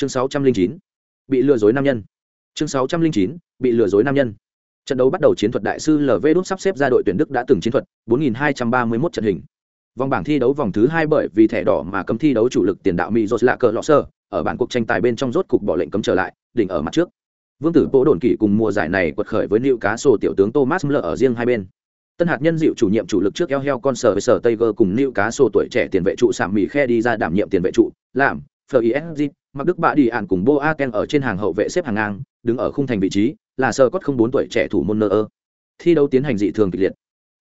chương sáu trăm linh chín bị lừa dối nam nhân. Chương sáu trăm linh chín bị lừa dối nam nhân. Trận đấu bắt đầu chiến thuật đại sư lv đốt sắp xếp ra đội tuyển đức đã từng chiến thuật 4.231 trận hình. Vòng bảng thi đấu vòng thứ hai bởi vì thẻ đỏ mà cấm thi đấu chủ lực tiền đạo mỹ rốt lạ cờ lọ sơ ở bản cuộc tranh tài bên trong rốt cục bỏ lệnh cấm trở lại đỉnh ở mặt trước. Vương tử bố đồn kỷ cùng mùa giải này quật khởi với liệu cá sổ tiểu tướng thomas miller ở riêng hai bên. Tân hạt nhân dịu chủ nhiệm chủ lực trước eo heo con sở với sở tây cùng liệu cá sổ tuổi trẻ tiền vệ trụ sạm mỹ khe đi ra đảm nhiệm tiền vệ trụ làm FISG, mặc đức bạ đi ạn cùng boaken ở trên hàng hậu vệ xếp hàng ngang đứng ở khung thành vị trí là sơ cốt không bốn tuổi trẻ thủ môn nơ ơ. Thi đấu tiến hành dị thường kịch liệt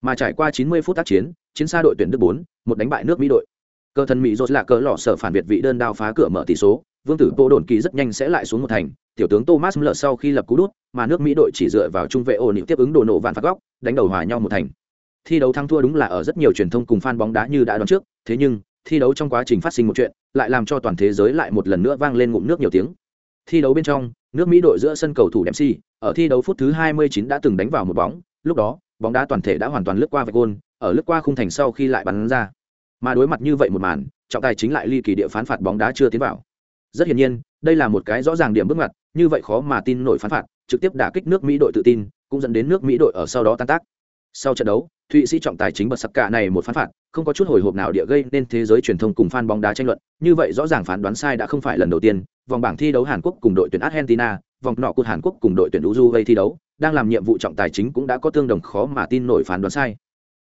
mà trải qua 90 phút tác chiến chiến xa đội tuyển đức 4, một đánh bại nước mỹ đội. Cơ thần mỹ rốt là cỡ lọ sở phản việt vị đơn đao phá cửa mở tỷ số vương tử bộ đồn kỳ rất nhanh sẽ lại xuống một thành tiểu tướng thomas lợ sau khi lập cú đút mà nước mỹ đội chỉ dựa vào trung vệ ổn định tiếp ứng đồ nổ vạn phạt góc đánh đầu hòa nhau một thành. Thi đấu thắng thua đúng là ở rất nhiều truyền thông cùng fan bóng đá như đã đoán trước thế nhưng thi đấu trong quá trình phát sinh một chuyện, lại làm cho toàn thế giới lại một lần nữa vang lên ngụm nước nhiều tiếng. Thi đấu bên trong, nước mỹ đội giữa sân cầu thủ dempsey, ở thi đấu phút thứ 29 đã từng đánh vào một bóng, lúc đó, bóng đá toàn thể đã hoàn toàn lướt qua vạch gôn, ở lướt qua khung thành sau khi lại bắn ra. Mà đối mặt như vậy một màn, trọng tài chính lại ly kỳ địa phán phạt bóng đá chưa tiến vào. Rất hiển nhiên, đây là một cái rõ ràng điểm bước ngoặt, như vậy khó mà tin nổi phán phạt, trực tiếp đả kích nước mỹ đội tự tin, cũng dẫn đến nước mỹ đội ở sau đó tan tác. Sau trận đấu, thụy sĩ trọng tài chính bật sặc cả này một phán phạt không có chút hồi hộp nào địa gây nên thế giới truyền thông cùng fan bóng đá tranh luận. Như vậy rõ ràng phán đoán sai đã không phải lần đầu tiên. Vòng bảng thi đấu hàn quốc cùng đội tuyển argentina vòng nọ của hàn quốc cùng đội tuyển uruguay thi đấu đang làm nhiệm vụ trọng tài chính cũng đã có tương đồng khó mà tin nổi phán đoán sai.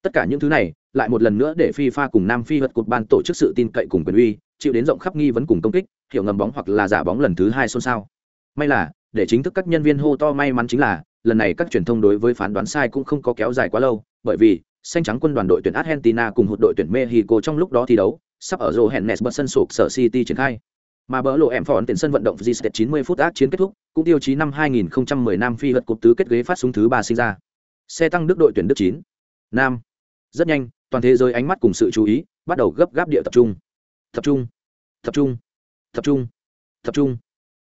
Tất cả những thứ này lại một lần nữa để FIFA cùng Nam Phi vật cột ban tổ chức sự tin cậy cùng quyền uy, chịu đến rộng khắp nghi vấn cùng công kích, hiểu ngầm bóng hoặc là giả bóng lần thứ hai xôn xao. May là, để chính thức các nhân viên hô to may mắn chính là, lần này các truyền thông đối với phán đoán sai cũng không có kéo dài quá lâu, bởi vì xanh trắng quân đoàn đội tuyển Argentina cùng hụt đội tuyển Mexico trong lúc đó thi đấu, sắp ở Johannesburg sân sụp sở City triển khai. Mà bỡ lộ em phòn tiền sân vận động G-State 90 phút ác chiến kết thúc, cũng tiêu chí năm 2010 Nam Phi vật cột tứ kết ghế phát súng thứ ba sinh ra. Xe tăng Đức đội tuyển Đức 9. Nam. Rất nhanh, toàn thế giới ánh mắt cùng sự chú ý bắt đầu gấp gáp địa tập trung tập trung tập trung tập trung tập trung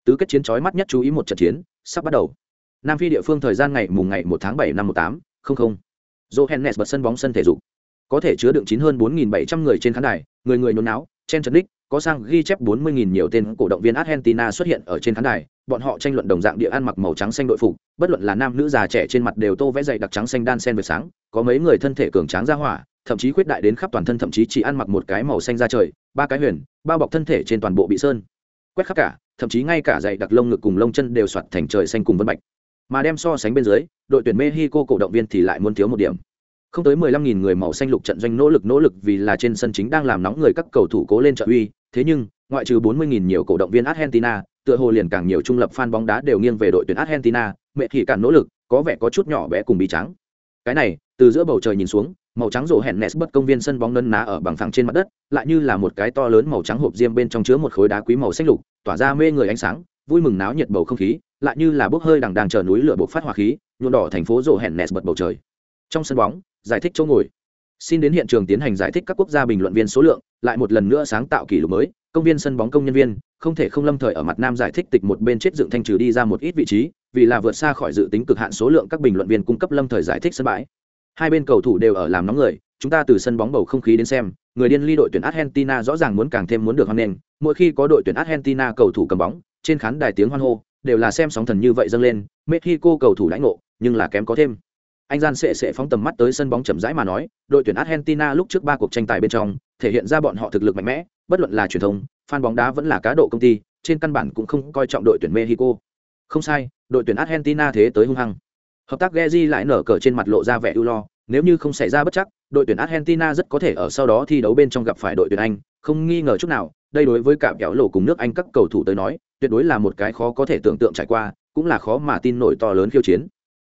tứ kết chiến chói mắt nhất chú ý một trận chiến sắp bắt đầu nam phi địa phương thời gian ngày mùng ngày một tháng bảy năm một tám không không johannes bật sân bóng sân thể dục. Có thể chứa đựng chín hơn bốn nghìn bảy trăm người trên khán đài, người người nôn náo, chen chấn đích có sang ghi chép bốn mươi nghìn nhiều tên cổ động viên argentina xuất hiện ở trên khán đài, bọn họ tranh luận đồng dạng địa ăn mặc màu trắng xanh đội phục, bất luận là nam nữ già trẻ trên mặt đều tô vẽ dày đặc trắng xanh đan xen với sáng, có mấy người thân thể cường tráng ra hỏa, thậm chí khuyết đại đến khắp toàn thân thậm chí chỉ ăn mặc một cái màu xanh da trời, ba cái huyền, bao bọc thân thể trên toàn bộ bị sơn. Quét khắp cả, thậm chí ngay cả dày đặc lông ngực cùng lông chân đều soạt thành trời xanh cùng vân bạch mà đem so sánh bên dưới, đội tuyển mexico cổ động viên thì lại muốn thiếu một điểm. Không tới 15.000 người màu xanh lục trận doanh nỗ lực nỗ lực vì là trên sân chính đang làm nóng người các cầu thủ cố lên trợ uy. Thế nhưng, ngoại trừ 40.000 nhiều cổ động viên argentina, tựa hồ liền càng nhiều trung lập fan bóng đá đều nghiêng về đội tuyển argentina. Mẹ thì càng nỗ lực, có vẻ có chút nhỏ bé cùng bị trắng cái này, từ giữa bầu trời nhìn xuống, màu trắng rổ hẹn nes bất công viên sân bóng nân ná ở bằng phẳng trên mặt đất, lại như là một cái to lớn màu trắng hộp diêm bên trong chứa một khối đá quý màu xanh lục, tỏa ra mê người ánh sáng, vui mừng náo nhiệt bầu không khí lại như là bốc hơi đằng đằng chờ núi lửa bộc phát hỏa khí, nhuộm đỏ thành phố rồ hẹn nẹt bật bầu trời. Trong sân bóng, giải thích chỗ ngồi. Xin đến hiện trường tiến hành giải thích các quốc gia bình luận viên số lượng, lại một lần nữa sáng tạo kỷ lục mới, công viên sân bóng công nhân viên, không thể không lâm thời ở mặt nam giải thích tịch một bên chết dựng thanh trừ đi ra một ít vị trí, vì là vượt xa khỏi dự tính cực hạn số lượng các bình luận viên cung cấp lâm thời giải thích sân bãi. Hai bên cầu thủ đều ở làm nóng người, chúng ta từ sân bóng bầu không khí đến xem, người điên ly đội tuyển argentina rõ ràng muốn càng thêm muốn được hoan nghênh, mỗi khi có đội tuyển argentina cầu thủ cầm bóng, trên khán đài tiếng hoan hô đều là xem sóng thần như vậy dâng lên mexico cầu thủ lãnh ngộ nhưng là kém có thêm. Anh gian sệ sệ phóng tầm mắt tới sân bóng chậm rãi mà nói đội tuyển argentina lúc trước ba cuộc tranh tài bên trong thể hiện ra bọn họ thực lực mạnh mẽ bất luận là truyền thống, fan bóng đá vẫn là cá độ công ty trên căn bản cũng không coi trọng đội tuyển mexico. Không sai đội tuyển argentina thế tới hung hăng. Hợp tác Geji lại nở cờ trên mặt lộ ra vẻ ưu lo nếu như không xảy ra bất chắc đội tuyển argentina rất có thể ở sau đó thi đấu bên trong gặp phải đội tuyển anh không nghi ngờ chút nào đây đối với cả kéo lộ cùng nước anh các cầu thủ tới nói, tuyệt đối là một cái khó có thể tưởng tượng trải qua, cũng là khó mà tin nổi to lớn khiêu chiến.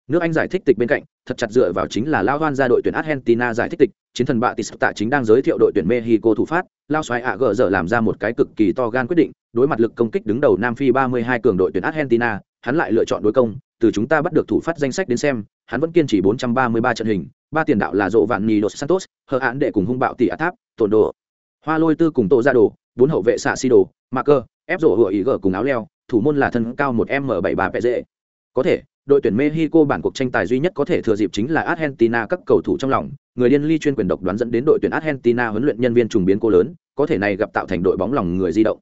Nước anh giải thích tịch bên cạnh, thật chặt dựa vào chính là lao hoan ra đội tuyển argentina giải thích tịch, chiến thần bạ tạ chính đang giới thiệu đội tuyển mexico thủ phát, lao xoáy ạ gờ dở làm ra một cái cực kỳ to gan quyết định, đối mặt lực công kích đứng đầu nam phi 32 cường đội tuyển argentina, hắn lại lựa chọn đối công, từ chúng ta bắt được thủ phát danh sách đến xem, hắn vẫn kiên trì 433 trận hình, ba tiền đạo là rộ vạn nì dos santos, hờ án để cùng hung bạo tỷ á tháp, tổn đồ, hoa lôi tư cùng tổ ra đồ bốn hậu vệ xạ si đồ mạc cơ ép rổ hựa ý gờ cùng áo leo, thủ môn là thân cao một m bảy ba pẹ dễ có thể, đội tuyển mexico bản cuộc tranh tài duy nhất có thể thừa dịp chính là argentina các cầu thủ trong lòng. Người điên ly chuyên quyền độc đoán dẫn đến đội tuyển argentina huấn luyện nhân viên trùng biến cô lớn, có thể này gặp tạo thành đội bóng lòng người di động.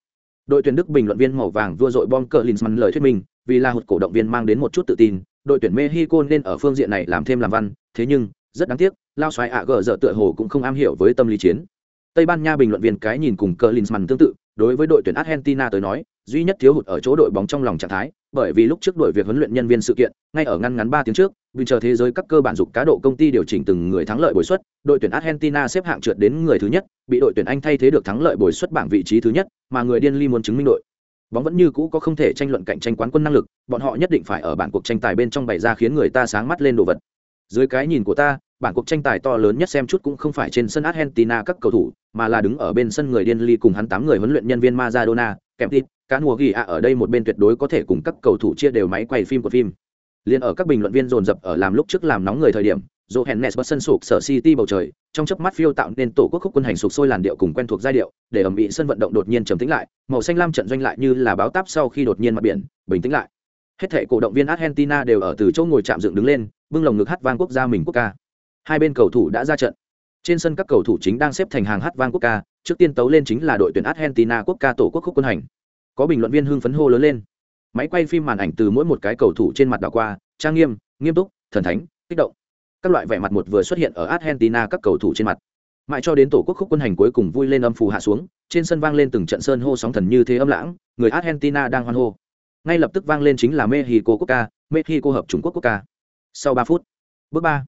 Đội tuyển đức bình luận viên màu vàng vua dội bom cờ linsman lời thuyết minh, vì là hụt cổ động viên mang đến một chút tự tin, đội tuyển mexico nên ở phương diện này làm thêm làm văn, thế nhưng, rất đáng tiếc, lao xoáy ạ gờ giờ tựa hồ cũng không am hiểu với tâm lý chiến tây ban nha bình luận viên cái nhìn cùng Klinsmann tương tự, đối với đội tuyển argentina tới nói, duy nhất thiếu hụt ở chỗ đội bóng trong lòng trạng thái, bởi vì lúc trước đội việc huấn luyện nhân viên sự kiện, ngay ở ngăn ngắn ba tiếng trước, vì chờ thế giới các cơ bản dục cá độ công ty điều chỉnh từng người thắng lợi bồi suất, đội tuyển argentina xếp hạng trượt đến người thứ nhất, bị đội tuyển anh thay thế được thắng lợi bồi suất bảng vị trí thứ nhất, mà người điên ly muốn chứng minh đội bóng vẫn như cũ có không thể tranh luận cạnh tranh quán quân năng lực, bọn họ nhất định phải ở bản cuộc tranh tài bên trong bày ra khiến người ta sáng mắt lên đồ vật. Dưới cái nhìn của ta bản cuộc tranh tài to lớn nhất xem chút cũng không phải trên sân argentina các cầu thủ mà là đứng ở bên sân người điên ly cùng hắn tám người huấn luyện nhân viên maradona kèm tin, cá mùa ghi ạ ở đây một bên tuyệt đối có thể cùng các cầu thủ chia đều máy quay phim của phim Liên ở các bình luận viên dồn dập ở làm lúc trước làm nóng người thời điểm Johannes bật sân sụp sở City bầu trời, trong chớp mắt phiêu tạo nên tổ quốc khúc quân hành sụp sôi làn điệu cùng quen thuộc giai điệu, để ẩm bị sân vận động đột nhiên trầm tĩnh lại, màu xanh lam trận doanh lại như là báo táp sau khi đột nhiên mặt biển, bình tĩnh lại. Hết thảy cổ động viên Argentina đều ở từ chỗ ngồi chạm dựng đứng lên, bưng lồng ngực hát vang quốc gia mình quốc ca. Hai bên cầu thủ đã ra trận. Trên sân các cầu thủ chính đang xếp thành hàng hát vang quốc ca, trước tiên tấu lên chính là đội tuyển Argentina quốc ca tổ quốc khúc quân hành. Có bình luận viên hưng phấn hô lớn lên. Máy quay phim màn ảnh từ mỗi một cái cầu thủ trên mặt đảo qua, trang nghiêm, nghiêm túc, thần thánh, kích động các loại vẻ mặt một vừa xuất hiện ở argentina các cầu thủ trên mặt mãi cho đến tổ quốc khúc quân hành cuối cùng vui lên âm phù hạ xuống trên sân vang lên từng trận sơn hô sóng thần như thế âm lãng người argentina đang hoan hô ngay lập tức vang lên chính là mexico quốc ca mexico hợp trung quốc quốc ca sau ba phút bước ba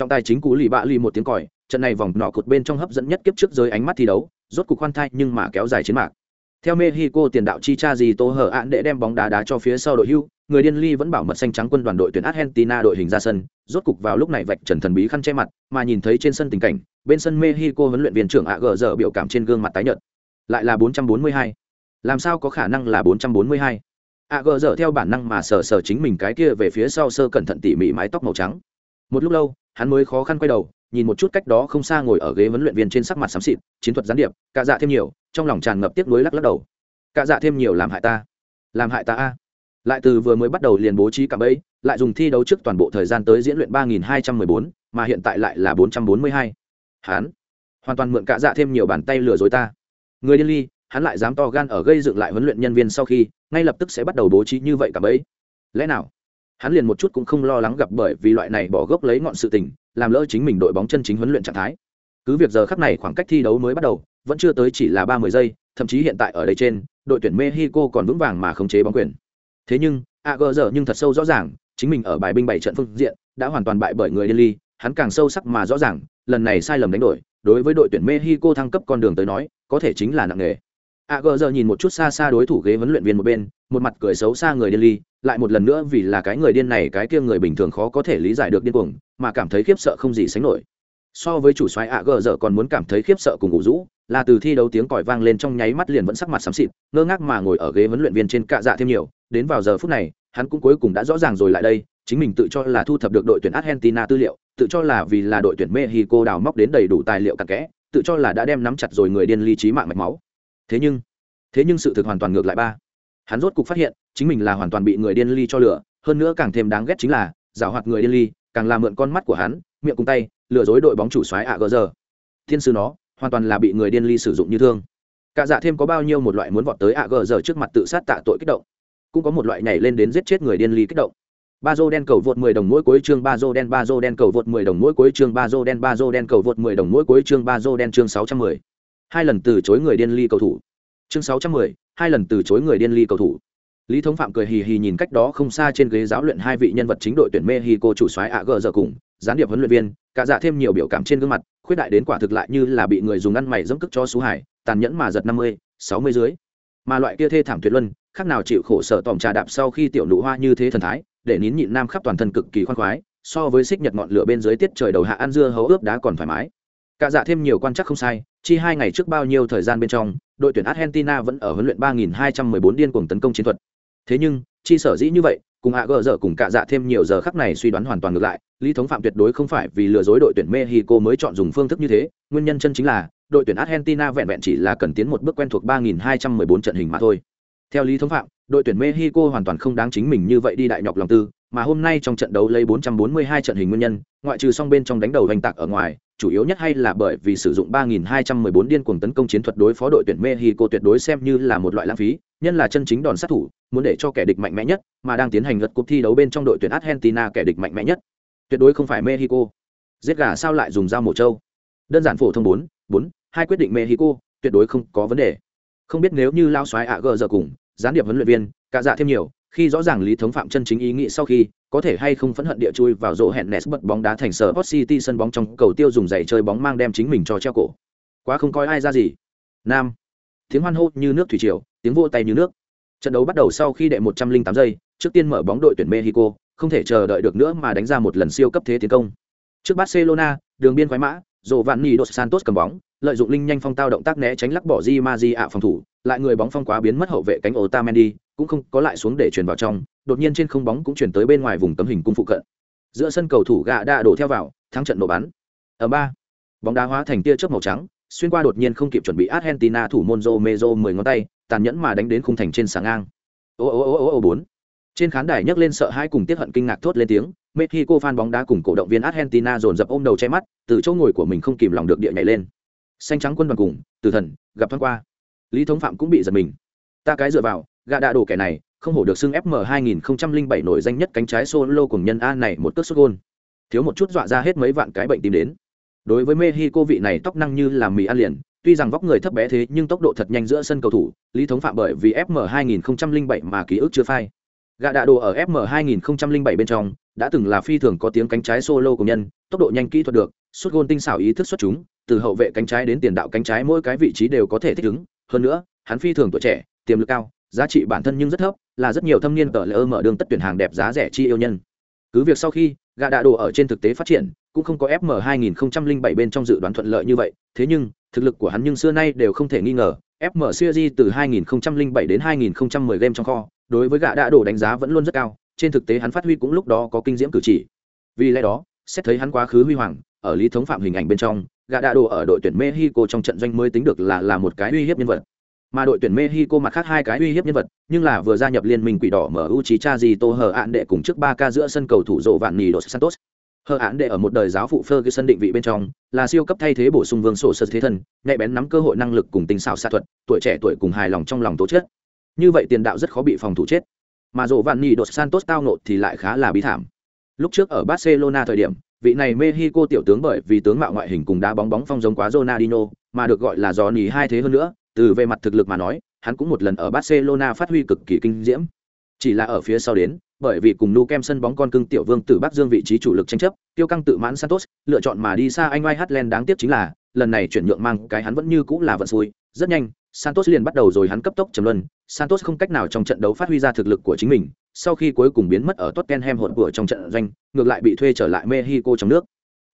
trọng tài chính cú lì bạ lì một tiếng còi trận này vòng nọ cột bên trong hấp dẫn nhất kiếp trước giới ánh mắt thi đấu rốt cục khoan thai nhưng mà kéo dài chiến mạc theo Mexico tiền đạo chi cha gì Tô Hở án để đem bóng đá đá cho phía sau đội hưu, người điên ly vẫn bảo mật xanh trắng quân đoàn đội tuyển Argentina đội hình ra sân, rốt cục vào lúc này vạch trần thần bí khăn che mặt, mà nhìn thấy trên sân tình cảnh, bên sân Mexico huấn luyện viên trưởng ạ AGR biểu cảm trên gương mặt tái nhợt. Lại là 442. Làm sao có khả năng là 442? AGR theo bản năng mà sờ sờ chính mình cái kia về phía sau sơ cẩn thận tỉ mỉ mái tóc màu trắng. Một lúc lâu, hắn mới khó khăn quay đầu, nhìn một chút cách đó không xa ngồi ở ghế huấn luyện viên trên sắc mặt xám xịt, chiến thuật gián điệp, cạ dạ thêm nhiều, trong lòng tràn ngập tiếc nuối lắc lắc đầu. cạ dạ thêm nhiều làm hại ta, làm hại ta a. Lại từ vừa mới bắt đầu liền bố trí cả ấy lại dùng thi đấu trước toàn bộ thời gian tới diễn luyện 3214, mà hiện tại lại là 442. Hắn hoàn toàn mượn cạ dạ thêm nhiều bàn tay lừa dối ta. Người điên ly, hắn lại dám to gan ở gây dựng lại huấn luyện nhân viên sau khi, ngay lập tức sẽ bắt đầu bố trí như vậy cả ấy Lẽ nào? Hắn liền một chút cũng không lo lắng gặp bởi vì loại này bỏ gốc lấy ngọn sự tình, làm lỡ chính mình đội bóng chân chính huấn luyện trạng thái. Cứ việc giờ khắc này khoảng cách thi đấu mới bắt đầu, vẫn chưa tới chỉ là 30 giây, thậm chí hiện tại ở đây trên, đội tuyển Mexico còn vững vàng mà khống chế bóng quyền. Thế nhưng, AG giờ nhưng thật sâu rõ ràng, chính mình ở bài binh bảy trận phương diện đã hoàn toàn bại bởi người Delhi, hắn càng sâu sắc mà rõ ràng, lần này sai lầm đánh đổi, đối với đội tuyển Mexico thăng cấp con đường tới nói, có thể chính là nặng nề. Gờ giờ nhìn một chút xa xa đối thủ ghế huấn luyện viên một bên, một mặt cười xấu xa người điên ly, lại một lần nữa vì là cái người điên này cái kia người bình thường khó có thể lý giải được điên cuồng, mà cảm thấy khiếp sợ không gì sánh nổi. So với chủ xoáy soái Gờ giờ còn muốn cảm thấy khiếp sợ cùng ngủ rũ, là từ thi đấu tiếng còi vang lên trong nháy mắt liền vẫn sắc mặt xám xịt, ngơ ngác mà ngồi ở ghế huấn luyện viên trên cạ dạ thêm nhiều, đến vào giờ phút này, hắn cũng cuối cùng đã rõ ràng rồi lại đây, chính mình tự cho là thu thập được đội tuyển Argentina tư liệu, tự cho là vì là đội tuyển Mexico đào móc đến đầy đủ tài liệu cặn kẽ, tự cho là đã đem nắm chặt rồi người điên ly trí mạng mạch máu. Thế nhưng, thế nhưng sự thực hoàn toàn ngược lại ba. Hắn rốt cục phát hiện, chính mình là hoàn toàn bị người điên ly cho lừa, hơn nữa càng thêm đáng ghét chính là, giảo hoạt người điên ly, càng làm mượn con mắt của hắn, miệng cùng tay, lừa dối đội bóng chủ xoáy ạ gờ giờ Thiên sư nó, hoàn toàn là bị người điên ly sử dụng như thương. Cả dạ thêm có bao nhiêu một loại muốn vọt tới ạ gờ giờ trước mặt tự sát tạ tội kích động cũng có một loại nhảy lên đến giết chết người điên ly kích động ba dô đen cầu vượt 10 đồng mỗi cuối chương ba dô đen ba dô đen cầu vượt 10 đồng mỗi cuối chương ba dô đen ba dô đen cầu vượt 10 đồng mỗi cuối chương ba dô đen chương 610 hai lần từ chối người điên ly cầu thủ. Chương 610, hai lần từ chối người điên ly cầu thủ. Lý thống phạm cười hì hì nhìn cách đó không xa trên ghế giáo luyện hai vị nhân vật chính đội tuyển mexico chủ soái ạ gờ giờ cùng gián điệp huấn luyện viên cả dạ thêm nhiều biểu cảm trên gương mặt khuyết đại đến quả thực lại như là bị người dùng ăn mày dẫm cức cho xú hải tàn nhẫn mà giật năm mươi sáu mươi dưới. Mà loại kia thê thảm tuyệt luân khác nào chịu khổ sở tòm trà đạp sau khi tiểu nụ hoa như thế thần thái để nín nhịn nam khắp toàn thân cực kỳ khoan khoái so với xích nhật ngọn lửa bên dưới tiết trời đầu hạ ăn dưa hấu ướp đá còn thoải mái. Cả dạ thêm nhiều quan chắc không sai chi hai ngày trước bao nhiêu thời gian bên trong đội tuyển argentina vẫn ở huấn luyện 3.214 điên cuồng tấn công chiến thuật. Thế nhưng chi sở dĩ như vậy cùng hạ gờ dở cùng cả dạ thêm nhiều giờ khắc này suy đoán hoàn toàn ngược lại lý thống phạm tuyệt đối không phải vì lừa dối đội tuyển mexico mới chọn dùng phương thức như thế nguyên nhân chân chính là đội tuyển argentina vẹn vẹn chỉ là cần tiến một bước quen thuộc 3.214 trận hình mà thôi. Theo lý thống phạm, đội tuyển Mexico hoàn toàn không đáng chính mình như vậy đi đại nhọc lòng tư, mà hôm nay trong trận đấu lấy 442 trận hình nguyên nhân, ngoại trừ song bên trong đánh đầu hành tạc ở ngoài, chủ yếu nhất hay là bởi vì sử dụng 3214 điên cuồng tấn công chiến thuật đối phó đội tuyển Mexico tuyệt đối xem như là một loại lãng phí, nhân là chân chính đòn sát thủ, muốn để cho kẻ địch mạnh mẽ nhất, mà đang tiến hành lượt cuộc thi đấu bên trong đội tuyển Argentina kẻ địch mạnh mẽ nhất. Tuyệt đối không phải Mexico. Giết gà sao lại dùng dao mổ trâu? Đơn giản phổ thông 4, 4, hai quyết định Mexico, tuyệt đối không có vấn đề. Không biết nếu như lao xoái ạ gờ giờ cùng, gián điệp huấn luyện viên, cả dạ thêm nhiều, khi rõ ràng lý thống phạm chân chính ý nghĩ sau khi, có thể hay không phẫn hận địa chui vào rổ hẹn nes bật bóng đá thành sở hot city sân bóng trong cầu tiêu dùng giày chơi bóng mang đem chính mình cho treo cổ. Quá không coi ai ra gì. Nam. Tiếng hoan hô như nước thủy triều, tiếng vô tay như nước. Trận đấu bắt đầu sau khi đệ một trăm linh tám giây, trước tiên mở bóng đội tuyển mexico, không thể chờ đợi được nữa mà đánh ra một lần siêu cấp thế tiến công. Trước barcelona, đường biên khoái mã, rổ vạn nỉ dos santos cầm bóng, lợi dụng linh nhanh phong tao động tác né tránh lắc bỏ di ma di ạ phòng thủ, lại người bóng phong quá biến mất hậu vệ cánh otamendi cũng không có lại xuống để chuyển vào trong, đột nhiên trên không bóng cũng chuyển tới bên ngoài vùng tấm hình cung phụ cận. Giữa sân cầu thủ gạ đã đổ theo vào, thắng trận nổ bắn. Ở ba, bóng đá hóa thành tia chớp màu trắng, xuyên qua đột nhiên không kịp chuẩn bị argentina thủ môn Romero mười ngón tay, tàn nhẫn mà đánh đến khung thành trên sáng ngang. Ô ô ô ô ô, bốn. Trên khán đài nhấc lên sợ hãi cùng tiết hận kinh ngạc thốt lên tiếng, mexico fan bóng đá cùng cổ động viên argentina dồn dập ôm đầu che mắt, từ chỗ ngồi của mình không kìm lòng được địa nhảy lên. Xanh trắng quân đoàn cùng, từ thần, gặp thoáng qua. Lý thống phạm cũng bị giật mình. Ta cái dựa vào gạ đạ đổ kẻ này, không hổ được xưng fm 2007 nổi danh nhất cánh trái solo cùng nhân a này một cước sút gôn. Thiếu một chút dọa ra hết mấy vạn cái bệnh tìm đến. Đối với mexico vị này tóc năng như là mì ăn liền, tuy rằng vóc người thấp bé thế nhưng tốc độ thật nhanh giữa sân cầu thủ, lý thống phạm bởi vì fm 2007 mà ký ức chưa phai. Gạ đạ đồ ở fm 2007 bên trong, đã từng là phi thường có tiếng cánh trái solo của nhân, tốc độ nhanh kỹ thuật được, sút gôn tinh xảo ý thức xuất chúng, từ hậu vệ cánh trái đến tiền đạo cánh trái mỗi cái vị trí đều có thể thích ứng. Hơn nữa, hắn phi thường tuổi trẻ, tiềm lực cao giá trị bản thân nhưng rất thấp, là rất nhiều thâm niên cỡ lỡ mở đường tất tuyển hàng đẹp giá rẻ chi yêu nhân. Cứ việc sau khi, gạ đạ đồ ở trên thực tế phát triển, cũng không có fm 2007 bên trong dự đoán thuận lợi như vậy, thế nhưng, thực lực của hắn nhưng xưa nay đều không thể nghi ngờ fm series từ 2007 đến 2010 game trong kho, đối với gạ đạ đồ đánh giá vẫn luôn rất cao, trên thực tế hắn phát huy cũng lúc đó có kinh diễm cử chỉ. Vì lẽ đó, xét thấy hắn quá khứ huy hoàng, ở lý thống phạm hình ảnh bên trong, gạ đạ đồ ở đội tuyển mexico trong trận doanh mới tính được là là một cái uy hiếp nhân vật mà đội tuyển Mexico mặt khác hai cái uy hiếp nhân vật, nhưng là vừa gia nhập liên minh quỷ đỏ MU chí cha gì Tô hờ án đệ cùng trước ba ca giữa sân cầu thủ rộ vạn nỉ đội Santos. Hờ án đệ ở một đời giáo phụ Ferguson định vị bên trong, là siêu cấp thay thế bổ sung vương sổ sơ thế thân, nhạy bén nắm cơ hội năng lực cùng tinh xảo xạ thuật, tuổi trẻ tuổi cùng hài lòng trong lòng tố chất. Như vậy tiền đạo rất khó bị phòng thủ chết. Mà rộ vạn nỉ đội Santos tao nộ thì lại khá là bí thảm. Lúc trước ở Barcelona thời điểm, vị này Mexico tiểu tướng bởi vì tướng mạo ngoại hình cùng đá bóng bóng phong giống quá Ronaldinho, mà được gọi là gió nỉ hai thế hơn nữa, từ về mặt thực lực mà nói, hắn cũng một lần ở Barcelona phát huy cực kỳ kinh diễm. Chỉ là ở phía sau đến, bởi vì cùng Nu Kem sân bóng con cưng tiểu vương từ Bắc Dương vị trí chủ lực tranh chấp, tiêu căng tự mãn Santos, lựa chọn mà đi xa anh Oai Hatland đáng tiếc chính là, lần này chuyển nhượng mang cái hắn vẫn như cũng là vận xui, rất nhanh, Santos liền bắt đầu rồi hắn cấp tốc trầm luân, Santos không cách nào trong trận đấu phát huy ra thực lực của chính mình, sau khi cuối cùng biến mất ở Tottenham hỗn của trong trận doanh, ngược lại bị thuê trở lại Mexico trong nước.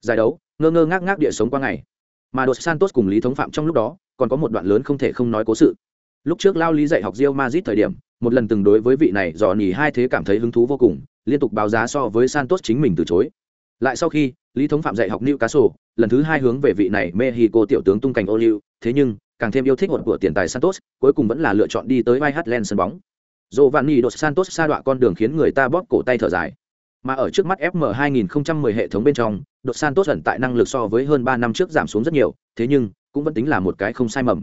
Giải đấu, ngơ ngơ ngác ngác địa sống qua ngày. Mà Dos Santos cùng Lý Thống Phạm trong lúc đó, còn có một đoạn lớn không thể không nói cố sự. Lúc trước lao lý dạy học rio mazit thời điểm, một lần từng đối với vị này dò nỉ hai thế cảm thấy hứng thú vô cùng, liên tục báo giá so với santos chính mình từ chối. Lại sau khi, lý thống phạm dạy học newcastle, lần thứ hai hướng về vị này mexico tiểu tướng tung cành ô liu thế nhưng, càng thêm yêu thích hột của tiền tài santos, cuối cùng vẫn là lựa chọn đi tới vai sân bóng. Dồ vạn nỉ đột santos sa đoạn con đường khiến người ta bóp cổ tay thở dài. Mà ở trước mắt fm 2010 hệ thống bên trong đột santos ẩn tại năng lực so với hơn ba năm trước giảm xuống rất nhiều, thế nhưng cũng vẫn tính là một cái không sai mầm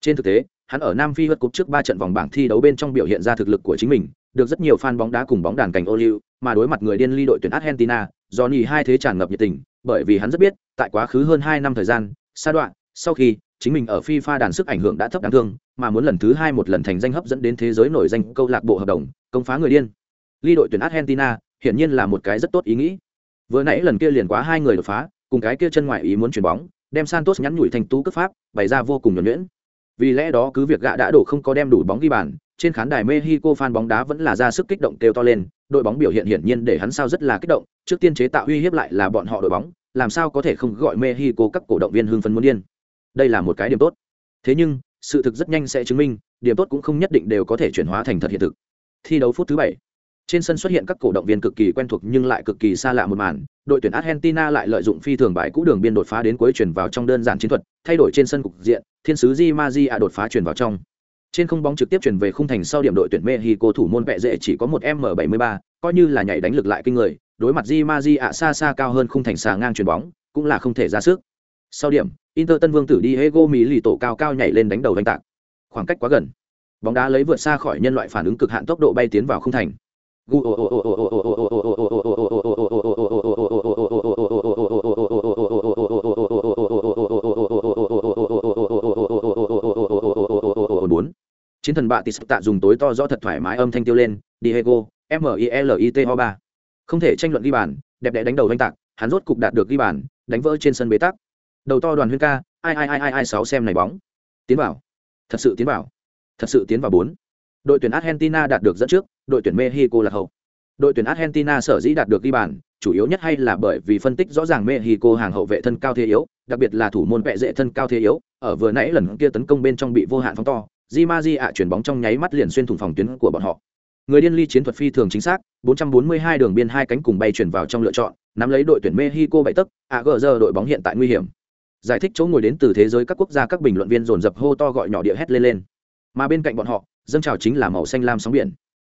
trên thực tế hắn ở nam phi vượt cúp trước ba trận vòng bảng thi đấu bên trong biểu hiện ra thực lực của chính mình được rất nhiều fan bóng đá cùng bóng đàn cảnh ô liu mà đối mặt người điên ly đội tuyển argentina do nhì hai thế tràn ngập nhiệt tình bởi vì hắn rất biết tại quá khứ hơn hai năm thời gian sa đoạn sau khi chính mình ở FIFA đàn sức ảnh hưởng đã thấp đáng thương, mà muốn lần thứ hai một lần thành danh hấp dẫn đến thế giới nổi danh câu lạc bộ hợp đồng, công phá người điên. Ly đội tuyển Argentina, hiển nhiên là một cái rất tốt ý nghĩ. Vừa nãy lần kia liền quá hai người đột phá, cùng cái kia chân ngoại ý muốn chuyển bóng, đem Santos nhắn nhủi thành tú cấp pháp, bày ra vô cùng nhuần nhuyễn. Vì lẽ đó cứ việc gạ đã đổ không có đem đủ bóng ghi bàn, trên khán đài Mexico fan bóng đá vẫn là ra sức kích động kêu to lên, đội bóng biểu hiện hiển nhiên để hắn sao rất là kích động, trước tiên chế tạo uy hiếp lại là bọn họ đội bóng, làm sao có thể không gọi Mexico các cổ động viên hưng phấn muốn điên. Đây là một cái điểm tốt. Thế nhưng, sự thực rất nhanh sẽ chứng minh, điểm tốt cũng không nhất định đều có thể chuyển hóa thành thật hiện thực. Thi đấu phút thứ bảy trên sân xuất hiện các cổ động viên cực kỳ quen thuộc nhưng lại cực kỳ xa lạ một màn. Đội tuyển argentina lại lợi dụng phi thường bãi cũ đường biên đột phá đến cuối chuyển vào trong đơn giản chiến thuật, thay đổi trên sân cục diện, thiên sứ di ma di a đột phá chuyển vào trong. Trên không bóng trực tiếp chuyển về khung thành sau điểm đội tuyển mexico thủ môn vẹ dễ chỉ có một m 73 coi như là nhảy đánh lực lại kinh người, đối mặt di ma di a xa xa cao hơn khung thành xà ngang chuyền bóng, cũng là không thể ra sức. Sau điểm, inter tân vương tử đi hego mỹ lì tổ cao cao nhảy lên đánh đầu đánh tạc. Khoảng cách quá gần. Bóng đá lấy vượt xa khỏi nhân loại phản ứng cực hạn tốc độ bay tiến vào không thành bốn chiến thần bạ tis tạ dùng tối to rõ thật thoải mái âm thanh tiêu lên diego m i l i t ho ba không thể tranh luận ghi bàn đẹp đẽ đánh đầu đánh tạc hắn rốt cục đạt được ghi bàn đánh vỡ trên sân bế tắc đầu to đoàn huyên ca ai ai ai ai ai sáu xem này bóng tiến vào thật sự tiến vào thật sự tiến vào bốn đội tuyển argentina đạt được dẫn trước, đội tuyển mexico lạc hậu. Đội tuyển argentina sở dĩ đạt được ghi bàn, chủ yếu nhất hay là bởi vì phân tích rõ ràng mexico hàng hậu vệ thân cao thế yếu, đặc biệt là thủ môn vệ dễ thân cao thế yếu, ở vừa nãy lần kia tấn công bên trong bị vô hạn phóng to, di ma di ạ chuyển bóng trong nháy mắt liền xuyên thủng phòng tuyến của bọn họ. Người điên ly chiến thuật phi thường chính xác 442 đường biên hai cánh cùng bay chuyển vào trong lựa chọn, nắm lấy đội tuyển mexico bảy tấc, ạ gờ giờ đội bóng hiện tại nguy hiểm. Giải thích chỗ ngồi đến từ thế giới các quốc gia các bình luận viên dồn dập hô to gọi nhỏ địa hét lên lên. Mà bên cạnh bọn họ dâng trào chính là màu xanh lam sóng biển.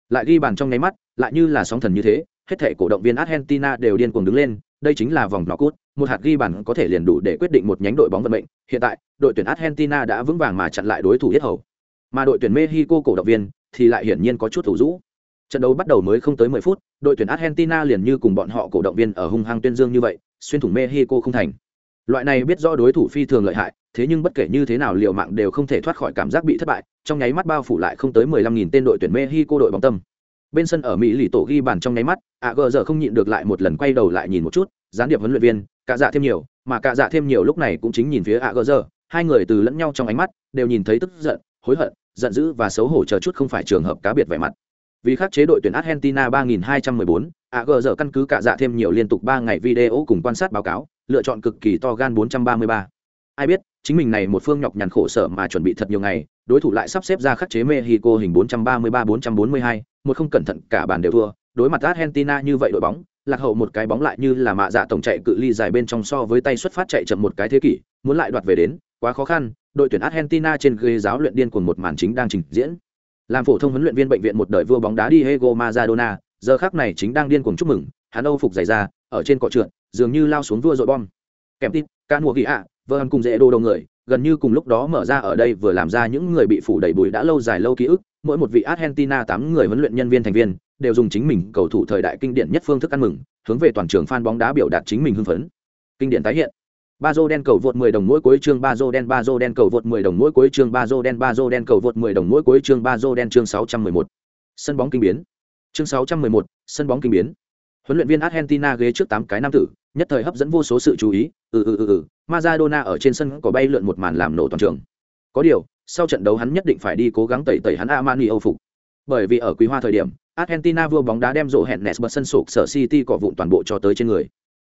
Lại ghi bàn trong nháy mắt, lại như là sóng thần như thế, hết thể cổ động viên argentina đều điên cuồng đứng lên, đây chính là vòng nọ cút, một hạt ghi bàn có thể liền đủ để quyết định một nhánh đội bóng vận mệnh. Hiện tại, đội tuyển argentina đã vững vàng mà chặn lại đối thủ yết hầu. Mà đội tuyển mexico cổ động viên thì lại hiển nhiên có chút thủ rũ trận đấu bắt đầu mới không tới 10 phút, đội tuyển argentina liền như cùng bọn họ cổ động viên ở hung hăng tuyên dương như vậy, xuyên thủng mexico không thành. Loại này biết rõ đối thủ phi thường lợi hại thế nhưng bất kể như thế nào liệu mạng đều không thể thoát khỏi cảm giác bị thất bại trong nháy mắt bao phủ lại không tới 15.000 tên đội tuyển mexico đội bóng tâm bên sân ở mỹ lì tổ ghi bàn trong nháy mắt ạ gờ giờ không nhịn được lại một lần quay đầu lại nhìn một chút gián điệp huấn luyện viên cạ dạ thêm nhiều mà cạ dạ thêm nhiều lúc này cũng chính nhìn phía ạ gờ giờ hai người từ lẫn nhau trong ánh mắt đều nhìn thấy tức giận hối hận giận dữ và xấu hổ chờ chút không phải trường hợp cá biệt vẻ mặt vì khắc chế đội tuyển argentina 3214, gờ giờ căn cứ cả dạ thêm nhiều liên tục ba ngày video cùng quan sát báo cáo lựa chọn cực kỳ to gan 433 ai biết chính mình này một phương nhọc nhằn khổ sở mà chuẩn bị thật nhiều ngày đối thủ lại sắp xếp ra khắc chế mexico hình 433-442, một không cẩn thận cả bàn đều thua. Đối mặt argentina như vậy đội bóng lạc hậu một cái bóng lại như là mạ dạ tổng chạy cự ly dài bên trong so với tay xuất phát chạy chậm một cái thế kỷ muốn lại đoạt về đến quá khó khăn. Đội tuyển argentina trên ghế giáo luyện điên cuồng một màn chính đang trình diễn. Làm phổ thông huấn luyện viên bệnh viện một đời vua bóng đá Diego Maradona, giờ khắc này chính đang điên cuồng chúc mừng, hắn âu phục giày ra, ở trên cọ trượt, dường như lao xuống vua dội bom. Kèm tít ca mùa ghi ạ, vợ hầm cùng dễ đồ đầu người, gần như cùng lúc đó mở ra ở đây vừa làm ra những người bị phủ đầy bụi đã lâu dài lâu ký ức, mỗi một vị Argentina tám người huấn luyện nhân viên thành viên đều dùng chính mình cầu thủ thời đại kinh điển nhất phương thức ăn mừng, hướng về toàn trường fan bóng đá biểu đạt chính mình hưng phấn. Kinh điển tái hiện ba dô đen cầu vượt 10 đồng mỗi cuối chương ba dô đen ba dô đen cầu vượt 10 đồng mỗi cuối chương ba dô đen ba dô đen cầu vượt 10 đồng mỗi cuối chương ba dô đen chương 611. Sân bóng kinh biến. Chương 611, sân bóng kinh biến. Huấn luyện viên Argentina ghế trước tám cái nam tử, nhất thời hấp dẫn vô số sự chú ý, ừ ừ ừ ừ, Maradona ở trên sân có bay lượn một màn làm nổ toàn trường. Có điều, sau trận đấu hắn nhất định phải đi cố gắng tẩy tẩy hắn Armani Âu phục. Bởi vì ở quý hoa thời điểm, Argentina vua bóng đá đem rổ hẹn Nesbert sân sụp sở City cỏ vụn toàn bộ cho tới trên người.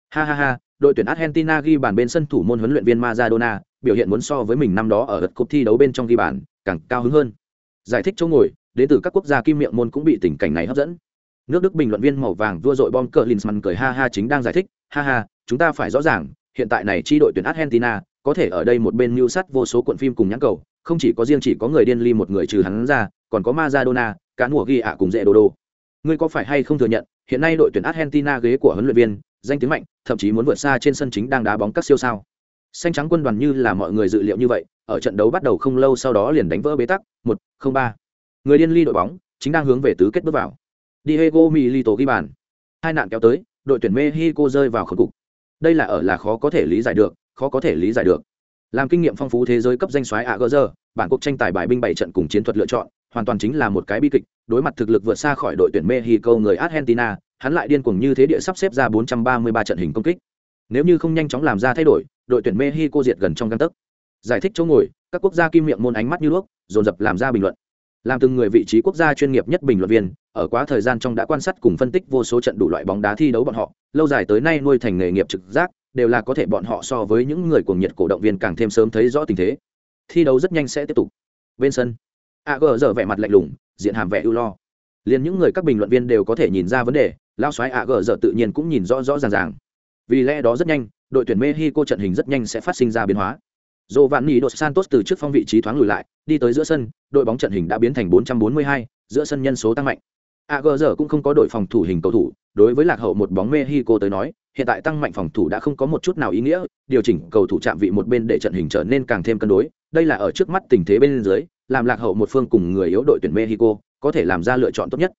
Ha ha ha, đội tuyển Argentina ghi bàn bên sân thủ môn huấn luyện viên Maradona, biểu hiện muốn so với mình năm đó ở lượt cúp thi đấu bên trong ghi bàn, càng cao hứng hơn. Giải thích chỗ ngồi, đến từ các quốc gia kim miệng môn cũng bị tình cảnh này hấp dẫn. Nước Đức bình luận viên màu vàng vua dội bom cờ Linsman cười ha ha chính đang giải thích, ha ha, chúng ta phải rõ ràng, hiện tại này chi đội tuyển Argentina có thể ở đây một bên mưu sắt vô số cuộn phim cùng nhãn cầu, không chỉ có riêng chỉ có người điên ly một người trừ hắn ra, còn có Maradona, cả mùa ghi ạ cùng dễ đồ đồ. Ngươi có phải hay không thừa nhận, hiện nay đội tuyển Argentina ghế của huấn luyện viên, danh tiếng mạnh, thậm chí muốn vượt xa trên sân chính đang đá bóng các siêu sao. Xanh trắng quân đoàn như là mọi người dự liệu như vậy, ở trận đấu bắt đầu không lâu sau đó liền đánh vỡ bế tắc, 1-0-3. Người điên ly đội bóng, chính đang hướng về tứ kết bước vào. Diego Milito ghi bàn. Hai nạn kéo tới, đội tuyển Mexico rơi vào khốn cục. Đây là ở là khó có thể lý giải được, khó có thể lý giải được. Làm kinh nghiệm phong phú thế giới cấp danh soái Agüero, bản cuộc tranh tài bài binh bảy trận cùng chiến thuật lựa chọn, hoàn toàn chính là một cái bi kịch, đối mặt thực lực vượt xa khỏi đội tuyển Mexico người Argentina, hắn lại điên cuồng như thế địa sắp xếp ra 433 trận hình công kích. Nếu như không nhanh chóng làm ra thay đổi, đội tuyển Mexico diệt gần trong gang tấc. Giải thích chỗ ngồi, các quốc gia kim miệng môn ánh mắt như đuốc, dồn dập làm ra bình luận. Làm từng người vị trí quốc gia chuyên nghiệp nhất bình luận viên, ở quá thời gian trong đã quan sát cùng phân tích vô số trận đủ loại bóng đá thi đấu bọn họ, lâu dài tới nay nuôi thành nghề nghiệp trực giác, đều là có thể bọn họ so với những người cuồng nhiệt cổ động viên càng thêm sớm thấy rõ tình thế. Thi đấu rất nhanh sẽ tiếp tục. Bên sân, AG giờ vẻ mặt lạnh lùng, diện hàm vẻ ưu lo. liền những người các bình luận viên đều có thể nhìn ra vấn đề, lao xoáy AG giờ tự nhiên cũng nhìn rõ rõ ràng ràng. Vì lẽ đó rất nhanh, đội tuyển Mexico trận hình rất nhanh sẽ phát sinh ra biến hóa. Dồ Vạn Nỉ đột Santos từ trước phong vị trí thoáng lùi lại, đi tới giữa sân, đội bóng trận hình đã biến thành 442, giữa sân nhân số tăng mạnh. AG cũng không có đội phòng thủ hình cầu thủ, đối với lạc hậu một bóng Mexico tới nói, hiện tại tăng mạnh phòng thủ đã không có một chút nào ý nghĩa điều chỉnh cầu thủ chạm vị một bên để trận hình trở nên càng thêm cân đối đây là ở trước mắt tình thế bên dưới làm lạc hậu một phương cùng người yếu đội tuyển mexico có thể làm ra lựa chọn tốt nhất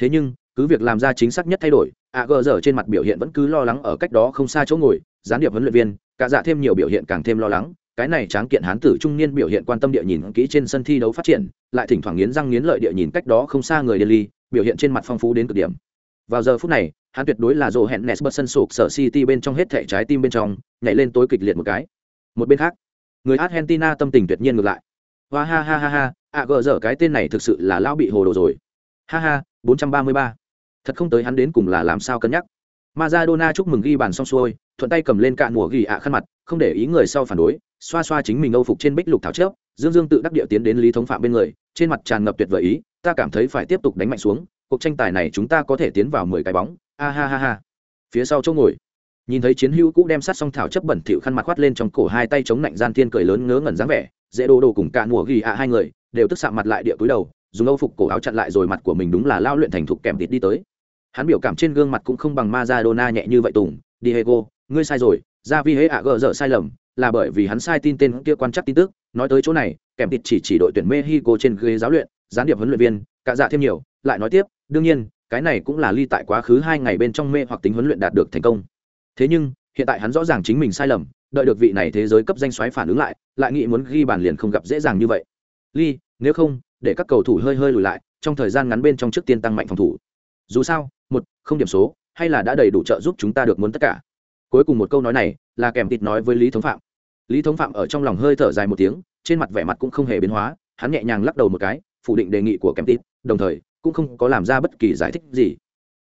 thế nhưng cứ việc làm ra chính xác nhất thay đổi a trên mặt biểu hiện vẫn cứ lo lắng ở cách đó không xa chỗ ngồi gián điệp huấn luyện viên cả dạ thêm nhiều biểu hiện càng thêm lo lắng cái này tráng kiện hán tử trung niên biểu hiện quan tâm địa nhìn kỹ trên sân thi đấu phát triển lại thỉnh thoảng nghiến răng nghiến lợi địa nhìn cách đó không xa người delhi biểu hiện trên mặt phong phú đến cực điểm. Vào giờ phút này hắn tuyệt đối là rồ hẹn nes bật sân sụp sở city bên trong hết thẻ trái tim bên trong nhảy lên tối kịch liệt một cái. Một bên khác người argentina tâm tình tuyệt nhiên ngược lại. Hoa ha ha ha ha ạ gờ dở cái tên này thực sự là lão bị hồ đồ rồi. Ha ha 433. thật không tới hắn đến cùng là làm sao cân nhắc. Maradona chúc mừng ghi bàn xong xuôi, thuận tay cầm lên cạn mùa ghi ạ khăn mặt, không để ý người sau phản đối, xoa xoa chính mình âu phục trên bích lục thảo trước, Dương Dương tự đắc địa tiến đến Lý Thống Phạm bên người, trên mặt tràn ngập tuyệt vời ý, ta cảm thấy phải tiếp tục đánh mạnh xuống, cuộc tranh tài này chúng ta có thể tiến vào mười cái bóng, a ha ha ha. Phía sau chỗ ngồi, nhìn thấy chiến hữu cũ đem sát xong thảo chấp bẩn thỉu khăn mặt khoát lên trong cổ hai tay chống lạnh gian thiên cười lớn ngớ ngẩn dáng vẻ, dễ đồ đồ cùng cạn mùa ghi ạ hai người, đều tức sạm mặt lại địa cúi đầu, dùng âu phục cổ áo chặn lại rồi mặt của mình đúng là lao luyện thành thục kèm thịt đi tới hắn biểu cảm trên gương mặt cũng không bằng Maradona nhẹ như vậy tùng Diego ngươi sai rồi, ra vi hễ ạ gờ dở sai lầm, là bởi vì hắn sai tin tên kia quan chắc tin tức, nói tới chỗ này, kèm tịt chỉ chỉ đội tuyển Mexico trên ghế giáo luyện, gián điệp huấn luyện viên, cả dạ thêm nhiều, lại nói tiếp, đương nhiên, cái này cũng là ly tại quá khứ hai ngày bên trong mê hoặc tính huấn luyện đạt được thành công. Thế nhưng, hiện tại hắn rõ ràng chính mình sai lầm, đợi được vị này thế giới cấp danh xoáy phản ứng lại lại nghĩ muốn ghi bàn liền không gặp dễ dàng như vậy. Ly, nếu không, để các cầu thủ hơi hơi lùi lại, trong thời gian ngắn bên trong trước tiên tăng mạnh phòng thủ. Dù sao, một, không điểm số, hay là đã đầy đủ trợ giúp chúng ta được muốn tất cả cuối cùng một câu nói này là kèm tịt nói với lý thống phạm. Lý thống phạm ở trong lòng hơi thở dài một tiếng, trên mặt vẻ mặt cũng không hề biến hóa, hắn nhẹ nhàng lắc đầu một cái, phủ định đề nghị của kèm tịt, đồng thời cũng không có làm ra bất kỳ giải thích gì.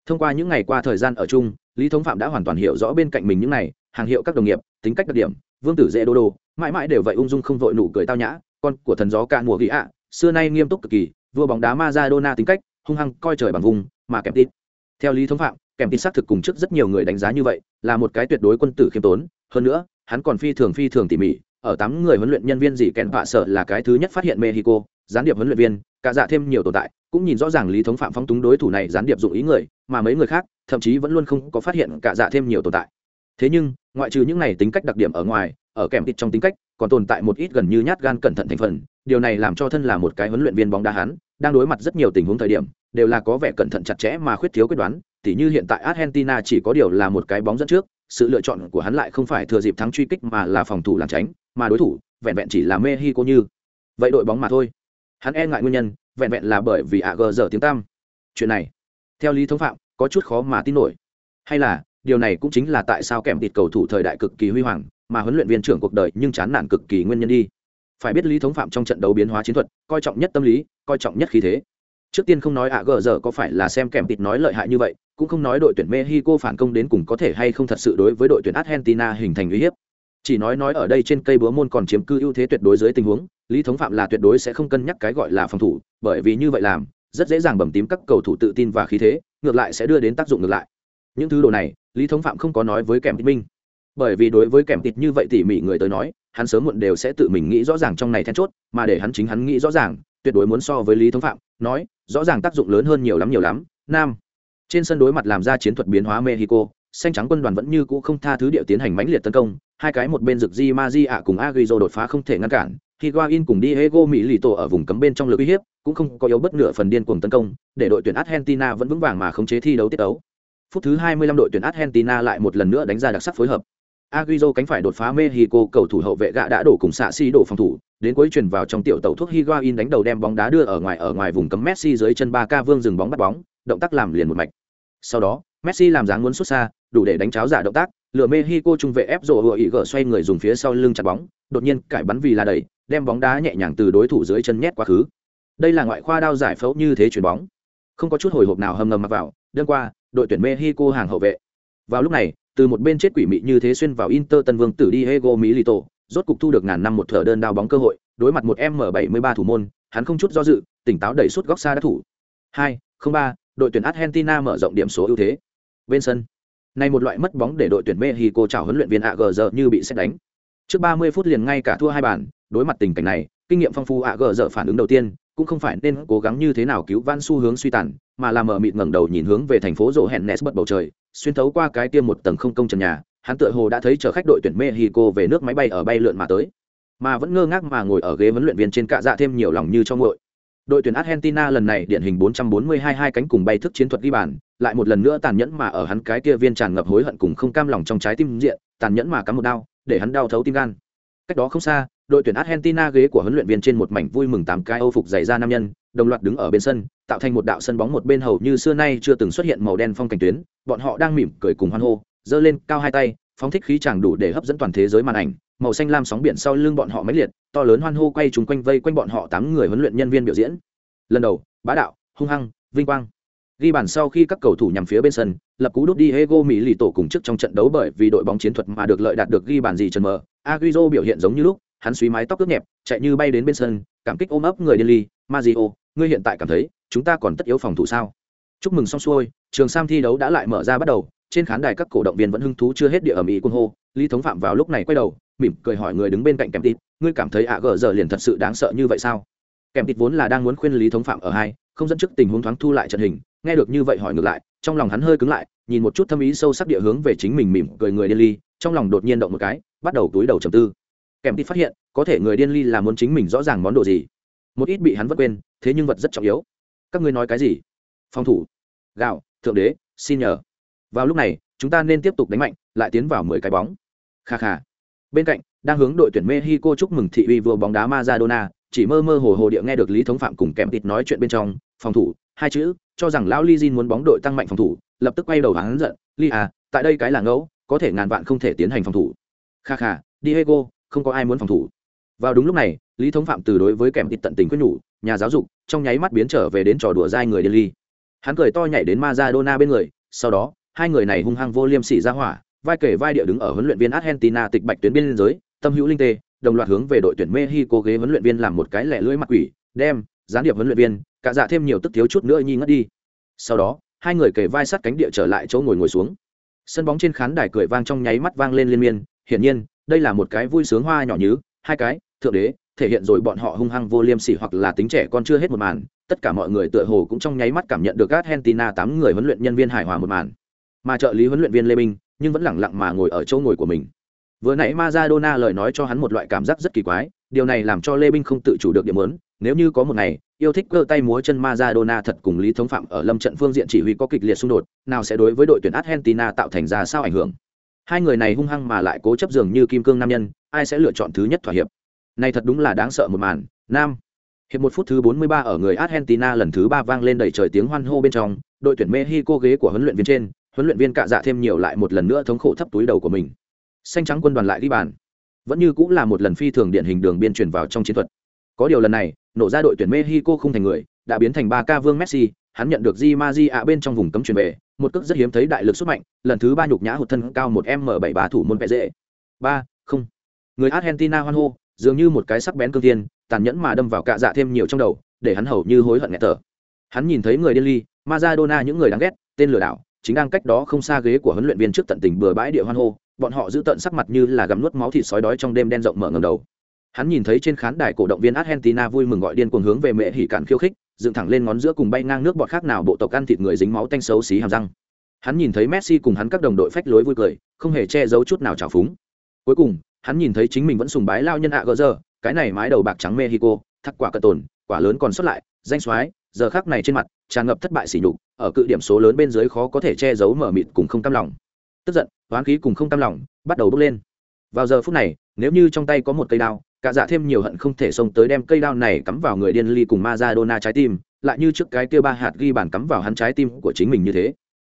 Thông qua những ngày qua thời gian ở chung, lý thống phạm đã hoàn toàn hiểu rõ bên cạnh mình những này, hàng hiệu các đồng nghiệp, tính cách đặc điểm, vương tử dễ đô đô, mãi mãi đều vậy ung dung không vội nụ cười tao nhã, con của thần gió ca mùa ghi ạ, xưa nay nghiêm túc cực kỳ, vua bóng đá Maradona tính cách, hung hăng coi trời bằng vùng, mà kèm tít theo lý thống phạm kèm tin xác thực cùng trước rất nhiều người đánh giá như vậy, là một cái tuyệt đối quân tử khiêm tốn. Hơn nữa, hắn còn phi thường phi thường tỉ mỉ. Ở tám người huấn luyện nhân viên gì kèn vạ sợ là cái thứ nhất phát hiện mexico, gián điệp huấn luyện viên, cả dạ thêm nhiều tồn tại, cũng nhìn rõ ràng lý thống phạm phóng túng đối thủ này gián điệp dụng ý người, mà mấy người khác, thậm chí vẫn luôn không có phát hiện cả dạ thêm nhiều tồn tại. Thế nhưng, ngoại trừ những này tính cách đặc điểm ở ngoài, ở kèm tịt trong tính cách, còn tồn tại một ít gần như nhát gan cẩn thận thành phần. Điều này làm cho thân là một cái huấn luyện viên bóng đá hắn, đang đối mặt rất nhiều tình huống thời điểm đều là có vẻ cẩn thận chặt chẽ mà khuyết thiếu quyết đoán, tỉ như hiện tại argentina chỉ có điều là một cái bóng dẫn trước, sự lựa chọn của hắn lại không phải thừa dịp thắng truy kích mà là phòng thủ làm tránh, mà đối thủ vẹn vẹn chỉ là mexico như. Vậy đội bóng mà thôi. Hắn e ngại nguyên nhân, vẹn vẹn là bởi vì ạ gờ giờ tiếng tam chuyện này, theo lý thống phạm, có chút khó mà tin nổi. Hay là, điều này cũng chính là tại sao kèm tịt cầu thủ thời đại cực kỳ huy hoàng, mà huấn luyện viên trưởng cuộc đời nhưng chán nản cực kỳ nguyên nhân đi. Phải biết lý thống phạm trong trận đấu biến hóa chiến thuật, coi trọng nhất tâm lý, coi trọng nhất khí thế trước tiên không nói ạ, gờ giờ có phải là xem kèm tịt nói lợi hại như vậy, cũng không nói đội tuyển mexico phản công đến cùng có thể hay không thật sự đối với đội tuyển argentina hình thành uy hiếp. Chỉ nói nói ở đây trên cây búa môn còn chiếm cư ưu thế tuyệt đối dưới tình huống, lý thống phạm là tuyệt đối sẽ không cân nhắc cái gọi là phòng thủ, bởi vì như vậy làm, rất dễ dàng bầm tím các cầu thủ tự tin và khí thế, ngược lại sẽ đưa đến tác dụng ngược lại. Những thứ đồ này, lý thống phạm không có nói với kèm tịt minh bởi vì đối với kèm tịt như vậy tỉ mỉ người tới nói, hắn sớm muộn đều sẽ tự mình nghĩ rõ ràng trong này then chốt, mà để hắn chính hắn nghĩ rõ ràng, tuyệt đối muốn so với lý thống phạm, nói rõ ràng tác dụng lớn hơn nhiều lắm nhiều lắm. Nam, trên sân đối mặt làm ra chiến thuật biến hóa mexico, xanh trắng quân đoàn vẫn như cũ không tha thứ địa tiến hành mãnh liệt tấn công. Hai cái một bên rực di ma di ạ cùng agrizo đột phá không thể ngăn cản. Higuain cùng diego mỹ lì tổ ở vùng cấm bên trong lực uy hiếp, cũng không có yếu bất nửa phần điên cuồng tấn công, để đội tuyển argentina vẫn vững vàng mà khống chế thi đấu tiết đấu phút thứ 25 đội tuyển argentina lại một lần nữa đánh ra đặc sắc phối hợp. Agüero cánh phải đột phá Mexico cầu thủ hậu vệ gã đã đổ cùng xạ si đổ phòng thủ, đến cuối chuyển vào trong tiểu tàu thuốc Higuain đánh đầu đem bóng đá đưa ở ngoài ở ngoài vùng cấm Messi dưới chân 3K Vương dừng bóng bắt bóng, động tác làm liền một mạch. Sau đó, Messi làm dáng muốn xuất xa, đủ để đánh cháo giả động tác, lừa Mexico trung vệ ép rồ vừa ý gỡ xoay người dùng phía sau lưng chặt bóng, đột nhiên cải bắn vì là đẩy, đem bóng đá nhẹ nhàng từ đối thủ dưới chân nhét qua khứ. Đây là ngoại khoa đao giải phẫu như thế chuyển bóng, không có chút hồi hộp nào hầm ngầm mặc vào, đương qua, đội tuyển Mexico hàng hậu vệ. Vào lúc này, từ một bên chết quỷ mị như thế xuyên vào Inter Tân Vương tử Diego Milito, rốt cục thu được ngàn năm một thở đơn đao bóng cơ hội, đối mặt một M73 thủ môn, hắn không chút do dự, tỉnh táo đẩy suốt góc xa đá thủ. 2, 03, đội tuyển Argentina mở rộng điểm số ưu thế. Bên sân, này một loại mất bóng để đội tuyển Mexico chào huấn luyện viên AGZ như bị sét đánh. Trước 30 phút liền ngay cả thua hai bàn, đối mặt tình cảnh này, kinh nghiệm phong phú AGZ phản ứng đầu tiên, cũng không phải nên cố gắng như thế nào cứu van xu hướng suy tàn, mà là mở mịt ngẩng đầu nhìn hướng về thành phố rộ hẹn Nes bật bầu trời, xuyên thấu qua cái kia một tầng không công trần nhà, hắn tựa hồ đã thấy chở khách đội tuyển mexico về nước máy bay ở bay lượn mà tới. Mà vẫn ngơ ngác mà ngồi ở ghế huấn luyện viên trên cạ dạ thêm nhiều lòng như cho ngội đội tuyển argentina lần này điển hình 442 hai cánh cùng bay thức chiến thuật ghi bàn, lại một lần nữa tàn nhẫn mà ở hắn cái kia viên tràn ngập hối hận cùng không cam lòng trong trái tim diện, tàn nhẫn mà cắm một đau để hắn đau thấu tim gan. Cách đó không xa, đội tuyển argentina ghế của huấn luyện viên trên một mảnh vui mừng tám cái âu phục dày ra nam nhân đồng loạt đứng ở bên sân, tạo thành một đạo sân bóng một bên hầu như xưa nay chưa từng xuất hiện màu đen phong cảnh tuyến. Bọn họ đang mỉm cười cùng hoan hô, giơ lên cao hai tay, phóng thích khí chàng đủ để hấp dẫn toàn thế giới màn ảnh. Màu xanh lam sóng biển sau lưng bọn họ mấy liệt, to lớn hoan hô quay trúng quanh vây quanh bọn họ tám người huấn luyện nhân viên biểu diễn. Lần đầu, bá đạo, hung hăng, vinh quang. Ghi bàn sau khi các cầu thủ nhằm phía bên sân, lập cú đút đi hego mỹ lì tổ cùng trước trong trận đấu bởi vì đội bóng chiến thuật mà được lợi đạt được ghi bàn gì trần mờ. Aguizo biểu hiện giống như lúc, hắn suy mái tóc cướp nhẹp, chạy như bay đến bên sân, cảm kích ôm ấp người điên ly mazio ngươi hiện tại cảm thấy chúng ta còn tất yếu phòng thủ sao? Chúc mừng xong xuôi, trường sam thi đấu đã lại mở ra bắt đầu, trên khán đài các cổ động viên vẫn hưng thú chưa hết địa ầm ĩ quân hô. Lý thống phạm vào lúc này quay đầu, mỉm cười hỏi người đứng bên cạnh kèm tịt, ngươi cảm thấy ạ gở giờ liền thật sự đáng sợ như vậy sao? Kèm tịt vốn là đang muốn khuyên lý thống phạm ở hai, không dẫn trước tình huống thoáng thu lại trận hình, nghe được như vậy hỏi ngược lại, trong lòng hắn hơi cứng lại, nhìn một chút thâm ý sâu sắc địa hướng về chính mình mỉm cười người điên ly, trong lòng đột nhiên động một cái, bắt đầu túi đầu trầm tư. Kèm tịt phát hiện, có thể người điên ly là muốn chính mình rõ ràng món đồ gì một ít bị hắn vất quên, thế nhưng vật rất trọng yếu. Các ngươi nói cái gì? Phòng thủ, gạo, thượng đế, xin nhờ. Vào lúc này, chúng ta nên tiếp tục đánh mạnh, lại tiến vào mười cái bóng. Kha kha. Bên cạnh, đang hướng đội tuyển mexico chúc mừng thị uy vừa bóng đá maradona, chỉ mơ mơ hồ hồ địa nghe được lý thống phạm cùng kèm tịt nói chuyện bên trong, phòng thủ, hai chữ, cho rằng lão li muốn bóng đội tăng mạnh phòng thủ, lập tức quay đầu hắn giận li à tại đây cái là ngẫu, có thể ngàn vạn không thể tiến hành phòng thủ. Kha kha, diego, không có ai muốn phòng thủ. Vào đúng lúc này lý thống phạm từ đối với kèm thịt tận tình quyết nhủ, nhà giáo dục, trong nháy mắt biến trở về đến trò đùa dai người điên ly. Hắn cười to nhảy đến Maradona bên người, sau đó, hai người này hung hăng vô liêm sỉ ra hỏa, vai kể vai địa đứng ở huấn luyện viên argentina tịch bạch tuyến biên giới, tâm hữu linh tê, đồng loạt hướng về đội tuyển mexico ghế huấn luyện viên làm một cái lẻ lưỡi mặt quỷ, đem gián điệp huấn luyện viên, cả dạ thêm nhiều tức thiếu chút nữa nhi ngất đi. Sau đó, hai người kể vai sát cánh địa trở lại chỗ ngồi ngồi xuống. Sân bóng trên khán đài cười vang trong nháy mắt vang lên liên miên, hiển nhiên, đây là một cái vui sướng hoa nhỏ nhứ, hai cái, thượng đế thể hiện rồi bọn họ hung hăng vô liêm sỉ hoặc là tính trẻ con chưa hết một màn, tất cả mọi người tựa hồ cũng trong nháy mắt cảm nhận được argentina tám người huấn luyện nhân viên hài hòa một màn. Mà trợ lý huấn luyện viên lê minh, nhưng vẫn lẳng lặng mà ngồi ở chỗ ngồi của mình. Vừa nãy Maradona lời nói cho hắn một loại cảm giác rất kỳ quái, điều này làm cho lê minh không tự chủ được điểm lớn nếu như có một ngày, yêu thích cơ tay múa chân Maradona thật cùng lý thống phạm ở lâm trận phương diện chỉ huy có kịch liệt xung đột, nào sẽ đối với đội tuyển argentina tạo thành ra sao ảnh hưởng? Hai người này hung hăng mà lại cố chấp dường như kim cương nam nhân, ai sẽ lựa chọn thứ nhất thỏa hiệp? Này thật đúng là đáng sợ một màn. Nam. Hiệp một phút thứ 43 ở người argentina lần thứ ba vang lên đầy trời tiếng hoan hô bên trong, đội tuyển mexico ghế của huấn luyện viên trên, huấn luyện viên cạ dạ thêm nhiều lại một lần nữa thống khổ thấp túi đầu của mình. Xanh trắng quân đoàn lại đi bàn. Vẫn như cũng là một lần phi thường điển hình đường biên truyền vào trong chiến thuật. Có điều lần này, nổ ra đội tuyển mexico không thành người, đã biến thành ba ca vương messi, hắn nhận được di ma ạ bên trong vùng cấm truyền về, một cước rất hiếm thấy đại lực xuất mạnh, lần thứ ba nhục nhã hụt thân cao một m bảy ba thủ môn vẽ dễ ba, không. Người argentina hoan hô dường như một cái sắc bén cương tiên tàn nhẫn mà đâm vào cạ dạ thêm nhiều trong đầu, để hắn hầu như hối hận nghẹt thở. Hắn nhìn thấy người điên ly Maradona những người đáng ghét, tên lừa đảo, chính đang cách đó không xa ghế của huấn luyện viên trước tận tình bừa bãi địa hoan hô, bọn họ giữ tận sắc mặt như là gặm nuốt máu thịt sói đói trong đêm đen rộng mở ngầm đầu. Hắn nhìn thấy trên khán đài cổ động viên argentina vui mừng gọi điên cuồng hướng về mẹ hỉ cản khiêu khích, dựng thẳng lên ngón giữa cùng bay ngang nước bọt khác nào bộ tộc ăn thịt người dính máu tanh xấu xí hàm răng. Hắn nhìn thấy messi cùng hắn các đồng đội phách lối vui cười, không hề che giấu chút nào trào phúng. Cuối cùng hắn nhìn thấy chính mình vẫn sùng bái lao nhân ạ gỡ giờ, cái này mái đầu bạc trắng mexico thắc quả cận tồn, quả lớn còn xuất lại, danh soái, giờ khác này trên mặt, tràn ngập thất bại sỉ nhục, ở cự điểm số lớn bên dưới khó có thể che giấu mở mịt cùng không cam lòng. Tức giận, hoán khí cùng không cam lòng, bắt đầu bốc lên. Vào giờ phút này, nếu như trong tay có một cây đao, cả dạ thêm nhiều hận không thể xông tới đem cây đao này cắm vào người điên ly cùng Maradona trái tim, lại như trước cái kia ba hạt ghi bàn cắm vào hắn trái tim của chính mình như thế.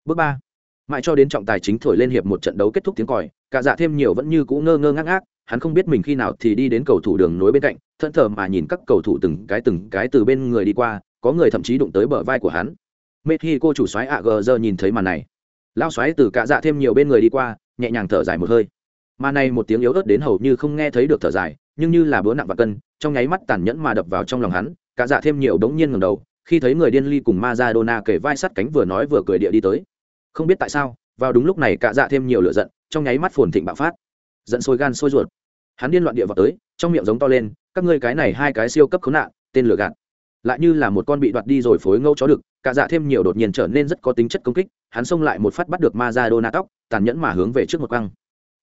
Bước ba, mãi cho đến trọng tài chính thổi lên hiệp một trận đấu kết thúc tiếng còi cả dạ thêm nhiều vẫn như cũ ngơ ngơ ngác ngác, hắn không biết mình khi nào thì đi đến cầu thủ đường nối bên cạnh, thẫn thờ mà nhìn các cầu thủ từng cái từng cái từ bên người đi qua, có người thậm chí đụng tới bờ vai của hắn. Cô chủ xoáy ạ gờ giờ nhìn thấy màn này. Lao xoáy từ cả dạ thêm nhiều bên người đi qua, nhẹ nhàng thở dài một hơi. Mà này một tiếng yếu ớt đến hầu như không nghe thấy được thở dài, nhưng như là bữa nặng và cân, trong nháy mắt tàn nhẫn mà đập vào trong lòng hắn, Cả dạ thêm nhiều đống nhiên ngầm đầu, khi thấy người điên ly cùng Maradona kể vai sắt cánh vừa nói vừa cười địa đi tới. Không biết tại sao vào đúng lúc này cạ dạ thêm nhiều lửa giận trong nháy mắt phồn thịnh bạo phát giận sôi gan sôi ruột hắn điên loạn địa vào tới trong miệng giống to lên các ngươi cái này hai cái siêu cấp khốn nạn tên lửa gạt lại như là một con bị đoạt đi rồi phối ngâu chó đực cả dạ thêm nhiều đột nhiên trở nên rất có tính chất công kích hắn xông lại một phát bắt được Maradona tóc, tàn nhẫn mà hướng về trước một quăng.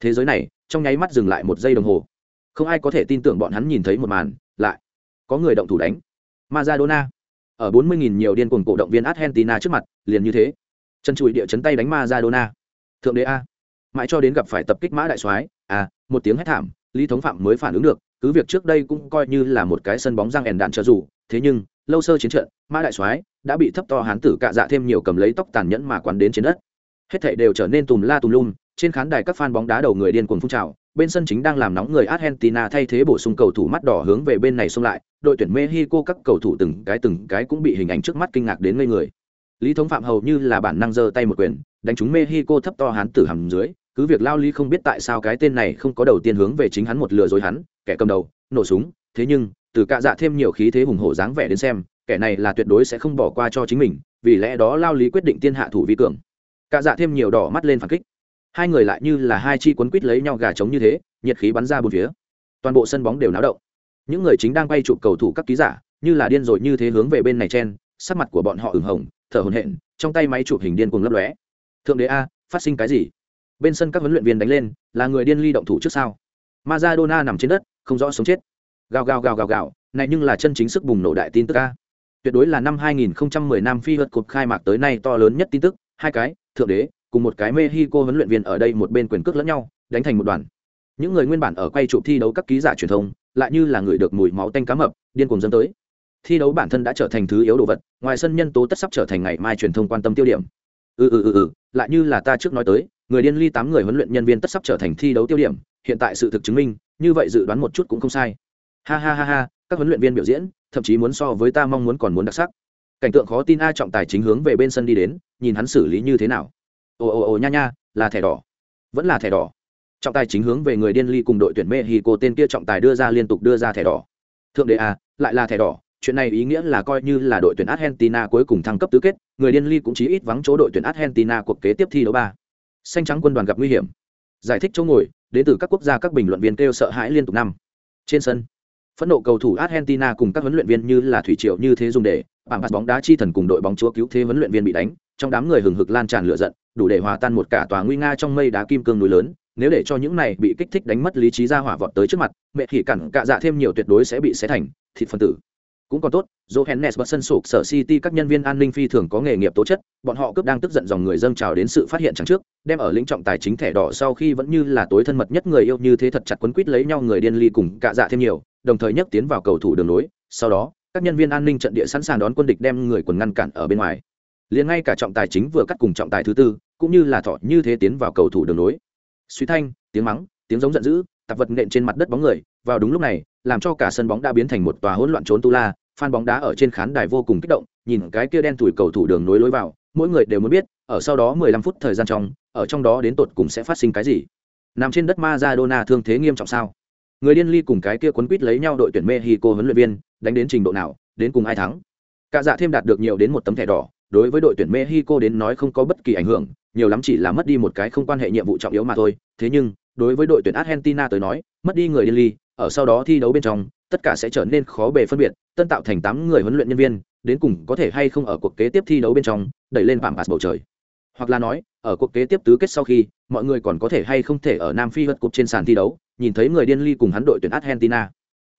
Thế giới này, trong nháy mắt dừng lại một giây đồng hồ. Không ai có thể tin tưởng bọn hắn nhìn thấy một màn, lại có người động thủ đánh. Maradona ở 40.000 nhiều điên cuồng cổ động viên Argentina trước mặt, liền như thế. Chân chùi địa chấn tay đánh Maradona. Thượng đế a. Mãi cho đến gặp phải tập kích mã đại soái, à, một tiếng hét thảm, Lý Thống Phạm mới phản ứng được, cứ việc trước đây cũng coi như là một cái sân bóng răng ẻn đạn cho dù, thế nhưng, lâu sơ chiến trận, mã đại soái đã bị thấp to hán tử cạ dạ thêm nhiều cầm lấy tóc tàn nhẫn mà quán đến trên đất. Hết thảy đều trở nên tùm la tùm lum, trên khán đài các fan bóng đá đầu người điên cuồng phun trào, bên sân chính đang làm nóng người Argentina thay thế bổ sung cầu thủ mắt đỏ hướng về bên này xông lại, đội tuyển Mexico các cầu thủ từng cái từng cái cũng bị hình ảnh trước mắt kinh ngạc đến ngây người. Lý Thống Phạm hầu như là bản năng giơ tay một quyền, đánh trúng Mexico thấp to hán tử hầm dưới, cứ việc Lao Lý không biết tại sao cái tên này không có đầu tiên hướng về chính hắn một lừa dối hắn, kẻ cầm đầu, nổ súng, thế nhưng, từ cạ dạ thêm nhiều khí thế hùng hổ dáng vẻ đến xem, kẻ này là tuyệt đối sẽ không bỏ qua cho chính mình, vì lẽ đó Lao Lý quyết định tiên hạ thủ vi cường. Cạ dạ thêm nhiều đỏ mắt lên phản kích. Hai người lại như là hai chi quấn quít lấy nhau gà trống như thế, nhiệt khí bắn ra bốn phía. Toàn bộ sân bóng đều náo động. Những người chính đang quay chụp cầu thủ các ký giả, như là điên rồi như thế hướng về bên này chen, sắc mặt của bọn họ ửng hồng, thở hổn hển, trong tay máy chụp hình điên cuồng lấp lóe. Thượng đế a, phát sinh cái gì? Bên sân các huấn luyện viên đánh lên, là người điên ly động thủ trước sao? Maradona nằm trên đất, không rõ sống chết. Gào gào gào gào gào, này nhưng là chân chính sức bùng nổ đại tin tức a. Tuyệt đối là năm 2010 năm phi vượt cột khai mạc tới nay to lớn nhất tin tức, hai cái, thượng đế, cùng một cái Mexico huấn luyện viên ở đây một bên quyền cước lẫn nhau, đánh thành một đoàn. Những người nguyên bản ở quay chụp thi đấu các ký giả truyền thông, lại như là người được mùi máu tanh cá mập, điên cuồng dâng tới. Thi đấu bản thân đã trở thành thứ yếu đồ vật, ngoài sân nhân tố tất sắp trở thành ngày mai truyền thông quan tâm tiêu điểm. Ừ ừ ừ ừ, lại như là ta trước nói tới, người điên ly tám người huấn luyện nhân viên tất sắp trở thành thi đấu tiêu điểm, hiện tại sự thực chứng minh, như vậy dự đoán một chút cũng không sai. Ha ha ha ha, các huấn luyện viên biểu diễn, thậm chí muốn so với ta mong muốn còn muốn đặc sắc. Cảnh tượng khó tin a trọng tài chính hướng về bên sân đi đến, nhìn hắn xử lý như thế nào. Ồ ồ ồ nha nha, là thẻ đỏ. Vẫn là thẻ đỏ trọng tài chính hướng về người điên ly cùng đội tuyển mexico tên kia trọng tài đưa ra liên tục đưa ra thẻ đỏ thượng đế a lại là thẻ đỏ chuyện này ý nghĩa là coi như là đội tuyển argentina cuối cùng thăng cấp tứ kết, người điên ly cũng chỉ ít vắng chỗ đội tuyển argentina cuộc kế tiếp thi đấu ba. Xanh trắng quân đoàn gặp nguy hiểm. Giải thích chỗ ngồi, đến từ các quốc gia các bình luận viên kêu sợ hãi liên tục năm. Trên sân, phẫn nộ cầu thủ argentina cùng các huấn luyện viên như là thủy triệu như thế dùng để, bảng bóng đá chi thần cùng đội bóng chúa cứu thế huấn luyện viên bị đánh, trong đám người hừng hực lan tràn lửa giận, đủ để hòa tan một cả tòa nguy nga trong mây đá kim cương núi lớn. Nếu để cho những này bị kích thích đánh mất lý trí ra hỏa vọt tới trước mặt, mẹ thì cản cạ dạ thêm nhiều tuyệt đối sẽ bị xé thành thịt phân tử cũng còn tốt, johannes bật sân sụp sở city các nhân viên an ninh phi thường có nghề nghiệp tố chất, bọn họ cướp đang tức giận dòng người dâng trào đến sự phát hiện chẳng trước, đem ở lĩnh trọng tài chính thẻ đỏ sau khi vẫn như là tối thân mật nhất người yêu như thế thật chặt quấn quýt lấy nhau người điên ly cùng cạ dạ thêm nhiều, đồng thời nhấc tiến vào cầu thủ đường lối. Sau đó, các nhân viên an ninh trận địa sẵn sàng đón quân địch đem người quần ngăn cản ở bên ngoài. Liền ngay cả trọng tài chính vừa cắt cùng trọng tài thứ tư, cũng như là thọ như thế tiến vào cầu thủ đường lối. Suy thanh, tiếng mắng, tiếng giống giận dữ, tạp vật nện trên mặt đất bóng người. Vào đúng lúc này, làm cho cả sân bóng đã biến thành một tòa hỗn loạn trốn tu la phan bóng đá ở trên khán đài vô cùng kích động, nhìn cái kia đen tuổi cầu thủ đường nối lối vào, mỗi người đều muốn biết, ở sau đó 15 phút thời gian trong, ở trong đó đến tột cùng sẽ phát sinh cái gì? Nằm trên đất Maradona thương thế nghiêm trọng sao? Người điên ly cùng cái kia quấn quýt lấy nhau đội tuyển Mexico huấn luyện viên, đánh đến trình độ nào, đến cùng ai thắng? Cả dạ thêm đạt được nhiều đến một tấm thẻ đỏ, đối với đội tuyển Mexico đến nói không có bất kỳ ảnh hưởng, nhiều lắm chỉ là mất đi một cái không quan hệ nhiệm vụ trọng yếu mà thôi. Thế nhưng, đối với đội tuyển argentina tới nói, mất đi người điên ly, ở sau đó thi đấu bên trong tất cả sẽ trở nên khó bề phân biệt tân tạo thành tám người huấn luyện nhân viên đến cùng có thể hay không ở cuộc kế tiếp thi đấu bên trong đẩy lên vàng bạt bầu trời. Hoặc là nói ở cuộc kế tiếp tứ kết sau khi mọi người còn có thể hay không thể ở nam phi vượt cục trên sàn thi đấu nhìn thấy người điên ly cùng hắn đội tuyển argentina.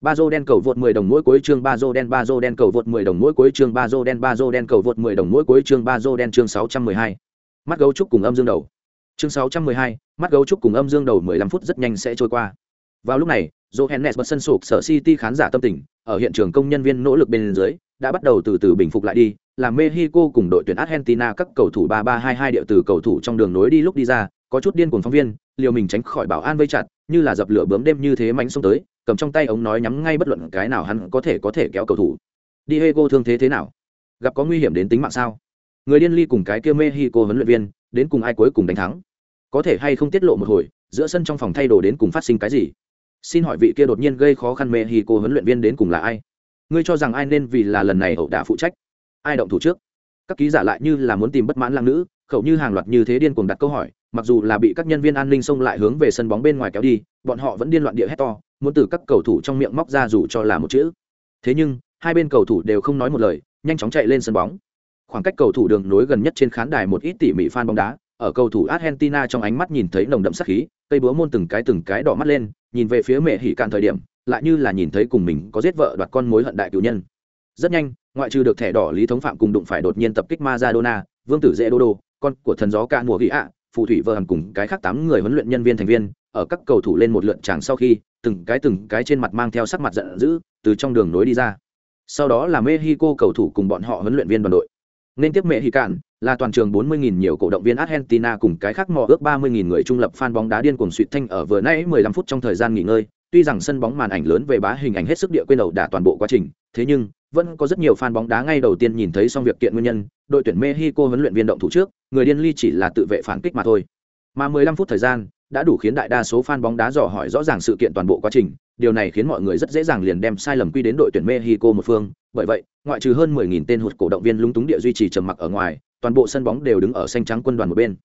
Ba dô đen cầu vượt 10 đồng mỗi cuối chương ba dô đen ba dô đen cầu vượt 10 đồng mỗi cuối chương ba dô đen ba dô đen cầu vượt 10 đồng mỗi cuối chương ba dô đen chương 612. mắt gấu trúc cùng âm dương đầu. Chương 612, mắt gấu trúc cùng âm dương đầu 15 phút rất nhanh sẽ trôi qua. Vào lúc này johannes bật sân sụp sở city khán giả tâm tình, ở hiện trường công nhân viên nỗ lực bên dưới, đã bắt đầu từ từ bình phục lại đi, làm mexico cùng đội tuyển argentina các cầu thủ 3322 điệu từ cầu thủ trong đường nối đi lúc đi ra, có chút điên cuồng phóng viên, liều mình tránh khỏi bảo an vây chặt, như là dập lửa bướm đêm như thế mạnh xông tới, cầm trong tay ống nói nhắm ngay bất luận cái nào hắn có thể có thể kéo cầu thủ. Diego thương thế thế nào? Gặp có nguy hiểm đến tính mạng sao? Người điên ly cùng cái kia mexico huấn luyện viên, đến cùng ai cuối cùng đánh thắng? Có thể hay không tiết lộ một hồi, giữa sân trong phòng thay đồ đến cùng phát sinh cái gì? Xin hỏi vị kia đột nhiên gây khó khăn mexico huấn luyện viên đến cùng là ai? Ngươi cho rằng ai nên vì là lần này ẩu đả phụ trách? Ai động thủ trước? Các ký giả lại như là muốn tìm bất mãn lang nữ, khẩu như hàng loạt như thế điên cuồng đặt câu hỏi, mặc dù là bị các nhân viên an ninh xông lại hướng về sân bóng bên ngoài kéo đi, bọn họ vẫn điên loạn địa hét to, muốn từ các cầu thủ trong miệng móc ra dù cho là một chữ. Thế nhưng, hai bên cầu thủ đều không nói một lời, nhanh chóng chạy lên sân bóng. Khoảng cách cầu thủ đường nối gần nhất trên khán đài một ít tỉ mỉ fan bóng đá ở cầu thủ argentina trong ánh mắt nhìn thấy nồng đậm sắc khí cây búa môn từng cái từng cái đỏ mắt lên nhìn về phía mẹ hỉ cạn thời điểm lại như là nhìn thấy cùng mình có giết vợ đoạt con mối hận đại cửu nhân. Rất nhanh ngoại trừ được thẻ đỏ lý thống phạm cùng đụng phải đột nhiên tập kích Maradona, vương tử dễ đô đô con của thần gió ca mùa ghi ạ phù thủy vợ hầm cùng cái khác tám người huấn luyện nhân viên thành viên ở các cầu thủ lên một lượt tràng sau khi từng cái từng cái trên mặt mang theo sắc mặt giận dữ từ trong đường nối đi ra. Sau đó là mexico cầu thủ cùng bọn họ huấn luyện viên đoàn đội. Nên tiếp mẹ hỉ cạn là toàn trường 40.000 nhiều cổ động viên Argentina cùng cái khác mò ước 30.000 người trung lập fan bóng đá điên cuồng suýt thanh ở vừa nãy 15 phút trong thời gian nghỉ ngơi, tuy rằng sân bóng màn ảnh lớn về bá hình ảnh hết sức địa quên đầu đả toàn bộ quá trình, thế nhưng vẫn có rất nhiều fan bóng đá ngay đầu tiên nhìn thấy xong việc kiện nguyên nhân, đội tuyển Mexico huấn luyện viên động thủ trước, người điên ly chỉ là tự vệ phản kích mà thôi. Mà 15 phút thời gian đã đủ khiến đại đa số fan bóng đá dò hỏi rõ ràng sự kiện toàn bộ quá trình, điều này khiến mọi người rất dễ dàng liền đem sai lầm quy đến đội tuyển Mexico một phương, bởi vậy, ngoại trừ hơn 10.000 tên hụt cổ động viên lúng túng địa duy trì trầm mặc ở ngoài, toàn bộ sân bóng đều đứng ở xanh trắng quân đoàn một bên.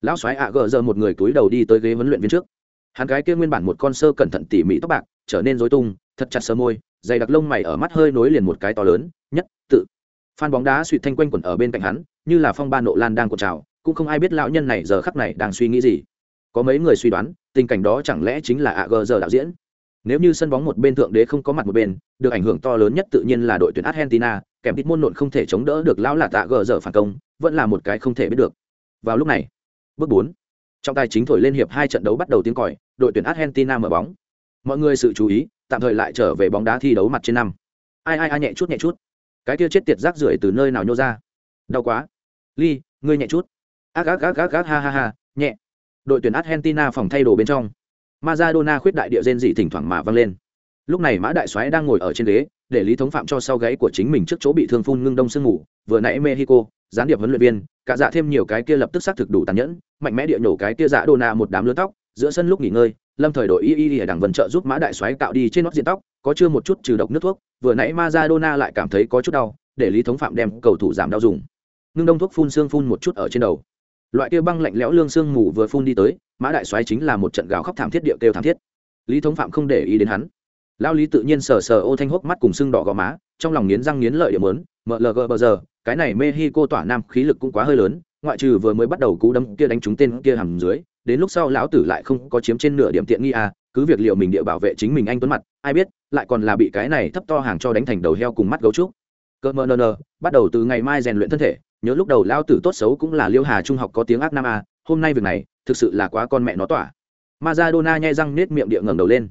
Lão xoáy ạ gờ giờ một người túi đầu đi tới ghế huấn luyện viên trước. Hắn gái kia nguyên bản một con sơ cẩn thận tỉ mỉ tóc bạc, trở nên rối tung, thật chặt sơ môi, dày đặc lông mày ở mắt hơi nối liền một cái to lớn, nhất, tự. Phan bóng đá suy thanh quanh quẩn ở bên cạnh hắn, như là phong ba nộ lan đang cột trào, cũng không ai biết lão nhân này giờ khắc này đang suy nghĩ gì. Có mấy người suy đoán, tình cảnh đó chẳng lẽ chính là ạ gờ giờ đạo diễn nếu như sân bóng một bên thượng đế không có mặt một bên, được ảnh hưởng to lớn nhất tự nhiên là đội tuyển Argentina, kèm tít môn nộn không thể chống đỡ được lão là tạ gờ dở phản công, vẫn là một cái không thể biết được. Vào lúc này, bước bốn Trong tài chính thổi lên hiệp hai trận đấu bắt đầu tiếng còi, đội tuyển Argentina mở bóng. Mọi người sự chú ý, tạm thời lại trở về bóng đá thi đấu mặt trên năm. Ai ai ai nhẹ chút nhẹ chút. Cái kia chết tiệt rác rưởi từ nơi nào nhô ra? Đau quá. Ly, ngươi nhẹ chút. Ác ác ác ác ác ha ha ha, nhẹ. Đội tuyển Argentina phòng thay đồ bên trong Maradona khuyết đại địa gen dị thỉnh thoảng mà vang lên. Lúc này Mã Đại Soái đang ngồi ở trên ghế, để Lý Thống Phạm cho sau gáy của chính mình trước chỗ bị thương phun ngưng đông sương ngủ, vừa nãy Mexico, gián điệp huấn luyện viên, cả dạ thêm nhiều cái kia lập tức xác thực đủ tàn nhẫn, mạnh mẽ địa nổ cái kia dạ Dona một đám lưa tóc, giữa sân lúc nghỉ ngơi, Lâm Thời đội y y ở đằng vân trợ giúp Mã Đại Soái cạo đi trên nót diện tóc, có chưa một chút trừ độc nước thuốc, vừa nãy Maradona lại cảm thấy có chút đau, để Lý Thống Phạm đem cầu thủ giảm đau dùng. Ngưng đông thuốc phun xương phun một chút ở trên đầu. Loại kia băng lạnh lẽo lương xương ngủ vừa phun đi tới, mã đại soái chính là một trận gào khóc thảm thiết điệu kêu thảm thiết. Lý thống phạm không để ý đến hắn. Lao lý tự nhiên sờ sờ ô thanh hốc mắt cùng sưng đỏ gò má, trong lòng nghiến răng nghiến lợi điểm lớn mlg bờ giờ, cái này mexico tỏa nam khí lực cũng quá hơi lớn, ngoại trừ vừa mới bắt đầu cú đấm kia đánh trúng tên kia hầm dưới, đến lúc sau lão tử lại không có chiếm trên nửa điểm tiện nghi à cứ việc liệu mình địa bảo vệ chính mình anh tuấn mặt, ai biết, lại còn là bị cái này thấp to hàng cho đánh thành đầu heo cùng mắt gấu trúc. Cơ mờ nờ nờ, bắt đầu từ ngày mai rèn luyện thân thể, nhớ lúc đầu lao tử tốt xấu cũng là liêu hà trung học có tiếng ác nam a hôm nay việc này thực sự là quá con mẹ nó tỏa. Maradona nhai răng nết miệng địa ngẩng đầu lên.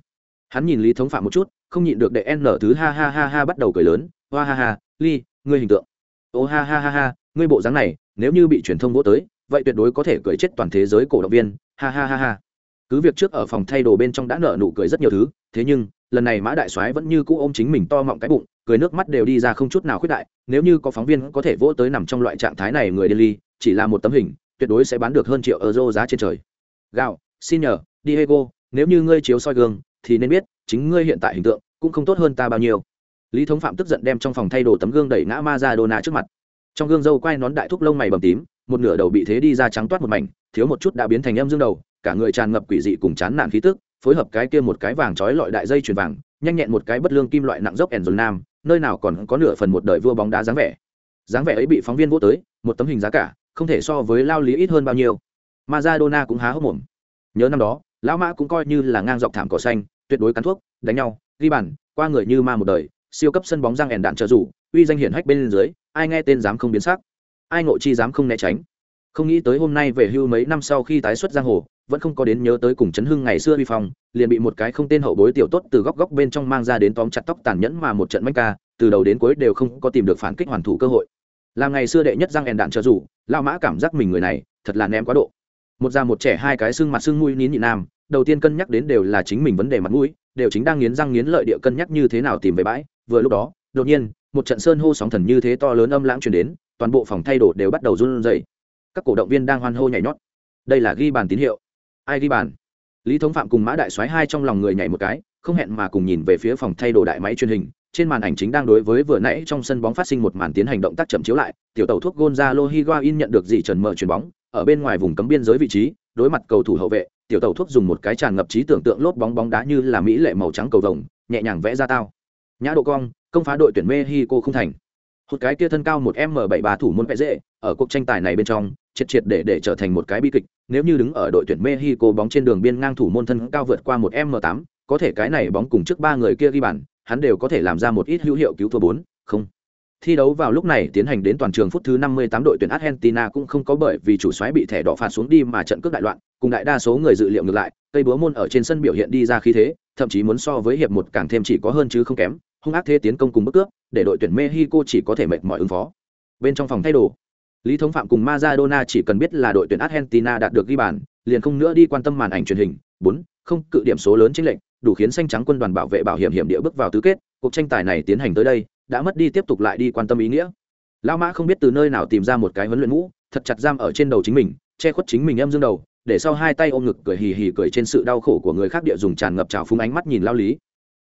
Hắn nhìn lý thống phạm một chút, không nhịn được đệ n thứ ha ha ha ha bắt đầu cười lớn. Hoa ha ha ly ngươi hình tượng. Ô ha ha ha ha, ngươi bộ dáng này, nếu như bị truyền thông vỗ tới, vậy tuyệt đối có thể cười chết toàn thế giới cổ động viên. Ha ha ha ha. Cứ việc trước ở phòng thay đồ bên trong đã nở nụ cười rất nhiều thứ, thế nhưng, lần này mã đại soái vẫn như cũ ôm chính mình to mọng cái bụng, cười nước mắt đều đi ra không chút nào khuyết đại. Nếu như có phóng viên có thể vỗ tới nằm trong loại trạng thái này người điên ly chỉ là một tấm hình tuyệt đối sẽ bán được hơn triệu euro giá trên trời. Gạo, xin nhờ, diego, nếu như ngươi chiếu soi gương, thì nên biết, chính ngươi hiện tại hình tượng cũng không tốt hơn ta bao nhiêu. Lý thống phạm tức giận đem trong phòng thay đồ tấm gương đẩy ngã Maradona trước mặt. Trong gương dâu quay nón đại thúc lông mày bầm tím, một nửa đầu bị thế đi ra trắng toát một mảnh, thiếu một chút đã biến thành âm dương đầu, cả người tràn ngập quỷ dị cùng chán nản khí tức, phối hợp cái kia một cái vàng trói lọi đại dây chuyền vàng, nhanh nhẹn một cái bất lương kim loại nặng dốc ẻn nam, nơi nào còn có nửa phần một đời vua bóng đá dáng vẻ. Dáng vẻ ấy bị phóng viên vô tới, một tấm hình giá cả không thể so với lao lý ít hơn bao nhiêu. Maradona cũng há hốc mồm. Nhớ năm đó, lão mã cũng coi như là ngang dọc thảm cỏ xanh, tuyệt đối cắn thuốc, đánh nhau, ghi bàn, qua người như ma một đời, siêu cấp sân bóng răng ẻn đạn trợ rủ, uy danh hiển hách bên dưới, ai nghe tên dám không biến sắc. Ai ngộ chi dám không né tránh. Không nghĩ tới hôm nay về hưu mấy năm sau khi tái xuất giang hồ, vẫn không có đến nhớ tới cùng chấn hưng ngày xưa uy phong, liền bị một cái không tên hậu bối tiểu tốt từ góc góc bên trong mang ra đến tóm chặt tóc tàn nhẫn mà một trận mách ca, từ đầu đến cuối đều không có tìm được phản kích hoàn thủ cơ hội. Làm ngày xưa đệ nhất giang ẻn đạn trợ rủ lao mã cảm giác mình người này thật là ném quá độ. Một già một trẻ hai cái xương mặt xương mũi nín nhị nam, đầu tiên cân nhắc đến đều là chính mình vấn đề mặt mũi, đều chính đang nghiến răng nghiến lợi địa cân nhắc như thế nào tìm về bãi. Vừa lúc đó, đột nhiên, một trận sơn hô sóng thần như thế to lớn âm lãng truyền đến, toàn bộ phòng thay đồ đều bắt đầu run rẩy. Các cổ động viên đang hoan hô nhảy nhót. Đây là ghi bàn tín hiệu. Ai ghi bàn? Lý thống phạm cùng mã đại soái hai trong lòng người nhảy một cái, không hẹn mà cùng nhìn về phía phòng thay đồ đại máy truyền hình trên màn ảnh chính đang đối với vừa nãy trong sân bóng phát sinh một màn tiến hành động tác chậm chiếu lại, tiểu tàu thuốc gonzalo higuain nhận được dị trần mở chuyền bóng, ở bên ngoài vùng cấm biên giới vị trí, đối mặt cầu thủ hậu vệ, tiểu tàu thuốc dùng một cái tràn ngập trí tưởng tượng lốp bóng bóng đá như là mỹ lệ màu trắng cầu vồng, nhẹ nhàng vẽ ra tao. Nhã độ cong, công phá đội tuyển mexico không thành. Hụt cái kia thân cao một m bảy ba thủ môn vẽ dễ, ở cuộc tranh tài này bên trong, triệt triệt để để trở thành một cái bi kịch, nếu như đứng ở đội tuyển mexico bóng trên đường biên ngang thủ môn thân cao vượt qua một m tám, có thể cái này bóng cùng trước ba người kia ghi bàn hắn đều có thể làm ra một ít hữu hiệu cứu thua bốn không. Thi đấu vào lúc này tiến hành đến toàn trường phút thứ 58 đội tuyển Argentina cũng không có bởi vì chủ soái bị thẻ đỏ phạt xuống đi mà trận cướp đại loạn, cùng đại đa số người dự liệu ngược lại, cây búa môn ở trên sân biểu hiện đi ra khí thế, thậm chí muốn so với hiệp một càng thêm chỉ có hơn chứ không kém, hung ác thế tiến công cùng bức cướp, để đội tuyển Mexico chỉ có thể mệt mỏi ứng phó. Bên trong phòng thay đồ, Lý Thống Phạm cùng Maradona chỉ cần biết là đội tuyển Argentina đạt được ghi bàn, liền không nữa đi quan tâm màn ảnh truyền hình, 4, không cự điểm số lớn chênh lệnh, đủ khiến xanh trắng quân đoàn bảo vệ bảo hiểm hiểm địa bước vào tứ kết, cuộc tranh tài này tiến hành tới đây, đã mất đi tiếp tục lại đi quan tâm ý nghĩa. Lão mã không biết từ nơi nào tìm ra một cái huấn luyện mũ thật chặt giam ở trên đầu chính mình che khuất chính mình em dương đầu để sau hai tay ôm ngực cười hì hì cười trên sự đau khổ của người khác địa dùng tràn ngập trào phúng ánh mắt nhìn lao lý.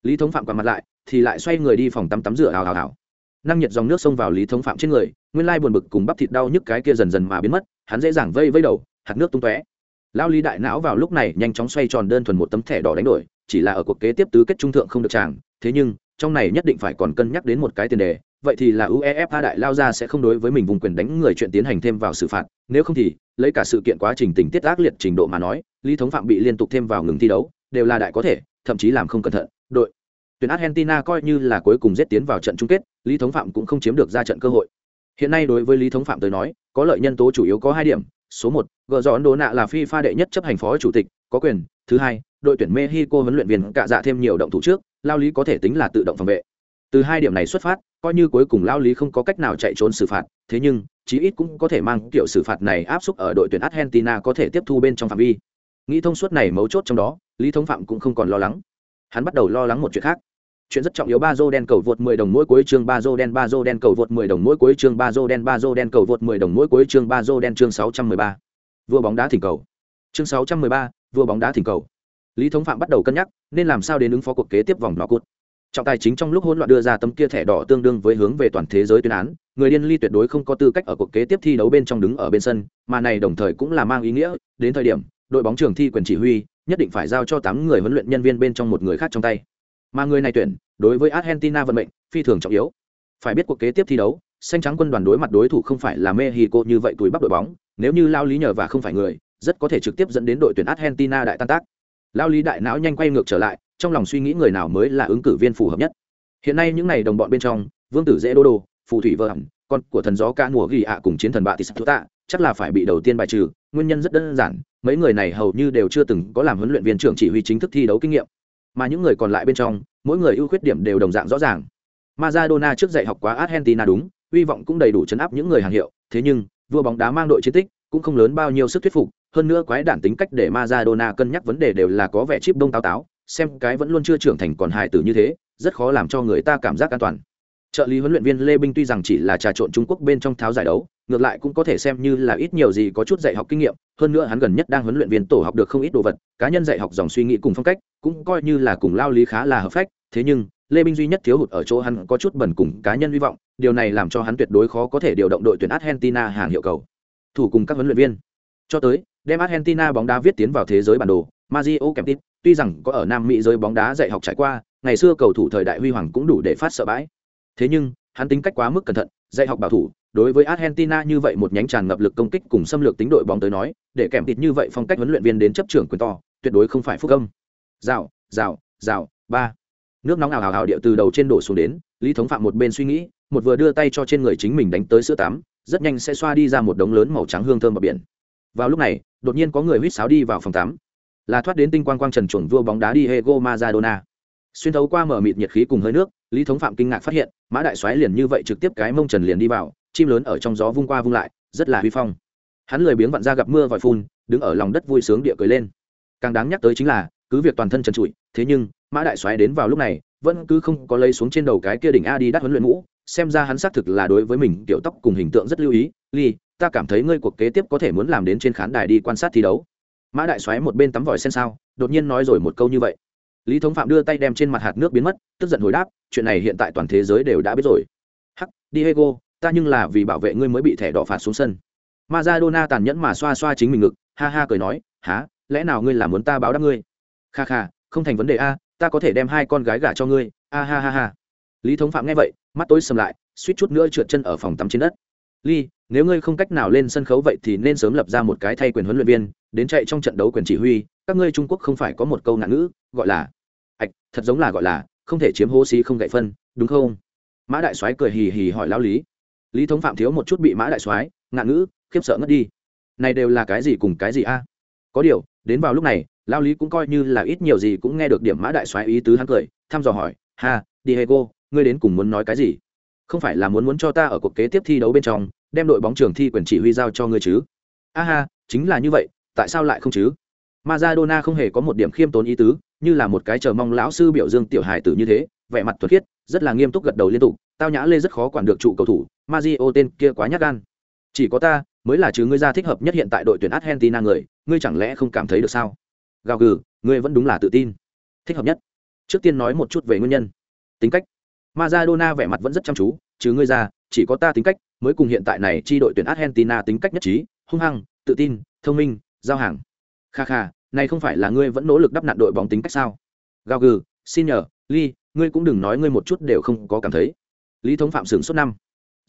Lý thống phạm quạt mặt lại thì lại xoay người đi phòng tắm tắm rửa hào hào hào năng nhiệt dòng nước xông vào lý thống phạm trên người nguyên lai buồn bực cùng bắp thịt đau nhức cái kia dần dần mà biến mất hắn dễ dàng vây vây đầu hạt nước tung tóe lao lý đại não vào lúc này nhanh chóng xoay tròn đơn thuần một tấm thẻ đỏ đánh đổi, chỉ là ở cuộc kế tiếp tứ kết trung thượng không được chàng, thế nhưng, trong này nhất định phải còn cân nhắc đến một cái tiền đề, vậy thì là uefa đại lao ra sẽ không đối với mình vùng quyền đánh người chuyện tiến hành thêm vào xử phạt, nếu không thì, lấy cả sự kiện quá trình tình tiết ác liệt trình độ mà nói, lý thống phạm bị liên tục thêm vào ngừng thi đấu, đều là đại có thể, thậm chí làm không cẩn thận, đội tuyển argentina coi như là cuối cùng giết tiến vào trận chung kết, lý thống phạm cũng không chiếm được ra trận cơ hội. Hiện nay đối với lý thống phạm tới nói, có lợi nhân tố chủ yếu có hai điểm số một, gờ dò đố nạ là phi pha đệ nhất chấp hành phó chủ tịch, có quyền. Thứ hai, đội tuyển mexico huấn luyện viên cạ dạ thêm nhiều động thủ trước, lao lý có thể tính là tự động phòng vệ. Từ hai điểm này xuất phát, coi như cuối cùng lao lý không có cách nào chạy trốn xử phạt, thế nhưng, chí ít cũng có thể mang kiểu xử phạt này áp xúc ở đội tuyển argentina có thể tiếp thu bên trong phạm vi. Nghĩ thông suốt này mấu chốt trong đó, lý thống phạm cũng không còn lo lắng. Hắn bắt đầu lo lắng một chuyện khác chuyện rất trọng yếu ba dô đen cầu vượt 10 đồng mỗi cuối chương ba dô đen ba dô đen cầu vượt 10 đồng mỗi cuối chương ba dô đen ba dô đen cầu vượt 10 đồng mỗi cuối chương ba dô đen chương 613. Vua bóng đá thỉnh cầu. Chương 613, vua bóng đá thỉnh cầu. Lý Thống Phạm bắt đầu cân nhắc, nên làm sao đến ứng phó cuộc kế tiếp vòng knock-out trọng tài chính trong lúc hỗn loạn đưa ra tấm kia thẻ đỏ tương đương với hướng về toàn thế giới tuyên án người điên ly tuyệt đối không có tư cách ở cuộc kế tiếp thi đấu bên trong đứng ở bên sân mà này đồng thời cũng là mang ý nghĩa đến thời điểm đội bóng trưởng thi quyền chỉ huy nhất định phải giao cho tám người huấn luyện nhân viên bên trong một người khác trong tay mà người này tuyển, đối với argentina vận mệnh, phi thường trọng yếu. Phải biết cuộc kế tiếp thi đấu, xanh trắng quân đoàn đối mặt đối thủ không phải là mexico như vậy túi bắp đội bóng, nếu như lao lý nhờ và không phải người, rất có thể trực tiếp dẫn đến đội tuyển argentina đại tan tác. Lao lý đại não nhanh quay ngược trở lại, trong lòng suy nghĩ người nào mới là ứng cử viên phù hợp nhất. Hiện nay những n à y đồng bọn bên trong, vương tử dễ đô đồ phù thủy vợ hẳn, con của thần gió ca mùa ghi ạ cùng chiến thần bạ tis tạ, chắc là phải bị đầu tiên bài trừ, nguyên nhân rất đơn giản, mấy người này hầu như đều chưa từng có làm huấn luyện viên trưởng chỉ huy chính thức thi đấu kinh nghiệm mà những người còn lại bên trong mỗi người ưu khuyết điểm đều đồng dạng rõ ràng. Maradona trước dạy học quá Argentina đúng, hy vọng cũng đầy đủ chấn áp những người hàng hiệu, thế nhưng, vua bóng đá mang đội chiến tích, cũng không lớn bao nhiêu sức thuyết phục, hơn nữa quái đản tính cách để Maradona cân nhắc vấn đề đều là có vẻ chip đông táo táo, xem cái vẫn luôn chưa trưởng thành còn hài tử như thế rất khó làm cho người ta cảm giác an toàn. Trợ lý huấn luyện viên lê binh tuy rằng chỉ là trà trộn trung quốc bên trong tháo giải đấu ngược lại cũng có thể xem như là ít nhiều gì có chút dạy học kinh nghiệm hơn nữa hắn gần nhất đang huấn luyện viên tổ học được không ít đồ vật cá nhân dạy học dòng suy nghĩ cùng phong cách cũng coi như là cùng lao lý khá là hợp phách thế nhưng lê binh duy nhất thiếu hụt ở chỗ hắn có chút bẩn cùng cá nhân hy vọng điều này làm cho hắn tuyệt đối khó có thể điều động đội tuyển argentina hàng hiệu cầu thủ cùng các huấn luyện viên cho tới đem argentina bóng đá viết tiến vào thế giới bản đồ Mario tít tuy rằng có ở Nam Mỹ giới bóng đá dạy học trải qua, ngày xưa cầu thủ thời đại huy hoàng cũng đủ để phát sợ bãi. Thế nhưng, hắn tính cách quá mức cẩn thận, dạy học bảo thủ, đối với Argentina như vậy một nhánh tràn ngập lực công kích cùng xâm lược tính đội bóng tới nói, để kèm tịt như vậy phong cách huấn luyện viên đến chấp trưởng quyền to, tuyệt đối không phải phúc âm. Rào, rào, rào, ba. Nước nóng ảo ào ào điệu từ đầu trên đổ xuống đến, Lý Thống Phạm một bên suy nghĩ, một vừa đưa tay cho trên người chính mình đánh tới sữa tắm, rất nhanh sẽ xoa đi ra một đống lớn màu trắng hương thơm bờ biển. Vào lúc này, đột nhiên có người huýt sáo đi vào phòng tắm là thoát đến tinh quang quang trần chuẩn vua bóng đá Diego Maradona. Xuyên thấu qua mở mịt nhiệt khí cùng hơi nước, Lý Thống Phạm kinh ngạc phát hiện, Mã Đại Soái liền như vậy trực tiếp cái mông trần liền đi vào, chim lớn ở trong gió vung qua vung lại, rất là huy phong. Hắn lười biếng vặn ra gặp mưa vòi phun, đứng ở lòng đất vui sướng địa cười lên. Càng đáng nhắc tới chính là, cứ việc toàn thân trần trụi, thế nhưng Mã Đại Soái đến vào lúc này, vẫn cứ không có lấy xuống trên đầu cái kia đỉnh A đi đắt huấn luyện mũ, xem ra hắn xác thực là đối với mình kiểu tóc cùng hình tượng rất lưu ý. Ly, ta cảm thấy ngươi cuộc kế tiếp có thể muốn làm đến trên khán đài đi quan sát thi đấu mã đại xoáy một bên tắm vòi sen sao đột nhiên nói rồi một câu như vậy lý thống phạm đưa tay đem trên mặt hạt nước biến mất tức giận hồi đáp chuyện này hiện tại toàn thế giới đều đã biết rồi hắc diego ta nhưng là vì bảo vệ ngươi mới bị thẻ đỏ phạt xuống sân. Maradona tàn nhẫn mà xoa xoa chính mình ngực, ha ha cười nói há lẽ nào ngươi là muốn ta báo đáp ngươi? Kha kha, không thành vấn đề a, ta có thể đem hai con gái gả cho ngươi. A ha ha ha. Lý thống phạm nghe vậy, mắt tối sầm lại, suýt chút nữa trượt chân ở phòng tắm trên đất. Ly nếu ngươi không cách nào lên sân khấu vậy thì nên sớm lập ra một cái thay quyền huấn luyện viên, đến chạy trong trận đấu quyền chỉ huy, các ngươi trung quốc không phải có một câu ngạn ngữ, gọi là ạch thật giống là gọi là không thể chiếm hố xí không gậy phân, đúng không? Mã đại soái cười hì hì hỏi lao lý lý thống phạm thiếu một chút bị mã đại soái ngạn ngữ khiếp sợ ngất đi. Này đều là cái gì cùng cái gì a? Có điều đến vào lúc này lao lý cũng coi như là ít nhiều gì cũng nghe được điểm mã đại soái ý tứ hắn cười thăm dò hỏi ha diego ngươi đến cùng muốn nói cái gì? Không phải là muốn muốn cho ta ở cuộc kế tiếp thi đấu bên trong đem đội bóng trường thi quyền chỉ huy giao cho ngươi chứ? A ha chính là như vậy tại sao lại không chứ? Maradona không hề có một điểm khiêm tốn ý tứ, như là một cái chờ mong lão sư biểu dương tiểu hài tử như thế, vẻ mặt thuật khiết, rất là nghiêm túc gật đầu liên tục, tao nhã lê rất khó quản được trụ cầu thủ, Mario tên kia quá nhát gan. Chỉ có ta mới là chứ ngươi ra thích hợp nhất hiện tại đội tuyển Argentina người, ngươi chẳng lẽ không cảm thấy được sao? Gào gừ, ngươi vẫn đúng là tự tin. Thích hợp nhất. Trước tiên nói một chút về nguyên nhân. Tính cách. Maradona vẻ mặt vẫn rất chăm chú, chứ ngươi ra, chỉ có ta tính cách mới cùng hiện tại này chi đội tuyển Argentina tính cách nhất trí, hung hăng, tự tin, thông minh, giao hàng. Kha kha, này không phải là ngươi vẫn nỗ lực đắp nặn đội bóng tính cách sao? Gao gừ, xin nhờ, Lee, ngươi cũng đừng nói ngươi một chút đều không có cảm thấy. Lý Thống Phạm sửng suốt năm.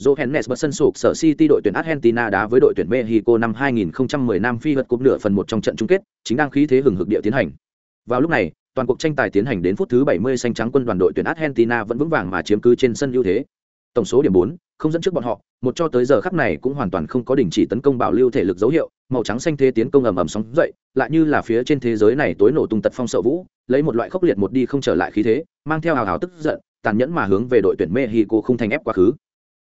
Johannes bật sân sụp sở City đội tuyển Argentina đá với đội tuyển Mexico năm 2010 Nam Phi vượt cúp nửa phần một trong trận chung kết, chính đang khí thế hừng hực địa tiến hành. Vào lúc này, toàn cuộc tranh tài tiến hành đến phút thứ 70 xanh trắng quân đoàn đội tuyển Argentina vẫn vững vàng mà chiếm cứ trên sân ưu thế. Tổng số điểm 4, không dẫn trước bọn họ, một cho tới giờ khắc này cũng hoàn toàn không có đình chỉ tấn công bảo lưu thể lực dấu hiệu, màu trắng xanh thế tiến công ầm ầm sóng dậy, lại như là phía trên thế giới này tối nổ tung tật phong sợ vũ, lấy một loại khốc liệt một đi không trở lại khí thế, mang theo hào hào tức giận, tàn nhẫn mà hướng về đội tuyển Mexico không thành ép quá khứ.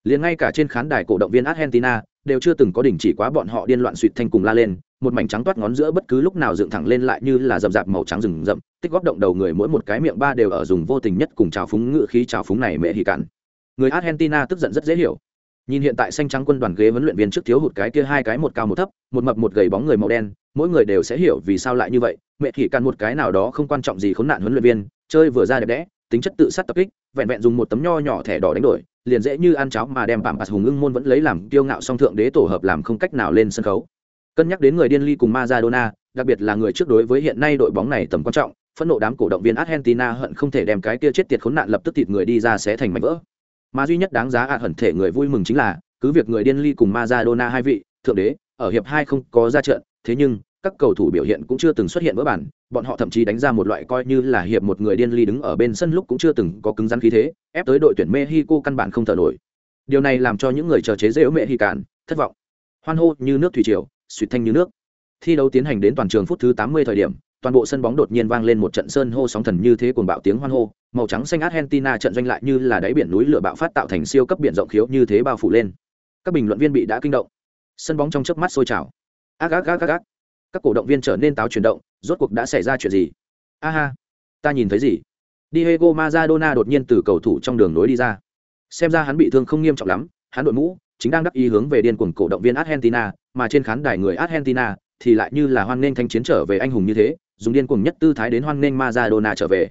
Liền ngay cả trên khán đài cổ động viên Argentina đều chưa từng có đình chỉ quá bọn họ điên loạn suỵt thanh cùng la lên, một mảnh trắng toát ngón giữa bất cứ lúc nào dựng thẳng lên lại như là rậm rạp màu trắng rừng rậm, tích góp động đầu người mỗi một cái miệng ba đều ở dùng vô tình nhất cùng trào phúng ngựa khí trào phúng này mẹ hì cản. Người Argentina tức giận rất dễ hiểu. Nhìn hiện tại xanh trắng quân đoàn ghế huấn luyện viên trước thiếu hụt cái kia hai cái một cao một thấp, một mập một gầy bóng người màu đen, mỗi người đều sẽ hiểu vì sao lại như vậy. Mẹ thị căn một cái nào đó không quan trọng gì khốn nạn huấn luyện viên, chơi vừa ra đẹp đẽ, tính chất tự sát tập kích, vẹn vẹn dùng một tấm nho nhỏ thẻ đỏ đánh đổi, liền dễ như ăn cháo mà đem bảm bạt hùng ưng môn vẫn lấy làm kiêu ngạo song thượng đế tổ hợp làm không cách nào lên sân khấu cân nhắc đến người điên ly cùng Maradona đặc biệt là người trước đối với hiện nay đội bóng này tầm quan trọng phẫn nộ đám cổ động viên Argentina hận không thể đem cái kia chết tiệt khốn nạn lập tức thịt người đi ra sẽ thành mảnh vỡ mà duy nhất đáng giá ạ hẩn thể người vui mừng chính là, cứ việc người điên ly cùng Maradona hai vị, thượng đế, ở hiệp hai không có ra trận, thế nhưng, các cầu thủ biểu hiện cũng chưa từng xuất hiện vỡ bản, bọn họ thậm chí đánh ra một loại coi như là hiệp một người điên ly đứng ở bên sân lúc cũng chưa từng có cứng rắn khí thế, ép tới đội tuyển mexico căn bản không thở nổi. Điều này làm cho những người chờ chế dễ mẹ hy cản thất vọng. Hoan hô như nước thủy triều suýt thanh như nước. Thi đấu tiến hành đến toàn trường phút thứ 80 thời điểm, toàn bộ sân bóng đột nhiên vang lên một trận sơn hô sóng thần như thế cuồng bạo tiếng hoan hô màu trắng xanh argentina trận doanh lại như là đáy biển núi lửa bạo phát tạo thành siêu cấp biển rộng khiếu như thế bao phủ lên. Các bình luận viên bị đã kinh động. Sân bóng trong chớp mắt sôi trào. Ác ác ác ác ác. Các cổ động viên trở nên táo chuyển động, rốt cuộc đã xảy ra chuyện gì? A ha, ta nhìn thấy gì? Diego Maradona đột nhiên từ cầu thủ trong đường nối đi ra. Xem ra hắn bị thương không nghiêm trọng lắm, hắn đội mũ chính đang đắc ý hướng về điên cuồng cổ động viên argentina, mà trên khán đài người argentina thì lại như là hoan nghênh thanh chiến trở về anh hùng như thế, dùng điên cuồng nhất tư thái đến hoan nghênh Maradona trở về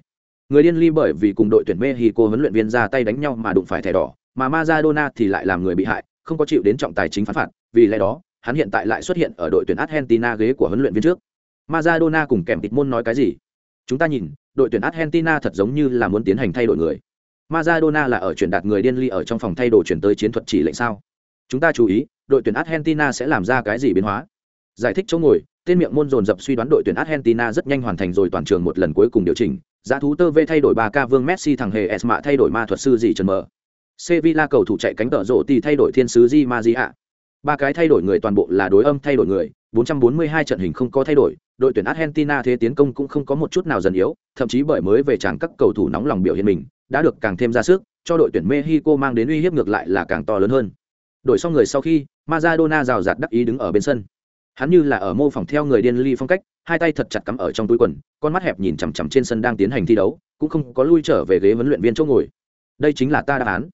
người điên ly bởi vì cùng đội tuyển mexico huấn luyện viên ra tay đánh nhau mà đụng phải thẻ đỏ mà Maradona thì lại làm người bị hại không có chịu đến trọng tài chính phán phạt vì lẽ đó hắn hiện tại lại xuất hiện ở đội tuyển Argentina ghế của huấn luyện viên trước. Maradona cùng kèm tịt môn nói cái gì? Chúng ta nhìn, đội tuyển Argentina thật giống như là muốn tiến hành thay đổi người. Maradona là ở chuyển đạt người điên ly ở trong phòng thay đổi chuyển tới chiến thuật chỉ lệnh sao? Chúng ta chú ý, đội tuyển Argentina sẽ làm ra cái gì biến hóa? Giải thích chỗ ngồi, tên miệng môn dồn dập suy đoán đội tuyển Argentina rất nhanh hoàn thành rồi toàn trường một lần cuối cùng điều chỉnh. Giá thú tơ V thay đổi 3K Vương Messi thằng hề Esma thay đổi ma thuật sư gì trần mở. Sevilla cầu thủ chạy cánh tợ rộ thì thay đổi thiên sứ Di ạ. ba cái thay đổi người toàn bộ là đối âm thay đổi người 442 trận hình không có thay đổi, đội tuyển argentina thế tiến công cũng không có một chút nào dần yếu, thậm chí bởi mới về chàng các cầu thủ nóng lòng biểu hiện mình, đã được càng thêm ra sức, cho đội tuyển mexico mang đến uy hiếp ngược lại là càng to lớn hơn đổi xong người sau khi, Maradona rào rạt đắc ý đứng ở bên sân hắn như là ở mô phỏng theo người điên ly phong cách hai tay thật chặt cắm ở trong túi quần, con mắt hẹp nhìn chằm chằm trên sân đang tiến hành thi đấu, cũng không có lui trở về ghế huấn luyện viên chỗ ngồi. Đây chính là ta đáp án.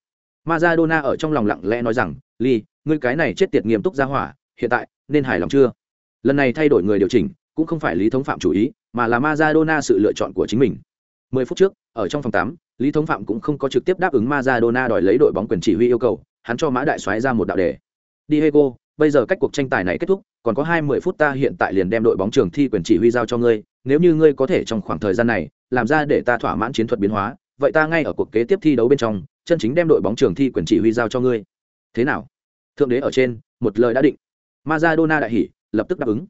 Maradona ở trong lòng lặng lẽ nói rằng ly ngươi cái này chết tiệt nghiêm túc ra hỏa, hiện tại nên hài lòng chưa? Lần này thay đổi người điều chỉnh, cũng không phải lý thống phạm chủ ý, mà là Maradona sự lựa chọn của chính mình. Mười phút trước, ở trong phòng tám, lý thống phạm cũng không có trực tiếp đáp ứng Maradona đòi lấy đội bóng quyền chỉ huy yêu cầu, hắn cho mã đại soái ra một đạo đề. Diego bây giờ cách cuộc tranh tài này kết thúc, còn có hai mươi phút ta hiện tại liền đem đội bóng trường thi quyền chỉ huy giao cho ngươi, nếu như ngươi có thể trong khoảng thời gian này, làm ra để ta thỏa mãn chiến thuật biến hóa, vậy ta ngay ở cuộc kế tiếp thi đấu bên trong, chân chính đem đội bóng trường thi quyền chỉ huy giao cho ngươi. Thế nào? Thượng đế ở trên, một lời đã định. Mazadona đại hỉ, lập tức đáp ứng.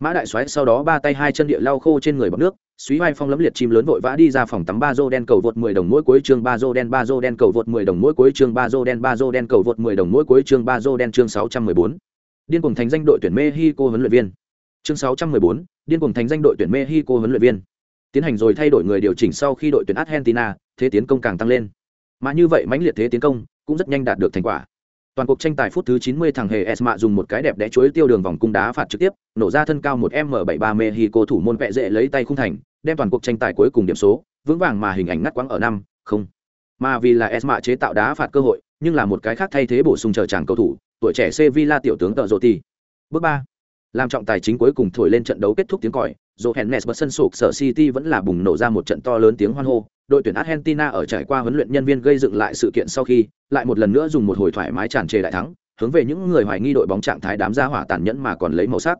Mã đại xoáy sau đó ba tay hai chân địa lau khô trên người bọc nước suý vai phong lấm liệt chim lớn vội vã đi ra phòng tắm ba dô đen cầu vượt 10 đồng mỗi cuối chương ba dô đen, ba dô đen cầu vượt 10 đồng mỗi cuối chương ba dô đen, ba dô đen cầu vượt 10 đồng mỗi cuối chương ba dô đen chương 614. Điên cuồng thành danh đội tuyển Mexico huấn luyện viên. Chương 614, điên cuồng thành danh đội tuyển Mexico huấn luyện viên. Tiến hành rồi thay đổi người điều chỉnh sau khi đội tuyển Argentina, thế tiến công càng tăng lên. Mà như vậy mãnh liệt thế tiến công cũng rất nhanh đạt được thành quả toàn cuộc tranh tài phút thứ 90 thằng hề Esma dùng một cái đẹp đẽ chuối tiêu đường vòng cung đá phạt trực tiếp, nổ ra thân cao một m 73 Mexico thủ môn vẽ dễ lấy tay khung thành, đem toàn cuộc tranh tài cuối cùng điểm số, vững vàng mà hình ảnh ngắt quãng ở năm, không. Mà vì là Esma chế tạo đá phạt cơ hội, nhưng là một cái khác thay thế bổ sung chờ chàng cầu thủ, tuổi trẻ Sevilla tiểu tướng Tợ Roti. Bước 3. Làm trọng tài chính cuối cùng thổi lên trận đấu kết thúc tiếng còi, Johannes bật sân sụp sở City vẫn là bùng nổ ra một trận to lớn tiếng hoan hô, đội tuyển Argentina ở trải qua huấn luyện nhân viên gây dựng lại sự kiện sau khi, lại một lần nữa dùng một hồi thoải mái tràn trề đại thắng, hướng về những người hoài nghi đội bóng trạng thái đám gia hỏa tàn nhẫn mà còn lấy màu sắc.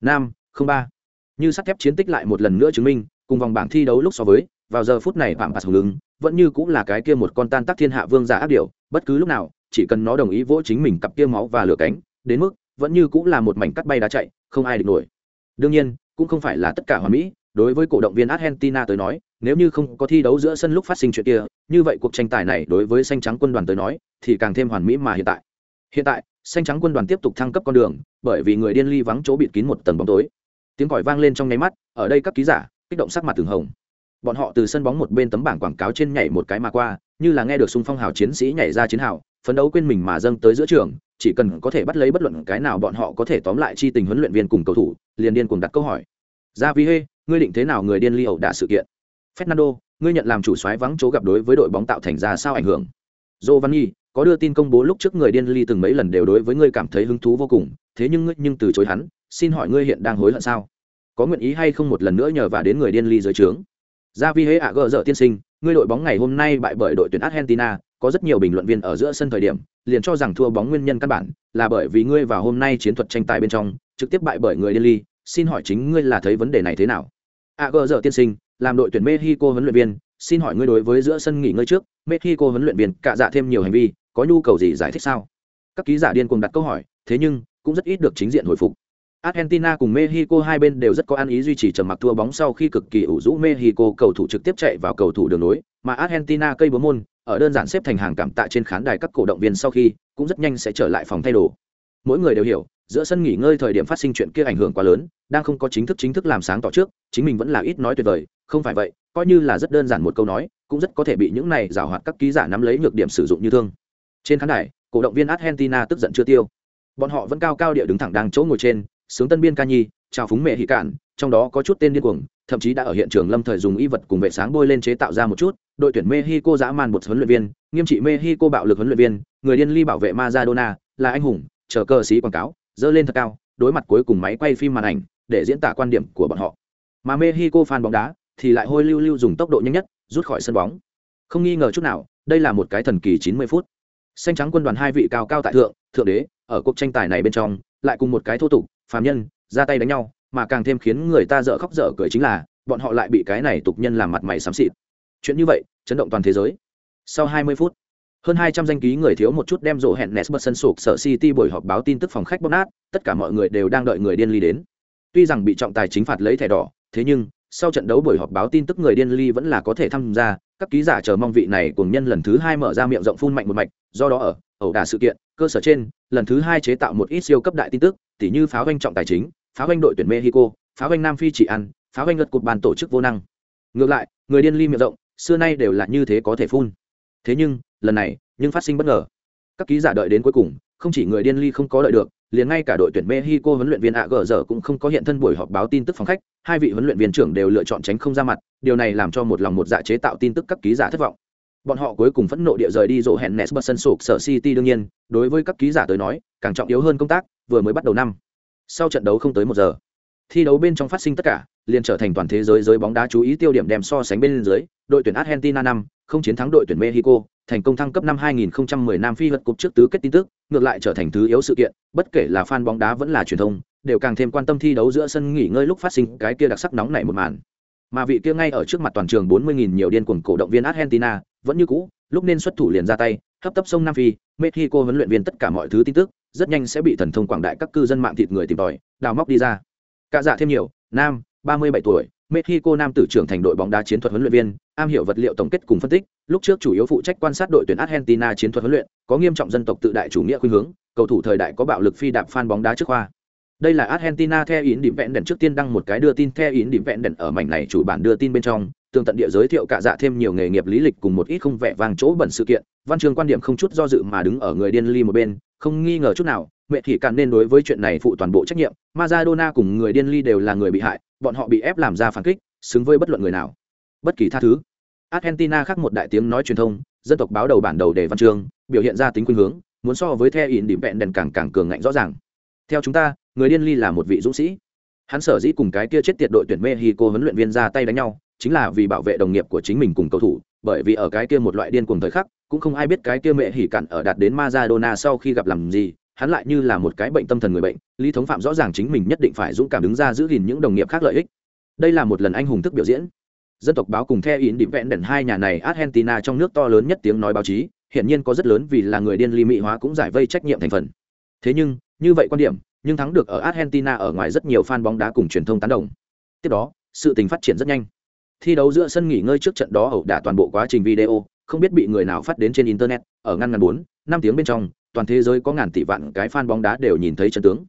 Nam, không ba. Như sắt thép chiến tích lại một lần nữa chứng minh, cùng vòng bảng thi đấu lúc so với, vào giờ phút này Phạm Phạt hùng lưng vẫn như cũng là cái kia một con tan tác thiên hạ vương giả ác điểu, bất cứ lúc nào, chỉ cần nó đồng ý vỗ chính mình cặp kia máu và lửa cánh, đến mức vẫn như cũng là một mảnh cắt bay đá chạy, không ai địch nổi. Đương nhiên, cũng không phải là tất cả hoàn mỹ, đối với cổ động viên Argentina tới nói, nếu như không có thi đấu giữa sân lúc phát sinh chuyện kia, như vậy cuộc tranh tài này đối với xanh trắng quân đoàn tới nói, thì càng thêm hoàn mỹ mà hiện tại. Hiện tại, xanh trắng quân đoàn tiếp tục thăng cấp con đường, bởi vì người điên ly vắng chỗ bịt kín một tầng bóng tối. Tiếng còi vang lên trong nháy mắt, ở đây các ký giả kích động sắc mặt từng hồng. Bọn họ từ sân bóng một bên tấm bảng quảng cáo trên nhảy một cái mà qua, như là nghe được xung phong hào chiến sĩ nhảy ra chiến hào, phấn đấu quên mình mà dâng tới giữa trường, chỉ cần có thể bắt lấy bất luận cái nào bọn họ có thể tóm lại chi tình huấn luyện viên cùng cầu thủ, liền điên cùng đặt câu hỏi. Ra vi hê, ngươi định thế nào người điên ly ẩu đả sự kiện? Fernando, ngươi nhận làm chủ soái vắng chỗ gặp đối với đội bóng tạo thành ra sao ảnh hưởng? Giovanni, có đưa tin công bố lúc trước người điên ly từng mấy lần đều đối với ngươi cảm thấy hứng thú vô cùng, thế nhưng ngươi nhưng từ chối hắn, xin hỏi ngươi hiện đang hối hận sao? Có nguyện ý hay không một lần nữa nhờ và đến người điên ly dưới trướng? Ra vi Hê ạ gỡ dở tiên sinh, ngươi đội bóng ngày hôm nay bại bởi đội tuyển Argentina, có rất nhiều bình luận viên ở giữa sân thời điểm, liền cho rằng thua bóng nguyên nhân căn bản là bởi vì ngươi vào hôm nay chiến thuật tranh tài bên trong, trực tiếp bại bởi người điên ly, xin hỏi chính ngươi là thấy vấn đề này thế nào? ạ gờ dở tiên sinh, làm đội tuyển Mexico huấn luyện viên, xin hỏi ngươi đối với giữa sân nghỉ ngơi trước, Mexico huấn luyện viên cạ dạ thêm nhiều hành vi, có nhu cầu gì giải thích sao? Các ký giả điên cuồng đặt câu hỏi, thế nhưng cũng rất ít được chính diện hồi phục. Argentina cùng Mexico hai bên đều rất có ăn ý duy trì trầm mặc thua bóng sau khi cực kỳ ủ rũ Mexico cầu thủ trực tiếp chạy vào cầu thủ đường nối, mà Argentina cây búa môn ở đơn giản xếp thành hàng cảm tạ trên khán đài các cổ động viên sau khi cũng rất nhanh sẽ trở lại phòng thay đồ. Mỗi người đều hiểu, giữa sân nghỉ ngơi thời điểm phát sinh chuyện kia ảnh hưởng quá lớn, đang không có chính thức chính thức làm sáng tỏ trước, chính mình vẫn là ít nói tuyệt vời, không phải vậy, coi như là rất đơn giản một câu nói, cũng rất có thể bị những này giảo hoạt các ký giả nắm lấy nhược điểm sử dụng như thương. Trên khán đài, cổ động viên Argentina tức giận chưa tiêu. Bọn họ vẫn cao cao địa đứng thẳng đang chỗ ngồi trên, sướng tân biên ca nhi, chào phúng mẹ hị cạn, trong đó có chút tên điên cuồng, thậm chí đã ở hiện trường lâm thời dùng y vật cùng vệ sáng bôi lên chế tạo ra một chút, đội tuyển mexico dã man một huấn luyện viên, nghiêm trị mexico bạo lực huấn luyện viên, người điên ly bảo vệ maradona, là anh hùng, chờ cơ sĩ quảng cáo dơ lên thật cao, đối mặt cuối cùng máy quay phim màn ảnh, để diễn tả quan điểm của bọn họ. Mà mexico fan bóng đá thì lại hôi lưu lưu dùng tốc độ nhanh nhất, rút khỏi sân bóng. Không nghi ngờ chút nào, đây là một cái thần kỳ 90 phút. Xanh trắng quân đoàn hai vị cao cao tại thượng thượng đế, ở cuộc tranh tài này bên trong, lại cùng một cái thô tục phàm nhân ra tay đánh nhau mà càng thêm khiến người ta dở khóc dở cười chính là bọn họ lại bị cái này tục nhân làm mặt mày xám xịt. Chuyện như vậy chấn động toàn thế giới. Sau 20 phút hơn 200 danh ký người thiếu một chút đem rổ hẹn Nesbert sân sụp sở City buổi họp báo tin tức phòng khách bóp nát, tất cả mọi người đều đang đợi người điên ly đến. Tuy rằng bị trọng tài chính phạt lấy thẻ đỏ, thế nhưng sau trận đấu buổi họp báo tin tức người điên ly vẫn là có thể tham gia, các ký giả chờ mong vị này cùng nhân lần thứ hai mở ra miệng rộng phun mạnh một mạch, do đó ở ẩu đả sự kiện, cơ sở trên, lần thứ hai chế tạo một ít siêu cấp đại tin tức, tỉ như pháo doanh trọng tài chính, pháo doanh đội tuyển Mexico, pháo doanh Nam Phi chỉ ăn, pháo doanh lật cục bàn tổ chức vô năng. Ngược lại, người điên ly miệng rộng, xưa nay đều là như thế có thể phun. Thế nhưng, lần này, nhưng phát sinh bất ngờ. Các ký giả đợi đến cuối cùng, không chỉ người điên ly không có đợi được, liền ngay cả đội tuyển Mexico huấn luyện viên ạ AGR cũng không có hiện thân buổi họp báo tin tức phòng khách, hai vị huấn luyện viên trưởng đều lựa chọn tránh không ra mặt, điều này làm cho một lòng một dạ chế tạo tin tức các ký giả thất vọng. Bọn họ cuối cùng phẫn nộ địa rời đi rộ hẹn Nesbert sân sụp sở City đương nhiên, đối với các ký giả tới nói, càng trọng yếu hơn công tác, vừa mới bắt đầu năm. Sau trận đấu không tới một giờ, thi đấu bên trong phát sinh tất cả, liền trở thành toàn thế giới giới bóng đá chú ý tiêu điểm đem so sánh bên dưới, đội tuyển Argentina năm, không chiến thắng đội tuyển Mexico, thành công thăng cấp năm 2010 Nam Phi vật cúp trước tứ kết tin tức, ngược lại trở thành thứ yếu sự kiện, bất kể là fan bóng đá vẫn là truyền thông, đều càng thêm quan tâm thi đấu giữa sân nghỉ ngơi lúc phát sinh cái kia đặc sắc nóng này một màn. Mà vị kia ngay ở trước mặt toàn trường 40.000 nhiều điên cuồng cổ động viên Argentina, vẫn như cũ, lúc nên xuất thủ liền ra tay hấp tấp sông nam phi mexico huấn luyện viên tất cả mọi thứ tin tức rất nhanh sẽ bị thần thông quảng đại các cư dân mạng thịt người tìm tòi đào móc đi ra. Cả dạ thêm nhiều nam ba mươi bảy tuổi mexico nam tử trưởng thành đội bóng đá chiến thuật huấn luyện viên am hiểu vật liệu tổng kết cùng phân tích lúc trước chủ yếu phụ trách quan sát đội tuyển argentina chiến thuật huấn luyện có nghiêm trọng dân tộc tự đại chủ nghĩa khuynh hướng cầu thủ thời đại có bạo lực phi đạp fan bóng đá trước khoa đây là argentina theo ý điểm vẹn đèn trước tiên đăng một cái đưa tin theo ý điểm vẹn đèn ở mảnh này chủ bản đưa tin bên trong, tường tận địa giới thiệu cả dạ thêm nhiều nghề nghiệp lý lịch cùng một ít không vẻ vàng chỗ bẩn sự kiện. Văn trường quan điểm không chút do dự mà đứng ở người điên ly một bên, không nghi ngờ chút nào, mẹ thì cạn nên đối với chuyện này phụ toàn bộ trách nhiệm. Maradona cùng người điên ly đều là người bị hại, bọn họ bị ép làm ra phản kích, xứng với bất luận người nào. Bất kỳ tha thứ. Argentina khác một đại tiếng nói truyền thông, dân tộc báo đầu bản đầu đề văn chương, biểu hiện ra tính khuynh hướng, muốn so với theo ỉn điểm vẹn đèn càng càng cường ngạnh rõ ràng. Theo chúng ta người điên ly là một vị dũng sĩ. Hắn sở dĩ cùng cái kia chết tiệt đội tuyển mexico huấn luyện viên ra tay đánh nhau, chính là vì bảo vệ đồng nghiệp của chính mình cùng cầu thủ, bởi vì ở cái kia một loại điên cuồng thời khắc, cũng không ai biết cái kia mẹ hỉ cặn ở đạt đến Maradona sau khi gặp làm gì, hắn lại như là một cái bệnh tâm thần người bệnh, lý thống phạm rõ ràng chính mình nhất định phải dũng cảm đứng ra giữ gìn những đồng nghiệp khác lợi ích. Đây là một lần anh hùng thức biểu diễn. Dân tộc báo cùng theo ý định vẹn đèn hai nhà này, argentina trong nước to lớn nhất tiếng nói báo chí hiện nhiên có rất lớn vì là người điên ly mỹ hóa cũng giải vây trách nhiệm thành phần. Thế nhưng, như vậy quan điểm nhưng thắng được ở argentina ở ngoài rất nhiều fan bóng đá cùng truyền thông tán đồng. Tiếp đó, sự tình phát triển rất nhanh. Thi đấu giữa sân nghỉ ngơi trước trận đó ẩu đả toàn bộ quá trình video, không biết bị người nào phát đến trên internet, ở ngăn ngăn bốn, năm tiếng bên trong, toàn thế giới có ngàn tỷ vạn cái fan bóng đá đều nhìn thấy chân tướng.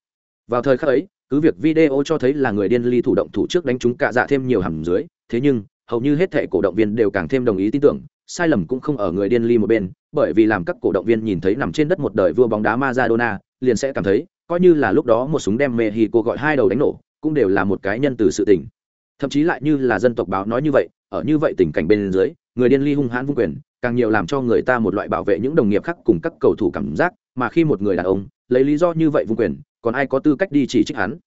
Vào thời khắc ấy, cứ việc video cho thấy là người điên ly thủ động thủ trước đánh chúng cạ dạ thêm nhiều hầm dưới, thế nhưng, hầu như hết thảy cổ động viên đều càng thêm đồng ý tin tưởng, sai lầm cũng không ở người điên ly một bên, bởi vì làm các cổ động viên nhìn thấy nằm trên đất một đời vua bóng đá Maradona, liền sẽ cảm thấy coi như là lúc đó một súng đem Mexico gọi hai đầu đánh nổ, cũng đều là một cái nhân từ sự tình. Thậm chí lại như là dân tộc báo nói như vậy, ở như vậy tình cảnh bên dưới, người điên ly hung hãn vung quyền, càng nhiều làm cho người ta một loại bảo vệ những đồng nghiệp khác cùng các cầu thủ cảm giác, mà khi một người đàn ông, lấy lý do như vậy vung quyền, còn ai có tư cách đi chỉ trích hắn?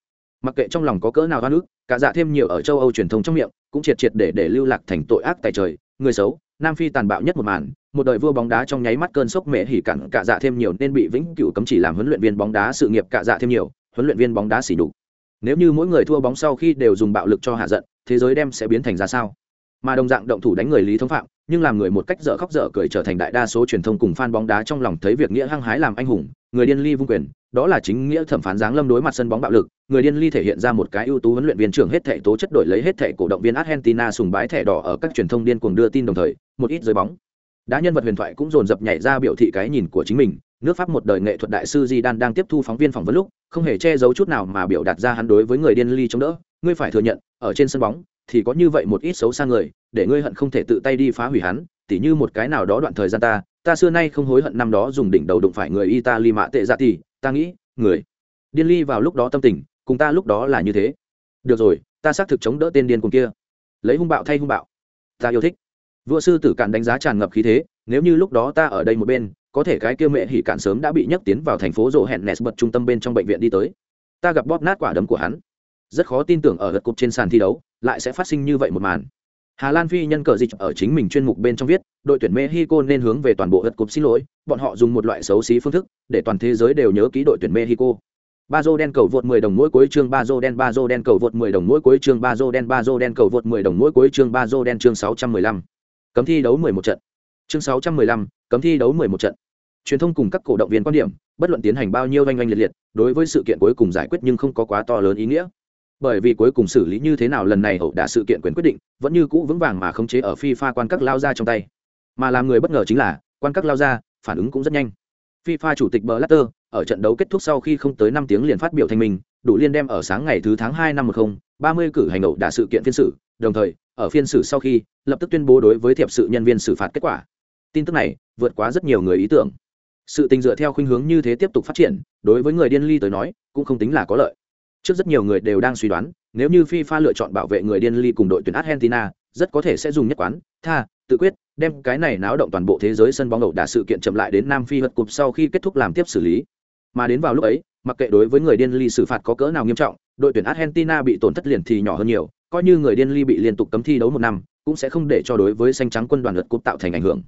Mặc kệ trong lòng có cỡ nào hoa nước cả dạ thêm nhiều ở châu âu truyền thông trong miệng, cũng triệt triệt để để lưu lạc thành tội ác tại trời, người xấu nam phi tàn bạo nhất một màn, một đời vua bóng đá trong nháy mắt cơn sốc mẹ hỉ cặn cả dạ thêm nhiều nên bị vĩnh cửu cấm chỉ làm huấn luyện viên bóng đá sự nghiệp cả dạ thêm nhiều, huấn luyện viên bóng đá xỉ đục nếu như mỗi người thua bóng sau khi đều dùng bạo lực cho hạ giận, thế giới đem sẽ biến thành ra sao? Mà đồng dạng động thủ đánh người lý thống phạm, nhưng làm người một cách dở khóc dở cười trở thành đại đa số truyền thông cùng fan bóng đá trong lòng thấy việc nghĩa hăng hái làm anh hùng, người điên ly vung quyền, đó là chính nghĩa thẩm phán giáng lâm đối mặt sân bóng bạo lực, người điên ly thể hiện ra một cái ưu tú huấn luyện viên trưởng hết thể tố chất đổi lấy hết thể cổ động viên argentina sùng bái thẻ đỏ ở các truyền thông điên cuồng đưa tin đồng thời, một ít giới bóng. Đã nhân vật huyền thoại cũng dồn dập nhảy ra biểu thị cái nhìn của chính mình, nước pháp một đời nghệ thuật đại sư di đan đang tiếp thu phóng viên phỏng vấn lúc, không hề che giấu chút nào mà biểu đạt ra hắn đối với người điên ly chống đỡ, ngươi phải thừa nhận, ở trên sân bóng thì có như vậy một ít xấu xa người, để ngươi hận không thể tự tay đi phá hủy hắn, tỉ như một cái nào đó đoạn thời gian ta ta xưa nay không hối hận năm đó dùng đỉnh đầu đụng phải người italy mạ tệ ra dạ thì, ta nghĩ, người. Điên ly vào lúc đó tâm tình, cùng ta lúc đó là như thế. Được rồi, ta xác thực chống đỡ tên điên cùng kia. Lấy hung bạo thay hung bạo. Ta yêu thích. Vua sư tử cạn đánh giá tràn ngập khí thế, nếu như lúc đó ta ở đây một bên, có thể cái kia mẹ hỉ cạn sớm đã bị nhấc tiến vào thành phố rộ hẹn nes bật trung tâm bên trong bệnh viện đi tới. Ta gặp bóp nát quả đấm của hắn rất khó tin tưởng ở lượt cục trên sàn thi đấu lại sẽ phát sinh như vậy một màn Hà Lan phi nhân cờ dịch ở chính mình chuyên mục bên trong viết, đội tuyển Mexico nên hướng về toàn bộ lượt cục xin lỗi, bọn họ dùng một loại xấu xí phương thức để toàn thế giới đều nhớ ký đội tuyển Mexico. Bazo đen cầu vượt 10 đồng mỗi cuối chương Bazo đen Bazo đen cầu vượt 10 đồng mỗi cuối chương Bazo đen Bazo đen cầu vượt 10 đồng mỗi cuối chương Bazo đen chương 615. Cấm thi đấu 11 trận. Chương 615, cấm thi đấu 11 trận. Truyền thông cùng các cổ động viên quan điểm, bất luận tiến hành bao nhiêu oanh oanh liệt liệt, đối với sự kiện cuối cùng giải quyết nhưng không có quá to lớn ý nghĩa bởi vì cuối cùng xử lý như thế nào lần này hậu đả sự kiện quyền quyết định, vẫn như cũ vững vàng mà khống chế ở FIFA quan các lao ra trong tay. Mà làm người bất ngờ chính là, quan các lao ra phản ứng cũng rất nhanh. FIFA chủ tịch Blatter, ở trận đấu kết thúc sau khi không tới năm tiếng liền phát biểu thành mình, đủ liên đem ở sáng ngày thứ tháng hai năm 10 30 cử hành ẩu đả sự kiện phiên xử, đồng thời, ở phiên xử sau khi, lập tức tuyên bố đối với thiệp sự nhân viên xử phạt kết quả. Tin tức này, vượt quá rất nhiều người ý tưởng. Sự tình dựa theo khuynh hướng như thế tiếp tục phát triển, đối với người điên ly tới nói, cũng không tính là có lợi. Trước rất nhiều người đều đang suy đoán, nếu như FIFA lựa chọn bảo vệ người điên ly cùng đội tuyển Argentina, rất có thể sẽ dùng nhất quán, tha, tự quyết, đem cái này náo động toàn bộ thế giới sân bóng ẩu đả sự kiện chậm lại đến Nam Phi vật cục sau khi kết thúc làm tiếp xử lý. Mà đến vào lúc ấy, mặc kệ đối với người điên ly xử phạt có cỡ nào nghiêm trọng, đội tuyển Argentina bị tổn thất liền thì nhỏ hơn nhiều, coi như người điên ly bị liên tục cấm thi đấu một năm, cũng sẽ không để cho đối với xanh trắng quân đoàn lượt cúp tạo thành ảnh hưởng.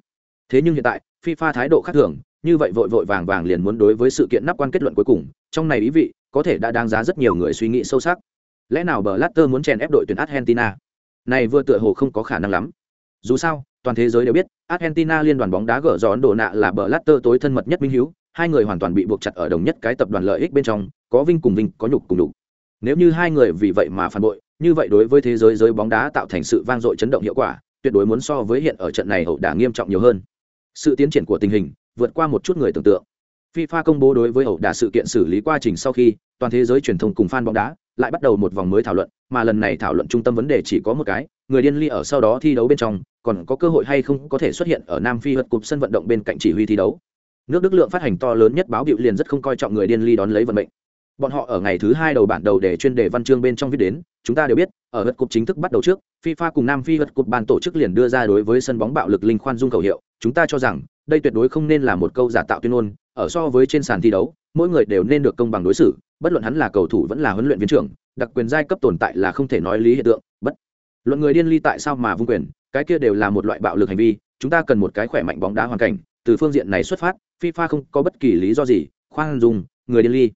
Thế nhưng hiện tại, FIFA thái độ khác thường, như vậy vội vội vàng vàng liền muốn đối với sự kiện nắp quan kết luận cuối cùng, trong này ý vị, có thể đã đáng giá rất nhiều người suy nghĩ sâu sắc. Lẽ nào bờ latter muốn chèn ép đội tuyển argentina? Này vừa tựa hồ không có khả năng lắm. Dù sao, toàn thế giới đều biết, argentina liên đoàn bóng đá gỡ gió ấn độ nạ là bờ latter tối thân mật nhất minh hữu hai người hoàn toàn bị buộc chặt ở đồng nhất cái tập đoàn lợi ích bên trong, có vinh cùng vinh, có nhục cùng nhục. nếu như hai người vì vậy mà phản bội, như vậy đối với thế giới giới bóng đá tạo thành sự vang dội chấn động hiệu quả, tuyệt đối muốn so với hiện ở trận này hậu đả nghiêm trọng nhiều hơn. Sự tiến triển của tình hình vượt qua một chút người tưởng tượng. FIFA công bố đối với ẩu đả sự kiện xử lý quá trình sau khi toàn thế giới truyền thông cùng fan bóng đá lại bắt đầu một vòng mới thảo luận, mà lần này thảo luận trung tâm vấn đề chỉ có một cái, người điên ly ở sau đó thi đấu bên trong, còn có cơ hội hay không có thể xuất hiện ở Nam Phi vật cục sân vận động bên cạnh chỉ huy thi đấu. Nước Đức lượng phát hành to lớn nhất báo biểu liền rất không coi trọng người điên ly đón lấy vận mệnh. Bọn họ ở ngày thứ hai đầu bản đầu để chuyên đề văn chương bên trong viết đến, chúng ta đều biết, ở vật cục chính thức bắt đầu trước, FIFA cùng Nam Phi vật cục ban tổ chức liền đưa ra đối với sân bóng bạo lực linh khoan dung khẩu hiệu, chúng ta cho rằng, đây tuyệt đối không nên là một câu giả tạo tuyên ngôn, ở so với trên sàn thi đấu, mỗi người đều nên được công bằng đối xử, bất luận hắn là cầu thủ vẫn là huấn luyện viên trưởng, đặc quyền giai cấp tồn tại là không thể nói lý hiện tượng, bất luận người điên ly tại sao mà vung quyền, cái kia đều là một loại bạo lực hành vi, chúng ta cần một cái khỏe mạnh bóng đá hoàn cảnh, từ phương diện này xuất phát, FIFA không có bất kỳ lý do gì, khoan dung, người điên ly.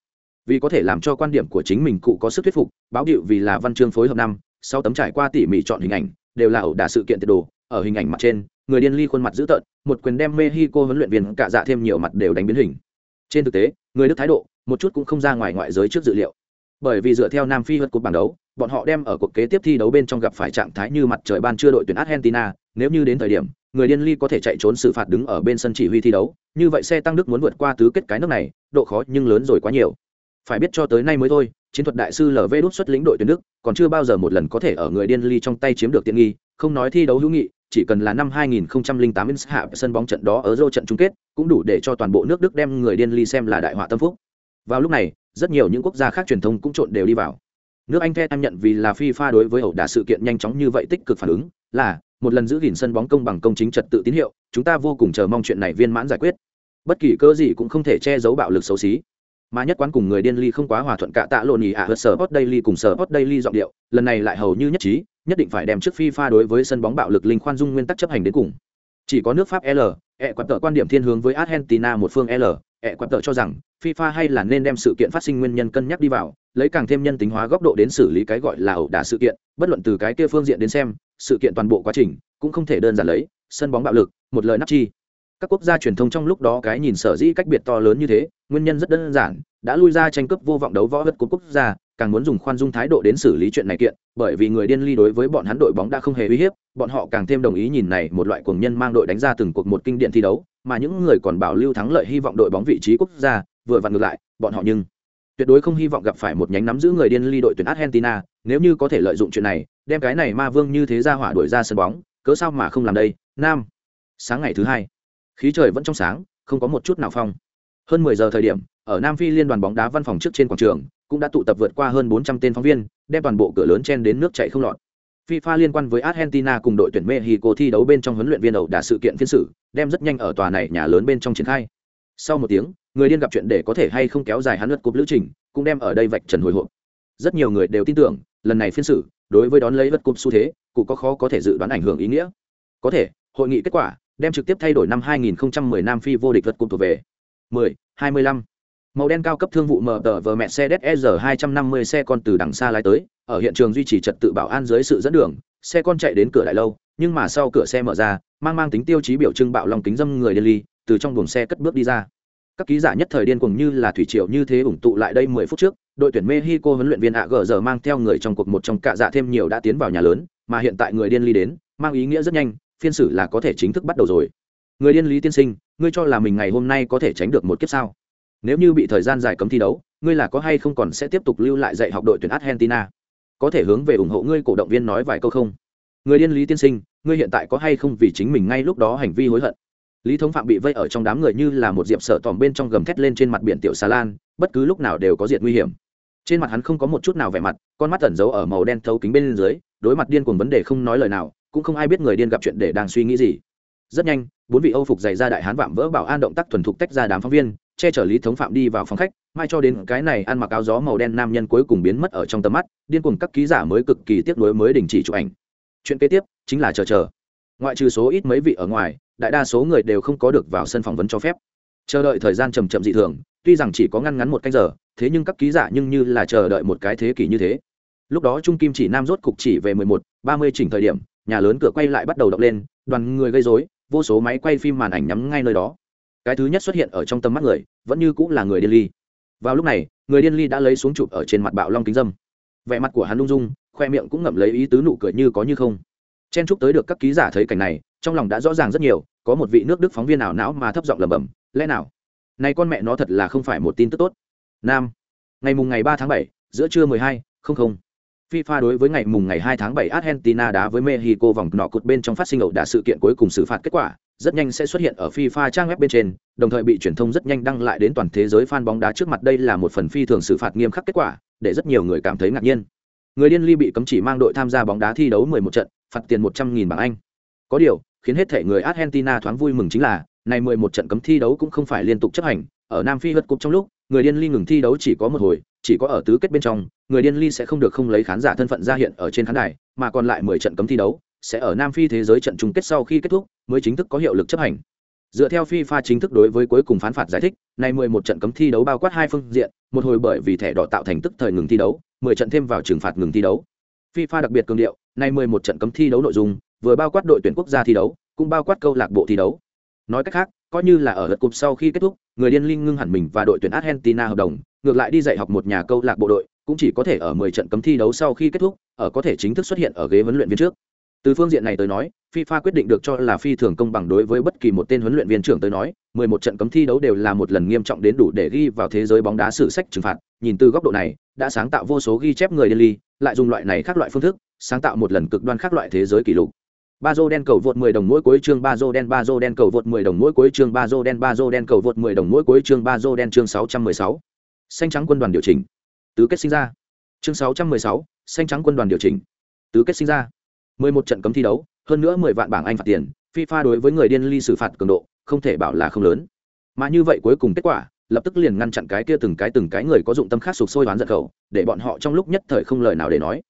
Vì có thể làm cho quan điểm của chính mình cụ có sức thuyết phục, báo điệu vì là văn chương phối hợp năm, sau tấm trải qua tỉ mỉ chọn hình ảnh, đều là ẩu đả sự kiện tiệt đồ, ở hình ảnh mặt trên, người điên ly khuôn mặt dữ tợn, một quyền đem Mexico huấn luyện viên cả dạ thêm nhiều mặt đều đánh biến hình. Trên thực tế, người Đức thái độ, một chút cũng không ra ngoài ngoại giới trước dự liệu. Bởi vì dựa theo Nam Phi hớt cuộc bảng đấu, bọn họ đem ở cuộc kế tiếp thi đấu bên trong gặp phải trạng thái như mặt trời ban trưa đội tuyển Argentina, nếu như đến thời điểm, người điên ly có thể chạy trốn sự phạt đứng ở bên sân chỉ huy thi đấu, như vậy xe tăng Đức muốn vượt qua tứ kết cái nước này, độ khó nhưng lớn rồi quá nhiều. Phải biết cho tới nay mới thôi, chiến thuật đại sư LV đút xuất lĩnh đội tuyển Đức, còn chưa bao giờ một lần có thể ở người điên ly trong tay chiếm được tiện nghi, không nói thi đấu hữu nghị, chỉ cần là năm 2008 Inns hạ sân bóng trận đó ở Euro trận chung kết, cũng đủ để cho toàn bộ nước Đức đem người điên ly xem là đại họa tâm phúc. Vào lúc này, rất nhiều những quốc gia khác truyền thông cũng trộn đều đi vào. Nước Anh em nhận vì là FIFA đối với ẩu đả sự kiện nhanh chóng như vậy tích cực phản ứng, là một lần giữ gìn sân bóng công bằng công chính trật tự tín hiệu, chúng ta vô cùng chờ mong chuyện này viên mãn giải quyết. Bất kỳ cơ gì cũng không thể che giấu bạo lực xấu xí. Mà nhất quán cùng người điên ly không quá hòa thuận cả tạ lộn ý ạ à, sở Hot Daily cùng sở Hot Daily giọng điệu, lần này lại hầu như nhất trí, nhất định phải đem trước FIFA đối với sân bóng bạo lực linh khoan dung nguyên tắc chấp hành đến cùng. Chỉ có nước Pháp L, ẹ quạt tờ quan điểm thiên hướng với Argentina một phương L, ẹ quạt tờ cho rằng FIFA hay là nên đem sự kiện phát sinh nguyên nhân cân nhắc đi vào, lấy càng thêm nhân tính hóa góc độ đến xử lý cái gọi là ẩu đả sự kiện, bất luận từ cái kia phương diện đến xem, sự kiện toàn bộ quá trình cũng không thể đơn giản lấy sân bóng bạo lực, một lời nắp chi. Các quốc gia truyền thông trong lúc đó cái nhìn sở dĩ cách biệt to lớn như thế, nguyên nhân rất đơn giản, đã lui ra tranh cướp vô vọng đấu võ hất của quốc gia, càng muốn dùng khoan dung thái độ đến xử lý chuyện này kiện, bởi vì người điên ly đối với bọn hắn đội bóng đã không hề uy hiếp, bọn họ càng thêm đồng ý nhìn này một loại cuồng nhân mang đội đánh ra từng cuộc một kinh điển thi đấu, mà những người còn bảo lưu thắng lợi hy vọng đội bóng vị trí quốc gia, vừa vặn ngược lại, bọn họ nhưng tuyệt đối không hy vọng gặp phải một nhánh nắm giữ người điên ly đội tuyển Argentina, nếu như có thể lợi dụng chuyện này, đem cái này ma vương như thế ra hỏa đuổi ra sân bóng, cớ sao mà không làm đây? Nam. Sáng ngày thứ hai, khí trời vẫn trong sáng, không có một chút nào phong. Hơn 10 giờ thời điểm, ở Nam Phi liên đoàn bóng đá văn phòng trước trên quảng trường, cũng đã tụ tập vượt qua hơn 400 tên phóng viên, đem toàn bộ cửa lớn chen đến nước chảy không lọt. FIFA liên quan với Argentina cùng đội tuyển Mexico thi đấu bên trong huấn luyện viên đầu đã sự kiện phiên xử, đem rất nhanh ở tòa này nhà lớn bên trong triển khai. Sau một tiếng, người điên gặp chuyện để có thể hay không kéo dài hắn lượt cúp lữ trình, cũng đem ở đây vạch trần hồi hộp. Rất nhiều người đều tin tưởng, lần này phiên xử, đối với đón lấy vật cuộc xu thế, cũng có khó có thể dự đoán ảnh hưởng ý nghĩa. Có thể, hội nghị kết quả, đem trực tiếp thay đổi năm 2010 Nam Phi vô địch vật cuộc thuộc về. 10, 25 màu đen cao cấp thương vụ mở tờ vờ mẹ xe dsr e 250 xe con từ đằng xa lái tới, ở hiện trường duy trì trật tự bảo an dưới sự dẫn đường, xe con chạy đến cửa đại lâu, nhưng mà sau cửa xe mở ra, mang mang tính tiêu chí biểu trưng bạo lòng kính dâm người điên ly từ trong buồng xe cất bước đi ra. Các ký giả nhất thời điên cuồng như là thủy triều như thế ủng tụ lại đây 10 phút trước, đội tuyển mexico huấn luyện viên ạ gờ giờ mang theo người trong cuộc một trong cạ dạ thêm nhiều đã tiến vào nhà lớn, mà hiện tại người điên ly đến, mang ý nghĩa rất nhanh, phiên xử là có thể chính thức bắt đầu rồi. Người điên lý tiên sinh, ngươi cho là mình ngày hôm nay có thể tránh được một kiếp sao? Nếu như bị thời gian dài cấm thi đấu, ngươi là có hay không còn sẽ tiếp tục lưu lại dạy học đội tuyển argentina? Có thể hướng về ủng hộ ngươi cổ động viên nói vài câu không? Người điên lý tiên sinh, ngươi hiện tại có hay không vì chính mình ngay lúc đó hành vi hối hận? Lý thống phạm bị vây ở trong đám người như là một diệp sợ tòm bên trong gầm thét lên trên mặt biển tiểu xà lan, bất cứ lúc nào đều có diệt nguy hiểm. Trên mặt hắn không có một chút nào vẻ mặt, con mắt tẩn giấu ở màu đen thấu kính bên dưới, đối mặt điên cuồng vấn đề không nói lời nào, cũng không ai biết người điên gặp chuyện để đang suy nghĩ gì. Rất nhanh, bốn vị âu phục dày ra đại hán vạm vỡ bảo an động tác thuần thục tách ra đám phóng viên che chở lý thống phạm đi vào phòng khách, mai cho đến cái này ăn mặc áo gió màu đen nam nhân cuối cùng biến mất ở trong tầm mắt, điên cuồng các ký giả mới cực kỳ tiếc nuối mới đình chỉ chụp ảnh. Chuyện kế tiếp chính là chờ chờ. Ngoại trừ số ít mấy vị ở ngoài, đại đa số người đều không có được vào sân phỏng vấn cho phép. Chờ đợi thời gian chầm chậm dị thường, tuy rằng chỉ có ngăn ngắn một canh giờ, thế nhưng các ký giả nhưng như là chờ đợi một cái thế kỷ như thế. Lúc đó trung kim chỉ nam rốt cục chỉ về mười một, ba mươi chỉnh thời điểm, nhà lớn cửa quay lại bắt đầu động lên, đoàn người gây rối, vô số máy quay phim màn ảnh nhắm ngay nơi đó cái thứ nhất xuất hiện ở trong tâm mắt người, vẫn như cũng là người điên ly. Vào lúc này, người điên ly đã lấy xuống chụp ở trên mặt bạo long kính dâm. Vẻ mặt của hắn lung dung, khoe miệng cũng ngậm lấy ý tứ nụ cười như có như không. Chen chúc tới được các ký giả thấy cảnh này, trong lòng đã rõ ràng rất nhiều, có một vị nước đức phóng viên nào não mà thấp giọng lẩm bẩm, lẽ nào, này con mẹ nó thật là không phải một tin tức tốt? Nam, ngày mùng ngày ba tháng bảy, giữa trưa mười hai, không không. FIFA đối với ngày mùng ngày 2 tháng 7 Argentina đá với Mexico vòng nọ cột bên trong phát sinh ẩu đả sự kiện cuối cùng xử phạt kết quả, rất nhanh sẽ xuất hiện ở FIFA trang web bên trên, đồng thời bị truyền thông rất nhanh đăng lại đến toàn thế giới fan bóng đá trước mặt đây là một phần phi thường xử phạt nghiêm khắc kết quả, để rất nhiều người cảm thấy ngạc nhiên. Người điên ly bị cấm chỉ mang đội tham gia bóng đá thi đấu 11 trận, phạt tiền 100.000 bảng Anh. Có điều, khiến hết thể người Argentina thoáng vui mừng chính là, này 11 trận cấm thi đấu cũng không phải liên tục chấp hành, ở Nam Phi hất cúp trong lúc, người điên ly ngừng thi đấu chỉ có một hồi, chỉ có ở tứ kết bên trong, người điên ly sẽ không được không lấy khán giả thân phận ra hiện ở trên khán đài, mà còn lại 10 trận cấm thi đấu sẽ ở Nam Phi thế giới trận chung kết sau khi kết thúc mới chính thức có hiệu lực chấp hành. Dựa theo FIFA chính thức đối với cuối cùng phán phạt giải thích, nay mười một trận cấm thi đấu bao quát hai phương diện, một hồi bởi vì thẻ đỏ tạo thành tức thời ngừng thi đấu, 10 trận thêm vào trừng phạt ngừng thi đấu. FIFA đặc biệt cường điệu, nay mười một trận cấm thi đấu nội dung, vừa bao quát đội tuyển quốc gia thi đấu, cũng bao quát câu lạc bộ thi đấu. Nói cách khác, coi như là ở lượt cục sau khi kết thúc, người điên linh ngưng hẳn mình và đội tuyển Argentina hợp đồng, ngược lại đi dạy học một nhà câu lạc bộ đội, cũng chỉ có thể ở 10 trận cấm thi đấu sau khi kết thúc, ở có thể chính thức xuất hiện ở ghế huấn luyện viên trước. Từ phương diện này tới nói, FIFA quyết định được cho là phi thường công bằng đối với bất kỳ một tên huấn luyện viên trưởng tới nói, 11 trận cấm thi đấu đều là một lần nghiêm trọng đến đủ để ghi vào thế giới bóng đá sử sách trừng phạt, nhìn từ góc độ này, đã sáng tạo vô số ghi chép người Delhi, lại dùng loại này khác loại phương thức, sáng tạo một lần cực đoan khác loại thế giới kỷ lục. Bazo đen cầu vượt 10 đồng mỗi cuối chương Bazo đen Bazo đen cầu vượt 10 đồng mỗi cuối chương Bazo đen Bazo đen cầu vượt 10 đồng mỗi cuối chương Bazo đen chương 616. Xanh trắng quân đoàn điều chỉnh. Tứ kết sinh ra. Chương 616, xanh trắng quân đoàn điều chỉnh. Tứ kết sinh ra. 11 trận cấm thi đấu, hơn nữa 10 vạn bảng Anh phạt tiền, FIFA đối với người điên ly xử phạt cường độ, không thể bảo là không lớn. Mà như vậy cuối cùng kết quả, lập tức liền ngăn chặn cái kia từng cái từng cái người có dụng tâm khác sụp sôi đoán giật khẩu, để bọn họ trong lúc nhất thời không lời nào để nói.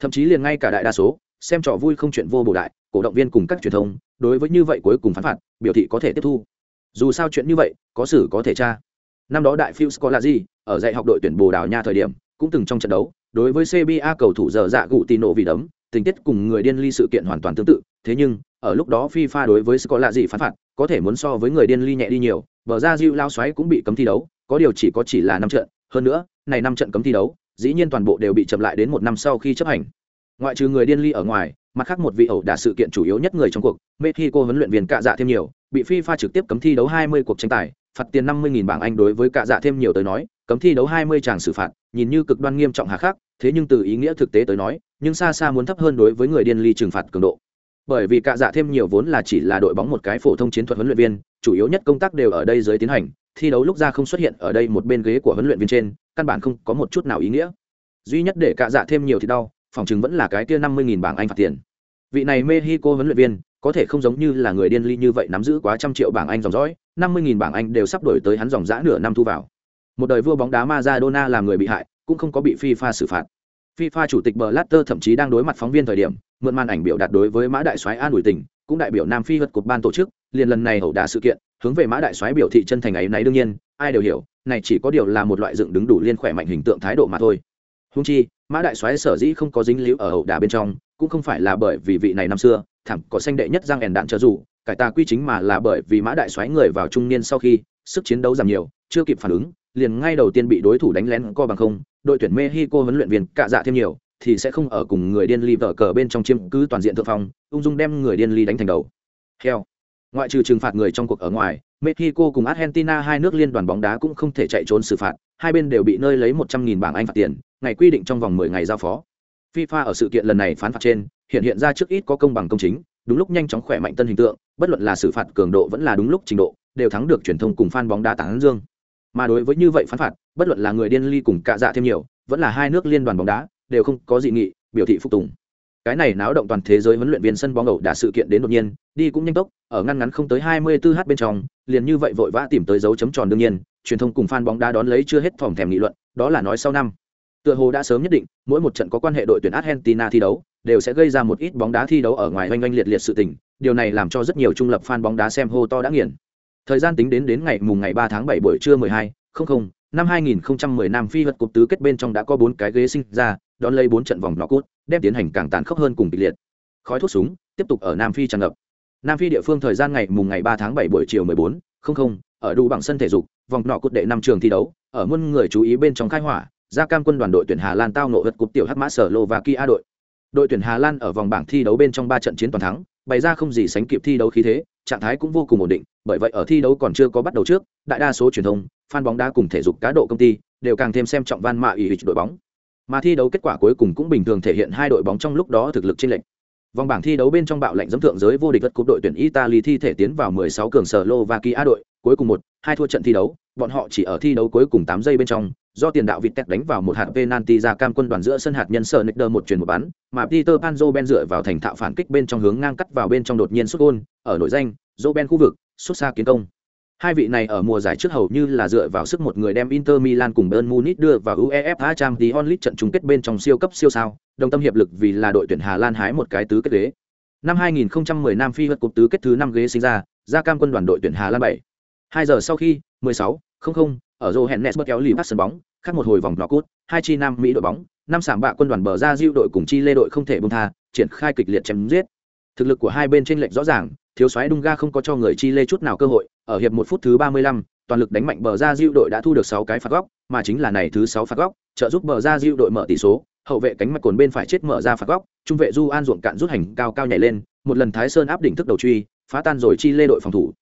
Thậm chí liền ngay cả đại đa số, xem trò vui không chuyện vô bổ đại, cổ động viên cùng các truyền thông, đối với như vậy cuối cùng phán phạt, biểu thị có thể tiếp thu. Dù sao chuyện như vậy, có xử có thể tra. Năm đó đại Phil gì ở dạy học đội tuyển Bồ Đào Nha thời điểm, cũng từng trong trận đấu, đối với CBA cầu thủ giờ dạ gụ tì nổ vì đấm, tình tiết cùng người điên ly sự kiện hoàn toàn tương tự, thế nhưng, ở lúc đó FIFA đối với Scolari phán phạt, có thể muốn so với người điên ly nhẹ đi nhiều, bờ ra Diu lao xoáy cũng bị cấm thi đấu, có điều chỉ có chỉ là năm trận, hơn nữa, này năm trận cấm thi đấu, dĩ nhiên toàn bộ đều bị chậm lại đến một năm sau khi chấp hành. Ngoại trừ người điên ly ở ngoài, mặt khác một vị ẩu đả sự kiện chủ yếu nhất người trong cuộc, Mexico huấn luyện viên cạ dạ thêm nhiều, bị FIFA trực tiếp cấm thi đấu 20 cuộc tranh tài, phạt tiền 50.000 bảng Anh đối với cạ dạ thêm nhiều tới nói, cấm thi đấu 20 tràng xử phạt, nhìn như cực đoan nghiêm trọng hà khắc, thế nhưng từ ý nghĩa thực tế tới nói, nhưng xa xa muốn thấp hơn đối với người điên ly trừng phạt cường độ. Bởi vì cạ dạ thêm nhiều vốn là chỉ là đội bóng một cái phổ thông chiến thuật huấn luyện viên, chủ yếu nhất công tác đều ở đây dưới tiến hành, thi đấu lúc ra không xuất hiện ở đây một bên ghế của huấn luyện viên trên, căn bản không có một chút nào ý nghĩa. Duy nhất để cạ dạ thêm nhiều thì đau, phòng chừng vẫn là cái kia 50.000 bảng Anh phạt tiền. Vị này Mexico huấn luyện viên, có thể không giống như là người điên ly như vậy nắm giữ quá trăm triệu bảng Anh dòng dõi, 50.000 bảng Anh đều sắp đổi tới hắn dòng dã nửa năm thu vào. Một đời vua bóng đá Maradona làm người bị hại, cũng không có bị FIFA xử phạt. FIFA chủ tịch Blatter thậm chí đang đối mặt phóng viên thời điểm, mượn màn ảnh biểu đạt đối với Mã Đại Soái an ủi tình, cũng đại biểu Nam Phi vật cột ban tổ chức, liền lần này hậu đả sự kiện, hướng về Mã Đại Soái biểu thị chân thành ấy này đương nhiên, ai đều hiểu, này chỉ có điều là một loại dựng đứng đủ liên khỏe mạnh hình tượng thái độ mà thôi. Huống chi, Mã Đại Soái sở dĩ không có dính líu ở hậu đả bên trong, cũng không phải là bởi vì vị này năm xưa, thẳng có xanh đệ nhất giang ẻn đạn trợ dù, cải tà quy chính mà là bởi vì Mã Đại Soái người vào trung niên sau khi, sức chiến đấu giảm nhiều, chưa kịp phản ứng, liền ngay đầu tiên bị đối thủ đánh lén co bằng không, đội tuyển Mexico huấn luyện viên cạ dạ thêm nhiều, thì sẽ không ở cùng người điên ly vở cờ bên trong chiếm cứ toàn diện thượng phong, ung dung đem người điên ly đánh thành đầu. Heo. Ngoại trừ trừng phạt người trong cuộc ở ngoài, Mexico cùng Argentina hai nước liên đoàn bóng đá cũng không thể chạy trốn xử phạt, hai bên đều bị nơi lấy 100.000 bảng Anh phạt tiền, ngày quy định trong vòng 10 ngày giao phó. FIFA ở sự kiện lần này phán phạt trên, hiện hiện ra trước ít có công bằng công chính, đúng lúc nhanh chóng khỏe mạnh tân hình tượng, bất luận là xử phạt cường độ vẫn là đúng lúc trình độ, đều thắng được truyền thông cùng fan bóng đá tán dương. Mà đối với như vậy phán phạt, bất luận là người điên ly cùng cạ dạ thêm nhiều, vẫn là hai nước liên đoàn bóng đá, đều không có dị nghị, biểu thị phục tùng. Cái này náo động toàn thế giới huấn luyện viên sân bóng ẩu đả sự kiện đến đột nhiên, đi cũng nhanh tốc, ở ngăn ngắn không tới 24h bên trong, liền như vậy vội vã tìm tới dấu chấm tròn đương nhiên, truyền thông cùng fan bóng đá đón lấy chưa hết phòng thèm nghị luận, đó là nói sau năm. Tựa hồ đã sớm nhất định, mỗi một trận có quan hệ đội tuyển Argentina thi đấu, đều sẽ gây ra một ít bóng đá thi đấu ở ngoài oanh oanh liệt liệt sự tình, điều này làm cho rất nhiều trung lập fan bóng đá xem hô to đã nghiền. Thời gian tính đến đến ngày mùng ngày 3 tháng 7 buổi trưa 12, 00, năm 2010 Nam Phi vật cục tứ kết bên trong đã có 4 cái ghế sinh ra, đón lấy 4 trận vòng knock-out, đem tiến hành càng tàn khốc hơn cùng kịch liệt. Khói thuốc súng, tiếp tục ở nam phi tràn ngập nam phi địa phương thời gian ngày mùng ngày ba tháng bảy buổi chiều mười bốn không không ở đủ bằng sân thể dục vòng nọ cột đệ năm trường thi đấu ở muôn người chú ý bên trong khai hỏa gia cam quân đoàn đội tuyển hà lan tao nộ vật cục tiểu hắc mã sở lô và kia đội đội tuyển hà lan ở vòng bảng thi đấu bên trong ba trận chiến toàn thắng, bày ra không gì sánh kịp thi đấu khí thế, trạng thái cũng vô cùng ổn định, bởi vậy ở thi đấu còn chưa có bắt đầu trước, đại đa số truyền thông, fan bóng đá cùng thể dục cá độ công ty đều càng thêm xem trọng van mạ ủy đội bóng. Mà thi đấu kết quả cuối cùng cũng bình thường thể hiện hai đội bóng trong lúc đó thực lực chênh lệch. Vòng bảng thi đấu bên trong bạo lệnh dẫm thượng giới vô địch vật cúp đội tuyển italy thi thể tiến vào 16 cường sở slovakia đội, cuối cùng một, hai thua trận thi đấu, bọn họ chỉ ở thi đấu cuối cùng 8 giây bên trong do tiền đạo vịt tẹt đánh vào một hạt penalty ra cam quân đoàn giữa sân hạt nhân sở nick một chuyển một bắn mà peter panzo ben dựa vào thành thạo phản kích bên trong hướng ngang cắt vào bên trong đột nhiên sút gol, ở nội danh Roben ben khu vực xuất xa kiến công Hai vị này ở mùa giải trước hầu như là dựa vào sức một người đem Inter Milan cùng Bayern Munich đưa vào UEFA Champions League trận chung kết bên trong siêu cấp siêu sao, đồng tâm hiệp lực vì là đội tuyển Hà Lan hái một cái tứ kết ghế. Năm 2010 Nam Phi vượt cục tứ kết thứ 5 ghế sinh ra, ra cam quân đoàn đội tuyển Hà Lan 7. 2 giờ sau khi, 16, 00, ở Johannesburg kéo lì bắt sân bóng, khác một hồi vòng nọ cút hai chi Nam Mỹ đội bóng, năm sảm bạ quân đoàn bờ ra diêu đội cùng chi lê đội không thể buông tha, triển khai kịch liệt chém giết. Thực lực của hai bên trên lệch rõ ràng, thiếu soái Dunga không có cho người chi lê chút nào cơ hội, ở hiệp một phút thứ 35, toàn lực đánh mạnh bờ ra diêu đội đã thu được 6 cái phạt góc, mà chính là này thứ 6 phạt góc, trợ giúp bờ ra diêu đội mở tỷ số, hậu vệ cánh mặt cồn bên phải chết mở ra phạt góc, trung vệ Du An ruộng cạn rút hành cao cao nhảy lên, một lần Thái Sơn áp đỉnh thức đầu truy, phá tan rồi chi lê đội phòng thủ.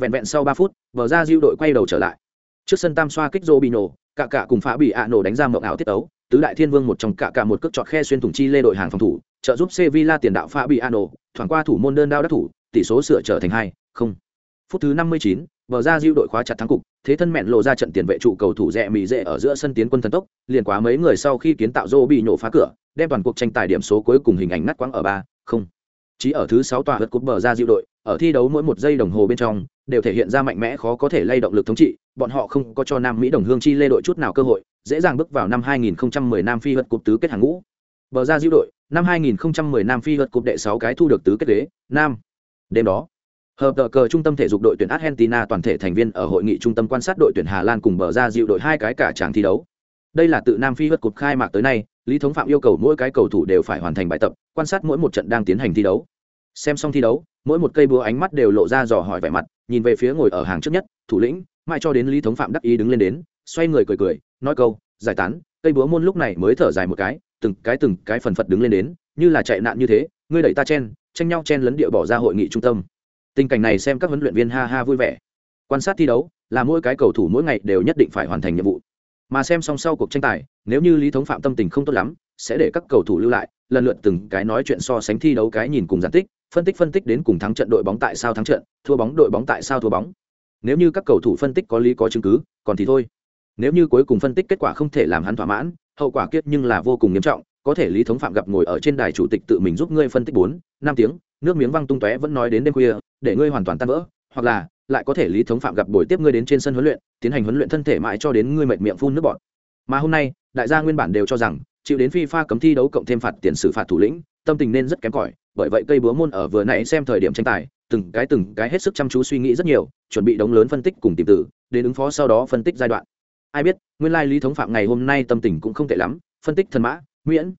Vẹn vẹn sau 3 phút, bờ ra diêu đội quay đầu trở lại. Trước sân tam xoa kích Robinho, cả cả cùng phá bị ạ nổ đánh ra mộng ảo tiết ấu, tứ đại thiên vương một trong cả cả một cước chọt khe xuyên thủng chi lê đội hàng phòng thủ, trợ giúp Sevilla tiền đạo phá bị ạ nổ, thoảng qua thủ môn đơn đao đắc thủ, tỷ số sửa trở thành hai. không. Phút thứ 59, bờ ra diêu đội khóa chặt thắng cục thế thân mẹn lộ ra trận tiền vệ trụ cầu thủ rẽ mỹ rẽ ở giữa sân tiến quân thần tốc liền quá mấy người sau khi kiến tạo rô bị nổ phá cửa đem toàn cuộc tranh tài điểm số cuối cùng hình ảnh ngắt quãng ở ba không chỉ ở thứ sáu tòa hất cúp bờ ra diệu đội ở thi đấu mỗi một giây đồng hồ bên trong đều thể hiện ra mạnh mẽ khó có thể lay động lực thống trị bọn họ không có cho nam mỹ đồng hương chi lê đội chút nào cơ hội dễ dàng bước vào năm 2010 nam phi vượt cục tứ kết hàng ngũ bờ ra diệu đội năm 2010 nam phi vượt cục đệ sáu cái thu được tứ kết ghế nam đêm đó Hợp tờ cờ trung tâm thể dục đội tuyển Argentina toàn thể thành viên ở hội nghị trung tâm quan sát đội tuyển Hà Lan cùng bờ ra diệu đội hai cái cả tràng thi đấu. Đây là tự Nam Phi vượt cột khai mạc tới nay, Lý Thống Phạm yêu cầu mỗi cái cầu thủ đều phải hoàn thành bài tập, quan sát mỗi một trận đang tiến hành thi đấu. Xem xong thi đấu, mỗi một cây búa ánh mắt đều lộ ra dò hỏi vẻ mặt, nhìn về phía ngồi ở hàng trước nhất, thủ lĩnh, mãi cho đến Lý Thống Phạm đắc ý đứng lên đến, xoay người cười cười, nói câu, giải tán, cây búa môn lúc này mới thở dài một cái, từng cái từng cái phần phật đứng lên đến, như là chạy nạn như thế, ngươi đẩy ta chen, tranh nhau chen lấn địa bỏ ra hội nghị trung tâm. Tình cảnh này xem các huấn luyện viên ha ha vui vẻ. Quan sát thi đấu là mỗi cái cầu thủ mỗi ngày đều nhất định phải hoàn thành nhiệm vụ. Mà xem xong sau cuộc tranh tài nếu như lý thống phạm tâm tình không tốt lắm sẽ để các cầu thủ lưu lại lần lượt từng cái nói chuyện so sánh thi đấu cái nhìn cùng giản tích phân tích phân tích đến cùng thắng trận đội bóng tại sao thắng trận, thua bóng đội bóng tại sao thua bóng. Nếu như các cầu thủ phân tích có lý có chứng cứ, còn thì thôi. Nếu như cuối cùng phân tích kết quả không thể làm hắn thỏa mãn, hậu quả kiết nhưng là vô cùng nghiêm trọng, có thể lý thống phạm gặp ngồi ở trên đài chủ tịch tự mình giúp ngươi phân tích bốn, năm tiếng, nước miếng văng tung tóe vẫn nói đến đêm khuya, để ngươi hoàn toàn tan vỡ, hoặc là, lại có thể lý thống phạm gặp buổi tiếp ngươi đến trên sân huấn luyện, tiến hành huấn luyện thân thể mãi cho đến ngươi mệt miệng phun nước bọt. Mà hôm nay, đại gia nguyên bản đều cho rằng, chịu đến FIFA cấm thi đấu cộng thêm phạt tiền xử phạt thủ lĩnh tâm tình nên rất kém cỏi, bởi vậy cây búa môn ở vừa nãy xem thời điểm tranh tài, từng cái từng cái hết sức chăm chú suy nghĩ rất nhiều, chuẩn bị đống lớn phân tích cùng tìm tử, đến ứng phó sau đó phân tích giai đoạn. Ai biết, nguyên lai lý thống phạm ngày hôm nay tâm tình cũng không tệ lắm, phân tích thần mã, miễn.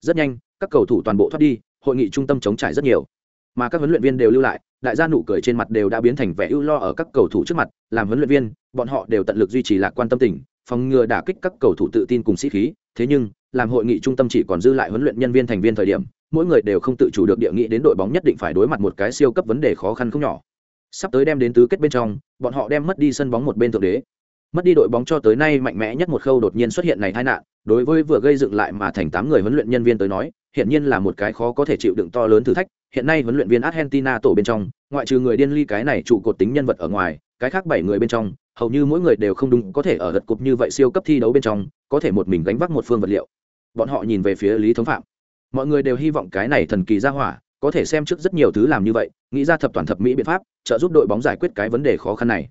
Rất nhanh, các cầu thủ toàn bộ thoát đi, hội nghị trung tâm chống trải rất nhiều. Mà các huấn luyện viên đều lưu lại, đại gia nụ cười trên mặt đều đã biến thành vẻ ưu lo ở các cầu thủ trước mặt, làm huấn luyện viên, bọn họ đều tận lực duy trì lạc quan tâm tình phòng ngừa đả kích các cầu thủ tự tin cùng sĩ khí, thế nhưng, làm hội nghị trung tâm chỉ còn dư lại huấn luyện nhân viên thành viên thời điểm, mỗi người đều không tự chủ được địa nghị đến đội bóng nhất định phải đối mặt một cái siêu cấp vấn đề khó khăn không nhỏ. Sắp tới đem đến tứ kết bên trong, bọn họ đem mất đi sân bóng một bên thượng đế. Mất đi đội bóng cho tới nay mạnh mẽ nhất một khâu đột nhiên xuất hiện này tai nạn, đối với vừa gây dựng lại mà thành tám người huấn luyện nhân viên tới nói hiện nhiên là một cái khó có thể chịu đựng to lớn thử thách. Hiện nay huấn luyện viên argentina tổ bên trong, ngoại trừ người điên ly cái này trụ cột tính nhân vật ở ngoài, cái khác bảy người bên trong hầu như mỗi người đều không đúng có thể ở gật cục như vậy siêu cấp thi đấu bên trong, có thể một mình gánh vác một phương vật liệu. Bọn họ nhìn về phía lý thống phạm. Mọi người đều hy vọng cái này thần kỳ ra hỏa, có thể xem trước rất nhiều thứ làm như vậy, nghĩ ra thập toàn thập mỹ biện pháp, trợ giúp đội bóng giải quyết cái vấn đề khó khăn này.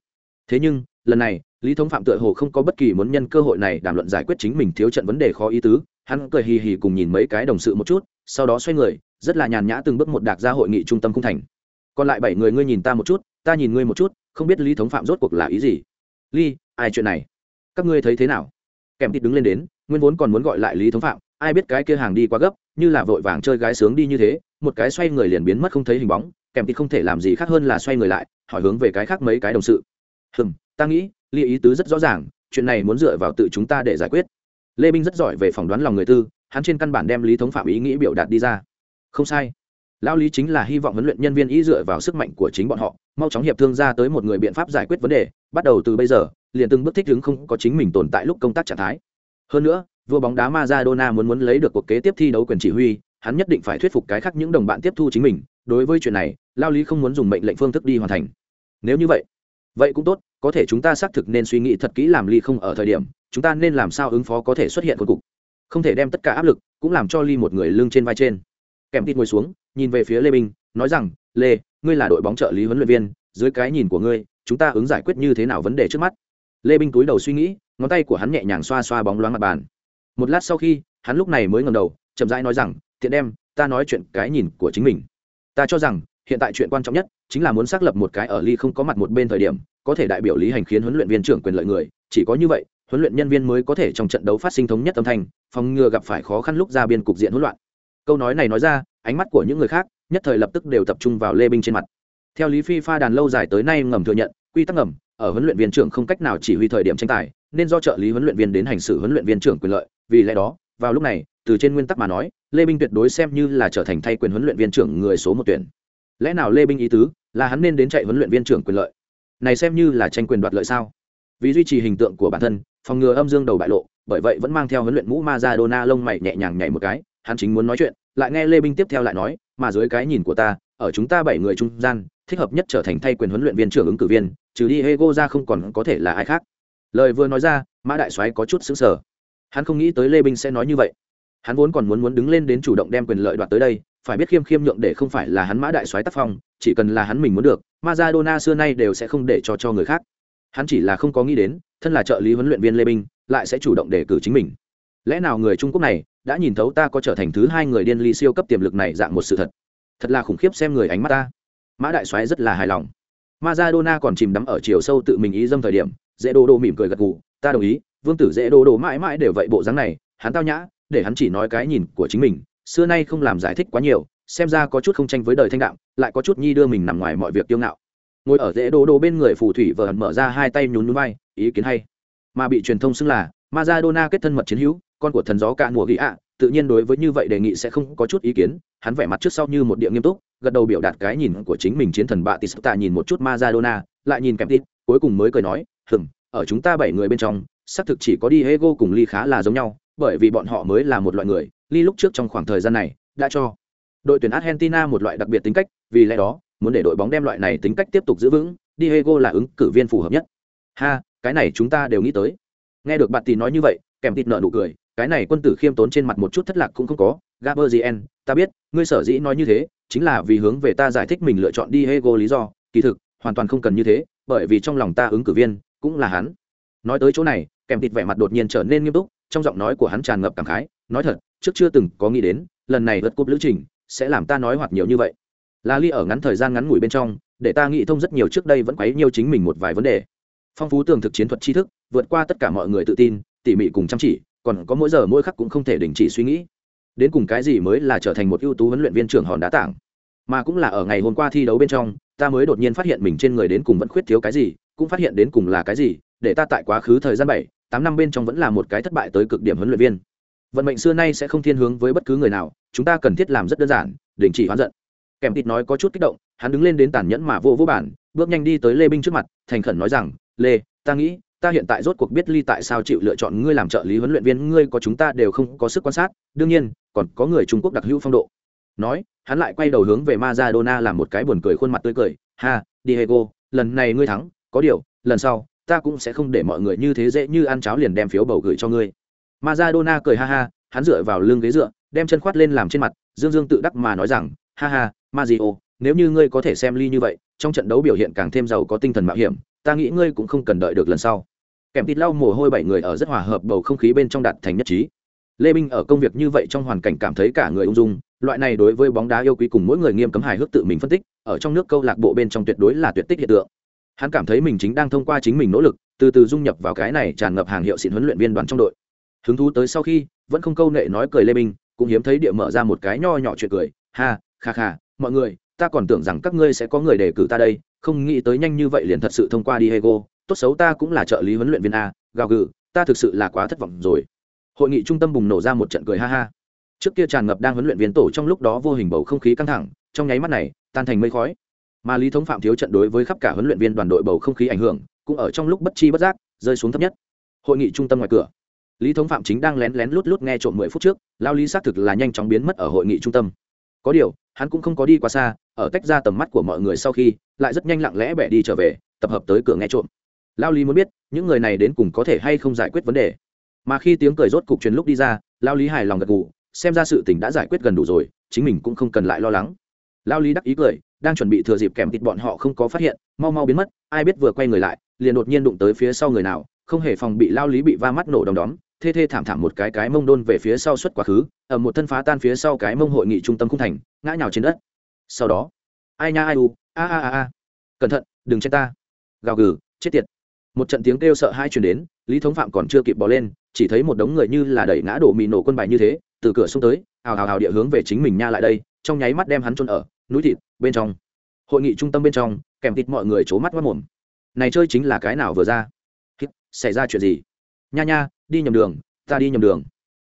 Thế nhưng, lần này, lý thống phạm tựa hồ không có bất kỳ muốn nhân cơ hội này đàm luận giải quyết chính mình thiếu trận vấn đề khó ý tứ, hắn cười hì hì cùng nhìn mấy cái đồng sự một chút, sau đó xoay người, rất là nhàn nhã từng bước một đạc ra hội nghị trung tâm cung thành. Còn lại bảy người ngươi nhìn ta một chút, ta nhìn ngươi một chút, không biết lý thống phạm rốt cuộc là ý gì? Ly, ai chuyện này? Các ngươi thấy thế nào? Kèm thịt đứng lên đến, nguyên vốn còn muốn gọi lại lý thống phạm, ai biết cái kia hàng đi quá gấp, như là vội vàng chơi gái sướng đi như thế, một cái xoay người liền biến mất không thấy hình bóng, kèm thịt không thể làm gì khác hơn là xoay người lại, hỏi hướng về cái khác mấy cái đồng sự. Hừm, ta nghĩ, ly ý tứ rất rõ ràng, chuyện này muốn dựa vào tự chúng ta để giải quyết. Lê binh rất giỏi về phỏng đoán lòng người tư, hắn trên căn bản đem lý thống phạm ý nghĩ biểu đạt đi ra. Không sai lão lý chính là hy vọng huấn luyện nhân viên ý dựa vào sức mạnh của chính bọn họ, mau chóng hiệp thương ra tới một người biện pháp giải quyết vấn đề, bắt đầu từ bây giờ, liền từng bước thích ứng không có chính mình tồn tại lúc công tác trạng thái. Hơn nữa, vua bóng đá Maradona muốn muốn lấy được cuộc kế tiếp thi đấu quyền chỉ huy, hắn nhất định phải thuyết phục cái khác những đồng bạn tiếp thu chính mình. Đối với chuyện này lao lý không muốn dùng mệnh lệnh phương thức đi hoàn thành. Nếu như vậy vậy cũng tốt, có thể chúng ta xác thực nên suy nghĩ thật kỹ làm ly không ở thời điểm, chúng ta nên làm sao ứng phó có thể xuất hiện cuối cục. Không thể đem tất cả áp lực cũng làm cho ly một người lưng trên vai trên. Kèm tít ngồi xuống nhìn về phía lê minh nói rằng, lê, ngươi là đội bóng trợ lý huấn luyện viên, dưới cái nhìn của ngươi, chúng ta ứng giải quyết như thế nào vấn đề trước mắt? Lê minh túi đầu suy nghĩ, ngón tay của hắn nhẹ nhàng xoa xoa bóng loáng mặt bàn. Một lát sau khi, hắn lúc này mới ngầm đầu, chậm rãi nói rằng tiện đem ta nói chuyện cái nhìn của chính mình. Ta cho rằng, hiện tại chuyện quan trọng nhất chính là muốn xác lập một cái ở ly không có mặt một bên thời điểm, có thể đại biểu lý hành khiến huấn luyện viên trưởng quyền lợi người. Chỉ có như vậy, huấn luyện nhân viên mới có thể trong trận đấu phát sinh thống nhất âm thanh, phòng ngừa gặp phải khó khăn lúc ra biên cục diện hỗn loạn. Câu nói này nói ra ánh mắt của những người khác, nhất thời lập tức đều tập trung vào lê binh trên mặt. Theo lý phi pha đàn lâu dài tới nay ngầm thừa nhận, quy tắc ngầm ở huấn luyện viên trưởng không cách nào chỉ huy thời điểm tranh tài, nên do trợ lý huấn luyện viên đến hành xử huấn luyện viên trưởng quyền lợi. Vì lẽ đó, vào lúc này, từ trên nguyên tắc mà nói, lê binh tuyệt đối xem như là trở thành thay quyền huấn luyện viên trưởng người số một tuyển. Lẽ nào lê binh ý tứ là hắn nên đến chạy huấn luyện viên trưởng quyền lợi? Này xem như là tranh quyền đoạt lợi sao? Vì duy trì hình tượng của bản thân, phòng ngừa âm dương đầu bại lộ, bởi vậy vẫn mang theo huấn luyện mũ ma Giada lông mày nhẹ nhàng nhảy một cái hắn chính muốn nói chuyện, lại nghe lê binh tiếp theo lại nói, mà dưới cái nhìn của ta, ở chúng ta bảy người trung gian, thích hợp nhất trở thành thay quyền huấn luyện viên trưởng ứng cử viên, trừ đi hego ra không còn có thể là ai khác. Lời vừa nói ra, mã đại soái có chút xứng sở hắn không nghĩ tới lê binh sẽ nói như vậy. Hắn vốn còn muốn muốn đứng lên đến chủ động đem quyền lợi đoạt tới đây, phải biết khiêm khiêm nhượng để không phải là hắn mã đại soái tác phong, chỉ cần là hắn mình muốn được, Maradona xưa nay đều sẽ không để cho cho người khác. Hắn chỉ là không có nghĩ đến, thân là trợ lý huấn luyện viên lê binh lại sẽ chủ động đề cử chính mình lẽ nào người trung quốc này đã nhìn thấu ta có trở thành thứ hai người điên ly siêu cấp tiềm lực này dạng một sự thật? Thật là khủng khiếp xem người ánh mắt ta. Mã đại soái rất là hài lòng. Maradona còn chìm đắm ở chiều sâu tự mình ý dâm thời điểm, dễ đô đô mỉm cười gật gù, ta đồng ý, vương tử dễ đô đô mãi mãi đều vậy bộ dáng này, hắn tao nhã, để hắn chỉ nói cái nhìn của chính mình, xưa nay không làm giải thích quá nhiều, xem ra có chút không tranh với đời thanh đạo, lại có chút nhi đưa mình nằm ngoài mọi việc tiêu ngạo. Ngồi ở dễ đô đô bên người phù thủy vờ mở ra hai tay nhún núi bay ý kiến hay. Mà bị truyền thông xưng là Maradona kết thân mật chiến hữu con của thần gió cạn mùa ghi ạ, tự nhiên đối với như vậy đề nghị sẽ không có chút ý kiến. Hắn vẻ mặt trước sau như một địa nghiêm túc, gật đầu biểu đạt cái nhìn của chính mình chiến thần bạ tista nhìn một chút Maradona, lại nhìn kèm tít cuối cùng mới cười nói, hừm, ở chúng ta bảy người bên trong, xác thực chỉ có đi Diego cùng Ly khá là giống nhau, bởi vì bọn họ mới là một loại người Ly lúc trước trong khoảng thời gian này đã cho đội tuyển Argentina một loại đặc biệt tính cách, vì lẽ đó, muốn để đội bóng đem loại này tính cách tiếp tục giữ vững, Diego là ứng cử viên phù hợp nhất. Ha, cái này chúng ta đều nghĩ tới. Nghe được bạn tì nói như vậy kèm tít nợ nụ cười cái này quân tử khiêm tốn trên mặt một chút thất lạc cũng không có. Gaberzien ta biết, ngươi sở dĩ nói như thế, chính là vì hướng về ta giải thích mình lựa chọn đi hego lý do. Kỳ thực, hoàn toàn không cần như thế, bởi vì trong lòng ta ứng cử viên cũng là hắn. Nói tới chỗ này, kèm thịt vẻ mặt đột nhiên trở nên nghiêm túc, trong giọng nói của hắn tràn ngập cảm khái, nói thật, trước chưa từng có nghĩ đến, lần này vượt cúp lữ trình sẽ làm ta nói hoạt nhiều như vậy. La ly ở ngắn thời gian ngắn ngủi bên trong, để ta nghĩ thông rất nhiều trước đây vẫn quấy nhiều chính mình một vài vấn đề. Phong phú tường thực chiến thuật tri thức, vượt qua tất cả mọi người tự tin, tỉ mỉ cùng chăm chỉ còn có mỗi giờ mỗi khắc cũng không thể đình chỉ suy nghĩ. Đến cùng cái gì mới là trở thành một ưu tú huấn luyện viên trưởng hòn đá tảng? Mà cũng là ở ngày hôm qua thi đấu bên trong, ta mới đột nhiên phát hiện mình trên người đến cùng vẫn khuyết thiếu cái gì, cũng phát hiện đến cùng là cái gì, để ta tại quá khứ thời gian bảy, tám năm bên trong vẫn là một cái thất bại tới cực điểm huấn luyện viên. Vận mệnh xưa nay sẽ không thiên hướng với bất cứ người nào, chúng ta cần thiết làm rất đơn giản, đình chỉ hoán giận. Kèm tịt nói có chút kích động, hắn đứng lên đến tàn nhẫn mà vô vô bản, bước nhanh đi tới lê binh trước mặt, thành khẩn nói rằng, lê, ta nghĩ ta hiện tại rốt cuộc biết ly tại sao chịu lựa chọn ngươi làm trợ lý huấn luyện viên, ngươi có chúng ta đều không có sức quan sát, đương nhiên, còn có người trung quốc đặc hữu phong độ. Nói, hắn lại quay đầu hướng về Maradona làm một cái buồn cười khuôn mặt tươi cười. Ha, Diego, lần này ngươi thắng, có điều, lần sau, ta cũng sẽ không để mọi người như thế dễ như ăn cháo liền đem phiếu bầu gửi cho ngươi. Maradona cười ha ha, hắn dựa vào lưng ghế dựa, đem chân khoát lên làm trên mặt, dương dương tự đắc mà nói rằng, ha ha, Mario, nếu như ngươi có thể xem ly như vậy, trong trận đấu biểu hiện càng thêm giàu có tinh thần mạo hiểm, ta nghĩ ngươi cũng không cần đợi được lần sau kèm tít lau mồ hôi bảy người ở rất hòa hợp bầu không khí bên trong đạt thành nhất trí. Lê minh ở công việc như vậy trong hoàn cảnh cảm thấy cả người ung dung, loại này đối với bóng đá yêu quý cùng mỗi người nghiêm cấm hài hước tự mình phân tích, ở trong nước câu lạc bộ bên trong tuyệt đối là tuyệt tích hiện tượng. Hắn cảm thấy mình chính đang thông qua chính mình nỗ lực, từ từ dung nhập vào cái này tràn ngập hàng hiệu xịn huấn luyện viên đoàn trong đội. Hứng thú tới sau khi, vẫn không câu nệ nói cười lê minh, cũng hiếm thấy địa mở ra một cái nho nhỏ chuyện cười. Ha, kha kha, mọi người, ta còn tưởng rằng các ngươi sẽ có người đề cử ta đây, không nghĩ tới nhanh như vậy liền thật sự thông qua diego tốt xấu ta cũng là trợ lý huấn luyện viên a, gào gừ, ta thực sự là quá thất vọng rồi. Hội nghị trung tâm bùng nổ ra một trận cười ha ha. Trước kia tràn ngập đang huấn luyện viên tổ trong lúc đó vô hình bầu không khí căng thẳng, trong nháy mắt này, tan thành mây khói. Mà lý thống phạm thiếu trận đối với khắp cả huấn luyện viên đoàn đội bầu không khí ảnh hưởng, cũng ở trong lúc bất chi bất giác, rơi xuống thấp nhất. Hội nghị trung tâm ngoài cửa. Lý thống phạm chính đang lén lén lút lút nghe trộm mười phút trước lao lý xác thực là nhanh chóng biến mất ở hội nghị trung tâm. Có điều, hắn cũng không có đi quá xa, ở tách ra tầm mắt của mọi người sau khi, lại rất nhanh lặng lẽ bẻ đi trở về, tập hợp tới cửa nghe trộm lao lý muốn biết, những người này đến cùng có thể hay không giải quyết vấn đề. Mà khi tiếng cười rốt cục truyền lúc đi ra, lao lý hài lòng gật gù, xem ra sự tình đã giải quyết gần đủ rồi, chính mình cũng không cần lại lo lắng. Lao lý đắc ý cười, đang chuẩn bị thừa dịp kèm thịt bọn họ không có phát hiện, mau mau biến mất, ai biết vừa quay người lại, liền đột nhiên đụng tới phía sau người nào, không hề phòng bị lao lý bị va mắt nổ đom đóm, thê thê thảm thảm một cái cái mông đôn về phía sau xuất quá khứ ở một thân phá tan phía sau cái mông hội nghị trung tâm khung thành, ngã nhào trên đất. Sau đó, ai nha ai u, a a a a, cẩn thận, đừng chết ta. Gào gừ, chết tiệt một trận tiếng kêu sợ hai chuyển đến, lý thống phạm còn chưa kịp bỏ lên, chỉ thấy một đống người như là đẩy ngã đổ mì nổ quân bài như thế, từ cửa xuống tới hào hào hào địa hướng về chính mình nha lại đây, trong nháy mắt đem hắn trôn ở, núi thịt, bên trong. Hội nghị trung tâm bên trong, kèm thịt mọi người c h ố mắt mất mồm. Này chơi chính là cái nào vừa ra? Xảy ra chuyện gì? Nha nha, đi nhầm đường, ta đi nhầm đường.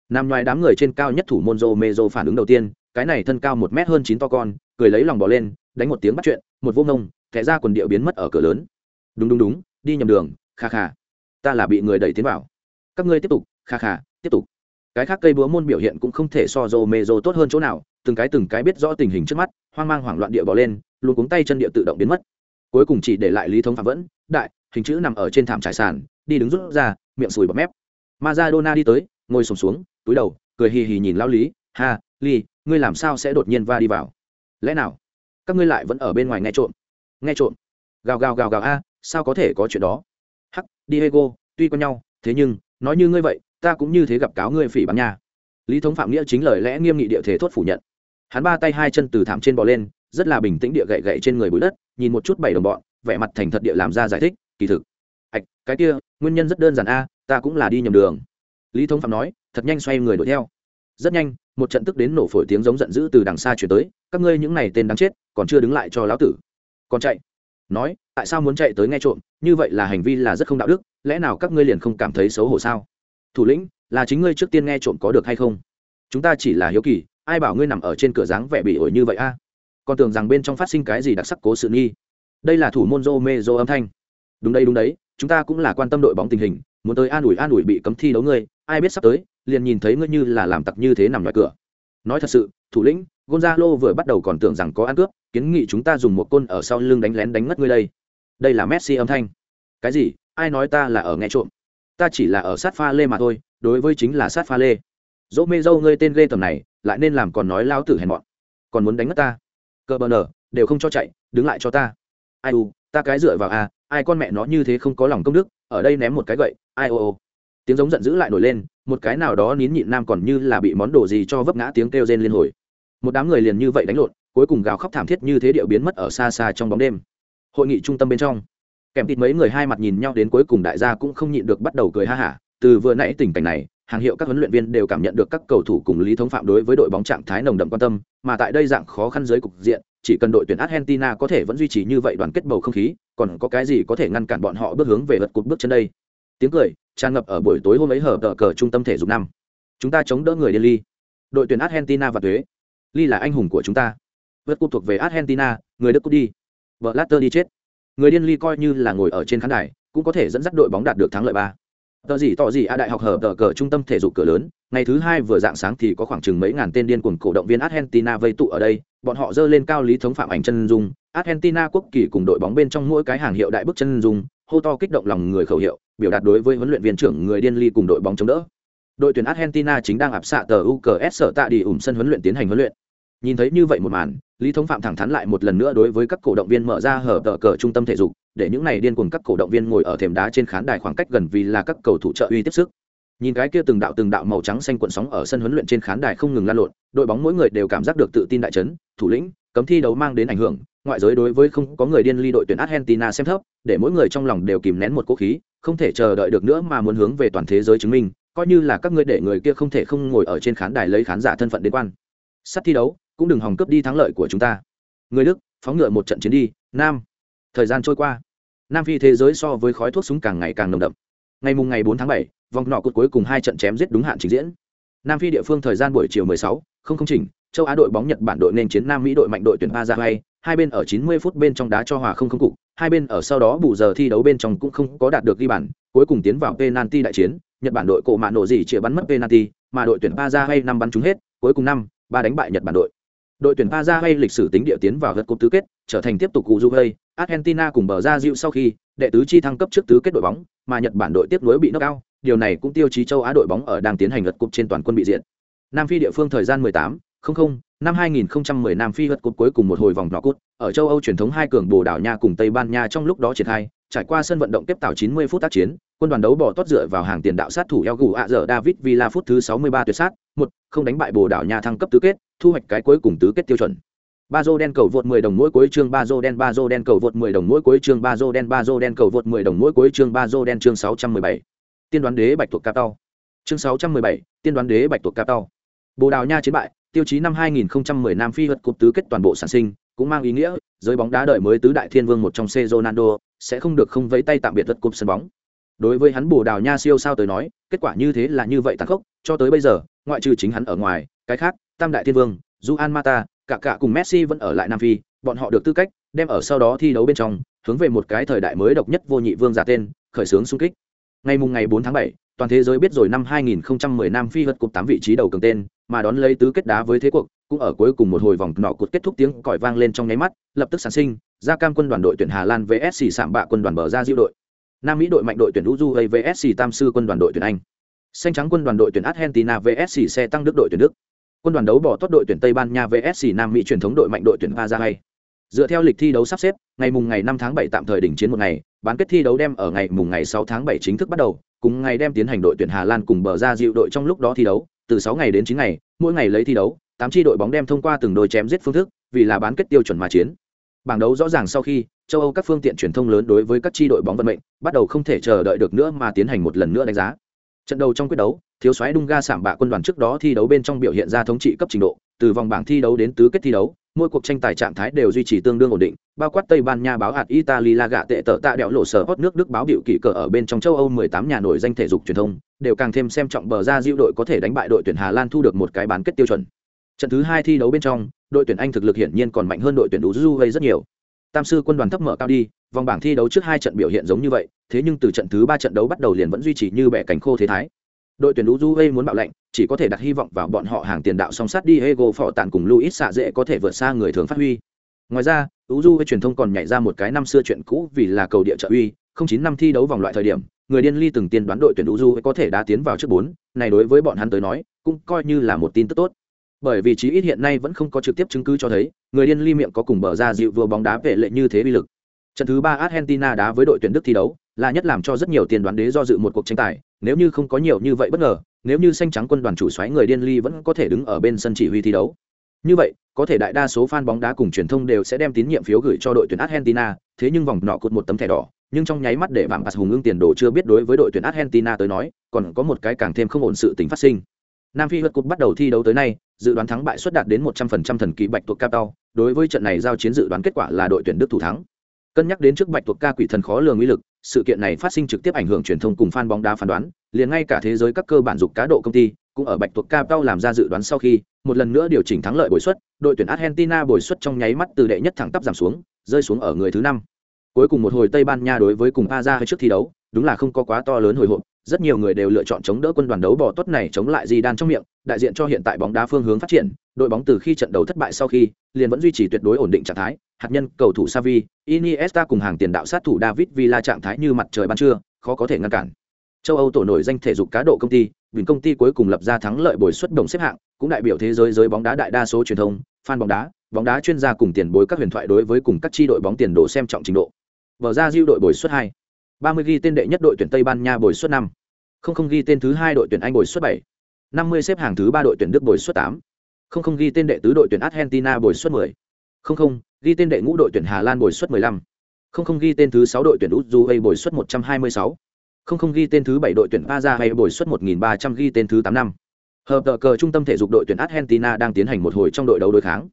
Nằm ngoài đám người trên cao nhất thủ môn rô mê rô phản ứng đầu tiên, cái này thân cao một mét hơn chín to con, cười lấy lòng bỏ lên, đánh một tiếng bắt chuyện, một vô ngông, thẻ ra quần điệu biến mất ở cửa lớn. Đúng đúng đúng đi nhầm đường kha kha. Ta là bị người đẩy tiến vào. Các ngươi tiếp tục kha kha tiếp tục. Cái khác cây búa môn biểu hiện cũng không thể so dô mê dô tốt hơn chỗ nào từng cái từng cái biết rõ tình hình trước mắt hoang mang hoảng loạn địa bỏ lên luôn cuống tay chân địa tự động biến mất. Cuối cùng chỉ để lại lý thống phạm vẫn đại hình chữ nằm ở trên thảm trải sàn đi đứng rút ra miệng sùi bọt mép. Maradona đi tới ngồi sùng xuống, xuống túi đầu cười hì hì nhìn lao lý ha ly ngươi làm sao sẽ đột nhiên va đi vào? Lẽ nào các ngươi lại vẫn ở bên ngoài nghe trộm? Nghe trộm? Gào gào gào gào a sao có thể có chuyện đó? Hắc, diego, tuy có nhau, thế nhưng, nói như ngươi vậy, ta cũng như thế gặp cáo ngươi phỉ bắn nha. Lý thống phạm nghĩa chính lời lẽ nghiêm nghị địa thế thốt phủ nhận. Hắn ba tay hai chân từ thảm trên bò lên, rất là bình tĩnh địa gậy gậy trên người bụi đất, nhìn một chút bảy đồng bọn, vẻ mặt thành thật địa làm ra giải thích, kỳ thực. Ạch cái kia, nguyên nhân rất đơn giản a, ta cũng là đi nhầm đường. Lý thống phạm nói, thật nhanh xoay người đuổi theo. Rất nhanh, một trận tức đến nổ phổi tiếng giống giận dữ từ đằng xa chuyển tới, các ngươi những này tên đáng chết, còn chưa đứng lại cho lão tử. Còn chạy. Nói tại sao muốn chạy tới nghe trộm? Như vậy là hành vi là rất không đạo đức, lẽ nào các ngươi liền không cảm thấy xấu hổ sao? Thủ lĩnh, là chính ngươi trước tiên nghe trộm có được hay không? Chúng ta chỉ là hiếu kỳ, ai bảo ngươi nằm ở trên cửa dáng vẻ bị ổi như vậy a? Còn tưởng rằng bên trong phát sinh cái gì đặc sắc cố sự nghi. Đây là thủ môn rô mê rô âm thanh. Đúng đây đúng đấy, chúng ta cũng là quan tâm đội bóng tình hình, muốn tới an ủi an ủi bị cấm thi đấu ngươi, ai biết sắp tới, liền nhìn thấy ngươi như là làm tặc như thế nằm ngoài cửa. Nói thật sự, thủ lĩnh, gonzalo vừa bắt đầu còn tưởng rằng có ăn cướp, kiến nghị chúng ta dùng một côn ở sau lưng đánh lén đánh ngất ngươi đây đây là messi âm thanh. Cái gì? Ai nói ta là ở nghe trộm? Ta chỉ là ở sát pha lê mà thôi, đối với chính là sát pha lê. Dỗ mê dâu ngươi tên ghê tầm này, lại nên làm còn nói lao tử hèn mọn. Còn muốn đánh mất ta? Cờ bờ nở, đều không cho chạy, đứng lại cho ta. Ai u, ta cái dựa vào à ai con mẹ nó như thế không có lòng công đức, ở đây ném một cái gậy, ai ô ô. Tiếng giống giận dữ lại nổi lên, một cái nào đó nín nhịn nam còn như là bị món đồ gì cho vấp ngã tiếng kêu rên liên hồi. Một đám người liền như vậy đánh lộn, cuối cùng gào khóc thảm thiết như thế điệu biến mất ở xa xa trong bóng đêm hội nghị trung tâm bên trong. Kèm thịt mấy người hai mặt nhìn nhau đến cuối cùng đại gia cũng không nhịn được bắt đầu cười ha hả. Từ vừa nãy tình cảnh này, hàng hiệu các huấn luyện viên đều cảm nhận được các cầu thủ cùng lý thống phạm đối với đội bóng trạng thái nồng đậm quan tâm, mà tại đây dạng khó khăn dưới cục diện, chỉ cần đội tuyển argentina có thể vẫn duy trì như vậy đoàn kết bầu không khí, còn có cái gì có thể ngăn cản bọn họ bước hướng về vật cột bước chân đây? Tiếng cười, tràn ngập ở buổi tối hôm ấy hở tờ cờ trung tâm thể dục năm. Chúng ta chống đỡ người điên ly. Đội tuyển argentina và thuế ly là anh hùng của chúng ta. Vượt cúp thuộc về argentina, người đức cúp đi vợ latter đi chết. Người điên ly coi như là ngồi ở trên khán đài, cũng có thể dẫn dắt đội bóng đạt được thắng lợi ba. Tờ gì, tỏ gì, a đại học hở tờ cờ trung tâm thể dục cửa lớn, ngày thứ hai vừa dạng sáng thì có khoảng chừng mấy ngàn tên điên cuồng cổ động viên argentina vây tụ ở đây, bọn họ dơ lên cao lý thống phạm ảnh chân dung, argentina quốc kỳ cùng đội bóng bên trong mỗi cái hàng hiệu đại bức chân dung, hô to kích động lòng người khẩu hiệu, biểu đạt đối với huấn luyện viên trưởng người điên ly cùng đội bóng chống đỡ. Đội tuyển argentina chính đang áp xạ tờ uks sở tạ đi ủng sân huấn luyện tiến hành huấn luyện nhìn thấy như vậy một màn, lý thống phạm thẳng thắn lại một lần nữa đối với các cổ động viên mở ra hở tờ cờ trung tâm thể dục, để những này điên cuồng các cổ động viên ngồi ở thềm đá trên khán đài khoảng cách gần vì là các cầu thủ trợ uy tiếp sức. Nhìn cái kia từng đạo từng đạo màu trắng xanh cuộn sóng ở sân huấn luyện trên khán đài không ngừng lan lộn, đội bóng mỗi người đều cảm giác được tự tin đại chấn, thủ lĩnh, cấm thi đấu mang đến ảnh hưởng, ngoại giới đối với không có người điên ly đội tuyển argentina xem thấp, để mỗi người trong lòng đều kìm nén một cố khí, không thể chờ đợi được nữa mà muốn hướng về toàn thế giới chứng minh, coi như là các ngươi để người kia không thể không ngồi ở trên khán đài lấy khán giả thân phận đến quan sắt thi đấu cũng đừng hòng cướp đi thắng lợi của chúng ta. Người đức phóng ngựa một trận chiến đi nam. Thời gian trôi qua. Nam phi thế giới so với khói thuốc súng càng ngày càng nồng đậm. Ngày mùng ngày bốn tháng bảy vòng nọ cột cuối cùng hai trận chém giết đúng hạn trình diễn. Nam phi địa phương thời gian buổi chiều 16, không không chỉnh châu á đội bóng nhật bản đội nên chiến nam mỹ đội mạnh đội tuyển Ba Ra Hay hai bên ở 90 phút bên trong đá cho hòa không không cục hai bên ở sau đó bù giờ thi đấu bên trong cũng không có đạt được ghi bàn cuối cùng tiến vào penalty đại chiến nhật bản đội cổ mạ nổ gì chĩa bắn mất penalty mà đội tuyển Ba Ra Hay năm bắn trúng hết cuối cùng năm ba đánh bại nhật bản đội. Đội tuyển paraguay lịch sử tính địa tiến vào gật cúp tứ kết trở thành tiếp tục cụ du argentina cùng bờ ra dịu sau khi đệ tứ chi thăng cấp trước tứ kết đội bóng mà nhật bản đội tiếp nối bị knock out. Điều này cũng tiêu chí châu á đội bóng ở đang tiến hành gật cúp trên toàn quân bị diện nam phi địa phương thời gian 18 00 năm 2010 Nam Phi lượt cột cuối cùng một hồi vòng nọ cút, ở châu Âu truyền thống hai cường Bồ Đào Nha cùng Tây Ban Nha trong lúc đó triển khai, trải qua sân vận động tiếp tạo 90 phút tác chiến, quân đoàn đấu bỏ tốt dựa vào hàng tiền đạo sát thủ eo gù ạ giờ David Villa phút thứ 63 tuyệt sát, một không đánh bại Bồ Đào Nha thăng cấp tứ kết, thu hoạch cái cuối cùng tứ kết tiêu chuẩn. Bazo đen cầu vượt 10 đồng mỗi cuối chương Bazo đen Bazo đen cầu vượt 10 đồng mỗi cuối chương Bazo đen Bazo đen cầu vượt 10 đồng mỗi cuối chương Bazo đen chương 617. Tiên đoán đế bạch thuộc Cao Chương 617, tiên đoán đế bạch thuộc Cao Bồ Đào Nha chiến bại, tiêu chí năm 2010 Nam Phi vượt cúp tứ kết toàn bộ sản sinh, cũng mang ý nghĩa giới bóng đá đợi mới tứ đại thiên vương một trong C Ronaldo sẽ không được không vẫy tay tạm biệt vượt cúp sân bóng. Đối với hắn Bồ Đào Nha siêu sao tới nói, kết quả như thế là như vậy tàn khốc, cho tới bây giờ, ngoại trừ chính hắn ở ngoài, cái khác, tam đại thiên vương, Juan Mata, cả cả cùng Messi vẫn ở lại Nam Phi, bọn họ được tư cách đem ở sau đó thi đấu bên trong, hướng về một cái thời đại mới độc nhất vô nhị vương giả tên, khởi xướng xung kích. Ngày mùng ngày 4 tháng 7, toàn thế giới biết rồi năm 2010 Nam Phi vượt cúp 8 vị trí đầu cường tên, mà đón lấy tứ kết đá với thế cuộc, cũng ở cuối cùng một hồi vòng nọ cột kết thúc tiếng còi vang lên trong nháy mắt, lập tức sản sinh, ra cam quân đoàn đội tuyển Hà Lan VS sạm bạ quân đoàn bờ ra diệu đội. Nam Mỹ đội mạnh đội tuyển Uruguay VS Tam sư quân đoàn đội tuyển Anh. Xanh trắng quân đoàn đội tuyển Argentina VS xe tăng Đức đội tuyển Đức. Quân đoàn đấu bỏ tốt đội tuyển Tây Ban Nha VS Nam Mỹ truyền thống đội mạnh đội tuyển Paraguay. Dựa theo lịch thi đấu sắp xếp, ngày mùng ngày 5 tháng 7 tạm thời đỉnh chiến một ngày, bán kết thi đấu đem ở ngày mùng ngày 6 tháng 7 chính thức bắt đầu, cùng ngày đem tiến hành đội tuyển Hà Lan cùng bờ ra dịu đội trong lúc đó thi đấu, từ 6 ngày đến 9 ngày, mỗi ngày lấy thi đấu, 8 chi đội bóng đem thông qua từng đôi chém giết phương thức, vì là bán kết tiêu chuẩn mà chiến. Bảng đấu rõ ràng sau khi, châu Âu các phương tiện truyền thông lớn đối với các tri đội bóng vận mệnh, bắt đầu không thể chờ đợi được nữa mà tiến hành một lần nữa đánh giá. Trận đầu trong quyết đấu, thiếu soái đung ga sảm bạ quân đoàn trước đó thi đấu bên trong biểu hiện ra thống trị cấp trình độ, từ vòng bảng thi đấu đến tứ kết thi đấu, mỗi cuộc tranh tài trạng thái đều duy trì tương đương ổn định, bao quát Tây Ban Nha báo hạt Italy La gạ tệ tợ tạ đẹo lộ sở hót nước Đức báo biểu kỳ cờ ở bên trong châu Âu 18 nhà nổi danh thể dục truyền thông, đều càng thêm xem trọng bờ ra diệu đội có thể đánh bại đội tuyển Hà Lan thu được một cái bán kết tiêu chuẩn. Trận thứ hai thi đấu bên trong, đội tuyển Anh thực lực hiển nhiên còn mạnh hơn đội tuyển Uruguay rất nhiều. Tam sư quân đoàn thấp mở cao đi, vòng bảng thi đấu trước hai trận biểu hiện giống như vậy, thế nhưng từ trận thứ ba trận đấu bắt đầu liền vẫn duy trì như bẻ cánh khô thế thái. Đội tuyển Uruguay muốn bạo lệnh, chỉ có thể đặt hy vọng vào bọn họ hàng tiền đạo song sát Diego Phỏ tàn cùng Luis xạ dễ có thể vượt xa người thường phát huy. Ngoài ra, Uruguay truyền thông còn nhảy ra một cái năm xưa chuyện cũ vì là cầu địa trợ uy, không chín năm thi đấu vòng loại thời điểm, người điên ly từng tiên đoán đội tuyển Uruguay có thể đá tiến vào trước bốn, này đối với bọn hắn tới nói, cũng coi như là một tin tức tốt. Bởi vì chí ít hiện nay vẫn không có trực tiếp chứng cứ cho thấy, người điên ly miệng có cùng bờ ra dịu vừa bóng đá vệ lệ như thế vi lực. Trận thứ ba Argentina đá với đội tuyển Đức thi đấu, là nhất làm cho rất nhiều tiền đoán đế do dự một cuộc tranh tài, nếu như không có nhiều như vậy bất ngờ, nếu như xanh trắng quân đoàn chủ xoáy người điên ly vẫn có thể đứng ở bên sân chỉ huy thi đấu. Như vậy, có thể đại đa số fan bóng đá cùng truyền thông đều sẽ đem tín nhiệm phiếu gửi cho đội tuyển Argentina, thế nhưng vòng nọ cột một tấm thẻ đỏ, nhưng trong nháy mắt để vạm pass hùng ương tiền đồ chưa biết đối với đội tuyển Argentina tới nói, còn có một cái càng thêm không ổn sự tình phát sinh. Nam Phi vượt cột bắt đầu thi đấu tới nay, dự đoán thắng bại suất đạt đến 100% thần kỳ bạch tuộc cao đối với trận này giao chiến dự đoán kết quả là đội tuyển Đức thủ thắng. Cân nhắc đến trước bạch tuộc ca quỷ thần khó lường uy lực, sự kiện này phát sinh trực tiếp ảnh hưởng truyền thông cùng fan bóng đá phán đoán, liền ngay cả thế giới các cơ bản dục cá độ công ty cũng ở bạch tuộc cao làm ra dự đoán sau khi một lần nữa điều chỉnh thắng lợi bồi suất đội tuyển argentina bồi suất trong nháy mắt từ đệ nhất thẳng tắp giảm xuống rơi xuống ở người thứ năm cuối cùng một hồi tây ban nha đối với cùng Aja trước thi đấu đúng là không có quá to lớn hồi hộp rất nhiều người đều lựa chọn chống đỡ quân đoàn đấu bỏ tốt này chống lại di đan trong miệng, đại diện cho hiện tại bóng đá phương hướng phát triển, đội bóng từ khi trận đấu thất bại sau khi, liền vẫn duy trì tuyệt đối ổn định trạng thái, hạt nhân, cầu thủ savi iniesta cùng hàng tiền đạo sát thủ david villa trạng thái như mặt trời ban trưa, khó có thể ngăn cản. Châu âu tổ nổi danh thể dục cá độ công ty, vì công ty cuối cùng lập ra thắng lợi bồi xuất đồng xếp hạng, cũng đại biểu thế giới giới bóng đá đại đa số truyền thông, fan bóng đá bóng đá chuyên gia cùng tiền bối các huyền thoại đối với cùng các chi đội bóng tiền đồ xem trọng trình độ. Vở ra diêu đội bồi xuất hai ba mươi ghi tên đệ nhất đội tuyển tây ban nha bồi suất năm không không ghi tên thứ hai đội tuyển anh bồi suất bảy năm mươi xếp hàng thứ ba đội tuyển đức bồi suất tám không không ghi tên đệ tứ đội tuyển argentina bồi suất mười không không ghi tên đệ ngũ đội tuyển hà lan bồi suất mười lăm không không ghi tên thứ sáu đội tuyển uruguay bồi suất một trăm hai mươi sáu không không ghi tên thứ bảy đội tuyển Aza hay bồi suất 1300 ghi tên thứ tám năm. Hợp tờ cờ trung tâm thể dục đội tuyển Argentina đang tiến hành một hồi trong đội đấu đối kháng.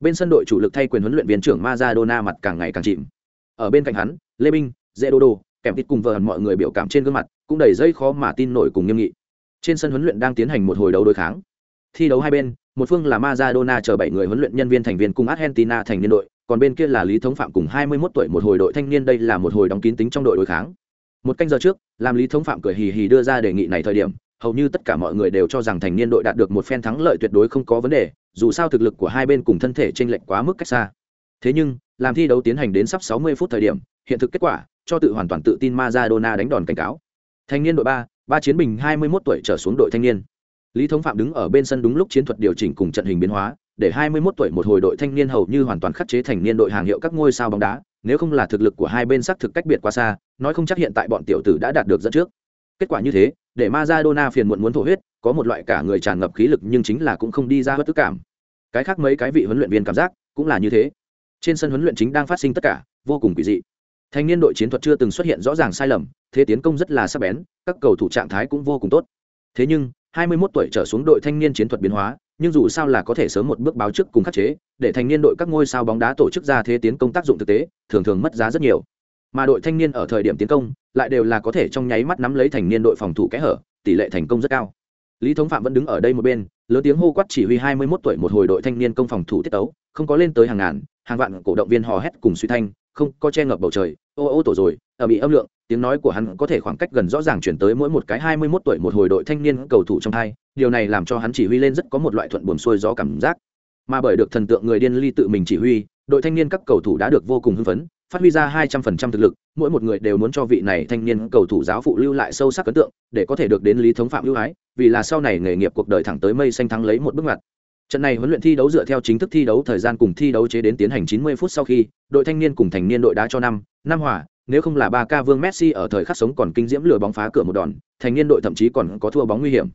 Bên sân đội chủ lực thay quyền huấn luyện viên trưởng Maradona mặt càng ngày càng chìm. Ở bên cạnh hắn, Lê Minh, Zedodo, kèm thịt cùng vợ hẳn mọi người biểu cảm trên gương mặt, cũng đầy dây khó mà tin nổi cùng nghiêm nghị. Trên sân huấn luyện đang tiến hành một hồi đấu đối kháng. Thi đấu hai bên, một phương là Maradona chờ bảy người huấn luyện nhân viên thành viên cùng Argentina thành niên đội, còn bên kia là Lý Thống Phạm cùng 21 tuổi một hồi đội thanh niên đây là một hồi đóng kín tính trong đội đối kháng. Một canh giờ trước, làm Lý Thống Phạm cười hì hì đưa ra đề nghị này thời điểm, hầu như tất cả mọi người đều cho rằng thành niên đội đạt được một phen thắng lợi tuyệt đối không có vấn đề, dù sao thực lực của hai bên cùng thân thể chênh lệch quá mức cách xa. Thế nhưng, làm thi đấu tiến hành đến sắp 60 phút thời điểm, hiện thực kết quả cho tự hoàn toàn tự tin Maradona đánh đòn cảnh cáo. Thanh niên đội 3, ba chiến bình 21 tuổi trở xuống đội thanh niên. Lý Thống Phạm đứng ở bên sân đúng lúc chiến thuật điều chỉnh cùng trận hình biến hóa, để 21 tuổi một hồi đội thanh niên hầu như hoàn toàn khắc chế thành niên đội hàng hiệu các ngôi sao bóng đá, nếu không là thực lực của hai bên xác thực cách biệt quá xa, nói không chắc hiện tại bọn tiểu tử đã đạt được dẫn trước. Kết quả như thế, để Maradona phiền muộn muốn thổ huyết, có một loại cả người tràn ngập khí lực nhưng chính là cũng không đi ra bất tức cảm. Cái khác mấy cái vị huấn luyện viên cảm giác cũng là như thế. Trên sân huấn luyện chính đang phát sinh tất cả, vô cùng quỷ dị. Thanh niên đội chiến thuật chưa từng xuất hiện rõ ràng sai lầm, thế tiến công rất là sắc bén, các cầu thủ trạng thái cũng vô cùng tốt. Thế nhưng, 21 tuổi trở xuống đội thanh niên chiến thuật biến hóa, nhưng dù sao là có thể sớm một bước báo trước cùng khắc chế, để thanh niên đội các ngôi sao bóng đá tổ chức ra thế tiến công tác dụng thực tế, thường thường mất giá rất nhiều. Mà đội thanh niên ở thời điểm tiến công, lại đều là có thể trong nháy mắt nắm lấy thành niên đội phòng thủ kẽ hở, tỷ lệ thành công rất cao. Lý Thống Phạm vẫn đứng ở đây một bên, lớn tiếng hô quát chỉ huy 21 tuổi một hồi đội thanh niên công phòng thủ tiết tấu, không có lên tới hàng ngàn, hàng vạn cổ động viên hò hét cùng suy thanh, không có che ngập bầu trời, ô ô tổ rồi, ở bị âm lượng, tiếng nói của hắn có thể khoảng cách gần rõ ràng chuyển tới mỗi một cái 21 tuổi một hồi đội thanh niên cầu thủ trong hai, điều này làm cho hắn chỉ huy lên rất có một loại thuận buồm xuôi gió cảm giác. Mà bởi được thần tượng người điên ly tự mình chỉ huy, đội thanh niên các cầu thủ đã được vô cùng hưng phấn, phát huy ra 200% thực lực, mỗi một người đều muốn cho vị này thanh niên cầu thủ giáo phụ lưu lại sâu sắc ấn tượng, để có thể được đến lý thống phạm ưu ái, vì là sau này nghề nghiệp cuộc đời thẳng tới mây xanh thắng lấy một bước ngoặt. Trận này huấn luyện thi đấu dựa theo chính thức thi đấu thời gian cùng thi đấu chế đến tiến hành 90 phút sau khi, đội thanh niên cùng thành niên đội đá cho năm, năm hòa, nếu không là ba ca Vương Messi ở thời khắc sống còn kinh diễm lừa bóng phá cửa một đòn, thành niên đội thậm chí còn có thua bóng nguy hiểm.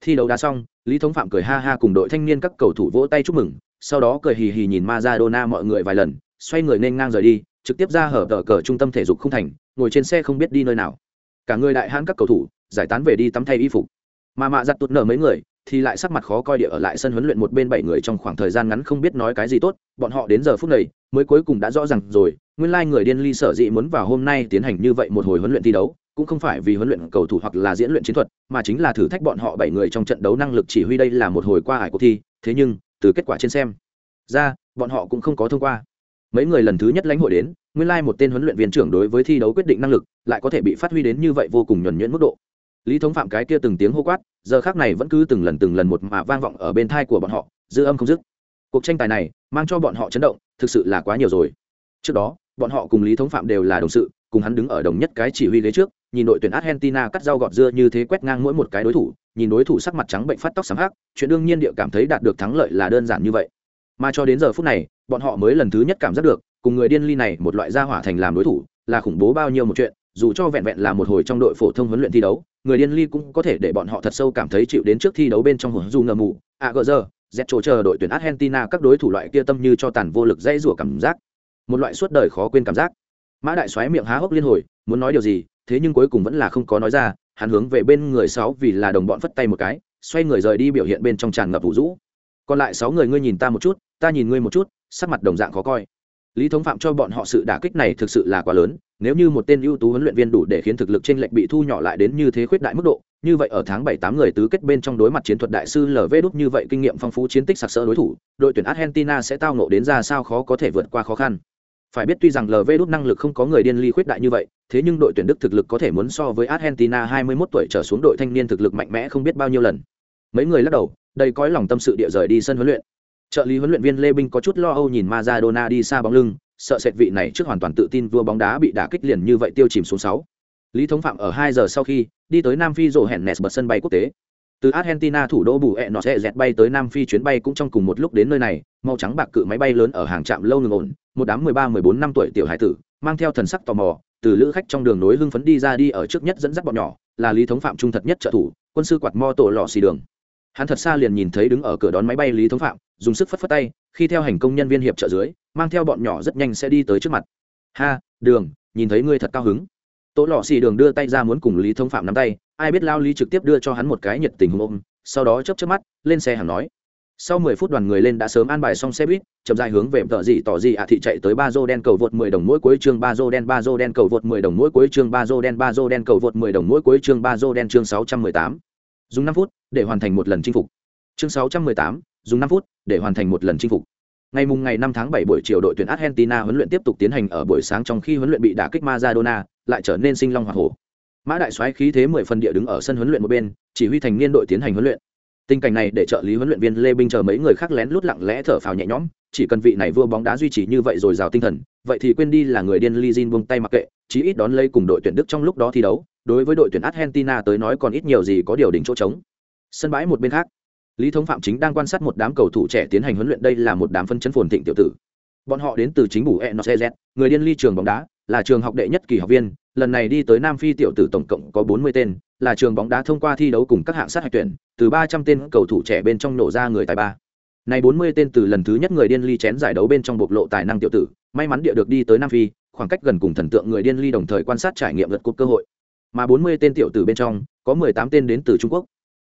Thi đấu đá xong, Lý Thống Phạm cười ha ha cùng đội thanh niên các cầu thủ vỗ tay chúc mừng, sau đó cười hì hì nhìn Maradona mọi người vài lần, xoay người nên ngang rời đi, trực tiếp ra hở tờ cờ trung tâm thể dục không thành, ngồi trên xe không biết đi nơi nào. Cả người đại hãn các cầu thủ, giải tán về đi tắm thay y phục. Mà mạ giặt tụt nở mấy người, thì lại sắc mặt khó coi địa ở lại sân huấn luyện một bên bảy người trong khoảng thời gian ngắn không biết nói cái gì tốt, bọn họ đến giờ phút này mới cuối cùng đã rõ ràng rồi, nguyên lai người điên ly sở dĩ muốn vào hôm nay tiến hành như vậy một hồi huấn luyện thi đấu, cũng không phải vì huấn luyện cầu thủ hoặc là diễn luyện chiến thuật, mà chính là thử thách bọn họ bảy người trong trận đấu năng lực chỉ huy đây là một hồi qua ải cuộc thi, thế nhưng, từ kết quả trên xem, ra, bọn họ cũng không có thông qua. Mấy người lần thứ nhất lãnh hội đến, nguyên lai một tên huấn luyện viên trưởng đối với thi đấu quyết định năng lực, lại có thể bị phát huy đến như vậy vô cùng nhuần nhuyễn mức độ. Lý Thống Phạm cái kia từng tiếng hô quát, giờ khác này vẫn cứ từng lần từng lần một mà vang vọng ở bên thai của bọn họ, dư âm không dứt. Cuộc tranh tài này mang cho bọn họ chấn động, thực sự là quá nhiều rồi. Trước đó, bọn họ cùng Lý Thống Phạm đều là đồng sự, cùng hắn đứng ở đồng nhất cái chỉ huy ghế trước, nhìn đội tuyển Argentina cắt rau gọt dưa như thế quét ngang mỗi một cái đối thủ, nhìn đối thủ sắc mặt trắng bệnh phát tóc sáng hắc, chuyện đương nhiên địa cảm thấy đạt được thắng lợi là đơn giản như vậy. Mà cho đến giờ phút này, bọn họ mới lần thứ nhất cảm giác được, cùng người điên ly này một loại gia hỏa thành làm đối thủ, là khủng bố bao nhiêu một chuyện, dù cho vẹn vẹn là một hồi trong đội phổ thông huấn luyện thi đấu, người điên ly cũng có thể để bọn họ thật sâu cảm thấy chịu đến trước thi đấu bên trong hưởng du ngờ mù, à gờ giờ, z chỗ chờ đội tuyển Argentina các đối thủ loại kia tâm như cho tàn vô lực dây rủa cảm giác, một loại suốt đời khó quên cảm giác. Mã đại xoáy miệng há hốc liên hồi, muốn nói điều gì, thế nhưng cuối cùng vẫn là không có nói ra, hắn hướng về bên người sáu vì là đồng bọn phất tay một cái, xoay người rời đi biểu hiện bên trong tràn ngập vũ rũ. Còn lại sáu người ngươi nhìn ta một chút, ta nhìn ngươi một chút, sắc mặt đồng dạng khó coi lý thống phạm cho bọn họ sự đả kích này thực sự là quá lớn nếu như một tên ưu tú huấn luyện viên đủ để khiến thực lực trên lệnh bị thu nhỏ lại đến như thế khuyết đại mức độ, như vậy ở tháng bảy tám người tứ kết bên trong đối mặt chiến thuật đại sư lv đúc như vậy kinh nghiệm phong phú chiến tích sặc sỡ đối thủ, đội tuyển argentina sẽ tao nộ đến ra sao khó có thể vượt qua khó khăn. Phải biết tuy rằng lv đúc năng lực không có người điên ly khuyết đại như vậy, thế nhưng đội tuyển đức thực lực có thể muốn so với argentina 21 tuổi trở xuống đội thanh niên thực lực mạnh mẽ không biết bao nhiêu lần. Mấy người lắc đầu đây cõi lòng tâm sự địa rời đi sân huấn luyện. Trợ lý huấn luyện viên lê binh có chút lo âu nhìn Maradona đi xa bóng lưng sợ sệt vị này trước hoàn toàn tự tin vua bóng đá bị đả kích liền như vậy tiêu chìm xuống sáu. Lý thống phạm ở hai giờ sau khi đi tới nam phi rổ hẹn nes bật sân bay quốc tế. Từ argentina thủ đô bù ẹ nó sẽ dẹt bay tới nam phi chuyến bay cũng trong cùng một lúc đến nơi này, màu trắng bạc cự máy bay lớn ở hàng trạm lâu ngừng ổn, một đám mười ba, mười bốn, năm tuổi tiểu hải tử, mang theo thần sắc tò mò, từ lữ khách trong đường nối hưng phấn đi ra đi ở trước nhất dẫn dắt bọn nhỏ, là lý thống phạm trung thật nhất trợ thủ, quân sư quạt mo tổ lò xì đường. Hắn thật xa liền nhìn thấy đứng ở cửa đón máy bay lý thống phạm, dùng sức phất phất tay khi theo hành công nhân viên hiệp trợ dưới mang theo bọn nhỏ rất nhanh sẽ đi tới trước mặt. Ha đường nhìn thấy ngươi thật cao hứng. Tố lò xì đường đưa tay ra muốn cùng lý Thông phạm nắm tay ai biết lao lý trực tiếp đưa cho hắn một cái nhiệt tình hùng ôm sau đó chớp chấp mắt lên xe hàng nói. Sau 10 phút đoàn người lên đã sớm an bài xong xe buýt chậm dài hướng về tờ gì tỏ gì ạ thị chạy tới ba dô đen cầu vượt 10 đồng mỗi cuối chương ba dô đen ba dô đen cầu vượt 10 đồng mỗi cuối chương ba dô đen ba dô đen cầu vượt 10 đồng mỗi cuối chương ba dô đen chương 618. dùng 5 phút để hoàn thành một lần chinh phục. Chương 618, dùng 5 phút để hoàn thành một lần chinh phục. Ngày mùng ngày 5 tháng 7 buổi chiều, đội tuyển Argentina huấn luyện tiếp tục tiến hành ở buổi sáng trong khi huấn luyện bị đả kích Maradona, lại trở nên sinh long hỏa hổ. Mã đại soái khí thế 10 phần địa đứng ở sân huấn luyện một bên, chỉ huy thành niên đội tiến hành huấn luyện. Tình cảnh này để trợ lý huấn luyện viên lê binh chờ mấy người khác lén lút lặng lẽ thở phào nhẹ nhõm, chỉ cần vị này vua bóng đá duy trì như vậy rồi rào tinh thần, vậy thì quên đi là người điên Lizin buông tay mặc kệ, chí ít đón lấy cùng đội tuyển đức trong lúc đó thi đấu. Đối với đội tuyển argentina tới nói còn ít nhiều gì có điều đỉnh chỗ trống. Sân bãi một bên khác lý thống phạm chính đang quan sát một đám cầu thủ trẻ tiến hành huấn luyện, đây là một đám phân chấn phồn thịnh tiểu tử. Bọn họ đến từ chính phủ e người điên ly trường bóng đá, là trường học đệ nhất kỳ học viên, lần này đi tới nam phi tiểu tử tổng cộng có bốn mươi tên, là trường bóng đá thông qua thi đấu cùng các hạng sát hạch tuyển, từ ba trăm tên cầu thủ trẻ bên trong nổ ra người tài ba. Này bốn mươi tên từ lần thứ nhất người điên ly chén giải đấu bên trong bộc lộ tài năng tiểu tử, may mắn địa được đi tới nam phi, khoảng cách gần cùng thần tượng người điên ly đồng thời quan sát trải nghiệm vượt cúp cơ hội. Mà bốn mươi tên tiểu tử bên trong, có mười tám tên đến từ trung quốc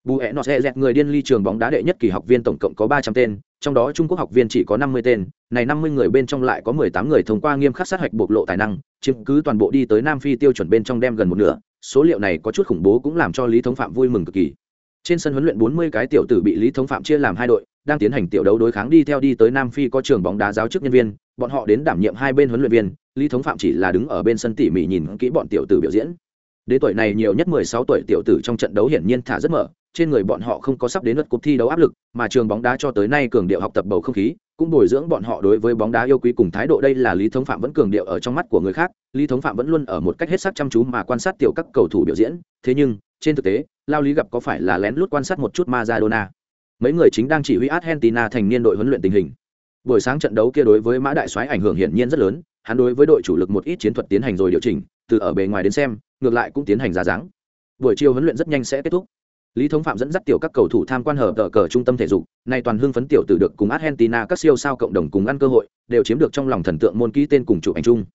bù hẹ nọ xe dẹt người điên ly trường bóng đá đệ nhất kỳ học viên tổng cộng có ba trăm tên, trong đó trung quốc học viên chỉ có năm mươi tên. Này năm mươi người bên trong lại có mười tám người thông qua nghiêm khắc sát hạch bộc lộ tài năng, chiếm cứ toàn bộ đi tới nam phi tiêu chuẩn bên trong đem gần một nửa. Số liệu này có chút khủng bố cũng làm cho lý thống phạm vui mừng cực kỳ. Trên sân huấn luyện bốn mươi cái tiểu tử bị lý thống phạm chia làm hai đội, đang tiến hành tiểu đấu đối kháng đi theo đi tới nam phi có trường bóng đá giáo chức nhân viên, bọn họ đến đảm nhiệm hai bên huấn luyện viên, lý thống phạm chỉ là đứng ở bên sân tỉ mỉ nhìn kỹ bọn tiểu tử biểu diễn. Đến tuổi này nhiều nhất mười sáu tuổi tiểu tử trong trận đấu hiển nhiên thả rất mở trên người bọn họ không có sắp đến lượt cuộc thi đấu áp lực, mà trường bóng đá cho tới nay cường điệu học tập bầu không khí, cũng bồi dưỡng bọn họ đối với bóng đá yêu quý cùng thái độ. Đây là lý thống phạm vẫn cường điệu ở trong mắt của người khác, lý thống phạm vẫn luôn ở một cách hết sức chăm chú mà quan sát tiểu các cầu thủ biểu diễn. Thế nhưng, trên thực tế, lao lý gặp có phải là lén lút quan sát một chút Maradona? Mấy người chính đang chỉ huy Argentina thành niên đội huấn luyện tình hình. Buổi sáng trận đấu kia đối với mã đại soái ảnh hưởng hiển nhiên rất lớn, hắn đối với đội chủ lực một ít chiến thuật tiến hành rồi điều chỉnh, từ ở bề ngoài đến xem, ngược lại cũng tiến hành ra dáng. Buổi chiều huấn luyện rất nhanh sẽ kết thúc lý thống phạm dẫn dắt tiểu các cầu thủ tham quan hở tờ cờ trung tâm thể dục, nay toàn hưng phấn tiểu tử được cùng argentina các siêu sao cộng đồng cùng ăn cơ hội, đều chiếm được trong lòng thần tượng môn ký tên cùng chụp ảnh chung.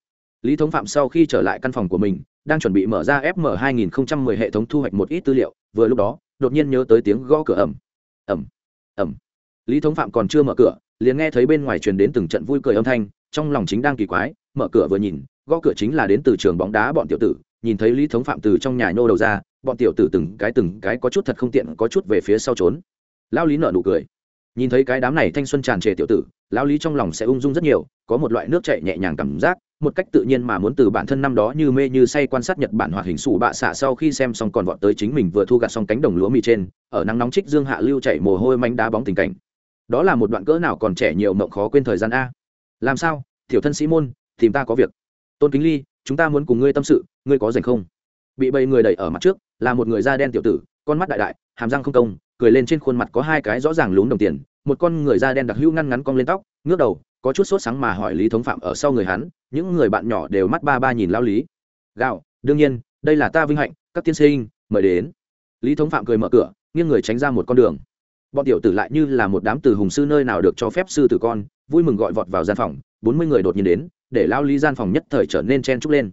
Lý thống phạm sau khi trở lại căn phòng của mình, đang chuẩn bị mở ra fm 2010 hệ thống thu hoạch một ít tư liệu, vừa lúc đó, đột nhiên nhớ tới tiếng gõ cửa ẩm ẩm ẩm lý thống phạm còn chưa mở cửa, liền nghe thấy bên ngoài truyền đến từng trận vui cười âm thanh, trong lòng chính đang kỳ quái, mở cửa vừa nhìn, gõ cửa chính là đến từ trường bóng đá bọn tiểu tử, nhìn thấy lý thống phạm từ trong nhà nhô đầu ra bọn tiểu tử từng cái từng cái có chút thật không tiện, có chút về phía sau trốn. Lao lý nợ nụ cười. Nhìn thấy cái đám này thanh xuân tràn trề tiểu tử, lao lý trong lòng sẽ ung dung rất nhiều, có một loại nước chạy nhẹ nhàng cảm giác, một cách tự nhiên mà muốn từ bản thân năm đó như mê như say quan sát nhật bản hoạt hình sủ bạ xạ sau khi xem xong còn vọt tới chính mình vừa thu gặt xong cánh đồng lúa mì trên, ở nắng nóng trích dương hạ lưu chảy mồ hôi manh đá bóng tình cảnh. Đó là một đoạn cỡ nào còn trẻ nhiều mộng khó quên thời gian a. Làm sao? Tiểu thân sĩ môn, tìm ta có việc. Tôn kính ly, chúng ta muốn cùng ngươi tâm sự, ngươi có dành không? Bị bầy người đẩy ở mặt trước, là một người da đen tiểu tử, con mắt đại đại, hàm răng không công, cười lên trên khuôn mặt có hai cái rõ ràng lún đồng tiền, một con người da đen đặc hữu ngăn ngắn cong lên tóc, ngước đầu, có chút sốt sáng mà hỏi lý thống phạm ở sau người hắn, những người bạn nhỏ đều mắt ba ba nhìn lao lý. Gạo, đương nhiên, đây là ta vinh hạnh, các tiên sinh, mời đến. Lý thống phạm cười mở cửa, nghiêng người tránh ra một con đường. Bọn tiểu tử lại như là một đám từ hùng sư nơi nào được cho phép sư tử con, vui mừng gọi vọt vào gian phòng, bốn mươi người đột nhiên đến, để lao lý gian phòng nhất thời trở nên chen trúc lên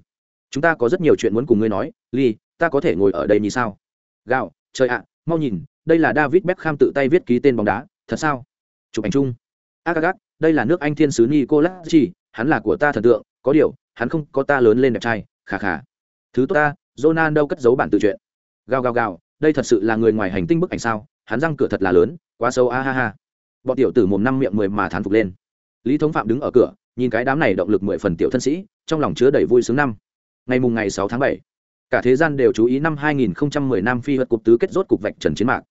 chúng ta có rất nhiều chuyện muốn cùng ngươi nói, ly, ta có thể ngồi ở đây như sao? Gạo, trời ạ, mau nhìn, đây là david beckham tự tay viết ký tên bóng đá, thật sao? Chụp ảnh chung. Ác đây là nước anh thiên sứ nicolas chi hắn là của ta thần tượng, có điều, hắn không có ta lớn lên đẹp trai, khà khà. Thứ tốt ta jonan đâu cất giấu bản tự chuyện gào gào gào, đây thật sự là người ngoài hành tinh bức ảnh sao? Hắn răng cửa thật là lớn, quá sâu, a ha ha. Bọn tiểu tử mồm năm miệng mười mà thán phục lên. Lý thống phạm đứng ở cửa, nhìn cái đám này động lực mười phần tiểu thân sĩ, trong lòng chứa đầy vui sướng năm ngày mùng ngày sáu tháng bảy cả thế gian đều chú ý năm 2010 Nam Phi vượt cục tứ kết rốt cục vạch trần chiến mạc.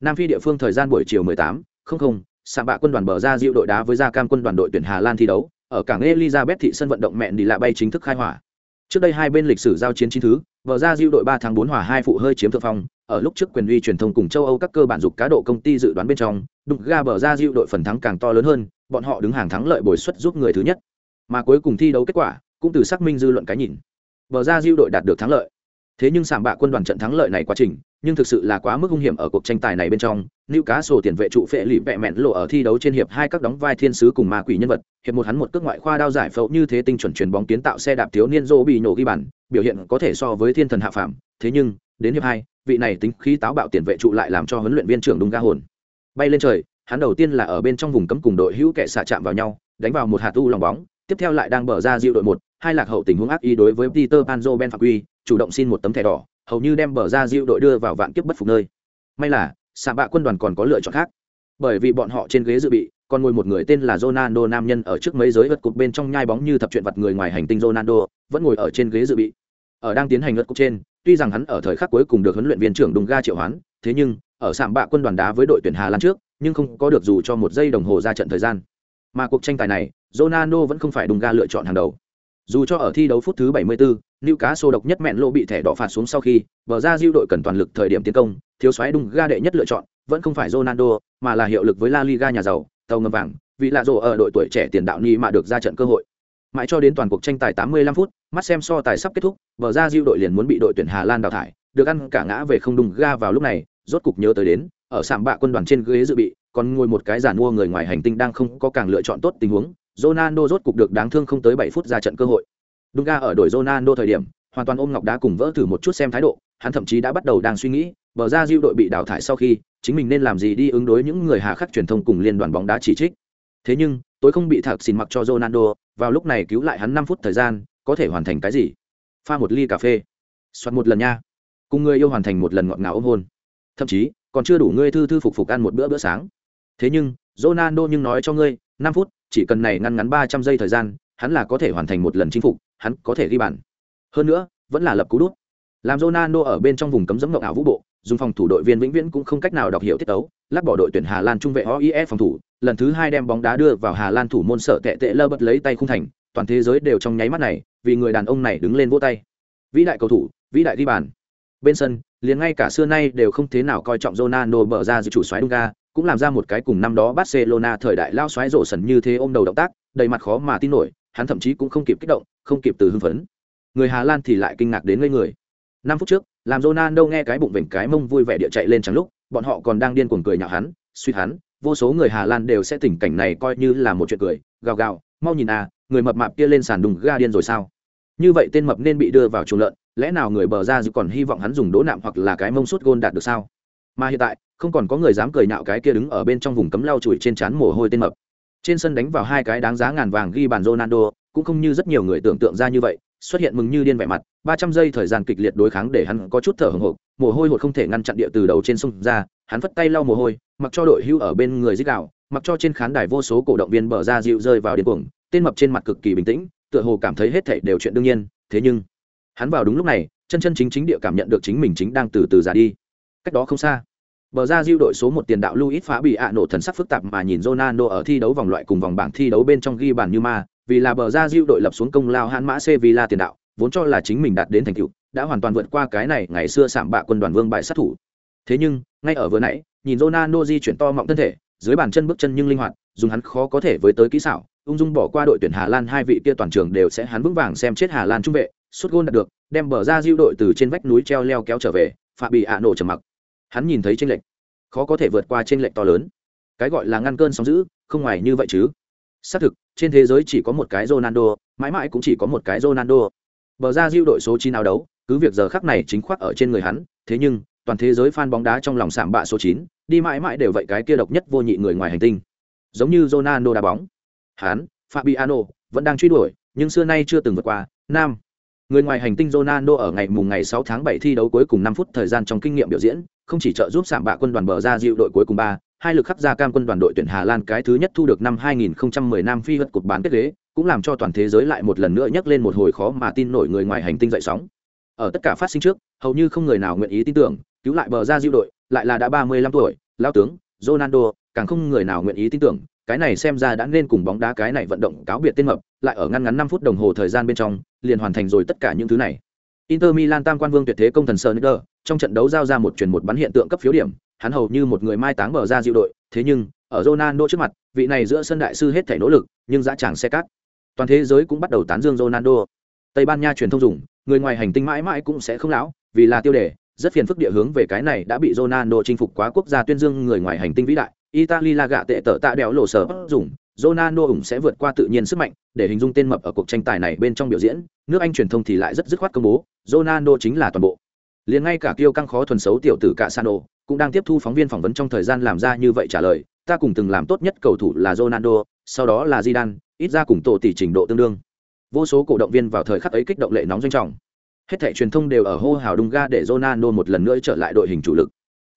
Nam Phi địa phương thời gian buổi chiều 18, không không, sạm bạ quân đoàn bờ ra diệu đội đá với gia cam quân đoàn đội tuyển Hà Lan thi đấu, ở cảng Elizabeth thị sân vận động mẹn đi lạ bay chính thức khai hỏa. Trước đây hai bên lịch sử giao chiến chín thứ, bờ ra diệu đội 3 tháng 4 hòa hai phụ hơi chiếm thượng phong, ở lúc trước quyền uy truyền thông cùng châu Âu các cơ bản dục cá độ công ty dự đoán bên trong, đụng ga bờ ra diệu đội phần thắng càng to lớn hơn, bọn họ đứng hàng thắng lợi bồi suất giúp người thứ nhất. Mà cuối cùng thi đấu kết quả, cũng từ xác minh dư luận cái nhìn. Bờ ra diệu đội đạt được thắng lợi. Thế nhưng sảm bạ quân đoàn trận thắng lợi này quá trình nhưng thực sự là quá mức hung hiểm ở cuộc tranh tài này bên trong. Nữ cá sổ tiền vệ trụ phệ lì vẹ mẹn lộ ở thi đấu trên hiệp hai các đóng vai thiên sứ cùng ma quỷ nhân vật hiệp một hắn một cước ngoại khoa đao giải phẫu như thế tinh chuẩn truyền bóng kiến tạo xe đạp thiếu niên dô bị nổ ghi bàn biểu hiện có thể so với thiên thần hạ phàm. Thế nhưng đến hiệp hai vị này tính khí táo bạo tiền vệ trụ lại làm cho huấn luyện viên trưởng Dunga hồn. Bay lên trời, hắn đầu tiên là ở bên trong vùng cấm cùng đội hữu kẻ xạ chạm vào nhau, đánh vào một hạt u lòng bóng, tiếp theo lại đang bờ ra dịu đội một, hai lạc hậu tình huống ác ý đối với Peter Panzo Ben phạm quy, chủ động xin một tấm thẻ đỏ, hầu như đem bờ ra dịu đội đưa vào vạn kiếp bất phục nơi. May là, xạ bạ quân đoàn còn có lựa chọn khác. Bởi vì bọn họ trên ghế dự bị, còn ngồi một người tên là Ronaldo nam nhân ở trước mấy giới vật cục bên trong nhai bóng như thập chuyện vật người ngoài hành tinh Ronaldo, vẫn ngồi ở trên ghế dự bị. Ở đang tiến hành vật cục trên, tuy rằng hắn ở thời khắc cuối cùng được huấn luyện viên trưởng Đùng Ga triệu hoán, thế nhưng ở sạm bạ quân đoàn đá với đội tuyển Hà Lan trước, nhưng không có được dù cho một giây đồng hồ ra trận thời gian. Mà cuộc tranh tài này, Ronaldo vẫn không phải Đùng Ga lựa chọn hàng đầu. Dù cho ở thi đấu phút thứ 74, Newcastle độc nhất mẹn lộ bị thẻ đỏ phạt xuống sau khi, bờ ra diêu đội cần toàn lực thời điểm tiến công, thiếu soái Đùng Ga đệ nhất lựa chọn, vẫn không phải Ronaldo, mà là hiệu lực với La Liga nhà giàu, tàu ngầm vàng, vì lạ rồ ở đội tuổi trẻ tiền đạo ni mà được ra trận cơ hội. Mãi cho đến toàn cuộc tranh tài 85 phút, mắt xem so tài sắp kết thúc, bờ ra diêu đội liền muốn bị đội tuyển Hà Lan đào thải, được ăn cả ngã về không đùng ga vào lúc này, rốt cục nhớ tới đến, ở sạm bạ quân đoàn trên ghế dự bị, còn ngồi một cái giản mua người ngoài hành tinh đang không có càng lựa chọn tốt tình huống, Ronaldo rốt cục được đáng thương không tới 7 phút ra trận cơ hội. Dunga ở đội Ronaldo thời điểm, hoàn toàn ôm ngọc đá cùng vỡ thử một chút xem thái độ, hắn thậm chí đã bắt đầu đang suy nghĩ, bờ ra diêu đội bị đào thải sau khi, chính mình nên làm gì đi ứng đối những người hà khắc truyền thông cùng liên đoàn bóng đá chỉ trích. Thế nhưng, tối không bị thạc xin mặc cho Ronaldo, vào lúc này cứu lại hắn 5 phút thời gian, có thể hoàn thành cái gì? Pha một ly cà phê, soạt một lần nha. Cùng người yêu hoàn thành một lần ngọt ngào ôm hôn. Thậm chí, còn chưa đủ ngươi thư thư phục phục ăn một bữa bữa sáng. Thế nhưng, Ronaldo nhưng nói cho ngươi, 5 phút, chỉ cần này ngăn ngắn 300 giây thời gian, hắn là có thể hoàn thành một lần chinh phục, hắn có thể ghi bàn. Hơn nữa, vẫn là lập cú đút. Làm Ronaldo ở bên trong vùng cấm dẫm ngọc ảo vũ bộ, dùng phòng thủ đội viên vĩnh viễn cũng không cách nào đọc hiểu tiết tấu, lắc bỏ đội tuyển Hà Lan trung vệ Ois phòng thủ, lần thứ hai đem bóng đá đưa vào Hà Lan thủ môn sợ tệ tệ lơ bật lấy tay khung thành, toàn thế giới đều trong nháy mắt này, vì người đàn ông này đứng lên vỗ tay. Vĩ đại cầu thủ, vĩ đại ghi bàn. Bên sân, liền ngay cả xưa nay đều không thế nào coi trọng Ronaldo bở ra dự chủ xoáy Dunga, cũng làm ra một cái cùng năm đó Barcelona thời đại lao xoáy rổ sần như thế ôm đầu động tác, đầy mặt khó mà tin nổi, hắn thậm chí cũng không kịp kích động, không kịp từ hưng phấn. Người Hà Lan thì lại kinh ngạc đến ngây người. Năm phút trước, làm Ronaldo nghe cái bụng vểnh cái mông vui vẻ địa chạy lên chẳng lúc, bọn họ còn đang điên cuồng cười nhạo hắn, suy hắn, vô số người Hà Lan đều sẽ tình cảnh này coi như là một chuyện cười, gào gào, mau nhìn à, người mập mạp kia lên sàn đùng ga điên rồi sao? Như vậy tên mập nên bị đưa vào chuồng lợn, lẽ nào người bờ ra dù còn hy vọng hắn dùng đỗ nạm hoặc là cái mông suốt gôn đạt được sao? Mà hiện tại, không còn có người dám cười nhạo cái kia đứng ở bên trong vùng cấm lau chùi trên trán mồ hôi tên mập. Trên sân đánh vào hai cái đáng giá ngàn vàng ghi bàn Ronaldo, cũng không như rất nhiều người tưởng tượng ra như vậy, xuất hiện mừng như điên vẻ mặt, ba trăm giây thời gian kịch liệt đối kháng để hắn có chút thở hồng hộc, mồ hôi hột không thể ngăn chặn địa từ đầu trên sông ra, hắn vất tay lau mồ hôi, mặc cho đội hưu ở bên người dích đạo, mặc cho trên khán đài vô số cổ động viên bờ ra dịu rơi vào điên cuồng, tên mập trên mặt cực kỳ bình tĩnh, tựa hồ cảm thấy hết thảy đều chuyện đương nhiên, thế nhưng, hắn vào đúng lúc này, chân chân chính chính địa cảm nhận được chính mình chính đang từ từ già đi. Cách đó không xa, Bờ ra diêu đội số một tiền đạo Luis phá bị ạ nổ thần sắc phức tạp mà nhìn Ronaldo ở thi đấu vòng loại cùng vòng bảng thi đấu bên trong ghi bàn như ma, vì là bờ ra diêu đội lập xuống công lao hãn mã Sevilla tiền đạo, vốn cho là chính mình đạt đến thành tựu, đã hoàn toàn vượt qua cái này ngày xưa sạm bạ quân đoàn vương bại sát thủ. Thế nhưng, ngay ở vừa nãy, nhìn Ronaldo di chuyển to mọng thân thể, dưới bàn chân bước chân nhưng linh hoạt, dùng hắn khó có thể với tới kỹ xảo, ung dung bỏ qua đội tuyển Hà Lan hai vị kia toàn trường đều sẽ hắn vững vàng xem chết Hà Lan trung vệ, sút gôn đạt được, đem bờ ra diêu đội từ trên vách núi treo leo kéo trở về, phạm bị ạ nổ trầm mặc. Hắn nhìn thấy trên lệch, khó có thể vượt qua trên lệch to lớn. Cái gọi là ngăn cơn sóng dữ, không ngoài như vậy chứ. Xác thực, trên thế giới chỉ có một cái Ronaldo, mãi mãi cũng chỉ có một cái Ronaldo. Bờ ra diêu đội số chín áo đấu, cứ việc giờ khắc này chính khoác ở trên người hắn, thế nhưng, toàn thế giới fan bóng đá trong lòng sạm bạ số chín, đi mãi mãi đều vậy cái kia độc nhất vô nhị người ngoài hành tinh. Giống như Ronaldo đá bóng. Hắn, Fabiano, vẫn đang truy đuổi, nhưng xưa nay chưa từng vượt qua. Nam. Người ngoài hành tinh Ronaldo ở ngày mùng ngày 6 tháng 7 thi đấu cuối cùng 5 phút thời gian trong kinh nghiệm biểu diễn, không chỉ trợ giúp sạm bạ quân đoàn bờ ra dịu đội cuối cùng ba, hai lực khắc ra cam quân đoàn đội tuyển Hà Lan cái thứ nhất thu được năm 2010 Nam Phi vật cột bán kết ghế, cũng làm cho toàn thế giới lại một lần nữa nhắc lên một hồi khó mà tin nổi người ngoài hành tinh dậy sóng. Ở tất cả phát sinh trước, hầu như không người nào nguyện ý tin tưởng, cứu lại bờ ra diệu đội, lại là đã 35 tuổi, lão tướng Ronaldo, càng không người nào nguyện ý tin tưởng, cái này xem ra đã nên cùng bóng đá cái này vận động cáo biệt tên mập, lại ở ngăn ngắn 5 phút đồng hồ thời gian bên trong, liền hoàn thành rồi tất cả những thứ này. Inter Milan tam quan vương tuyệt thế công thần Sneijder, trong trận đấu giao ra một chuyển một bắn hiện tượng cấp phiếu điểm, hắn hầu như một người mai táng bờ ra diệu đội, thế nhưng, ở Ronaldo trước mặt, vị này giữa sân đại sư hết thảy nỗ lực, nhưng dã chẳng xe cát. Toàn thế giới cũng bắt đầu tán dương Ronaldo. Tây Ban Nha truyền thông dùng, người ngoài hành tinh mãi mãi cũng sẽ không lão, vì là tiêu đề, rất phiền phức địa hướng về cái này đã bị Ronaldo chinh phục quá quốc gia tuyên dương người ngoài hành tinh vĩ đại. Italy là gạ tệ tở tạ đèo lộ sở dùng, Ronaldo ủng sẽ vượt qua tự nhiên sức mạnh, để hình dung tên mập ở cuộc tranh tài này bên trong biểu diễn, nước Anh truyền thông thì lại rất dứt khoát công bố, Ronaldo chính là toàn bộ liền ngay cả kiêu căng khó thuần xấu tiểu tử cả Sano cũng đang tiếp thu phóng viên phỏng vấn trong thời gian làm ra như vậy trả lời, ta cùng từng làm tốt nhất cầu thủ là Ronaldo, sau đó là Zidane, ít ra cùng tổ tỷ trình độ tương đương. Vô số cổ động viên vào thời khắc ấy kích động lệ nóng doanh trọng. Hết thảy truyền thông đều ở hô hào Dunga để Ronaldo một lần nữa trở lại đội hình chủ lực.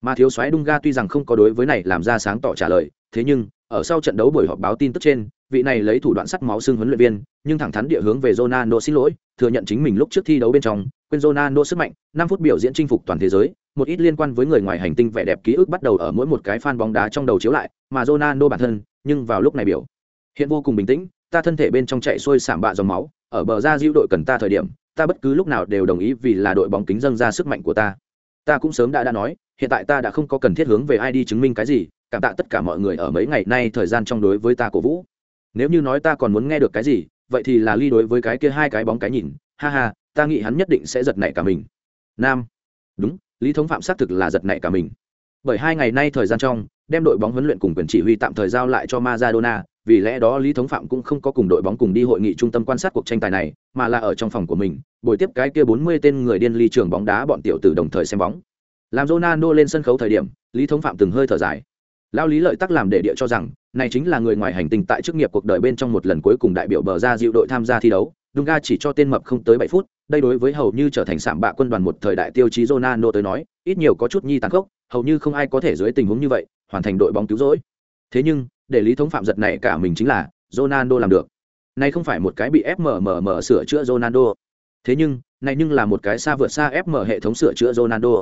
Mà thiếu soái Dunga tuy rằng không có đối với này làm ra sáng tỏ trả lời, thế nhưng ở sau trận đấu buổi họp báo tin tức trên, vị này lấy thủ đoạn sắt máu xương huấn luyện viên, nhưng thẳng thắn địa hướng về Ronaldo xin lỗi, thừa nhận chính mình lúc trước thi đấu bên trong, quên Ronaldo sức mạnh, 5 phút biểu diễn chinh phục toàn thế giới, một ít liên quan với người ngoài hành tinh vẻ đẹp ký ức bắt đầu ở mỗi một cái fan bóng đá trong đầu chiếu lại, mà Ronaldo bản thân, nhưng vào lúc này biểu hiện vô cùng bình tĩnh, ta thân thể bên trong chạy xuôi sảm bạ dòng máu, ở bờ ra diệu đội cần ta thời điểm, ta bất cứ lúc nào đều đồng ý vì là đội bóng kính dâng ra sức mạnh của ta. Ta cũng sớm đã đã nói, hiện tại ta đã không có cần thiết hướng về ai đi chứng minh cái gì, cảm tạ tất cả mọi người ở mấy ngày nay thời gian trong đối với ta cổ vũ. Nếu như nói ta còn muốn nghe được cái gì, vậy thì là ly đối với cái kia hai cái bóng cái nhìn, ha ha, ta nghĩ hắn nhất định sẽ giật nảy cả mình. Nam. Đúng, Lý Thống Phạm xác thực là giật nảy cả mình. Bởi hai ngày nay thời gian trong, đem đội bóng huấn luyện cùng quyền chỉ huy tạm thời giao lại cho Maradona, vì lẽ đó Lý Thống Phạm cũng không có cùng đội bóng cùng đi hội nghị trung tâm quan sát cuộc tranh tài này, mà là ở trong phòng của mình, buổi tiếp cái kia 40 tên người điên ly trường bóng đá bọn tiểu tử đồng thời xem bóng. Làm Ronaldo lên sân khấu thời điểm, Lý Thống Phạm từng hơi thở dài. Lao Lý lợi tắc làm để địa cho rằng, này chính là người ngoài hành tinh tại chức nghiệp cuộc đời bên trong một lần cuối cùng đại biểu bờ ra dịu đội tham gia thi đấu, Dunga chỉ cho tên mập không tới 7 phút, đây đối với hầu như trở thành sạm bạ quân đoàn một thời đại tiêu chí Ronaldo tới nói, ít nhiều có chút nhi tàn khốc, hầu như không ai có thể dưới tình huống như vậy hoàn thành đội bóng cứu rỗi. Thế nhưng, để lý thống phạm giật này cả mình chính là Ronaldo làm được. Này không phải một cái bị FMMM sửa chữa Ronaldo. Thế nhưng, này nhưng là một cái xa vượt xa FM hệ thống sửa chữa Ronaldo.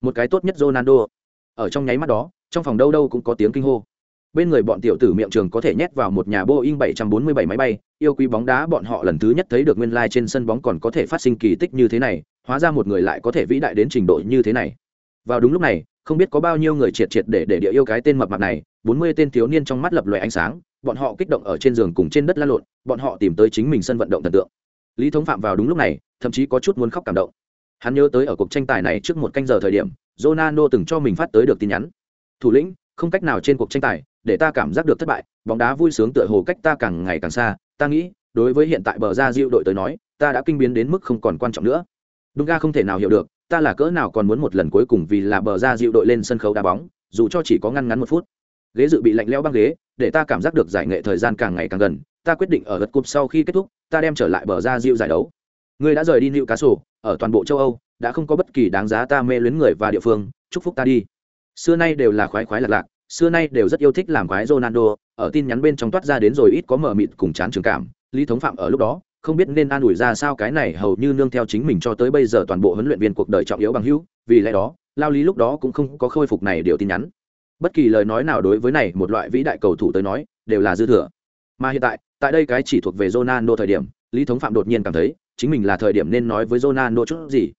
Một cái tốt nhất Ronaldo. Ở trong nháy mắt đó, trong phòng đâu đâu cũng có tiếng kinh hô bên người bọn tiểu tử miệng trường có thể nhét vào một nhà Boeing 747 máy bay, yêu quý bóng đá bọn họ lần thứ nhất thấy được nguyên lai like trên sân bóng còn có thể phát sinh kỳ tích như thế này, hóa ra một người lại có thể vĩ đại đến trình độ như thế này. Vào đúng lúc này, không biết có bao nhiêu người triệt triệt để để địa yêu cái tên mập mạp này, 40 tên thiếu niên trong mắt lập lòe ánh sáng, bọn họ kích động ở trên giường cùng trên đất lăn lộn, bọn họ tìm tới chính mình sân vận động thần tượng. Lý Thống Phạm vào đúng lúc này, thậm chí có chút muốn khóc cảm động. Hắn nhớ tới ở cuộc tranh tài này trước một canh giờ thời điểm, Ronaldo từng cho mình phát tới được tin nhắn. Thủ lĩnh, không cách nào trên cuộc tranh tài, để ta cảm giác được thất bại, bóng đá vui sướng tựa hồ cách ta càng ngày càng xa, ta nghĩ, đối với hiện tại bờ ra diệu đội tới nói, ta đã kinh biến đến mức không còn quan trọng nữa. Đúng ga không thể nào hiểu được, ta là cỡ nào còn muốn một lần cuối cùng vì là bờ ra diệu đội lên sân khấu đá bóng, dù cho chỉ có ngăn ngắn một phút. Ghế dự bị lạnh lẽo băng ghế, để ta cảm giác được giải nghệ thời gian càng ngày càng gần, ta quyết định ở gật cúp sau khi kết thúc, ta đem trở lại bờ ra diệu giải đấu. Người đã rời đi nịu cá sổ ở toàn bộ châu âu, đã không có bất kỳ đáng giá ta mê luyến người và địa phương, chúc phúc ta đi. Xưa nay đều là khoái khoái lạc lạc xưa nay đều rất yêu thích làm quái Ronaldo, ở tin nhắn bên trong toát ra đến rồi ít có mở mịt cùng chán trường cảm, Lý Thống Phạm ở lúc đó, không biết nên an ủi ra sao cái này hầu như nương theo chính mình cho tới bây giờ toàn bộ huấn luyện viên cuộc đời trọng yếu bằng hữu, vì lẽ đó, Lao Lý lúc đó cũng không có khôi phục này điều tin nhắn. Bất kỳ lời nói nào đối với này một loại vĩ đại cầu thủ tới nói, đều là dư thừa. Mà hiện tại, tại đây cái chỉ thuộc về Ronaldo thời điểm, Lý Thống Phạm đột nhiên cảm thấy, chính mình là thời điểm nên nói với Ronaldo chút gì.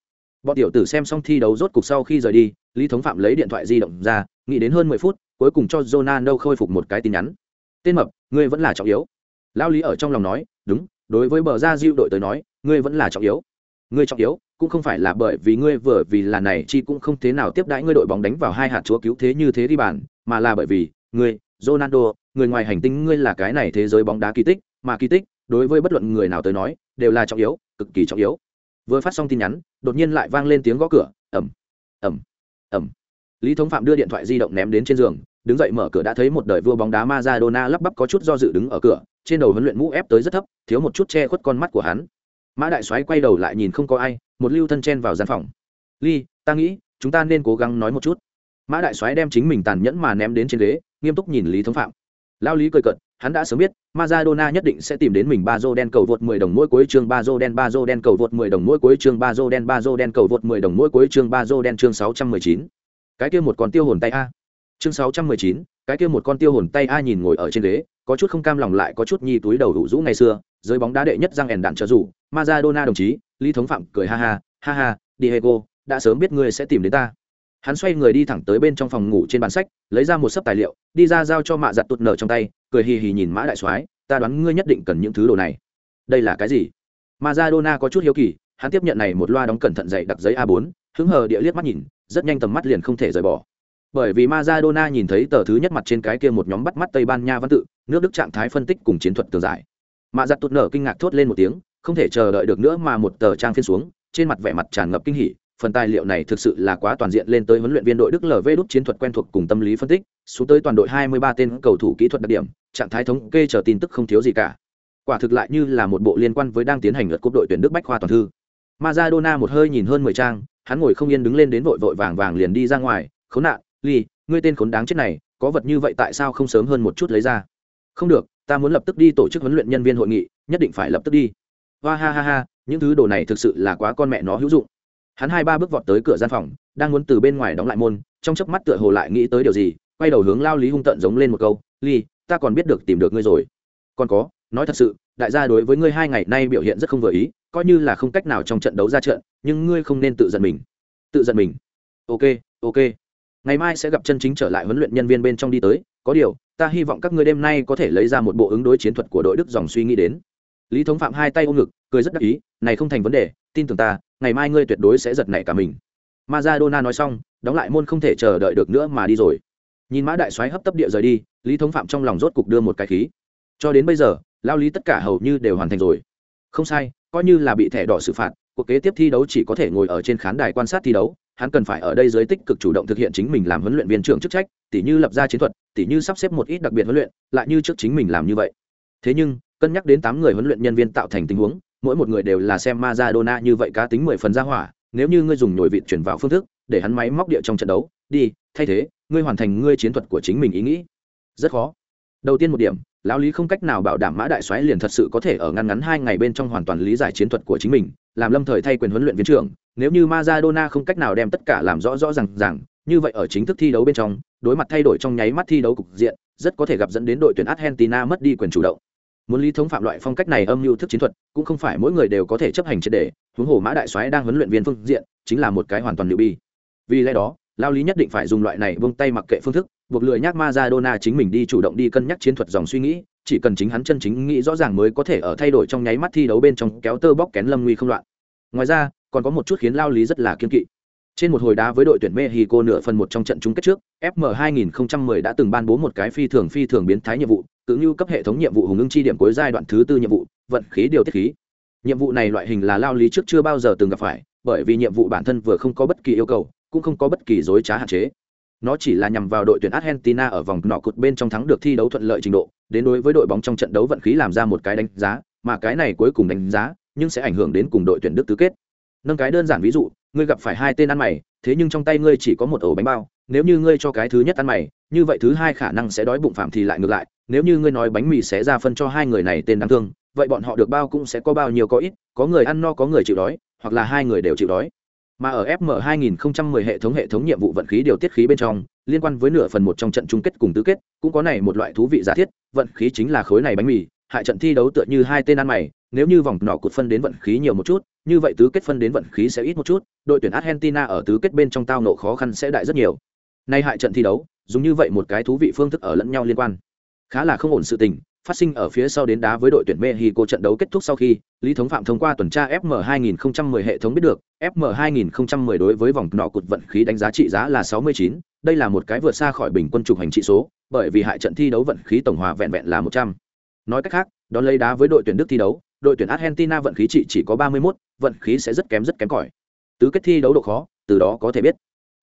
Bọn tiểu tử xem xong thi đấu rốt cục sau khi rời đi, Lý Thống Phạm lấy điện thoại di động ra, nghĩ đến hơn mười phút, cuối cùng cho Ronaldo khôi phục một cái tin nhắn. Tên mập, ngươi vẫn là trọng yếu. Lao lý ở trong lòng nói, đúng, đối với bờ ra diệu đội tới nói, ngươi vẫn là trọng yếu. Ngươi trọng yếu, cũng không phải là bởi vì ngươi vừa vì là này chi cũng không thế nào tiếp đãi ngươi đội bóng đánh vào hai hạt chúa cứu thế như thế đi bàn, mà là bởi vì, ngươi, Ronaldo, người ngoài hành tinh ngươi là cái này thế giới bóng đá kỳ tích, mà kỳ tích, đối với bất luận người nào tới nói, đều là trọng yếu, cực kỳ trọng yếu. Vừa phát xong tin nhắn, đột nhiên lại vang lên tiếng gõ cửa, ầm, ầm, ầm lý thống phạm đưa điện thoại di động ném đến trên giường, đứng dậy mở cửa đã thấy một đời vua bóng đá Maradona lắp bắp có chút do dự đứng ở cửa, trên đầu huấn luyện mũ ép tới rất thấp, thiếu một chút che khuất con mắt của hắn. Mã đại soái quay đầu lại nhìn không có ai, một lưu thân chen vào gian phòng. Ly ta nghĩ, chúng ta nên cố gắng nói một chút. Mã đại soái đem chính mình tàn nhẫn mà ném đến trên ghế, nghiêm túc nhìn lý thống phạm. Lao lý cười cợt, hắn đã sớm biết, Maradona nhất định sẽ tìm đến mình ba đen cầu vượt 10 đồng mỗi cuối chương, ba đen ba đen cầu vượt 10 đồng mỗi cuối chương, ba đen ba đen cầu vượt 10 đồng mỗi cuối chương, ba đen chương 619 cái kia một con tiêu hồn tay a. Chương sáu trăm mười chín, cái kia một con tiêu hồn tay a nhìn ngồi ở trên ghế, có chút không cam lòng lại có chút nhi túi đầu đủ rũ ngày xưa, dưới bóng đá đệ nhất răng ẻn đạn trợ rủ, Maradona đồng chí, lý thống phạm cười ha ha ha ha, diego, đã sớm biết ngươi sẽ tìm đến ta. Hắn xoay người đi thẳng tới bên trong phòng ngủ trên bàn sách, lấy ra một sấp tài liệu, đi ra giao cho mạ giặt tụt nở trong tay, cười hì hì nhìn mã đại soái, ta đoán ngươi nhất định cần những thứ đồ này. Đây là cái gì? Maradona có chút hiếu kỳ, hắn tiếp nhận này một loa đóng cẩn thận dày đặc giấy a 4 hứng hờ địa liếc mắt nhìn rất nhanh tầm mắt liền không thể rời bỏ bởi vì Maradona nhìn thấy tờ thứ nhất mặt trên cái kia một nhóm bắt mắt Tây Ban Nha văn tự, nước Đức trạng thái phân tích cùng chiến thuật tường giải. Mạ giật tụt nở kinh ngạc thốt lên một tiếng, không thể chờ đợi được nữa mà một tờ trang phiên xuống, trên mặt vẻ mặt tràn ngập kinh hỉ, phần tài liệu này thực sự là quá toàn diện lên tới huấn luyện viên đội Đức LV đúc chiến thuật quen thuộc cùng tâm lý phân tích, xuống tới toàn đội 23 tên cầu thủ kỹ thuật đặc điểm, trạng thái thống kê chờ tin tức không thiếu gì cả. Quả thực lại như là một bộ liên quan với đang tiến hành lượt cúp đội tuyển Đức bách khoa toàn thư. Maradona một hơi nhìn hơn 10 trang, hắn ngồi không yên đứng lên đến vội vội vàng vàng liền đi ra ngoài, khốn nạn, Ly, ngươi tên khốn đáng chết này, có vật như vậy tại sao không sớm hơn một chút lấy ra? Không được, ta muốn lập tức đi tổ chức huấn luyện nhân viên hội nghị, nhất định phải lập tức đi. Hoa ha ha ha, những thứ đồ này thực sự là quá con mẹ nó hữu dụng hắn hai ba bước vọt tới cửa gian phòng đang muốn từ bên ngoài đóng lại môn trong chớp mắt tựa hồ lại nghĩ tới điều gì quay đầu hướng lao lý hung tận giống lên một câu ly ta còn biết được tìm được ngươi rồi còn có nói thật sự đại gia đối với ngươi hai ngày nay biểu hiện rất không vừa ý coi như là không cách nào trong trận đấu ra trận nhưng ngươi không nên tự giận mình. Tự giận mình. Ok ok. Ngày mai sẽ gặp chân chính trở lại huấn luyện nhân viên bên trong đi tới. Có điều, ta hy vọng các ngươi đêm nay có thể lấy ra một bộ ứng đối chiến thuật của đội đức dòng suy nghĩ đến. Lý thống phạm hai tay ôm ngực, cười rất đắc ý, này không thành vấn đề, tin tưởng ta, ngày mai ngươi tuyệt đối sẽ giật nảy cả mình. Mazadona nói xong, đóng lại môn không thể chờ đợi được nữa mà đi rồi. Nhìn mã đại soái hấp tấp địa rời đi, lý thống phạm trong lòng rốt cục đưa một cái khí. Cho đến bây giờ, lao lý tất cả hầu như đều hoàn thành rồi. Không sai, coi như là bị thẻ đỏ xử phạt cuộc kế tiếp thi đấu chỉ có thể ngồi ở trên khán đài quan sát thi đấu hắn cần phải ở đây giới tích cực chủ động thực hiện chính mình làm huấn luyện viên trưởng chức trách tỉ như lập ra chiến thuật tỉ như sắp xếp một ít đặc biệt huấn luyện lại như trước chính mình làm như vậy thế nhưng cân nhắc đến tám người huấn luyện nhân viên tạo thành tình huống mỗi một người đều là xem Maradona như vậy cá tính mười phần ra hỏa, nếu như ngươi dùng nhồi vịt chuyển vào phương thức, để hắn máy móc địa trong trận đấu, đi, thay thế, ngươi hoàn thành ngươi chiến thuật của chính mình ý nghĩ. Rất khó. Đầu tiên một điểm, lão lý không cách nào bảo đảm Mã Đại Soái liền thật sự có thể ở ngăn ngắn hai ngày bên trong hoàn toàn lý giải chiến thuật của chính mình, làm lâm thời thay quyền huấn luyện viên trưởng, nếu như Maradona không cách nào đem tất cả làm rõ rõ ràng ràng, như vậy ở chính thức thi đấu bên trong, đối mặt thay đổi trong nháy mắt thi đấu cục diện, rất có thể gặp dẫn đến đội tuyển Argentina mất đi quyền chủ động. Muốn lý thống phạm loại phong cách này âm mưu thức chiến thuật cũng không phải mỗi người đều có thể chấp hành triệt đề huống hồ mã đại soái đang huấn luyện viên phương diện chính là một cái hoàn toàn liệu bi vì lẽ đó lao lý nhất định phải dùng loại này vung tay mặc kệ phương thức buộc lười nhác Maradona chính mình đi chủ động đi cân nhắc chiến thuật dòng suy nghĩ chỉ cần chính hắn chân chính nghĩ rõ ràng mới có thể ở thay đổi trong nháy mắt thi đấu bên trong kéo tơ bóc kén lâm nguy không loạn ngoài ra còn có một chút khiến lao lý rất là kiên kỵ trên một hồi đá với đội tuyển Mexico nửa phần một trong trận chung kết trước, FM 2010 đã từng ban bố một cái phi thường phi thường biến thái nhiệm vụ, tự như cấp hệ thống nhiệm vụ hùng ưng chi điểm cuối giai đoạn thứ tư nhiệm vụ, vận khí điều tiết khí. Nhiệm vụ này loại hình là lao lý trước chưa bao giờ từng gặp phải, bởi vì nhiệm vụ bản thân vừa không có bất kỳ yêu cầu, cũng không có bất kỳ dối trá hạn chế. Nó chỉ là nhằm vào đội tuyển Argentina ở vòng nọ cột bên trong thắng được thi đấu thuận lợi trình độ, đến đối với đội bóng trong trận đấu vận khí làm ra một cái đánh giá, mà cái này cuối cùng đánh giá, nhưng sẽ ảnh hưởng đến cùng đội tuyển Đức tứ kết. Nâng cái đơn giản ví dụ, ngươi gặp phải hai tên ăn mày thế nhưng trong tay ngươi chỉ có một ổ bánh bao nếu như ngươi cho cái thứ nhất ăn mày như vậy thứ hai khả năng sẽ đói bụng phạm thì lại ngược lại nếu như ngươi nói bánh mì sẽ ra phân cho hai người này tên đáng thương vậy bọn họ được bao cũng sẽ có bao nhiêu có ít có người ăn no có người chịu đói hoặc là hai người đều chịu đói mà ở FM 2010 hệ thống hệ thống nhiệm vụ vận khí điều tiết khí bên trong, liên quan với nửa phần một trong trận chung kết cùng tứ kết, cũng có này một loại thú vị giả thiết, vận khí chính là khối này bánh mì, hại trận thi đấu tựa như hai tên ăn mày, nếu như vòng nọ cột phân đến vận khí nhiều một chút, như vậy tứ kết phân đến vận khí sẽ ít một chút, đội tuyển Argentina ở tứ kết bên trong tao nộ khó khăn sẽ đại rất nhiều. Nay hại trận thi đấu, dùng như vậy một cái thú vị phương thức ở lẫn nhau liên quan. Khá là không ổn sự tình, phát sinh ở phía sau đến đá với đội tuyển Mexico trận đấu kết thúc sau khi, Lý Thống Phạm thông qua tuần tra FM 2010 hệ thống biết được, FM 2010 đối với vòng nọ cột vận khí đánh giá trị giá là 69, đây là một cái vượt xa khỏi bình quân trục hành trị số, bởi vì hại trận thi đấu vận khí tổng hòa vẹn vẹn là 100. Nói cách khác, đón lấy đá với đội tuyển Đức thi đấu, đội tuyển Argentina vận khí trị chỉ có 31, vận khí sẽ rất kém rất kém cỏi. Tứ kết thi đấu độ khó, từ đó có thể biết.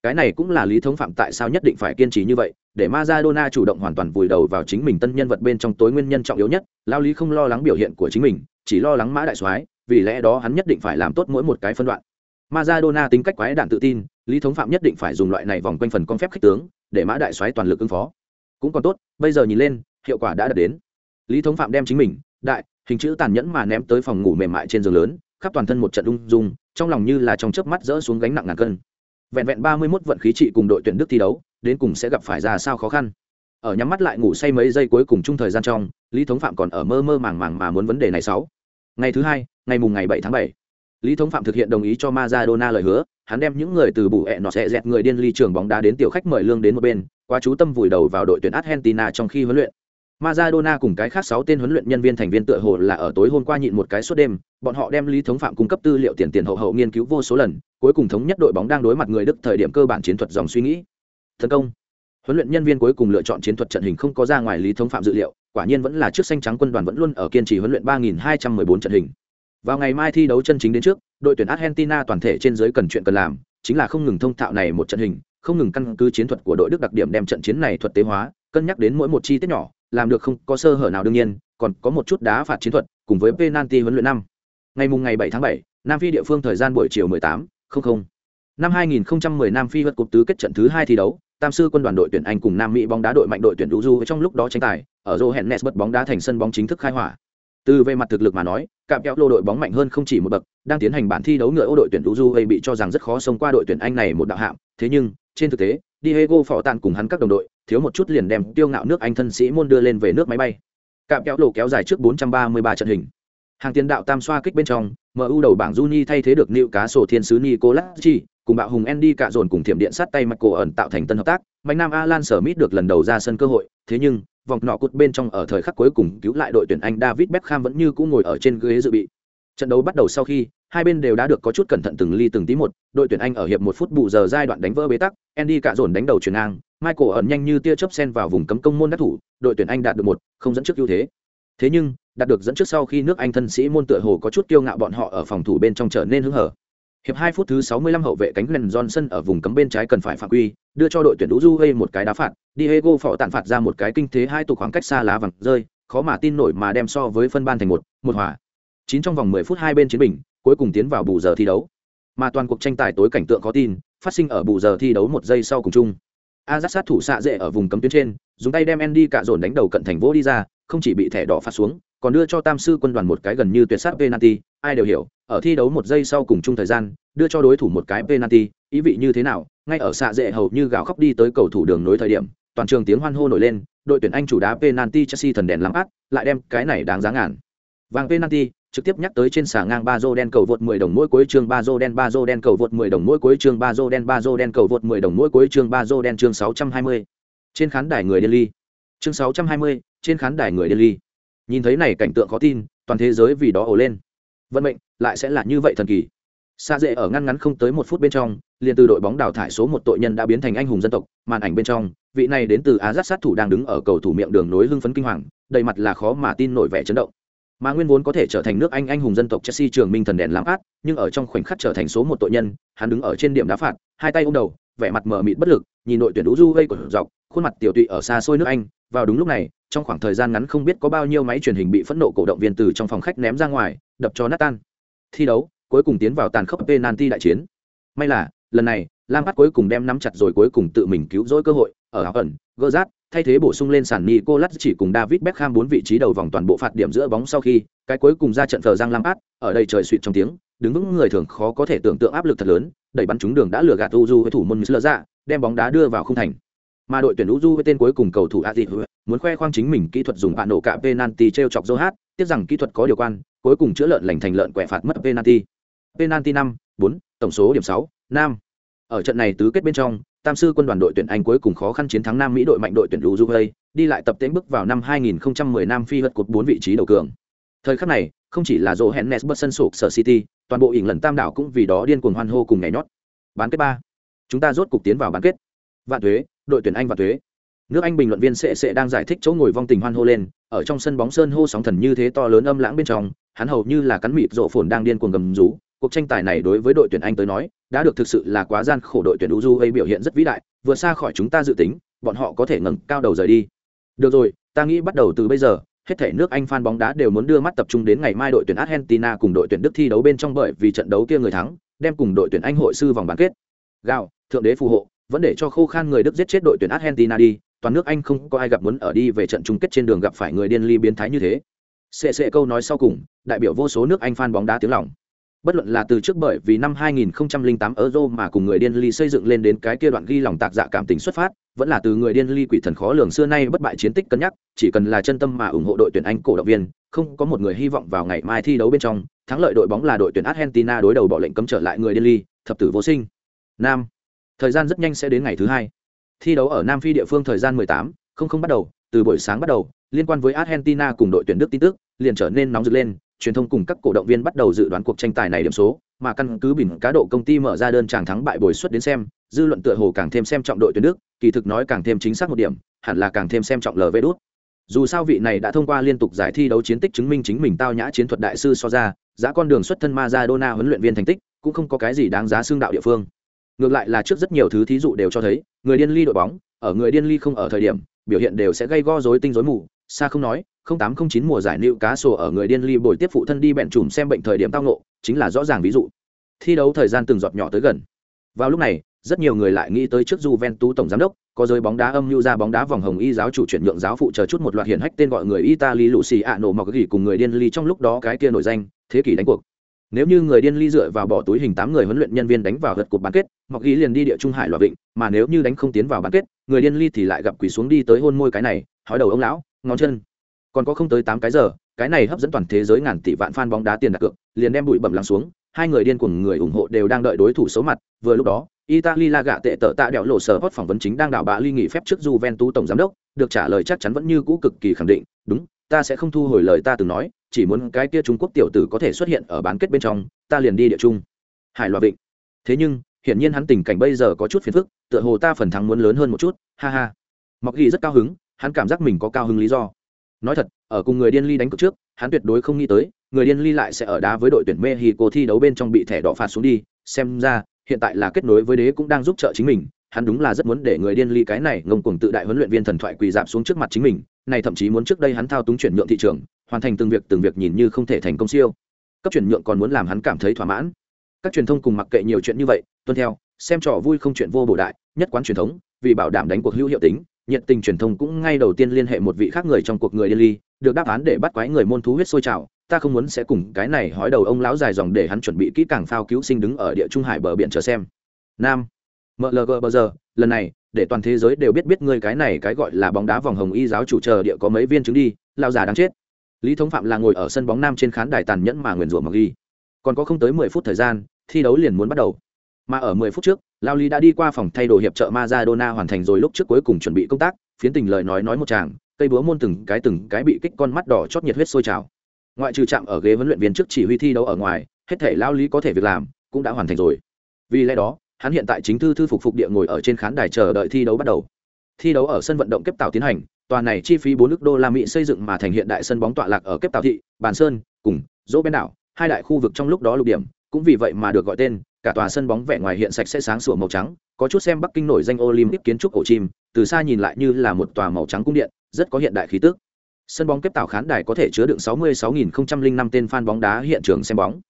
Cái này cũng là lý thống phạm tại sao nhất định phải kiên trì như vậy, để Maradona chủ động hoàn toàn vùi đầu vào chính mình tân nhân vật bên trong tối nguyên nhân trọng yếu nhất, lao lý không lo lắng biểu hiện của chính mình, chỉ lo lắng mã đại soái, vì lẽ đó hắn nhất định phải làm tốt mỗi một cái phân đoạn. Maradona tính cách quái đản tự tin, lý thống phạm nhất định phải dùng loại này vòng quanh phần con phép khích tướng, để mã đại soái toàn lực ứng phó. Cũng còn tốt, bây giờ nhìn lên, hiệu quả đã đạt đến. Lý thống phạm đem chính mình, đại, hình chữ tàn nhẫn mà ném tới phòng ngủ mềm mại trên giường lớn khắp toàn thân một trận ung dung trong lòng như là trong chớp mắt rỡ xuống gánh nặng ngàn cân vẹn vẹn ba mươi 31 vận khí trị cùng đội tuyển đức thi đấu, đến cùng sẽ gặp phải ra sao khó khăn. Ở nhắm mắt lại ngủ say mấy giây cuối cùng chung thời gian trong, lý thống phạm còn ở mơ mơ màng màng mà muốn vấn đề này sáu. Ngày thứ hai, ngày mùng ngày bảy tháng bảy, lý thống phạm thực hiện đồng ý cho Maradona lời hứa, hắn đem những người từ bù ẹ nọ sẽ dẹt người điên ly trường bóng đá đến tiểu khách mời lương đến một bên qua chú tâm vùi đầu vào đội tuyển argentina trong khi huấn luyện. Maradona cùng cái khác 6 tên huấn luyện nhân viên thành viên tựa hồ là ở tối hôm qua nhịn một cái suốt đêm, bọn họ đem Lý Thống Phạm cung cấp tư liệu tiền tiền hậu hậu nghiên cứu vô số lần, cuối cùng thống nhất đội bóng đang đối mặt người Đức thời điểm cơ bản chiến thuật dòng suy nghĩ. Tấn công. Huấn luyện nhân viên cuối cùng lựa chọn chiến thuật trận hình không có ra ngoài Lý Thống Phạm dự liệu, quả nhiên vẫn là trước xanh trắng quân đoàn vẫn luôn ở kiên trì huấn luyện 3214 trận hình. vào ngày mai thi đấu chân chính đến trước đội tuyển argentina toàn thể trên dưới cần chuyện cần làm chính là không ngừng thông thạo này một trận hình không ngừng căn cứ chiến thuật của đội đức đặc điểm đem trận chiến này thuật tế hóa cân nhắc đến mỗi một chi tiết nhỏ làm được không có sơ hở nào đương nhiên còn có một chút đá phạt chiến thuật cùng với penalty huấn luyện năm. Ngày mùng ngày 7 tháng 7, nam phi địa phương thời gian buổi chiều 18 00 năm 2010 nam phi vượt cục tứ kết trận thứ hai thi đấu tam sư quân đoàn đội tuyển anh cùng nam mỹ bóng đá đội mạnh đội tuyển đủ du trong lúc đó tranh tài ở johannes bật bóng đá thành sân bóng chính thức khai hỏa. Từ về mặt thực lực mà nói cạm kéo lô đội bóng mạnh hơn không chỉ một bậc đang tiến hành bản thi đấu ngựa ô đội tuyển đủ du bị cho rằng rất khó xông qua đội tuyển anh này một đạo hạm. thế nhưng trên thực tế diego phỏ tàn cùng hắn các đồng đội thiếu một chút liền đem tiêu ngạo nước anh thân sĩ môn đưa lên về nước máy bay. Cạm kéo lộ kéo dài trước 433 trận hình. Hàng tiền đạo tam xoa kích bên trong mu đầu bảng juni thay thế được nịu cá sổ thiên sứ nicolas chi cùng bạo hùng Andy cạ dồn cùng thiểm điện sát tay Michael ẩn tạo thành tân hợp tác, Mạnh Nam Alan Smith được lần đầu ra sân cơ hội, thế nhưng, vòng nọ cút bên trong ở thời khắc cuối cùng cứu lại đội tuyển Anh David Beckham vẫn như cũ ngồi ở trên ghế dự bị. Trận đấu bắt đầu sau khi, hai bên đều đã được có chút cẩn thận từng ly từng tí một, đội tuyển Anh ở hiệp một phút bù giờ giai đoạn đánh vỡ bế tắc, Andy cạ dồn đánh đầu chuyển ngang, Michael ẩn nhanh như tia chớp sen vào vùng cấm công môn đắc thủ, đội tuyển Anh đạt được một, không dẫn trước ưu thế. Thế nhưng, đạt được dẫn trước sau khi nước Anh thân sĩ môn tựa hồ có chút kiêu ngạo bọn họ ở phòng thủ bên trong trở nên hứng hở. Hiệp hai phút thứ 65 hậu vệ cánh Glenn Johnson ở vùng cấm bên trái cần phải phạm quy, đưa cho đội tuyển Uruguay một cái đá phạt, Diego phỏ tàn phạt ra một cái kinh thế hai tục khoảng cách xa lá vàng rơi, khó mà tin nổi mà đem so với phân ban thành một, một hòa. Chín trong vòng 10 phút hai bên chiến bình, cuối cùng tiến vào bù giờ thi đấu. Mà toàn cuộc tranh tài tối cảnh tượng khó tin, phát sinh ở bù giờ thi đấu một giây sau cùng chung. Ajax sát thủ xạ dệ ở vùng cấm tuyến trên, dùng tay đem Andy cả dồn đánh đầu cận thành vô đi ra, không chỉ bị thẻ đỏ phạt xuống, còn đưa cho Tam sư quân đoàn một cái gần như tuyệt sát penalty, ai đều hiểu, ở thi đấu một giây sau cùng chung thời gian, đưa cho đối thủ một cái penalty, ý vị như thế nào? Ngay ở xạ dệ hầu như gào khóc đi tới cầu thủ đường nối thời điểm, toàn trường tiếng hoan hô nổi lên, đội tuyển Anh chủ đá penalty Chelsea thần đèn lắm át, lại đem cái này đáng giá ngàn. Vàng penalty, trực tiếp nhắc tới trên xà ngang ba đen cầu vượt 10 đồng mỗi cuối chương ba đen ba đen cầu vượt 10 đồng mỗi cuối chương ba đen ba đen cầu vượt 10 đồng mỗi cuối chương ba đen chương 620. Trên khán đài người Delhi. Chương 620, trên khán đài người Delhi. Nhìn thấy này cảnh tượng khó tin, toàn thế giới vì đó ồ lên. Vận mệnh lại sẽ là như vậy thần kỳ. Sa dễ ở ngăn ngắn không tới một phút bên trong, liền từ đội bóng đào thải số một tội nhân đã biến thành anh hùng dân tộc, màn ảnh bên trong, vị này đến từ Á Giác sát thủ đang đứng ở cầu thủ miệng đường nối hưng phấn kinh hoàng, đầy mặt là khó mà tin nổi vẻ chấn động mà nguyên vốn có thể trở thành nước anh anh hùng dân tộc chelsea trường minh thần đèn lãm át, nhưng ở trong khoảnh khắc trở thành số một tội nhân, hắn đứng ở trên điểm đá phạt, hai tay ôm đầu, vẻ mặt mờ mịt bất lực, nhìn đội tuyển đũ du gây của dọc, khuôn mặt tiểu tụy ở xa xôi nước anh. Vào đúng lúc này, trong khoảng thời gian ngắn không biết có bao nhiêu máy truyền hình bị phẫn nộ cổ động viên từ trong phòng khách ném ra ngoài, đập cho nát tan. Thi đấu, cuối cùng tiến vào tàn khốc penalty đại chiến. May là, lần này lam bắt cuối cùng đem nắm chặt rồi cuối cùng tự mình cứu rỗi cơ hội ở áo ẩn gỡ rát thay thế bổ sung lên sàn Nicolas chỉ cùng David Beckham bốn vị trí đầu vòng toàn bộ phạt điểm giữa bóng sau khi, cái cuối cùng ra trận thờ Giang Lampard, ở đây trời suỵt trong tiếng, đứng vững người thường khó có thể tưởng tượng áp lực thật lớn, đẩy bắn trúng đường đã lừa gạt Uju với thủ môn Müller ra, dạ, đem bóng đá đưa vào khung thành. Mà đội tuyển Uju với tên cuối cùng cầu thủ Aziz muốn khoe khoang chính mình kỹ thuật dùng bạn nổ cả penalty treo chọc Johat, tiếc rằng kỹ thuật có điều quan, cuối cùng chữa lợn lành thành lợn quẹ phạt mất penalty. Penalty 5, 4, tổng số điểm sáu nam. Ở trận này tứ kết bên trong, tam sư quân đoàn đội tuyển Anh cuối cùng khó khăn chiến thắng Nam Mỹ đội mạnh đội tuyển Uruguay, đi lại tập tễnh bước vào năm 2010 Nam Phi vượt cột bốn vị trí đầu cường. Thời khắc này, không chỉ là Johannes bất sân sụp sở City, toàn bộ ỉng lần tam đảo cũng vì đó điên cuồng hoan hô cùng nhảy nhót. Bán kết ba, chúng ta rốt cục tiến vào bán kết. Vạn Tuế, đội tuyển Anh Vạn Tuế. Nước Anh bình luận viên sẽ sẽ đang giải thích chỗ ngồi vong tình hoan hô lên, ở trong sân bóng sơn hô sóng thần như thế to lớn âm lãng bên trong, hắn hầu như là cắn mịt rộ phồn đang điên cuồng gầm rú, cuộc tranh tài này đối với đội tuyển Anh tới nói, đã được thực sự là quá gian khổ đội tuyển Uruguay biểu hiện rất vĩ đại, vượt xa khỏi chúng ta dự tính, bọn họ có thể ngẩng cao đầu rời đi. Được rồi, ta nghĩ bắt đầu từ bây giờ, hết thảy nước Anh fan bóng đá đều muốn đưa mắt tập trung đến ngày mai đội tuyển Argentina cùng đội tuyển Đức thi đấu bên trong bởi vì trận đấu kia người thắng, đem cùng đội tuyển Anh hội sư vòng bán kết. Gạo, thượng đế phù hộ, vẫn để cho khô khan người Đức giết chết đội tuyển Argentina đi, toàn nước Anh không có ai gặp muốn ở đi về trận chung kết trên đường gặp phải người điên ly biến thái như thế. Sẽ sẽ câu nói sau cùng, đại biểu vô số nước Anh fan bóng đá tiếng lòng bất luận là từ trước bởi vì năm 2008 euro mà cùng người điên ly xây dựng lên đến cái kia đoạn ghi lòng tạc dạ cảm tình xuất phát vẫn là từ người điên ly quỷ thần khó lường xưa nay bất bại chiến tích cân nhắc chỉ cần là chân tâm mà ủng hộ đội tuyển anh cổ động viên không có một người hy vọng vào ngày mai thi đấu bên trong thắng lợi đội bóng là đội tuyển argentina đối đầu bỏ lệnh cấm trở lại người điên ly thập tử vô sinh. Nam thời gian rất nhanh sẽ đến ngày thứ hai. Thi đấu ở nam phi địa phương thời gian 18, không không bắt đầu từ buổi sáng bắt đầu liên quan với argentina cùng đội tuyển đức tin tức liền trở nên nóng rực lên truyền thông cùng các cổ động viên bắt đầu dự đoán cuộc tranh tài này điểm số, mà căn cứ bình cá độ công ty mở ra đơn chàng thắng bại bồi suất đến xem, dư luận tựa hồ càng thêm xem trọng đội tuyển Đức, kỳ thực nói càng thêm chính xác một điểm, hẳn là càng thêm xem trọng LV đút. Dù sao vị này đã thông qua liên tục giải thi đấu chiến tích chứng minh chính mình tao nhã chiến thuật đại sư so ra, giá con đường xuất thân Maradona huấn luyện viên thành tích cũng không có cái gì đáng giá xương đạo địa phương ngược lại là trước rất nhiều thứ thí dụ đều cho thấy người điên ly đội bóng ở người điên ly không ở thời điểm biểu hiện đều sẽ gây go rối tinh rối mù xa không nói không tám không chín mùa giải lưu cá sổ ở người điên ly bồi tiếp phụ thân đi bẹn chùm xem bệnh thời điểm tao ngộ chính là rõ ràng ví dụ thi đấu thời gian từng giọt nhỏ tới gần vào lúc này rất nhiều người lại nghĩ tới trước Juventus tổng giám đốc, có giới bóng đá âm nhu ra bóng đá vòng hồng y giáo chủ chuyển nhượng giáo phụ chờ chút một loạt hiển hách tên gọi người Italy Luciano Moggi cùng người điên ly trong lúc đó cái kia nổi danh, thế kỷ đánh cuộc. Nếu như người điên ly dựa vào bỏ túi hình tám người huấn luyện nhân viên đánh vào gật cuộc bán kết, Moggi liền đi địa trung hải loạt vịnh, mà nếu như đánh không tiến vào bán kết, người điên ly thì lại gặp quỷ xuống đi tới hôn môi cái này, hỏi đầu ông lão, ngón chân. Còn có không tới tám cái giờ, cái này hấp dẫn toàn thế giới ngàn tỷ vạn fan bóng đá tiền đặt cược, liền đem bụi bẩm lắng xuống, hai người điên cuồng người ủng hộ đều đang đợi đối thủ xấu mặt, vừa lúc đó, Italy la gạ tệ tợ tạ đẹo lộ sở hot phỏng vấn chính đang đảo bạ ly nghỉ phép trước Juventus tổng giám đốc, được trả lời chắc chắn vẫn như cũ cực kỳ khẳng định, đúng, ta sẽ không thu hồi lời ta từng nói, chỉ muốn cái kia Trung Quốc tiểu tử có thể xuất hiện ở bán kết bên trong, ta liền đi địa trung. Hải Loa Vịnh. Thế nhưng, hiển nhiên hắn tình cảnh bây giờ có chút phiền phức, tựa hồ ta phần thắng muốn lớn hơn một chút, ha ha. Mọc Ghi rất cao hứng, hắn cảm giác mình có cao hứng lý do. Nói thật, ở cùng người điên ly đánh cược trước, hắn tuyệt đối không nghĩ tới, người điên ly lại sẽ ở đá với đội tuyển Mexico thi đấu bên trong bị thẻ đỏ phạt xuống đi, xem ra, hiện tại là kết nối với đế cũng đang giúp trợ chính mình hắn đúng là rất muốn để người điên ly cái này ngông cuồng tự đại huấn luyện viên thần thoại quỳ dạp xuống trước mặt chính mình này thậm chí muốn trước đây hắn thao túng chuyển nhượng thị trường hoàn thành từng việc từng việc nhìn như không thể thành công siêu. Cấp chuyển nhượng còn muốn làm hắn cảm thấy thỏa mãn. Các truyền thông cùng mặc kệ nhiều chuyện như vậy tuân theo xem trò vui không chuyện vô bổ đại nhất quán truyền thống vì bảo đảm đánh cuộc hữu hiệu tính nhiệt tình truyền thông cũng ngay đầu tiên liên hệ một vị khác người trong cuộc người điên ly, được đáp án để bắt quái người môn thú huyết sôi trào. Ta không muốn sẽ cùng cái này hói đầu ông lão dài dòng để hắn chuẩn bị kỹ càng phao cứu sinh đứng ở địa trung hải bờ biển chờ xem. Nam. Mlg bờ giờ, lần này, để toàn thế giới đều biết biết ngươi cái này cái gọi là bóng đá vòng hồng y giáo chủ chờ địa có mấy viên chứng đi lao già đáng chết. Lý thống phạm là ngồi ở sân bóng nam trên khán đài tàn nhẫn mà nguyền rủa mặc ghi. Còn có không tới mười phút thời gian, thi đấu liền muốn bắt đầu mà ở mười phút trước, lao lý đã đi qua phòng thay đồ hiệp trợ Maradona hoàn thành rồi lúc trước cuối cùng chuẩn bị công tác, phiến tình lời nói nói một chàng cây búa môn từng cái từng cái bị kích con mắt đỏ chót nhiệt huyết sôi trào. Ngoại trừ chạm ở ghế huấn luyện viên trước chỉ huy thi đấu ở ngoài, hết thể lao lý có thể việc làm, cũng đã hoàn thành rồi. Vì lẽ đó, hắn hiện tại chính thư thư phục phục địa ngồi ở trên khán đài chờ đợi thi đấu bắt đầu. Thi đấu ở sân vận động kép tàu tiến hành, tòa này chi phí bốn nước đô la mỹ xây dựng mà thành hiện đại sân bóng tọa lạc ở kép tàu thị, bàn sơn, cùng, dỗ bên đảo, hai đại khu vực trong lúc đó lục điểm, cũng vì vậy mà được gọi tên cả tòa sân bóng vẻ ngoài hiện sạch sẽ sáng sủa màu trắng có chút xem bắc kinh nổi danh olympic kiến trúc ổ chim từ xa nhìn lại như là một tòa màu trắng cung điện rất có hiện đại khí tức Sân bóng kép tạo khán đài có thể chứa đựng 66.005 tên fan bóng đá hiện trường xem bóng.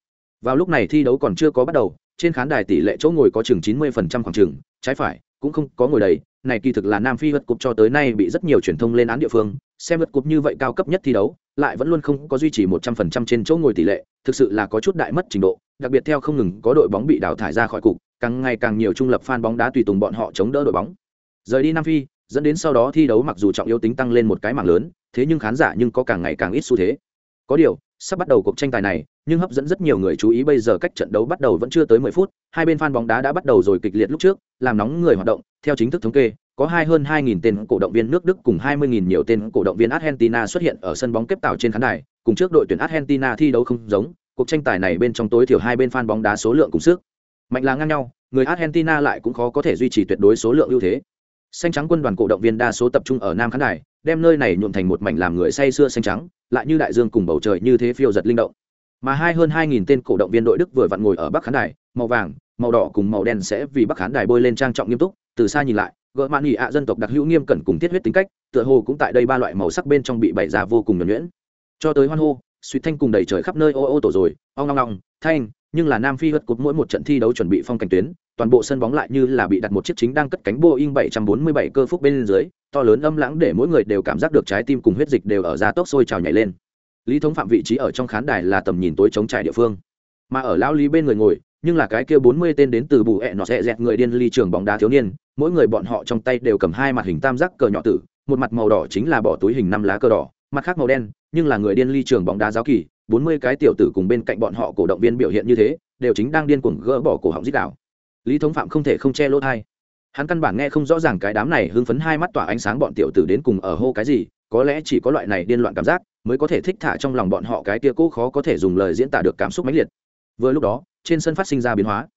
Vào lúc này thi đấu còn chưa có bắt đầu, trên khán đài tỷ lệ chỗ ngồi có chừng 90% khoảng chừng, trái phải cũng không có ngồi đầy, này kỳ thực là Nam Phi vật cục cho tới nay bị rất nhiều truyền thông lên án địa phương, xem vật cục như vậy cao cấp nhất thi đấu, lại vẫn luôn không có duy trì 100% trên chỗ ngồi tỷ lệ, thực sự là có chút đại mất trình độ, đặc biệt theo không ngừng có đội bóng bị đào thải ra khỏi cục, càng ngày càng nhiều trung lập fan bóng đá tùy tùng bọn họ chống đỡ đội bóng. Rời đi Nam Phi, dẫn đến sau đó thi đấu mặc dù trọng yếu tính tăng lên một cái mảng lớn, thế nhưng khán giả nhưng có càng ngày càng ít xu thế có điều sắp bắt đầu cuộc tranh tài này nhưng hấp dẫn rất nhiều người chú ý bây giờ cách trận đấu bắt đầu vẫn chưa tới 10 phút hai bên fan bóng đá đã bắt đầu rồi kịch liệt lúc trước làm nóng người hoạt động theo chính thức thống kê có hai hơn 2000 tên cổ động viên nước Đức cùng 20.000 nhiều tên cổ động viên Argentina xuất hiện ở sân bóng kép tạo trên khán đài, cùng trước đội tuyển Argentina thi đấu không giống, cuộc tranh tài này bên trong tối thiểu hai bên fan bóng đá số lượng cùng sức. Mạnh là ngang nhau, người Argentina lại cũng khó có thể duy trì tuyệt đối số lượng ưu thế. Xanh trắng quân đoàn cổ động viên đa số tập trung ở nam khán đài, đem nơi này nhuộm thành một mảnh làm người say sưa xanh trắng lại như đại dương cùng bầu trời như thế phiêu giật linh động mà hai hơn hai nghìn tên cổ động viên đội đức vừa vặn ngồi ở bắc khán đài màu vàng màu đỏ cùng màu đen sẽ vì bắc khán đài bôi lên trang trọng nghiêm túc từ xa nhìn lại gỡ mạn nghị ạ dân tộc đặc hữu nghiêm cẩn cùng tiết huyết tính cách tựa hồ cũng tại đây ba loại màu sắc bên trong bị bày ra vô cùng nhuẩn nhuyễn cho tới hoan hô suy thanh cùng đầy trời khắp nơi ô ô tổ rồi ong ong ong thanh nhưng là nam phi hất cột mỗi một trận thi đấu chuẩn bị phong cảnh tuyến toàn bộ sân bóng lại như là bị đặt một chiếc chính đang cất cánh Boeing 747 cơ phúc bên dưới, to lớn âm lãng để mỗi người đều cảm giác được trái tim cùng huyết dịch đều ở ra tốc sôi trào nhảy lên. Lý Thống Phạm vị trí ở trong khán đài là tầm nhìn tối chống trải địa phương, mà ở lão lý bên người ngồi, nhưng là cái kia 40 tên đến từ bù ẹ nọ sẽ dẹt người điên ly trường bóng đá thiếu niên, mỗi người bọn họ trong tay đều cầm hai mặt hình tam giác cờ nhỏ tử, một mặt màu đỏ chính là bỏ túi hình năm lá cờ đỏ, mặt khác màu đen, nhưng là người điên ly trường bóng đá giáo kỳ, 40 cái tiểu tử cùng bên cạnh bọn họ cổ động viên biểu hiện như thế, đều chính đang điên cuồng gỡ bỏ cổ họng rít đảo lý thống phạm không thể không che lỗ tai. hắn căn bản nghe không rõ ràng cái đám này hưng phấn hai mắt tỏa ánh sáng bọn tiểu tử đến cùng ở hô cái gì có lẽ chỉ có loại này điên loạn cảm giác mới có thể thích thả trong lòng bọn họ cái tia cố khó có thể dùng lời diễn tả được cảm xúc mãnh liệt. Vừa lúc đó trên sân phát sinh ra biến hóa.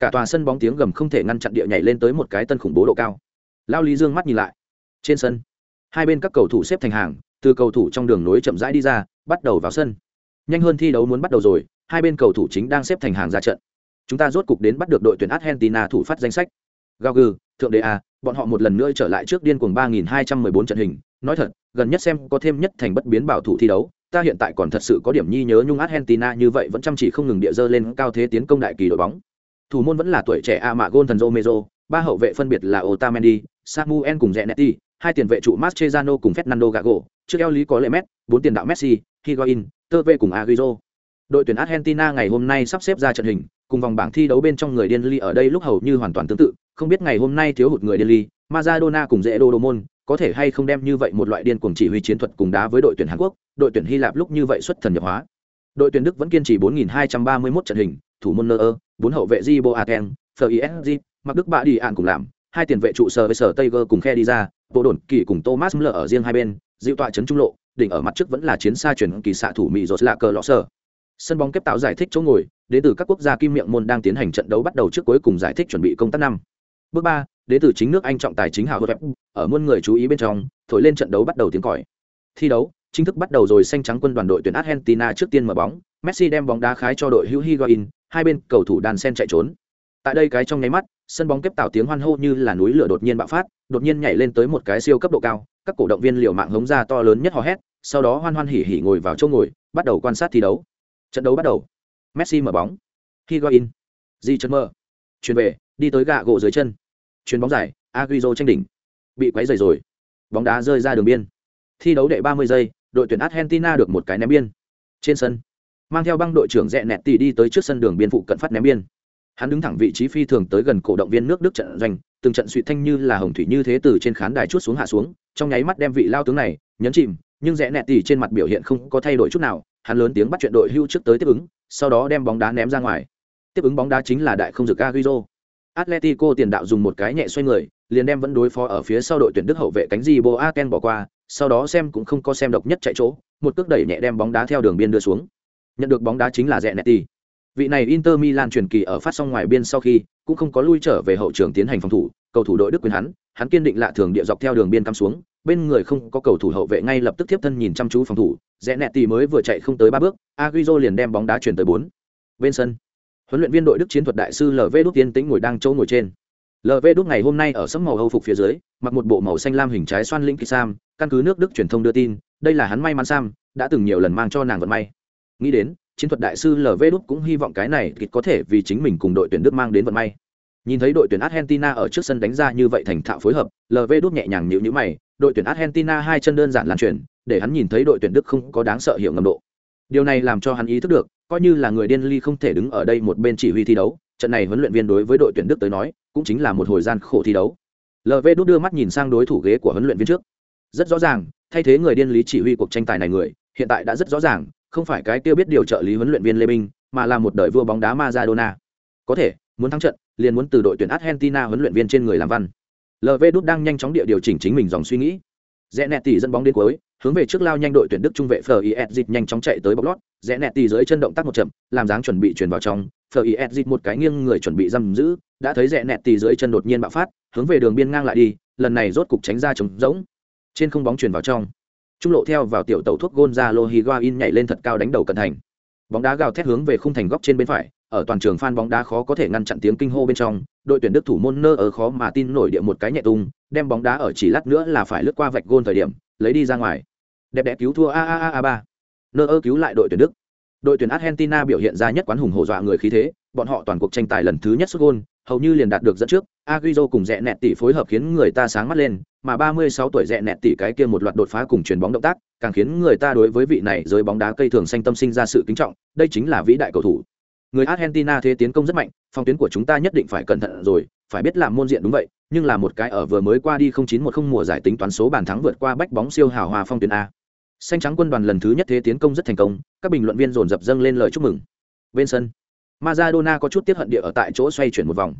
Cả tòa sân bóng tiếng gầm không thể ngăn chặn địa nhảy lên tới một cái tân khủng bố độ cao. Lao lý dương mắt nhìn lại. Trên sân hai bên các cầu thủ xếp thành hàng từ cầu thủ trong đường nối chậm rãi đi ra bắt đầu vào sân. Nhanh hơn thi đấu muốn bắt đầu rồi hai bên cầu thủ chính đang xếp thành hàng ra trận. Chúng ta rốt cục đến bắt được đội tuyển argentina thủ phát danh sách. Gao gừ thượng đế a bọn họ một lần nữa trở lại trước điên cuồng 3214 trận hình. Nói thật gần nhất xem có thêm nhất thành bất biến bảo thủ thi đấu ta hiện tại còn thật sự có điểm nhi nhớ nhung argentina như vậy vẫn chăm chỉ không ngừng địa dơ lên cao thế tiến công đại kỳ đội bóng. Thủ môn vẫn là tuổi trẻ a mạ gôn thần romero ba hậu vệ phân biệt là otamendi samuel cùng Zanetti, hai tiền vệ trụ Mascherano cùng Fernando Gago, trước eo lý có lệ mét bốn tiền đạo Messi, Higuain, Tevez cùng Agüero. Đội tuyển Argentina ngày hôm nay sắp xếp ra trận hình, cùng vòng bảng thi đấu bên trong người điên ly ở đây lúc hầu như hoàn toàn tương tự, không biết ngày hôm nay thiếu hụt người điên ly, Maradona cùng Dễ Đô Đô Môn, có thể hay không đem như vậy một loại điên cuồng chỉ huy chiến thuật cùng đá với đội tuyển Hàn Quốc, đội tuyển Hy Lạp lúc như vậy xuất thần nhập hóa. Đội tuyển Đức vẫn kiên trì 4231 trận hình, thủ môn Neuer, bốn hậu vệ Di Boateng, FISG, mặc Đức bạ đi ạn cùng làm, hai tiền vệ trụ sở với sở Tiger cùng khe đi ra, bộ đồn kỳ cùng Thomas Müller ở riêng hai bên, dịu tọa chấn trung lộ, đỉnh ở mặt trước vẫn là chiến xa chuyển kỳ xạ thủ Mỹ rột lạ cờ lọ sở. Sân bóng kép tạo giải thích chỗ ngồi, đến từ các quốc gia kim miệng môn đang tiến hành trận đấu bắt đầu trước cuối cùng giải thích chuẩn bị công tác năm. Bước ba, đến từ chính nước Anh trọng tài chính hào Hotep, ở muôn người chú ý bên trong, thổi lên trận đấu bắt đầu tiếng còi. Thi đấu chính thức bắt đầu rồi xanh trắng quân đoàn đội tuyển Argentina trước tiên mở bóng, Messi đem bóng đá khái cho đội hữu Higuain, hai bên cầu thủ đàn sen chạy trốn. Tại đây cái trong nháy mắt, sân bóng kép tạo tiếng hoan hô như là núi lửa đột nhiên bạo phát, đột nhiên nhảy lên tới một cái siêu cấp độ cao, các cổ động viên liều mạng hống ra to lớn nhất hò hét, sau đó hoan hoan hỉ hỉ ngồi vào chỗ ngồi, bắt đầu quan sát thi đấu. Trận đấu bắt đầu. Messi mở bóng. Higuain. Di chân mơ. Chuyển về, đi tới gạ gỗ dưới chân. Chuyền bóng dài, Agüero tranh đỉnh. Bị quấy rầy rồi. Bóng đá rơi ra đường biên. Thi đấu đệ 30 giây, đội tuyển Argentina được một cái ném biên. Trên sân, mang theo băng đội trưởng rẽ nẹt tỉ đi tới trước sân đường biên phụ cận phát ném biên hắn đứng thẳng vị trí phi thường tới gần cổ động viên nước đức trận doanh, từng trận suy thanh như là hồng thủy như thế từ trên khán đài chút xuống hạ xuống, trong nháy mắt đem vị lao tướng này nhấn chìm, nhưng rẽ nẹt tỉ trên mặt biểu hiện không có thay đổi chút nào, hắn lớn tiếng bắt chuyện đội hưu trước tới tiếp ứng, sau đó đem bóng đá ném ra ngoài. Tiếp ứng bóng đá chính là đại không dực aguizo Atletico tiền đạo dùng một cái nhẹ xoay người, liền đem vẫn đối phó ở phía sau đội tuyển đức hậu vệ cánh di Boaken bỏ qua, sau đó xem cũng không có xem độc nhất chạy chỗ, một cước đẩy nhẹ đem bóng đá theo đường biên đưa xuống. Nhận được bóng đá chính là rẽ nẹt tỉ Vị này Inter Milan truyền kỳ ở phát xong ngoài biên sau khi, cũng không có lui trở về hậu trường tiến hành phòng thủ, cầu thủ đội Đức quyền hắn, hắn kiên định lạ thường địa dọc theo đường biên cắm xuống, bên người không có cầu thủ hậu vệ ngay lập tức tiếp thân nhìn chăm chú phòng thủ, rẽ nẹt tì mới vừa chạy không tới ba bước, Agüero liền đem bóng đá chuyển tới bốn. Bên sân, huấn luyện viên đội Đức chiến thuật đại sư LV Đúc tiên tĩnh ngồi đang chỗ ngồi trên. LV Đúc ngày hôm nay ở sẫm màu hâu phục phía dưới, mặc một bộ màu xanh lam hình trái xoan linh kỳ sam, căn cứ nước Đức truyền thông đưa tin, đây là hắn may mắn sam, đã từng nhiều lần mang cho nàng vận may. Nghĩ đến, chiến thuật đại sư lv đúc cũng hy vọng cái này kịch có thể vì chính mình cùng đội tuyển đức mang đến vận may. Nhìn thấy đội tuyển argentina ở trước sân đánh ra như vậy thành thạo phối hợp lv đúc nhẹ nhàng nhíu nhíu mày đội tuyển argentina hai chân đơn giản lan chuyển, để hắn nhìn thấy đội tuyển đức không có đáng sợ hiểu ngầm độ. Điều này làm cho hắn ý thức được coi như là người điên ly không thể đứng ở đây một bên chỉ huy thi đấu trận này huấn luyện viên đối với đội tuyển đức tới nói cũng chính là một hồi gian khổ thi đấu. Lv đúc đưa mắt nhìn sang đối thủ ghế của huấn luyện viên trước. Rất rõ ràng thay thế người điên lý chỉ huy cuộc tranh tài này người hiện tại đã rất rõ ràng không phải cái kia biết điều trợ lý huấn luyện viên Lê Minh, mà là một đời vua bóng đá Maradona. Có thể, muốn thắng trận, liền muốn từ đội tuyển Argentina huấn luyện viên trên người làm văn. LV Đút đang nhanh chóng địa điều chỉnh chính mình dòng suy nghĩ. Rẽ nẹt tỷ dẫn bóng đến cuối, hướng về trước lao nhanh đội tuyển Đức trung vệ Fleur nhanh chóng chạy tới bọc lót, rẽ nẹt tỷ dưới chân động tác một chậm, làm dáng chuẩn bị chuyển vào trong, Fleur một cái nghiêng người chuẩn bị giam giữ, đã thấy rẽ nẹt tỷ dưới chân đột nhiên bạo phát, hướng về đường biên ngang lại đi, lần này rốt cục tránh ra trống rỗng. Trên không bóng chuyển vào trong trung lộ theo vào tiểu tàu thuốc gonzalo higuain nhảy lên thật cao đánh đầu cận thành. Bóng đá gào thét hướng về khung thành góc trên bên phải, ở toàn trường phan bóng đá khó có thể ngăn chặn tiếng kinh hô bên trong, đội tuyển đức thủ môn nơ ở khó mà tin nổi địa một cái nhẹ tung, đem bóng đá ở chỉ lát nữa là phải lướt qua vạch gôn thời điểm, lấy đi ra ngoài. Đẹp đẽ cứu thua a a a a ba. Nơ ơ cứu lại đội tuyển đức. Đội tuyển argentina biểu hiện ra nhất quán hùng hổ dọa người khí thế, bọn họ toàn cuộc tranh tài lần thứ nhất xuất gôn hầu như liền đạt được dẫn trước Agüero cùng rẽ nẹt tỷ phối hợp khiến người ta sáng mắt lên, mà 36 tuổi rẽ nẹt tỷ cái kia một loạt đột phá cùng chuyền bóng động tác, càng khiến người ta đối với vị này giới bóng đá cây thường xanh tâm sinh ra sự kính trọng, đây chính là vĩ đại cầu thủ. Người argentina thế tiến công rất mạnh, phòng tuyến của chúng ta nhất định phải cẩn thận rồi, phải biết làm môn diện đúng vậy, nhưng là một cái ở vừa mới qua đi 0910 mùa giải tính toán số bàn thắng vượt qua bách bóng siêu hào hòa phong tuyến a. Xanh trắng quân đoàn lần thứ nhất thế tiến công rất thành công, các bình luận viên dồn dập dâng lên lời chúc mừng. Bên sân Maradona có chút tiếc hận địa ở tại chỗ xoay chuyển một vòng.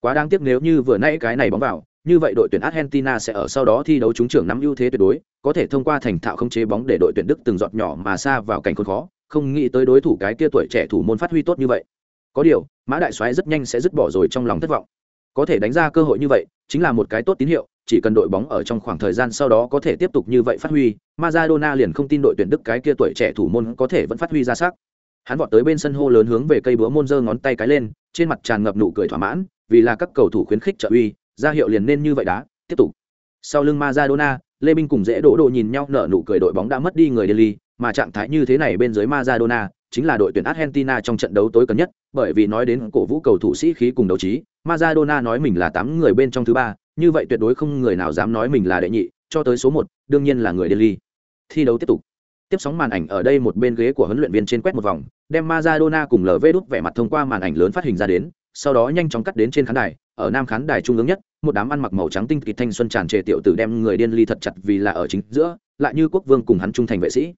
Quá đáng tiếc nếu như vừa nãy cái này bóng vào, như vậy đội tuyển Argentina sẽ ở sau đó thi đấu chúng trưởng nắm ưu thế tuyệt đối, có thể thông qua thành thạo không chế bóng để đội tuyển Đức từng giọt nhỏ mà xa vào cảnh khốn khó, không nghĩ tới đối thủ cái kia tuổi trẻ thủ môn phát huy tốt như vậy. Có điều, mã đại soái rất nhanh sẽ dứt bỏ rồi trong lòng thất vọng. Có thể đánh ra cơ hội như vậy, chính là một cái tốt tín hiệu, chỉ cần đội bóng ở trong khoảng thời gian sau đó có thể tiếp tục như vậy phát huy, Maradona liền không tin đội tuyển Đức cái kia tuổi trẻ thủ môn có thể vẫn phát huy ra sắc hắn vọt tới bên sân hô lớn hướng về cây búa môn giơ ngón tay cái lên trên mặt tràn ngập nụ cười thỏa mãn vì là các cầu thủ khuyến khích trợ uy ra hiệu liền nên như vậy đá tiếp tục sau lưng Maradona Lê Minh cùng dễ đổ đồ nhìn nhau nở nụ cười đội bóng đã mất đi người Delhi mà trạng thái như thế này bên dưới Maradona chính là đội tuyển Argentina trong trận đấu tối cần nhất, bởi vì nói đến cổ vũ cầu thủ sĩ khí cùng đấu trí, Maradona nói mình là tám người bên trong thứ ba, như vậy tuyệt đối không người nào dám nói mình là đệ nhị, cho tới số một, đương nhiên là người Delhi. Thi đấu tiếp tục. Tiếp sóng màn ảnh ở đây một bên ghế của huấn luyện viên trên quét một vòng, đem Maradona cùng LV đút vẻ mặt thông qua màn ảnh lớn phát hình ra đến, sau đó nhanh chóng cắt đến trên khán đài, ở nam khán đài trung ương nhất, một đám ăn mặc màu trắng tinh kịt thanh xuân tràn trề tiểu tử đem người điên ly thật chặt vì là ở chính giữa, lại như quốc vương cùng hắn trung thành vệ sĩ.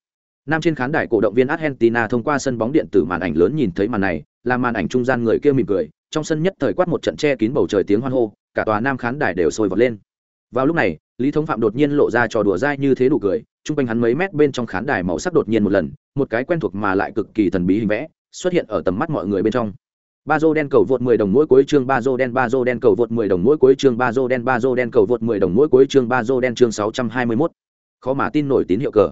Nam trên khán đài cổ động viên argentina thông qua sân bóng điện tử màn ảnh lớn nhìn thấy màn này là màn ảnh trung gian người kia mỉm cười trong sân nhất thời quát một trận che kín bầu trời tiếng hoan hô cả tòa nam khán đài đều sôi vọt lên. Vào lúc này lý thống phạm đột nhiên lộ ra trò đùa dai như thế đủ cười chung quanh hắn mấy mét bên trong khán đài màu sắc đột nhiên một lần một cái quen thuộc mà lại cực kỳ thần bí hình vẽ xuất hiện ở tầm mắt mọi người bên trong. Ba dô đen cầu vượt 10 đồng mỗi cuối chương ba dô đen ba dô đen cầu vượt 10 đồng mỗi cuối chương ba dô đen ba dô đen cầu vượt 10 đồng mỗi cuối chương ba dô đen chương 621. khó mà tin nổi tín hiệu cờ.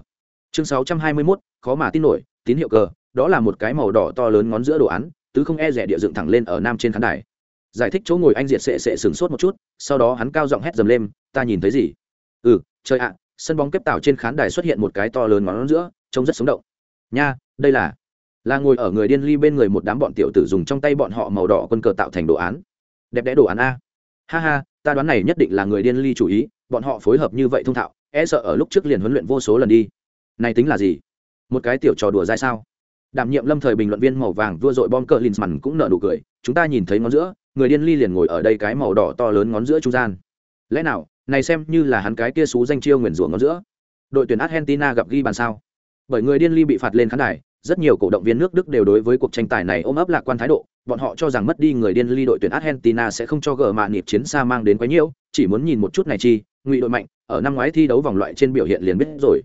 Chương 621, khó mà tin nổi tín hiệu cờ đó là một cái màu đỏ to lớn ngón giữa đồ án tứ không e rẻ địa dựng thẳng lên ở nam trên khán đài. Giải thích chỗ ngồi anh diệt sệ sệ sửng sốt một chút sau đó hắn cao giọng hét dầm lên ta nhìn thấy gì? Ừ trời ạ sân bóng kép tạo trên khán đài xuất hiện một cái to lớn ngón giữa, trông rất sống động. Nha, đây là là ngồi ở người điên ly bên người một đám bọn tiểu tử dùng trong tay bọn họ màu đỏ quân cờ tạo thành đồ án. Đẹp đẽ đồ án a. Ha ha, ta đoán này nhất định là người điên ly chủ ý, bọn họ phối hợp như vậy thông thạo e sợ ở lúc trước liền huấn luyện vô số lần đi. Này tính là gì? Một cái tiểu trò đùa dai sao? Đảm nhiệm lâm thời bình luận viên màu vàng vua dội bom cờ linsman cũng nở nụ cười, chúng ta nhìn thấy ngón giữa, người điên ly liền ngồi ở đây cái màu đỏ to lớn ngón giữa trung gian. Lẽ nào này xem như là hắn cái kia xú danh chiêu nguyền rủa ngón giữa. Đội tuyển argentina gặp ghi bàn sao? Bởi người điên ly bị phạt lên khán đài, rất nhiều cổ động viên nước đức đều đối với cuộc tranh tài này ôm ấp lạc quan thái độ. Bọn họ cho rằng mất đi người điên ly đội tuyển argentina sẽ không cho gờ mạ nịp chiến xa mang đến quấy nhiễu, chỉ muốn nhìn một chút này chi, ngụy đội mạnh, ở năm ngoái thi đấu vòng loại trên biểu hiện liền biết rồi.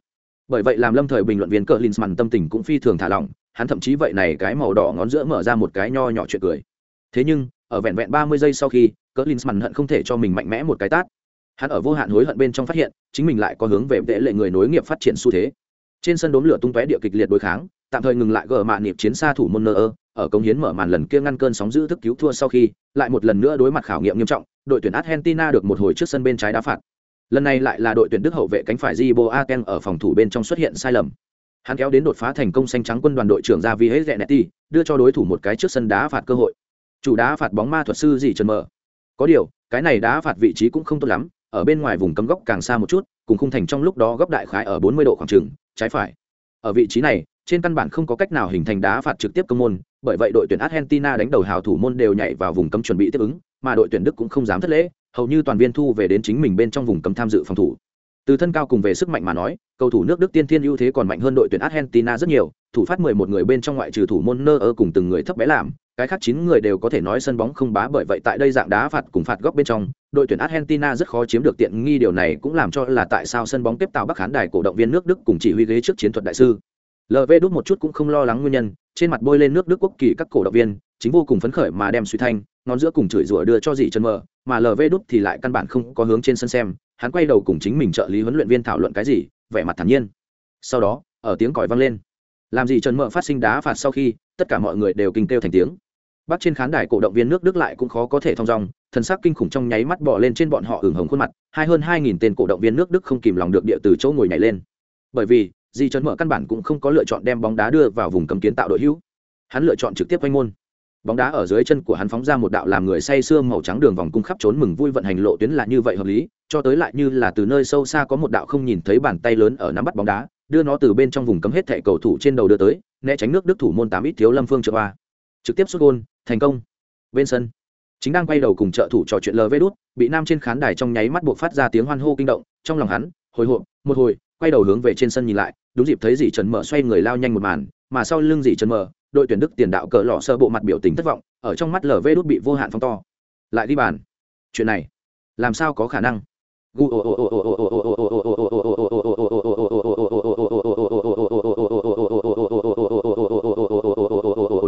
Bởi vậy làm lâm thời bình luận viên cờ linsman tâm tình cũng phi thường thả lỏng, hắn thậm chí vậy này cái màu đỏ ngón giữa mở ra một cái nho nhỏ chuyện cười. Thế nhưng, ở vẹn vẹn ba mươi giây sau khi cờ linsman hận không thể cho mình mạnh mẽ một cái tát hắn ở vô hạn hối hận bên trong phát hiện chính mình lại có hướng về vệ lệ người nối nghiệp phát triển xu thế. Trên sân đốn lửa tung tóe địa kịch liệt đối kháng tạm thời ngừng lại gờ mạ niệm chiến xa thủ môn nơ ơ ở công hiến mở màn lần kia ngăn cơn sóng giữ thức cứu thua sau khi lại một lần nữa đối mặt khảo nghiệm nghiêm trọng đội tuyển argentina được một hồi trước sân bên trái đá phạt. Lần này lại là đội tuyển đức hậu vệ cánh phải Jibo Aken ở phòng thủ bên trong xuất hiện sai lầm. Hắn kéo đến đột phá thành công xanh trắng quân đoàn đội trưởng ra vì hết Zenetti, đưa cho đối thủ một cái trước sân đá phạt cơ hội. Chủ đá phạt bóng ma thuật sư gì trần mở có điều cái này đá phạt vị trí cũng không tốt lắm ở bên ngoài vùng cấm góc càng xa một chút, cùng khung thành trong lúc đó góc đại khái ở 40 độ khoảng trường trái phải. Ở vị trí này, trên căn bản không có cách nào hình thành đá phạt trực tiếp công môn, bởi vậy đội tuyển argentina đánh đầu hào thủ môn đều nhảy vào vùng cấm chuẩn bị tiếp ứng, mà đội tuyển đức cũng không dám thất lễ, hầu như toàn viên thu về đến chính mình bên trong vùng cấm tham dự phòng thủ từ thân cao cùng về sức mạnh mà nói, cầu thủ nước đức tiên thiên ưu thế còn mạnh hơn đội tuyển argentina rất nhiều, thủ phát 11 người bên trong ngoại trừ thủ môn nơ ở cùng từng người thấp bé làm, cái khác chín người đều có thể nói sân bóng không bá bởi vậy tại đây dạng đá phạt cùng phạt góc bên trong, đội tuyển argentina rất khó chiếm được tiện nghi điều này cũng làm cho là tại sao sân bóng tiếp tạo bắc khán đài cổ động viên nước đức cùng chỉ huy ghế trước chiến thuật đại sư. Lv đút một chút cũng không lo lắng nguyên nhân, trên mặt bôi lên nước đức quốc kỳ các cổ động viên, chính vô cùng phấn khởi mà đem suy thanh ngón giữa cùng chửi rủa đưa cho dì chân mờ, mà lv đút thì lại căn bản không có hướng trên sân xem, hắn quay đầu cùng chính mình trợ lý huấn luyện viên thảo luận cái gì, vẻ mặt thản nhiên. Sau đó, ở tiếng còi vang lên. Làm gì trần mờ phát sinh đá phạt sau khi, tất cả mọi người đều kinh kêu thành tiếng. Bắc trên khán đài cổ động viên nước đức lại cũng khó có thể thong dong, thần sắc kinh khủng trong nháy mắt bỏ lên trên bọn họ ửng hồng khuôn mặt, hai hơn hai nghìn tên cổ động viên nước đức không kìm lòng được địa từ chỗ ngồi nhảy lên. Bởi vì di trấn mở căn bản cũng không có lựa chọn đem bóng đá đưa vào vùng cầm kiến tạo đội hữu. Hắn lựa chọn trực tiếp quanh môn bóng đá ở dưới chân của hắn phóng ra một đạo làm người say sưa màu trắng đường vòng cung khắp trốn mừng vui vận hành lộ tuyến là như vậy hợp lý, cho tới lại như là từ nơi sâu xa có một đạo không nhìn thấy bàn tay lớn ở nắm bắt bóng đá, đưa nó từ bên trong vùng cấm hết thẻ cầu thủ trên đầu đưa tới, né tránh nước đức thủ môn tám ít thiếu lâm phương trợ ba trực tiếp xuất gôn, thành công. Bên sân, chính đang quay đầu cùng trợ thủ trò chuyện lv đút, bị nam trên khán đài trong nháy mắt buộc phát ra tiếng hoan hô kinh động, trong lòng hắn, hồi hộp, một hồi, quay đầu hướng về trên sân nhìn lại, đúng dịp thấy dì trần mở xoay người lao nhanh một màn, mà sau lưng dì trần mở đội tuyển đức tiền đạo cờ lọ sơ bộ mặt biểu tình thất vọng ở trong mắt lv đút bị vô hạn phong to lại đi bàn chuyện này làm sao có khả năng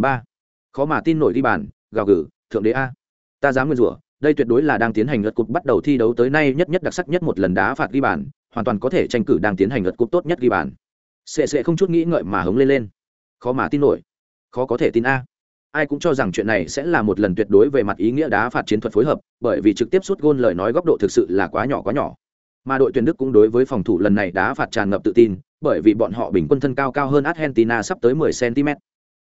ba khó mà tin nổi đi bàn gào gừ thượng đế a ta dám nguyên rủa đây tuyệt đối là đang tiến hành lượt cục bắt đầu thi đấu tới nay nhất nhất đặc sắc nhất một lần đá phạt ghi bàn hoàn toàn có thể tranh cử đang tiến hành lượt cục tốt nhất ghi bàn sẽ sẽ không chút nghĩ ngợi mà hống lên lên khó mà tin nổi khó có thể tin a. Ai cũng cho rằng chuyện này sẽ là một lần tuyệt đối về mặt ý nghĩa đá phạt chiến thuật phối hợp, bởi vì trực tiếp sút gôn lời nói góc độ thực sự là quá nhỏ quá nhỏ. Mà đội tuyển đức cũng đối với phòng thủ lần này đá phạt tràn ngập tự tin, bởi vì bọn họ bình quân thân cao cao hơn argentina sắp tới 10 cm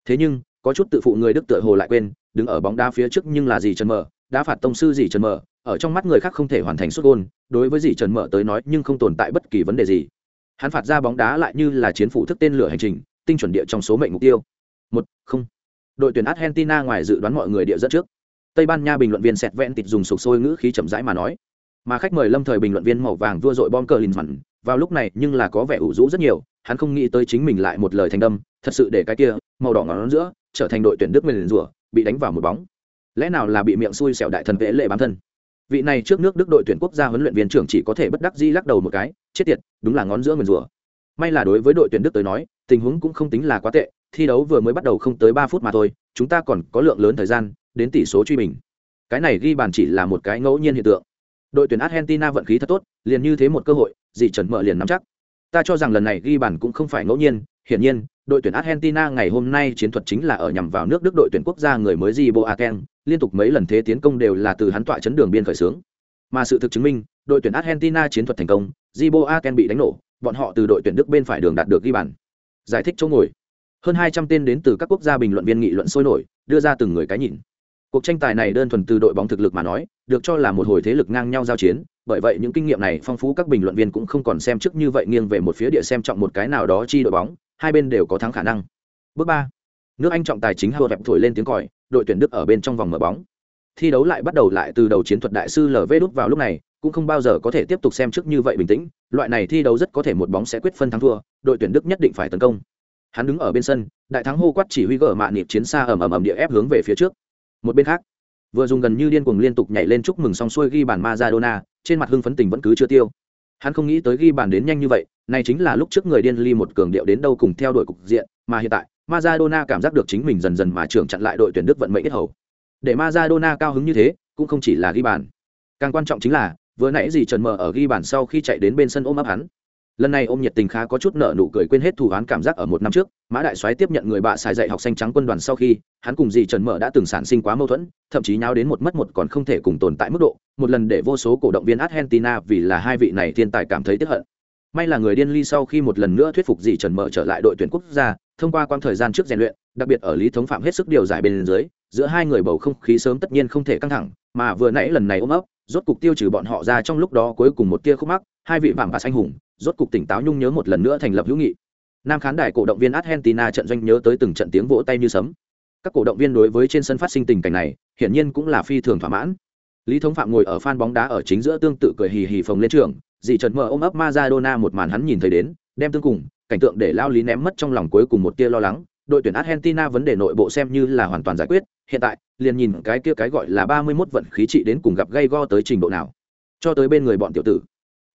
thế nhưng, có chút tự phụ người đức tựa hồ lại quên, đứng ở bóng đá phía trước nhưng là gì trần mở đá phạt tông sư gì trần mở ở trong mắt người khác không thể hoàn thành sút gôn, đối với gì trần mở tới nói nhưng không tồn tại bất kỳ vấn đề gì. Hắn phạt ra bóng đá lại như là chiến phủ thức tên lửa hành trình, tinh chuẩn địa trong số mệnh mục tiêu một, không. Đội tuyển argentina ngoài dự đoán mọi người địa dẫn trước. Tây ban nha bình luận viên sẹt vẹn tịt dùng sục sôi ngữ khí chậm rãi mà nói. Mà khách mời lâm thời bình luận viên màu vàng vua dội bom cờ lìn mặn vào lúc này nhưng là có vẻ ủ rũ rất nhiều, hắn không nghĩ tới chính mình lại một lời thành đâm, thật sự để cái kia, màu đỏ ngón giữa, trở thành đội tuyển đức mình rủa bị đánh vào một bóng. Lẽ nào là bị miệng xui xẻo đại thần vệ lệ bám thân? Vị này trước nước đức đội tuyển quốc gia huấn luyện viên trưởng chỉ có thể bất đắc dĩ lắc đầu một cái, chết tiệt, đúng là ngón giữa mình rủa may là đối với đội tuyển đức tới nói, tình huống cũng không tính là quá tệ thi đấu vừa mới bắt đầu không tới ba phút mà thôi, chúng ta còn có lượng lớn thời gian đến tỷ số truy bình. Cái này ghi bàn chỉ là một cái ngẫu nhiên hiện tượng. Đội tuyển argentina vận khí thật tốt, liền như thế một cơ hội, dì trần mở liền nắm chắc. Ta cho rằng lần này ghi bàn cũng không phải ngẫu nhiên, hiển nhiên, đội tuyển argentina ngày hôm nay chiến thuật chính là ở nhằm vào nước đức đội tuyển quốc gia người mới di boaken liên tục mấy lần thế tiến công đều là từ hắn tọa chấn đường biên khởi xướng. Mà sự thực chứng minh, đội tuyển argentina chiến thuật thành công di boaken bị đánh nổ, bọn họ từ đội tuyển đức bên phải đường đạt được ghi bàn. Giải thích chỗ ngồi hơn hai trăm tên đến từ các quốc gia bình luận viên nghị luận sôi nổi, đưa ra từng người cái nhìn. Cuộc tranh tài này đơn thuần từ đội bóng thực lực mà nói, được cho là một hồi thế lực ngang nhau giao chiến, bởi vậy những kinh nghiệm này phong phú các bình luận viên cũng không còn xem trước như vậy nghiêng về một phía địa xem trọng một cái nào đó chi đội bóng, hai bên đều có thắng khả năng. Bước ba, nước anh trọng tài chính hao đẹp thổi lên tiếng còi, đội tuyển đức ở bên trong vòng mở bóng. Thi đấu lại bắt đầu lại từ đầu chiến thuật đại sư lv đút vào lúc này, cũng không bao giờ có thể tiếp tục xem trước như vậy bình tĩnh, loại này thi đấu rất có thể một bóng sẽ quyết phân thắng thua, đội tuyển đức nhất định phải tấn công hắn đứng ở bên sân đại thắng hô quát chỉ huy gỡ mạ nịp chiến xa ầm ầm ầm địa ép hướng về phía trước một bên khác vừa dùng gần như điên cuồng liên tục nhảy lên chúc mừng xong xuôi ghi bàn Maradona, trên mặt hưng phấn tình vẫn cứ chưa tiêu. Hắn không nghĩ tới ghi bàn đến nhanh như vậy, này chính là lúc trước người điên ly một cường điệu đến đâu cùng theo đuổi cục diện, mà hiện tại, Maradona cảm giác được chính mình dần dần mà trưởng chặn lại đội tuyển Đức vận mệnh ít hầu. Để Maradona cao hứng như thế, cũng không chỉ là ghi bàn. Càng quan trọng chính là, vừa nãy gì Trần Mở ở ghi bàn sau khi chạy đến bên sân ôm ấp hắn. Lần này ôm nhiệt tình khá có chút nợ nụ cười quên hết thủ án cảm giác ở một năm trước, Mã Đại Soái tiếp nhận người bạ xài dạy học xanh trắng quân đoàn sau khi, hắn cùng dì Trần Mở đã từng sản sinh quá mâu thuẫn, thậm chí nháo đến một mất một còn không thể cùng tồn tại mức độ, một lần để vô số cổ động viên Argentina vì là hai vị này thiên tài cảm thấy tiếc hận. May là người điên ly sau khi một lần nữa thuyết phục dì Trần Mở trở lại đội tuyển quốc gia, thông qua quãng thời gian trước rèn luyện, đặc biệt ở lý thống phạm hết sức điều giải bên dưới, giữa hai người bầu không khí sớm tất nhiên không thể căng thẳng, mà vừa nãy lần này ôm ấp, rốt cục tiêu trừ bọn họ ra trong lúc đó cuối cùng một tia khúc mắc, hai vị vạm và anh hùng, rốt cục tỉnh táo nhung nhớ một lần nữa thành lập hữu nghị. Nam khán đài cổ động viên Argentina trận doanh nhớ tới từng trận tiếng vỗ tay như sấm. Các cổ động viên đối với trên sân phát sinh tình cảnh này, hiển nhiên cũng là phi thường thỏa mãn. Lý Thống Phạm ngồi ở fan bóng đá ở chính giữa tương tự cười hì hì phồng lên trường, dì Trần mở ôm ấp Maradona một màn hắn nhìn thấy đến, đem tương cùng, cảnh tượng để lao lý ném mất trong lòng cuối cùng một tia lo lắng, đội tuyển Argentina vấn đề nội bộ xem như là hoàn toàn giải quyết, hiện tại, liền nhìn cái kia cái gọi là 31 vận khí trị đến cùng gặp gây go tới trình độ nào. Cho tới bên người bọn tiểu tử.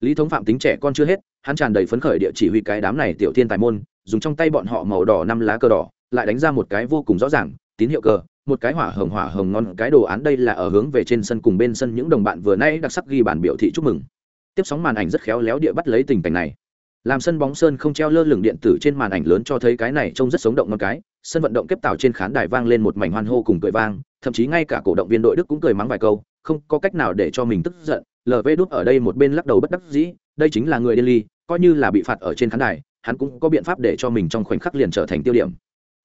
Lý Thống Phạm tính trẻ con chưa hết, hắn tràn đầy phấn khởi địa chỉ huy cái đám này tiểu thiên tài môn, dùng trong tay bọn họ màu đỏ năm lá cờ đỏ, lại đánh ra một cái vô cùng rõ ràng, tín hiệu cờ, một cái hỏa hồng hỏa hồng ngon cái đồ án đây là ở hướng về trên sân cùng bên sân những đồng bạn vừa nay đặc sắc ghi bản biểu thị chúc mừng. Tiếp sóng màn ảnh rất khéo léo địa bắt lấy tình cảnh này làm sân bóng sơn không treo lơ lửng điện tử trên màn ảnh lớn cho thấy cái này trông rất sống động một cái sân vận động kép tạo trên khán đài vang lên một mảnh hoan hô cùng cười vang thậm chí ngay cả cổ động viên đội đức cũng cười mắng vài câu không có cách nào để cho mình tức giận lv đút ở đây một bên lắc đầu bất đắc dĩ đây chính là người điên ly coi như là bị phạt ở trên khán đài hắn cũng có biện pháp để cho mình trong khoảnh khắc liền trở thành tiêu điểm.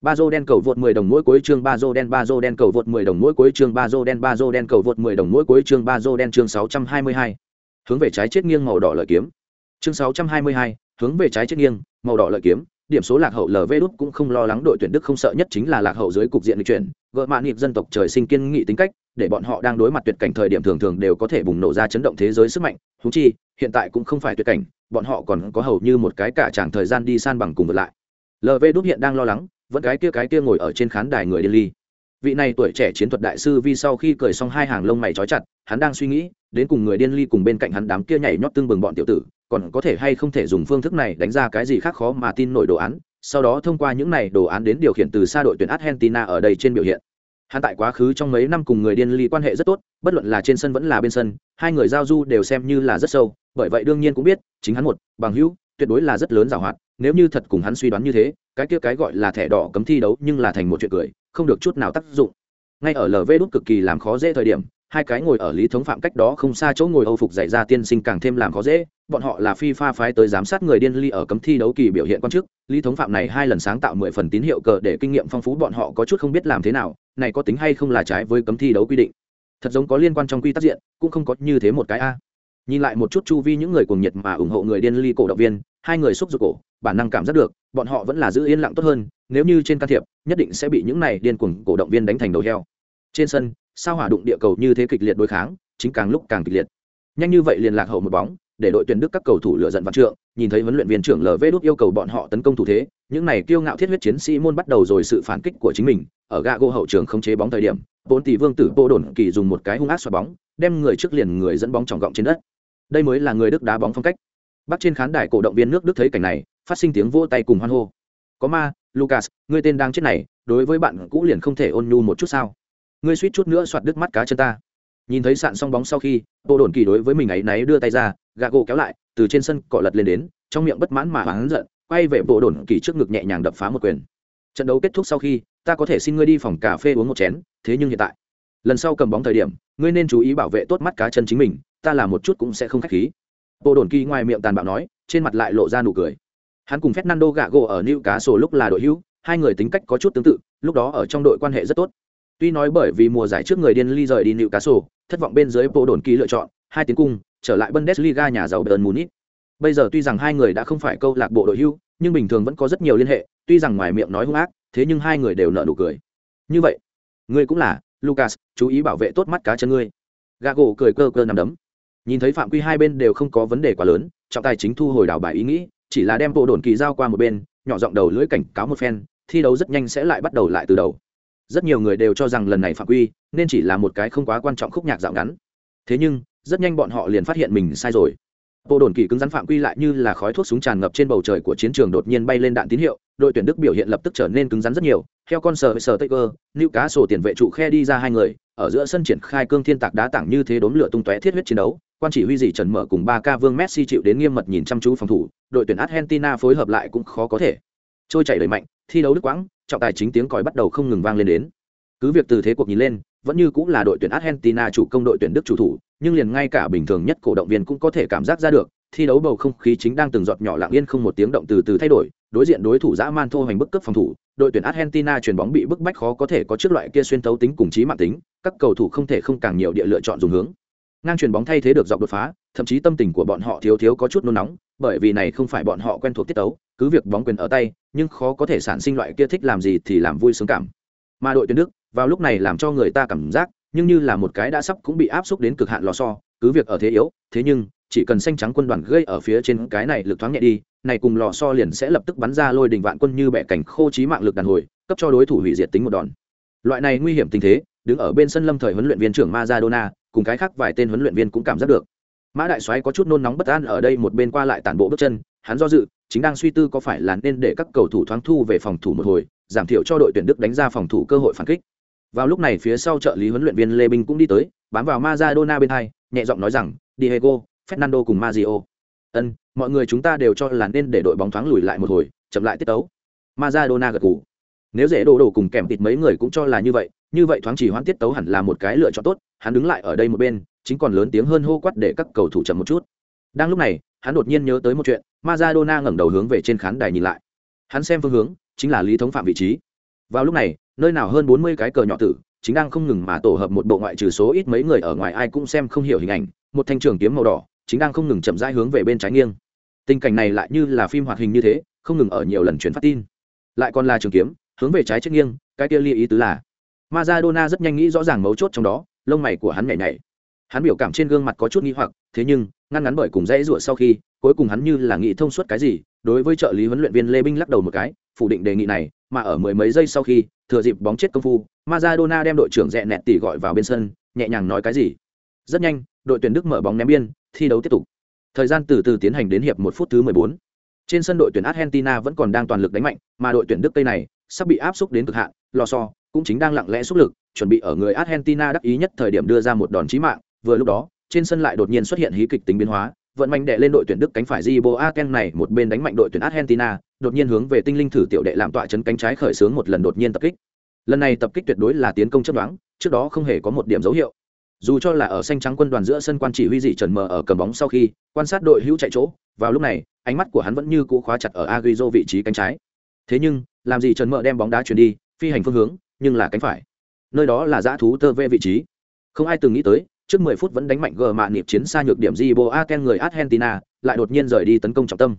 Ba dô đen cầu vượt 10 đồng mỗi cuối chương ba dô đen ba dô đen cầu vượt 10 đồng mỗi cuối chương ba dô đen ba dô đen cầu vượt 10 đồng mỗi cuối chương ba dô đen chương 622. hướng về trái chết nghiêng màu đỏ lợi kiếm. Chương 622, hướng về trái chết nghiêng màu đỏ lợi kiếm. Điểm số lạc hậu lv đút cũng không lo lắng đội tuyển đức không sợ nhất chính là lạc hậu dưới cục diện lịch chuyển. Gợ mạn nhịp dân tộc trời sinh kiên nghị tính cách để bọn họ đang đối mặt tuyệt cảnh thời điểm thường thường đều có thể bùng nổ ra chấn động thế giới sức mạnh. Thú chi, hiện tại cũng không phải tuyệt cảnh, bọn họ còn có hầu như một cái cả chàng thời gian đi san bằng cùng vượt lại. Lv đút hiện đang lo lắng, vẫn cái kia cái kia ngồi ở trên khán đài người điên ly. Vị này tuổi trẻ chiến thuật đại sư vì sau khi cười xong hai hàng lông mày trói chặt, hắn đang suy nghĩ, đến cùng người điên ly cùng bên cạnh hắn đám kia nhảy nhót tương bừng bọn tiểu tử, còn có thể hay không thể dùng phương thức này đánh ra cái gì khác khó mà tin nổi đồ án, sau đó thông qua những này đồ án đến điều khiển từ xa đội tuyển argentina ở đây trên biểu hiện hắn tại quá khứ trong mấy năm cùng người điên ly quan hệ rất tốt, bất luận là trên sân vẫn là bên sân, hai người giao du đều xem như là rất sâu, bởi vậy đương nhiên cũng biết, chính hắn một, bằng hữu, tuyệt đối là rất lớn giảo hoạt, nếu như thật cùng hắn suy đoán như thế, cái kia cái gọi là thẻ đỏ cấm thi đấu nhưng là thành một chuyện cười, không được chút nào tác dụng. Ngay ở lv đút cực kỳ làm khó dễ thời điểm hai cái ngồi ở lý thống phạm cách đó không xa chỗ ngồi âu phục dạy ra tiên sinh càng thêm làm khó dễ, bọn họ là phi pha phái tới giám sát người điên ly ở cấm thi đấu kỳ biểu hiện quan chức, lý thống phạm này hai lần sáng tạo mười phần tín hiệu cờ để kinh nghiệm phong phú bọn họ có chút không biết làm thế nào, này có tính hay không là trái với cấm thi đấu quy định. Thật giống có liên quan trong quy tắc diện, cũng không có như thế một cái a. Nhìn lại một chút chu vi những người cuồng nhiệt mà ủng hộ người điên ly cổ động viên, hai người xúc ruột cổ, bản năng cảm giác được, bọn họ vẫn là giữ yên lặng tốt hơn, nếu như trên can thiệp, nhất định sẽ bị những này điên cuồng cổ động viên đánh thành đầu heo. Trên sân sao hỏa đụng địa cầu như thế kịch liệt đối kháng, chính càng lúc càng kịch liệt. Nhanh như vậy liền lạc hậu một bóng, để đội tuyển đức các cầu thủ lựa giận vạn trượng, nhìn thấy huấn luyện viên trưởng lv đút yêu cầu bọn họ tấn công thủ thế, những này kiêu ngạo thiết huyết chiến sĩ môn bắt đầu rồi sự phản kích của chính mình, ở gà gô hậu trường không chế bóng thời điểm, bốn tỷ vương tử bộ đồn kỳ dùng một cái hung ác xoa bóng, đem người trước liền người dẫn bóng trọng gọng trên đất. Đây mới là người đức đá bóng phong cách. Bắc trên khán đài cổ động viên nước đức thấy cảnh này, phát sinh tiếng vỗ tay cùng hoan hô. Có ma, lucas người tên đang chết này, đối với bạn cũ liền không thể ôn nhu một chút sao? Ngươi suýt chút nữa soạt đứt mắt cá chân ta. Nhìn thấy sạn xong bóng sau khi bộ đồn kỳ đối với mình ấy náy đưa tay ra gà gỗ kéo lại, từ trên sân cỏ lật lên đến, trong miệng bất mãn mà hắn giận, quay về bộ đồn kỳ trước ngực nhẹ nhàng đập phá một quyền. Trận đấu kết thúc sau khi, ta có thể xin ngươi đi phòng cà phê uống một chén, thế nhưng hiện tại, lần sau cầm bóng thời điểm, ngươi nên chú ý bảo vệ tốt mắt cá chân chính mình, ta làm một chút cũng sẽ không khách khí. Bộ đồn kỳ ngoài miệng tàn bạo nói, trên mặt lại lộ ra nụ cười. Hắn cùng fernando gà gỗ ở new cá sổ lúc là đội hữu, hai người tính cách có chút tương tự, lúc đó ở trong đội quan hệ rất tốt. Tuy nói bởi vì mùa giải trước người điên ly rời đi Newcastle, thất vọng bên dưới bộ đồn kỳ lựa chọn hai tiếng cung trở lại Bundesliga nhà giàu Bayern Munich. Bây giờ tuy rằng hai người đã không phải câu lạc bộ đội hưu, nhưng bình thường vẫn có rất nhiều liên hệ, tuy rằng ngoài miệng nói hung ác, thế nhưng hai người đều nở nụ cười. Như vậy, ngươi cũng là, Lucas, chú ý bảo vệ tốt mắt cá chân ngươi. Gago cười cơ cơ nằm đấm. Nhìn thấy phạm quy hai bên đều không có vấn đề quá lớn, trọng tài chính thu hồi đảo bài ý nghĩ, chỉ là đem bộ đồn kỳ giao qua một bên, nhỏ giọng đầu lưỡi cảnh cáo một phen, thi đấu rất nhanh sẽ lại bắt đầu lại từ đầu rất nhiều người đều cho rằng lần này phạm quy nên chỉ là một cái không quá quan trọng khúc nhạc dạo ngắn. Thế nhưng, rất nhanh bọn họ liền phát hiện mình sai rồi. Bộ đồn kỳ cứng rắn phạm quy lại như là khói thuốc súng tràn ngập trên bầu trời của chiến trường đột nhiên bay lên đạn tín hiệu, đội tuyển đức biểu hiện lập tức trở nên cứng rắn rất nhiều. Theo con sờ sờ tây cơ nữ cá sổ tiền vệ trụ khe đi ra hai người, ở giữa sân triển khai cương thiên tạc đá tảng như thế đốn lửa tung tóe thiết huyết chiến đấu, quan chỉ huy gì trần mở cùng ba ca vương messi chịu đến nghiêm mật nhìn chăm chú phòng thủ, đội tuyển argentina phối hợp lại cũng khó có thể. Trôi chảy đầy mạnh, thi đấu đức quãng trọng tài chính tiếng còi bắt đầu không ngừng vang lên đến. Cứ việc từ thế cuộc nhìn lên, vẫn như cũng là đội tuyển argentina chủ công đội tuyển đức chủ thủ, nhưng liền ngay cả bình thường nhất cổ động viên cũng có thể cảm giác ra được, thi đấu bầu không khí chính đang từng giọt nhỏ lặng yên không một tiếng động từ từ thay đổi, đối diện đối thủ dã man thô hành bức cấp phòng thủ, đội tuyển argentina chuyền bóng bị bức bách khó có thể có trước loại kia xuyên thấu tính cùng trí mạng tính, các cầu thủ không thể không càng nhiều địa lựa chọn dùng hướng. Ngang chuyền bóng thay thế được dọc đột phá thậm chí tâm tình của bọn họ thiếu thiếu có chút nôn nóng, bởi vì này không phải bọn họ quen thuộc tiết tấu, cứ việc bóng quyền ở tay, nhưng khó có thể sản sinh loại kia thích làm gì thì làm vui sướng cảm. Mà đội tuyển đức, vào lúc này làm cho người ta cảm giác, nhưng như là một cái đã sắp cũng bị áp xúc đến cực hạn lò so cứ việc ở thế yếu, thế nhưng, chỉ cần xanh trắng quân đoàn gây ở phía trên cái này lực thoáng nhẹ đi, này cùng lò so liền sẽ lập tức bắn ra lôi đình vạn quân như bẻ cảnh khô trí mạng lực đàn hồi, cấp cho đối thủ hủy diệt tính một đòn. Loại này nguy hiểm tình thế, đứng ở bên sân lâm thời huấn luyện viên trưởng Maradona, cùng cái khác vài tên huấn luyện viên cũng cảm giác được mã đại soái có chút nôn nóng bất an ở đây một bên qua lại tản bộ bước chân, hắn do dự, chính đang suy tư có phải là nên để các cầu thủ thoáng thu về phòng thủ một hồi, giảm thiểu cho đội tuyển đức đánh ra phòng thủ cơ hội phản kích. Vào lúc này phía sau trợ lý huấn luyện viên lê Minh cũng đi tới, bám vào Maradona bên hai, nhẹ giọng nói rằng, diego, fernando cùng Mario. ân, mọi người chúng ta đều cho là nên để đội bóng thoáng lùi lại một hồi, chậm lại tiết tấu. Maradona gật gù. Nếu dễ đổ đổ cùng kèm tịt mấy người cũng cho là như vậy như vậy thoáng chỉ hoãn tiết tấu hẳn là một cái lựa chọn tốt, hắn đứng lại ở đây một bên chính còn lớn tiếng hơn hô quát để các cầu thủ chậm một chút. Đang lúc này, hắn đột nhiên nhớ tới một chuyện, Maradona ngẩng đầu hướng về trên khán đài nhìn lại. Hắn xem phương hướng, chính là lý thống phạm vị trí. Vào lúc này, nơi nào hơn bốn mươi cái cờ nhỏ tử, chính đang không ngừng mà tổ hợp một bộ ngoại trừ số ít mấy người ở ngoài ai cũng xem không hiểu hình ảnh, một thanh trường kiếm màu đỏ, chính đang không ngừng chậm rãi hướng về bên trái nghiêng. Tình cảnh này lại như là phim hoạt hình như thế, không ngừng ở nhiều lần truyền phát tin. Lại còn là trường kiếm, hướng về trái trước nghiêng, cái kia lia ý tứ là Maradona rất nhanh nghĩ rõ ràng mấu chốt trong đó, lông mày của hắn nhảy nhảy hắn biểu cảm trên gương mặt có chút nghi hoặc, thế nhưng, ngăn ngắn bởi cùng dãy rủa sau khi, cuối cùng hắn như là nghĩ thông suốt cái gì, đối với trợ lý huấn luyện viên lê binh lắc đầu một cái, phủ định đề nghị này, mà ở mười mấy giây sau khi, thừa dịp bóng chết công phu, Maradona đem đội trưởng rẽ nẹt tỉ gọi vào bên sân, nhẹ nhàng nói cái gì. Rất nhanh, đội tuyển đức mở bóng ném biên, thi đấu tiếp tục. Thời gian từ từ tiến hành đến hiệp một phút thứ mười bốn. Trên sân đội tuyển argentina vẫn còn đang toàn lực đánh mạnh, mà đội tuyển đức tây này, sắp bị áp xúc đến cực hạn lò so, cũng chính đang lặng lẽ xúc lực, chuẩn bị ở người argentina đắc ý nhất thời điểm đưa ra một đòn chí mạng vừa lúc đó trên sân lại đột nhiên xuất hiện hí kịch tính biến hóa vận mạnh đệ lên đội tuyển Đức cánh phải Di aken này một bên đánh mạnh đội tuyển Argentina, đột nhiên hướng về tinh linh thử tiểu đệ làm tọa chấn cánh trái khởi xướng một lần đột nhiên tập kích. Lần này tập kích tuyệt đối là tiến công chấp đoán, trước đó không hề có một điểm dấu hiệu. Dù cho là ở xanh trắng quân đoàn giữa sân quan chỉ huy dị trần mờ ở cầm bóng sau khi quan sát đội hữu chạy chỗ, vào lúc này, ánh mắt của hắn vẫn như cũ khóa chặt ở Agüero vị trí cánh trái. Thế nhưng, làm gì trần mờ đem bóng đá chuyển đi, phi hành phương hướng, nhưng là cánh phải. Nơi đó là dã thú tơ vê vị trí. Không ai từng nghĩ tới, trước 10 phút vẫn đánh mạnh gờ mạ nịp chiến xa nhược điểm Jibo Aken người Argentina, lại đột nhiên rời đi tấn công trọng tâm.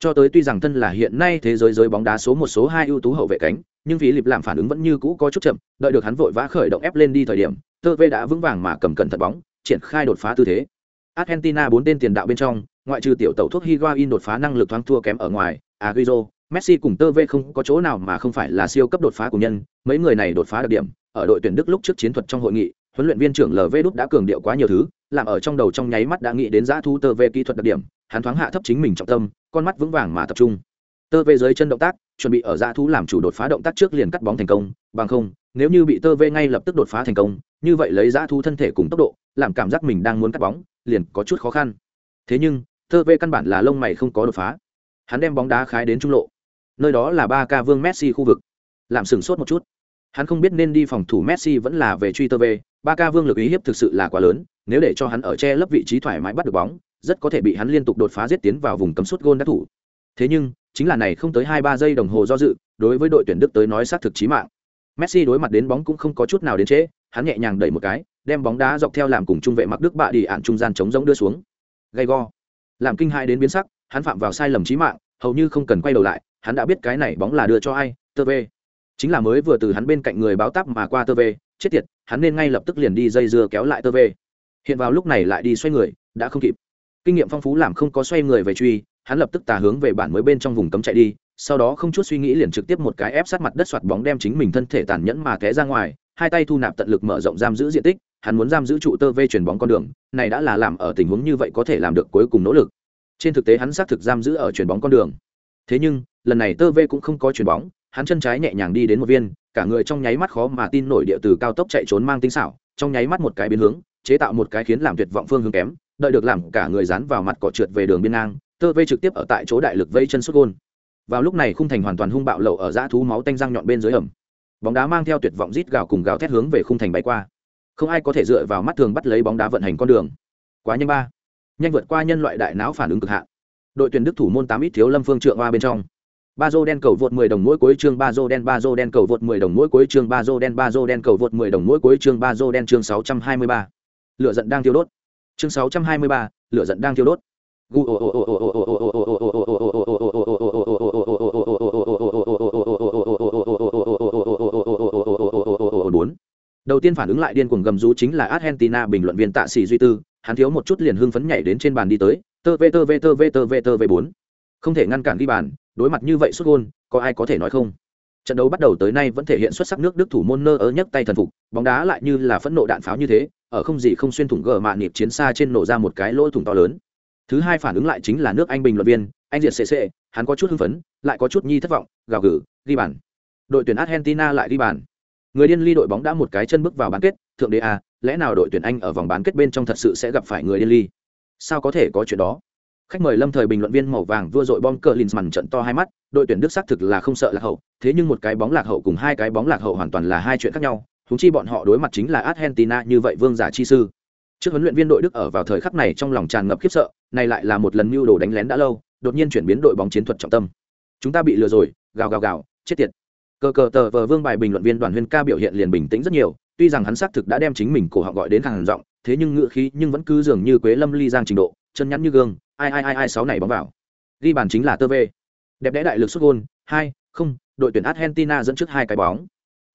Cho tới tuy rằng thân là hiện nay thế giới giới bóng đá số một số hai ưu tú hậu vệ cánh, nhưng vì lịp làm phản ứng vẫn như cũ có chút chậm, đợi được hắn vội vã khởi động ép lên đi thời điểm, Tơ Vê đã vững vàng mà cầm cẩn thận bóng, triển khai đột phá tư thế. Argentina bốn tên tiền đạo bên trong, ngoại trừ tiểu tẩu thuốc Higuain đột phá năng lực thoáng thua kém ở ngoài, Agüero, Messi cùng Tơ Vê không có chỗ nào mà không phải là siêu cấp đột phá của nhân, mấy người này đột phá đặc điểm, ở đội tuyển Đức lúc trước chiến thuật trong hội nghị, huấn luyện viên trưởng LV Đút đã cường điệu quá nhiều thứ, làm ở trong đầu trong nháy mắt đã nghĩ đến giá thu tơ về kỹ thuật đặc điểm, hắn thoáng hạ thấp chính mình trọng tâm, con mắt vững vàng mà tập trung. Tơ về dưới chân động tác, chuẩn bị ở giá thú làm chủ đột phá động tác trước liền cắt bóng thành công, bằng không, nếu như bị tơ về ngay lập tức đột phá thành công, như vậy lấy giá thú thân thể cùng tốc độ, làm cảm giác mình đang muốn cắt bóng, liền có chút khó khăn. Thế nhưng, tơ về căn bản là lông mày không có đột phá. Hắn đem bóng đá khái đến trung lộ. Nơi đó là ba ca vương Messi khu vực. Làm sừng sốt một chút. Hắn không biết nên đi phòng thủ Messi vẫn là về truy tơ về, ba ca vương lực ý hiếp thực sự là quá lớn, nếu để cho hắn ở che lấp vị trí thoải mái bắt được bóng, rất có thể bị hắn liên tục đột phá giết tiến vào vùng cấm sút gôn đắc thủ. Thế nhưng, chính là này không tới hai ba giây đồng hồ do dự, đối với đội tuyển đức tới nói xác thực chí mạng. Messi đối mặt đến bóng cũng không có chút nào đến trễ, hắn nhẹ nhàng đẩy một cái, đem bóng đá dọc theo làm cùng trung vệ mặc đức bạ đi ạn trung gian chống rỗng đưa xuống. Gay go. Làm kinh hai đến biến sắc, hắn phạm vào sai lầm chí mạng, hầu như không cần quay đầu lại, hắn đã biết cái này bóng là đưa cho ai, tơ vê. Chính là mới vừa từ hắn bên cạnh người báo tắp mà qua tơ vê, chết tiệt hắn nên ngay lập tức liền đi dây dưa kéo lại tơ vê. Hiện vào lúc này lại đi xoay người, đã không kịp. Kinh nghiệm phong phú làm không có xoay người về truy, hắn lập tức tà hướng về bản mới bên trong vùng cấm chạy đi, sau đó không chút suy nghĩ liền trực tiếp một cái ép sát mặt đất soạt bóng đem chính mình thân thể tàn nhẫn mà té ra ngoài, hai tay thu nạp tận lực mở rộng giam giữ diện tích, hắn muốn giam giữ trụ tơ vê chuyển bóng con đường, này đã là làm ở tình huống như vậy có thể làm được cuối cùng nỗ lực. Trên thực tế hắn xác thực giam giữ ở chuyển bóng con đường. Thế nhưng, lần này tơ vê cũng không có chuyển bóng hắn chân trái nhẹ nhàng đi đến một viên, cả người trong nháy mắt khó mà tin nổi địa từ cao tốc chạy trốn mang tinh xảo, trong nháy mắt một cái biến hướng, chế tạo một cái khiến làm tuyệt vọng phương hướng kém, đợi được làm cả người dán vào mặt cỏ trượt về đường biên ngang, tơ vây trực tiếp ở tại chỗ đại lực vây chân xuất gôn. Vào lúc này khung thành hoàn toàn hung bạo lậu ở dã thú máu tanh răng nhọn bên dưới ẩm. Bóng đá mang theo tuyệt vọng rít gào cùng gào thét hướng về khung thành bay qua. Không ai có thể dựa vào mắt thường bắt lấy bóng đá vận hành con đường. Quá nhanh ba. Nhanh vượt qua nhân loại đại não phản ứng cực hạn. Đội tuyển đức thủ môn tám ít thiếu lâm phương trượng hoa bên trong ba dô đen cầu vượt 10 đồng mỗi cuối chương ba dô đen ba dô đen cầu vượt 10 đồng mỗi cuối chương ba dô đen ba dô đen cầu vượt 10 đồng mỗi cuối chương ba dô đen chương 623. lửa giận đang thiêu đốt chương 623, lửa giận đang thiêu đốt bốn đầu tiên phản ứng lại điên cuồng gầm rú chính là argentina bình luận viên tạ sĩ duy tư hắn thiếu một chút liền hưng phấn nhảy đến trên bàn đi tới tơ vê tơ vê tơ vê tơ vê tơ vê bốn không thể ngăn cản ghi bàn đối mặt như vậy xuất gôn, có ai có thể nói không? Trận đấu bắt đầu tới nay vẫn thể hiện xuất sắc nước đức thủ môn nơ ớ nhấc tay thần phục, bóng đá lại như là phẫn nộ đạn pháo như thế, ở không gì không xuyên thủng gờ mạ nịp chiến xa trên nổ ra một cái lỗ thủng to lớn. Thứ hai phản ứng lại chính là nước anh bình luận viên, anh diệt cc hắn có chút hưng phấn, lại có chút nhi thất vọng, gào gừ, ghi bàn. Đội tuyển argentina lại ghi bàn. Người điên ly đội bóng đã một cái chân bước vào bán kết, thượng đế a, lẽ nào đội tuyển anh ở vòng bán kết bên trong thật sự sẽ gặp phải người điên ly? Sao có thể có chuyện đó? Khách mời lâm thời bình luận viên màu vàng vua dội bom cờ linsman trận to hai mắt, đội tuyển đức xác thực là không sợ lạc hậu, thế nhưng một cái bóng lạc hậu cùng hai cái bóng lạc hậu hoàn toàn là hai chuyện khác nhau húng chi bọn họ đối mặt chính là argentina như vậy vương giả chi sư. Trước huấn luyện viên đội đức ở vào thời khắc này trong lòng tràn ngập khiếp sợ, này lại là một lần mưu đồ đánh lén đã lâu, đột nhiên chuyển biến đội bóng chiến thuật trọng tâm. Chúng ta bị lừa rồi, gào gào gào, chết tiệt. Cờ cờ tờ vờ vương bài bình luận viên đoàn huyên ca biểu hiện liền bình tĩnh rất nhiều, tuy rằng hắn xác thực đã đem chính mình cổ họng gọi đến hàng giọng thế nhưng ngựa khí nhưng vẫn cứ dường như quế lâm ly giang trình độ, chân nhắn như gương ai ai ai ai sáu này bóng vào. Ghi bàn chính là tơ vê. Đẹp đẽ đại lực xuất gôn, hai, không, đội tuyển argentina dẫn trước hai cái bóng.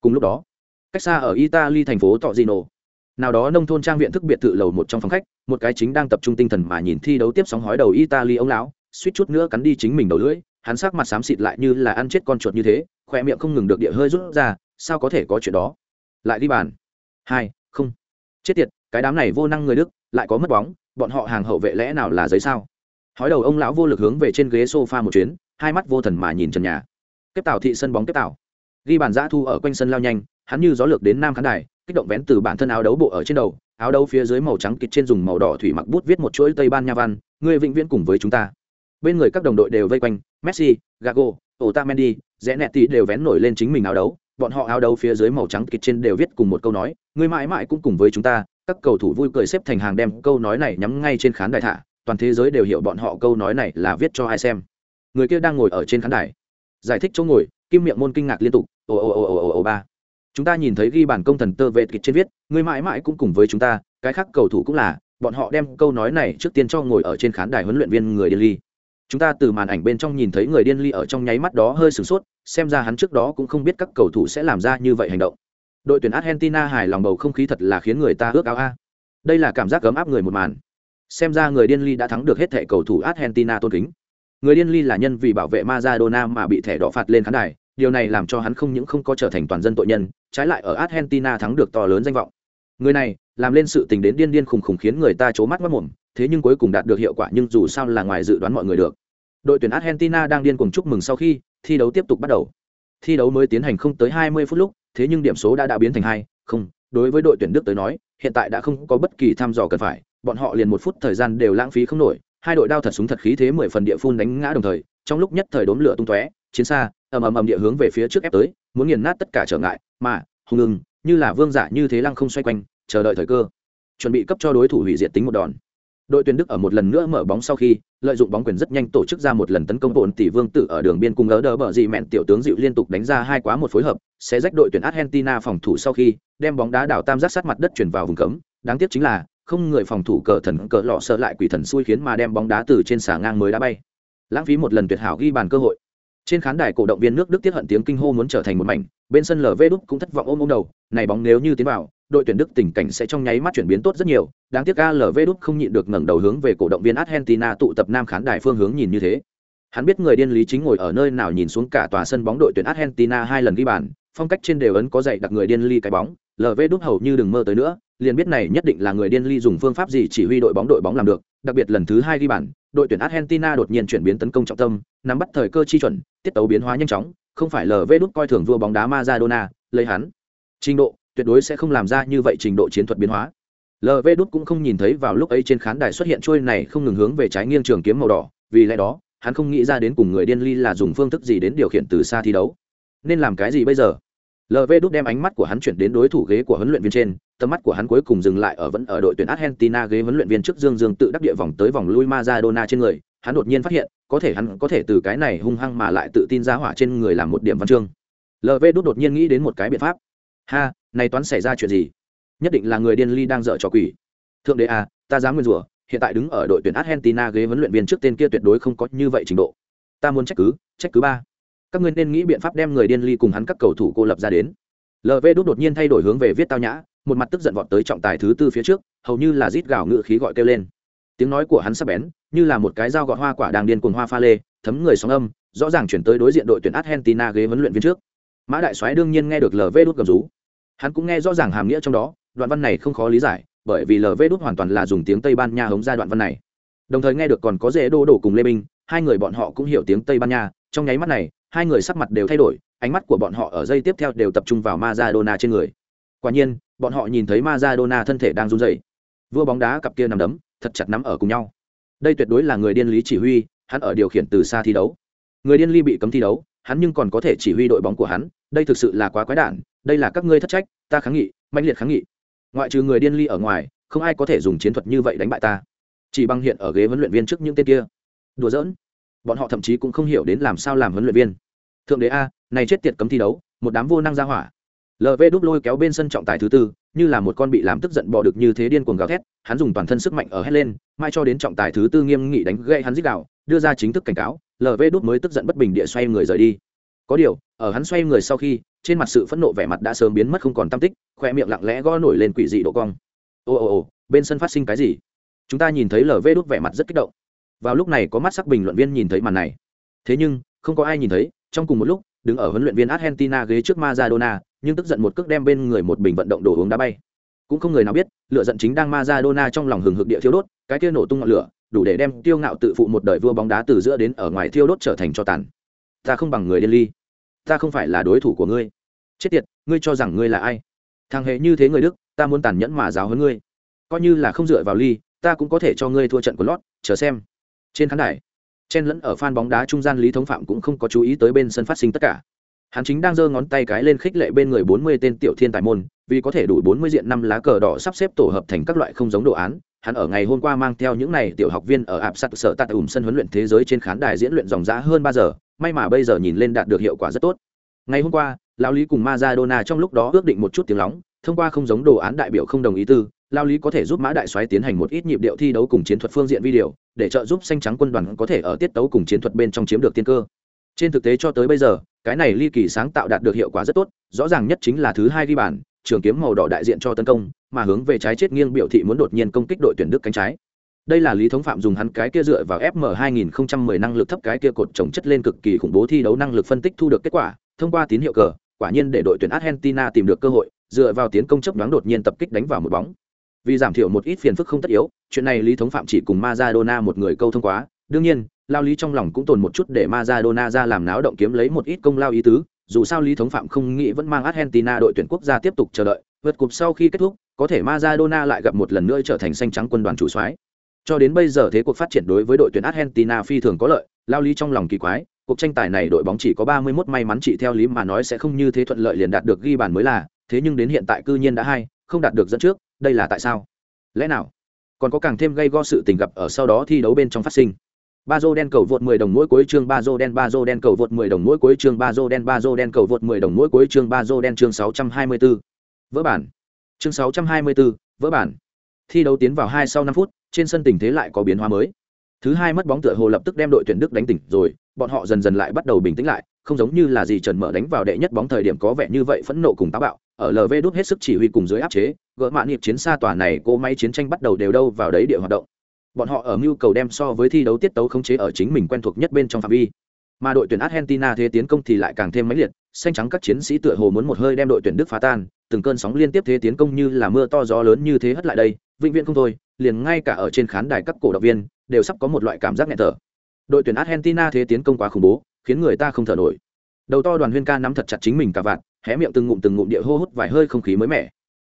Cùng lúc đó, cách xa ở italy thành phố tọ dino nào đó nông thôn trang viện thức biệt thự lầu một trong phòng khách, một cái chính đang tập trung tinh thần mà nhìn thi đấu tiếp sóng hói đầu italy ông lão, suýt chút nữa cắn đi chính mình đầu lưỡi, hắn sắc mặt xám xịt lại như là ăn chết con chuột như thế khoe miệng không ngừng được địa hơi rút ra, sao có thể có chuyện đó? Lại đi bàn. Hai, không. Chết tiệt, cái đám này vô năng người đức, lại có mất bóng bọn họ hàng hậu vệ lẽ nào là giấy sao? Hói đầu ông lão vô lực hướng về trên ghế sofa một chuyến, hai mắt vô thần mà nhìn trần nhà. Tiếp tảo thị sân bóng tiếp tảo. Ghi bàn giã thu ở quanh sân lao nhanh, hắn như gió lược đến nam khán đài, kích động vén từ bản thân áo đấu bộ ở trên đầu, áo đấu phía dưới màu trắng kịt trên dùng màu đỏ thủy mặc bút viết một chuỗi tây ban nha văn người vĩnh viễn cùng với chúng ta. Bên người các đồng đội đều vây quanh, messi, gago, otamendi rẽ nẹt tí đều vén nổi lên chính mình áo đấu, bọn họ áo đấu phía dưới màu trắng kịt trên đều viết cùng một câu nói người mãi mãi cũng cùng với chúng ta các cầu thủ vui cười xếp thành hàng đem câu nói này nhắm ngay trên khán đài thả, toàn thế giới đều hiểu bọn họ câu nói này là viết cho ai xem. Người kia đang ngồi ở trên khán đài. Giải thích chỗ ngồi, kim miệng môn kinh ngạc liên tục, ồ ồ ồ ồ ồ ba. Chúng ta nhìn thấy ghi bản công thần tơ vệ kịch trên viết, người mãi mãi cũng cùng với chúng ta, cái khác cầu thủ cũng là, bọn họ đem câu nói này trước tiên cho ngồi ở trên khán đài huấn luyện viên người điên ly. Chúng ta từ màn ảnh bên trong nhìn thấy người điên ly ở trong nháy mắt đó hơi sửng sốt, xem ra hắn trước đó cũng không biết các cầu thủ sẽ làm ra như vậy hành động đội tuyển argentina hài lòng bầu không khí thật là khiến người ta ước ao a. Đây là cảm giác ấm áp người một màn. Xem ra người điên ly đã thắng được hết thẻ cầu thủ argentina tôn kính. Người điên ly là nhân vì bảo vệ Maradona mà bị thẻ đỏ phạt lên khán đài. Điều này làm cho hắn không những không có trở thành toàn dân tội nhân, trái lại ở argentina thắng được to lớn danh vọng. Người này, làm lên sự tình đến điên điên khùng khùng khiến người ta c mắt mất mồm, thế nhưng cuối cùng đạt được hiệu quả nhưng dù sao là ngoài dự đoán mọi người được. Đội tuyển argentina đang điên cuồng chúc mừng sau khi thi đấu tiếp tục bắt đầu. Thi đấu mới tiến hành không tới 20 phút lúc thế nhưng điểm số đã đã biến thành hai, không, đối với đội tuyển đức tới nói, hiện tại đã không có bất kỳ thăm dò cần phải, bọn họ liền một phút thời gian đều lãng phí không nổi, hai đội đao thật súng thật khí thế mười phần địa phun đánh ngã đồng thời, trong lúc nhất thời đốn lửa tung tóe, chiến xa, ầm ầm ầm địa hướng về phía trước ép tới, muốn nghiền nát tất cả trở ngại, mà, hùng ngừng như là vương giả như thế lăng không xoay quanh, chờ đợi thời cơ, chuẩn bị cấp cho đối thủ hủy diệt tính một đòn. Đội tuyển đức ở một lần nữa mở bóng sau khi lợi dụng bóng quyền rất nhanh tổ chức ra một lần tấn công bổn tỷ vương tử ở đường biên cùng ở đỡ bờ dị mẹn tiểu tướng dịu liên tục đánh ra hai quá một phối hợp, sẽ rách đội tuyển argentina phòng thủ sau khi đem bóng đá đảo tam giác sát mặt đất chuyển vào vùng cấm. Đáng tiếc chính là, không người phòng thủ cờ thần cờ lọ sợ lại quỷ thần xui khiến mà đem bóng đá từ trên xà ngang mới đá bay. Lãng phí một lần tuyệt hảo ghi bàn cơ hội. Trên khán đài cổ động viên nước đức tiết hận tiếng kinh hô muốn trở thành một mảnh, bên sân lv đúc cũng thất vọng ôm ôm đầu, này bóng nếu như tiến vào đội tuyển đức tình cảnh sẽ trong nháy mắt chuyển biến tốt rất nhiều. Đáng tiếc ALV Đức không nhịn được ngẩng đầu hướng về cổ động viên argentina tụ tập nam khán đài phương hướng nhìn như thế. Hắn biết người điên lý chính ngồi ở nơi nào nhìn xuống cả tòa sân bóng đội tuyển argentina hai lần ghi bàn phong cách trên đều ấn có dạy đặc người điên ly cái bóng. Lv Đức hầu như đừng mơ tới nữa liền biết này nhất định là người điên ly dùng phương pháp gì chỉ huy đội bóng đội bóng làm được đặc biệt lần thứ hai ghi bàn đội tuyển argentina đột nhiên chuyển biến tấn công trọng tâm nắm bắt thời cơ chi chuẩn tiết tấu biến hóa nhanh chóng không phải lv Đức coi thường vua bóng đá Maradona, lấy hắn. Trình độ tuyệt đối sẽ không làm ra như vậy trình độ chiến thuật biến hóa. Lv đúc cũng không nhìn thấy vào lúc ấy trên khán đài xuất hiện trôi này không ngừng hướng về trái nghiêng trường kiếm màu đỏ, vì lẽ đó, hắn không nghĩ ra đến cùng người điên ly là dùng phương thức gì đến điều khiển từ xa thi đấu. Nên làm cái gì bây giờ? Lv đúc đem ánh mắt của hắn chuyển đến đối thủ ghế của huấn luyện viên trên, tầm mắt của hắn cuối cùng dừng lại ở vẫn ở đội tuyển argentina ghế huấn luyện viên trước dương dương tự đắc địa vòng tới vòng lui Maradona trên người, hắn đột nhiên phát hiện, có thể hắn có thể từ cái này hung hăng mà lại tự tin ra hỏa trên người làm một điểm văn chương. Lv đúc đột nhiên nghĩ đến một cái biện pháp. Ha này toán xảy ra chuyện gì? Nhất định là người điên ly đang dở trò quỷ. Thượng đế à ta dám nguyên rủa, hiện tại đứng ở đội tuyển argentina ghế huấn luyện viên trước tên kia tuyệt đối không có như vậy trình độ. Ta muốn trách cứ trách cứ ba. Các ngươi nên nghĩ biện pháp đem người điên ly cùng hắn các cầu thủ cô lập ra đến. Lv đúc đột nhiên thay đổi hướng về viết tao nhã, một mặt tức giận vọt tới trọng tài thứ tư phía trước, hầu như là rít gào ngự khí gọi kêu lên. Tiếng nói của hắn sắp bén, như là một cái dao gọt hoa quả đang điên cuồng hoa pha lê, thấm người sóng âm, rõ ràng chuyển tới đối diện đội tuyển argentina ghế huấn luyện viên trước. Mã đại soái đương nhiên nghe được lv đút gầm rú hắn cũng nghe rõ ràng hàm nghĩa trong đó, đoạn văn này không khó lý giải, bởi vì lv đút hoàn toàn là dùng tiếng tây ban nha hống ra đoạn văn này. Đồng thời nghe được còn có dễ đô đổ cùng lê minh hai người bọn họ cũng hiểu tiếng tây ban nha, trong nháy mắt này, hai người sắc mặt đều thay đổi, ánh mắt của bọn họ ở giây tiếp theo đều tập trung vào Maradona trên người. Quả nhiên, bọn họ nhìn thấy Maradona thân thể đang run rẩy. Vua bóng đá cặp kia nằm đấm, thật chặt nắm ở cùng nhau. Đây tuyệt đối là người điên lý chỉ huy, hắn ở điều khiển từ xa thi đấu. Người điên ly bị cấm thi đấu, hắn nhưng còn có thể chỉ huy đội bóng của hắn, đây thực sự là quá quái đản đây là các ngươi thất trách, ta kháng nghị mạnh liệt kháng nghị. Ngoại trừ người điên ly ở ngoài, không ai có thể dùng chiến thuật như vậy đánh bại ta. Chỉ bằng hiện ở ghế huấn luyện viên trước những tên kia. Đùa giỡn. Bọn họ thậm chí cũng không hiểu đến làm sao làm huấn luyện viên. Thượng đế a, này chết tiệt cấm thi đấu, một đám vô năng ra hỏa. Lv đúc lôi kéo bên sân trọng tài thứ tư, như là một con bị làm tức giận bỏ được như thế điên cuồng gào thét, hắn dùng toàn thân sức mạnh ở hét lên mai cho đến trọng tài thứ tư nghiêm nghị đánh gậy hắn dích đạo, đưa ra chính thức cảnh cáo lv đúc mới tức giận bất bình địa xoay người rời đi. Có điều, ở hắn xoay người sau khi trên mặt sự phẫn nộ vẻ mặt đã sớm biến mất không còn tam tích khoe miệng lặng lẽ gõ nổi lên quỷ dị độ cong. Ồ ồ ồ bên sân phát sinh cái gì? Chúng ta nhìn thấy lv đút vẻ mặt rất kích động. Vào lúc này có mắt sắc bình luận viên nhìn thấy màn này. Thế nhưng không có ai nhìn thấy trong cùng một lúc đứng ở huấn luyện viên argentina ghế trước Maradona, nhưng tức giận một cước đem bên người một bình vận động đồ uống đá bay. Cũng không người nào biết lựa giận chính đang Maradona trong lòng hừng hực địa thiêu đốt cái kia nổ tung ngọn lửa đủ để đem tiêu ngạo tự phụ một đời vua bóng đá từ giữa đến ở ngoài thiêu đốt trở thành cho tàn. Ta không bằng người điên ly ta không phải là đối thủ của ngươi. Chết tiệt, ngươi cho rằng ngươi là ai? Thằng hề như thế người đức, ta muốn tàn nhẫn mà giáo hơn ngươi. Coi như là không dựa vào ly, ta cũng có thể cho ngươi thua trận của lót, chờ xem. Trên khán đài, chen lẫn ở phan bóng đá trung gian lý thống phạm cũng không có chú ý tới bên sân phát sinh tất cả. Hắn chính đang giơ ngón tay cái lên khích lệ bên người bốn mươi tên tiểu thiên tài môn, vì có thể đủ bốn mươi diện năm lá cờ đỏ sắp xếp tổ hợp thành các loại không giống đồ án. Hắn ở ngày hôm qua mang theo những này tiểu học viên ở ạp sắt sở tạt ủng sân huấn luyện thế giới trên khán đài diễn luyện dòng giã hơn ba giờ may mà bây giờ nhìn lên đạt được hiệu quả rất tốt. Ngày hôm qua lao lý cùng Maradona trong lúc đó ước định một chút tiếng lóng, thông qua không giống đồ án đại biểu không đồng ý tư lao lý có thể giúp mã đại soái tiến hành một ít nhịp điệu thi đấu cùng chiến thuật phương diện video, để trợ giúp xanh trắng quân đoàn có thể ở tiết tấu cùng chiến thuật bên trong chiếm được tiên cơ. Trên thực tế cho tới bây giờ, cái này ly kỳ sáng tạo đạt được hiệu quả rất tốt, rõ ràng nhất chính là thứ hai ghi bàn, trường kiếm màu đỏ đại diện cho tấn công, mà hướng về trái chết nghiêng biểu thị muốn đột nhiên công kích đội tuyển đức cánh trái đây là lý thống phạm dùng hắn cái kia dựa vào fm 2010 năng lực thấp cái kia cột trồng chất lên cực kỳ khủng bố thi đấu năng lực phân tích thu được kết quả, thông qua tín hiệu cờ, quả nhiên để đội tuyển argentina tìm được cơ hội, dựa vào tiến công chấp đoán đột nhiên tập kích đánh vào một bóng. Vì giảm thiểu một ít phiền phức không tất yếu, chuyện này lý thống phạm chỉ cùng Maradona một người câu thông quá. Đương nhiên, lao lý trong lòng cũng tồn một chút để Maradona ra làm náo động kiếm lấy một ít công lao ý tứ, dù sao lý thống phạm không nghĩ vẫn mang argentina đội tuyển quốc gia tiếp tục chờ đợi. Vượt cục sau khi kết thúc, có thể Maradona lại gặp một lần nữa trở thành xanh trắng quân đoàn chủ soái cho đến bây giờ thế cuộc phát triển đối với đội tuyển argentina phi thường có lợi lao lý trong lòng kỳ quái cuộc tranh tài này đội bóng chỉ có 31 may mắn chỉ theo lý mà nói sẽ không như thế thuận lợi liền đạt được ghi bàn mới là thế nhưng đến hiện tại cư nhiên đã hai không đạt được dẫn trước đây là tại sao? Lẽ nào? Còn có càng thêm gây go sự tình gặp ở sau đó thi đấu bên trong phát sinh. Bazo đen cầu vượt 10 đồng mỗi cuối chương Bazo đen Bazo đen cầu vượt 10 đồng mỗi cuối chương Bazo đen Bazo đen cầu vượt 10 đồng mỗi cuối chương Bazo đen chương 624. vỡ bản. Chương 624, vỡ bản. Thi đấu tiến vào hai sau 5 phút trên sân tình thế lại có biến hóa mới. Thứ hai mất bóng tựa hồ lập tức đem đội tuyển đức đánh tỉnh rồi, bọn họ dần dần lại bắt đầu bình tĩnh lại, không giống như là gì trần mở đánh vào đệ nhất bóng thời điểm có vẻ như vậy phẫn nộ cùng táo bạo, ở lv đút hết sức chỉ huy cùng dưới áp chế, gỡ mạn nghiệp chiến xa tòa này, cô máy chiến tranh bắt đầu đều đâu vào đấy địa hoạt động. Bọn họ ở mưu cầu đem so với thi đấu tiết tấu khống chế ở chính mình quen thuộc nhất bên trong phạm vi. Mà đội tuyển argentina thế tiến công thì lại càng thêm mãnh liệt, xanh trắng các chiến sĩ tựa hồ muốn một hơi đem đội tuyển đức phá tan, từng cơn sóng liên tiếp thế tiến công như là mưa to gió lớn như thế hất lại đây, vĩnh viễn không thôi liền ngay cả ở trên khán đài các cổ động viên đều sắp có một loại cảm giác nghẹt thở. Đội tuyển argentina thế tiến công quá khủng bố, khiến người ta không thở nổi. Đầu to đoàn huyên ca nắm thật chặt chính mình cả vạn hé miệng từng ngụm từng ngụm địa hô hút vài hơi không khí mới mẻ.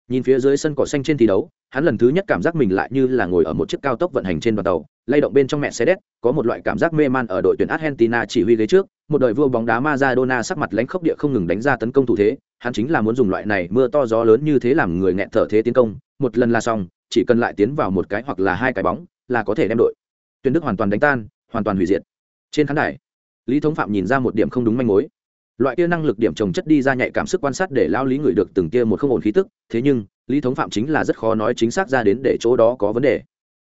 Nhìn phía dưới sân cỏ xanh trên thi đấu, hắn lần thứ nhất cảm giác mình lại như là ngồi ở một chiếc cao tốc vận hành trên đoàn tàu, lay động bên trong mẹ xe đét có một loại cảm giác mê man ở đội tuyển argentina chỉ huy ghế trước, một đời vua bóng đá Maradona sắc mặt lãnh khốc địa không ngừng đánh ra tấn công thủ thế, hắn chính là muốn dùng loại này mưa to gió lớn như thế làm người nghẹn thở thế tiến công, một lần là xong chỉ cần lại tiến vào một cái hoặc là hai cái bóng, là có thể đem đội. Tuyển đức hoàn toàn đánh tan, hoàn toàn hủy diệt. Trên khán đài, lý thống phạm nhìn ra một điểm không đúng manh mối. Loại kia năng lực điểm trồng chất đi ra nhạy cảm sức quan sát để lao lý người được từng kia một không ổn khí tức, thế nhưng, lý thống phạm chính là rất khó nói chính xác ra đến để chỗ đó có vấn đề.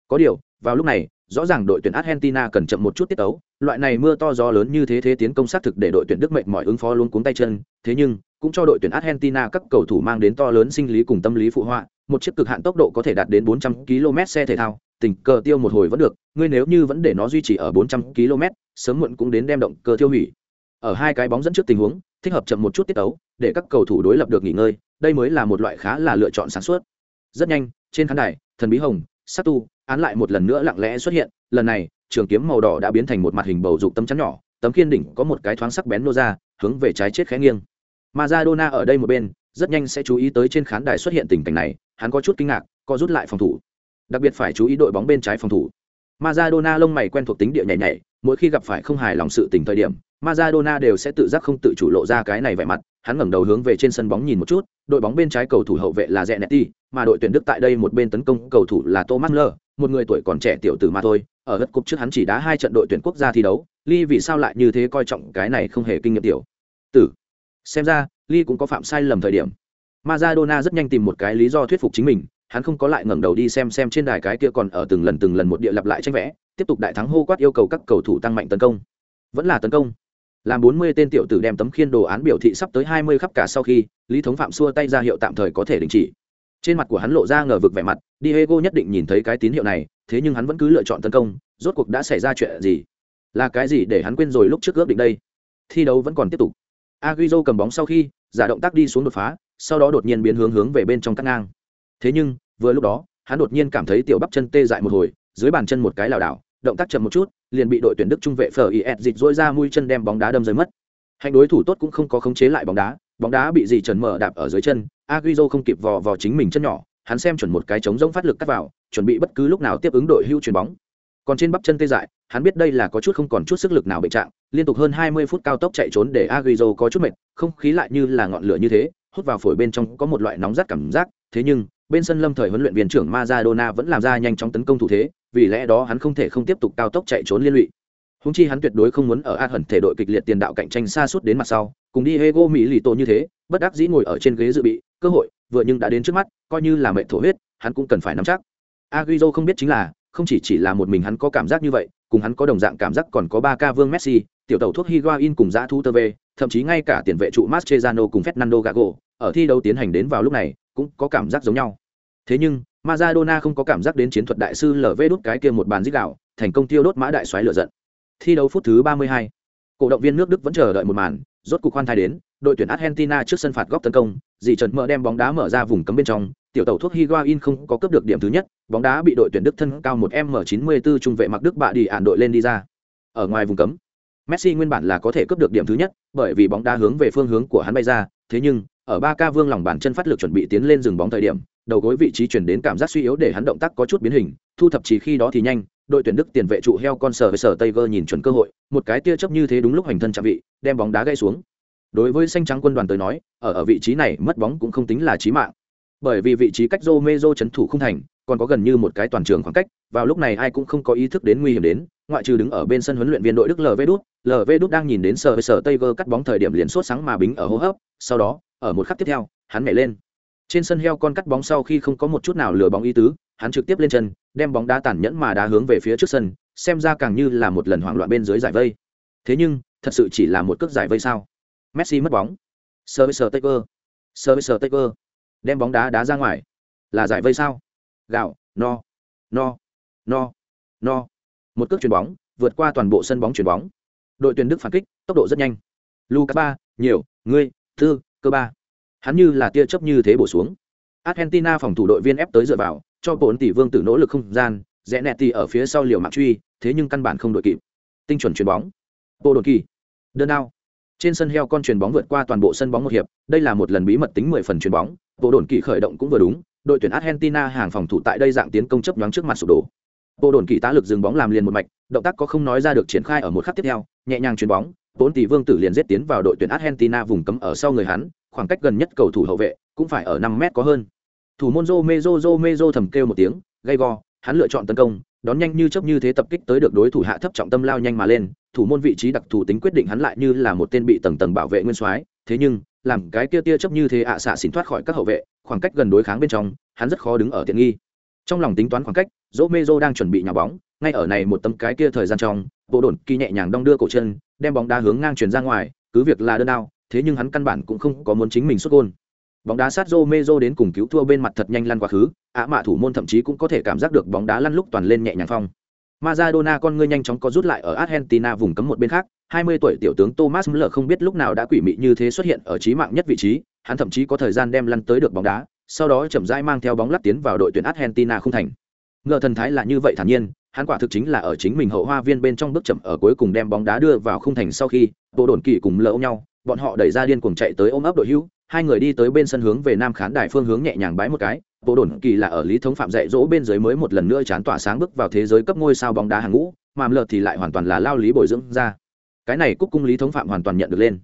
Có điều, vào lúc này, rõ ràng đội tuyển argentina cần chậm một chút tiết tấu, loại này mưa to gió lớn như thế thế tiến công sát thực để đội tuyển đức mệnh mọi ứng phó luôn cuống tay chân, thế nhưng, cũng cho đội tuyển argentina các cầu thủ mang đến to lớn sinh lý cùng tâm lý phụ họa một chiếc cực hạn tốc độ có thể đạt đến 400 km xe thể thao, tình cờ tiêu một hồi vẫn được, ngươi nếu như vẫn để nó duy trì ở 400 km, sớm muộn cũng đến đem động cơ tiêu hủy. Ở hai cái bóng dẫn trước tình huống, thích hợp chậm một chút tiết tấu, để các cầu thủ đối lập được nghỉ ngơi, đây mới là một loại khá là lựa chọn sáng suốt. Rất nhanh, trên khán đài, thần bí hồng, sát tu, án lại một lần nữa lặng lẽ xuất hiện, lần này, trường kiếm màu đỏ đã biến thành một mặt hình bầu dục tấm chắn nhỏ, tấm kiên đỉnh có một cái thoáng sắc bén nô ra, hướng về trái chết khẽ nghiêng. Maradona ở đây một bên rất nhanh sẽ chú ý tới trên khán đài xuất hiện tình cảnh này hắn có chút kinh ngạc co rút lại phòng thủ đặc biệt phải chú ý đội bóng bên trái phòng thủ Maradona lông mày quen thuộc tính địa nhảy nhảy mỗi khi gặp phải không hài lòng sự tình thời điểm Maradona đều sẽ tự giác không tự chủ lộ ra cái này vẻ mặt, hắn ngẩng đầu hướng về trên sân bóng nhìn một chút, đội bóng bên trái cầu thủ hậu vệ là Zenetti, mà đội tuyển Đức tại đây một bên tấn công cầu thủ là Thomas Müller, một người tuổi còn trẻ tiểu tử mà thôi, ở đất cúp trước hắn chỉ đá hai trận đội tuyển quốc gia thi đấu, Lee vì sao lại như thế coi trọng cái này không hề kinh nghiệm tiểu. Tử. Xem ra, Li cũng có phạm sai lầm thời điểm. Maradona rất nhanh tìm một cái lý do thuyết phục chính mình, hắn không có lại ngẩng đầu đi xem xem trên đài cái kia còn ở từng lần từng lần một địa lặp lại tranh vẽ, tiếp tục đại thắng hô quát yêu cầu các cầu thủ tăng mạnh tấn công. Vẫn là tấn công. Làm bốn mươi tên tiểu tử đem tấm khiên đồ án biểu thị sắp tới hai mươi khắp cả sau khi lý thống phạm xua tay ra hiệu tạm thời có thể đình chỉ. Trên mặt của hắn lộ ra ngờ vực vẻ mặt diego nhất định nhìn thấy cái tín hiệu này thế nhưng hắn vẫn cứ lựa chọn tấn công rốt cuộc đã xảy ra chuyện gì? Là cái gì để hắn quên rồi lúc trước ước định đây? Thi đấu vẫn còn tiếp tục. Agüero cầm bóng sau khi giả động tác đi xuống đột phá sau đó đột nhiên biến hướng hướng về bên trong cắt ngang thế nhưng vừa lúc đó hắn đột nhiên cảm thấy tiểu bắp chân tê dại một hồi dưới bàn chân một cái lảo đảo động tác chậm một chút liền bị đội tuyển đức trung vệ phở dịch dỗi ra mũi chân đem bóng đá đâm rơi mất hành đối thủ tốt cũng không có khống chế lại bóng đá bóng đá bị gì trần mở đạp ở dưới chân Agüero không kịp vò vò chính mình chân nhỏ, hắn xem chuẩn một cái trống rỗng phát lực cắt vào, chuẩn bị bất cứ lúc nào tiếp ứng đội hưu chuyền bóng. Còn trên bắp chân tê dại, hắn biết đây là có chút không còn chút sức lực nào bệnh trạng, liên tục hơn 20 phút cao tốc chạy trốn để agrizo có chút mệt, không khí lại như là ngọn lửa như thế, hút vào phổi bên trong có một loại nóng rát cảm giác, thế nhưng, bên sân Lâm thời huấn luyện viên trưởng Maradona vẫn làm ra nhanh chóng tấn công thủ thế, vì lẽ đó hắn không thể không tiếp tục cao tốc chạy trốn liên lụy. Húng chi hắn tuyệt đối không muốn ở A hẩn thể đội kịch liệt tiền đạo cạnh tranh xa suốt đến mặt sau, cùng đi Hego Mỹ lì tổ như thế, bất đắc dĩ ngồi ở trên ghế dự bị, cơ hội vừa nhưng đã đến trước mắt, coi như là mệnh thổ huyết, hắn cũng cần phải nắm chắc. agrizo không biết chính là, không chỉ chỉ là một mình hắn có cảm giác như vậy, cùng hắn có đồng dạng cảm giác còn có ba ca vương Messi, tiểu tàu thuốc Higuain cùng dã thú TV, thậm chí ngay cả tiền vệ trụ Mascherano cùng Fernando Gago, ở thi đấu tiến hành đến vào lúc này, cũng có cảm giác giống nhau. Thế nhưng, Maradona không có cảm giác đến chiến thuật đại sư LV đút cái kia một bàn giết gạo, thành công tiêu đốt mã đại xoáy lửa giận. Thi đấu phút thứ 32. Cổ động viên nước Đức vẫn chờ đợi một màn, rốt cục khoan thai đến, đội tuyển Argentina trước sân phạt góc tấn công, dì Trần mở đem bóng đá mở ra vùng cấm bên trong, tiểu tàu thuốc Higuain không có cướp được điểm thứ nhất, bóng đá bị đội tuyển Đức thân cao 1m94 trung vệ mặc Đức bạ đi ản đội lên đi ra. Ở ngoài vùng cấm, Messi nguyên bản là có thể cướp được điểm thứ nhất, bởi vì bóng đá hướng về phương hướng của hắn bay ra, thế nhưng, ở ba ca vương lòng bàn chân phát lực chuẩn bị tiến lên dừng bóng thời điểm, đầu gối vị trí chuyển đến cảm giác suy yếu để hắn động tác có chút biến hình, thu thập chỉ khi đó thì nhanh, đội tuyển Đức tiền vệ trụ heo con sở với sở Tiger nhìn chuẩn cơ hội, một cái tia chớp như thế đúng lúc hành thân chạm vị, đem bóng đá gây xuống. Đối với xanh trắng quân đoàn tới nói, ở ở vị trí này mất bóng cũng không tính là chí mạng. Bởi vì vị trí cách Romero chấn thủ không thành, còn có gần như một cái toàn trường khoảng cách, vào lúc này ai cũng không có ý thức đến nguy hiểm đến, ngoại trừ đứng ở bên sân huấn luyện viên đội Đức LV Đút, LV Đút đang nhìn đến sở sở Tiger cắt bóng thời điểm liền sốt sáng mà bính ở hô hấp, sau đó, ở một khắc tiếp theo, hắn nhảy lên. Trên sân heo con cắt bóng sau khi không có một chút nào lừa bóng ý tứ, hắn trực tiếp lên chân, đem bóng đá tàn nhẫn mà đá hướng về phía trước sân, xem ra càng như là một lần hoảng loạn bên dưới giải vây. Thế nhưng, thật sự chỉ là một cước giải vây sao? Messi mất bóng. Service Tiger. Service Tiger Đem bóng đá đá ra ngoài. Là giải vây sao? Gạo, no, no, no, no. Một cước chuyền bóng, vượt qua toàn bộ sân bóng chuyền bóng. Đội tuyển Đức phản kích, tốc độ rất nhanh. Lucas ba, nhiều, ngươi, tư, cơ ba. Hắn như là tia chớp như thế bổ xuống. Argentina phòng thủ đội viên ép tới dựa vào, cho bốn tỷ vương tử nỗ lực không gian, rẽ nẹt tỷ ở phía sau liều mạng truy, thế nhưng căn bản không đội kịp. Tinh chuẩn chuyền bóng. Bộ đột kỳ. Đơn đao. Trên sân heo con chuyền bóng vượt qua toàn bộ sân bóng một hiệp, đây là một lần bí mật tính mười phần chuyền bóng, bộ đồn kỳ khởi động cũng vừa đúng, đội tuyển Argentina hàng phòng thủ tại đây dạng tiến công chấp nhoáng trước mặt sụp đổ. Bộ đồn kỳ tá lực dừng bóng làm liền một mạch, động tác có không nói ra được triển khai ở một khắc tiếp theo, nhẹ nhàng chuyền bóng, bốn tỷ vương tử liền giết tiến vào đội tuyển Argentina vùng cấm ở sau người hắn, khoảng cách gần nhất cầu thủ hậu vệ cũng phải ở năm mét có hơn thủ môn Romero Romero thầm kêu một tiếng, gay go, hắn lựa chọn tấn công, đón nhanh như chớp như thế tập kích tới được đối thủ hạ thấp trọng tâm lao nhanh mà lên, thủ môn vị trí đặc thù tính quyết định hắn lại như là một tên bị tầng tầng bảo vệ nguyên soái, thế nhưng, làm cái kia tia chớp như thế ạ xạ xỉn thoát khỏi các hậu vệ, khoảng cách gần đối kháng bên trong, hắn rất khó đứng ở tiện nghi. Trong lòng tính toán khoảng cách, Romero đang chuẩn bị nhào bóng, ngay ở này một tấm cái kia thời gian trong, bộ đồn kỳ nhẹ nhàng đong đưa cổ chân, đem bóng đá hướng ngang chuyển ra ngoài, cứ việc là đơn đao, thế nhưng hắn căn bản cũng không có muốn chính mình xuất gôn bóng đá sát Romero đến cùng cứu thua bên mặt thật nhanh lăn quá khứ, ạ mạ thủ môn thậm chí cũng có thể cảm giác được bóng đá lăn lúc toàn lên nhẹ nhàng phong. Maradona con ngươi nhanh chóng có rút lại ở Argentina vùng cấm một bên khác, 20 tuổi tiểu tướng Thomas Müller không biết lúc nào đã quỷ mị như thế xuất hiện ở trí mạng nhất vị trí, hắn thậm chí có thời gian đem lăn tới được bóng đá, sau đó chậm rãi mang theo bóng lắc tiến vào đội tuyển Argentina không thành. Ngờ thần thái là như vậy thản nhiên, hắn quả thực chính là ở chính mình hậu hoa viên bên trong bước chậm ở cuối cùng đem bóng đá đưa vào khung thành sau khi, bộ đồn kỳ cùng lỡ nhau, bọn họ đẩy ra điên cuồng chạy tới ôm ấp đội hữu, hai người đi tới bên sân hướng về nam khán đài phương hướng nhẹ nhàng bái một cái bộ đồn kỳ là ở lý thống phạm dạy dỗ bên dưới mới một lần nữa chán tỏa sáng bước vào thế giới cấp ngôi sao bóng đá hàng ngũ, mà lợt thì lại hoàn toàn là lao lý bồi dưỡng ra. Cái này cúc cung lý thống phạm hoàn toàn nhận được lên.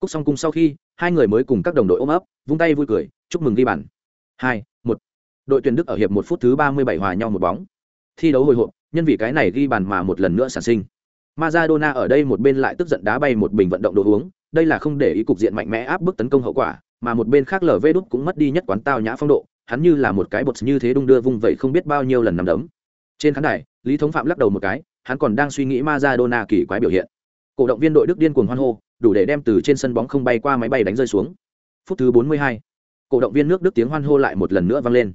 Cúc xong cung sau khi, hai người mới cùng các đồng đội ôm ấp, vung tay vui cười, chúc mừng ghi bàn. Hai, một. Đội tuyển đức ở hiệp một phút thứ ba mươi bảy hòa nhau một bóng. Thi đấu hồi hộp, nhân vì cái này ghi bàn mà một lần nữa sản sinh. Maradona ở đây một bên lại tức giận đá bay một bình vận động đồ uống, đây là không để ý cục diện mạnh mẽ áp bức tấn công hậu quả, mà một bên khác lv đúc cũng mất đi nhất quán tao nhã phong độ hắn như là một cái bột như thế đung đưa vung vậy không biết bao nhiêu lần nằm đấm. Trên khán đài, lý thống phạm lắc đầu một cái, hắn còn đang suy nghĩ Maradona kỳ quái biểu hiện. Cổ động viên đội đức điên cuồng hoan hô, đủ để đem từ trên sân bóng không bay qua máy bay đánh rơi xuống. Phút thứ 42. cổ động viên nước đức tiếng hoan hô lại một lần nữa vang lên.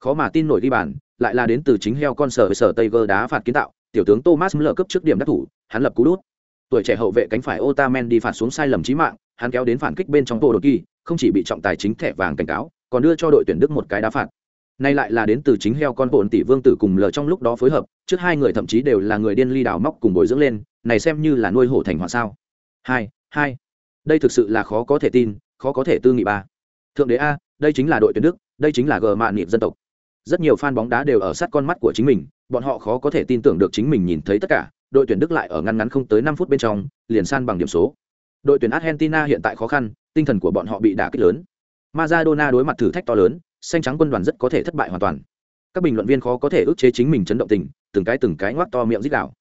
Khó mà tin nổi ghi bàn, lại là đến từ chính heo con sở sở tây gơ đá phạt kiến tạo, tiểu tướng thomas lờ cấp trước điểm đắc thủ, hắn lập cú đút. Tuổi trẻ hậu vệ cánh phải otamen đi phạt xuống sai lầm chí mạng, hắn kéo đến phản kích bên trong tổ đột kỳ, không chỉ bị trọng tài chính thẻ vàng cảnh cáo, còn đưa cho đội tuyển đức một cái đá phạt. Nay lại là đến từ chính heo con bổn tỷ vương tử cùng lờ trong lúc đó phối hợp, trước hai người thậm chí đều là người điên ly đào móc cùng bồi dưỡng lên, này xem như là nuôi hổ thành họa sao? Hai hai. Đây thực sự là khó có thể tin, khó có thể tư nghị ba. Thượng đế a, đây chính là đội tuyển đức, đây chính là gờ mạn niệm dân tộc rất nhiều fan bóng đá đều ở sát con mắt của chính mình, bọn họ khó có thể tin tưởng được chính mình nhìn thấy tất cả, đội tuyển đức lại ở ngăn ngắn không tới năm phút bên trong, liền san bằng điểm số. Đội tuyển argentina hiện tại khó khăn, tinh thần của bọn họ bị đả kích lớn. Maradona đối mặt thử thách to lớn, xanh trắng quân đoàn rất có thể thất bại hoàn toàn. Các bình luận viên khó có thể ức chế chính mình chấn động tình, từng cái từng cái ngoác to miệng rít gào.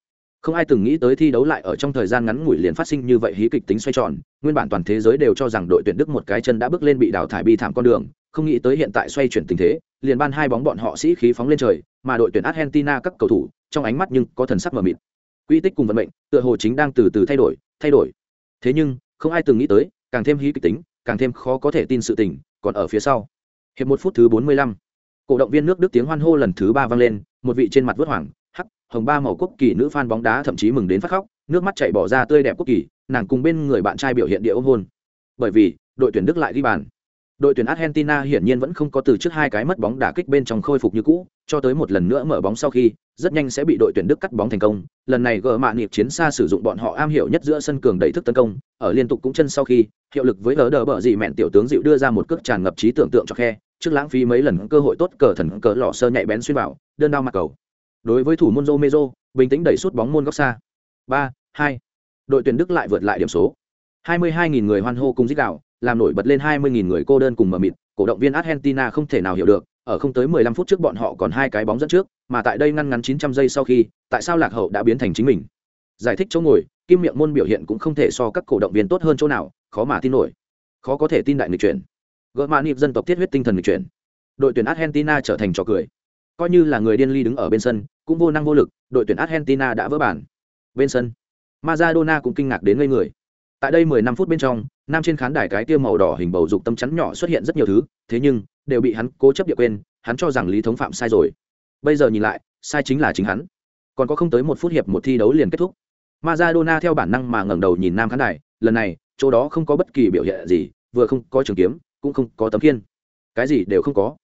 không ai từng nghĩ tới thi đấu lại ở trong thời gian ngắn ngủi liền phát sinh như vậy hí kịch tính xoay tròn, nguyên bản toàn thế giới đều cho rằng đội tuyển đức một cái chân đã bước lên bị đào thải bi thảm con đường không nghĩ tới hiện tại xoay chuyển tình thế, liền ban hai bóng bọn họ sĩ khí phóng lên trời, mà đội tuyển argentina các cầu thủ, trong ánh mắt nhưng có thần sắc mờ mịt. Quy tích cùng vận mệnh, tựa hồ chính đang từ từ thay đổi thay đổi. Thế nhưng, không ai từng nghĩ tới, càng thêm hí kịch tính, càng thêm khó có thể tin sự tình, còn ở phía sau. Hiệp một phút thứ bốn mươi lăm, cổ động viên nước đức tiếng hoan hô lần thứ ba vang lên, một vị trên mặt vớt hoàng hắc, hồng ba màu quốc kỳ nữ fan bóng đá thậm chí mừng đến phát khóc, nước mắt chảy bỏ ra tươi đẹp quốc kỳ, nàng cùng bên người bạn trai biểu hiện địa ôm hôn. Bởi vì, đội tuyển đức lại ghi bàn đội tuyển argentina hiển nhiên vẫn không có từ trước hai cái mất bóng đả kích bên trong khôi phục như cũ cho tới một lần nữa mở bóng sau khi rất nhanh sẽ bị đội tuyển đức cắt bóng thành công. Lần này gờ mạ nghiệp chiến xa sử dụng bọn họ am hiểu nhất giữa sân cường đẩy thức tấn công ở liên tục cũng chân sau khi hiệu lực với gờ đờ bờ dị mẹn tiểu tướng dịu đưa ra một cước tràn ngập trí tưởng tượng cho khe trước lãng phí mấy lần cơ hội tốt cờ thần cờ lò sơ nhạy bén xuyên vào đơn đao mặc cầu. Đối với thủ môn Mezo, bình tĩnh đẩy sút bóng môn góc xa. Ba hai đội tuyển đức lại vượt lại điểm số. 22.000 người hoan hô cùng dích đạo làm nổi bật lên 20.000 người cô đơn cùng mờ mịt, cổ động viên argentina không thể nào hiểu được, ở không tới 15 phút trước bọn họ còn hai cái bóng dẫn trước, mà tại đây ngăn ngắn 900 giây sau khi, tại sao lạc hậu đã biến thành chính mình? Giải thích chỗ ngồi, kim miệng môn biểu hiện cũng không thể so các cổ động viên tốt hơn chỗ nào, khó mà tin nổi. Khó có thể tin đại nghịch chuyển. Gỡ mã nhịp dân tộc thiết huyết tinh thần nghịch chuyển. Đội tuyển argentina trở thành trò cười. Coi như là người điên ly đứng ở bên sân, cũng vô năng vô lực, đội tuyển argentina đã vỡ bản. Bên sân, Maradona cũng kinh ngạc đến ngây người tại đây 15 phút bên trong, nam trên khán đài cái tiêu màu đỏ hình bầu dục tâm chắn nhỏ xuất hiện rất nhiều thứ, thế nhưng, đều bị hắn cố chấp địa quên, hắn cho rằng lý thống phạm sai rồi. Bây giờ nhìn lại, sai chính là chính hắn. Còn có không tới một phút hiệp một thi đấu liền kết thúc. Maradona theo bản năng mà ngẩng đầu nhìn nam khán đài, lần này, chỗ đó không có bất kỳ biểu hiện gì, vừa không có trường kiếm, cũng không có tấm khiên. Cái gì đều không có.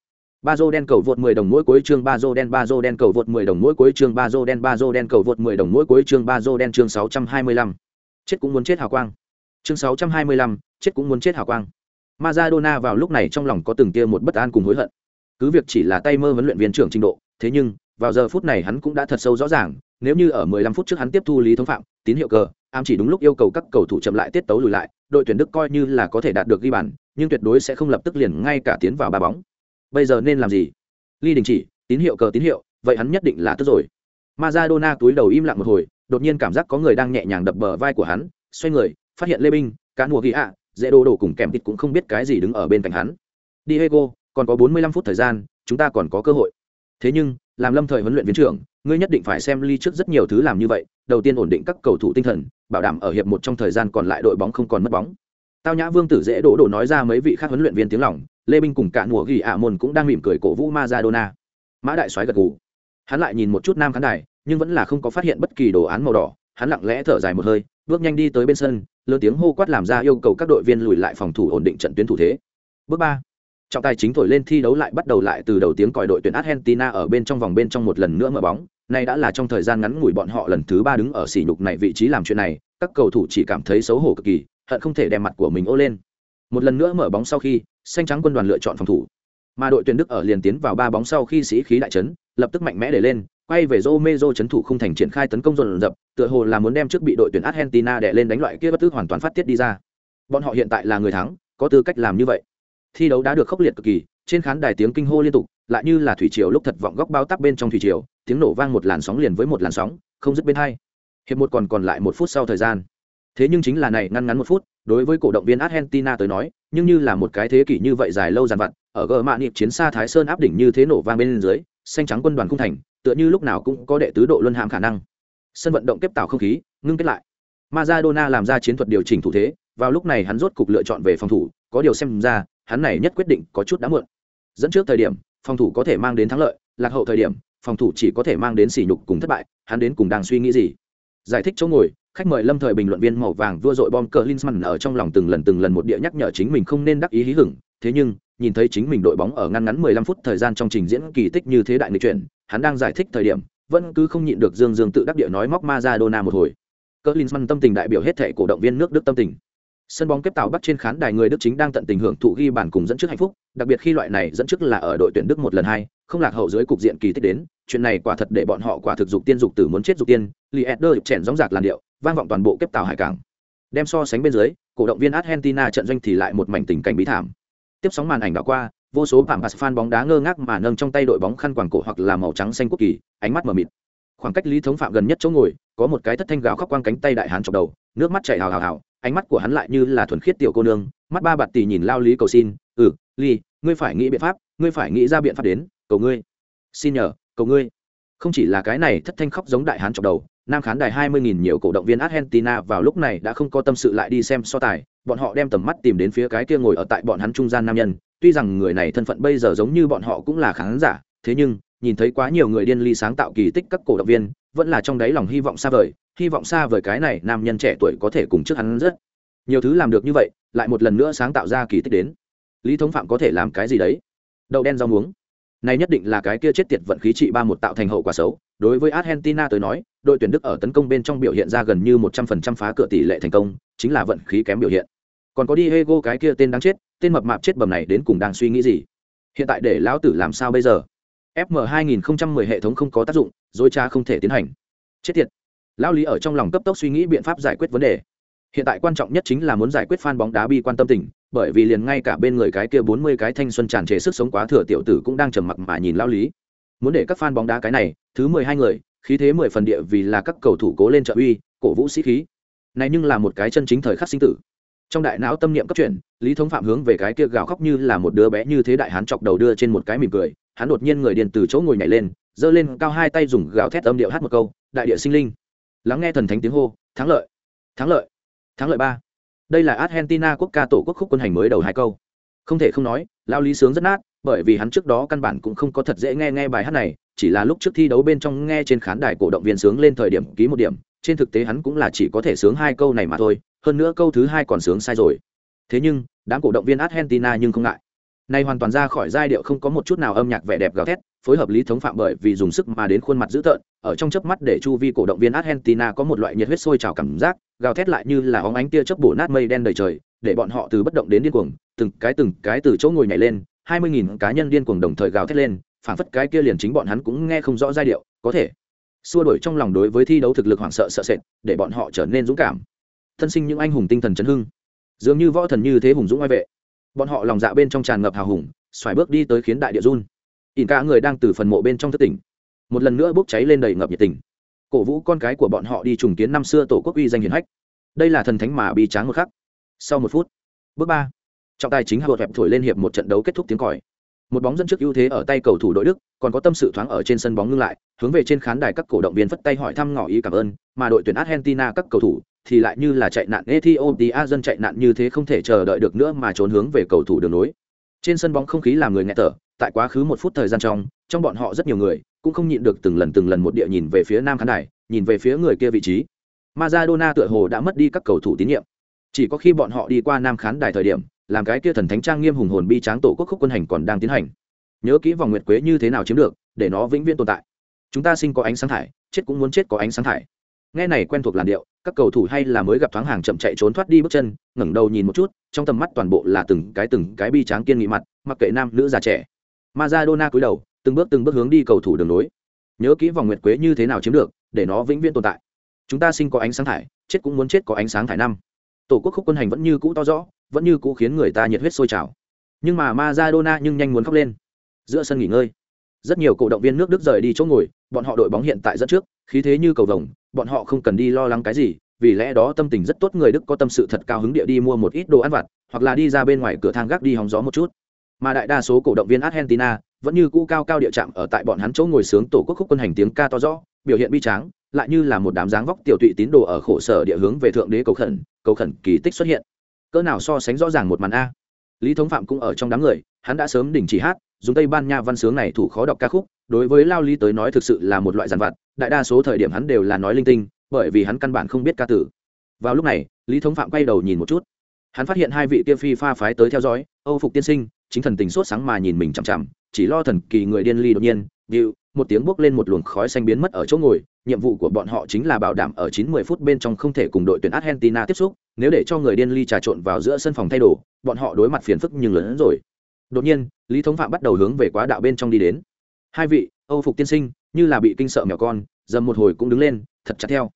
Ba dô đen cầu vượt 10 đồng mỗi cuối chương ba dô đen ba dô đen cầu vượt 10 đồng mỗi cuối chương ba dô đen ba dô đen cầu vượt 10 đồng mỗi cuối chương ba dô đen chương 625. chết cũng muốn chết hào quang chương 625, chết cũng muốn chết hào quang. Maradona vào lúc này trong lòng có từng tia một bất an cùng hối hận. Cứ việc chỉ là tay mơ huấn luyện viên trưởng trình độ thế nhưng vào giờ phút này hắn cũng đã thật sâu rõ ràng nếu như ở 15 phút trước hắn tiếp thu lý thống phạm tín hiệu cờ ám chỉ đúng lúc yêu cầu các cầu thủ chậm lại tiết tấu lùi lại đội tuyển đức coi như là có thể đạt được ghi bàn nhưng tuyệt đối sẽ không lập tức liền ngay cả tiến vào ba bóng. Bây giờ nên làm gì? Ly đình chỉ tín hiệu cờ tín hiệu vậy hắn nhất định là tức rồi. Maradona túi đầu im lặng một hồi đột nhiên cảm giác có người đang nhẹ nhàng đập bờ vai của hắn xoay người phát hiện lê binh, cá mùa ghi ạ, dễ đồ đồ cùng kèm thịt cũng không biết cái gì đứng ở bên cạnh hắn. Diego, còn có bốn mươi lăm phút thời gian, chúng ta còn có cơ hội. Thế nhưng, làm lâm thời huấn luyện viên trưởng, ngươi nhất định phải xem ly trước rất nhiều thứ làm như vậy, đầu tiên ổn định các cầu thủ tinh thần, bảo đảm ở hiệp một trong thời gian còn lại đội bóng không còn mất bóng. Tao nhã vương tử dễ đổ đổ nói ra mấy vị khác huấn luyện viên tiếng lòng, lê binh cùng cả mùa ghi ạ môn cũng đang mỉm cười cổ vũ Maradona. Mã đại soái gật gù. Hắn lại nhìn một chút nam khán đài, nhưng vẫn là không có phát hiện bất kỳ đồ án màu đỏ, hắn lặng lẽ thở dài một hơi bước nhanh đi tới bên sân, lớn tiếng hô quát làm ra yêu cầu các đội viên lùi lại phòng thủ ổn định trận tuyến thủ thế. Bước ba, trọng tài chính thổi lên thi đấu lại bắt đầu lại từ đầu tiếng còi đội tuyển argentina ở bên trong vòng bên trong một lần nữa mở bóng. Nay đã là trong thời gian ngắn ngủi bọn họ lần thứ ba đứng ở sỉ nhục này vị trí làm chuyện này, các cầu thủ chỉ cảm thấy xấu hổ cực kỳ, hận không thể đem mặt của mình ô lên. Một lần nữa mở bóng sau khi, xanh trắng quân đoàn lựa chọn phòng thủ. Mà đội tuyển đức ở liền tiến vào ba bóng sau khi sĩ khí đại trấn lập tức mạnh mẽ để lên quay về Romero chấn thủ không thành triển khai tấn công dồn dập, tựa hồ là muốn đem trước bị đội tuyển Argentina đè lên đánh loại kia bất tức hoàn toàn phát tiết đi ra. Bọn họ hiện tại là người thắng, có tư cách làm như vậy. Thi đấu đã được khốc liệt cực kỳ, trên khán đài tiếng kinh hô liên tục, lại như là thủy triều lúc thật vọng góc bao tắc bên trong thủy triều, tiếng nổ vang một làn sóng liền với một làn sóng, không dứt bên hai. Hiệp một còn còn lại một phút sau thời gian. Thế nhưng chính là này ngăn ngắn một phút, đối với cổ động viên Argentina tới nói, nhưng như là một cái thế kỷ như vậy dài lâu dàn vặt, ở gờ mạn niệm chiến xa Thái Sơn áp đỉnh như thế nổ vang bên dưới, xanh trắng quân đoàn cung thành, tựa như lúc nào cũng có đệ tứ độ luân hãm khả năng. Sân vận động tiếp tạo không khí, ngưng kết lại. Maradona làm ra chiến thuật điều chỉnh thủ thế, vào lúc này hắn rốt cục lựa chọn về phòng thủ, có điều xem ra, hắn này nhất quyết định có chút đã muộn. Dẫn trước thời điểm, phòng thủ có thể mang đến thắng lợi, lạc hậu thời điểm, phòng thủ chỉ có thể mang đến sỉ nhục cùng thất bại, hắn đến cùng đang suy nghĩ gì? Giải thích chỗ ngồi, khách mời lâm thời bình luận viên màu vàng vua dội bom cờ Linsman ở trong lòng từng lần từng lần một địa nhắc nhở chính mình không nên đắc ý hí hửng, thế nhưng nhìn thấy chính mình đội bóng ở ngăn ngắn 15 phút thời gian trong trình diễn kỳ tích như thế đại nghịch chuyển, hắn đang giải thích thời điểm, vẫn cứ không nhịn được dương dương tự đắc địa nói móc Maradona một hồi. Cỡ Linsman tâm tình đại biểu hết thể cổ động viên nước Đức tâm tình. Sân bóng kép tạo bắt trên khán đài người đức chính đang tận tình hưởng thụ ghi bàn cùng dẫn trước hạnh phúc, đặc biệt khi loại này dẫn trước là ở đội tuyển đức một lần hai, không lạc hậu dưới cục diện kỳ tích đến, chuyện này quả thật để bọn họ quả thực dục tiên dục tử muốn chết dục tiên Lieder chèn gióng giạc làn điệu, vang vọng toàn bộ kép tàu hải cảng. Đem so sánh bên dưới, cổ động viên argentina trận doanh thì lại một mảnh tình cảnh bí thảm tiếp sóng màn ảnh đã qua, vô số bảng pass fan bóng đá ngơ ngác mà nâng trong tay đội bóng khăn quàng cổ hoặc là màu trắng xanh quốc kỳ, ánh mắt mờ mịt. Khoảng cách lý thống phạm gần nhất chỗ ngồi, có một cái thất thanh gào khóc quang cánh tay đại hán chọc đầu, nước mắt chảy hào hào hào, ánh mắt của hắn lại như là thuần khiết tiểu cô nương, mắt ba bạt tì nhìn lao lý cầu xin ừ ly ngươi phải nghĩ biện pháp, ngươi phải nghĩ ra biện pháp đến, cầu ngươi. Xin nhờ, cầu ngươi. Không chỉ là cái này thất thanh khóc giống đại hán chọc đầu nam khán đài hai mươi nghìn nhiều cổ động viên argentina vào lúc này đã không có tâm sự lại đi xem so tài, bọn họ đem tầm mắt tìm đến phía cái kia ngồi ở tại bọn hắn trung gian nam nhân. Tuy rằng người này thân phận bây giờ giống như bọn họ cũng là khán giả, thế nhưng, nhìn thấy quá nhiều người điên ly sáng tạo kỳ tích các cổ động viên, vẫn là trong đáy lòng hy vọng xa vời, hy vọng xa vời cái này nam nhân trẻ tuổi có thể cùng trước hắn rất. Nhiều thứ làm được như vậy, lại một lần nữa sáng tạo ra kỳ tích đến. Lý thống phạm có thể làm cái gì đấy? Đậu đen rau muống. Này nhất định là cái kia chết tiệt vận khí trị ba một tạo thành hậu quả xấu đối với argentina tới nói, đội tuyển đức ở tấn công bên trong biểu hiện ra gần như một trăm phần trăm phá cửa tỷ lệ thành công, chính là vận khí kém biểu hiện. Còn có Diego cái kia tên đáng chết, tên mập mạp chết bầm này đến cùng đang suy nghĩ gì? Hiện tại để lão tử làm sao bây giờ? Fm 2010 hệ thống không có tác dụng rối trá không thể tiến hành. Chết tiệt. Lão lý ở trong lòng cấp tốc suy nghĩ biện pháp giải quyết vấn đề. Hiện tại quan trọng nhất chính là muốn giải quyết fan bóng đá bi quan tâm tình, bởi vì liền ngay cả bên người cái kia bốn mươi cái thanh xuân tràn trề sức sống quá thừa tiểu tử cũng đang trầm mặc mà nhìn lão lý muốn để các fan bóng đá cái này, thứ mười hai người, khí thế mười phần địa vì là các cầu thủ cố lên trợ uy, cổ vũ sĩ khí. Này nhưng là một cái chân chính thời khắc sinh tử. Trong đại não tâm niệm cấp chuyển, lý thống phạm hướng về cái kia gào khóc như là một đứa bé như thế đại hán chọc đầu đưa trên một cái mỉm cười, hắn đột nhiên người điền từ chỗ ngồi nhảy lên, giơ lên cao hai tay dùng gào thét âm điệu hát một câu, đại địa sinh linh. Lắng nghe thần thánh tiếng hô, thắng lợi thắng lợi thắng lợi ba. Đây là argentina quốc ca tổ quốc khúc quân hành mới đầu hai câu. Không thể không nói lao lý sướng rất nát bởi vì hắn trước đó căn bản cũng không có thật dễ nghe nghe bài hát này, chỉ là lúc trước thi đấu bên trong nghe trên khán đài cổ động viên sướng lên thời điểm ký một điểm, trên thực tế hắn cũng là chỉ có thể sướng hai câu này mà thôi, hơn nữa câu thứ hai còn sướng sai rồi. Thế nhưng, đám cổ động viên argentina nhưng không ngại. Này hoàn toàn ra khỏi giai điệu không có một chút nào âm nhạc vẻ đẹp gào thét, phối hợp lý thống phạm bởi vì dùng sức mà đến khuôn mặt dữ tợn, ở trong chớp mắt để chu vi cổ động viên argentina có một loại nhiệt huyết sôi trào cảm giác, gào thét lại như là óng ánh tia chớp bổ nát mây đen đầy trời, để bọn họ từ bất động đến điên cuồng, từng cái từng cái từ chỗ ngồi nhảy lên hai mươi nghìn cá nhân điên cuồng đồng thời gào thét lên, phản phất cái kia liền chính bọn hắn cũng nghe không rõ giai điệu, có thể. Xua đổi trong lòng đối với thi đấu thực lực hoảng sợ sợ sệt, để bọn họ trở nên dũng cảm. Thân sinh những anh hùng tinh thần chấn hưng. Dường như võ thần như thế hùng dũng oai vệ. Bọn họ lòng dạ bên trong tràn ngập hào hùng, xoài bước đi tới khiến đại địa run. Ỉn cả người đang từ phần mộ bên trong thất tỉnh. Một lần nữa bốc cháy lên đầy ngập nhiệt tình. Cổ vũ con cái của bọn họ đi trùng kiến năm xưa tổ quốc uy danh hiển hách. Đây là thần thánh mà bi tráng một khắc. Sau một phút, bước ba trọng tài chính hạ bột hẹp thổi lên hiệp một trận đấu kết thúc tiếng còi. Một bóng dẫn trước ưu thế ở tay cầu thủ đội đức, còn có tâm sự thoáng ở trên sân bóng ngưng lại, hướng về trên khán đài các cổ động viên phất tay hỏi thăm ngỏ ý cảm ơn, mà đội tuyển argentina các cầu thủ thì lại như là chạy nạn ethiopia dân chạy nạn như thế không thể chờ đợi được nữa mà trốn hướng về cầu thủ đường nối trên sân bóng không khí làm người nghe thở, tại quá khứ một phút thời gian trong trong bọn họ rất nhiều người cũng không nhịn được từng lần từng lần một địa nhìn về phía nam khán đài, nhìn về phía người kia vị trí. Maradona tựa hồ đã mất đi các cầu thủ tín nhiệm. Chỉ có khi bọn họ đi qua nam khán đài thời điểm làm cái kia thần thánh trang nghiêm hùng hồn bi tráng tổ quốc khúc quân hành còn đang tiến hành. Nhớ kỹ vòng nguyệt quế như thế nào chiếm được, để nó vĩnh viễn tồn tại. Chúng ta sinh có ánh sáng thải, chết cũng muốn chết có ánh sáng thải. Nghe này quen thuộc làn điệu, các cầu thủ hay là mới gặp thoáng hàng chậm chạy trốn thoát đi bước chân, ngẩng đầu nhìn một chút, trong tầm mắt toàn bộ là từng cái từng cái bi tráng kiên nghị mặt, mặc kệ nam, nữ, già, trẻ. Maradona cúi đầu, từng bước từng bước hướng đi cầu thủ đường lối. Nhớ kỹ vòng nguyệt quế như thế nào chiếm được, để nó vĩnh viễn tồn tại. Chúng ta sinh có ánh sáng thải, chết cũng muốn chết có ánh sáng thải năm tổ quốc khúc quân hành vẫn như cũ to rõ, vẫn như cũ khiến người ta nhiệt huyết sôi trào. Nhưng mà Maradona nhưng nhanh muốn khóc lên. Giữa sân nghỉ ngơi. Rất nhiều cổ động viên nước Đức rời đi chỗ ngồi, bọn họ đội bóng hiện tại dẫn trước, khí thế như cầu vồng, bọn họ không cần đi lo lắng cái gì, vì lẽ đó tâm tình rất tốt, người đức có tâm sự thật cao hứng địa đi mua một ít đồ ăn vặt, hoặc là đi ra bên ngoài cửa thang gác đi hóng gió một chút. Mà đại đa số cổ động viên argentina vẫn như cũ cao cao địa chạm ở tại bọn hắn chỗ ngồi sướng tổ quốc khúc quân hành tiếng ca to rõ, biểu hiện bi tráng, lại như là một đám dáng vóc tiểu tụy tín đồ ở khổ sở địa hướng về thượng đế cầu khẩn cầu khẩn kỳ tích xuất hiện. Cỡ nào so sánh rõ ràng một màn a. Lý thống phạm cũng ở trong đám người, hắn đã sớm đình chỉ hát, dùng tây ban nha văn sướng này thủ khó đọc ca khúc, đối với lao lý tới nói thực sự là một loại giàn vặt, đại đa số thời điểm hắn đều là nói linh tinh, bởi vì hắn căn bản không biết ca tử vào lúc này, lý thống phạm quay đầu nhìn một chút. Hắn phát hiện hai vị kia phi pha phái tới theo dõi, âu phục tiên sinh, chính thần tình sốt sáng mà nhìn mình chằm chằm, chỉ lo thần kỳ người điên ly đột nhiên, điệu một tiếng bốc lên một luồng khói xanh biến mất ở chỗ ngồi, nhiệm vụ của bọn họ chính là bảo đảm ở 90 phút bên trong không thể cùng đội tuyển Argentina tiếp xúc, nếu để cho người điên ly trà trộn vào giữa sân phòng thay đồ bọn họ đối mặt phiền phức nhưng lớn hơn rồi. Đột nhiên, lý thống phạm bắt đầu hướng về quá đạo bên trong đi đến. Hai vị, âu phục tiên sinh, như là bị kinh sợ mèo con, dầm một hồi cũng đứng lên, thật chặt theo.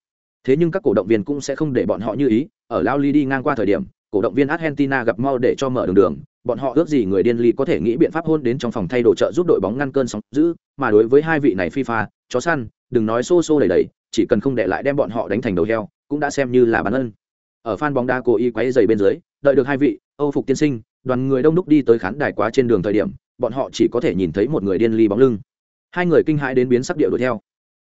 Thế nhưng các cổ động viên cũng sẽ không để bọn họ như ý, ở lao ly đi ngang qua thời điểm, cổ động viên argentina gặp mau để cho mở đường đường bọn họ ước gì người điên ly có thể nghĩ biện pháp hôn đến trong phòng thay đồ trợ giúp đội bóng ngăn cơn sóng giữ mà đối với hai vị này fifa, chó săn, đừng nói xô xô đầy đầy, chỉ cần không để lại đem bọn họ đánh thành đầu heo, cũng đã xem như là bán ân. Ở fan bóng đá cố ý quấy dày bên dưới, đợi được hai vị, âu phục tiên sinh, đoàn người đông đúc đi tới khán đài quá trên đường thời điểm, bọn họ chỉ có thể nhìn thấy một người điên ly bóng lưng. Hai người kinh hãi đến biến sắc điệu đuổi theo.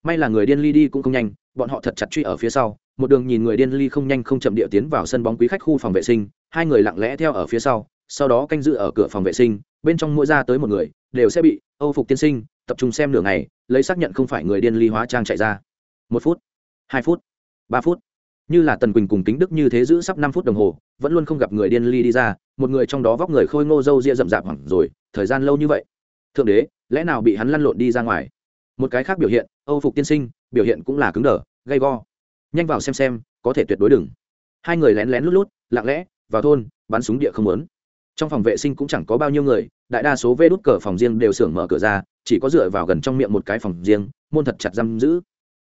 May là người điên ly đi cũng không nhanh, bọn họ thật chặt truy ở phía sau, một đường nhìn người điên ly không nhanh không chậm điệu tiến vào sân bóng quý khách khu phòng vệ sinh, hai người lặng lẽ theo ở phía sau sau đó canh giữ ở cửa phòng vệ sinh, bên trong mỗi ra tới một người, đều sẽ bị âu phục tiên sinh tập trung xem nửa ngày, lấy xác nhận không phải người điên ly hóa trang chạy ra. Một phút, hai phút, ba phút. Như là tần quỳnh cùng kính đức như thế giữ sắp năm phút đồng hồ, vẫn luôn không gặp người điên ly đi ra, một người trong đó vóc người khôi ngô râu ria rậm rạp hẳn rồi, thời gian lâu như vậy. Thượng đế, lẽ nào bị hắn lăn lộn đi ra ngoài? Một cái khác biểu hiện, âu phục tiên sinh, biểu hiện cũng là cứng đờ, gay go. Nhanh vào xem xem, có thể tuyệt đối đừng. Hai người lén lén lút lút, lặng lẽ, vào thôn, bắn súng địa không lớn trong phòng vệ sinh cũng chẳng có bao nhiêu người, đại đa số vê đút cờ phòng riêng đều xưởng mở cửa ra, chỉ có dựa vào gần trong miệng một cái phòng riêng, môn thật chặt giam giữ.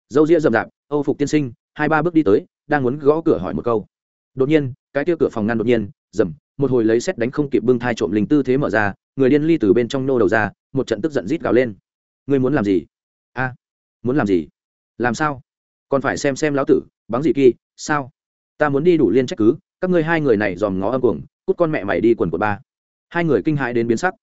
Dâu ria rậm rạp, âu phục tiên sinh, hai ba bước đi tới, đang muốn gõ cửa hỏi một câu. Đột nhiên, cái kia cửa phòng ngăn đột nhiên dầm một hồi lấy xét đánh không kịp bưng thai trộm linh tư thế mở ra, người điên ly từ bên trong nô đầu ra, một trận tức giận rít gào lên. Ngươi muốn làm gì? A, muốn làm gì? Làm sao? Còn phải xem xem lão tử bắn gì kỳ, sao? Ta muốn đi đủ liên trách cứ, các ngươi hai người này dòm ngó âm cuồng cút con mẹ mày đi quần của ba. Hai người kinh hãi đến biến sắc.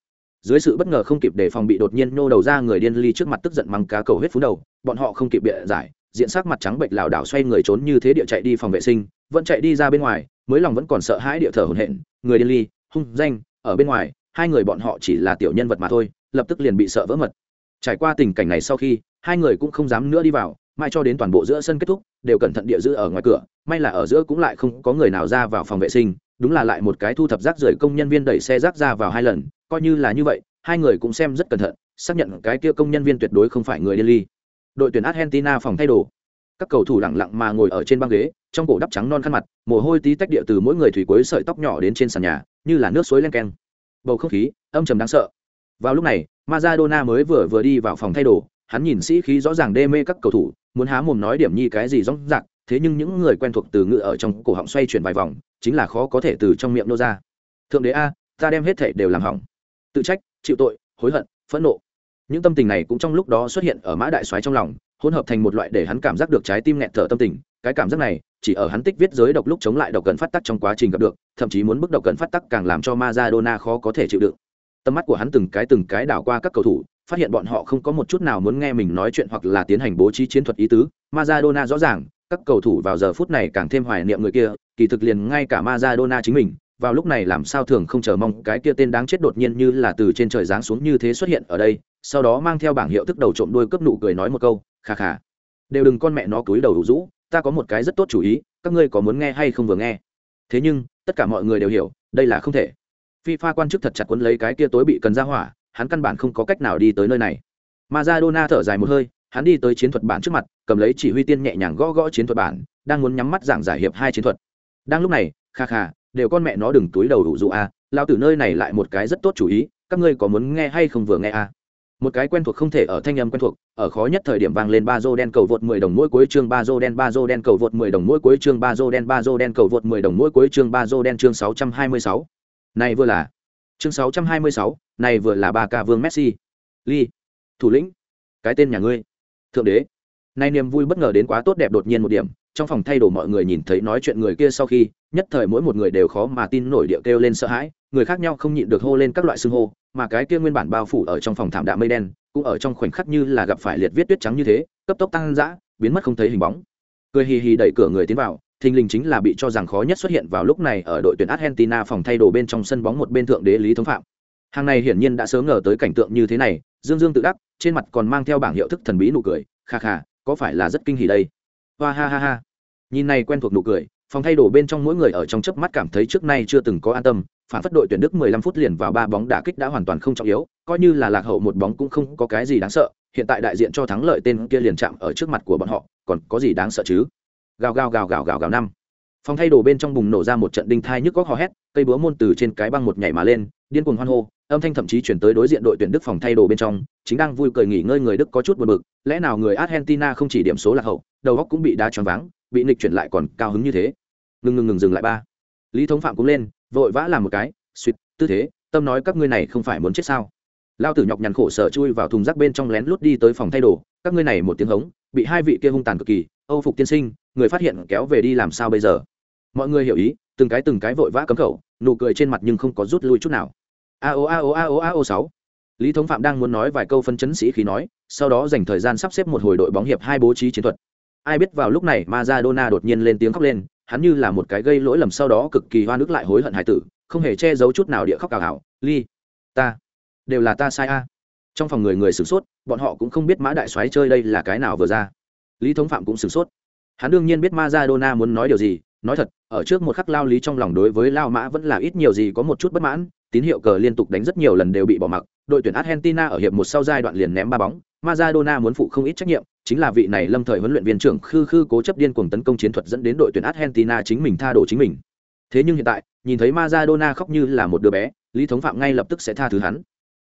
Dưới sự bất ngờ không kịp để phòng bị đột nhiên nô đầu ra người điên ly trước mặt tức giận mắng cá cầu hết phú đầu, bọn họ không kịp bịa giải, diện sắc mặt trắng bệnh lảo đảo xoay người trốn như thế địa chạy đi phòng vệ sinh, vẫn chạy đi ra bên ngoài, mới lòng vẫn còn sợ hãi địa thở hổn hển, người điên ly, hung danh, ở bên ngoài, hai người bọn họ chỉ là tiểu nhân vật mà thôi, lập tức liền bị sợ vỡ mật. Trải qua tình cảnh này sau khi, hai người cũng không dám nữa đi vào, mai cho đến toàn bộ giữa sân kết thúc, đều cẩn thận địa giữ ở ngoài cửa, may là ở giữa cũng lại không có người nào ra vào phòng vệ sinh đúng là lại một cái thu thập rác rưởi công nhân viên đẩy xe rác ra vào hai lần, coi như là như vậy, hai người cũng xem rất cẩn thận, xác nhận cái kia công nhân viên tuyệt đối không phải người điên ly. Đội tuyển argentina phòng thay đồ. Các cầu thủ lẳng lặng mà ngồi ở trên băng ghế, trong cổ đắp trắng non khăn mặt, mồ hôi tí tách địa từ mỗi người thủy cuối sợi tóc nhỏ đến trên sàn nhà, như là nước suối len keng. Bầu không khí, âm trầm đáng sợ. Vào lúc này, Maradona mới vừa vừa đi vào phòng thay đồ, hắn nhìn sĩ khí rõ ràng đê mê các cầu thủ, muốn há mồm nói điểm nhi cái gì rõ ràng thế nhưng những người quen thuộc từ ngữ ở trong cổ họng xoay chuyển vài vòng chính là khó có thể từ trong miệng nô ra. Thượng đế a, ta đem hết thể đều làm hỏng. Tự trách, chịu tội, hối hận, phẫn nộ. Những tâm tình này cũng trong lúc đó xuất hiện ở mã đại soái trong lòng, hỗn hợp thành một loại để hắn cảm giác được trái tim nghẹn thở tâm tình. Cái cảm giác này, chỉ ở hắn tích viết giới độc lúc chống lại độc cần phát tắc trong quá trình gặp được, thậm chí muốn bức độc cần phát tắc càng làm cho Maradona khó có thể chịu đựng. Tầm mắt của hắn từng cái từng cái đảo qua các cầu thủ, phát hiện bọn họ không có một chút nào muốn nghe mình nói chuyện hoặc là tiến hành bố trí chiến thuật ý tứ. Maradona rõ ràng các cầu thủ vào giờ phút này càng thêm hoài niệm người kia, kỳ thực liền ngay cả Maradona chính mình, vào lúc này làm sao thường không chờ mong cái kia tên đáng chết đột nhiên như là từ trên trời giáng xuống như thế xuất hiện ở đây, sau đó mang theo bảng hiệu tức đầu trộm đuôi cướp nụ cười nói một câu, kha kha, đều đừng con mẹ nó cúi đầu đủ rũ, ta có một cái rất tốt chủ ý, các ngươi có muốn nghe hay không vừa nghe. Thế nhưng, tất cả mọi người đều hiểu, đây là không thể. FIFA quan chức thật chặt quấn lấy cái kia tối bị cần ra hỏa, hắn căn bản không có cách nào đi tới nơi này. Maradona thở dài một hơi hắn đi tới chiến thuật bản trước mặt cầm lấy chỉ huy tiên nhẹ nhàng gõ gõ chiến thuật bản đang muốn nhắm mắt giảng giải hiệp hai chiến thuật đang lúc này kha kha đều con mẹ nó đừng túi đầu đủ dụ a à, lao từ nơi này lại một cái rất tốt chủ ý các ngươi có muốn nghe hay không vừa nghe a à? một cái quen thuộc không thể ở thanh âm quen thuộc ở khó nhất thời điểm vang lên ba dô đen cầu vượt 10 đồng mỗi cuối chương ba dô đen ba dô đen cầu vượt 10 đồng mỗi cuối chương ba dô đen ba dô đen cầu vượt 10 đồng mỗi cuối chương ba dô đen chương 626. này vừa là chương 626, này vừa là ba ca vương messi ly thủ lĩnh cái tên nhà ngươi thượng đế. Nay niềm vui bất ngờ đến quá tốt đẹp đột nhiên một điểm, trong phòng thay đồ mọi người nhìn thấy nói chuyện người kia sau khi, nhất thời mỗi một người đều khó mà tin nổi điệu kêu lên sợ hãi, người khác nhau không nhịn được hô lên các loại xưng hô, mà cái kia nguyên bản bao phủ ở trong phòng thảm đạm mây đen, cũng ở trong khoảnh khắc như là gặp phải liệt viết tuyết trắng như thế, cấp tốc tăng dã, biến mất không thấy hình bóng. Cười hì hì đẩy cửa người tiến vào, thình lình chính là bị cho rằng khó nhất xuất hiện vào lúc này ở đội tuyển argentina phòng thay đồ bên trong sân bóng một bên thượng đế lý thống phạm hàng này hiển nhiên đã sớm ngờ tới cảnh tượng như thế này, dương dương tự đắc, trên mặt còn mang theo bảng hiệu thức thần bí nụ cười, kha kha, có phải là rất kinh hỉ đây? Hoa ha ha ha. Nhìn này quen thuộc nụ cười, phòng thay đồ bên trong mỗi người ở trong chớp mắt cảm thấy trước nay chưa từng có an tâm, phản phất đội tuyển đức 15 phút liền vào ba bóng đả kích đã hoàn toàn không trọng yếu, coi như là lạc hậu một bóng cũng không có cái gì đáng sợ, hiện tại đại diện cho thắng lợi tên kia liền chạm ở trước mặt của bọn họ, còn có gì đáng sợ chứ? Gào gào gào gào gào gào năm. Phòng thay đồ bên trong bùng nổ ra một trận đinh thai nhức góc hò hét, cây búa môn từ trên cái băng một nhảy mà lên, điên cuồng hoan hô âm thanh thậm chí chuyển tới đối diện đội tuyển đức phòng thay đồ bên trong, chính đang vui cười nghỉ ngơi người đức có chút buồn bực, lẽ nào người argentina không chỉ điểm số lạc hậu, đầu óc cũng bị đá choáng váng, bị nghịch chuyển lại còn cao hứng như thế. Ngừng ngừng ngừng dừng lại ba. Lý thống phạm cũng lên, vội vã làm một cái, suýt, tư thế, tâm nói các ngươi này không phải muốn chết sao? Lao tử nhọc nhằn khổ sở chui vào thùng rác bên trong lén lút đi tới phòng thay đồ, các ngươi này một tiếng hống, bị hai vị kia hung tàn cực kỳ, âu phục tiên sinh, người phát hiện kéo về đi làm sao bây giờ? Mọi người hiểu ý, từng cái từng cái vội vã cấm khẩu, nụ cười trên mặt nhưng không có rút lui chút nào a o a o a o a o sáu. Lý thống phạm đang muốn nói vài câu phân chấn sĩ khí nói, sau đó dành thời gian sắp xếp một hồi đội bóng hiệp hai bố trí chiến thuật. Ai biết vào lúc này Maradona đột nhiên lên tiếng khóc lên, hắn như là một cái gây lỗi lầm sau đó cực kỳ hoa nước lại hối hận hải tử, không hề che giấu chút nào địa khóc cào hảo ly ta, đều là ta sai a. Trong phòng người người sửng sốt, bọn họ cũng không biết mã đại soái chơi đây là cái nào vừa ra. Lý thống phạm cũng sửng sốt. Hắn đương nhiên biết Maradona muốn nói điều gì, nói thật, ở trước một khắc lao lý trong lòng đối với lao mã vẫn là ít nhiều gì có một chút bất mãn tín hiệu cờ liên tục đánh rất nhiều lần đều bị bỏ mặc, đội tuyển argentina ở hiệp một sau giai đoạn liền ném ba bóng. Maradona muốn phụ không ít trách nhiệm, chính là vị này lâm thời huấn luyện viên trưởng khư khư cố chấp điên cuồng tấn công chiến thuật dẫn đến đội tuyển argentina chính mình tha đổ chính mình. Thế nhưng hiện tại, nhìn thấy Maradona khóc như là một đứa bé, lý thống phạm ngay lập tức sẽ tha thứ hắn.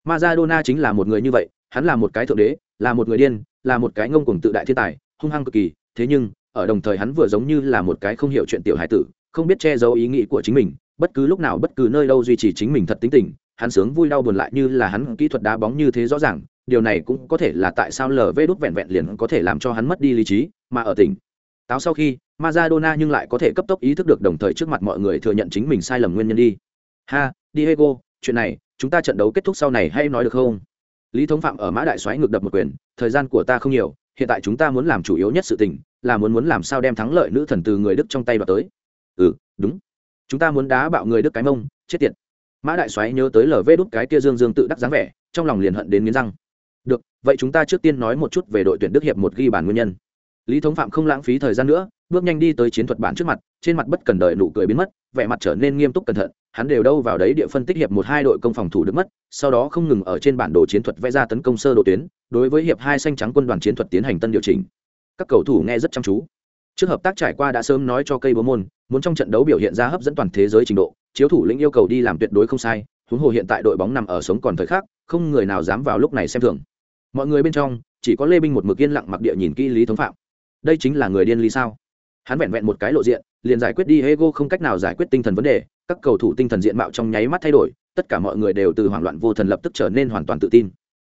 Maradona chính là một người như vậy, hắn là một cái thượng đế, là một người điên, là một cái ngông cuồng tự đại thiên tài, hung hăng cực kỳ. Thế nhưng, ở đồng thời hắn vừa giống như là một cái không hiểu chuyện tiểu hải tử, không biết che giấu ý nghĩ của chính mình bất cứ lúc nào bất cứ nơi đâu duy trì chính mình thật tính tình, hắn sướng vui đau buồn lại như là hắn kỹ thuật đá bóng như thế rõ ràng, điều này cũng có thể là tại sao lv đốt vẹn vẹn liền có thể làm cho hắn mất đi lý trí, mà ở tỉnh. Táo sau khi, Maradona nhưng lại có thể cấp tốc ý thức được đồng thời trước mặt mọi người thừa nhận chính mình sai lầm nguyên nhân đi. Ha, Diego, chuyện này, chúng ta trận đấu kết thúc sau này hay nói được không? Lý thống phạm ở mã đại xoáy ngược đập một quyền, thời gian của ta không nhiều, hiện tại chúng ta muốn làm chủ yếu nhất sự tình, là muốn muốn làm sao đem thắng lợi nữ thần từ người đức trong tay vào tới. Ừ đúng chúng ta muốn đá bạo người đức cái mông, chết tiệt. Mã đại soái nhớ tới lv đút cái kia dương dương tự đắc dáng vẻ, trong lòng liền hận đến nghiến răng. Được, vậy chúng ta trước tiên nói một chút về đội tuyển đức hiệp một ghi bàn nguyên nhân. Lý thống phạm không lãng phí thời gian nữa, bước nhanh đi tới chiến thuật bản trước mặt, trên mặt bất cần đợi nụ cười biến mất, vẻ mặt trở nên nghiêm túc cẩn thận, hắn đều đâu vào đấy địa phân tích hiệp một hai đội công phòng thủ được mất, sau đó không ngừng ở trên bản đồ chiến thuật vẽ ra tấn công sơ độ tuyến, đối với hiệp hai xanh trắng quân đoàn chiến thuật tiến hành tân điều chỉnh. Các cầu thủ nghe rất chăm chú trước hợp tác trải qua đã sớm nói cho cây búa môn, muốn trong trận đấu biểu hiện ra hấp dẫn toàn thế giới trình độ, chiếu thủ lĩnh yêu cầu đi làm tuyệt đối không sai, huống hồ hiện tại đội bóng nằm ở sống còn thời khắc, không người nào dám vào lúc này xem thường. Mọi người bên trong, chỉ có lê binh một mực yên lặng mặc địa nhìn kỹ lý thống phạm. Đây chính là người điên lý sao? Hắn vẹn vẹn một cái lộ diện, liền giải quyết đi ego không cách nào giải quyết tinh thần vấn đề, các cầu thủ tinh thần diện mạo trong nháy mắt thay đổi, tất cả mọi người đều từ hoảng loạn vô thần lập tức trở nên hoàn toàn tự tin.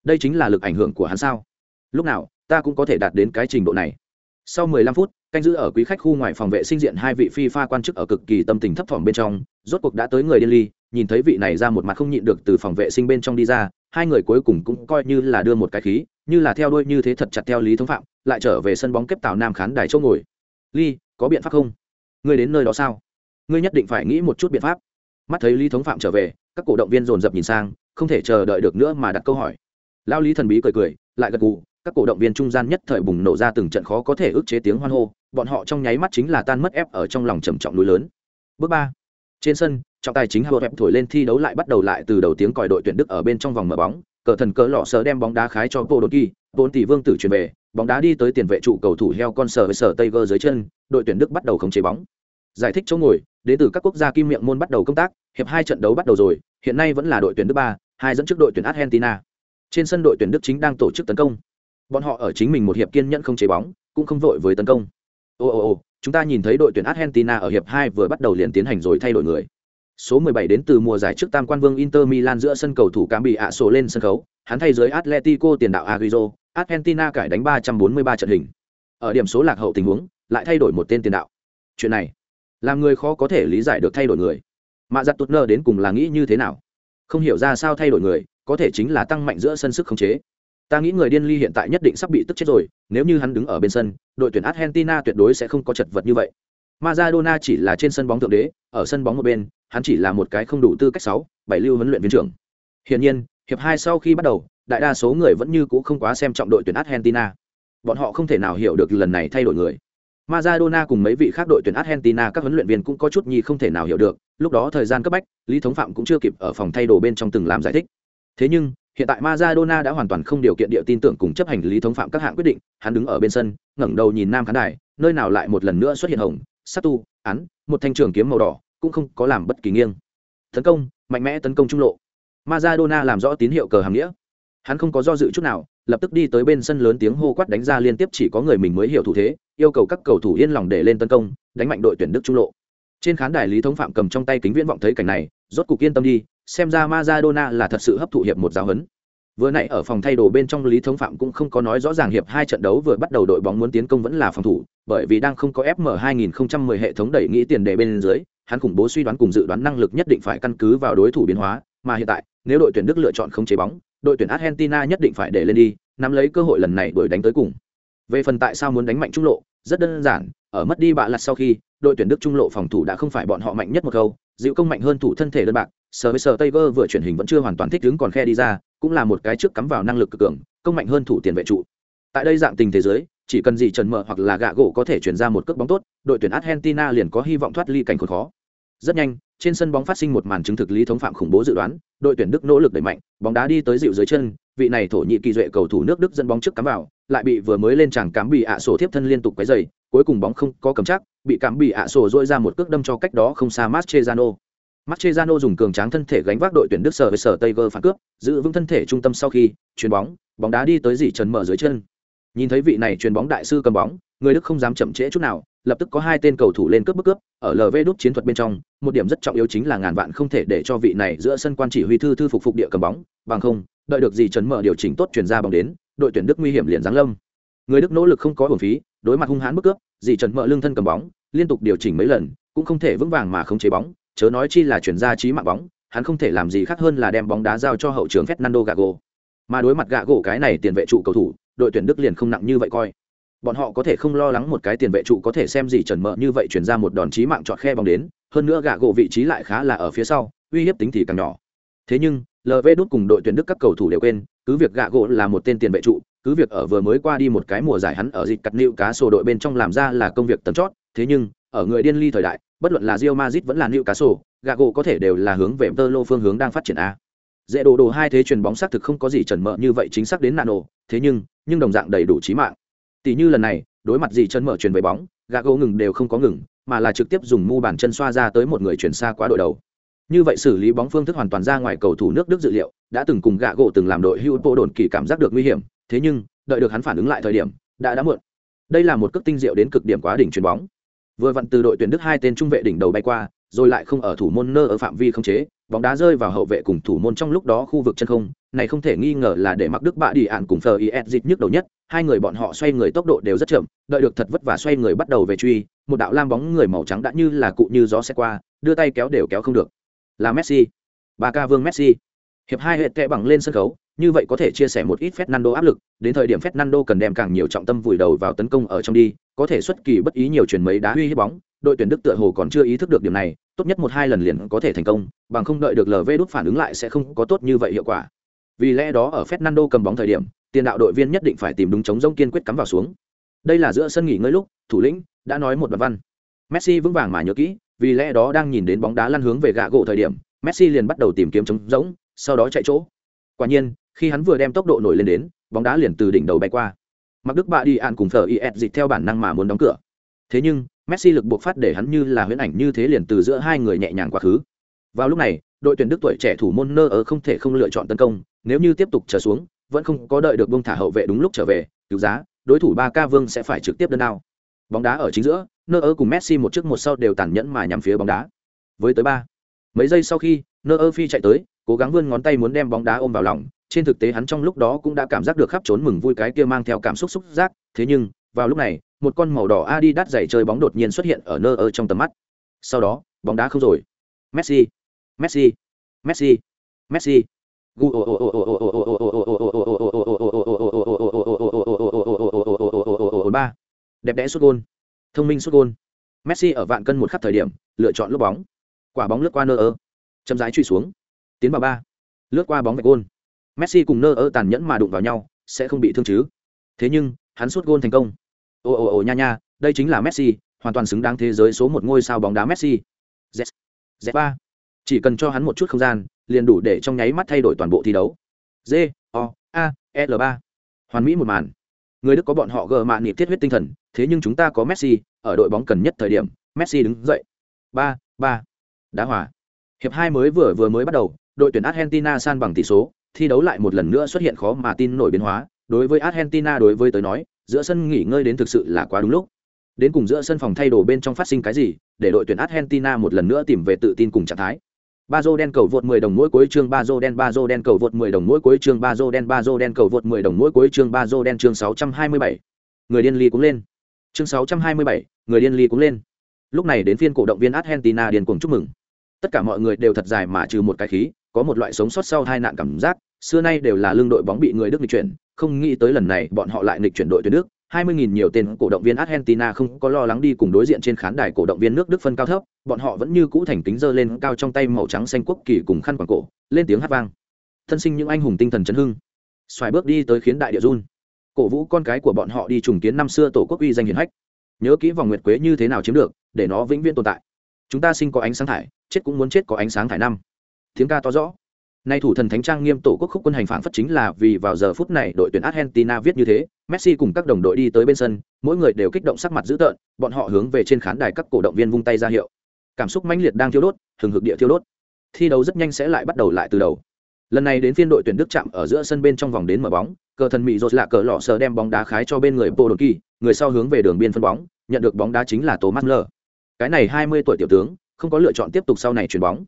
Đây chính là lực ảnh hưởng của hắn sao? Lúc nào, ta cũng có thể đạt đến cái trình độ này. Sau 15 phút canh giữ ở quý khách khu ngoài phòng vệ sinh diện hai vị phi pha quan chức ở cực kỳ tâm tình thấp thỏm bên trong, rốt cuộc đã tới người điên ly, nhìn thấy vị này ra một mặt không nhịn được từ phòng vệ sinh bên trong đi ra, hai người cuối cùng cũng coi như là đưa một cái khí, như là theo đuôi như thế thật chặt theo lý thống phạm, lại trở về sân bóng kép tào nam khán đài chỗ ngồi. Ly, có biện pháp không? Ngươi đến nơi đó sao? Ngươi nhất định phải nghĩ một chút biện pháp. Mắt thấy lý thống phạm trở về, các cổ động viên dồn dập nhìn sang, không thể chờ đợi được nữa mà đặt câu hỏi. Lao lý thần bí cười cười, lại gật gù, các cổ động viên trung gian nhất thời bùng nổ ra từng trận khó có thể ức chế tiếng hoan hô bọn họ trong nháy mắt chính là tan mất ép ở trong lòng trầm trọng núi lớn. Bước ba, trên sân, trọng tài chính hào hẹp thổi lên thi đấu lại bắt đầu lại từ đầu tiếng còi đội tuyển đức ở bên trong vòng mở bóng. Cờ thần cờ lọ sờ đem bóng đá khái cho vô đột kỳ vốn tỷ vương tử chuyển về, bóng đá đi tới tiền vệ trụ cầu thủ heo con sờ với sờ tây gơ dưới chân, đội tuyển đức bắt đầu khống chế bóng. Giải thích chỗ ngồi, đến từ các quốc gia kim miệng môn bắt đầu công tác, hiệp hai trận đấu bắt đầu rồi, hiện nay vẫn là đội tuyển đức ba, hai dẫn trước đội tuyển argentina. Trên sân đội tuyển đức chính đang tổ chức tấn công. Bọn họ ở chính mình một hiệp kiên nhẫn không chế bóng, cũng không vội với tấn công ồ ồ ồ chúng ta nhìn thấy đội tuyển argentina ở hiệp hai vừa bắt đầu liền tiến hành rồi thay đổi người. Số 17 đến từ mùa giải trước tam quan vương inter milan giữa sân cầu thủ cám bị ạ sổ lên sân khấu, hắn thay dưới atletico tiền đạo agüero, argentina cải đánh 343 trận hình. Ở điểm số lạc hậu tình huống, lại thay đổi một tên tiền đạo. Chuyện này, làm người khó có thể lý giải được thay đổi người. Mà giặt tụt nơ đến cùng là nghĩ như thế nào? Không hiểu ra sao thay đổi người, có thể chính là tăng mạnh giữa sân sức khống chế. Ta nghĩ người điên ly hiện tại nhất định sắp bị tức chết rồi nếu như hắn đứng ở bên sân đội tuyển argentina tuyệt đối sẽ không có chật vật như vậy. Maradona chỉ là trên sân bóng thượng đế ở sân bóng một bên hắn chỉ là một cái không đủ tư cách sáu bảy lưu huấn luyện viên trưởng. Hiển nhiên hiệp hai sau khi bắt đầu đại đa số người vẫn như cũ không quá xem trọng đội tuyển argentina. Bọn họ không thể nào hiểu được lần này thay đổi người. Maradona cùng mấy vị khác đội tuyển Argentina các huấn luyện viên cũng có chút nhi không thể nào hiểu được, lúc đó thời gian cấp bách, Lý Thống Phạm cũng chưa kịp ở phòng thay đồ bên trong từng làm giải thích. Thế nhưng, hiện tại Maradona đã hoàn toàn không điều kiện địa tin tưởng cùng chấp hành Lý Thống Phạm các hạng quyết định, hắn đứng ở bên sân, ngẩng đầu nhìn nam khán đài, nơi nào lại một lần nữa xuất hiện hồng, sát tu, án, một thanh trường kiếm màu đỏ, cũng không có làm bất kỳ nghiêng. Tấn công, mạnh mẽ tấn công trung lộ. Maradona làm rõ tín hiệu cờ hàm nghĩa. Hắn không có do dự chút nào, lập tức đi tới bên sân lớn tiếng hô quát đánh ra liên tiếp chỉ có người mình mới hiểu thủ thế, yêu cầu các cầu thủ yên lòng để lên tấn công, đánh mạnh đội tuyển Đức trung lộ. Trên khán đài Lý Thống Phạm cầm trong tay kính viễn vọng thấy cảnh này, rốt cục yên tâm đi, xem ra Maradona là thật sự hấp thụ hiệp một giáo huấn. Vừa nãy ở phòng thay đồ bên trong Lý Thống Phạm cũng không có nói rõ ràng hiệp hai trận đấu vừa bắt đầu đội bóng muốn tiến công vẫn là phòng thủ, bởi vì đang không có FM 2010 hệ thống đẩy nghĩ tiền đề bên dưới, hắn khủng bố suy đoán cùng dự đoán năng lực nhất định phải căn cứ vào đối thủ biến hóa, mà hiện tại, nếu đội tuyển Đức lựa chọn không chế bóng, đội tuyển Argentina nhất định phải để lên đi, nắm lấy cơ hội lần này đuổi đánh tới cùng. Về phần tại sao muốn đánh mạnh trung lộ, rất đơn giản, ở mất đi bạ lật sau khi, đội tuyển Đức trung lộ phòng thủ đã không phải bọn họ mạnh nhất một câu, dịu công mạnh hơn thủ thân thể đơn bạc, sờ với sờ Tiger vừa chuyển hình vẫn chưa hoàn toàn thích ứng còn khe đi ra, cũng là một cái trước cắm vào năng lực cực cường, công mạnh hơn thủ tiền vệ trụ. Tại đây dạng tình thế giới, chỉ cần gì trần mở hoặc là gạ gỗ có thể chuyển ra một cước bóng tốt, đội tuyển Argentina liền có hy vọng thoát ly cảnh khốn khó. Rất nhanh, trên sân bóng phát sinh một màn chứng thực lý thống phạm khủng bố dự đoán, đội tuyển Đức nỗ lực đẩy mạnh, bóng đá đi tới dịu dưới chân, vị này thổ nhĩ kỳ duệ cầu thủ nước Đức dẫn bóng trước cắm vào, lại bị vừa mới lên chàng cắm bị ạ sổ tiếp thân liên tục quấy dày cuối cùng bóng không có cầm chắc, bị cắm bị ạ sổ dội ra một cước đâm cho cách đó không xa mastrezano mastrezano dùng cường tráng thân thể gánh vác đội tuyển Đức sở với sở tây vơ phản cướp, giữ vững thân thể trung tâm sau khi chuyền bóng, bóng đá đi tới dỉ trần mở dưới chân. Nhìn thấy vị này chuyền bóng đại sư cầm bóng, người Đức không dám chậm trễ chút nào, lập tức có hai tên cầu thủ lên cướp bức cướp, ở LV đúc chiến thuật bên trong, một điểm rất trọng yếu chính là ngàn vạn không thể để cho vị này giữa sân quan chỉ huy thư thư phục phục địa cầm bóng, bằng không, đợi được gì trần mở điều chỉnh tốt chuyển ra bóng đến, đội tuyển Đức nguy hiểm liền giáng lâm. Người Đức nỗ lực không có hồn phí, đối mặt hung hãn bức cướp, Dì trần mở lương thân cầm bóng, liên tục điều chỉnh mấy lần, cũng không thể vững vàng mà không chế bóng, chớ nói chi là chuyển ra trí mạng bóng, hắn không thể làm gì khác hơn là đem bóng đá giao cho hậu trường Fernando Gago. Mà đối mặt Gago cái này tiền vệ trụ cầu thủ, đội tuyển Đức liền không nặng như vậy coi. Bọn họ có thể không lo lắng một cái tiền vệ trụ có thể xem gì trần mợ như vậy chuyển ra một đòn chí mạng chọn khe bóng đến, hơn nữa Gago vị trí lại khá là ở phía sau, uy hiếp tính thì càng nhỏ. Thế nhưng, LV đút cùng đội tuyển Đức các cầu thủ đều quên, cứ việc gạ gỗ là một tên tiền vệ trụ, cứ việc ở vừa mới qua đi một cái mùa giải hắn ở dịch cắt nịu cá sổ đội bên trong làm ra là công việc tầm chót, thế nhưng, ở người điên ly thời đại, bất luận là Real Madrid vẫn là nịu cá sổ, gạ gỗ có thể đều là hướng về Tơ Lô phương hướng đang phát triển a. Dễ đồ đồ hai thế truyền bóng xác thực không có gì trần mợ như vậy chính xác đến nano, thế nhưng, nhưng đồng dạng đầy đủ chí mạng. Tỷ như lần này, đối mặt gì trần mở truyền về bóng, gạ gỗ ngừng đều không có ngừng, mà là trực tiếp dùng mu bàn chân xoa ra tới một người chuyển xa quá đội đầu. Như vậy xử lý bóng phương thức hoàn toàn ra ngoài cầu thủ nước Đức dự liệu, đã từng cùng gạ gỗ từng làm đội hữu bộ đồn kỳ cảm giác được nguy hiểm, thế nhưng, đợi được hắn phản ứng lại thời điểm, đã đã muộn. Đây là một cước tinh diệu đến cực điểm quá đỉnh chuyền bóng vừa vặn từ đội tuyển đức hai tên trung vệ đỉnh đầu bay qua rồi lại không ở thủ môn nơ ở phạm vi không chế bóng đá rơi vào hậu vệ cùng thủ môn trong lúc đó khu vực chân không này không thể nghi ngờ là để mặc đức bạ đi ạn cùng thờ is dịch nhức đầu nhất hai người bọn họ xoay người tốc độ đều rất chậm đợi được thật vất vả xoay người bắt đầu về truy một đạo lam bóng người màu trắng đã như là cụ như gió xe qua đưa tay kéo đều kéo không được là messi ba ca vương messi hiệp hai hệ tệ bằng lên sân khấu như vậy có thể chia sẻ một ít Fernando áp lực, đến thời điểm Fernando cần đem càng nhiều trọng tâm vùi đầu vào tấn công ở trong đi, có thể xuất kỳ bất ý nhiều chuyển mấy đá uy hiếp bóng, đội tuyển Đức tựa hồ còn chưa ý thức được điểm này, tốt nhất một hai lần liền có thể thành công, bằng không đợi được LV đút phản ứng lại sẽ không có tốt như vậy hiệu quả. Vì lẽ đó ở Fernando cầm bóng thời điểm, tiền đạo đội viên nhất định phải tìm đúng chống rông kiên quyết cắm vào xuống. Đây là giữa sân nghỉ ngơi lúc, thủ lĩnh đã nói một đoạn văn. Messi vững vàng mà nhớ kỹ, vì lẽ đó đang nhìn đến bóng đá lăn hướng về gạ gỗ thời điểm, Messi liền bắt đầu tìm kiếm chống rỗng, sau đó chạy chỗ. Quả nhiên, khi hắn vừa đem tốc độ nổi lên đến bóng đá liền từ đỉnh đầu bay qua. Mặc đức bạ đi ạn cùng thờ is dịch theo bản năng mà muốn đóng cửa. Thế nhưng messi lực buộc phát để hắn như là huyễn ảnh như thế liền từ giữa hai người nhẹ nhàng quá khứ. Vào lúc này đội tuyển đức tuổi trẻ thủ môn nơ ở không thể không lựa chọn tấn công nếu như tiếp tục trở xuống vẫn không có đợi được bông thả hậu vệ đúng lúc trở về cứu giá đối thủ ba ca vương sẽ phải trực tiếp đơn đao. Bóng đá ở chính giữa nơ ơ cùng messi một trước một sau đều tàn nhẫn mà nhằm phía bóng đá với tới ba mấy giây sau khi nơ ơ phi chạy tới cố gắng vươn ngón tay muốn đem bóng đá ôm vào lòng trên thực tế hắn trong lúc đó cũng đã cảm giác được khắp trốn mừng vui cái kia mang theo cảm xúc xúc giác thế nhưng vào lúc này một con màu đỏ adi đắt dày chơi bóng đột nhiên xuất hiện ở nơ ơ trong tầm mắt sau đó bóng đá không rồi messi messi messi messi ba đẹp đẽ xuất gôn thông minh xuất gôn messi ở vạn cân một khắc thời điểm lựa chọn lúc bóng quả bóng lướt qua nơ ơ chậm rãi truy xuống tiến vào ba lướt qua bóng vạch gôn messi cùng nơ ơ tàn nhẫn mà đụng vào nhau sẽ không bị thương chứ thế nhưng hắn sút gôn thành công ồ ồ ồ nha nha đây chính là Messi, hoàn toàn xứng đáng thế giới số một ngôi sao bóng đá Messi. Z, Z3. Chỉ cần cho hắn một chút không gian, liền đủ để trong nháy mắt thay đổi toàn bộ thi đấu. Z O, A, L3. Hoàn mỹ một màn. Người Đức có bọn họ gờ mạn nịp thiết huyết tinh thần, thế nhưng chúng ta có Messi, ở đội bóng cần nhất thời điểm, Messi đứng dậy. Ba, ba. Đá hòa. Hiệp hai mới vừa vừa mới bắt đầu, đội tuyển Argentina san bằng tỷ số, thi đấu lại một lần nữa xuất hiện khó mà tin nổi biến hóa, đối với Argentina đối với tới nói, giữa sân nghỉ ngơi đến thực sự là quá đúng lúc. Đến cùng giữa sân phòng thay đồ bên trong phát sinh cái gì, để đội tuyển Argentina một lần nữa tìm về tự tin cùng trạng thái. Bazo đen cầu vượt 10 đồng mỗi cuối chương Bazo đen Bazo đen cầu vượt 10 đồng mỗi cuối chương Bazo đen Bazo đen cầu vượt 10 đồng mỗi cuối chương Bazo đen chương 627. Người điên ly cũng lên. Chương 627, người điên ly cũng lên. Lúc này đến phiên cổ động viên Argentina điên cuồng chúc mừng. Tất cả mọi người đều thật dài mà trừ một cái khí, có một loại sống sót sau tai nạn cảm giác, xưa nay đều là lương đội bóng bị người Đức nghịch chuyển, không nghĩ tới lần này bọn họ lại nghịch chuyển đội tuyển Đức, 20.000 nhiều tên cổ động viên Argentina không có lo lắng đi cùng đối diện trên khán đài cổ động viên nước Đức phân cao thấp, bọn họ vẫn như cũ thành kính giơ lên cao trong tay màu trắng xanh quốc kỳ cùng khăn quàng cổ, lên tiếng hát vang. Thân sinh những anh hùng tinh thần chấn hưng. Xoài bước đi tới khiến đại địa run. Cổ vũ con cái của bọn họ đi trùng kiến năm xưa tổ quốc uy danh hiển hách. Nhớ kỹ vòng nguyệt quế như thế nào chiếm được, để nó vĩnh viễn tồn tại. Chúng ta sinh có ánh sáng thải, chết cũng muốn chết có ánh sáng thải năm. Tiếng ca to rõ. Nay thủ thần thánh trang nghiêm tổ quốc khúc quân hành phản phất chính là vì vào giờ phút này đội tuyển Argentina viết như thế, Messi cùng các đồng đội đi tới bên sân, mỗi người đều kích động sắc mặt dữ tợn, bọn họ hướng về trên khán đài các cổ động viên vung tay ra hiệu. Cảm xúc mãnh liệt đang thiêu đốt, hừng hực địa thiêu đốt. Thi đấu rất nhanh sẽ lại bắt đầu lại từ đầu. Lần này đến phiên đội tuyển Đức chạm ở giữa sân bên trong vòng đến mở bóng, cờ thần mỹ rột lạ cờ lọ sờ đem bóng đá khái cho bên người Podolski, người sau hướng về đường biên phân bóng, nhận được bóng đá chính là Thomas Müller. Cái này 20 tuổi tiểu tướng, không có lựa chọn tiếp tục sau này chuyển bóng.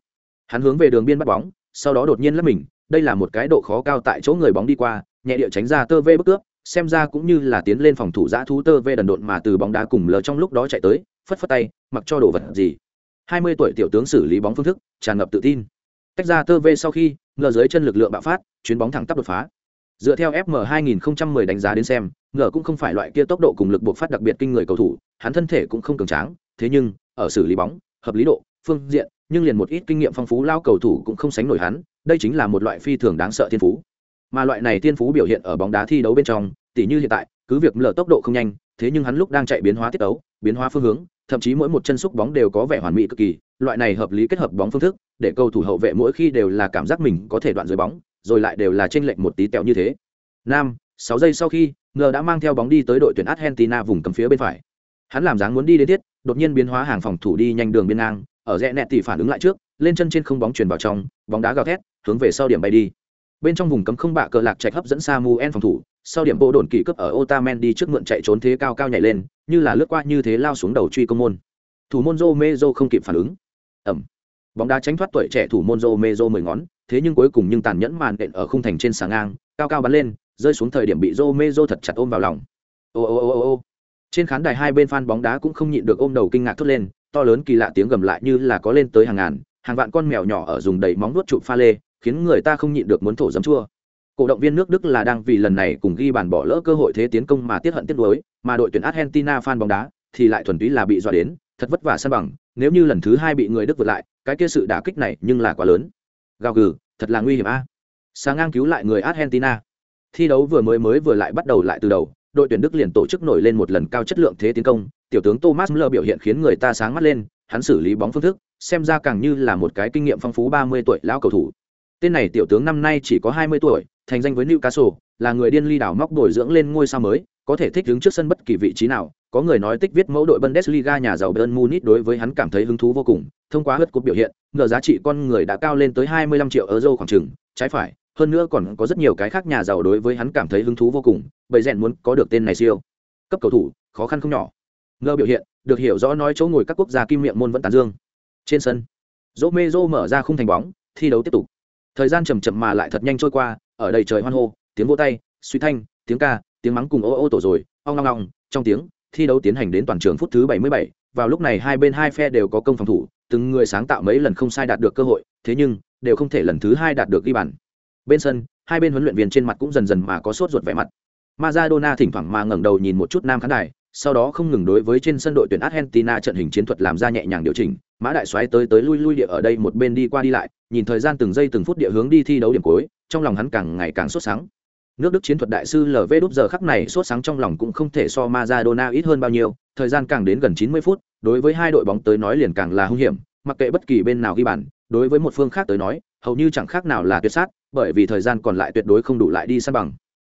Hắn hướng về đường biên bắt bóng, sau đó đột nhiên lấp mình, đây là một cái độ khó cao tại chỗ người bóng đi qua nhẹ địa tránh ra tơ vê bức cướp xem ra cũng như là tiến lên phòng thủ giã thú tơ vê đần độn mà từ bóng đá cùng lờ trong lúc đó chạy tới phất phất tay mặc cho đồ vật gì. Hai mươi tuổi tiểu tướng xử lý bóng phương thức tràn ngập tự tin. Tách ra tơ vê sau khi ngờ dưới chân lực lượng bạo phát chuyến bóng thẳng tắp đột phá. Dựa theo fm 2010 đánh giá đến xem ngờ cũng không phải loại kia tốc độ cùng lực buộc phát đặc biệt kinh người cầu thủ hắn thân thể cũng không cường tráng thế nhưng ở xử lý bóng hợp lý độ phương diện nhưng liền một ít kinh nghiệm phong phú lao cầu thủ cũng không sánh nổi hắn, đây chính là một loại phi thường đáng sợ thiên phú. Mà loại này thiên phú biểu hiện ở bóng đá thi đấu bên trong, tỉ như hiện tại, cứ việc lở tốc độ không nhanh, thế nhưng hắn lúc đang chạy biến hóa tiết tấu, biến hóa phương hướng, thậm chí mỗi một chân xúc bóng đều có vẻ hoàn mỹ cực kỳ, loại này hợp lý kết hợp bóng phương thức, để cầu thủ hậu vệ mỗi khi đều là cảm giác mình có thể đoạn dưới bóng, rồi lại đều là trên lệch một tí tẹo như thế. Nam, sáu giây sau khi ngờ đã mang theo bóng đi tới đội tuyển argentina vùng cấm phía bên phải. Hắn làm dáng muốn đi đến thiết đột nhiên biến hóa hàng phòng thủ đi nhanh đường biên ngang ở rẽ nẹt thì phản ứng lại trước, lên chân trên không bóng chuyển vào trong, bóng đá gào thét, hướng về sau điểm bay đi. Bên trong vùng cấm không bạ cờ lạc chạy hấp dẫn Samuel phòng thủ, sau điểm bộ đồn kỳ cấp ở Otamendi trước mượn chạy trốn thế cao cao nhảy lên, như là lướt qua như thế lao xuống đầu truy công môn. Thủ môn Romero không kịp phản ứng. Ẩm bóng đá tránh thoát tuổi trẻ thủ môn Romero mười ngón, thế nhưng cuối cùng nhưng tàn nhẫn màn đện ở khung thành trên sàng ngang, cao cao bắn lên, rơi xuống thời điểm bị Romero thật chặt ôm vào lòng. Ô ô ô ô ô. Trên khán đài hai bên fan bóng đá cũng không nhịn được ôm đầu kinh ngạc thốt lên to lớn kỳ lạ tiếng gầm lại như là có lên tới hàng ngàn, hàng vạn con mèo nhỏ ở dùng đầy móng nuốt trụ pha lê, khiến người ta không nhịn được muốn thổ giấm chua. Cổ động viên nước đức là đang vì lần này cùng ghi bàn bỏ lỡ cơ hội thế tiến công mà tiết hận tiết đối, mà đội tuyển argentina fan bóng đá thì lại thuần túy là bị dọa đến, thật vất vả sân bằng, nếu như lần thứ hai bị người đức vượt lại, cái kia sự đả kích này nhưng là quá lớn. Gào gừ, thật là nguy hiểm a. Sáng ngang cứu lại người argentina. Thi đấu vừa mới mới vừa lại bắt đầu lại từ đầu đội tuyển đức liền tổ chức nổi lên một lần cao chất lượng thế tiến công. Tiểu tướng thomas müller biểu hiện khiến người ta sáng mắt lên hắn xử lý bóng phương thức xem ra càng như là một cái kinh nghiệm phong phú ba mươi tuổi lão cầu thủ. Tên này tiểu tướng năm nay chỉ có hai mươi tuổi thành danh với newcastle là người điên ly đảo móc đổi dưỡng lên ngôi sao mới có thể thích đứng trước sân bất kỳ vị trí nào. Có người nói tích viết mẫu đội Bundesliga nhà giàu Bayern Munich đối với hắn cảm thấy hứng thú vô cùng, thông qua hất cột biểu hiện, ngờ giá trị con người đã cao lên tới 25 triệu euro khoảng chừng, trái phải, hơn nữa còn có rất nhiều cái khác nhà giàu đối với hắn cảm thấy hứng thú vô cùng, bởi rèn muốn có được tên này siêu. Cấp cầu thủ, khó khăn không nhỏ. ngơ biểu hiện, được hiểu rõ nói chỗ ngồi các quốc gia kim miệng môn vẫn tàn dương. Trên sân, Romero mở ra khung thành bóng, thi đấu tiếp tục. Thời gian chậm chậm mà lại thật nhanh trôi qua, ở đây trời hoan hô, tiếng vỗ tay, suy thanh, tiếng ca, tiếng mắng cùng ô ô tổ rồi, ong long ong, trong tiếng, thi đấu tiến hành đến toàn trường phút thứ 77, vào lúc này hai bên hai phe đều có công phòng thủ, từng người sáng tạo mấy lần không sai đạt được cơ hội, thế nhưng đều không thể lần thứ hai đạt được ghi bàn. Bên sân, hai bên huấn luyện viên trên mặt cũng dần dần mà có sốt ruột vẻ mặt. Maradona thỉnh thoảng mà ngẩng đầu nhìn một chút nam khán đài, sau đó không ngừng đối với trên sân đội tuyển Argentina trận hình chiến thuật làm ra nhẹ nhàng điều chỉnh, Mã Đại Soái tới tới lui lui địa ở đây một bên đi qua đi lại, nhìn thời gian từng giây từng phút địa hướng đi thi đấu điểm cuối, trong lòng hắn càng ngày càng sốt sáng. Nước Đức chiến thuật đại sư LV đúp giờ khắc này sốt sáng trong lòng cũng không thể so Maradona ít hơn bao nhiêu, thời gian càng đến gần 90 phút, đối với hai đội bóng tới nói liền càng là hung hiểm, mặc kệ bất kỳ bên nào ghi bàn, đối với một phương khác tới nói, hầu như chẳng khác nào là tuyệt sát, bởi vì thời gian còn lại tuyệt đối không đủ lại đi săn bằng.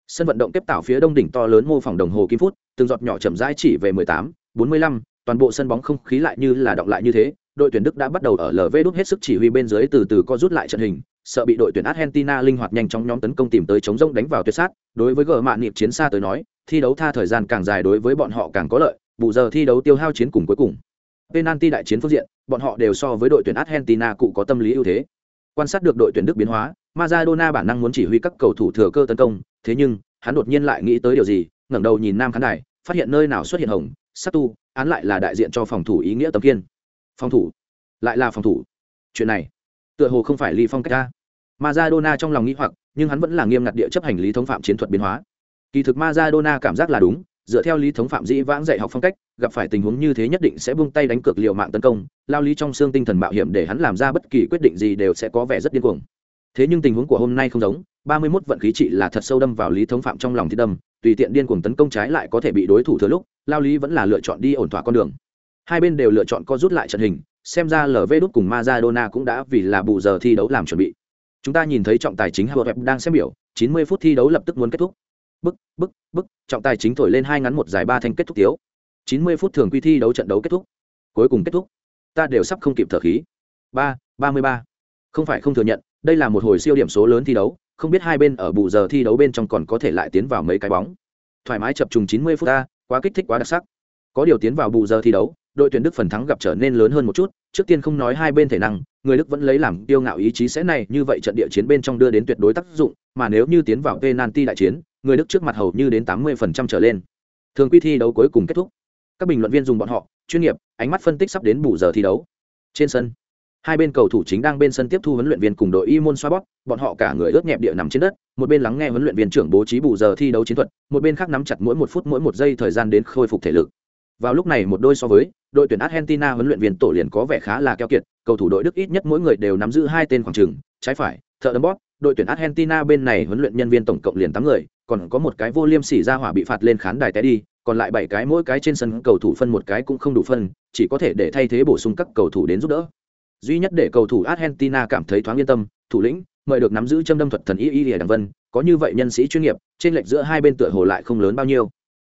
Sân vận động tiếp tạo phía đông đỉnh to lớn mô phỏng đồng hồ kim phút, từng giọt nhỏ chậm rãi chỉ về 18, 45, toàn bộ sân bóng không khí lại như là động lại như thế, đội tuyển Đức đã bắt đầu ở LV đúc hết sức chỉ huy bên dưới từ từ co rút lại trận hình, sợ bị đội tuyển Argentina linh hoạt nhanh chóng nhóm tấn công tìm tới chống rông đánh vào tuyệt sát, đối với gờ mạn niệm chiến xa tới nói, thi đấu tha thời gian càng dài đối với bọn họ càng có lợi, bù giờ thi đấu tiêu hao chiến cùng cuối cùng. Penalty đại chiến phương diện, bọn họ đều so với đội tuyển Argentina cụ có tâm lý ưu thế. Quan sát được đội tuyển Đức biến hóa, Maradona bản năng muốn chỉ huy các cầu thủ thừa cơ tấn công, thế nhưng, hắn đột nhiên lại nghĩ tới điều gì, ngẩng đầu nhìn nam khán đài, phát hiện nơi nào xuất hiện hồng, sát tu, án lại là đại diện cho phòng thủ ý nghĩa tấm kiên. Phòng thủ, lại là phòng thủ. Chuyện này, tựa hồ không phải lý phong cách ta. Maradona trong lòng nghĩ hoặc, nhưng hắn vẫn là nghiêm ngặt địa chấp hành lý thống phạm chiến thuật biến hóa. Kỳ thực Maradona cảm giác là đúng, dựa theo lý thống phạm dĩ vãng dạy học phong cách, gặp phải tình huống như thế nhất định sẽ buông tay đánh cược liều mạng tấn công, lao lý trong xương tinh thần mạo hiểm để hắn làm ra bất kỳ quyết định gì đều sẽ có vẻ rất điên cuồng. Thế nhưng tình huống của hôm nay không giống, ba mươi 31 vận khí trị là thật sâu đâm vào lý thống phạm trong lòng thi đâm, tùy tiện điên cuồng tấn công trái lại có thể bị đối thủ thừa lúc, lao lý vẫn là lựa chọn đi ổn thỏa con đường. Hai bên đều lựa chọn co rút lại trận hình, xem ra lv đút cùng Maradona cũng đã vì là bù giờ thi đấu làm chuẩn bị. Chúng ta nhìn thấy trọng tài chính Howard đang xem biểu 90 phút thi đấu lập tức muốn kết thúc bức bức bức, trọng tài chính thổi lên hai ngắn một dài ba thanh kết thúc tiếu. Chín mươi phút thường quy thi đấu trận đấu kết thúc. Cuối cùng kết thúc. Ta đều sắp không kịp thở khí. Ba ba mươi ba. Không phải không thừa nhận, đây là một hồi siêu điểm số lớn thi đấu, không biết hai bên ở bù giờ thi đấu bên trong còn có thể lại tiến vào mấy cái bóng. Thoải mái chập trùng chín mươi phút ta, quá kích thích quá đặc sắc. Có điều tiến vào bù giờ thi đấu, đội tuyển đức phần thắng gặp trở nên lớn hơn một chút, trước tiên không nói hai bên thể năng, người đức vẫn lấy làm tiêu ngạo ý chí sẽ này, như vậy trận địa chiến bên trong đưa đến tuyệt đối tác dụng, mà nếu như tiến vào penalty đại chiến người đức trước mặt hầu như đến tám mươi trở lên. Thường quy thi đấu cuối cùng kết thúc. Các bình luận viên dùng bọn họ, chuyên nghiệp, ánh mắt phân tích sắp đến bù giờ thi đấu. Trên sân, hai bên cầu thủ chính đang bên sân tiếp thu huấn luyện viên cùng đội y môn xoa bóp bọn họ cả người ướt nhẹp địa nằm trên đất, một bên lắng nghe huấn luyện viên trưởng bố trí bù giờ thi đấu chiến thuật, một bên khác nắm chặt mỗi một phút mỗi một giây thời gian đến khôi phục thể lực. Vào lúc này một đôi so với, đội tuyển argentina huấn luyện viên tổ liền có vẻ khá là keo kiệt, cầu thủ đội đức ít nhất mỗi người đều nắm giữ hai tên khoảng trừng trái phải, thợ đấm bóp đội tuyển argentina bên này huấn luyện nhân viên tổng cộng liền tám người, còn có một cái vô liêm sỉ ra hỏa bị phạt lên khán đài té đi, còn lại bảy cái mỗi cái trên sân cầu thủ phân một cái cũng không đủ phân, chỉ có thể để thay thế bổ sung các cầu thủ đến giúp đỡ. Duy nhất để cầu thủ argentina cảm thấy thoáng yên tâm, thủ lĩnh, mời được nắm giữ châm đâm thuật thần y y lìa vân, có như vậy nhân sĩ chuyên nghiệp, trên lệch giữa hai bên tựa hồ lại không lớn bao nhiêu.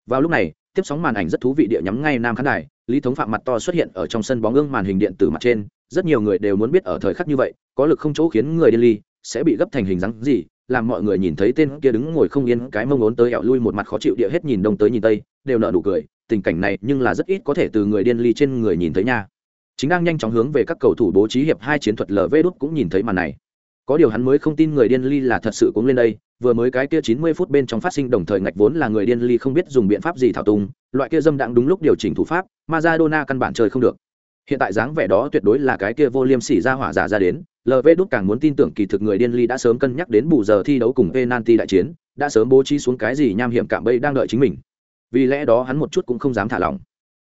Vào lúc này, tiếp sóng màn ảnh rất thú vị địa nhắm ngay nam khán đài, lý thống phạm mặt to xuất hiện ở trong sân bóng gương màn hình điện tử mặt trên, rất nhiều người đều muốn biết ở thời khắc như vậy, có lực không chỗ khiến người điên ly sẽ bị gấp thành hình dáng gì, làm mọi người nhìn thấy tên kia đứng ngồi không yên, cái mông ốn tới ẹo lui một mặt khó chịu địa hết nhìn đông tới nhìn tây, đều nợ nụ cười, tình cảnh này nhưng là rất ít có thể từ người điên ly trên người nhìn thấy nha. Chính đang nhanh chóng hướng về các cầu thủ bố trí hiệp hai chiến thuật lv đút cũng nhìn thấy màn này. Có điều hắn mới không tin người điên ly là thật sự cũng lên đây, vừa mới cái kia chín mươi phút bên trong phát sinh đồng thời ngạch vốn là người điên ly không biết dùng biện pháp gì thảo tung, loại kia dâm đặng đúng lúc điều chỉnh thủ pháp, Maradona căn bản chơi không được hiện tại dáng vẻ đó tuyệt đối là cái kia vô liêm sỉ ra hỏa giả ra đến lv đút càng muốn tin tưởng kỳ thực người điên ly đã sớm cân nhắc đến bù giờ thi đấu cùng penalty đại chiến, đã sớm bố trí xuống cái gì nham hiểm cạm bẫy đang đợi chính mình. Vì lẽ đó hắn một chút cũng không dám thả lỏng.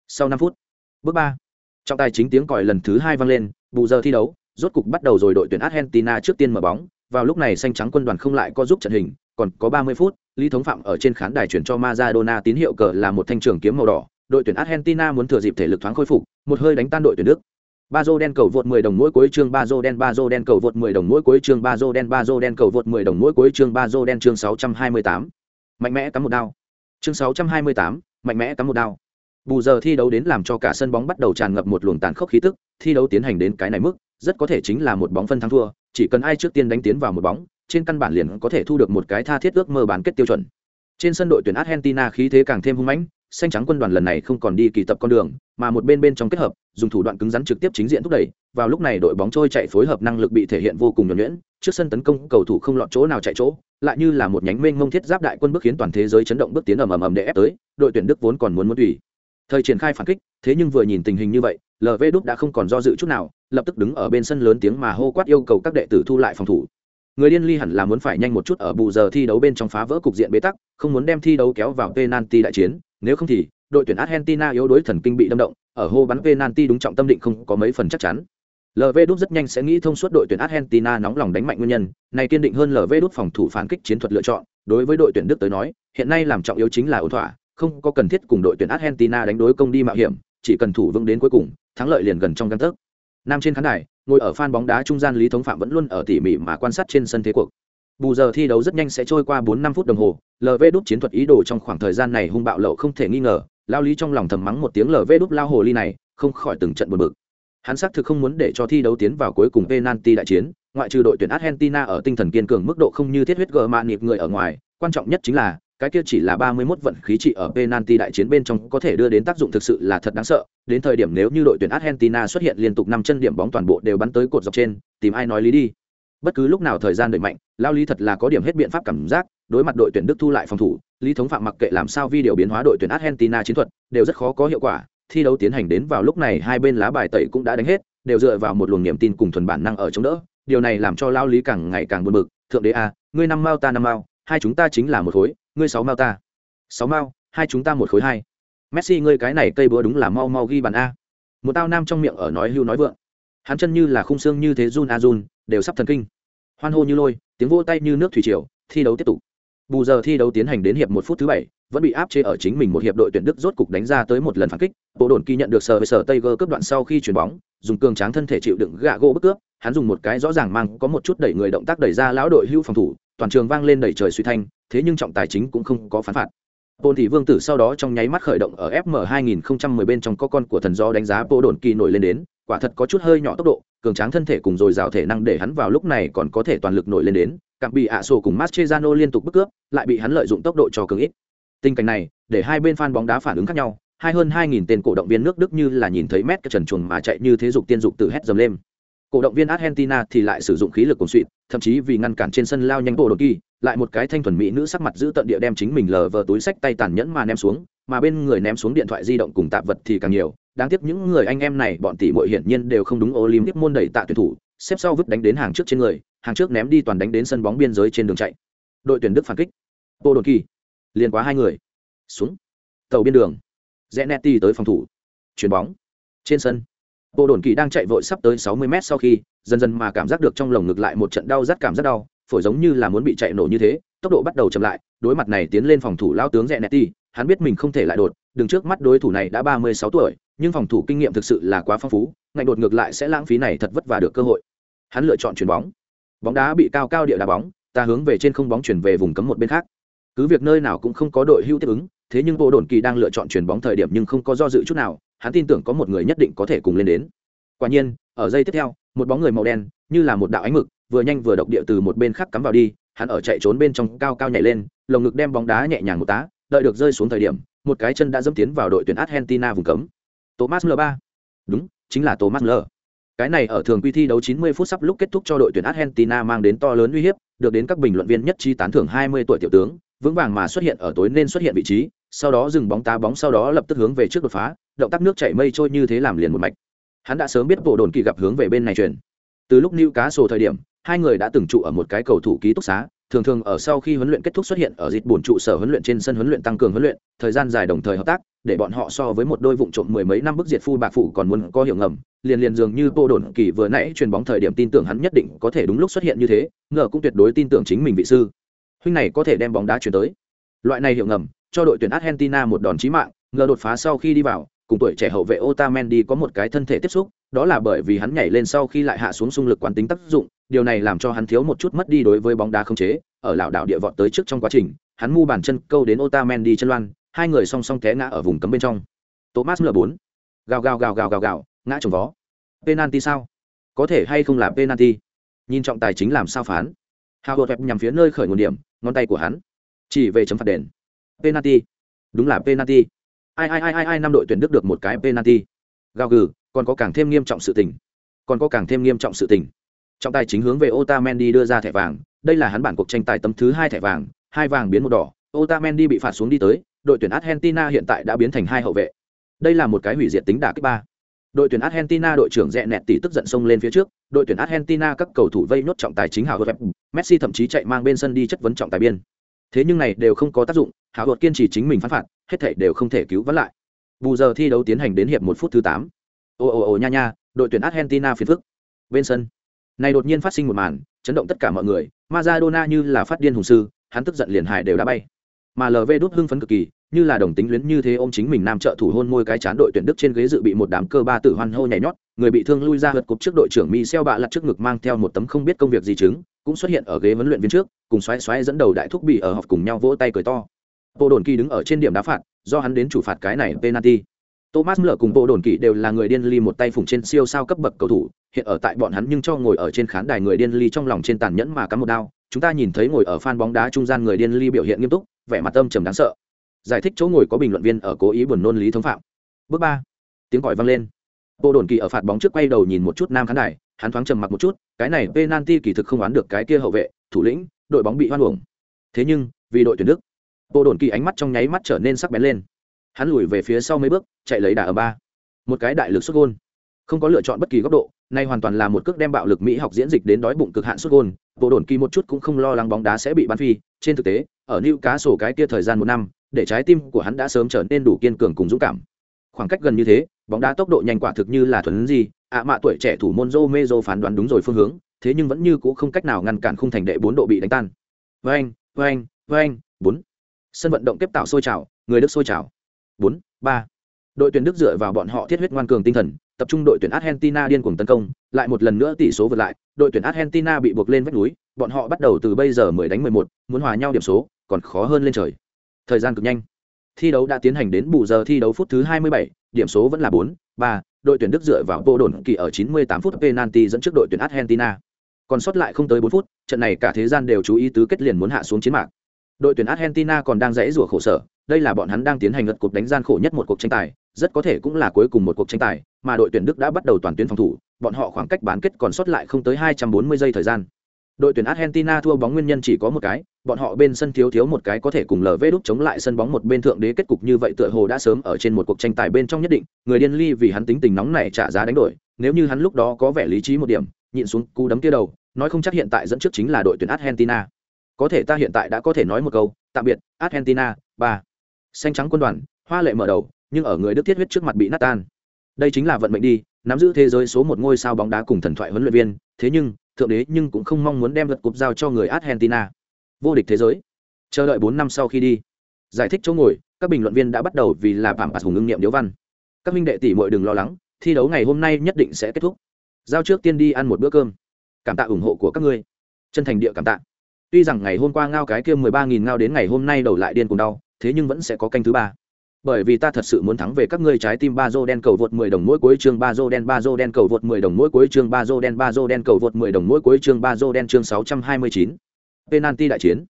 Sau năm phút, bước ba, trọng tài chính tiếng còi lần thứ hai vang lên, bù giờ thi đấu, rốt cục bắt đầu rồi đội tuyển argentina trước tiên mở bóng, vào lúc này xanh trắng quân đoàn không lại có giúp trận hình, còn có 30 phút, lý thống phạm ở trên khán đài chuyển cho Maradona tín hiệu cờ là một thanh trường kiếm màu đỏ đội tuyển argentina muốn thừa dịp thể lực thoáng khôi phục một hơi đánh tan đội tuyển đức. Bazo đen cầu vượt 10 đồng mỗi cuối chương Bazo đen Bazo đen cầu vượt 10 đồng mỗi cuối chương Bazo đen Bazo đen cầu vượt 10 đồng mỗi cuối chương Bazo đen chương 628. mạnh mẽ cắm một đao. Chương 628, mạnh mẽ cắm một đao. Bù giờ thi đấu đến làm cho cả sân bóng bắt đầu tràn ngập một luồng tàn khốc khí tức thi đấu tiến hành đến cái này mức rất có thể chính là một bóng phân thắng thua chỉ cần ai trước tiên đánh tiến vào một bóng trên căn bản liền có thể thu được một cái tha thiết ước mơ bán kết tiêu chuẩn. Trên sân đội tuyển argentina khí thế càng thêm hung mãnh xanh trắng quân đoàn lần này không còn đi kỳ tập con đường, mà một bên bên trong kết hợp, dùng thủ đoạn cứng rắn trực tiếp chính diện thúc đẩy, vào lúc này đội bóng trôi chạy phối hợp năng lực bị thể hiện vô cùng nhuẩn nhuyễn, trước sân tấn công cầu thủ không lọt chỗ nào chạy chỗ, lại như là một nhánh mênh mông thiết giáp đại quân bước khiến toàn thế giới chấn động bước tiến ầm ầm ầm để ép tới, đội tuyển đức vốn còn muốn muốn tùy. Thời triển khai phản kích, thế nhưng vừa nhìn tình hình như vậy lv đúc đã không còn do dự chút nào, lập tức đứng ở bên sân lớn tiếng mà hô quát yêu cầu các đệ tử thu lại phòng thủ. Người điên ly hẳn là muốn phải nhanh một chút ở bù giờ thi đấu bên trong phá vỡ cục diện bế tắc, không muốn đem thi đấu kéo vào penalty đại chiến nếu không thì, đội tuyển argentina yếu đuối thần kinh bị đâm động, ở hô bắn penalty đúng trọng tâm định không có mấy phần chắc chắn. Lv đúc rất nhanh sẽ nghĩ thông suốt đội tuyển argentina nóng lòng đánh mạnh nguyên nhân, này kiên định hơn lv đúc phòng thủ phản kích chiến thuật lựa chọn. Đối với đội tuyển đức tới nói, hiện nay làm trọng yếu chính là ổn thỏa, không có cần thiết cùng đội tuyển argentina đánh đối công đi mạo hiểm, chỉ cần thủ vững đến cuối cùng, thắng lợi liền gần trong căn tấc. Nam trên khán đài, ngồi ở fan bóng đá trung gian lý thống phạm vẫn luôn ở tỉ mỉ mà quan sát trên sân thế cuộc bù giờ thi đấu rất nhanh sẽ trôi qua bốn năm phút đồng hồ lv đúc chiến thuật ý đồ trong khoảng thời gian này hung bạo lậu không thể nghi ngờ lao lý trong lòng thầm mắng một tiếng lv đúc lao hồ ly này không khỏi từng trận buồn bực hắn xác thực không muốn để cho thi đấu tiến vào cuối cùng penalty đại chiến ngoại trừ đội tuyển argentina ở tinh thần kiên cường mức độ không như thiết huyết gờ mạ nịp người ở ngoài quan trọng nhất chính là cái kia chỉ là ba mươi 31 vận khí trị ở penalty đại chiến bên trong có thể đưa đến tác dụng thực sự là thật đáng sợ, đến thời điểm nếu như đội tuyển Argentina xuất hiện liên tục năm chân điểm bóng toàn bộ đều bắn tới cột dọc trên, tìm ai nói lý đi. Bất cứ lúc nào thời gian đẩy mạnh, lao lý thật là có điểm hết biện pháp cảm giác, đối mặt đội tuyển Đức thu lại phòng thủ, lý thống phạm mặc kệ làm sao vi điều biến hóa đội tuyển Argentina chiến thuật, đều rất khó có hiệu quả. Thi đấu tiến hành đến vào lúc này hai bên lá bài tẩy cũng đã đánh hết, đều dựa vào một luồng niềm tin cùng thuần bản năng ở chống đỡ. Điều này làm cho lao lý càng ngày càng buồn bực, thượng đế a, ngươi năm mao ta năm mao, hai chúng ta chính là một khối, ngươi sáu mao ta sáu mao hai chúng ta một khối hai messi ngươi cái này cây búa đúng là mau mau ghi bàn a một tao nam trong miệng ở nói hưu nói vượng hắn chân như là khung xương như thế run a run đều sắp thần kinh. Hoan hô như lôi tiếng vô tay như nước thủy triều thi đấu tiếp tục. Bù giờ thi đấu tiến hành đến hiệp một phút thứ bảy vẫn bị áp chế ở chính mình một hiệp đội tuyển đức rốt cục đánh ra tới một lần phản kích. Bộ đồn kỳ nhận được sờ với sờ tây gơ cướp đoạn sau khi chuyền bóng dùng cường tráng thân thể chịu đựng gạ gỗ bức cướp hắn dùng một cái rõ ràng mang có một chút đẩy người động tác đẩy ra lão đội hưu phòng thủ toàn trường vang lên đẩy trời suy thanh thế nhưng trọng tài chính cũng không có phán phạt. Bồn thị vương tử sau đó trong nháy mắt khởi động ở FM 2010 bên trong có con của thần do đánh giá bộ đồn kỳ nổi lên đến, quả thật có chút hơi nhỏ tốc độ, cường tráng thân thể cùng dồi dào thể năng để hắn vào lúc này còn có thể toàn lực nổi lên đến, cạm bị ạ sổ cùng mastrezano liên tục bức cướp, lại bị hắn lợi dụng tốc độ cho cường ít. Tình cảnh này, để hai bên fan bóng đá phản ứng khác nhau, hai hơn 2000 tên cổ động viên nước Đức như là nhìn thấy mét cái trần chuồng mà chạy như thế dục tiên dục tự hét dầm lên. Cổ động viên Argentina thì lại sử dụng khí lực cuồng suy, thậm chí vì ngăn cản trên sân lao nhanh bộ đột kỳ, lại một cái thanh thuần mỹ nữ sắc mặt giữ tận địa đem chính mình lờ vờ túi sách tay tàn nhẫn mà ném xuống mà bên người ném xuống điện thoại di động cùng tạp vật thì càng nhiều đáng tiếc những người anh em này bọn tỷ muội hiển nhiên đều không đúng Olympic môn đẩy tạ tuyển thủ xếp sau vứt đánh đến hàng trước trên người hàng trước ném đi toàn đánh đến sân bóng biên giới trên đường chạy. Đội tuyển đức phản kích. Tô đột kỳ liền quá hai người. Xuống. Tàu biên đường. Zenetti tới phòng thủ. Chuyền bóng. Trên sân. Tô đồn kỳ đang chạy vội sắp tới 60 mét sau khi dần dần mà cảm giác được trong lồng ngực lại một trận đau rất cảm giác đau phổi giống như là muốn bị chạy nổ như thế tốc độ bắt đầu chậm lại đối mặt này tiến lên phòng thủ lao tướng Zenetti, hắn biết mình không thể lại đột đừng trước mắt đối thủ này đã ba mươi sáu tuổi nhưng phòng thủ kinh nghiệm thực sự là quá phong phú, ngạnh đột ngược lại sẽ lãng phí này thật vất vả được cơ hội. Hắn lựa chọn chuyền bóng. Bóng đá bị cao cao địa đá bóng, ta hướng về trên không bóng chuyển về vùng cấm một bên khác. Cứ việc nơi nào cũng không có đội hưu tiếp ứng, thế nhưng bộ đồn kỳ đang lựa chọn chuyền bóng thời điểm nhưng không có do dự chút nào, hắn tin tưởng có một người nhất định có thể cùng lên đến. Quả nhiên, ở giây tiếp theo, một bóng người màu đen, như là một đạo ánh mực, vừa nhanh vừa độc địa từ một bên khác cắm vào đi, hắn ở chạy trốn bên trong cao cao nhảy lên, lồng ngực đem bóng đá nhẹ nhàng một tá, đợi được rơi xuống thời điểm, một cái chân đã dẫm tiến vào đội tuyển argentina vùng cấm thomas l ba. Đúng, chính là thomas l. Cái này ở thường quy thi đấu 90 phút sắp lúc kết thúc cho đội tuyển argentina mang đến to lớn uy hiếp, được đến các bình luận viên nhất trí tán thưởng 20 tuổi tiểu tướng, vững vàng mà xuất hiện ở tối nên xuất hiện vị trí, sau đó dừng bóng tá bóng sau đó lập tức hướng về trước đột phá, động tác nước chảy mây trôi như thế làm liền một mạch. Hắn đã sớm biết bộ đồn kỳ gặp hướng về bên này chuyển từ lúc new cá sổ thời điểm, hai người đã từng trụ ở một cái cầu thủ ký túc xá thường thường ở sau khi huấn luyện kết thúc xuất hiện ở dịp bổn trụ sở huấn luyện trên sân huấn luyện tăng cường huấn luyện thời gian dài đồng thời hợp tác để bọn họ so với một đôi vụ trộm mười mấy năm bức diệt phu bạc phụ còn muốn có hiểu ngầm liền liền dường như tô đồn kỳ vừa nãy truyền bóng thời điểm tin tưởng hắn nhất định có thể đúng lúc xuất hiện như thế ngờ cũng tuyệt đối tin tưởng chính mình vị sư. Huynh này có thể đem bóng đá chuyển tới. Loại này hiểu ngầm cho đội tuyển argentina một đòn chí mạng ngờ đột phá sau khi đi vào cùng tuổi trẻ hậu vệ Otamendi có một cái thân thể tiếp xúc, đó là bởi vì hắn nhảy lên sau khi lại hạ xuống xung lực quán tính tác dụng, điều này làm cho hắn thiếu một chút mất đi đối với bóng đá không chế, ở lão đảo địa vọt tới trước trong quá trình, hắn mu bàn chân câu đến Otamendi chân loan, hai người song song té ngã ở vùng cấm bên trong. Thomas L4. Gào gào gào gào gào gào, ngã trồng vó. Penalty sao? Có thể hay không là penalty? Nhìn trọng tài chính làm sao phán? Hào Howard nhằm phía nơi khởi nguồn điểm, ngón tay của hắn chỉ về chấm phạt đền. Penalty. Đúng là penalty ai ai ai ai ai năm đội tuyển đức được một cái penalty gào gừ, còn có càng thêm nghiêm trọng sự tình. Còn có càng thêm nghiêm trọng sự tình. Trọng tài chính hướng về otamendi đưa ra thẻ vàng, đây là hắn bản cuộc tranh tài tấm thứ hai thẻ vàng, hai vàng biến một đỏ. Otamendi bị phạt xuống đi tới, đội tuyển argentina hiện tại đã biến thành hai hậu vệ. Đây là một cái hủy diệt tính đả kích ba. Đội tuyển argentina đội trưởng rẽ nẹt tỷ tức giận xông lên phía trước, đội tuyển argentina các cầu thủ vây nốt trọng tài chính hào hớt messi thậm chí chạy mang bên sân đi chất vấn trọng tài biên. Thế nhưng này đều không có tác dụng, hào hớt kiên trì chính mình phán phạt, hết thảy đều không thể cứu vãn lại. Bù giờ thi đấu tiến hành đến hiệp một phút thứ tám. ồ ồ ồ nha nha, đội tuyển Argentina phiền phức. Bên sân, này đột nhiên phát sinh một màn, chấn động tất cả mọi người, Maradona như là phát điên hùng sư, hắn tức giận liền hải đều đã bay. Mà LV đút hưng phấn cực kỳ, như là đồng tính luyến như thế ô m chính mình nam trợ thủ hôn môi cái chán đội tuyển đức trên ghế dự bị một đám cơ ba tử hoan hô nhảy nhót người bị thương lui ra vượt cục trước đội trưởng mỹ xeo bạ lặt trước ngực mang theo một tấm không biết công việc gì chứng cũng xuất hiện ở ghế huấn luyện viên trước cùng xoáy xoáy dẫn đầu đại thúc bị ở học cùng nhau vỗ tay cười to bộ đồn kỳ đứng ở trên điểm đá phạt, do hắn đến chủ phạt cái này penalty. Thomas lở cùng bộ đồn kỳ đều là người điên ly một tay phủng trên siêu sao cấp bậc cầu thủ, hiện ở tại bọn hắn nhưng cho ngồi ở trên khán đài người điên ly trong lòng trên tàn nhẫn mà cắm một đao. Chúng ta nhìn thấy ngồi ở fan bóng đá trung gian người điên ly biểu hiện nghiêm túc, vẻ mặt âm trầm đáng sợ. Giải thích chỗ ngồi có bình luận viên ở cố ý buồn nôn lý thống phạm. Bước ba. Tiếng còi vang lên. Bộ đồn kỳ ở phạt bóng trước quay đầu nhìn một chút nam khán đài, hắn thoáng trầm mặc một chút, cái này penalty kỳ thực không đoán được cái kia hậu vệ, thủ lĩnh, đội bóng bị hoan uổng. Thế nhưng, vì đội tuyển đức bộ đồn kỳ ánh mắt trong nháy mắt trở nên sắc bén lên. Hắn lùi về phía sau mấy bước, chạy lấy đà ở ba. Một cái đại lực xuất gôn. Không có lựa chọn bất kỳ góc độ, nay hoàn toàn là một cước đem bạo lực mỹ học diễn dịch đến đói bụng cực hạn xuất gôn. Bộ đồn kỳ một chút cũng không lo lắng bóng đá sẽ bị bắn phi. Trên thực tế, ở new cá sổ cái kia thời gian một năm, để trái tim của hắn đã sớm trở nên đủ kiên cường cùng dũng cảm. Khoảng cách gần như thế, bóng đá tốc độ nhanh quả thực như là thuần gì ạ mạ tuổi trẻ thủ môn Joe Mezo phán đoán đúng rồi phương hướng, thế nhưng vẫn như cũ không cách nào ngăn cản khung thành đệ bốn độ bị đánh tan. Vang vang vang bốn sân vận động tiếp tạo sôi trào người đức sôi trào. Bốn ba. Đội tuyển đức dựa vào bọn họ thiết huyết ngoan cường tinh thần tập trung đội tuyển argentina điên cuồng tấn công lại một lần nữa tỷ số vượt lại đội tuyển argentina bị buộc lên vách núi bọn họ bắt đầu từ bây giờ mười đánh mười một muốn hòa nhau điểm số còn khó hơn lên trời. Thời gian cực nhanh. Thi đấu đã tiến hành đến bù giờ thi đấu phút thứ hai mươi bảy, điểm số vẫn là bốn ba. Đội tuyển đức dựa vào bộ đồn kỳ ở 98 phút penalty dẫn trước đội tuyển argentina. Còn sót lại không tới 4 phút trận này cả thế gian đều chú ý tứ kết liền muốn hạ xuống chiến mạc đội tuyển argentina còn đang dãy rủa khổ sở, đây là bọn hắn đang tiến hành lật cuộc đánh gian khổ nhất một cuộc tranh tài, rất có thể cũng là cuối cùng một cuộc tranh tài, mà đội tuyển đức đã bắt đầu toàn tuyến phòng thủ, bọn họ khoảng cách bán kết còn sót lại không tới 240 giây thời gian. Đội tuyển argentina thua bóng nguyên nhân chỉ có một cái, bọn họ bên sân thiếu thiếu một cái có thể cùng lv đúc chống lại sân bóng một bên thượng đế kết cục như vậy tựa hồ đã sớm ở trên một cuộc tranh tài bên trong nhất định, người điên ly vì hắn tính tình nóng này trả giá đánh đổi, nếu như hắn lúc đó có vẻ lý trí một điểm, nhịn xuống cú đấm kia đầu, nói không chắc hiện tại dẫn trước chính là đội tuyển argentina có thể ta hiện tại đã có thể nói một câu, tạm biệt, argentina, ba. Xanh trắng quân đoàn, hoa lệ mở đầu, nhưng ở người đức thiết huyết trước mặt bị nát tan. Đây chính là vận mệnh đi, nắm giữ thế giới số một ngôi sao bóng đá cùng thần thoại huấn luyện viên, thế nhưng, thượng đế nhưng cũng không mong muốn đem vật cục giao cho người argentina. Vô địch thế giới. Chờ đợi bốn năm sau khi đi. Giải thích chỗ ngồi, các bình luận viên đã bắt đầu vì là bảng bạc hùng ứng nghiệm điếu văn. Các minh đệ tỷ muội đừng lo lắng, thi đấu ngày hôm nay nhất định sẽ kết thúc. Giao trước tiên đi ăn một bữa cơm. Cảm tạ ủng hộ của các ngươi. Chân thành địa cảm tạ tuy rằng ngày hôm qua ngao cái kia mười ba nghìn ngao đến ngày hôm nay đầu lại điên cùng đau thế nhưng vẫn sẽ có canh thứ ba bởi vì ta thật sự muốn thắng về các ngươi trái tim ba dô đen cầu vượt 10 đồng mỗi cuối chương ba dô đen ba dô đen cầu vượt 10 đồng mỗi cuối chương ba dô đen ba dô đen cầu vượt 10 đồng mỗi cuối chương ba dô đen chương 629. Penalty đại chiến.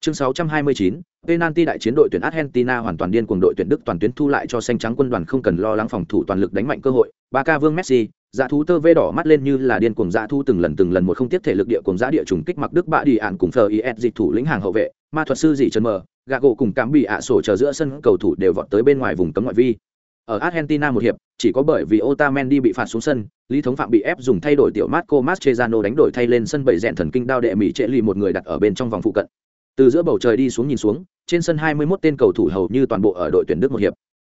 Chương 629, penalty đại chiến đội tuyển Argentina hoàn toàn điên cuồng đội tuyển Đức toàn tuyến thu lại cho xanh trắng quân đoàn không cần lo lắng phòng thủ toàn lực đánh mạnh cơ hội. Barca Vương Messi, dạ thú tơ vê đỏ mắt lên như là điên cuồng dạ thu từng lần từng lần một không tiếp thể lực địa cuồng dã địa trùng kích mặc Đức bạ đi ạn cùng FIS dịch thủ lĩnh hàng hậu vệ, ma thuật sư dị trần mờ, gạ gỗ cùng cám bị ạ sổ chờ giữa sân cầu thủ đều vọt tới bên ngoài vùng cấm ngoại vi. Ở Argentina một hiệp, chỉ có bởi vì Otamendi bị phạt xuống sân, Lý Thống Phạm bị ép dùng thay đổi tiểu Marco Mascherano đánh đổi thay lên sân bảy rèn thần kinh đao đệ mỹ trệ lì một người đặt ở bên trong vòng phụ cận. Từ giữa bầu trời đi xuống nhìn xuống trên sân 21 tên cầu thủ hầu như toàn bộ ở đội tuyển đức một hiệp.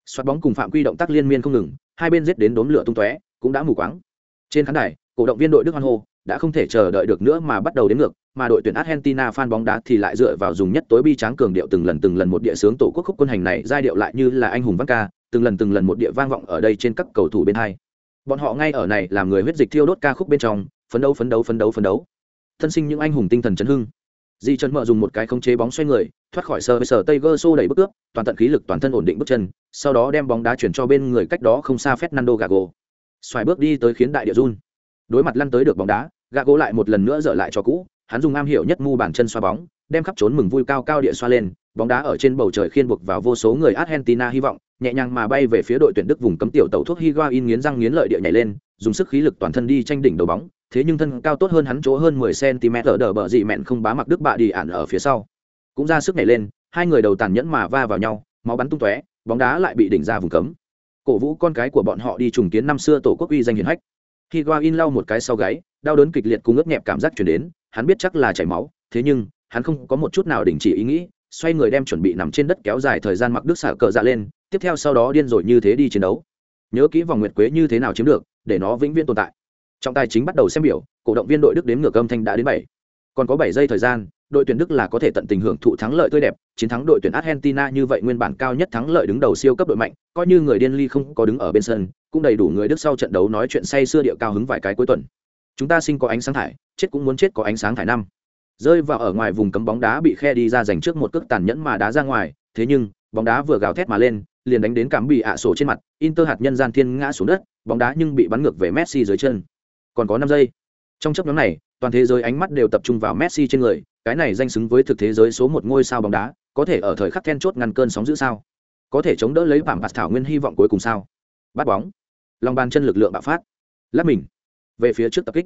Xoát bóng cùng phạm quy động tác liên miên không ngừng hai bên giết đến đốm lửa tung tóe cũng đã mù quáng. Trên khán đài, cổ động viên đội đức hoan hô đã không thể chờ đợi được nữa mà bắt đầu đến ngược, mà đội tuyển argentina fan bóng đá thì lại dựa vào dùng nhất tối bi tráng cường điệu từng lần từng lần một địa sướng tổ quốc khúc quân hành này giai điệu lại như là anh hùng vang ca, từng lần từng lần một địa vang vọng ở đây trên các cầu thủ bên hai. Bọn họ ngay ở này làm người huyết dịch thiêu đốt ca khúc bên trong, phấn đấu phấn đấu phấn đấu phấn đấu. Thân sinh những anh hùng tinh thần chấn hưng. Di trần mở dùng một cái khống chế bóng xoay người, thoát khỏi sờ sờ Tây Gerso đẩy bước cướp, toàn tận khí lực toàn thân ổn định bước chân, sau đó đem bóng đá chuyển cho bên người cách đó không xa fernando gago xoài bước đi tới khiến đại địa run. Đối mặt lăn tới được bóng đá gago lại một lần nữa dở lại cho cũ, hắn dùng am hiểu nhất mu bàn chân xoa bóng, đem khắp trốn mừng vui cao cao địa xoa lên, bóng đá ở trên bầu trời khiên buộc vào vô số người argentina hy vọng, nhẹ nhàng mà bay về phía đội tuyển đức vùng cấm tiểu tàu thuốc higuain nghiến răng nghiến lợi địa nhảy lên, dùng sức khí lực toàn thân đi tranh đỉnh đầu bóng, thế nhưng thân cao tốt hơn hắn chỗ hơn 10 cm ở đờ bờ dị mẹn không bá mặc đức bạ đi ản ở phía sau. Cũng ra sức nhảy lên, hai người đầu tàn nhẫn mà va vào nhau, máu bắn tung tóe, bóng đá lại bị đỉnh ra vùng cấm cổ vũ con cái của bọn họ đi trùng kiến năm xưa tổ quốc uy danh hiển hách. Khi in lau một cái sau gáy, đau đớn kịch liệt cùng ướt nhẹp cảm giác chuyển đến, hắn biết chắc là chảy máu, thế nhưng, hắn không có một chút nào đình chỉ ý nghĩ, xoay người đem chuẩn bị nằm trên đất kéo dài thời gian mặc đức xả cờ dạ lên, tiếp theo sau đó điên rồi như thế đi chiến đấu. Nhớ kỹ vòng nguyệt quế như thế nào chiếm được, để nó vĩnh viễn tồn tại. Trọng tài chính bắt đầu xem biểu, cổ động viên đội đức đến ngược âm thanh đã đến bảy. Còn có bảy giây thời gian đội tuyển Đức là có thể tận tình hưởng thụ thắng lợi tươi đẹp, chiến thắng đội tuyển Argentina như vậy nguyên bản cao nhất thắng lợi đứng đầu siêu cấp đội mạnh, coi như người điên ly không có đứng ở bên sân, cũng đầy đủ người Đức sau trận đấu nói chuyện say xưa điệu cao hứng vài cái cuối tuần. Chúng ta sinh có ánh sáng thải, chết cũng muốn chết có ánh sáng thải năm. Rơi vào ở ngoài vùng cấm bóng đá bị khe đi ra giành trước một cước tàn nhẫn mà đá ra ngoài, thế nhưng, bóng đá vừa gào thét mà lên, liền đánh đến cảm bị ạ sổ trên mặt, Inter hạt nhân gian thiên ngã xuống đất, bóng đá nhưng bị bắn ngược về Messi dưới chân. Còn có năm giây. Trong chấp nhóm này, toàn thế giới ánh mắt đều tập trung vào Messi trên người, cái này danh xứng với thực thế giới số một ngôi sao bóng đá, có thể ở thời khắc then chốt ngăn cơn sóng dữ sao? Có thể chống đỡ lấy bản Bạt Thảo Nguyên hy vọng cuối cùng sao? Bắt bóng, lòng bàn chân lực lượng bạo phát, lắp mình về phía trước tập kích.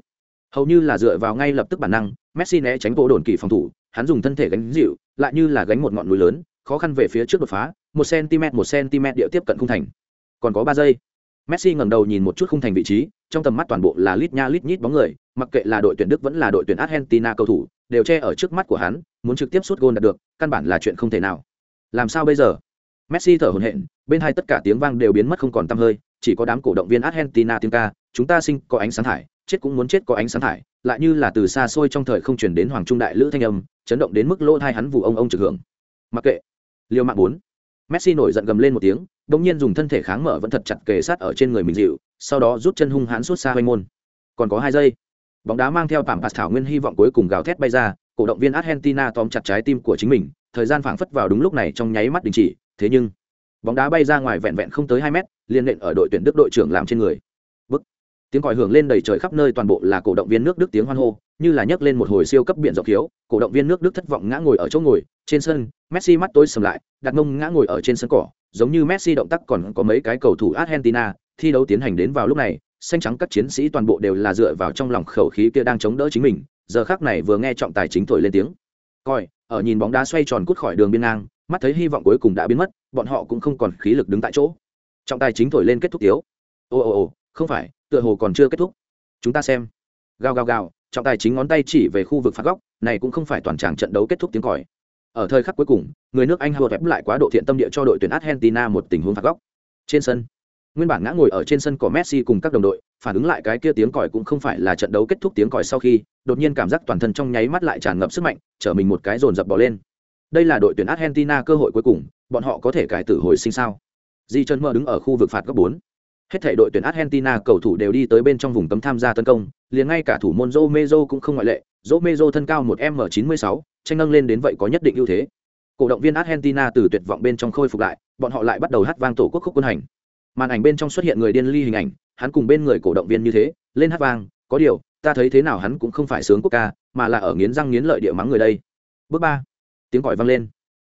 Hầu như là dựa vào ngay lập tức bản năng, Messi né tránh bộ đồn kỳ phòng thủ, hắn dùng thân thể gánh dịu, lại như là gánh một ngọn núi lớn, khó khăn về phía trước đột phá, một cm một cm địa tiếp cận khung thành. Còn có ba giây. Messi ngẩng đầu nhìn một chút khung thành vị trí, trong tầm mắt toàn bộ là lít nha lít nhít bóng người, mặc kệ là đội tuyển Đức vẫn là đội tuyển Argentina cầu thủ, đều che ở trước mắt của hắn, muốn trực tiếp sút gôn đạt được, căn bản là chuyện không thể nào. Làm sao bây giờ? Messi thở hổn hển, bên hai tất cả tiếng vang đều biến mất không còn tăm hơi, chỉ có đám cổ động viên Argentina tiếng ca, chúng ta sinh có ánh sáng thải, chết cũng muốn chết có ánh sáng thải, lại như là từ xa xôi trong thời không truyền đến hoàng trung đại lữ thanh âm, chấn động đến mức lỗ tai hắn vụ ông ông trực hưởng. Mặc kệ. Liêu mạng 4. Messi nổi giận gầm lên một tiếng, đột nhiên dùng thân thể kháng mở vẫn thật chặt kề sát ở trên người mình dịu, sau đó rút chân hung hãn suốt xa hoành môn. Còn có 2 giây. Bóng đá mang theo Pam Thảo Nguyên hy vọng cuối cùng gào thét bay ra, cổ động viên Argentina tóm chặt trái tim của chính mình, thời gian phảng phất vào đúng lúc này trong nháy mắt đình chỉ, thế nhưng bóng đá bay ra ngoài vẹn vẹn không tới 2 mét, liên lệnh ở đội tuyển Đức đội trưởng làm trên người. Bức. Tiếng còi hưởng lên đầy trời khắp nơi toàn bộ là cổ động viên nước Đức tiếng hoan hô, như là nhấc lên một hồi siêu cấp biển rộng thiếu. cổ động viên nước Đức thất vọng ngã ngồi ở chỗ ngồi, trên sân, Messi mắt tối sầm lại, đặt mông ngã ngồi ở trên sân cỏ, giống như Messi động tác còn có mấy cái cầu thủ Argentina, thi đấu tiến hành đến vào lúc này, xanh trắng các chiến sĩ toàn bộ đều là dựa vào trong lòng khẩu khí kia đang chống đỡ chính mình, giờ khắc này vừa nghe trọng tài chính thổi lên tiếng. Coi, ở nhìn bóng đá xoay tròn cút khỏi đường biên ngang, mắt thấy hy vọng cuối cùng đã biến mất, bọn họ cũng không còn khí lực đứng tại chỗ. Trọng tài chính thổi lên kết thúc tiếu. Ô ô ô, không phải, tựa hồ còn chưa kết thúc. Chúng ta xem. Gào gào gào, trọng tài chính ngón tay chỉ về khu vực phạt góc, này cũng không phải toàn tràng trận đấu kết thúc tiếng còi. Ở thời khắc cuối cùng, người nước Anh Howard ép lại quá độ thiện tâm địa cho đội tuyển Argentina một tình huống phạt góc. Trên sân, nguyên bản ngã ngồi ở trên sân của Messi cùng các đồng đội, phản ứng lại cái kia tiếng còi cũng không phải là trận đấu kết thúc tiếng còi sau khi, đột nhiên cảm giác toàn thân trong nháy mắt lại tràn ngập sức mạnh, trở mình một cái dồn dập bỏ lên. Đây là đội tuyển Argentina cơ hội cuối cùng, bọn họ có thể cải tử hồi sinh sao? Di chân mơ đứng ở khu vực phạt góc 4. Hết thảy đội tuyển Argentina cầu thủ đều đi tới bên trong vùng cấm tham gia tấn công, liền ngay cả thủ môn Romero cũng không ngoại lệ, Romero thân cao 1m96, tranh nâng lên đến vậy có nhất định ưu thế. Cổ động viên Argentina từ tuyệt vọng bên trong khôi phục lại, bọn họ lại bắt đầu hát vang tổ quốc khúc quân hành. Màn ảnh bên trong xuất hiện người điên ly hình ảnh, hắn cùng bên người cổ động viên như thế, lên hát vang, có điều, ta thấy thế nào hắn cũng không phải sướng quốc ca, mà là ở nghiến răng nghiến lợi địa mắng người đây. Bước ba, tiếng còi vang lên.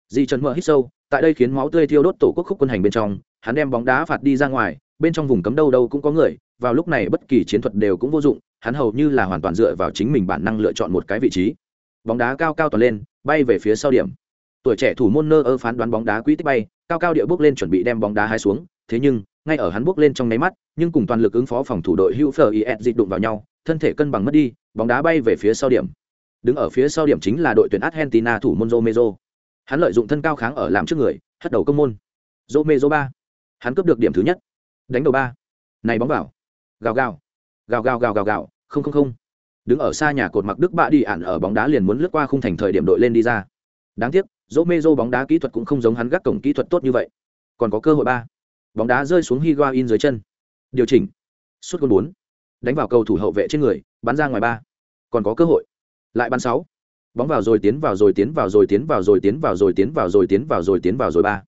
Di Trần mở hít sâu, tại đây khiến máu tươi thiêu đốt tổ quốc khúc quân hành bên trong, hắn đem bóng đá phạt đi ra ngoài, bên trong vùng cấm đâu đâu cũng có người, vào lúc này bất kỳ chiến thuật đều cũng vô dụng, hắn hầu như là hoàn toàn dựa vào chính mình bản năng lựa chọn một cái vị trí. Bóng đá cao cao toàn lên, bay về phía sau điểm. Tuổi trẻ thủ môn nơ ơ phán đoán bóng đá quỹ tích bay, cao cao địa bước lên chuẩn bị đem bóng đá hai xuống, thế nhưng, ngay ở hắn bước lên trong nháy mắt, nhưng cùng toàn lực ứng phó phòng thủ đội hữu FIS dịch đụng vào nhau, thân thể cân bằng mất đi, bóng đá bay về phía sau điểm. Đứng ở phía sau điểm chính là đội tuyển Argentina thủ môn Romero. Hắn lợi dụng thân cao kháng ở làm trước người, hất đầu công môn. Romero ba, Hắn cướp được điểm thứ nhất. Đánh đầu ba. Này bóng vào. Gào gào. Gào gào gào gào gào, không không không. Đứng ở xa nhà cột mặc Đức bạ đi ản ở bóng đá liền muốn lướt qua khung thành thời điểm đội lên đi ra. Đáng tiếc, Romero bóng đá kỹ thuật cũng không giống hắn gác cổng kỹ thuật tốt như vậy. Còn có cơ hội ba. Bóng đá rơi xuống Higuain dưới chân. Điều chỉnh. suốt gôn bốn. Đánh vào cầu thủ hậu vệ trên người, bắn ra ngoài ba. Còn có cơ hội. Lại bắn sáu. Bóng vào rồi tiến vào rồi tiến vào rồi tiến vào rồi tiến vào rồi tiến vào rồi tiến vào rồi tiến vào rồi ba.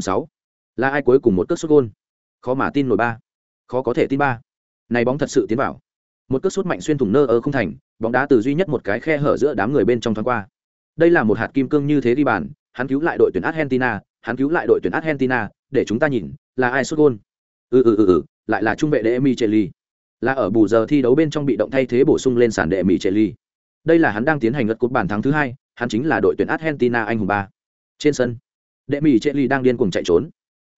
Sáu. Là ai cuối cùng một cước sút gôn? Khó mà tin nổi ba. Khó có thể tin ba. Này bóng thật sự tiến vào. Một cước sút mạnh xuyên thủng nơ ở không thành, bóng đá từ duy nhất một cái khe hở giữa đám người bên trong thoáng qua. Đây là một hạt kim cương như thế đi bàn, hắn cứu lại đội tuyển argentina, hắn cứu lại đội tuyển argentina, để chúng ta nhìn, là ai sút gôn? Ừ ừ ừ ừ lại là trung vệ đệ micheli. Là ở bù giờ thi đấu bên trong bị động thay thế bổ sung lên sàn đệ micheli. Đây là hắn đang tiến hành ngất cột bàn thắng thứ hai, hắn chính là đội tuyển argentina anh hùng ba. Trên sân đệ micheli đang điên cuồng chạy trốn.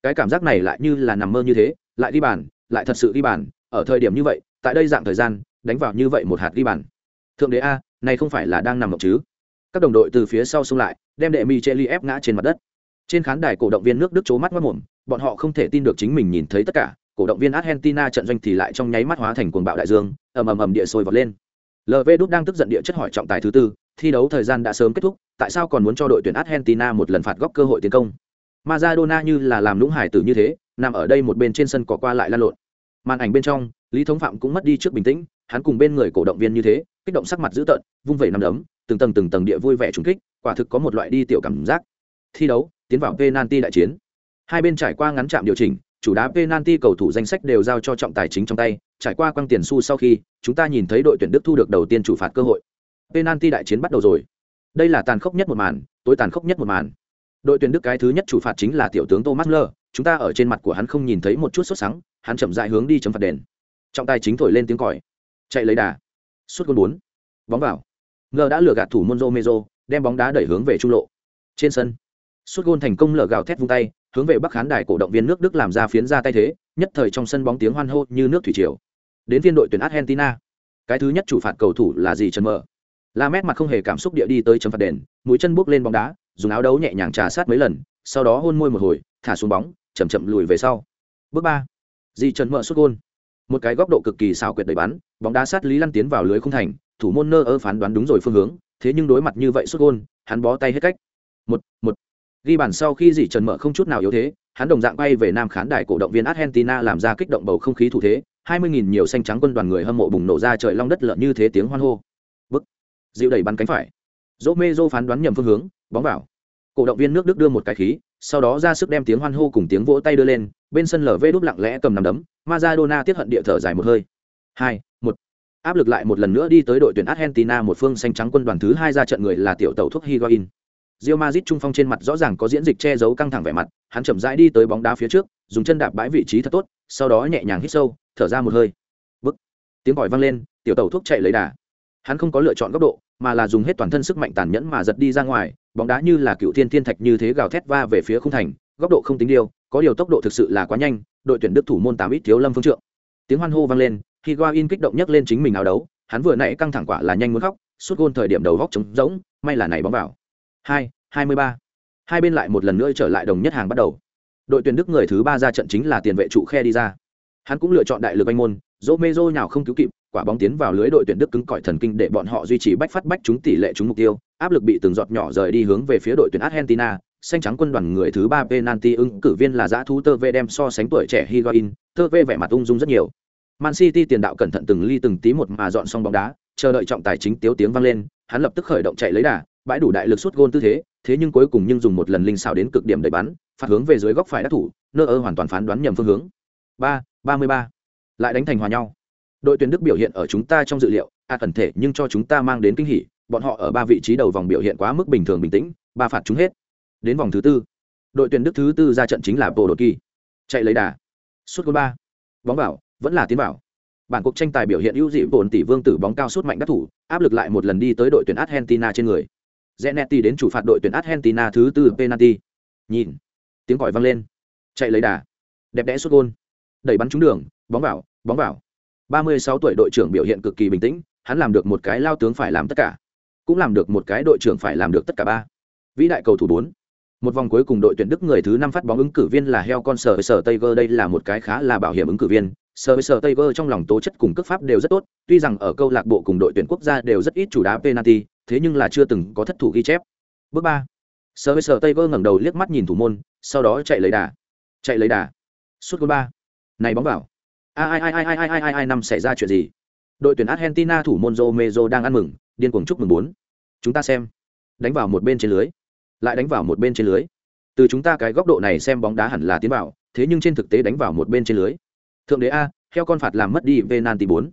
Cái cảm giác này lại như là nằm mơ như thế, lại đi bàn, lại thật sự đi bàn. Ở thời điểm như vậy, tại đây dạng thời gian, đánh vào như vậy một hạt ghi bàn. Thượng đế a, này không phải là đang nằm mộng chứ? Các đồng đội từ phía sau xông lại, đem đệ mi ly ép ngã trên mặt đất. Trên khán đài cổ động viên nước đức c mắt mất mồm, bọn họ không thể tin được chính mình nhìn thấy tất cả. Cổ động viên argentina trận doanh thì lại trong nháy mắt hóa thành cuồng bạo đại dương, ầm ầm ầm địa sôi vọt lên. Lv đút đang tức giận địa chất hỏi trọng tài thứ tư thi đấu thời gian đã sớm kết thúc, tại sao còn muốn cho đội tuyển argentina một lần phạt góc cơ hội tiến công? Maradona như là làm lũng hải tử như thế, nằm ở đây một bên trên sân cỏ qua lại lan lộn. Màn ảnh bên trong, lý thống phạm cũng mất đi trước bình tĩnh, hắn cùng bên người cổ động viên như thế, kích động sắc mặt dữ tợn, vung vẩy nằm đấm, từng tầng từng tầng địa vui vẻ trúng kích, quả thực có một loại đi tiểu cảm giác. Thi đấu, tiến vào penalty đại chiến. Hai bên trải qua ngắn chạm điều chỉnh, chủ đá penalty cầu thủ danh sách đều giao cho trọng tài chính trong tay, trải qua quăng tiền xu sau khi, chúng ta nhìn thấy đội tuyển đức thu được đầu tiên chủ phạt cơ hội penalty đại chiến bắt đầu rồi. Đây là tàn khốc nhất một màn, tối tàn khốc nhất một màn. Đội tuyển đức cái thứ nhất chủ phạt chính là tiểu tướng thomas lơ chúng ta ở trên mặt của hắn không nhìn thấy một chút sốt sắng, hắn chậm dại hướng đi chấm phạt đền. Trọng tài chính thổi lên tiếng còi. Chạy lấy đà. Suốt gôn bốn. Bóng vào. Ngờ đã lừa gạt thủ monzo mezo đem bóng đá đẩy hướng về trung lộ. Trên sân. Suốt gôn thành công lở gào thét vung tay, hướng về bắc khán đài cổ động viên nước đức làm ra phiến ra tay thế, nhất thời trong sân bóng tiếng hoan hô như nước thủy triều. Đến viên đội tuyển argentina. Cái thứ nhất chủ phạt cầu thủ là gì trần mờ? La mét mặt không hề cảm xúc địa đi tới chấm phạt đền, mũi chân bước lên bóng đá, dùng áo đấu nhẹ nhàng trà sát mấy lần, sau đó hôn môi một hồi, thả xuống bóng, chậm chậm lùi về sau. Bước ba. Di trần mở xuất gôn. Một cái góc độ cực kỳ xào quyệt đầy bắn, bóng đá sát lý lăn tiến vào lưới không thành, thủ môn nơ ơ phán đoán đúng rồi phương hướng, thế nhưng đối mặt như vậy xuất gôn, hắn bó tay hết cách. Một một. Ghi bàn sau khi dì trần mở không chút nào yếu thế, hắn đồng dạng bay về nam khán đài cổ động viên argentina làm ra kích động bầu không khí thủ thế, hai mươi nghìn nhiều xanh trắng quân đoàn người hâm mộ bùng nổ ra trời long đất lợn như thế tiếng hoan hô dịu đẩy bắn cánh phải dỗ mê dô phán đoán nhầm phương hướng bóng vào cổ động viên nước đức đưa một cái khí sau đó ra sức đem tiếng hoan hô cùng tiếng vỗ tay đưa lên bên sân lở vê đúp lặng lẽ cầm nằm đấm Maradona tiết hận địa thở dài một hơi hai một áp lực lại một lần nữa đi tới đội tuyển argentina một phương xanh trắng quân đoàn thứ hai ra trận người là tiểu tàu thuốc higuain Real Madrid trung phong trên mặt rõ ràng có diễn dịch che giấu căng thẳng vẻ mặt, hắn chậm rãi đi tới bóng đá phía trước, dùng chân đạp bãi vị trí thật tốt, sau đó nhẹ nhàng hít sâu, thở ra một hơi. Bức. Tiếng còi vang lên, tiểu tàu thuốc chạy lấy đà. Hắn không có lựa chọn góc độ, mà là dùng hết toàn thân sức mạnh tàn nhẫn mà giật đi ra ngoài, bóng đá như là cựu thiên thiên thạch như thế gào thét va về phía khung thành, góc độ không tính điều, có điều tốc độ thực sự là quá nhanh, đội tuyển Đức thủ môn tám ít thiếu Lâm Phương Trượng. Tiếng hoan hô vang lên, khi in kích động nhấc lên chính mình áo đấu, hắn vừa nãy căng thẳng quả là nhanh muốn khóc, suốt gôn thời điểm đầu góc trống rỗng, may là này bóng vào. Hai, hai mươi ba. Hai bên lại một lần nữa trở lại đồng nhất hàng bắt đầu. Đội tuyển Đức người thứ ba ra trận chính là tiền vệ trụ khe đi ra. Hắn cũng lựa chọn đại lực anh môn, Romero nhào không cứu kịp, quả bóng tiến vào lưới đội tuyển Đức cứng cỏi thần kinh để bọn họ duy trì bách phát bách chúng tỷ lệ trúng mục tiêu, áp lực bị từng giọt nhỏ rời đi hướng về phía đội tuyển Argentina, xanh trắng quân đoàn người thứ ba penalty ứng cử viên là giã thú tơ vê đem so sánh tuổi trẻ Higuain, tơ vê vẻ mặt ung dung rất nhiều. Man City tiền đạo cẩn thận từng ly từng tí một mà dọn xong bóng đá, chờ đợi trọng tài chính tiếu tiếng vang lên, hắn lập tức khởi động chạy lấy đà, bãi đủ đại lực sút gôn tư thế, thế nhưng cuối cùng nhưng dùng một lần linh xảo đến cực điểm đẩy bắn, phạt hướng về dưới góc phải đắc thủ, nơ ơ hoàn toàn phán đoán nhầm phương hướng. Ba, ba mươi ba, Lại đánh thành hòa nhau. Đội tuyển Đức biểu hiện ở chúng ta trong dự liệu, a à, thể nhưng cho chúng ta mang đến kinh hỉ, bọn họ ở ba vị trí đầu vòng biểu hiện quá mức bình thường bình tĩnh, ba phạt chúng hết. Đến vòng thứ tư, đội tuyển Đức thứ tư ra trận chính là Bộ đội Kỳ. Chạy lấy đà. Sút gol ba. Bóng vào, vẫn là tiến vào. Bản cuộc tranh tài biểu hiện ưu dị bổn tỷ vương tử bóng cao sút mạnh đắc thủ, áp lực lại một lần đi tới đội tuyển Argentina trên người. Zanetti đến chủ phạt đội tuyển Argentina thứ tư penalty. Nhìn, tiếng còi vang lên. Chạy lấy đà. Đẹp đẽ sút gôn Đẩy bắn trúng đường, bóng vào, bóng vào. 36 tuổi đội trưởng biểu hiện cực kỳ bình tĩnh, hắn làm được một cái lao tướng phải làm tất cả, cũng làm được một cái đội trưởng phải làm được tất cả ba. Vĩ đại cầu thủ 4. Một vòng cuối cùng đội tuyển Đức người thứ năm phát bóng ứng cử viên là heo con sở sở Tiger đây là một cái khá là bảo hiểm ứng cử viên. Sở sở Tiger trong lòng tố chất cùng cước pháp đều rất tốt, tuy rằng ở câu lạc bộ cùng đội tuyển quốc gia đều rất ít chủ đá penalty, thế nhưng là chưa từng có thất thủ ghi chép. Bước 3. Sở sở Tiger ngẩng đầu liếc mắt nhìn thủ môn, sau đó chạy lấy đà. Chạy lấy đà. Sút gol 3. Này bóng vào ai ai ai ai ai ai ai ai năm xảy ra chuyện gì? Đội tuyển argentina thủ môn Romero đang ăn mừng, điên cuồng chúc mừng bốn. Chúng ta xem. Đánh vào một bên trên lưới. Lại đánh vào một bên trên lưới. Từ chúng ta cái góc độ này xem bóng đá hẳn là tiến vào, thế nhưng trên thực tế đánh vào một bên trên lưới. Thượng đế a theo con phạt làm mất đi penalty bốn.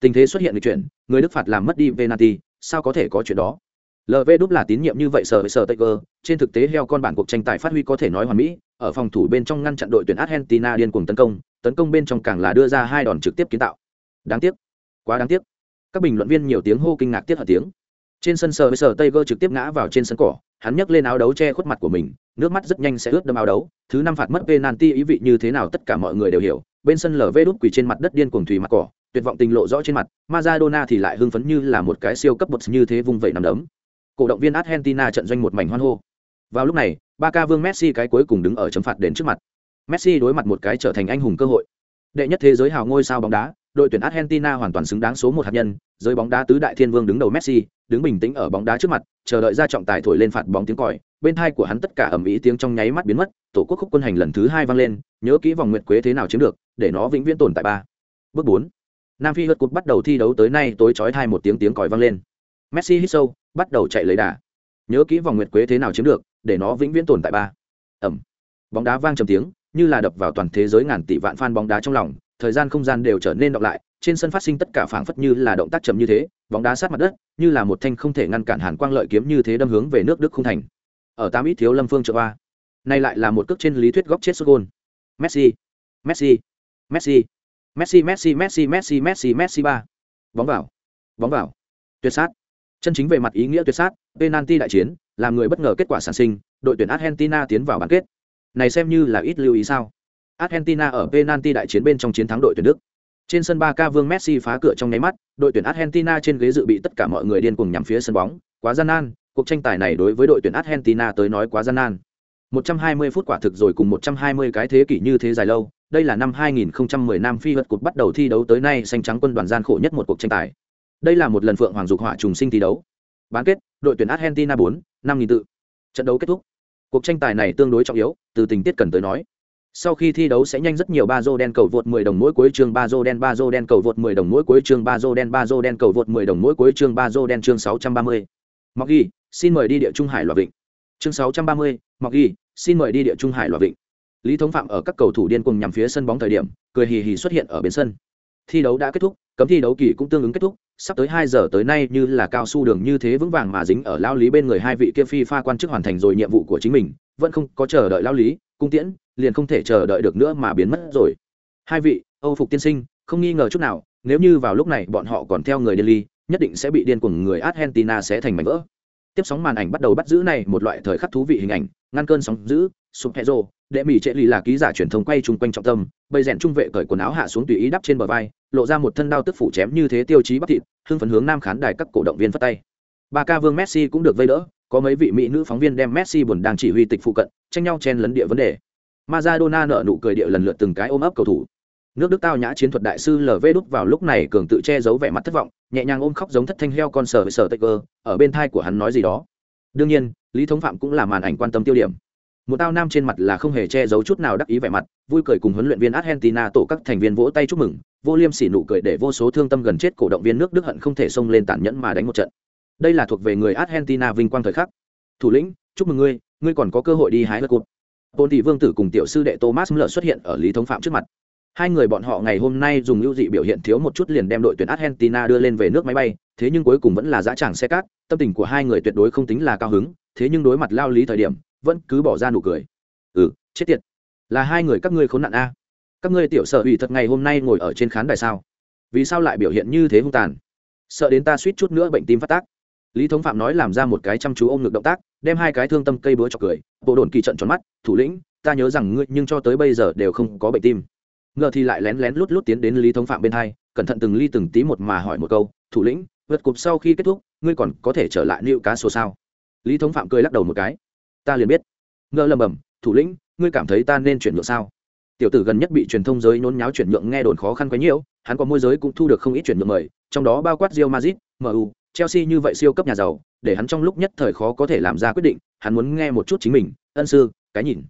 Tình thế xuất hiện lịch chuyển, người đức phạt làm mất đi penalty, sao có thể có chuyện đó? Lv đúc là tín nhiệm như vậy sở với sở taker trên thực tế heo con bản cuộc tranh tài phát huy có thể nói hoàn mỹ, ở phòng thủ bên trong ngăn chặn đội tuyển argentina điên cuồng tấn công tấn công bên trong càng là đưa ra hai đòn trực tiếp kiến tạo. Đáng tiếc. Quá đáng tiếc. Các bình luận viên nhiều tiếng hô kinh ngạc tiết hận tiếng. Trên sân sờ với sờ tây gơ trực tiếp ngã vào trên sân cỏ, hắn nhấc lên áo đấu che khuất mặt của mình, nước mắt rất nhanh sẽ ướt đâm áo đấu. Thứ năm phạt mất penalty, ý vị như thế nào tất cả mọi người đều hiểu. Bên sân lv đút quỳ trên mặt đất điên cuồng thủy mặt cỏ, tuyệt vọng tình lộ rõ trên mặt, Maradona thì lại hưng phấn như là một cái siêu cấp bột như thế vung vẩy nằm đấm. Cổ động viên Argentina trận doanh một mảnh hoan hô. Vào lúc này ba ca vương Messi cái cuối cùng đứng ở chấm phạt đến trước mặt. Messi đối mặt một cái trở thành anh hùng cơ hội. Đệ nhất thế giới hào ngôi sao bóng đá, đội tuyển Argentina hoàn toàn xứng đáng số một hạt nhân, giới bóng đá tứ đại thiên vương đứng đầu Messi, đứng bình tĩnh ở bóng đá trước mặt, chờ đợi ra trọng tài thổi lên phạt bóng tiếng còi, bên tai của hắn tất cả ầm ĩ tiếng trong nháy mắt biến mất, tổ quốc khúc quân hành lần thứ hai vang lên, nhớ kỹ vòng nguyệt quế thế nào chiếm được, để nó vĩnh viễn tồn tại ba. Bước bốn, Nam Phi vượt cột bắt đầu thi đấu tới nay tối chói tai một tiếng tiếng còi vang lên. Messi hít sâu, bắt đầu chạy lấy đà. Nhớ kỹ vòng nguyệt quế thế nào chiếm được, để nó vĩnh viễn tồn tại ba. Ầm. Bóng đá vang trầm tiếng, như là đập vào toàn thế giới ngàn tỷ vạn fan bóng đá trong lòng, thời gian không gian đều trở nên đọc lại, trên sân phát sinh tất cả phảng phất như là động tác chậm như thế, bóng đá sát mặt đất, như là một thanh không thể ngăn cản hàn quang lợi kiếm như thế đâm hướng về nước Đức không thành. Ở tám ít thiếu Lâm Phương trợ ba. Nay lại là một cước trên lý thuyết góc chết sút gol. Messi, Messi, Messi, Messi, Messi, Messi, Messi, Messi, Messi ba. Bóng vào, bóng vào. Tuyệt sát. Chân chính về mặt ý nghĩa tuyệt sát, penalty đại chiến, làm người bất ngờ kết quả sản sinh, đội tuyển Argentina tiến vào bán kết. Này xem như là ít lưu ý sao? Argentina ở penalty đại chiến bên trong chiến thắng đội tuyển Đức. Trên sân 3K Vương Messi phá cửa trong nháy mắt, đội tuyển Argentina trên ghế dự bị tất cả mọi người điên cuồng nhắm phía sân bóng, quá gian nan, cuộc tranh tài này đối với đội tuyển Argentina tới nói quá gian nan. 120 phút quả thực rồi cùng 120 cái thế kỷ như thế dài lâu, đây là năm 2010 Nam Phi vật cột bắt đầu thi đấu tới nay xanh trắng quân đoàn gian khổ nhất một cuộc tranh tài. Đây là một lần phượng hoàng dục hỏa trùng sinh thi đấu. Bán kết, đội tuyển Argentina 4, 5000 tự. Trận đấu kết thúc. Cuộc tranh tài này tương đối trọng yếu, từ tình tiết cần tới nói. Sau khi thi đấu sẽ nhanh rất nhiều ba đen cầu vượt 10 đồng mỗi cuối chương ba đen ba đen cầu vượt 10 đồng mỗi cuối chương ba đen ba đen cầu vượt 10 đồng mỗi cuối chương ba đen chương 630. Mọc ghi, xin mời đi địa trung hải lò vịnh. Chương 630, Mọc ghi, xin mời đi địa trung hải lò vịnh. Lý Thống Phạm ở các cầu thủ điên cùng nhằm phía sân bóng thời điểm, cười hì hì xuất hiện ở bên sân. Thi đấu đã kết thúc, cấm thi đấu kỳ cũng tương ứng kết thúc, sắp tới 2 giờ tới nay như là cao su đường như thế vững vàng mà dính ở lao lý bên người hai vị kia phi pha quan chức hoàn thành rồi nhiệm vụ của chính mình, vẫn không có chờ đợi lao lý, cung tiễn, liền không thể chờ đợi được nữa mà biến mất rồi. Hai vị âu phục tiên sinh không nghi ngờ chút nào nếu như vào lúc này bọn họ còn theo người delhi nhất định sẽ bị điên cuồng người argentina sẽ thành mảnh vỡ. Tiếp sóng màn ảnh bắt đầu bắt giữ này một loại thời khắc thú vị hình ảnh ngăn cơn sóng giữ sụp hẹ rồ đệ mỹ trệ lì là ký giả truyền thông quay chung quanh trọng tâm bầy rèn trung vệ cởi quần áo hạ xuống tùy ý đắp trên bờ vai lộ ra một thân đao tức phủ chém như thế tiêu chí bắp thịt hưng phấn hướng nam khán đài các cổ động viên phát tay ba ca vương messi cũng được vây đỡ có mấy vị mỹ nữ phóng viên đem messi buồn đang chỉ huy tịch phụ cận tranh nhau chen lấn địa vấn đề Maradona nở nụ cười địa lần lượt từng cái ôm ấp cầu thủ. Nước Đức tao nhã chiến thuật đại sư LV đúc vào lúc này cường tự che giấu vẻ mặt thất vọng, nhẹ nhàng ôm khóc giống thất thanh heo con sờ với sờ cơ ở bên thai của hắn nói gì đó. Đương nhiên, Lý Thống Phạm cũng là màn ảnh quan tâm tiêu điểm. Một tao nam trên mặt là không hề che giấu chút nào đắc ý vẻ mặt, vui cười cùng huấn luyện viên Argentina tổ các thành viên vỗ tay chúc mừng, vô liêm sỉ nụ cười để vô số thương tâm gần chết cổ động viên nước Đức hận không thể xông lên tàn nhẫn mà đánh một trận. Đây là thuộc về người Argentina vinh quang thời khắc. Thủ lĩnh, chúc mừng ngươi, ngươi còn có cơ hội đi hái vật cụt Bồn thị vương tử cùng tiểu sư đệ Thomas Müller xuất hiện ở Lý Thống Phạm trước mặt. Hai người bọn họ ngày hôm nay dùng ưu dị biểu hiện thiếu một chút liền đem đội tuyển Argentina đưa lên về nước máy bay, thế nhưng cuối cùng vẫn là dã tràng xe cát, tâm tình của hai người tuyệt đối không tính là cao hứng, thế nhưng đối mặt lao lý thời điểm, vẫn cứ bỏ ra nụ cười. Ừ, chết tiệt. Là hai người các ngươi khốn nạn a. Các ngươi tiểu sở ủy thật ngày hôm nay ngồi ở trên khán đài sao? Vì sao lại biểu hiện như thế hung tàn? Sợ đến ta suýt chút nữa bệnh tim phát tác. Lý Thống Phạm nói làm ra một cái chăm chú ôm ngực động tác, đem hai cái thương tâm cây búa cho cười bộ đồn kỳ trận tròn mắt thủ lĩnh ta nhớ rằng ngươi nhưng cho tới bây giờ đều không có bệnh tim ngờ thì lại lén lén lút lút tiến đến lý thống phạm bên hai cẩn thận từng ly từng tí một mà hỏi một câu thủ lĩnh vượt cục sau khi kết thúc ngươi còn có thể trở lại nịu cá sổ sao lý thống phạm cười lắc đầu một cái ta liền biết ngơ lầm bầm thủ lĩnh ngươi cảm thấy ta nên chuyển nhượng sao tiểu tử gần nhất bị truyền thông giới nhốn nháo chuyển nhượng nghe đồn khó khăn quá nhiều hắn có môi giới cũng thu được không ít chuyển nhượng mời trong đó bao quát Real Madrid, MU, Chelsea như vậy siêu cấp nhà giàu, để hắn trong lúc nhất thời khó có thể làm ra quyết định, hắn muốn nghe một chút chính mình, ân sư, cái nhìn.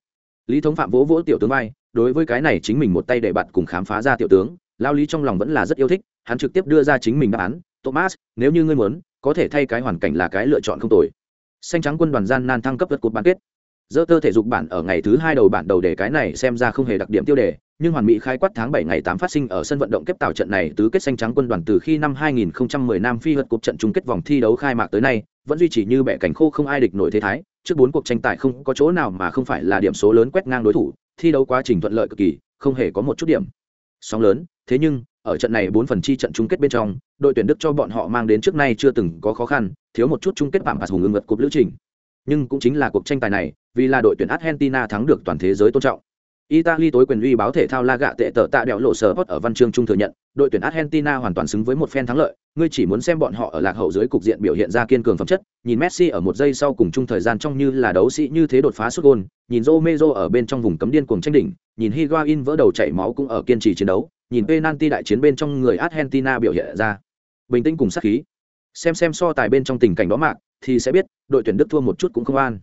Lý Thống Phạm vỗ vỗ tiểu tướng vai, đối với cái này chính mình một tay để bạn cùng khám phá ra tiểu tướng, lao lý trong lòng vẫn là rất yêu thích, hắn trực tiếp đưa ra chính mình đáp án, Thomas, nếu như ngươi muốn, có thể thay cái hoàn cảnh là cái lựa chọn không tồi. Xanh trắng quân đoàn gian nan thăng cấp vượt cột bán kết. Dơ tơ thể dục bản ở ngày thứ hai đầu bản đầu để cái này xem ra không hề đặc điểm tiêu đề, nhưng hoàn mỹ khai quát tháng 7 ngày 8 phát sinh ở sân vận động kép tạo trận này tứ kết xanh trắng quân đoàn từ khi năm 2010 Nam Phi vượt cuộc trận chung kết vòng thi đấu khai mạc tới nay, vẫn duy trì như bẻ cảnh khô không ai địch nổi thế thái, trước bốn cuộc tranh tài không có chỗ nào mà không phải là điểm số lớn quét ngang đối thủ, thi đấu quá trình thuận lợi cực kỳ, không hề có một chút điểm sóng lớn, thế nhưng ở trận này bốn phần chi trận chung kết bên trong, đội tuyển Đức cho bọn họ mang đến trước nay chưa từng có khó khăn, thiếu một chút chung kết bảng và hùng ưng vượt cúp lữ trình. Nhưng cũng chính là cuộc tranh tài này, vì là đội tuyển Argentina thắng được toàn thế giới tôn trọng Italy tối quyền uy báo thể thao La Gạ tệ tờ tạ đèo lộ sở hot ở văn chương trung thừa nhận, đội tuyển Argentina hoàn toàn xứng với một phen thắng lợi, ngươi chỉ muốn xem bọn họ ở lạc hậu dưới cục diện biểu hiện ra kiên cường phẩm chất, nhìn Messi ở một giây sau cùng chung thời gian trong như là đấu sĩ như thế đột phá sút gol, nhìn Romero ở bên trong vùng cấm điên cuồng tranh đỉnh, nhìn Higuain vỡ đầu chảy máu cũng ở kiên trì chiến đấu, nhìn penalty đại chiến bên trong người Argentina biểu hiện ra bình tĩnh cùng sát khí. Xem xem so tài bên trong tình cảnh đó mạc, thì sẽ biết, đội tuyển Đức thua một chút cũng không an.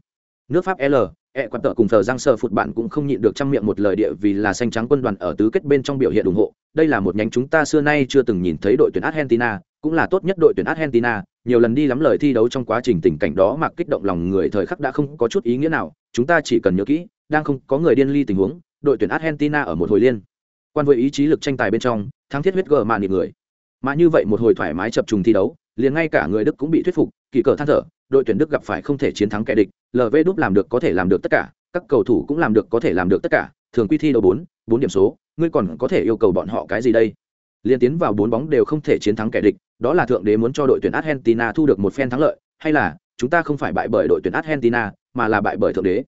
Nước Pháp L, E quạt tợ cùng thờ giang sờ phụt bạn cũng không nhịn được trăm miệng một lời địa vì là xanh trắng quân đoàn ở tứ kết bên trong biểu hiện ủng hộ. Đây là một nhánh chúng ta xưa nay chưa từng nhìn thấy đội tuyển Argentina, cũng là tốt nhất đội tuyển Argentina, nhiều lần đi lắm lời thi đấu trong quá trình tình cảnh đó mà kích động lòng người thời khắc đã không có chút ý nghĩa nào, chúng ta chỉ cần nhớ kỹ, đang không có người điên ly tình huống, đội tuyển Argentina ở một hồi liên. Quan với ý chí lực tranh tài bên trong, thắng thiết huyết gờ mạn người. Mà như vậy một hồi thoải mái chập trùng thi đấu, liền ngay cả người Đức cũng bị thuyết phục, kỳ cờ than thở, đội tuyển Đức gặp phải không thể chiến thắng kẻ địch, LV đúp làm được có thể làm được tất cả, các cầu thủ cũng làm được có thể làm được tất cả, thường quy thi đấu bốn, bốn điểm số, ngươi còn có thể yêu cầu bọn họ cái gì đây? Liên tiến vào bốn bóng đều không thể chiến thắng kẻ địch, đó là thượng đế muốn cho đội tuyển Argentina thu được một phen thắng lợi, hay là chúng ta không phải bại bởi đội tuyển Argentina, mà là bại bởi thượng đế?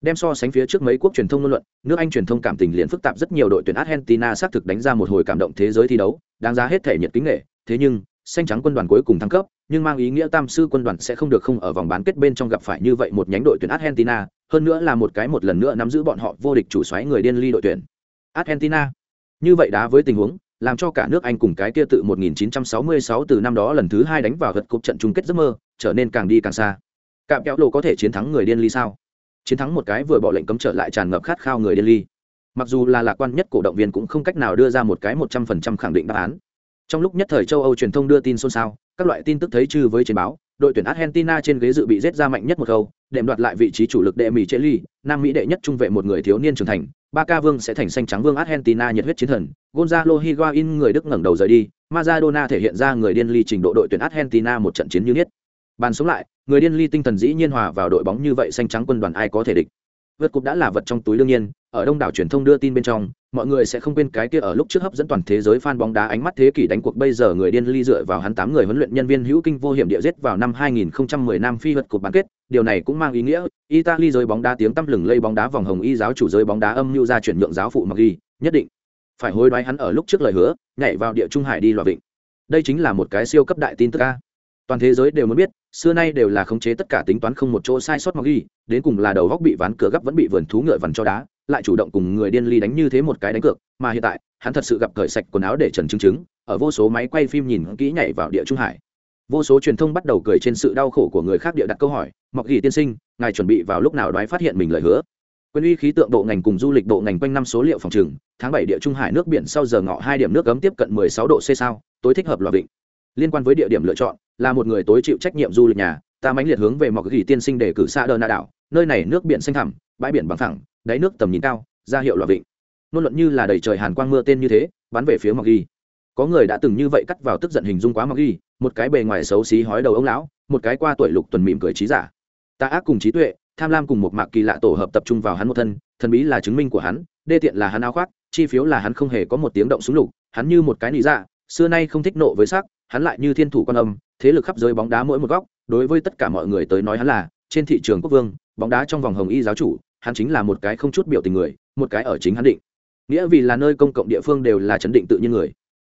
Đem so sánh phía trước mấy quốc truyền thông ngôn luận, nước Anh truyền thông cảm tình liền phức tạp rất nhiều đội tuyển Argentina xác thực đánh ra một hồi cảm động thế giới thi đấu, đáng giá hết thể nhiệt kính nghệ, thế nhưng xanh trắng quân đoàn cuối cùng thăng cấp, nhưng mang ý nghĩa tam sư quân đoàn sẽ không được không ở vòng bán kết bên trong gặp phải như vậy một nhánh đội tuyển Argentina, hơn nữa là một cái một lần nữa nắm giữ bọn họ vô địch chủ soái người điên ly đội tuyển Argentina. Như vậy đá với tình huống, làm cho cả nước Anh cùng cái kia tự 1966 từ năm đó lần thứ hai đánh vào gật cục trận chung kết giấc mơ, trở nên càng đi càng xa. Cạm kéo lộ có thể chiến thắng người điên ly sao? Chiến thắng một cái vừa bỏ lệnh cấm trở lại tràn ngập khát khao người điên ly. Mặc dù là lạc quan nhất cổ động viên cũng không cách nào đưa ra một cái 100% khẳng định đáp án trong lúc nhất thời châu âu truyền thông đưa tin xôn xao, các loại tin tức thấy chư với trên báo, đội tuyển argentina trên ghế dự bị rết ra mạnh nhất một khâu đệm đoạt lại vị trí chủ lực đệ mỹ chế ly nam mỹ đệ nhất trung vệ một người thiếu niên trưởng thành ba ca vương sẽ thành xanh trắng vương argentina nhiệt huyết chiến thần, gonzalo higuain người đức ngẩng đầu rời đi, maradona thể hiện ra người điên ly trình độ đội tuyển argentina một trận chiến như nhất. Bàn sống lại, người điên ly tinh thần dĩ nhiên hòa vào đội bóng như vậy xanh trắng quân đoàn ai có thể địch. Vượt cục đã là vật trong túi đương nhiên, ở đông đảo truyền thông đưa tin bên trong mọi người sẽ không quên cái kia ở lúc trước hấp dẫn toàn thế giới fan bóng đá ánh mắt thế kỷ đánh cuộc bây giờ người điên ly dựa vào hắn tám người huấn luyện nhân viên hữu kinh vô hiểm địa giết vào năm 2010 Nam Phi vật cuộc bán kết, điều này cũng mang ý nghĩa Italy giới bóng đá tiếng tăm lừng lây bóng đá vòng hồng y giáo chủ giới bóng đá âm mưu ra chuyển nhượng giáo phụ mặc ghi, nhất định phải hối đoái hắn ở lúc trước lời hứa, nhảy vào địa trung hải đi loạn vịnh. Đây chính là một cái siêu cấp đại tin tức a. Toàn thế giới đều muốn biết, xưa nay đều là khống chế tất cả tính toán không một chỗ sai sót mặc ghi, đến cùng là đầu góc bị ván cửa gấp vẫn bị vườn thú ngựa vằn cho đá, lại chủ động cùng người điên ly đánh như thế một cái đánh cược, mà hiện tại, hắn thật sự gặp cởi sạch quần áo để trần chứng chứng ở vô số máy quay phim nhìn kỹ nhảy vào địa trung hải. Vô số truyền thông bắt đầu cười trên sự đau khổ của người khác địa đặt câu hỏi, mọc ghi tiên sinh, ngài chuẩn bị vào lúc nào đoái phát hiện mình lời hứa? Quân uy khí tượng độ ngành cùng du lịch độ ngành quanh năm số liệu phòng trừng, tháng bảy địa trung hải nước biển sau giờ ngọ hai điểm nước cấm tiếp cận 16 độ c sao, tối thích hợp loạt định liên quan với địa điểm lựa chọn, là một người tối chịu trách nhiệm du lịch nhà, ta mãnh liệt hướng về mọc ghi tiên sinh để cử xa đơn na đảo, nơi này nước biển xanh thẳm, bãi biển bằng thẳng đáy nước tầm nhìn cao, ra hiệu loại vịnh. Ngôn luận như là đầy trời hàn quang mưa tên như thế, bắn về phía mặc ghi có người đã từng như vậy cắt vào tức giận hình dung quá mặc ghi một cái bề ngoài xấu xí hói đầu ông lão, một cái qua tuổi lục tuần mỉm cười trí giả. Ta ác cùng trí tuệ, tham lam cùng một mạc kỳ lạ tổ hợp tập trung vào hắn một thân, thần bí là chứng minh của hắn, đê tiện là hắn áo khoác, chi phiếu là hắn không hề có một tiếng động súng lục, hắn như một cái nị dạ xưa nay không thích nộ với sắc, hắn lại như thiên thủ quan âm, thế lực khắp giới bóng đá mỗi một góc, đối với tất cả mọi người tới nói hắn là, trên thị trường quốc vương, bóng đá trong vòng hồng y giáo chủ hắn chính là một cái không chút biểu tình người, một cái ở chính hắn định. Nghĩa vì là nơi công cộng địa phương đều là chấn định tự nhiên người.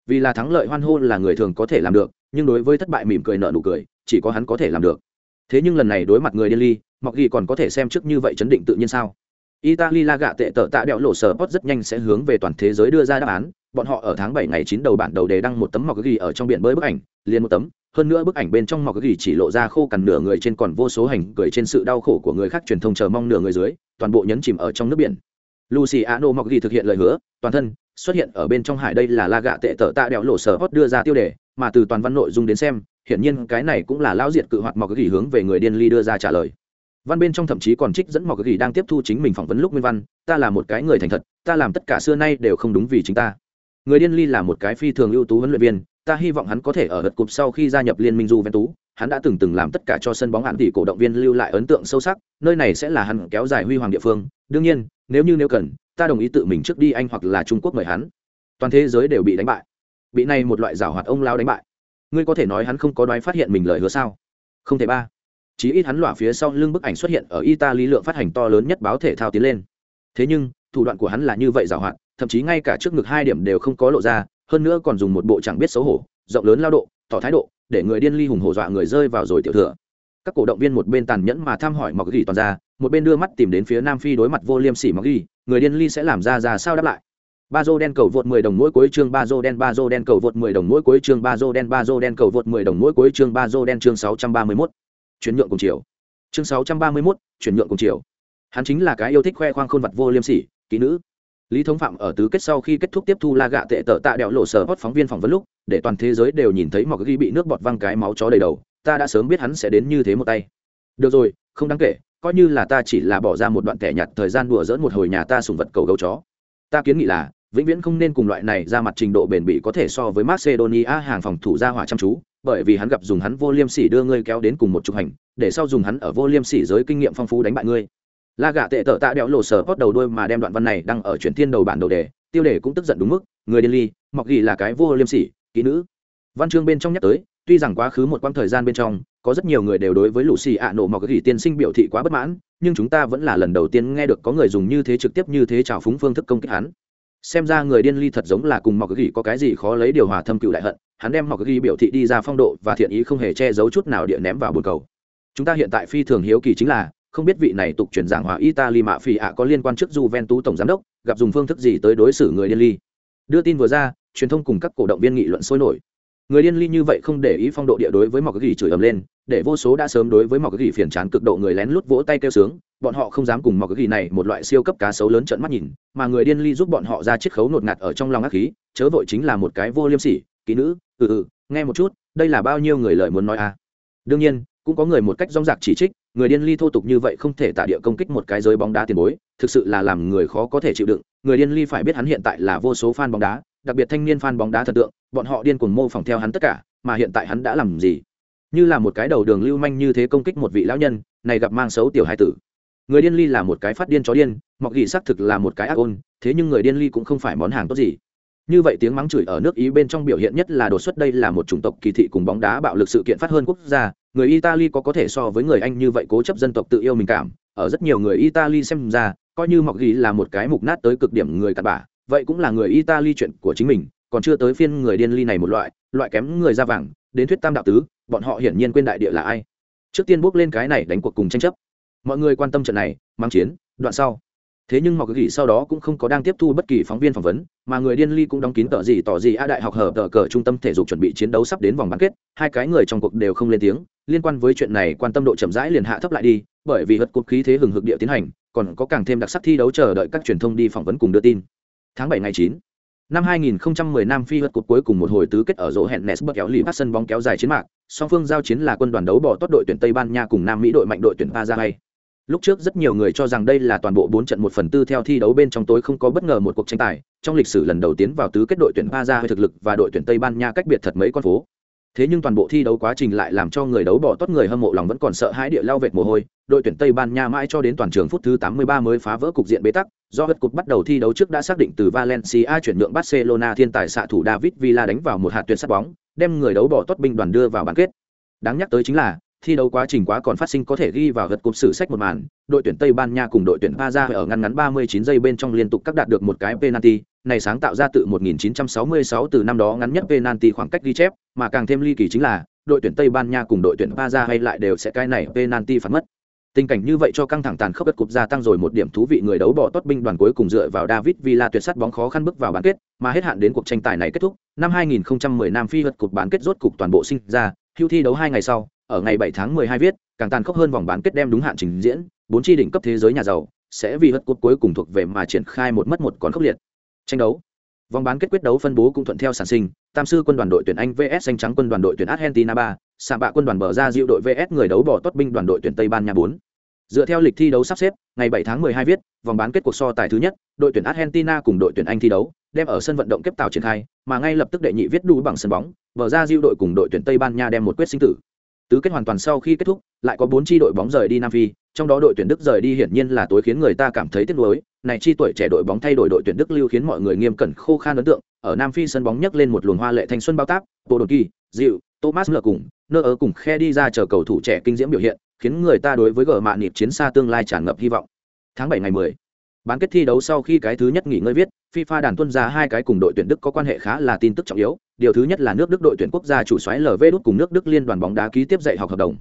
Vì là thắng lợi hoan hô là người thường có thể làm được, nhưng đối với thất bại mỉm cười nợ nụ cười, chỉ có hắn có thể làm được. Thế nhưng lần này đối mặt người điên ly, mọc ghi còn có thể xem trước như vậy chấn định tự nhiên sao? Italy la gạ tệ tợ tạ đẹo lộ sở post rất nhanh sẽ hướng về toàn thế giới đưa ra đáp án, bọn họ ở tháng bảy ngày chín đầu bản đầu đề đăng một tấm mọc ghi ở trong biển bơi bức ảnh, liền một tấm hơn nữa bức ảnh bên trong mọc gỉ chỉ lộ ra khô cằn nửa người trên còn vô số hành cười trên sự đau khổ của người khác truyền thông chờ mong nửa người dưới, toàn bộ nhấn chìm ở trong nước biển. Lucy Ado mọc gỉ thực hiện lời hứa, toàn thân xuất hiện ở bên trong hải đây là la gạ tệ tở tạ đẹo lộ sở hót đưa ra tiêu đề, mà từ toàn văn nội dung đến xem, hiển nhiên cái này cũng là lão diệt cự hoạt mọc gỉ hướng về người điên ly đưa ra trả lời. Văn bên trong thậm chí còn trích dẫn mọc gỉ đang tiếp thu chính mình phỏng vấn lúc nguyên văn, ta là một cái người thành thật, ta làm tất cả xưa nay đều không đúng vì chính ta. Người điên ly là một cái phi thường ưu tú huấn luyện viên ta hy vọng hắn có thể ở gật cục sau khi gia nhập liên minh Juventus, hắn đã từng từng làm tất cả cho sân bóng án tỷ cổ động viên lưu lại ấn tượng sâu sắc, nơi này sẽ là hắn kéo dài huy hoàng địa phương. Đương nhiên, nếu như nếu cần, ta đồng ý tự mình trước đi Anh hoặc là Trung Quốc mời hắn. Toàn thế giới đều bị đánh bại. Bị này một loại giảo hoạt ông lao đánh bại. Ngươi có thể nói hắn không có đoái phát hiện mình lời hứa sao? Không thể ba. Chí ít hắn lỏa phía sau lưng bức ảnh xuất hiện ở Italy lượng phát hành to lớn nhất báo thể thao tiến lên. Thế nhưng, thủ đoạn của hắn là như vậy giảo hoạt thậm chí ngay cả trước ngực hai điểm đều không có lộ ra hơn nữa còn dùng một bộ chẳng biết xấu hổ rộng lớn lao độ tỏ thái độ để người điên ly hùng hổ dọa người rơi vào rồi tiểu thừa. Các cổ động viên một bên tàn nhẫn mà thăm hỏi mọc ghi toàn ra một bên đưa mắt tìm đến phía nam phi đối mặt vô liêm sỉ mọc ghi người điên ly sẽ làm ra ra sao đáp lại? Ba dô đen cầu vượt 10 đồng mỗi cuối chương ba dô đen ba dô đen cầu vượt 10 đồng mỗi cuối chương ba dô đen ba dô đen cầu vượt 10 đồng mỗi cuối chương ba dô đen chương 631. chuyển nhượng cùng chiều. Chương 631, chuyển nhượng cùng chiều. Hắn chính là cái yêu thích khoe khoang khôn vật vô liêm sỉ kỹ nữ lý thống phạm ở tứ kết sau khi kết thúc tiếp thu la gạ tệ tợ tạ đẹo lộ sở hót phóng viên phỏng vấn lúc, để toàn thế giới đều nhìn thấy mọc ghi bị nước bọt văng cái máu chó đầy đầu, ta đã sớm biết hắn sẽ đến như thế một tay. Được rồi, không đáng kể, coi như là ta chỉ là bỏ ra một đoạn kẻ nhặt thời gian đùa dỡn một hồi nhà ta sùng vật cầu gấu chó. Ta kiến nghị là, vĩnh viễn không nên cùng loại này ra mặt trình độ bền bỉ có thể so với macedonia hàng phòng thủ ra hỏa chăm chú, bởi vì hắn gặp dùng hắn vô liêm sỉ đưa ngươi kéo đến cùng một chục hành, để sau dùng hắn ở vô liêm sỉ giới kinh nghiệm phong phú đánh bại ngươi la gạ tệ tợ tạ đẽo lộ sở hót đầu đôi mà đem đoạn văn này đăng ở chuyển thiên đầu bản đầu đề, tiêu đề cũng tức giận đúng mức, người điên ly, mọc ghi là cái vô liêm sỉ, kỹ nữ. Văn chương bên trong nhắc tới, tuy rằng quá khứ một quãng thời gian bên trong, có rất nhiều người đều đối với lũ xì ạ nổ mọc ghi tiên sinh biểu thị quá bất mãn, nhưng chúng ta vẫn là lần đầu tiên nghe được có người dùng như thế trực tiếp như thế trào phúng phương thức công kích hắn. Xem ra người điên ly thật giống là cùng mọc ghi có cái gì khó lấy điều hòa thâm cựu đại hận, hắn đem mọc ghi biểu thị đi ra phong độ và thiện ý không hề che giấu chút nào địa ném vào bồn cầu. Chúng ta hiện tại phi thường hiếu kỳ chính là không biết vị này tục truyền giảng hòa italy mạ phi ạ có liên quan trước juventus tổng giám đốc, gặp dùng phương thức gì tới đối xử người điên ly. Đưa tin vừa ra, truyền thông cùng các cổ động viên nghị luận sôi nổi. Người điên ly như vậy không để ý phong độ địa đối với mọc gỉ chửi ầm lên, để vô số đã sớm đối với mọc gỉ phiền chán cực độ người lén lút vỗ tay kêu sướng, bọn họ không dám cùng mọc gỉ này một loại siêu cấp cá sấu lớn trận mắt nhìn, mà người điên ly giúp bọn họ ra chiết khấu nột ngạt ở trong lòng ác khí, chớ vội chính là một cái vô liêm sỉ, kỹ nữ ừ ừ nghe một chút, đây là bao nhiêu người lời muốn nói à. Đương nhiên cũng có người một cách rong rạc chỉ trích, người điên ly thô tục như vậy không thể tả địa công kích một cái giới bóng đá tiền bối, thực sự là làm người khó có thể chịu đựng. Người điên ly phải biết hắn hiện tại là vô số fan bóng đá, đặc biệt thanh niên fan bóng đá thần tượng, bọn họ điên cuồng mô phỏng theo hắn tất cả, mà hiện tại hắn đã làm gì? Như là một cái đầu đường lưu manh như thế công kích một vị lão nhân, này gặp mang xấu tiểu hai tử. Người điên ly là một cái phát điên chó điên mọc gỉ xác thực là một cái ác ôn, thế nhưng người điên ly cũng không phải món hàng tốt gì như vậy tiếng mắng chửi ở nước ý bên trong biểu hiện nhất là đột xuất đây là một chủng tộc kỳ thị cùng bóng đá bạo lực sự kiện phát hơn quốc gia. Người italy có có thể so với người anh như vậy cố chấp dân tộc tự yêu mình cảm. Ở rất nhiều người italy xem ra, coi như mọc ghi là một cái mục nát tới cực điểm người cặn bã, vậy cũng là người italy chuyện của chính mình. Còn chưa tới phiên người điên ly này một loại loại kém người da vàng, đến thuyết tam đạo tứ, bọn họ hiển nhiên quên đại địa là ai. Trước tiên bước lên cái này đánh cuộc cùng tranh chấp. Mọi người quan tâm trận này mang chiến, đoạn sau thế nhưng mọc gỉ sau đó cũng không có đang tiếp thu bất kỳ phóng viên phỏng vấn, mà người điên ly cũng đóng kín tờ gì tỏ gì a đại học hở tờ cờ trung tâm thể dục chuẩn bị chiến đấu sắp đến vòng bán kết, hai cái người trong cuộc đều không lên tiếng, liên quan với chuyện này quan tâm độ chậm rãi liền hạ thấp lại đi, bởi vì hất cuộc khí thế hừng hực địa tiến hành, còn có càng thêm đặc sắc thi đấu chờ đợi các truyền thông đi phỏng vấn cùng đưa tin. Tháng bảy ngày chín, năm 2010 Nam Phi hất cuộc cuối cùng một hồi tứ kết ở rỗ hẹn Nesburg kéo lì phát sân bóng kéo dài chiến mạc, song phương giao chiến là quân đoàn đấu bỏ tốt đội tuyển Tây Ban Nha cùng Nam Mỹ đội mạnh đội tuyển Paraguay lúc trước rất nhiều người cho rằng đây là toàn bộ bốn trận một phần tư theo thi đấu bên trong tối không có bất ngờ một cuộc tranh tài, trong lịch sử lần đầu tiến vào tứ kết đội tuyển ba ra hơi thực lực và đội tuyển tây ban nha cách biệt thật mấy con phố. Thế nhưng toàn bộ thi đấu quá trình lại làm cho người đấu bỏ tốt người hâm mộ lòng vẫn còn sợ hãi địa lao vệt mồ hôi, đội tuyển tây ban nha mãi cho đến toàn trường phút thứ 83 mới phá vỡ cục diện bế tắc, do hất cục bắt đầu thi đấu trước đã xác định từ valencia chuyển nhượng barcelona thiên tài xạ thủ david villa đánh vào một hạt tuyệt sát bóng, đem người đấu bỏ tốt binh đoàn đưa vào bán kết. Đáng nhắc tới chính là thi đấu quá trình quá còn phát sinh có thể ghi vào gật cục sử sách một màn, đội tuyển tây ban nha cùng đội tuyển pa ra ở ngăn ngắn 39 giây bên trong liên tục các đạt được một cái penalty, này sáng tạo ra tự 1966 từ năm đó ngắn nhất penalty khoảng cách ghi chép, mà càng thêm ly kỳ chính là, đội tuyển tây ban nha cùng đội tuyển pa ra hay lại đều sẽ cái này penalty phạt mất. Tình cảnh như vậy cho căng thẳng tàn khốc đất cục gia tăng rồi một điểm thú vị người đấu bỏ tốt binh đoàn cuối cùng dựa vào david villa tuyệt sắt bóng khó khăn bước vào bán kết, mà hết hạn đến cuộc tranh tài này kết thúc, năm 2010 nam phi vật cục bán kết rốt cục toàn bộ sinh ra, hưu thi đấu hai ngày sau ở ngày 7 tháng 12 viết, càng tàn khốc hơn vòng bán kết đem đúng hạn trình diễn, bốn chi đỉnh cấp thế giới nhà giàu sẽ vì hất cốt cuối cùng thuộc về mà triển khai một mất một còn khốc liệt. Tranh đấu. Vòng bán kết quyết đấu phân bố cũng thuận theo sản sinh, Tam sư quân đoàn đội tuyển Anh VS xanh trắng quân đoàn đội tuyển Argentina 3, xạ bạ quân đoàn bờ ra diệu đội VS người đấu bỏ tốt binh đoàn đội tuyển Tây Ban Nha 4. Dựa theo lịch thi đấu sắp xếp, ngày 7 tháng 12 viết, vòng bán kết cuộc so tài thứ nhất, đội tuyển Argentina cùng đội tuyển Anh thi đấu, đem ở sân vận động kép tạo triển khai, mà ngay lập tức đệ nhị viết đủ bằng sân bóng, bờ ra diệu đội cùng đội tuyển Tây Ban Nha đem một quyết sinh tử. Tứ kết hoàn toàn sau khi kết thúc, lại có bốn chi đội bóng rời đi Nam Phi, trong đó đội tuyển Đức rời đi hiển nhiên là tối khiến người ta cảm thấy tiếc nuối, này chi tuổi trẻ đội bóng thay đổi đội tuyển Đức lưu khiến mọi người nghiêm cẩn khô khan ấn tượng, ở Nam Phi sân bóng nhấc lên một luồng hoa lệ thanh xuân bao tác, Bộ Đồn Kỳ, Dịu, Thomas lờ cùng, nơ ở cùng khe đi ra chờ cầu thủ trẻ kinh diễm biểu hiện, khiến người ta đối với gờ mạ nịp chiến xa tương lai tràn ngập hy vọng. Tháng bảy ngày 10, Bán kết thi đấu sau khi cái thứ nhất nghỉ ngơi viết, FIFA đàn tuân ra hai cái cùng đội tuyển Đức có quan hệ khá là tin tức trọng yếu. Điều thứ nhất là nước Đức đội tuyển quốc gia chủ soái LV đút cùng nước Đức liên đoàn bóng đá ký tiếp dạy học hợp đồng.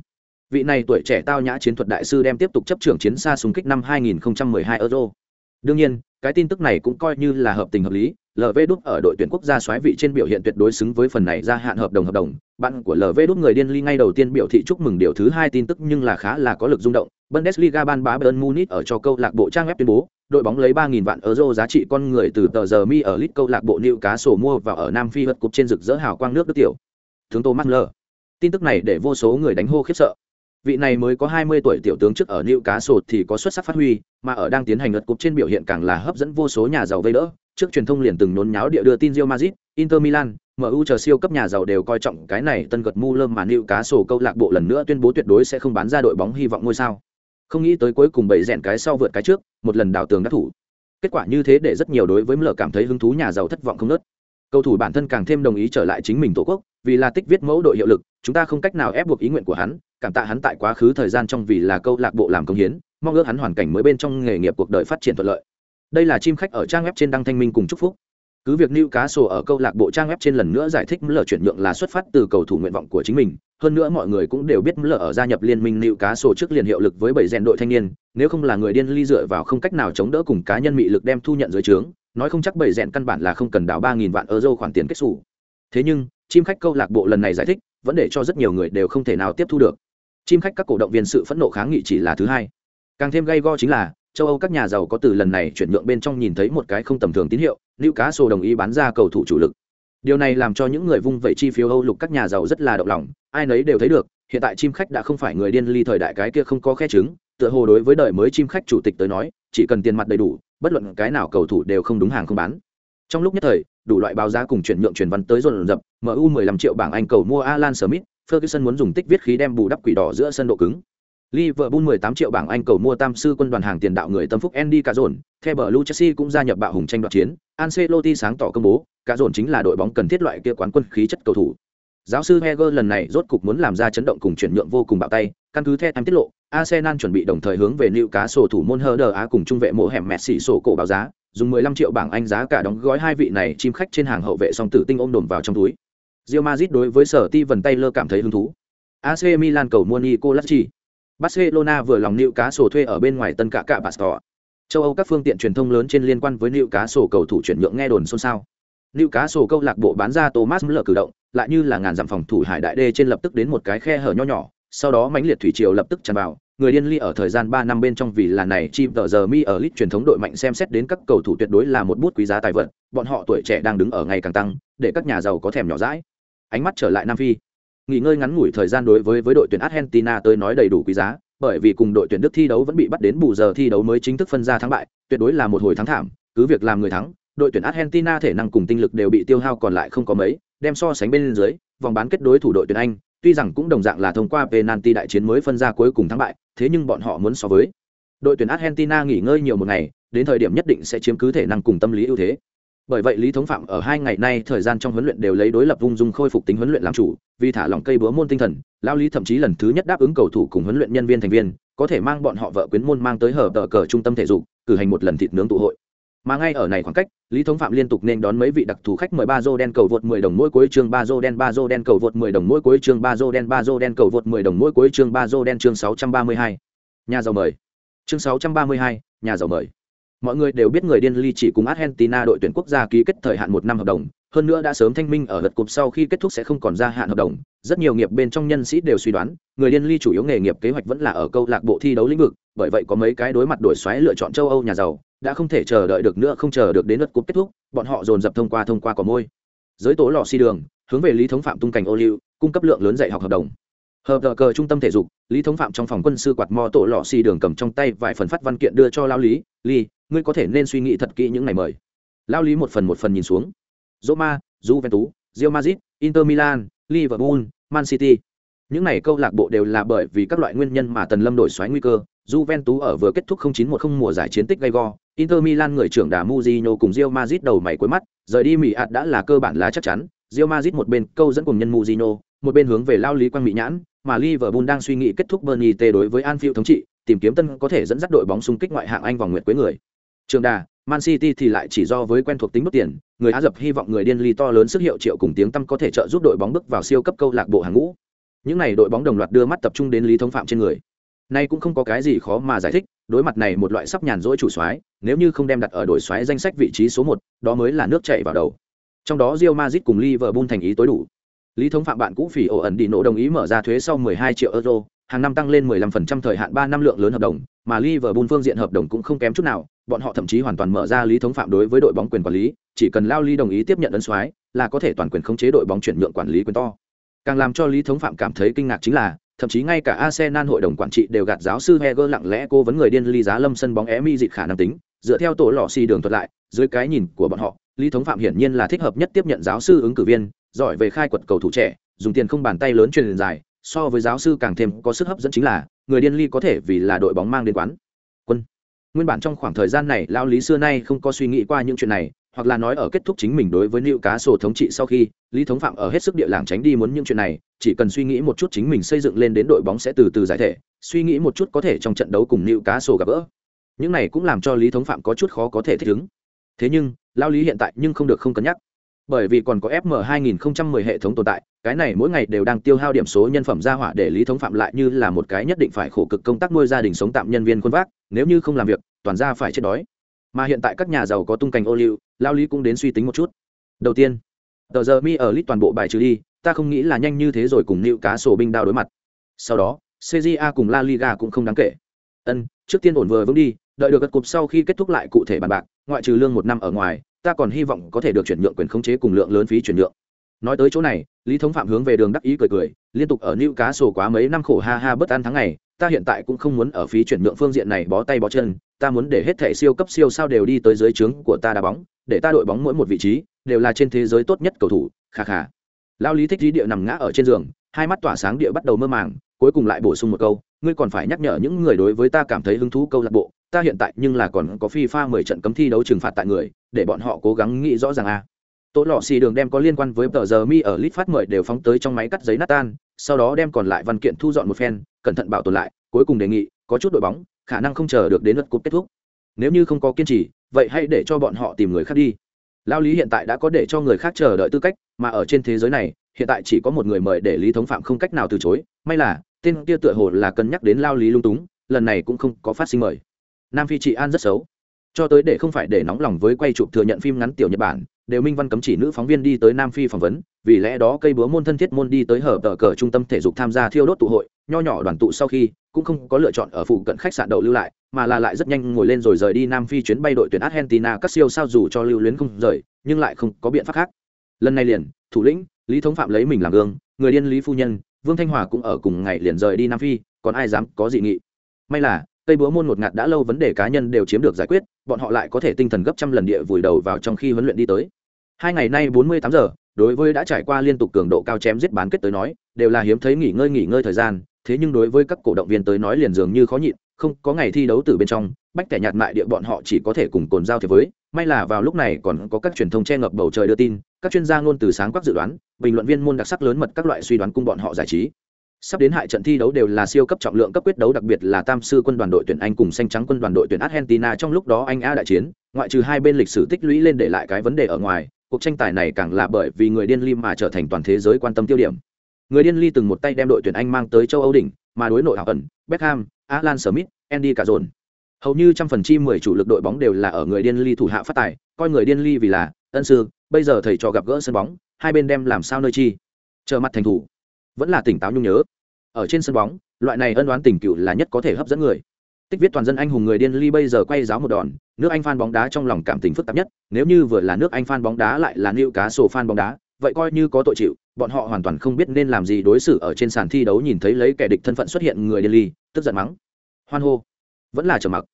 Vị này tuổi trẻ tao nhã chiến thuật đại sư đem tiếp tục chấp trưởng chiến xa súng kích năm 2012 Euro. Đương nhiên, cái tin tức này cũng coi như là hợp tình hợp lý, LV đút ở đội tuyển quốc gia soái vị trên biểu hiện tuyệt đối xứng với phần này gia hạn hợp đồng hợp đồng. Bạn của LV đút người điên ly ngay đầu tiên biểu thị chúc mừng điều thứ hai tin tức nhưng là khá là có lực rung động. Bundesliga ban bá Bayern Munich ở cho câu lạc bộ trang web tuyên bố, đội bóng lấy 3.000 vạn euro giá trị con người từ tờ giờ mi ở lit câu lạc bộ New Cá sổ mua vào ở Nam Phi vật cục trên rực rỡ hào quang nước Đức tiểu. Tướng Thomas Müller. Tin tức này để vô số người đánh hô khiếp sợ. Vị này mới có 20 tuổi tiểu tướng trước ở New Cá sổ thì có xuất sắc phát huy, mà ở đang tiến hành lượt cục trên biểu hiện càng là hấp dẫn vô số nhà giàu vây đỡ. Trước truyền thông liền từng nhốn nháo địa đưa tin Real Madrid, Inter Milan, MU chờ siêu cấp nhà giàu đều coi trọng cái này tân gật mu lơm mà New Cá sổ câu lạc bộ lần nữa tuyên bố tuyệt đối sẽ không bán ra đội bóng hy vọng ngôi sao không nghĩ tới cuối cùng bảy rèn cái sau vượt cái trước, một lần đào tường đắc thủ. Kết quả như thế để rất nhiều đối với mờ cảm thấy hứng thú nhà giàu thất vọng không nớt. Cầu thủ bản thân càng thêm đồng ý trở lại chính mình tổ quốc, vì là tích viết mẫu đội hiệu lực, chúng ta không cách nào ép buộc ý nguyện của hắn, cảm tạ hắn tại quá khứ thời gian trong vì là câu lạc bộ làm công hiến, mong ước hắn hoàn cảnh mới bên trong nghề nghiệp cuộc đời phát triển thuận lợi. Đây là chim khách ở trang web trên đăng thanh minh cùng chúc phúc cứ việc Newcastle Cá ở câu lạc bộ trang web trên lần nữa giải thích lờ chuyển nhượng là xuất phát từ cầu thủ nguyện vọng của chính mình, hơn nữa mọi người cũng đều biết lờ ở gia nhập liên minh Newcastle Cá trước liền hiệu lực với bảy rèn đội thanh niên, nếu không là người điên ly dựa vào không cách nào chống đỡ cùng cá nhân mị lực đem thu nhận dưới trướng, nói không chắc bảy rèn căn bản là không cần đào 3000 vạn euro khoản tiền kết sổ. Thế nhưng, chim khách câu lạc bộ lần này giải thích, vẫn để cho rất nhiều người đều không thể nào tiếp thu được. Chim khách các cổ động viên sự phẫn nộ kháng nghị chỉ là thứ hai. Càng thêm gay go chính là, châu Âu các nhà giàu có từ lần này chuyển nhượng bên trong nhìn thấy một cái không tầm thường tín hiệu, Newcastle đồng ý bán ra cầu thủ chủ lực. Điều này làm cho những người vung vẩy chi phiếu Âu lục các nhà giàu rất là động lòng, ai nấy đều thấy được, hiện tại chim khách đã không phải người điên ly thời đại cái kia không có khe trứng, tựa hồ đối với đời mới chim khách chủ tịch tới nói, chỉ cần tiền mặt đầy đủ, bất luận cái nào cầu thủ đều không đúng hàng không bán. Trong lúc nhất thời, đủ loại báo giá cùng chuyển nhượng truyền văn tới dồn dập, MU 15 triệu bảng Anh cầu mua Alan Smith, Ferguson muốn dùng tích viết khí đem bù đắp quỷ đỏ giữa sân độ cứng. Liverpool 18 triệu bảng Anh cầu mua tam sư quân đoàn hàng tiền đạo người tâm phúc Andy Cazorn, theo bờ Chelsea cũng gia nhập bạo hùng tranh đoạt chiến, Ancelotti sáng tỏ công bố, Cazorn chính là đội bóng cần thiết loại kia quán quân khí chất cầu thủ. Giáo sư Heger lần này rốt cục muốn làm ra chấn động cùng chuyển nhượng vô cùng bạo tay, căn cứ theo em tiết lộ, Arsenal chuẩn bị đồng thời hướng về Newcastle cá sổ thủ môn Herder Á cùng trung vệ mộ hẻm Messi sổ cổ báo giá, dùng 15 triệu bảng Anh giá cả đóng gói hai vị này chim khách trên hàng hậu vệ song tử tinh ôm đồn vào trong túi. Real Madrid đối với sở ti vần Taylor cảm thấy hứng thú. AC Milan cầu mua Nico Lacci. Barcelona vừa lòng nịu cá sổ thuê ở bên ngoài tân cả cả Pastor. Châu Âu các phương tiện truyền thông lớn trên liên quan với nịu cá sổ cầu thủ chuyển nhượng nghe đồn xôn xao. Nịu cá sổ câu lạc bộ bán ra Thomas Müller cử động, lại như là ngàn dặm phòng thủ hải đại đê trên lập tức đến một cái khe hở nho nhỏ, sau đó mãnh liệt thủy triều lập tức tràn vào, người điên ly ở thời gian 3 năm bên trong vì là này chim tờ giờ mi ở lít truyền thống đội mạnh xem xét đến các cầu thủ tuyệt đối là một bút quý giá tài vật, bọn họ tuổi trẻ đang đứng ở ngày càng tăng, để các nhà giàu có thèm nhỏ dãi. Ánh mắt trở lại Nam Phi. Nghỉ ngơi ngắn ngủi thời gian đối với với đội tuyển Argentina tới nói đầy đủ quý giá, bởi vì cùng đội tuyển Đức thi đấu vẫn bị bắt đến bù giờ thi đấu mới chính thức phân ra thắng bại, tuyệt đối là một hồi thắng thảm, cứ việc làm người thắng, đội tuyển Argentina thể năng cùng tinh lực đều bị tiêu hao còn lại không có mấy, đem so sánh bên dưới, vòng bán kết đối thủ đội tuyển Anh, tuy rằng cũng đồng dạng là thông qua penalty đại chiến mới phân ra cuối cùng thắng bại, thế nhưng bọn họ muốn so với đội tuyển Argentina nghỉ ngơi nhiều một ngày, đến thời điểm nhất định sẽ chiếm cứ thể năng cùng tâm lý ưu thế bởi vậy lý thống phạm ở hai ngày nay thời gian trong huấn luyện đều lấy đối lập vung dung khôi phục tính huấn luyện làm chủ vì thả lỏng cây búa môn tinh thần lao lý thậm chí lần thứ nhất đáp ứng cầu thủ cùng huấn luyện nhân viên thành viên có thể mang bọn họ vợ quyến môn mang tới hở tờ cờ trung tâm thể dục cử hành một lần thịt nướng tụ hội. Mà ngay ở này khoảng cách lý thống phạm liên tục nên đón mấy vị đặc thù khách mời ba dô đen cầu vượt 10 đồng mỗi cuối chương ba dô đen ba dô đen cầu vượt 10 đồng mỗi cuối chương ba dô đen ba dô đen cầu vượt 10 đồng mỗi cuối chương ba dô đen chương 632. nhà giàu mời. Chương 632, nhà giàu mời mọi người đều biết người điên ly chỉ cùng argentina đội tuyển quốc gia ký kết thời hạn một năm hợp đồng, hơn nữa đã sớm thanh minh ở lượt cục sau khi kết thúc sẽ không còn gia hạn hợp đồng. Rất nhiều nghiệp bên trong nhân sĩ đều suy đoán, người điên ly chủ yếu nghề nghiệp kế hoạch vẫn là ở câu lạc bộ thi đấu lĩnh vực, bởi vậy có mấy cái đối mặt đổi xoáy lựa chọn châu âu nhà giàu, đã không thể chờ đợi được nữa, không chờ được đến lượt cục kết thúc, bọn họ dồn dập thông qua thông qua cỏ môi. Giới tố lò xi đường, hướng về lý thống phạm tung cảnh ô liu, cung cấp lượng lớn dạy học hợp đồng. Hợp tờ cờ trung tâm thể dục, lý thống phạm trong phòng quân sư quạt mò tổ lò xì đường cầm trong tay vài phần phát văn kiện đưa cho lao lý ly ngươi có thể nên suy nghĩ thật kỹ những ngày mời. Lao lý một phần một phần nhìn xuống. Roma juventus real madrid inter milan liverpool man city. Những này câu lạc bộ đều là bởi vì các loại nguyên nhân mà tần lâm đổi xoáy nguy cơ. Juventus ở vừa kết thúc 0910 mùa giải chiến tích gay go, Inter Milan người trưởng đà Mujinho cùng Real Madrid đầu mày cuối mắt, rời đi Mỹ ạt đã là cơ bản lá chắc chắn, Real Madrid một bên câu dẫn cùng nhân Mujinho, một bên hướng về lao lý quang mỹ nhãn, mà Liverpool đang suy nghĩ kết thúc Burnley tê đối với Anfield thống trị, tìm kiếm tân có thể dẫn dắt đội bóng xung kích ngoại hạng Anh vòng nguyệt cuối người. Trường đà, Man City thì lại chỉ do với quen thuộc tính mức tiền, người Á Dập hy vọng người điên ly to lớn sức hiệu triệu cùng tiếng tăm có thể trợ giúp đội bóng bước vào siêu cấp câu lạc bộ hàng ngũ. Những này đội bóng đồng loạt đưa mắt tập trung đến Lý Thống Phạm trên người. Nay cũng không có cái gì khó mà giải thích, đối mặt này một loại sắp nhàn rỗi chủ soái, nếu như không đem đặt ở đội soái danh sách vị trí số một, đó mới là nước chảy vào đầu. Trong đó Real Madrid cùng Liverpool thành ý tối đủ. Lý Thống Phạm bạn cũ phỉ ổ ẩn đi nổ đồng ý mở ra thuế sau 12 triệu euro, hàng năm tăng lên 15% thời hạn 3 năm lượng lớn hợp đồng, mà Liverpool phương diện hợp đồng cũng không kém chút nào, bọn họ thậm chí hoàn toàn mở ra lý thống phạm đối với đội bóng quyền quản lý, chỉ cần Lao Ly đồng ý tiếp nhận ấn soái, là có thể toàn quyền khống chế đội bóng chuyển nhượng quản lý quyền to. Càng làm cho Lý Thống Phạm cảm thấy kinh ngạc chính là, thậm chí ngay cả Arsenal hội đồng quản trị đều gạt giáo sư Heger lặng lẽ cô vấn người điên ly giá lâm sân bóng Emi dịch khả năng tính, dựa theo tổ lọ xì đường thuật lại, dưới cái nhìn của bọn họ, Lý Thống Phạm hiển nhiên là thích hợp nhất tiếp nhận giáo sư ứng cử viên, giỏi về khai quật cầu thủ trẻ, dùng tiền không bàn tay lớn truyền dài, so với giáo sư càng thêm có sức hấp dẫn chính là, người điên ly có thể vì là đội bóng mang đến quán. Quân. Nguyên bản trong khoảng thời gian này lao lý xưa nay không có suy nghĩ qua những chuyện này hoặc là nói ở kết thúc chính mình đối với nữ cá sổ thống trị sau khi lý thống phạm ở hết sức địa làng tránh đi muốn những chuyện này chỉ cần suy nghĩ một chút chính mình xây dựng lên đến đội bóng sẽ từ từ giải thể suy nghĩ một chút có thể trong trận đấu cùng nữ cá sổ gặp gỡ. Những này cũng làm cho lý thống phạm có chút khó có thể thích ứng. Thế nhưng lao lý hiện tại nhưng không được không cân nhắc bởi vì còn có fm 2010 hệ thống tồn tại, cái này mỗi ngày đều đang tiêu hao điểm số nhân phẩm gia hỏa để lý thống phạm lại như là một cái nhất định phải khổ cực công tác nuôi gia đình sống tạm nhân viên quân vác, nếu như không làm việc, toàn gia phải chết đói. Mà hiện tại các nhà giàu có tung cành ô liu, lao lý cũng đến suy tính một chút. Đầu tiên, tờ giờ mi ở lít toàn bộ bài trừ đi, ta không nghĩ là nhanh như thế rồi cùng nịu cá sổ binh đao đối mặt. Sau đó cja cùng la liga cũng không đáng kể. Ân, trước tiên ổn vừa vững đi, đợi được gật cục sau khi kết thúc lại cụ thể bàn bạc, ngoại trừ lương một năm ở ngoài ta còn hy vọng có thể được chuyển nhượng quyền khống chế cùng lượng lớn phí chuyển nhượng. Nói tới chỗ này, lý thống phạm hướng về đường đắc ý cười cười, liên tục ở nữ cá sổ quá mấy năm khổ ha ha bất an tháng ngày, ta hiện tại cũng không muốn ở phí chuyển nhượng phương diện này bó tay bó chân, ta muốn để hết thẻ siêu cấp siêu sao đều đi tới dưới trướng của ta đá bóng, để ta đội bóng mỗi một vị trí đều là trên thế giới tốt nhất cầu thủ, kha kha. Lao lý thích dí địa nằm ngã ở trên giường, hai mắt tỏa sáng địa bắt đầu mơ màng, cuối cùng lại bổ sung một câu ngươi còn phải nhắc nhở những người đối với ta cảm thấy hứng thú câu lạc bộ, ta hiện tại nhưng là còn có phi pha mười trận cấm thi đấu trừng phạt tại người, để bọn họ cố gắng nghĩ rõ ràng a à. tổ lọ xì đường đem có liên quan với tờ giờ mi ở lit phát mời đều phóng tới trong máy cắt giấy nát tan, sau đó đem còn lại văn kiện thu dọn một phen, cẩn thận bảo tồn lại, cuối cùng đề nghị, có chút đội bóng, khả năng không chờ được đến lượt cúp kết thúc nếu như không có kiên trì, vậy hãy để cho bọn họ tìm người khác đi lao lý hiện tại đã có để cho người khác chờ đợi tư cách, mà ở trên thế giới này, hiện tại chỉ có một người mời để lý thống phạm không cách nào từ chối, may là tên kia tựa hồ là cân nhắc đến lao lý lung túng, lần này cũng không có phát sinh mời. Nam phi trị an rất xấu. Cho tới để không phải để nóng lòng với quay chụp thừa nhận phim ngắn tiểu nhật bản, đều minh văn cấm chỉ nữ phóng viên đi tới nam phi phỏng vấn, vì lẽ đó cây búa môn thân thiết môn đi tới hở tờ cờ trung tâm thể dục tham gia thiêu đốt tụ hội, nho nhỏ đoàn tụ sau khi, cũng không có lựa chọn ở phụ cận khách sạn đậu lưu lại, mà là lại rất nhanh ngồi lên rồi rời đi nam phi chuyến bay đội tuyển argentina các siêu sao dù cho lưu luyến không rời, nhưng lại không có biện pháp khác. Lần này liền, thủ lĩnh, lý thống phạm lấy mình làm gương, người điên lý phu nhân vương thanh hòa cũng ở cùng ngày liền rời đi nam phi, còn ai dám có dị nghị? May là, cây búa môn một ngạt đã lâu vấn đề cá nhân đều chiếm được giải quyết, bọn họ lại có thể tinh thần gấp trăm lần địa vùi đầu vào trong khi huấn luyện đi tới. Hai ngày nay bốn mươi tám giờ, đối với đã trải qua liên tục cường độ cao chém giết bán kết tới nói, đều là hiếm thấy nghỉ ngơi nghỉ ngơi thời gian, thế nhưng đối với các cổ động viên tới nói liền dường như khó nhịn không có ngày thi đấu từ bên trong, bách kẻ nhạt mại địa bọn họ chỉ có thể cùng cồn giao thế với. May là vào lúc này còn có các truyền thông che ngập bầu trời đưa tin, các chuyên gia ngôn từ sáng quắc dự đoán, bình luận viên môn đặc sắc lớn mật các loại suy đoán cung bọn họ giải trí. Sắp đến hại trận thi đấu đều là siêu cấp trọng lượng cấp quyết đấu, đặc biệt là tam sư quân đoàn đội tuyển anh cùng xanh trắng quân đoàn đội tuyển argentina trong lúc đó anh a đại chiến, ngoại trừ hai bên lịch sử tích lũy lên để lại cái vấn đề ở ngoài, cuộc tranh tài này càng là bởi vì người điên ly mà trở thành toàn thế giới quan tâm tiêu điểm. Người điên ly từng một tay đem đội tuyển anh mang tới châu âu đỉnh mà đối nội hảo ẩn, beckham, alan smith, andy cả dồn. Hầu như trăm phần chi mười chủ lực đội bóng đều là ở người điên ly thủ hạ phát tài, coi người điên ly vì là, ân sư, bây giờ thầy trò gặp gỡ sân bóng, hai bên đem làm sao nơi chi? Chờ mặt thành thủ. Vẫn là tỉnh táo nhung nhớ. Ở trên sân bóng, loại này ân đoán tình cựu là nhất có thể hấp dẫn người. Tích viết toàn dân anh hùng người điên ly bây giờ quay giáo một đòn, nước anh fan bóng đá trong lòng cảm tình phức tạp nhất, nếu như vừa là nước anh fan bóng đá lại là nữ cá sổ fan bóng đá vậy coi như có tội chịu bọn họ hoàn toàn không biết nên làm gì đối xử ở trên sàn thi đấu nhìn thấy lấy kẻ địch thân phận xuất hiện người điên ly tức giận mắng. Hoan hô. Vẫn là trầm mặc.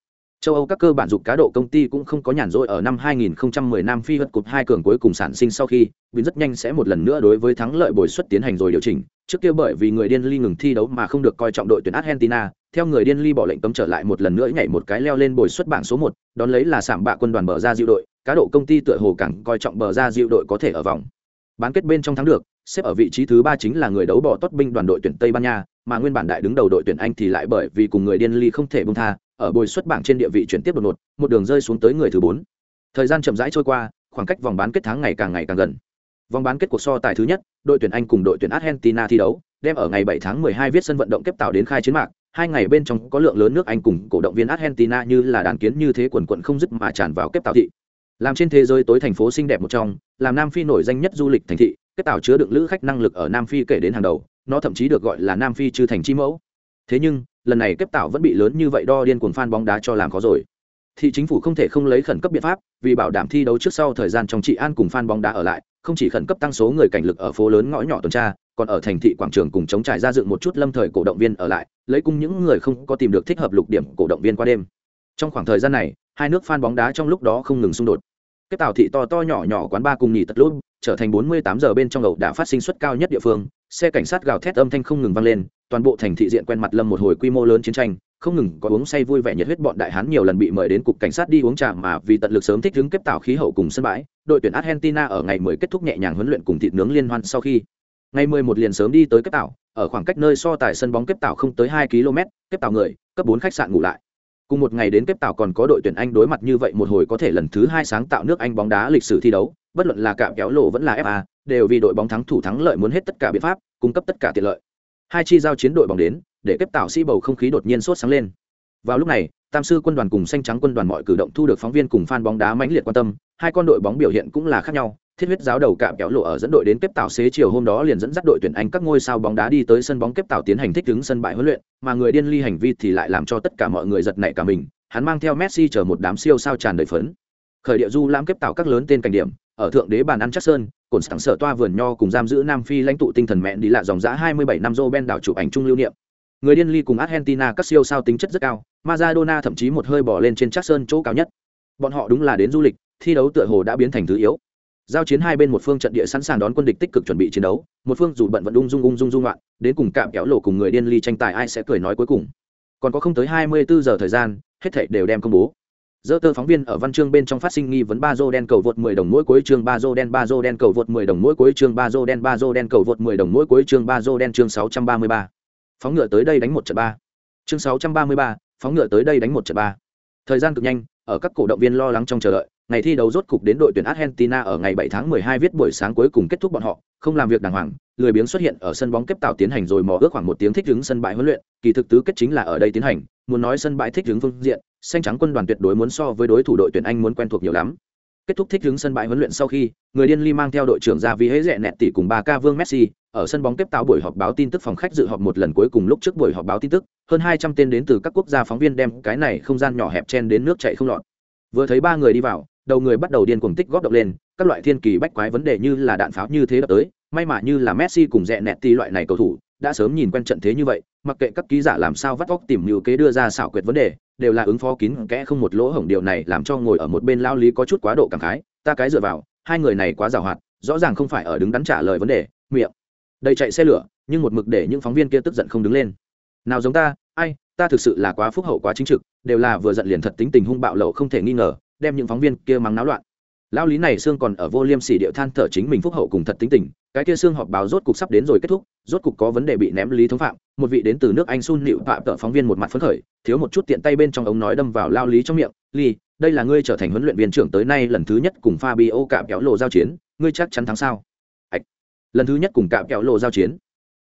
Châu âu các cơ bản dục cá độ công ty cũng không có nhàn rỗi ở năm 2010 Nam Phi vật cục hai cường cuối cùng sản sinh sau khi, biến rất nhanh sẽ một lần nữa đối với thắng lợi bồi xuất tiến hành rồi điều chỉnh. Trước kia bởi vì người điên ly ngừng thi đấu mà không được coi trọng đội tuyển Argentina, theo người điên ly bỏ lệnh cấm trở lại một lần nữa nhảy một cái leo lên bồi xuất bảng số 1, đón lấy là sảm bạ quân đoàn bờ ra diệu đội, cá độ công ty tựa hồ càng coi trọng bờ ra diệu đội có thể ở vòng bán kết bên trong thắng được, xếp ở vị trí thứ ba chính là người đấu bỏ tốt binh đoàn đội tuyển Tây Ban Nha, mà nguyên bản đại đứng đầu đội tuyển Anh thì lại bởi vì cùng người điên ly không thể buông tha, ở bồi xuất bảng trên địa vị chuyển tiếp đột ngột một đường rơi xuống tới người thứ bốn. Thời gian chậm rãi trôi qua khoảng cách vòng bán kết tháng ngày càng ngày càng gần. Vòng bán kết cuộc so tài thứ nhất đội tuyển anh cùng đội tuyển argentina thi đấu đem ở ngày 7 tháng 12 viết sân vận động kép tạo đến khai chiến mạc hai ngày bên trong có lượng lớn nước anh cùng cổ động viên argentina như là đàn kiến như thế quần quận không dứt mà tràn vào kép tạo thị làm trên thế giới tối thành phố xinh đẹp một trong, làm nam phi nổi danh nhất du lịch thành thị kết tảo chứa đựng lữ khách năng lực ở nam phi kể đến hàng đầu, nó thậm chí được gọi là nam phi chư thành chi mẫu. Thế nhưng, lần này kép tạo vẫn bị lớn như vậy đo điên cuồng fan bóng đá cho làm khó rồi. Thì chính phủ không thể không lấy khẩn cấp biện pháp, vì bảo đảm thi đấu trước sau thời gian trong trị an cùng fan bóng đá ở lại, không chỉ khẩn cấp tăng số người cảnh lực ở phố lớn ngõ nhỏ tuần tra, còn ở thành thị quảng trường cùng chống trải ra dựng một chút lâm thời cổ động viên ở lại, lấy cung những người không có tìm được thích hợp lục điểm cổ động viên qua đêm. Trong khoảng thời gian này, hai nước fan bóng đá trong lúc đó không ngừng xung đột cái tàu thị to to nhỏ nhỏ quán ba cùng nhỉ tật lúc trở thành 48 giờ bên trong ẩu đã phát sinh suất cao nhất địa phương. Xe cảnh sát gào thét âm thanh không ngừng vang lên, toàn bộ thành thị diện quen mặt lâm một hồi quy mô lớn chiến tranh, không ngừng có uống say vui vẻ nhiệt huyết bọn đại hán nhiều lần bị mời đến cục cảnh sát đi uống trà mà vì tận lực sớm thích ứng kết tạo khí hậu cùng sân bãi, đội tuyển argentina ở ngày 10 kết thúc nhẹ nhàng huấn luyện cùng thịt nướng liên hoan sau khi. Ngày 11 liền sớm đi tới kết tạo ở khoảng cách nơi so tài sân bóng kết tạo không tới 2 km kết tạo người, cấp 4 khách sạn ngủ lại cùng một ngày đến tiếp tạo còn có đội tuyển anh đối mặt như vậy, một hồi có thể lần thứ hai sáng tạo nước anh bóng đá lịch sử thi đấu. Bất luận là cạm kéo lộ vẫn là fa đều vì đội bóng thắng thủ thắng lợi muốn hết tất cả biện pháp, cung cấp tất cả tiện lợi. Hai chi giao chiến đội bóng đến, để tiếp tạo sĩ bầu không khí đột nhiên sốt sáng lên. Vào lúc này, tam sư quân đoàn cùng xanh trắng quân đoàn mọi cử động thu được phóng viên cùng fan bóng đá mãnh liệt quan tâm, hai con đội bóng biểu hiện cũng là khác nhau thiết huyết giáo đầu cạm kéo lộ ở dẫn đội đến kép tạo xế chiều hôm đó liền dẫn dắt đội tuyển anh các ngôi sao bóng đá đi tới sân bóng kép tạo tiến hành thích ứng sân bãi huấn luyện, mà người điên ly hành vi thì lại làm cho tất cả mọi người giật nảy cả mình, hắn mang theo messi chờ một đám siêu sao tràn đầy phấn. Khởi địa du lãm kép tạo các lớn tên cảnh điểm, ở thượng đế bàn ăn chắc sơn cồn sẵn sở toa vườn nho cùng giam giữ nam phi lãnh tụ tinh thần mẹ đi lạ dòng giã 27 năm dô ben đảo chụp ảnh chung lưu niệm. Người điên ly cùng argentina các siêu sao tính chất rất cao, Maradona thậm chí một hơi bỏ lên trên chắc sơn chỗ cao nhất. Bọn họ đúng là đến du lịch, thi đấu tựa hồ đã biến thành thứ yếu giao chiến hai bên một phương trận địa sẵn sàng đón quân địch tích cực chuẩn bị chiến đấu một phương dù bận vẫn ung dung ung dung dung loạn đến cùng cạm kéo lộ cùng người điên ly tranh tài ai sẽ cười nói cuối cùng còn có không tới 24 giờ thời gian hết thảy đều đem công bố Dơ tơ phóng viên ở văn chương bên trong phát sinh nghi vấn ba dô đen cầu vượt 10 đồng mỗi cuối chương ba dô đen ba dô đen cầu vượt 10 đồng mỗi cuối chương ba dô đen ba dô đen cầu vượt 10 đồng mỗi cuối chương ba dô đen chương 633. Phóng ngựa tới đây đánh một trận ba. Chương 633, phóng ngựa tới đây đánh một trận ba. Thời gian cực nhanh, ở các cổ động viên lo lắng trong chờ đợi, ngày thi đấu rốt cục đến đội tuyển Argentina ở ngày 7 tháng 12 viết buổi sáng cuối cùng kết thúc bọn họ, không làm việc đàng hoàng, lười biếng xuất hiện ở sân bóng kép tạo tiến hành rồi mò ước khoảng một tiếng thích ứng sân bãi huấn luyện, kỳ thực tứ kết chính là ở đây tiến hành, muốn nói sân bãi thích ứng phương diện, xanh trắng quân đoàn tuyệt đối muốn so với đối thủ đội tuyển Anh muốn quen thuộc nhiều lắm. Kết thúc thích hướng sân bãi huấn luyện sau khi, người điên ly mang theo đội trưởng ra vì hễ rẻ nẹt tỷ cùng ba ca vương Messi, ở sân bóng tiếp táo buổi họp báo tin tức phòng khách dự họp một lần cuối cùng lúc trước buổi họp báo tin tức, hơn 200 tên đến từ các quốc gia phóng viên đem cái này không gian nhỏ hẹp chen đến nước chảy không lọt. Vừa thấy ba người đi vào, đầu người bắt đầu điên cuồng tích góp động lên, các loại thiên kỳ bách quái vấn đề như là đạn pháo như thế đập tới, may mà như là Messi cùng rẻ nẹt tỷ loại này cầu thủ, đã sớm nhìn quen trận thế như vậy, mặc kệ các ký giả làm sao vắt vóc tìm mưu kế đưa ra xảo quyệt vấn đề, đều là ứng phó kín kẽ không một lỗ hổng điều này làm cho ngồi ở một bên lao lý có chút quá độ cảm khái, ta cái dựa vào, hai người này quá giàu hoạt, rõ ràng không phải ở đứng đắn trả lời vấn đề, miệng đầy chạy xe lửa, nhưng một mực để những phóng viên kia tức giận không đứng lên. Nào giống ta, ai, ta thực sự là quá phúc hậu quá chính trực, đều là vừa giận liền thật tính tình hung bạo lậu không thể nghi ngờ, đem những phóng viên kia mắng náo loạn lao lý này xương còn ở vô liêm sỉ điệu than thở chính mình phúc hậu cùng thật tính tình, cái kia xương họp báo rốt cục sắp đến rồi kết thúc, rốt cục có vấn đề bị ném lý thống phạm, một vị đến từ nước anh sun nịu phạm tợ phóng viên một mặt phấn khởi, thiếu một chút tiện tay bên trong ống nói đâm vào lao lý trong miệng ly đây là ngươi trở thành huấn luyện viên trưởng tới nay lần thứ nhất cùng fabio cạm kéo lộ giao chiến, ngươi chắc chắn thắng sao? Lần thứ nhất cùng cạm kéo lộ giao chiến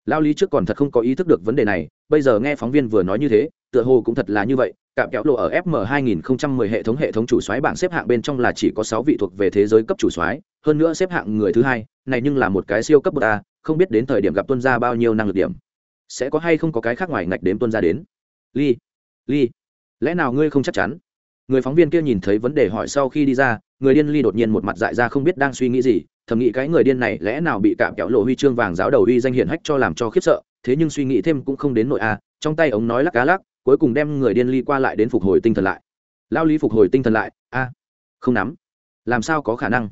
lao lý trước còn thật không có ý thức được vấn đề này, bây giờ nghe phóng viên vừa nói như thế, tựa hồ cũng thật là như vậy, cạm kéo lộ ở fm 2010 hệ thống hệ thống chủ soái bảng xếp hạng bên trong là chỉ có sáu vị thuộc về thế giới cấp chủ soái, hơn nữa xếp hạng người thứ hai, này nhưng là một cái siêu cấp bậc a, không biết đến thời điểm gặp tuân ra bao nhiêu năng lực điểm. Sẽ có hay không có cái khác ngoài ngạch đếm tuân ra đến? Ly ly, lẽ nào ngươi không chắc chắn? Người phóng viên kia nhìn thấy vấn đề hỏi sau khi đi ra, người điên ly đột nhiên một mặt dại ra không biết đang suy nghĩ gì thầm nghĩ cái người điên này lẽ nào bị cạm kéo lộ huy chương vàng giáo đầu uy danh hiển hách cho làm cho khiếp sợ thế nhưng suy nghĩ thêm cũng không đến nội a à, trong tay ống nói lắc cá lắc cuối cùng đem người điên ly qua lại đến phục hồi tinh thần lại. Lao lý phục hồi tinh thần lại a không nắm. Làm sao có khả năng?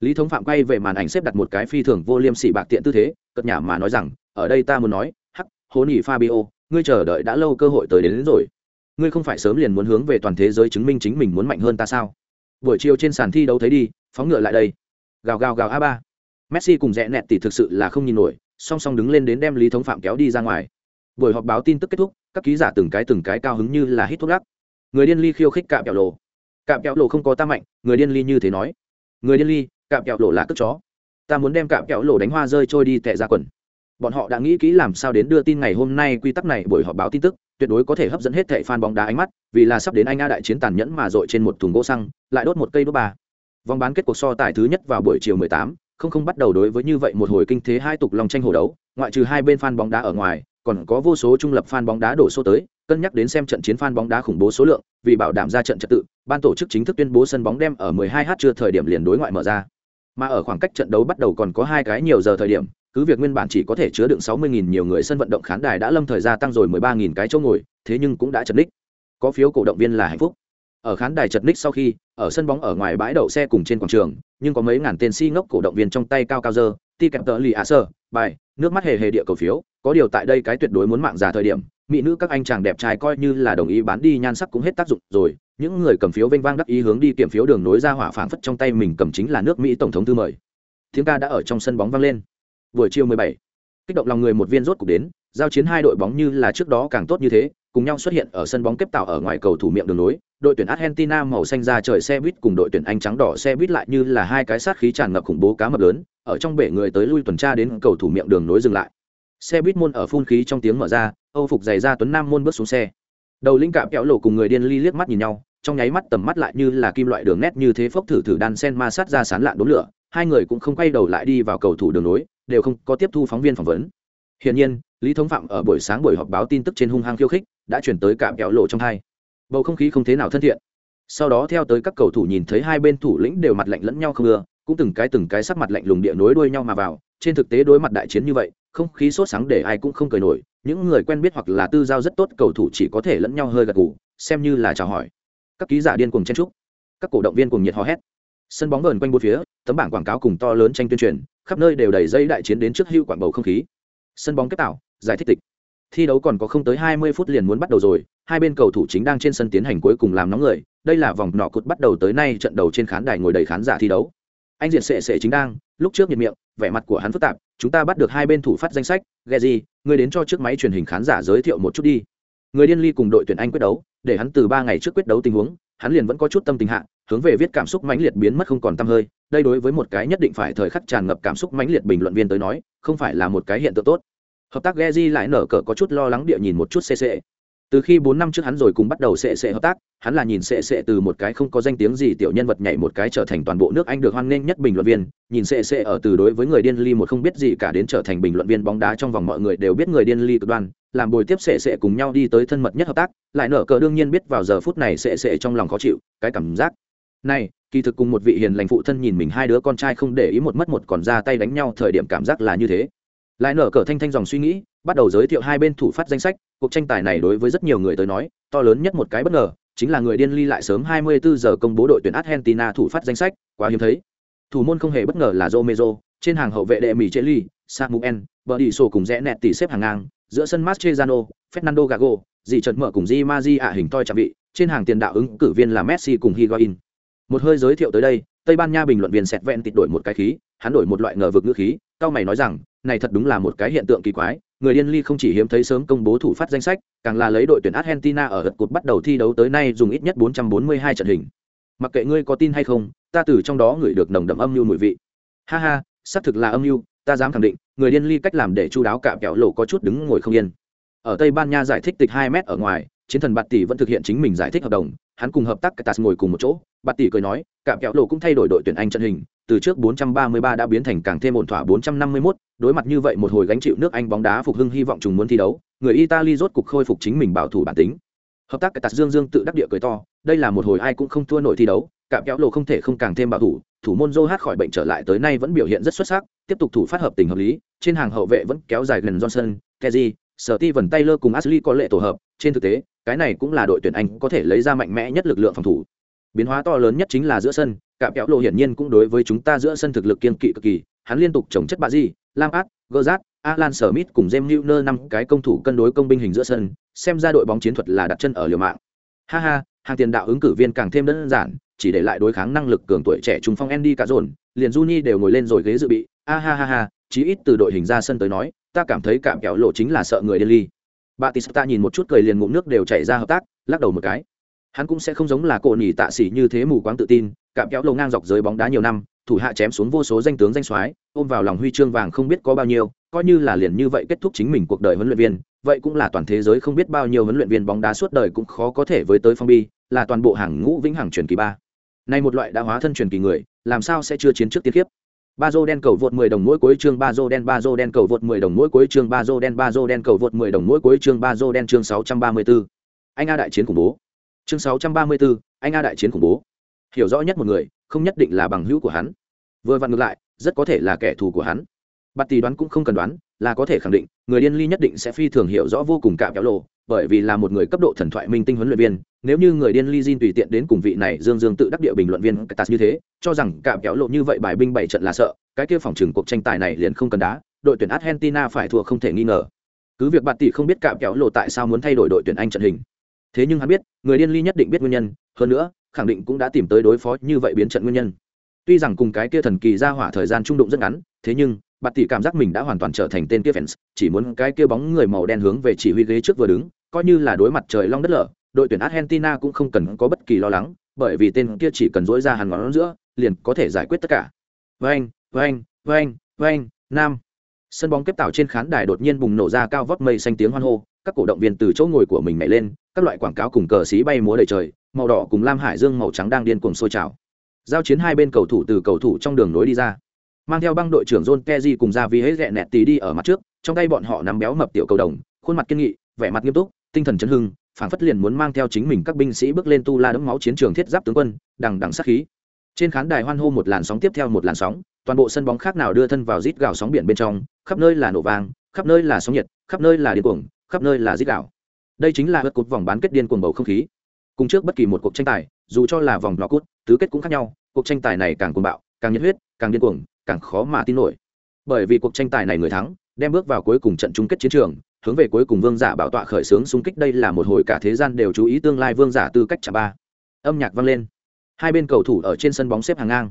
Lý thống phạm quay về màn ảnh xếp đặt một cái phi thường vô liêm sỉ bạc tiện tư thế cất nhả mà nói rằng ở đây ta muốn nói hắc hôn ỉ fabio ngươi chờ đợi đã lâu cơ hội tới đến, đến rồi. Ngươi không phải sớm liền muốn hướng về toàn thế giới chứng minh chính mình muốn mạnh hơn ta sao? Buổi chiều trên sàn thi đấu thấy đi phóng ngựa lại đây gào gào gào a ba. Messi cùng rẽ nẹt tỷ thực sự là không nhìn nổi, song song đứng lên đến đem lý thống phạm kéo đi ra ngoài. Buổi họp báo tin tức kết thúc, các ký giả từng cái từng cái cao hứng như là hít thuốc lắc. Người điên ly khiêu khích cạm kẹo lộ. Cạm kẹo lộ không có ta mạnh, người điên ly như thế nói. Người điên ly, cạm kẹo lộ là cất chó. Ta muốn đem cạm kẹo lộ đánh hoa rơi trôi đi tệ ra quần. Bọn họ đã nghĩ kỹ làm sao đến đưa tin ngày hôm nay quy tắc này buổi họp báo tin tức, tuyệt đối có thể hấp dẫn hết thệ fan bóng đá ánh mắt, vì là sắp đến anh a đại chiến tàn nhẫn mà dội trên một thùng gỗ xăng, lại đốt một cây đốt bà vòng bán kết cuộc so tài thứ nhất vào buổi chiều 18, không không bắt đầu đối với như vậy một hồi kinh thế hai tục lòng tranh hổ đấu ngoại trừ hai bên fan bóng đá ở ngoài còn có vô số trung lập fan bóng đá đổ số tới cân nhắc đến xem trận chiến fan bóng đá khủng bố số lượng vì bảo đảm ra trận trật tự ban tổ chức chính thức tuyên bố sân bóng đem ở 12h trưa thời điểm liền đối ngoại mở ra. Mà ở khoảng cách trận đấu bắt đầu còn có hai cái nhiều giờ thời điểm cứ việc nguyên bản chỉ có thể chứa đựng 60.000 nhiều người sân vận động khán đài đã lâm thời gia tăng rồi 13.000 cái chỗ ngồi thế nhưng cũng đã chật ních. Có phiếu cổ động viên là hạnh phúc ở khán đài chật ních sau khi, ở sân bóng ở ngoài bãi đậu xe cùng trên quảng trường, nhưng có mấy ngàn tên si ngốc cổ động viên trong tay cao cao dơ, ti kẹp tờ lì ạ sơ, bài, nước mắt hề hề địa cầu phiếu, có điều tại đây cái tuyệt đối muốn mạng già thời điểm, mỹ nữ các anh chàng đẹp trai coi như là đồng ý bán đi nhan sắc cũng hết tác dụng rồi, những người cầm phiếu vênh vang đắc ý hướng đi kiểm phiếu đường nối ra hỏa phảng phất trong tay mình cầm chính là nước mỹ tổng thống thư mời tiếng ca đã ở trong sân bóng vang lên buổi chiều 17. kích động lòng người một viên rốt cục đến, giao chiến hai đội bóng như là trước đó càng tốt như thế cùng nhau xuất hiện ở sân bóng kép tạo ở ngoài cầu thủ miệng đường nối, đội tuyển argentina màu xanh ra trời xe buýt cùng đội tuyển anh trắng đỏ xe buýt lại như là hai cái sát khí tràn ngập khủng bố cá mập lớn, ở trong bể người tới lui tuần tra đến cầu thủ miệng đường nối dừng lại. Xe buýt môn ở phun khí trong tiếng mở ra, âu phục giày ra tuấn nam môn bước xuống xe. Đầu linh cạm kéo lộ cùng người điên ly liếc mắt nhìn nhau, trong nháy mắt tầm mắt lại như là kim loại đường nét như thế phốc thử thử đan sen ma sát ra sán lạn đốn lửa, hai người cũng không quay đầu lại đi vào cầu thủ đường nối, đều không có tiếp thu phóng viên phỏng vấn. Hiển nhiên, lý thống phạm ở buổi sáng buổi họp báo tin tức trên hung hăng khiêu khích đã chuyển tới cạm kéo lộ trong hai. Bầu không khí không thế nào thân thiện. Sau đó theo tới các cầu thủ nhìn thấy hai bên thủ lĩnh đều mặt lạnh lẫn nhau không ưa, cũng từng cái từng cái sắc mặt lạnh lùng địa nối đuôi nhau mà vào. Trên thực tế đối mặt đại chiến như vậy, không khí sốt sáng để ai cũng không cười nổi. Những người quen biết hoặc là tư giao rất tốt cầu thủ chỉ có thể lẫn nhau hơi gật gù, xem như là chào hỏi. Các ký giả điên cùng chen trúc các cổ động viên cùng nhiệt hò hét. Sân bóng vờn quanh bốn phía, tấm bảng quảng cáo cùng to lớn tranh tuyên truyền, khắp nơi đều đầy dây đại chiến đến trước hưu quảng bầu không khí. Sân bóng kết tạo, giải thích tịch thi đấu còn có không tới 20 phút liền muốn bắt đầu rồi hai bên cầu thủ chính đang trên sân tiến hành cuối cùng làm nóng người đây là vòng nọ cột bắt đầu tới nay trận đầu trên khán đài ngồi đầy khán giả thi đấu. Anh diện sệ sệ chính đang lúc trước nhiệt miệng vẻ mặt của hắn phức tạp chúng ta bắt được hai bên thủ phát danh sách Geji, người đến cho chiếc máy truyền hình khán giả giới thiệu một chút đi. Người điên ly cùng đội tuyển anh quyết đấu để hắn từ ba ngày trước quyết đấu tình huống hắn liền vẫn có chút tâm tình hạ hướng về viết cảm xúc mãnh liệt biến mất không còn tâm hơi đây đối với một cái nhất định phải thời khắc tràn ngập cảm xúc mãnh liệt bình luận viên tới nói không phải là một cái hiện tượng tốt hợp tác Geji lại nở cờ có chút lo lắng địa nhìn một chút cc từ khi bốn năm trước hắn rồi cùng bắt đầu sệ sệ hợp tác, hắn là nhìn sệ sệ từ một cái không có danh tiếng gì tiểu nhân vật nhảy một cái trở thành toàn bộ nước anh được hoan nghênh nhất bình luận viên, nhìn sệ sệ ở từ đối với người điên ly một không biết gì cả đến trở thành bình luận viên bóng đá trong vòng mọi người đều biết người điên ly cực đoan, làm bồi tiếp sệ sệ cùng nhau đi tới thân mật nhất hợp tác, lại nở cờ đương nhiên biết vào giờ phút này sệ sệ trong lòng khó chịu, cái cảm giác. Này, kỳ thực cùng một vị hiền lành phụ thân nhìn mình hai đứa con trai không để ý một mất một còn ra tay đánh nhau, thời điểm cảm giác là như thế lại nở cờ thanh thanh dòng suy nghĩ bắt đầu giới thiệu hai bên thủ phát danh sách. Cuộc tranh tài này đối với rất nhiều người tới nói to lớn nhất một cái bất ngờ chính là người điên ly lại sớm 24 giờ công bố đội tuyển argentina thủ phát danh sách quá hiếm thấy. Thủ môn không hề bất ngờ là romero trên hàng hậu vệ đệ mỹ chế ly samuel bờ đi sổ cùng rẽ nẹt tỷ xếp hàng ngang giữa sân Mascherano, fernando gago dì trận mở cùng di Maji ạ hình toi chạm vị trên hàng tiền đạo ứng cử viên là messi cùng higuain một hơi giới thiệu tới đây tây ban nha bình luận viên sẹt vẹn tịt đổi một cái khí hắn đổi một loại ngờ vực ngữ khí cao mày nói rằng này thật đúng là một cái hiện tượng kỳ quái, người điên ly không chỉ hiếm thấy sớm công bố thủ phát danh sách, càng là lấy đội tuyển argentina ở gật cột bắt đầu thi đấu tới nay dùng ít nhất 442 trận hình. Mặc kệ ngươi có tin hay không, ta từ trong đó ngửi được nồng đậm âm mưu mùi vị. Ha ha, xác thực là âm mưu, ta dám khẳng định, người điên ly cách làm để chu đáo cả kẹo lộ có chút đứng ngồi không yên. Ở tây ban nha giải thích tịch hai mét ở ngoài, chiến thần bạt tỷ vẫn thực hiện chính mình giải thích hợp đồng, hắn cùng hợp tác Cats ngồi cùng một chỗ, bạt tỷ cười nói, cả kẹo lộ cũng thay đổi đội tuyển anh trận hình từ trước 433 đã biến thành càng thêm ổn thỏa 451, đối mặt như vậy một hồi gánh chịu nước Anh bóng đá phục hưng hy vọng trùng muốn thi đấu, người Italy rốt cục khôi phục chính mình bảo thủ bản tính. Hợp tác cái tạt Dương Dương tự đắc địa cười to, đây là một hồi ai cũng không thua nổi thi đấu, cạm kéo lộ không thể không càng thêm bảo thủ, thủ môn Joe khỏi bệnh trở lại tới nay vẫn biểu hiện rất xuất sắc, tiếp tục thủ phát hợp tình hợp lý, trên hàng hậu vệ vẫn kéo dài gần Johnson, Kezi, Steven Taylor cùng Ashley có lệ tổ hợp, trên thực tế, cái này cũng là đội tuyển Anh có thể lấy ra mạnh mẽ nhất lực lượng phòng thủ. Biến hóa to lớn nhất chính là giữa sân, cạm kéo lộ hiển nhiên cũng đối với chúng ta giữa sân thực lực kiên kỵ cực kỳ, hắn liên tục chống chất bạ gì, gơ rát Alan Smith cùng James nơ năm cái công thủ cân đối công binh hình giữa sân, xem ra đội bóng chiến thuật là đặt chân ở liều mạng. Ha ha, hàng tiền đạo ứng cử viên càng thêm đơn giản, chỉ để lại đối kháng năng lực cường tuổi trẻ trung phong Andy cả dồn, liền Juni đều ngồi lên rồi ghế dự bị. A ha ha ha, chí ít từ đội hình ra sân tới nói, ta cảm thấy cạm kéo lộ chính là sợ người Delhi. Batista nhìn một chút cười liền ngụm nước đều chảy ra hợp tác, lắc đầu một cái hắn cũng sẽ không giống là cổ nhỉ tạ xỉ như thế mù quáng tự tin, cạm kéo lầu ngang dọc giới bóng đá nhiều năm, thủ hạ chém xuống vô số danh tướng danh soái, ôm vào lòng huy chương vàng không biết có bao nhiêu, coi như là liền như vậy kết thúc chính mình cuộc đời huấn luyện viên, vậy cũng là toàn thế giới không biết bao nhiêu huấn luyện viên bóng đá suốt đời cũng khó có thể với tới phong bi, là toàn bộ hàng ngũ vĩnh hằng truyền kỳ ba. Này một loại đã hóa thân truyền kỳ người, làm sao sẽ chưa chiến trước tiên kiếp ba dô đen cầu vượt 10 đồng mỗi cuối chương, ba dô đen, ba dô đen cầu vượt 10 đồng mỗi cuối chương, ba dô đen, ba dô đen cầu vượt 10 đồng mỗi cuối chương, ba dô đen chương 634. anh a đại chiến khủng bố chương 634, anh a đại chiến khủng bố. Hiểu rõ nhất một người không nhất định là bằng hữu của hắn. Vừa vặn ngược lại rất có thể là kẻ thù của hắn. Bạt tỷ đoán cũng không cần đoán là có thể khẳng định người điên ly nhất định sẽ phi thường hiểu rõ vô cùng cạm kéo lộ bởi vì là một người cấp độ thần thoại minh tinh huấn luyện viên nếu như người điên ly Jin tùy tiện đến cùng vị này dương dương tự đắc địa bình luận viên tạt như thế cho rằng cạm kéo lộ như vậy bài binh bảy trận là sợ cái kia phòng trừng cuộc tranh tài này liền không cần đá đội tuyển argentina phải thua không thể nghi ngờ. Cứ việc bạt tỷ không biết cạm kéo lộ tại sao muốn thay đổi đội tuyển anh trận hình thế nhưng hắn biết, người điên ly nhất định biết nguyên nhân, hơn nữa, khẳng định cũng đã tìm tới đối phó như vậy biến trận nguyên nhân. Tuy rằng cùng cái kia thần kỳ ra hỏa thời gian trung đụng rất ngắn, thế nhưng, bạt tỷ cảm giác mình đã hoàn toàn trở thành tên kia fans, chỉ muốn cái kia bóng người màu đen hướng về chỉ huy ghế trước vừa đứng, coi như là đối mặt trời long đất lở, đội tuyển argentina cũng không cần có bất kỳ lo lắng, bởi vì tên kia chỉ cần dỗi ra hàng ngón giữa, liền có thể giải quyết tất cả. Vang vang vang vang nam. Sân bóng kép tạo trên khán đài đột nhiên bùng nổ ra cao vót mây xanh tiếng hoan hô, các cổ động viên từ chỗ ngồi của mình nhảy lên các loại quảng cáo cùng cờ xí bay múa đầy trời, màu đỏ cùng lam hải dương màu trắng đang điên cuồng sôi trào. Giao chiến hai bên cầu thủ từ cầu thủ trong đường nối đi ra. Mang theo băng đội trưởng john keji cùng ra vì hết rẽ nẹt tí đi ở mặt trước, trong tay bọn họ nắm béo mập tiểu cầu đồng, khuôn mặt kiên nghị, vẻ mặt nghiêm túc, tinh thần chấn hưng, phảng phất liền muốn mang theo chính mình các binh sĩ bước lên tu la đấm máu chiến trường thiết giáp tướng quân, đằng đằng sát khí. Trên khán đài hoan hô một làn sóng tiếp theo một làn sóng, toàn bộ sân bóng khác nào đưa thân vào rít gào sóng biển bên trong, khắp nơi là nổ vang, khắp nơi là sóng nhiệt, khắp nơi là điên cuồng, khắp nơi là rít gào đây chính là hớt cột vòng bán kết điên cuồng bầu không khí. Cùng trước bất kỳ một cuộc tranh tài, dù cho là vòng nọ cút, tứ kết cũng khác nhau, cuộc tranh tài này càng cuồng bạo, càng nhiệt huyết, càng điên cuồng, càng khó mà tin nổi. Bởi vì cuộc tranh tài này người thắng, đem bước vào cuối cùng trận chung kết chiến trường, hướng về cuối cùng vương giả bảo tọa khởi xướng xung kích, đây là một hồi cả thế gian đều chú ý tương lai vương giả tư cách trả ba. Âm nhạc vang lên. Hai bên cầu thủ ở trên sân bóng xếp hàng ngang.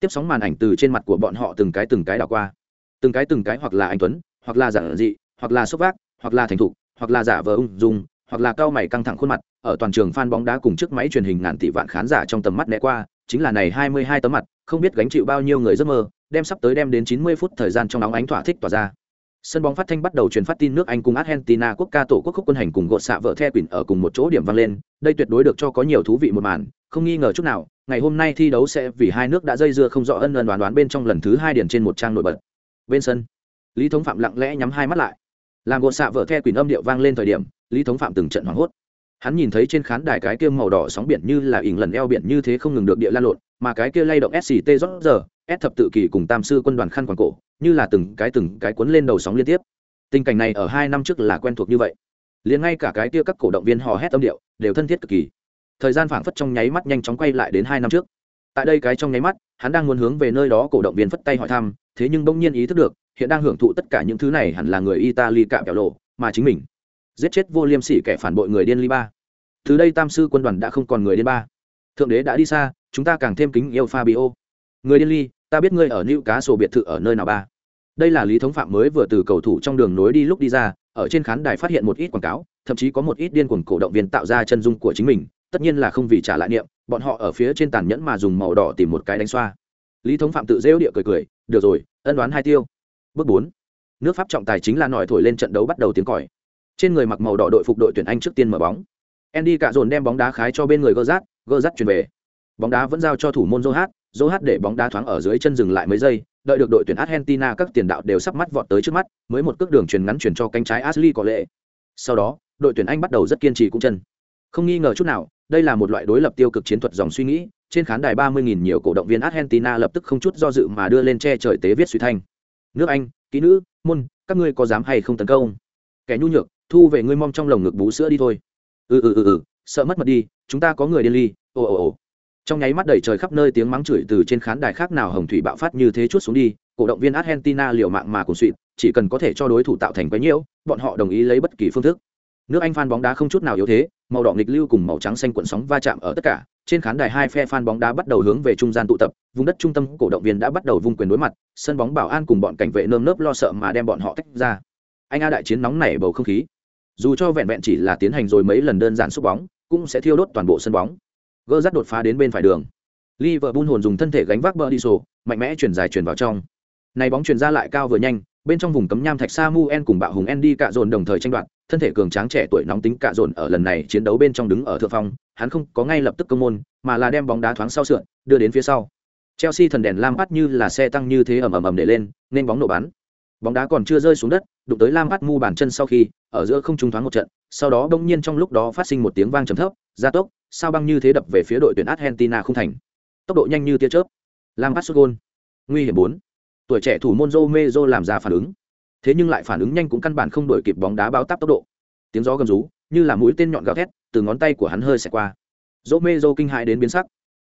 Tiếp sóng màn ảnh từ trên mặt của bọn họ từng cái từng cái đảo qua. Từng cái từng cái hoặc là anh tuấn, hoặc là giản dị, hoặc là sốc vác, hoặc là thành thục hoặc là giả vờ ung dung, hoặc là cao mày căng thẳng khuôn mặt, ở toàn trường fan bóng đá cùng chiếc máy truyền hình ngàn tỷ vạn khán giả trong tầm mắt né qua, chính là này hai mươi hai tấm mặt, không biết gánh chịu bao nhiêu người giấc mơ, đem sắp tới đem đến chín mươi phút thời gian trong nóng ánh thỏa thích tỏa ra. Sân bóng phát thanh bắt đầu truyền phát tin nước anh cùng argentina quốc ca tổ quốc khúc quân hành cùng gột xạ vợ the quỳnh ở cùng một chỗ điểm vang lên, đây tuyệt đối được cho có nhiều thú vị một màn, không nghi ngờ chút nào, ngày hôm nay thi đấu sẽ vì hai nước đã dây dưa không rõ ân ân đoán đoán bên trong lần thứ hai điển trên một trang nổi bật. Bên sân, lý thống phạm lặng lẽ nhắm hai mắt lại làm gột xạ vợ the quỳnh âm điệu vang lên thời điểm, lý thống phạm từng trận hoảng hốt. Hắn nhìn thấy trên khán đài cái kia màu đỏ sóng biển như là ỉn lần eo biển như thế không ngừng được địa lan lộn, mà cái kia lay động sct rót giờ, s thập tự kỷ cùng tam sư quân đoàn khăn quàng cổ, như là từng cái từng cái cuốn lên đầu sóng liên tiếp. Tình cảnh này ở hai năm trước là quen thuộc như vậy. Liền ngay cả cái kia các cổ động viên hò hét âm điệu đều thân thiết cực kỳ. Thời gian phảng phất trong nháy mắt nhanh chóng quay lại đến hai năm trước. Tại đây cái trong nháy mắt, hắn đang muốn hướng về nơi đó cổ động viên phất tay hỏi thăm, thế nhưng bỗng nhiên ý thức được hiện đang hưởng thụ tất cả những thứ này hẳn là người italy cạm kẹo lộ, mà chính mình. Giết chết vô liêm sỉ kẻ phản bội người điên Liba. Từ đây tam sư quân đoàn đã không còn người điên ba. Thượng đế đã đi xa, chúng ta càng thêm kính yêu fabio. Người điên ly, ta biết ngươi ở nữ cá sổ biệt thự ở nơi nào ba. Đây là lý thống phạm mới vừa từ cầu thủ trong đường nối đi lúc đi ra, ở trên khán đài phát hiện một ít quảng cáo, thậm chí có một ít điên cuồng cổ động viên tạo ra chân dung của chính mình, tất nhiên là không vì trả lại niệm, bọn họ ở phía trên tàn nhẫn mà dùng màu đỏ tìm một cái đánh xoa. Lý thống phạm tự rêu địa cười cười, được rồi, ân đoán hai tiêu bước bốn. Nước pháp trọng tài chính là nổi thổi lên trận đấu bắt đầu tiếng còi. Trên người mặc màu đỏ đội phục đội tuyển anh trước tiên mở bóng. Andy cạ dồn đem bóng đá khái cho bên người gơ rát gơ rát chuyển về. Bóng đá vẫn giao cho thủ môn johat johat để bóng đá thoáng ở dưới chân dừng lại mấy giây, đợi được đội tuyển argentina các tiền đạo đều sắp mắt vọt tới trước mắt, mới một cước đường truyền ngắn chuyển cho cánh trái ashley có lệ sau đó, đội tuyển anh bắt đầu rất kiên trì cũng chân. Không nghi ngờ chút nào, đây là một loại đối lập tiêu cực chiến thuật dòng suy nghĩ, trên khán đài 30.000 nhiều cổ động viên argentina lập tức không chút do dự mà đưa lên che trời tế viết suy thanh nước anh, kỹ nữ, môn, các ngươi có dám hay không tấn công? Kẻ nhu nhược, thu về ngươi mong trong lồng ngực bú sữa đi thôi. Ừ ừ ừ ừ sợ mất mật đi, chúng ta có người điên ly, ồ ồ ồ. Trong nháy mắt đầy trời khắp nơi tiếng mắng chửi từ trên khán đài khác nào hồng thủy bạo phát như thế chút xuống đi, cổ động viên argentina liều mạng mà cùng suỵt chỉ cần có thể cho đối thủ tạo thành quấy nhiễu, bọn họ đồng ý lấy bất kỳ phương thức. Nước anh phan bóng đá không chút nào yếu thế, màu đỏ nghịch lưu cùng màu trắng xanh cuộn sóng va chạm ở tất cả trên khán đài hai phe phan bóng đá bắt đầu hướng về trung gian tụ tập, vùng đất trung tâm cổ động viên đã bắt đầu vung quyền đối mặt, sân bóng bảo an cùng bọn cảnh vệ nơm nớp lo sợ mà đem bọn họ tách ra. Anh a đại chiến nóng nảy bầu không khí. Dù cho vẹn vẹn chỉ là tiến hành rồi mấy lần đơn giản xúc bóng, cũng sẽ thiêu đốt toàn bộ sân bóng. Gỡ rắt đột phá đến bên phải đường. Liverpool hồn dùng thân thể gánh vác bờ đi sổ mạnh mẽ chuyển dài chuyển vào trong. Này bóng chuyển ra lại cao vừa nhanh, bên trong vùng cấm nham thạch Samuel cùng bạo hùng Andy cạ dồn đồng thời tranh đoạt thân thể cường tráng trẻ tuổi nóng tính cạ dồn ở lần này chiến đấu bên trong đứng ở thượng phong, hắn không có ngay lập tức công môn, mà là đem bóng đá thoáng sau sượn đưa đến phía sau. Chelsea thần đèn lam bắt như là xe tăng như thế ầm ầm ầm để lên, nên bóng nổ bắn. Bóng đá còn chưa rơi xuống đất, đụng tới lam bắt mu bàn chân sau khi, ở giữa không trung thoáng một trận, sau đó bỗng nhiên trong lúc đó phát sinh một tiếng vang trầm thấp, gia tốc, sao băng như thế đập về phía đội tuyển argentina không thành. Tốc độ nhanh như tia chớp. Lam bắt sút gôn. Nguy hiểm bốn. Tuổi trẻ thủ môn Romero làm ra phản ứng thế nhưng lại phản ứng nhanh cũng căn bản không đổi kịp bóng đá báo táp tốc độ. Tiếng gió gầm rú, như là mũi tên nhọn gào thét, từ ngón tay của hắn hơi xẹt qua. Romero kinh hãi đến biến sắc.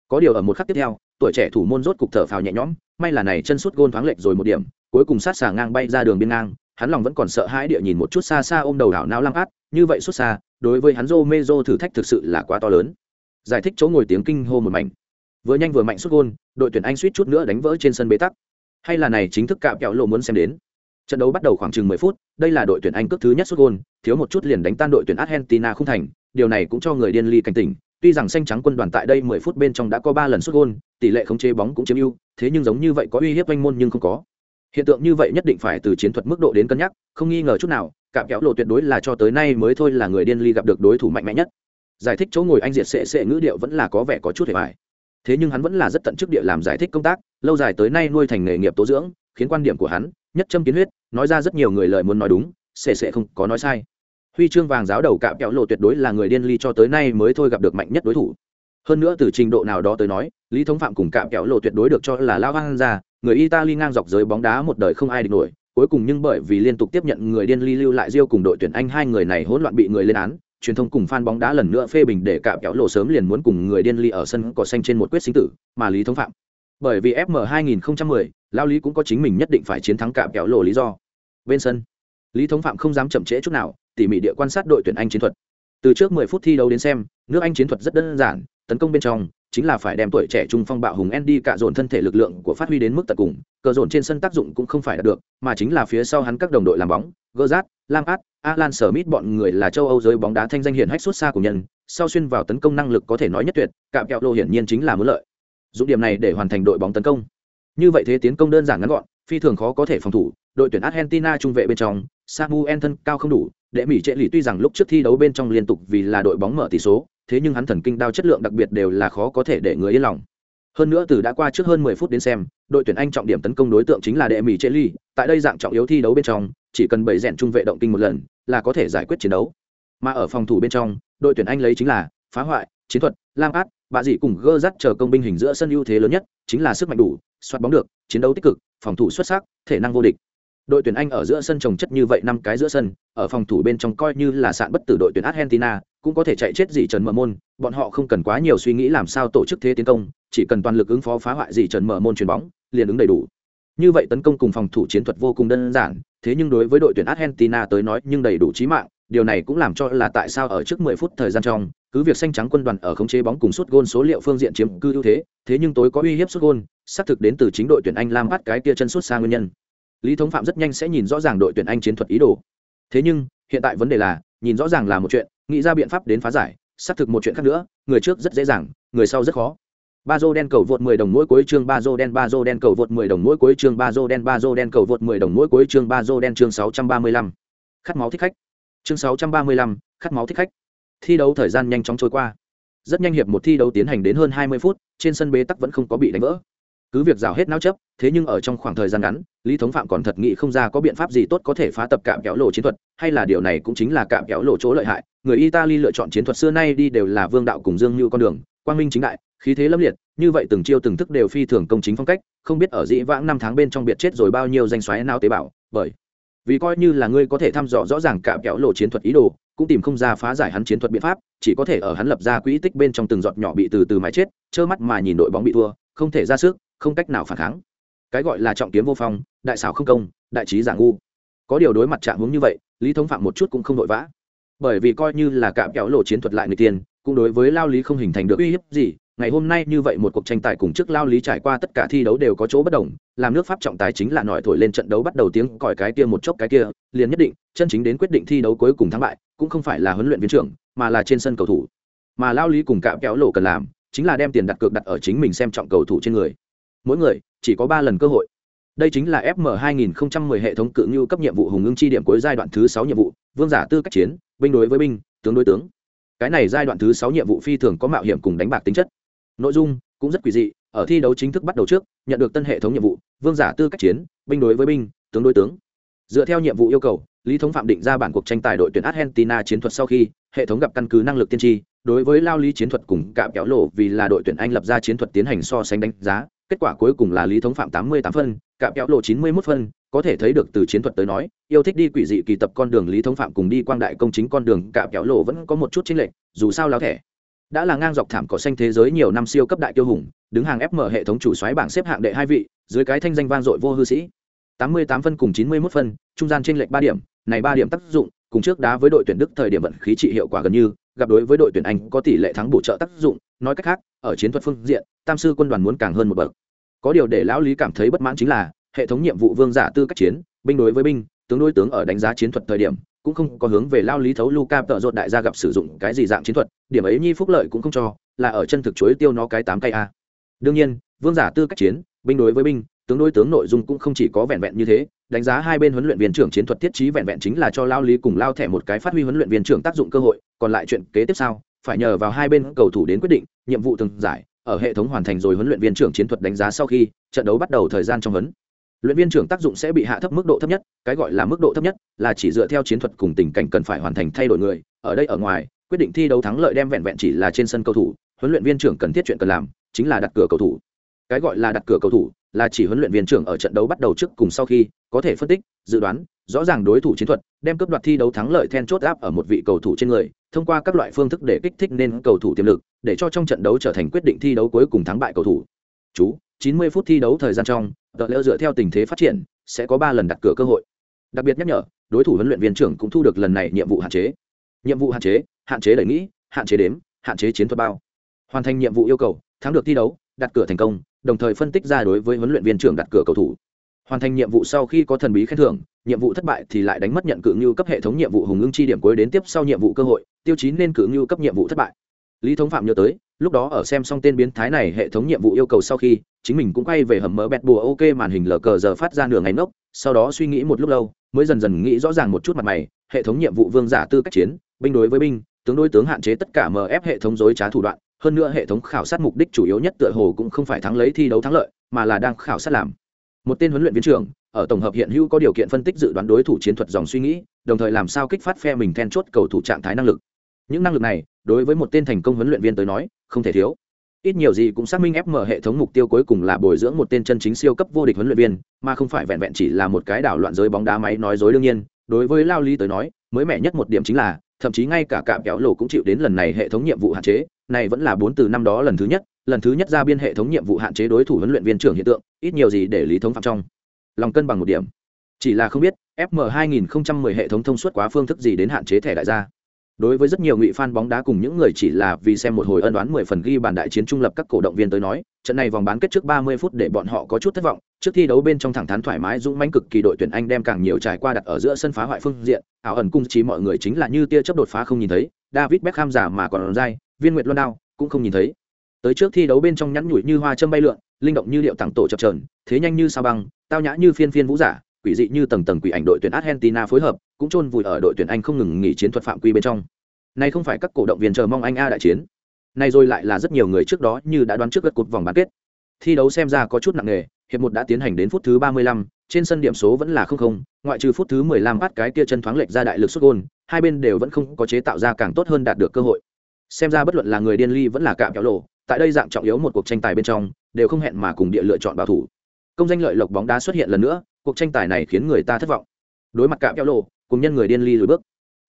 Có điều ở một khắc tiếp theo, tuổi trẻ thủ môn rốt cục thở phào nhẹ nhõm, may là này chân sút gôn thoáng lệch rồi một điểm, cuối cùng sát xà ngang bay ra đường biên ngang, hắn lòng vẫn còn sợ hãi địa nhìn một chút xa xa ôm đầu đảo não lăng át như vậy xuất xa, đối với hắn Romero thử thách thực sự là quá to lớn. Giải thích chỗ ngồi tiếng kinh hô một mảnh. Vừa nhanh vừa mạnh xuất gôn, đội tuyển anh suýt chút nữa đánh vỡ trên sân bế tắc. Hay là này chính thức cạm kẹo lộ muốn xem đến trận đấu bắt đầu khoảng chừng 10 phút, đây là đội tuyển anh cước thứ nhất xuất gôn, thiếu một chút liền đánh tan đội tuyển argentina không thành, điều này cũng cho người điên ly cảnh tỉnh. Tuy rằng xanh trắng quân đoàn tại đây 10 phút bên trong đã có 3 lần xuất gôn, tỷ lệ khống chế bóng cũng chiếm ưu, thế nhưng giống như vậy có uy hiếp anh môn nhưng không có. Hiện tượng như vậy nhất định phải từ chiến thuật mức độ đến cân nhắc, không nghi ngờ chút nào, cạm kéo lộ tuyệt đối là cho tới nay mới thôi là người điên ly gặp được đối thủ mạnh mẽ nhất. Giải thích chỗ ngồi anh diệt sệ sệ ngữ điệu vẫn là có vẻ có chút hề vải thế nhưng hắn vẫn là rất tận chức địa làm giải thích công tác, lâu dài tới nay nuôi thành nghề nghiệp tố dưỡng khiến quan điểm của hắn nhất châm kiến huyết nói ra rất nhiều người lời muốn nói đúng sệ sệ không có nói sai. Huy chương vàng giáo đầu cạm kẹo lộ tuyệt đối là người điên ly cho tới nay mới thôi gặp được mạnh nhất đối thủ. Hơn nữa từ trình độ nào đó tới nói lý thống phạm cùng cạm kẹo lộ tuyệt đối được cho là lao hoang ra người italy ngang dọc giới bóng đá một đời không ai địch nổi cuối cùng nhưng bởi vì liên tục tiếp nhận người điên ly lưu lại riêu cùng đội tuyển anh hai người này hỗn loạn bị người lên án truyền thông cùng fan bóng đá lần nữa phê bình để cạm kẹo lộ sớm liền muốn cùng người điên ly ở sân cỏ xanh trên một quyết sinh tử mà lý thống phạm. Bởi vì fm 2010, lao lý cũng có chính mình nhất định phải chiến thắng cả kéo lộ lý do bên sân lý thống phạm không dám chậm trễ chút nào tỉ mỉ địa quan sát đội tuyển anh chiến thuật từ trước 10 phút thi đấu đến xem nước anh chiến thuật rất đơn giản tấn công bên trong chính là phải đem tuổi trẻ trung phong bạo hùng Andy cả dồn thân thể lực lượng của phát huy đến mức tận cùng, cờ dồn trên sân tác dụng cũng không phải đạt được, mà chính là phía sau hắn các đồng đội làm bóng, Gerrard, Lampard, Alan Smith bọn người là châu Âu giới bóng đá thanh danh hiển hách suốt xa của nhân, sau xuyên vào tấn công năng lực có thể nói nhất tuyệt, cạm kẹo lô hiển nhiên chính là muốn lợi. Dụng điểm này để hoàn thành đội bóng tấn công. Như vậy thế tiến công đơn giản ngắn gọn, phi thường khó có thể phòng thủ, đội tuyển Argentina trung vệ bên trong, Samuel thân cao không đủ, để mỹ trệ lì tuy rằng lúc trước thi đấu bên trong liên tục vì là đội bóng mở tỷ số, thế nhưng hắn thần kinh đao chất lượng đặc biệt đều là khó có thể để người yên lòng. Hơn nữa từ đã qua trước hơn 10 phút đến xem, đội tuyển Anh trọng điểm tấn công đối tượng chính là đệ mỹ trệ lì, tại đây dạng trọng yếu thi đấu bên trong, chỉ cần bảy rèn trung vệ động kinh một lần, là có thể giải quyết chiến đấu. Mà ở phòng thủ bên trong, đội tuyển Anh lấy chính là phá hoại, chiến thuật, lam át, bà dị cùng gơ dắt chờ công binh hình giữa sân ưu thế lớn nhất, chính là sức mạnh đủ, soát bóng được, chiến đấu tích cực, phòng thủ xuất sắc, thể năng vô địch. Đội tuyển anh ở giữa sân trồng chất như vậy năm cái giữa sân ở phòng thủ bên trong coi như là sạn bất tử đội tuyển argentina cũng có thể chạy chết dì trần mở môn. Bọn họ không cần quá nhiều suy nghĩ làm sao tổ chức thế tiến công chỉ cần toàn lực ứng phó phá hoại dì trần mở môn chuyền bóng liền ứng đầy đủ. Như vậy tấn công cùng phòng thủ chiến thuật vô cùng đơn giản thế nhưng đối với đội tuyển argentina tới nói nhưng đầy đủ trí mạng điều này cũng làm cho là tại sao ở trước 10 phút thời gian trong, cứ việc xanh trắng quân đoàn ở khống chế bóng cùng suốt gôn số liệu phương diện chiếm cư ưu thế thế nhưng tối có uy hiếp suốt gôn, xác thực đến từ chính đội tuyển anh lam bắt cái kia chân suốt xa nguyên nhân. Lý thống phạm rất nhanh sẽ nhìn rõ ràng đội tuyển anh chiến thuật ý đồ. Thế nhưng, hiện tại vấn đề là, nhìn rõ ràng là một chuyện, nghĩ ra biện pháp đến phá giải, xác thực một chuyện khác nữa, người trước rất dễ dàng, người sau rất khó. Ba dô đen cầu vượt 10 đồng mỗi cuối chương, ba đen ba đen cầu vượt 10 đồng mỗi cuối chương, ba đen ba đen cầu vượt 10 đồng mỗi cuối chương, ba dô đen chương 635. khát máu thích khách chương 635, khát máu thích khách. Thi đấu thời gian nhanh chóng trôi qua. Rất nhanh hiệp một thi đấu tiến hành đến hơn 20 phút trên sân bế tắc vẫn không có bị đánh vỡ. Cứ việc rào hết não chấp thế nhưng ở trong khoảng thời gian ngắn lý thống phạm còn thật nghĩ không ra có biện pháp gì tốt có thể phá tập cạm kéo lộ chiến thuật hay là điều này cũng chính là cạm kéo lộ chỗ lợi hại. Người italy lựa chọn chiến thuật xưa nay đi đều là vương đạo cùng dương như con đường quang minh chính đại khí thế lâm liệt như vậy từng chiêu từng thức đều phi thường công chính phong cách không biết ở dĩ vãng năm tháng bên trong biệt chết rồi bao nhiêu danh xoáy não tế bào bởi vì coi như là ngươi có thể thăm dò rõ ràng cả kéo lộ chiến thuật ý đồ, cũng tìm không ra phá giải hắn chiến thuật biện pháp, chỉ có thể ở hắn lập ra quỹ tích bên trong từng giọt nhỏ bị từ từ mái chết, trơ mắt mà nhìn đội bóng bị thua, không thể ra sức, không cách nào phản kháng. Cái gọi là trọng kiếm vô phong, đại xảo không công, đại trí giả ngu. Có điều đối mặt trạng hướng như vậy, lý thống phạm một chút cũng không vội vã. Bởi vì coi như là cạm kéo lộ chiến thuật lại người tiền, cũng đối với lao lý không hình thành được uy hiếp gì ngày hôm nay như vậy một cuộc tranh tài cùng trước lao lý trải qua tất cả thi đấu đều có chỗ bất đồng, làm nước pháp trọng tài chính là nổi thổi lên trận đấu bắt đầu tiếng còi cái kia một chốc cái kia, liền nhất định, chân chính đến quyết định thi đấu cuối cùng thắng bại, cũng không phải là huấn luyện viên trưởng, mà là trên sân cầu thủ. Mà lao lý cùng cạm kéo lộ cần làm, chính là đem tiền đặt cược đặt ở chính mình xem trọng cầu thủ trên người. Mỗi người, chỉ có ba lần cơ hội. Đây chính là fm 2010 hệ thống cự như cấp nhiệm vụ hùng ưng chi điểm cuối giai đoạn thứ sáu nhiệm vụ, vương giả tư cách chiến, binh đối với binh, tướng đối tướng. Cái này giai đoạn thứ sáu nhiệm vụ phi thường có mạo hiểm cùng đánh bạc tính chất nội dung cũng rất quỷ dị, ở thi đấu chính thức bắt đầu trước, nhận được tân hệ thống nhiệm vụ, vương giả tư cách chiến, binh đối với binh, tướng đối tướng. Dựa theo nhiệm vụ yêu cầu, lý thống phạm định ra bản cuộc tranh tài đội tuyển argentina chiến thuật sau khi, hệ thống gặp căn cứ năng lực tiên tri, đối với lao lý chiến thuật cùng cạm kéo lộ vì là đội tuyển anh lập ra chiến thuật tiến hành so sánh đánh giá, kết quả cuối cùng là lý thống phạm tám mươi tám phân, cạm kéo lộ chín mươi mốt phân, có thể thấy được từ chiến thuật tới nói, yêu thích đi quỷ dị kỳ tập con đường lý thống phạm cùng đi quang đại công chính con đường cạm kéo lộ vẫn có một chút chính lệch, dù sao láo thẻ đã là ngang dọc thảm cỏ xanh thế giới nhiều năm siêu cấp đại tiêu hùng, đứng hàng fm hệ thống chủ xoáy bảng xếp hạng đệ hai vị, dưới cái thanh danh vang dội vô hư sĩ. Tám mươi tám phân cùng chín mươi 91 phân, trung gian trên lệch ba điểm, này ba điểm tác dụng, cùng trước đá với đội tuyển đức thời điểm vận khí trị hiệu quả gần như, gặp đối với đội tuyển anh có tỷ lệ thắng bổ trợ tác dụng, nói cách khác, ở chiến thuật phương diện, tam sư quân đoàn muốn càng hơn một bậc. Có điều để lão lý cảm thấy bất mãn chính là, hệ thống nhiệm vụ vương giả tư cách chiến, binh đối với binh, tướng đối tướng ở đánh giá chiến thuật thời điểm cũng không có hướng về lao lý thấu luca tợ rột đại gia gặp sử dụng cái gì dạng chiến thuật, điểm ấy nhi phúc lợi cũng không cho, là ở chân thực chuối tiêu nó cái tám cây a. Đương nhiên, vương giả tư cách chiến, binh đối với binh, tướng đối tướng nội dung cũng không chỉ có vẹn vẹn như thế, đánh giá hai bên huấn luyện viên trưởng chiến thuật thiết trí vẹn vẹn chính là cho lao lý cùng lao thẻ một cái phát huy huấn luyện viên trưởng tác dụng cơ hội, còn lại chuyện kế tiếp sau phải nhờ vào hai bên cầu thủ đến quyết định, nhiệm vụ từng giải, ở hệ thống hoàn thành rồi huấn luyện viên trưởng chiến thuật đánh giá sau khi, trận đấu bắt đầu thời gian trong huấn luyện viên trưởng tác dụng sẽ bị hạ thấp mức độ thấp nhất, cái gọi là mức độ thấp nhất là chỉ dựa theo chiến thuật cùng tình cảnh cần phải hoàn thành thay đổi người. Ở đây ở ngoài, quyết định thi đấu thắng lợi đem vẹn vẹn chỉ là trên sân cầu thủ, huấn luyện viên trưởng cần thiết chuyện cần làm chính là đặt cửa cầu thủ. Cái gọi là đặt cửa cầu thủ là chỉ huấn luyện viên trưởng ở trận đấu bắt đầu trước cùng sau khi có thể phân tích, dự đoán, rõ ràng đối thủ chiến thuật, đem cướp đoạt thi đấu thắng lợi then chốt áp ở một vị cầu thủ trên người, thông qua các loại phương thức để kích thích nên cầu thủ tiềm lực, để cho trong trận đấu trở thành quyết định thi đấu cuối cùng thắng bại cầu thủ. Chú 90 phút thi đấu thời gian trong tờ lỡ dựa theo tình thế phát triển, sẽ có ba lần đặt cửa cơ hội. Đặc biệt nhắc nhở, đối thủ huấn luyện viên trưởng cũng thu được lần này nhiệm vụ hạn chế. Nhiệm vụ hạn chế hạn chế đẩy nghĩ, hạn chế đếm, hạn chế chiến thuật bao. Hoàn thành nhiệm vụ yêu cầu, thắng được thi đấu, đặt cửa thành công, đồng thời phân tích ra đối với huấn luyện viên trưởng đặt cửa cầu thủ. Hoàn thành nhiệm vụ sau khi có thần bí khen thưởng, nhiệm vụ thất bại thì lại đánh mất nhận cự ngưu cấp hệ thống nhiệm vụ hùng ưng chi điểm cuối đến tiếp sau nhiệm vụ cơ hội, tiêu chí nên cự ngưu cấp nhiệm vụ thất bại. Lý thống phạm nhớ tới lúc đó ở xem xong tên biến thái này, hệ thống nhiệm vụ yêu cầu sau khi, chính mình cũng quay về hầm mỡ bẹt bùa, ok, màn hình lờ cờ giờ phát ra nửa ngày nốc sau đó suy nghĩ một lúc lâu, mới dần dần nghĩ rõ ràng một chút mặt mày, hệ thống nhiệm vụ vương giả tư cách chiến, binh đối với binh, tướng đối tướng hạn chế tất cả mf hệ thống dối trá thủ đoạn, hơn nữa hệ thống khảo sát mục đích chủ yếu nhất tựa hồ cũng không phải thắng lấy thi đấu thắng lợi, mà là đang khảo sát làm. Một tên huấn luyện viên trưởng, ở tổng hợp hiện hữu có điều kiện phân tích dự đoán đối thủ chiến thuật dòng suy nghĩ, đồng thời làm sao kích phát phe mình then chốt cầu thủ trạng thái năng lực. Những năng lực này, đối với một tên thành công huấn luyện viên tới nói không thể thiếu. Ít nhiều gì cũng xác minh ép mở hệ thống mục tiêu cuối cùng là bồi dưỡng một tên chân chính siêu cấp vô địch huấn luyện viên, mà không phải vẹn vẹn chỉ là một cái đảo loạn giới bóng đá máy nói dối đương nhiên. Đối với lao lý tới nói, mới mẻ nhất một điểm chính là, thậm chí ngay cả cạm kéo lộ cũng chịu đến lần này hệ thống nhiệm vụ hạn chế, này vẫn là bốn từ năm đó lần thứ nhất, lần thứ nhất ra biên hệ thống nhiệm vụ hạn chế đối thủ huấn luyện viên trưởng hiện tượng, ít nhiều gì để lý thống phạm trong lòng cân bằng một điểm. Chỉ là không biết fm 2010 hệ thống thông suốt quá phương thức gì đến hạn chế thẻ đại gia đối với rất nhiều ngụy fan bóng đá cùng những người chỉ là vì xem một hồi ân đoán 10 phần ghi bàn đại chiến trung lập các cổ động viên tới nói, trận này vòng bán kết trước 30 phút để bọn họ có chút thất vọng. Trước thi đấu bên trong thẳng thắn thoải mái, dũng mãnh cực kỳ đội tuyển anh đem càng nhiều trải qua đặt ở giữa sân phá hoại phương diện. Ảo ẩn cung trí mọi người chính là như tia chớp đột phá không nhìn thấy, david beckham giả mà còn dai, viên nguyệt luân đao cũng không nhìn thấy. Tới trước thi đấu bên trong nhắn nhủi như hoa châm bay lượn, linh động như điệu tặng tổ chập trờn thế nhanh như sao băng, tao nhã như phiên phiên vũ giả quỷ dị như tầng tầng quỷ ảnh đội tuyển argentina phối hợp cũng chôn vùi ở đội tuyển anh không ngừng nghỉ chiến thuật phạm quy bên trong. Này không phải các cổ động viên chờ mong anh a đại chiến. Này rồi lại là rất nhiều người trước đó như đã đoán trước gật cột vòng bán kết. Thi đấu xem ra có chút nặng nề hiệp một đã tiến hành đến phút thứ 35, trên sân điểm số vẫn là không không ngoại trừ phút thứ 15 bắt cái kia chân thoáng lệch ra đại lực sút gôn hai bên đều vẫn không có chế tạo ra càng tốt hơn đạt được cơ hội. Xem ra bất luận là người điên ly vẫn là cạm kéo lộ tại đây dạng trọng yếu một cuộc tranh tài bên trong đều không hẹn mà cùng địa lựa chọn bảo thủ công danh lợi lộc bóng đá xuất hiện lần nữa, cuộc tranh tài này khiến người ta thất vọng. Đối mặt cạm kéo lộ, cùng nhân người điên ly lùi bước.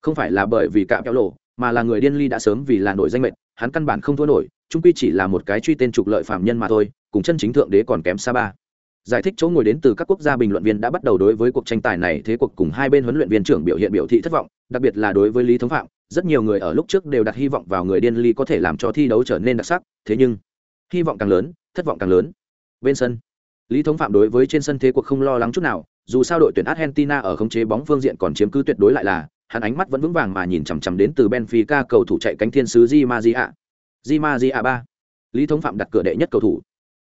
Không phải là bởi vì cạm kéo lộ, mà là người điên ly đã sớm vì là nổi danh mệnh hắn căn bản không thua nổi trung quy chỉ là một cái truy tên trục lợi phạm nhân mà thôi, cùng chân chính thượng đế còn kém xa ba. Giải thích chỗ ngồi đến từ các quốc gia bình luận viên đã bắt đầu đối với cuộc tranh tài này thế cuộc cùng hai bên huấn luyện viên trưởng biểu hiện biểu thị thất vọng, đặc biệt là đối với lý thống phạm, rất nhiều người ở lúc trước đều đặt hy vọng vào người điên ly có thể làm cho thi đấu trở nên đặc sắc, thế nhưng hy vọng càng lớn, thất vọng càng lớn. Bên sân lý thống phạm đối với trên sân thế cuộc không lo lắng chút nào, dù sao đội tuyển argentina ở khống chế bóng phương diện còn chiếm cứ tuyệt đối lại là, hắn ánh mắt vẫn vững vàng mà nhìn chằm chằm đến từ benfica cầu thủ chạy cánh thiên sứ di maria. Di maria ba. Lý thống phạm đặt cửa đệ nhất cầu thủ.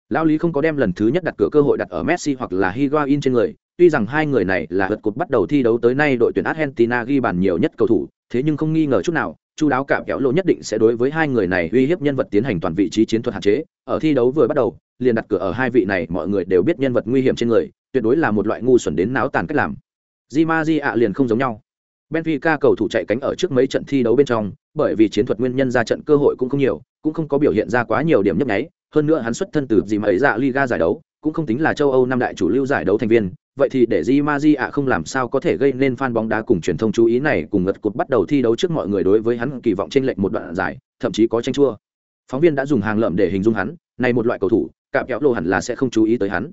Lao lý không có đem lần thứ nhất đặt cửa cơ hội đặt ở messi hoặc là higuain trên người, tuy rằng hai người này là vượt cột bắt đầu thi đấu tới nay đội tuyển argentina ghi bàn nhiều nhất cầu thủ, thế nhưng không nghi ngờ chút nào chu đáo cả kéo lộ nhất định sẽ đối với hai người này uy hiếp nhân vật tiến hành toàn vị trí chiến thuật hạn chế, ở thi đấu vừa bắt đầu, liền đặt cửa ở hai vị này mọi người đều biết nhân vật nguy hiểm trên người, tuyệt đối là một loại ngu xuẩn đến náo tàn cách làm. Di ma di ạ liền không giống nhau. Benfica cầu thủ chạy cánh ở trước mấy trận thi đấu bên trong, bởi vì chiến thuật nguyên nhân ra trận cơ hội cũng không nhiều, cũng không có biểu hiện ra quá nhiều điểm nhấp nháy, hơn nữa hắn xuất thân từ gì mà ấy dạ liga giải đấu, cũng không tính là châu âu năm đại chủ lưu giải đấu thành viên vậy thì để di ma di ạ không làm sao có thể gây nên fan bóng đá cùng truyền thông chú ý này cùng ngật cột bắt đầu thi đấu trước mọi người đối với hắn kỳ vọng trên lệnh một đoạn giải thậm chí có tranh chua. Phóng viên đã dùng hàng lợm để hình dung hắn, này một loại cầu thủ cạm kéo lô hẳn là sẽ không chú ý tới hắn.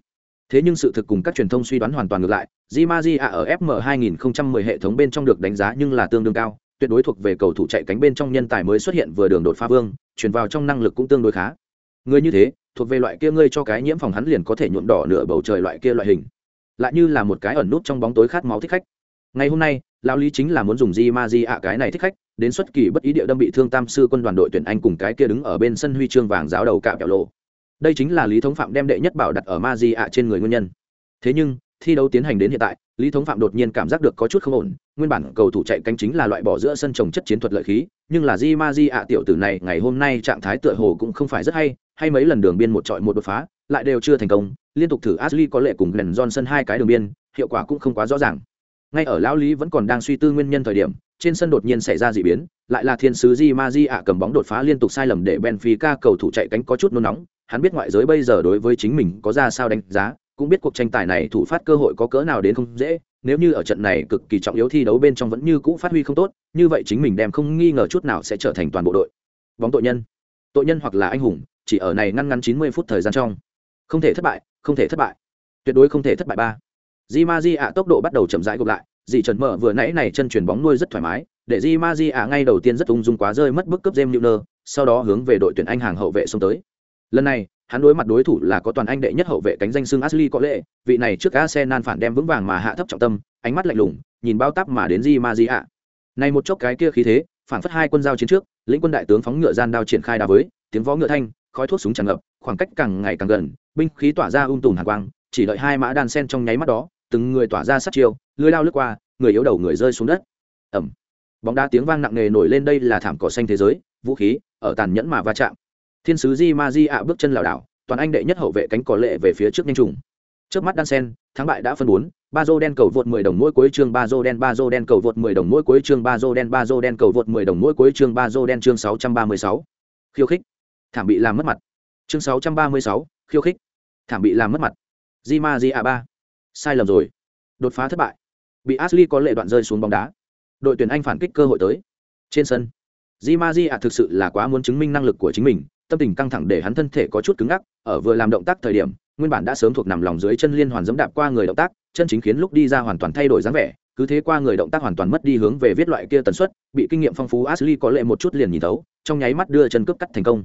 Thế nhưng sự thực cùng các truyền thông suy đoán hoàn toàn ngược lại di ma di ạ ở fm 2010 hệ thống bên trong được đánh giá nhưng là tương đương cao, tuyệt đối thuộc về cầu thủ chạy cánh bên trong nhân tài mới xuất hiện vừa đường đột phá vương, chuyển vào trong năng lực cũng tương đối khá. Người như thế, thuộc về loại kia ngươi cho cái nhiễm phòng hắn liền có thể nhuộm đỏ nửa bầu trời loại kia loại hình lại như là một cái ẩn nút trong bóng tối khát máu thích khách. Ngày hôm nay, lão lý chính là muốn dùng di ma di ạ cái này thích khách, đến xuất kỳ bất ý địa đâm bị thương tam sư quân đoàn đội tuyển anh cùng cái kia đứng ở bên sân huy chương vàng giáo đầu cạo kẹo lộ. Đây chính là lý thống phạm đem đệ nhất bảo đặt ở ma di ạ trên người nguyên nhân. Thế nhưng, thi đấu tiến hành đến hiện tại, lý thống phạm đột nhiên cảm giác được có chút không ổn, nguyên bản cầu thủ chạy cánh chính là loại bỏ giữa sân trồng chất chiến thuật lợi khí, nhưng là di ma di ạ tiểu tử này ngày hôm nay trạng thái tựa hồ cũng không phải rất hay hay mấy lần đường biên một trọi một đột phá lại đều chưa thành công, liên tục thử ashley có lệ cùng glenn johnson hai cái đường biên, hiệu quả cũng không quá rõ ràng. Ngay ở lão lý vẫn còn đang suy tư nguyên nhân thời điểm, trên sân đột nhiên xảy ra d ị biến, lại là thiên sứ di ma di ạ cầm bóng đột phá liên tục sai lầm để benfica cầu thủ chạy cánh có chút nôn nóng. Hắn biết ngoại giới bây giờ đối với chính mình có ra sao đánh giá, cũng biết cuộc tranh tài này thủ phát cơ hội có cỡ nào đến không dễ, nếu như ở trận này cực kỳ trọng yếu thi đấu bên trong vẫn như cũ phát huy không tốt, như vậy chính mình đem không nghi ngờ chút nào sẽ trở thành toàn bộ đội. Bóng tội nhân. Tội nhân hoặc là anh hùng, chỉ ở này ngăn ngắn chín mươi phút thời gian trong không thể thất bại không thể thất bại. Tuyệt đối không thể thất bại ba. Di ma di ạ tốc độ bắt đầu chậm rãi gục lại. Dì trần mở vừa nãy này chân chuyền bóng nuôi rất thoải mái để di ma di ạ ngay đầu tiên rất ung dung quá rơi mất bức cướp jem newner sau đó hướng về đội tuyển anh hàng hậu vệ xông tới. Lần này hắn đối mặt đối thủ là có toàn anh đệ nhất hậu vệ cánh danh xưng Ashley có lệ, vị này trước Arsenal phản đem vững vàng mà hạ thấp trọng tâm, ánh mắt lạnh lùng, nhìn bao táp mà đến Di Maria. Này một chốc cái kia khí thế, phản phất hai quân giao chiến trước, lĩnh quân đại tướng phóng ngựa gian đao triển khai đao với, tiếng vó ngựa thanh, khói thuốc súng tràn ngập, khoảng cách càng ngày càng gần, binh khí tỏa ra ung tùm hàng quang, chỉ đợi hai mã đan sen trong nháy mắt đó, từng người tỏa ra sát chiêu, lưỡi lao lướt qua, người yếu đầu người rơi xuống đất. Ầm. Bóng đá tiếng vang nặng nề nổi lên đây là thảm cỏ xanh thế giới, vũ khí ở tàn nhẫn mà va chạm. Thiên sứ Di Ma Di ạ bước chân lảo đảo, toàn anh đệ nhất hậu vệ cánh cỏ lệ về phía trước nhanh trùng trước mắt đan sen thắng bại đã phân bốn ba dô đen cầu vượt 10 đồng mỗi cuối chương ba dô đen ba dô đen cầu vượt 10 đồng mỗi cuối chương ba dô đen ba dô đen cầu vượt 10 đồng mỗi cuối chương ba dô đen chương 636. khiêu khích thảm bị làm mất mặt chương 636, khiêu khích. Thảm bị làm mất mặt. Di ma di a ba. Sai lầm rồi. Đột phá thất bại. Bị ashley có lệ đoạn rơi xuống bóng đá. Đội tuyển anh phản kích cơ hội tới. Trên sân di ma di a thực sự là quá muốn chứng minh năng lực của chính mình tâm tình căng thẳng để hắn thân thể có chút cứng ngắc ở vừa làm động tác thời điểm nguyên bản đã sớm thuộc nằm lòng dưới chân liên hoàn dẫm đạp qua người động tác chân chính khiến lúc đi ra hoàn toàn thay đổi dáng vẻ cứ thế qua người động tác hoàn toàn mất đi hướng về viết loại kia tần suất bị kinh nghiệm phong phú ashley có lệ một chút liền nhìn thấu trong nháy mắt đưa chân cướp cắt thành công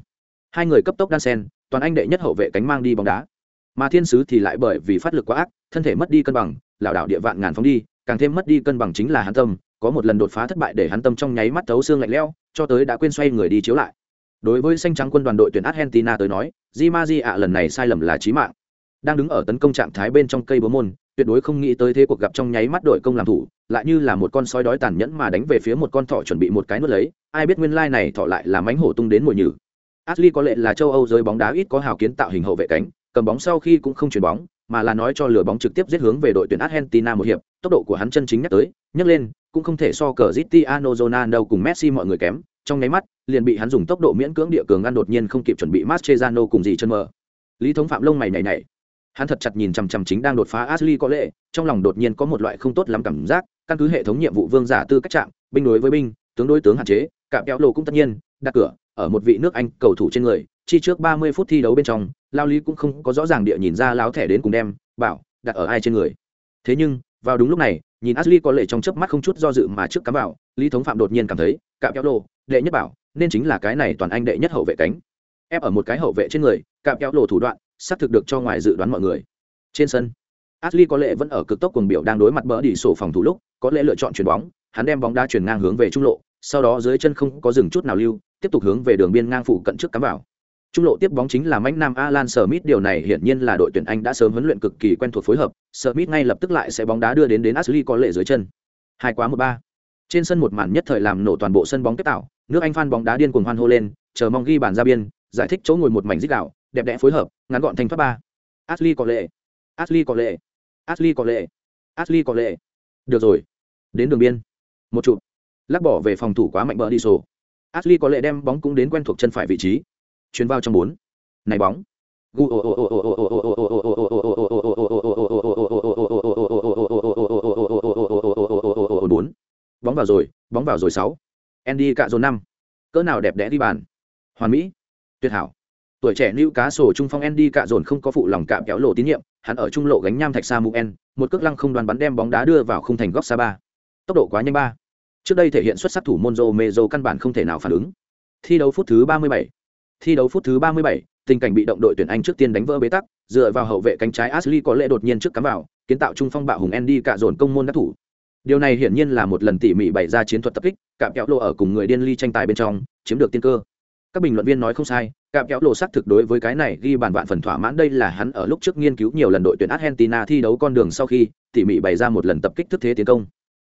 hai người cấp tốc đan sen, toàn anh đệ nhất hậu vệ cánh mang đi bóng đá. Mà thiên sứ thì lại bởi vì phát lực quá ác, thân thể mất đi cân bằng, lảo đảo địa vạn ngàn phóng đi, càng thêm mất đi cân bằng chính là hắn tâm, có một lần đột phá thất bại để hắn tâm trong nháy mắt thấu xương lạnh lẽo, cho tới đã quên xoay người đi chiếu lại. Đối với xanh trắng quân đoàn đội tuyển argentina tới nói, di ma di ạ lần này sai lầm là trí mạng. Đang đứng ở tấn công trạng thái bên trong cây búa môn, tuyệt đối không nghĩ tới thế cuộc gặp trong nháy mắt đội công làm thủ, lại như là một con sói đói tàn nhẫn mà đánh về phía một con thỏ chuẩn bị một cái nuốt lấy. Ai biết nguyên lai này thỏ lại là mánh hổ tung đến mùi nhử. Ashley có lệ là châu Âu giới bóng đá ít có hào kiến tạo hình hậu vệ cánh, cầm bóng sau khi cũng không chuyển bóng, mà là nói cho lửa bóng trực tiếp giết hướng về đội tuyển Argentina một hiệp, tốc độ của hắn chân chính nhắc tới, nhấc lên, cũng không thể so cờ Cristiano Ronaldo cùng Messi mọi người kém, trong nháy mắt, liền bị hắn dùng tốc độ miễn cưỡng địa cường ngăn đột nhiên không kịp chuẩn bị Mascherano cùng gì chân mờ. Lý Thống Phạm lông mày nhảy nhảy. Hắn thật chặt nhìn chằm chằm chính đang đột phá Ashley có lệ, trong lòng đột nhiên có một loại không tốt lắm cảm giác, căn cứ hệ thống nhiệm vụ vương giả tư cách trạng, binh đối với binh, tướng đối tướng hạn chế, cả kéo lồ cũng tất nhiên, đặt cửa, ở một vị nước Anh cầu thủ trên người, chi trước 30 phút thi đấu bên trong, Lao Lý cũng không có rõ ràng địa nhìn ra láo thẻ đến cùng đem, bảo, đặt ở ai trên người. Thế nhưng, vào đúng lúc này, nhìn Ashley có lệ trong chớp mắt không chút do dự mà trước cắm vào, Lý Thống Phạm đột nhiên cảm thấy, cạm kéo đồ, đệ nhất bảo, nên chính là cái này toàn anh đệ nhất hậu vệ cánh ép ở một cái hậu vệ trên người cạm kéo lộ thủ đoạn xác thực được cho ngoài dự đoán mọi người trên sân Ashley có lệ vẫn ở cực tốc cuồng biểu đang đối mặt bỡ đi sổ phòng thủ lúc có lẽ lựa chọn chuyển bóng hắn đem bóng đá chuyển ngang hướng về trung lộ sau đó dưới chân không có dừng chút nào lưu tiếp tục hướng về đường biên ngang phụ cận trước cắm vào. Trung lộ tiếp bóng chính là mãnh nam alan smith, điều này hiển nhiên là đội tuyển anh đã sớm huấn luyện cực kỳ quen thuộc phối hợp, smith ngay lập tức lại sẽ bóng đá đưa đến đến ashley có lệ dưới chân. Hai quá một ba. Trên sân một màn nhất thời làm nổ toàn bộ sân bóng tiếp tạo, nước anh phan bóng đá điên cuồng hoan hô lên, chờ mong ghi bàn ra biên, giải thích chỗ ngồi một mảnh dích đạo, đẹp đẽ phối hợp, ngắn gọn thành thoát ba. Ashley có lệ. Ashley có lệ. Ashley có lệ. Ashley có lệ. Được rồi. Đến đường biên. Một chụp. Lắc bỏ về phòng thủ quá mạnh bờ đi sổ ashley có lẽ đem bóng cũng đến quen thuộc chân phải vị trí Chuyền vào trong bốn này bóng bốn bóng vào rồi bóng vào rồi sáu andy cạ dồn năm cỡ nào đẹp đẽ đi bàn hoàn mỹ tuyệt hảo tuổi trẻ lưu cá sổ trung phong andy cạ dồn không có phụ lòng cạm kéo lộ tín nhiệm hắn ở trung lộ gánh nham thạch Samuel, một cước lăng không đoàn bắn đem bóng đá đưa vào khung thành góc xa ba tốc độ quá nhanh ba trước đây thể hiện xuất sắc thủ monzo mezo căn bản không thể nào phản ứng. Thi đấu phút thứ ba mươi bảy. Thi đấu phút thứ ba mươi bảy, tình cảnh bị động đội tuyển anh trước tiên đánh vỡ bế tắc, dựa vào hậu vệ cánh trái ashley có lẽ đột nhiên trước cắm vào, kiến tạo trung phong bạo hùng andy cạ dồn công môn đắc thủ. Điều này hiển nhiên là một lần tỉ mỉ bày ra chiến thuật tập kích, cạm kéo lộ ở cùng người điên ly tranh tài bên trong, chiếm được tiên cơ. Các bình luận viên nói không sai, cạm kéo lộ xác thực đối với cái này ghi bàn vạn phần thỏa mãn, đây là hắn ở lúc trước nghiên cứu nhiều lần đội tuyển argentina thi đấu con đường sau khi tỉ mỉ bày ra một lần tập kích thức thế tiến công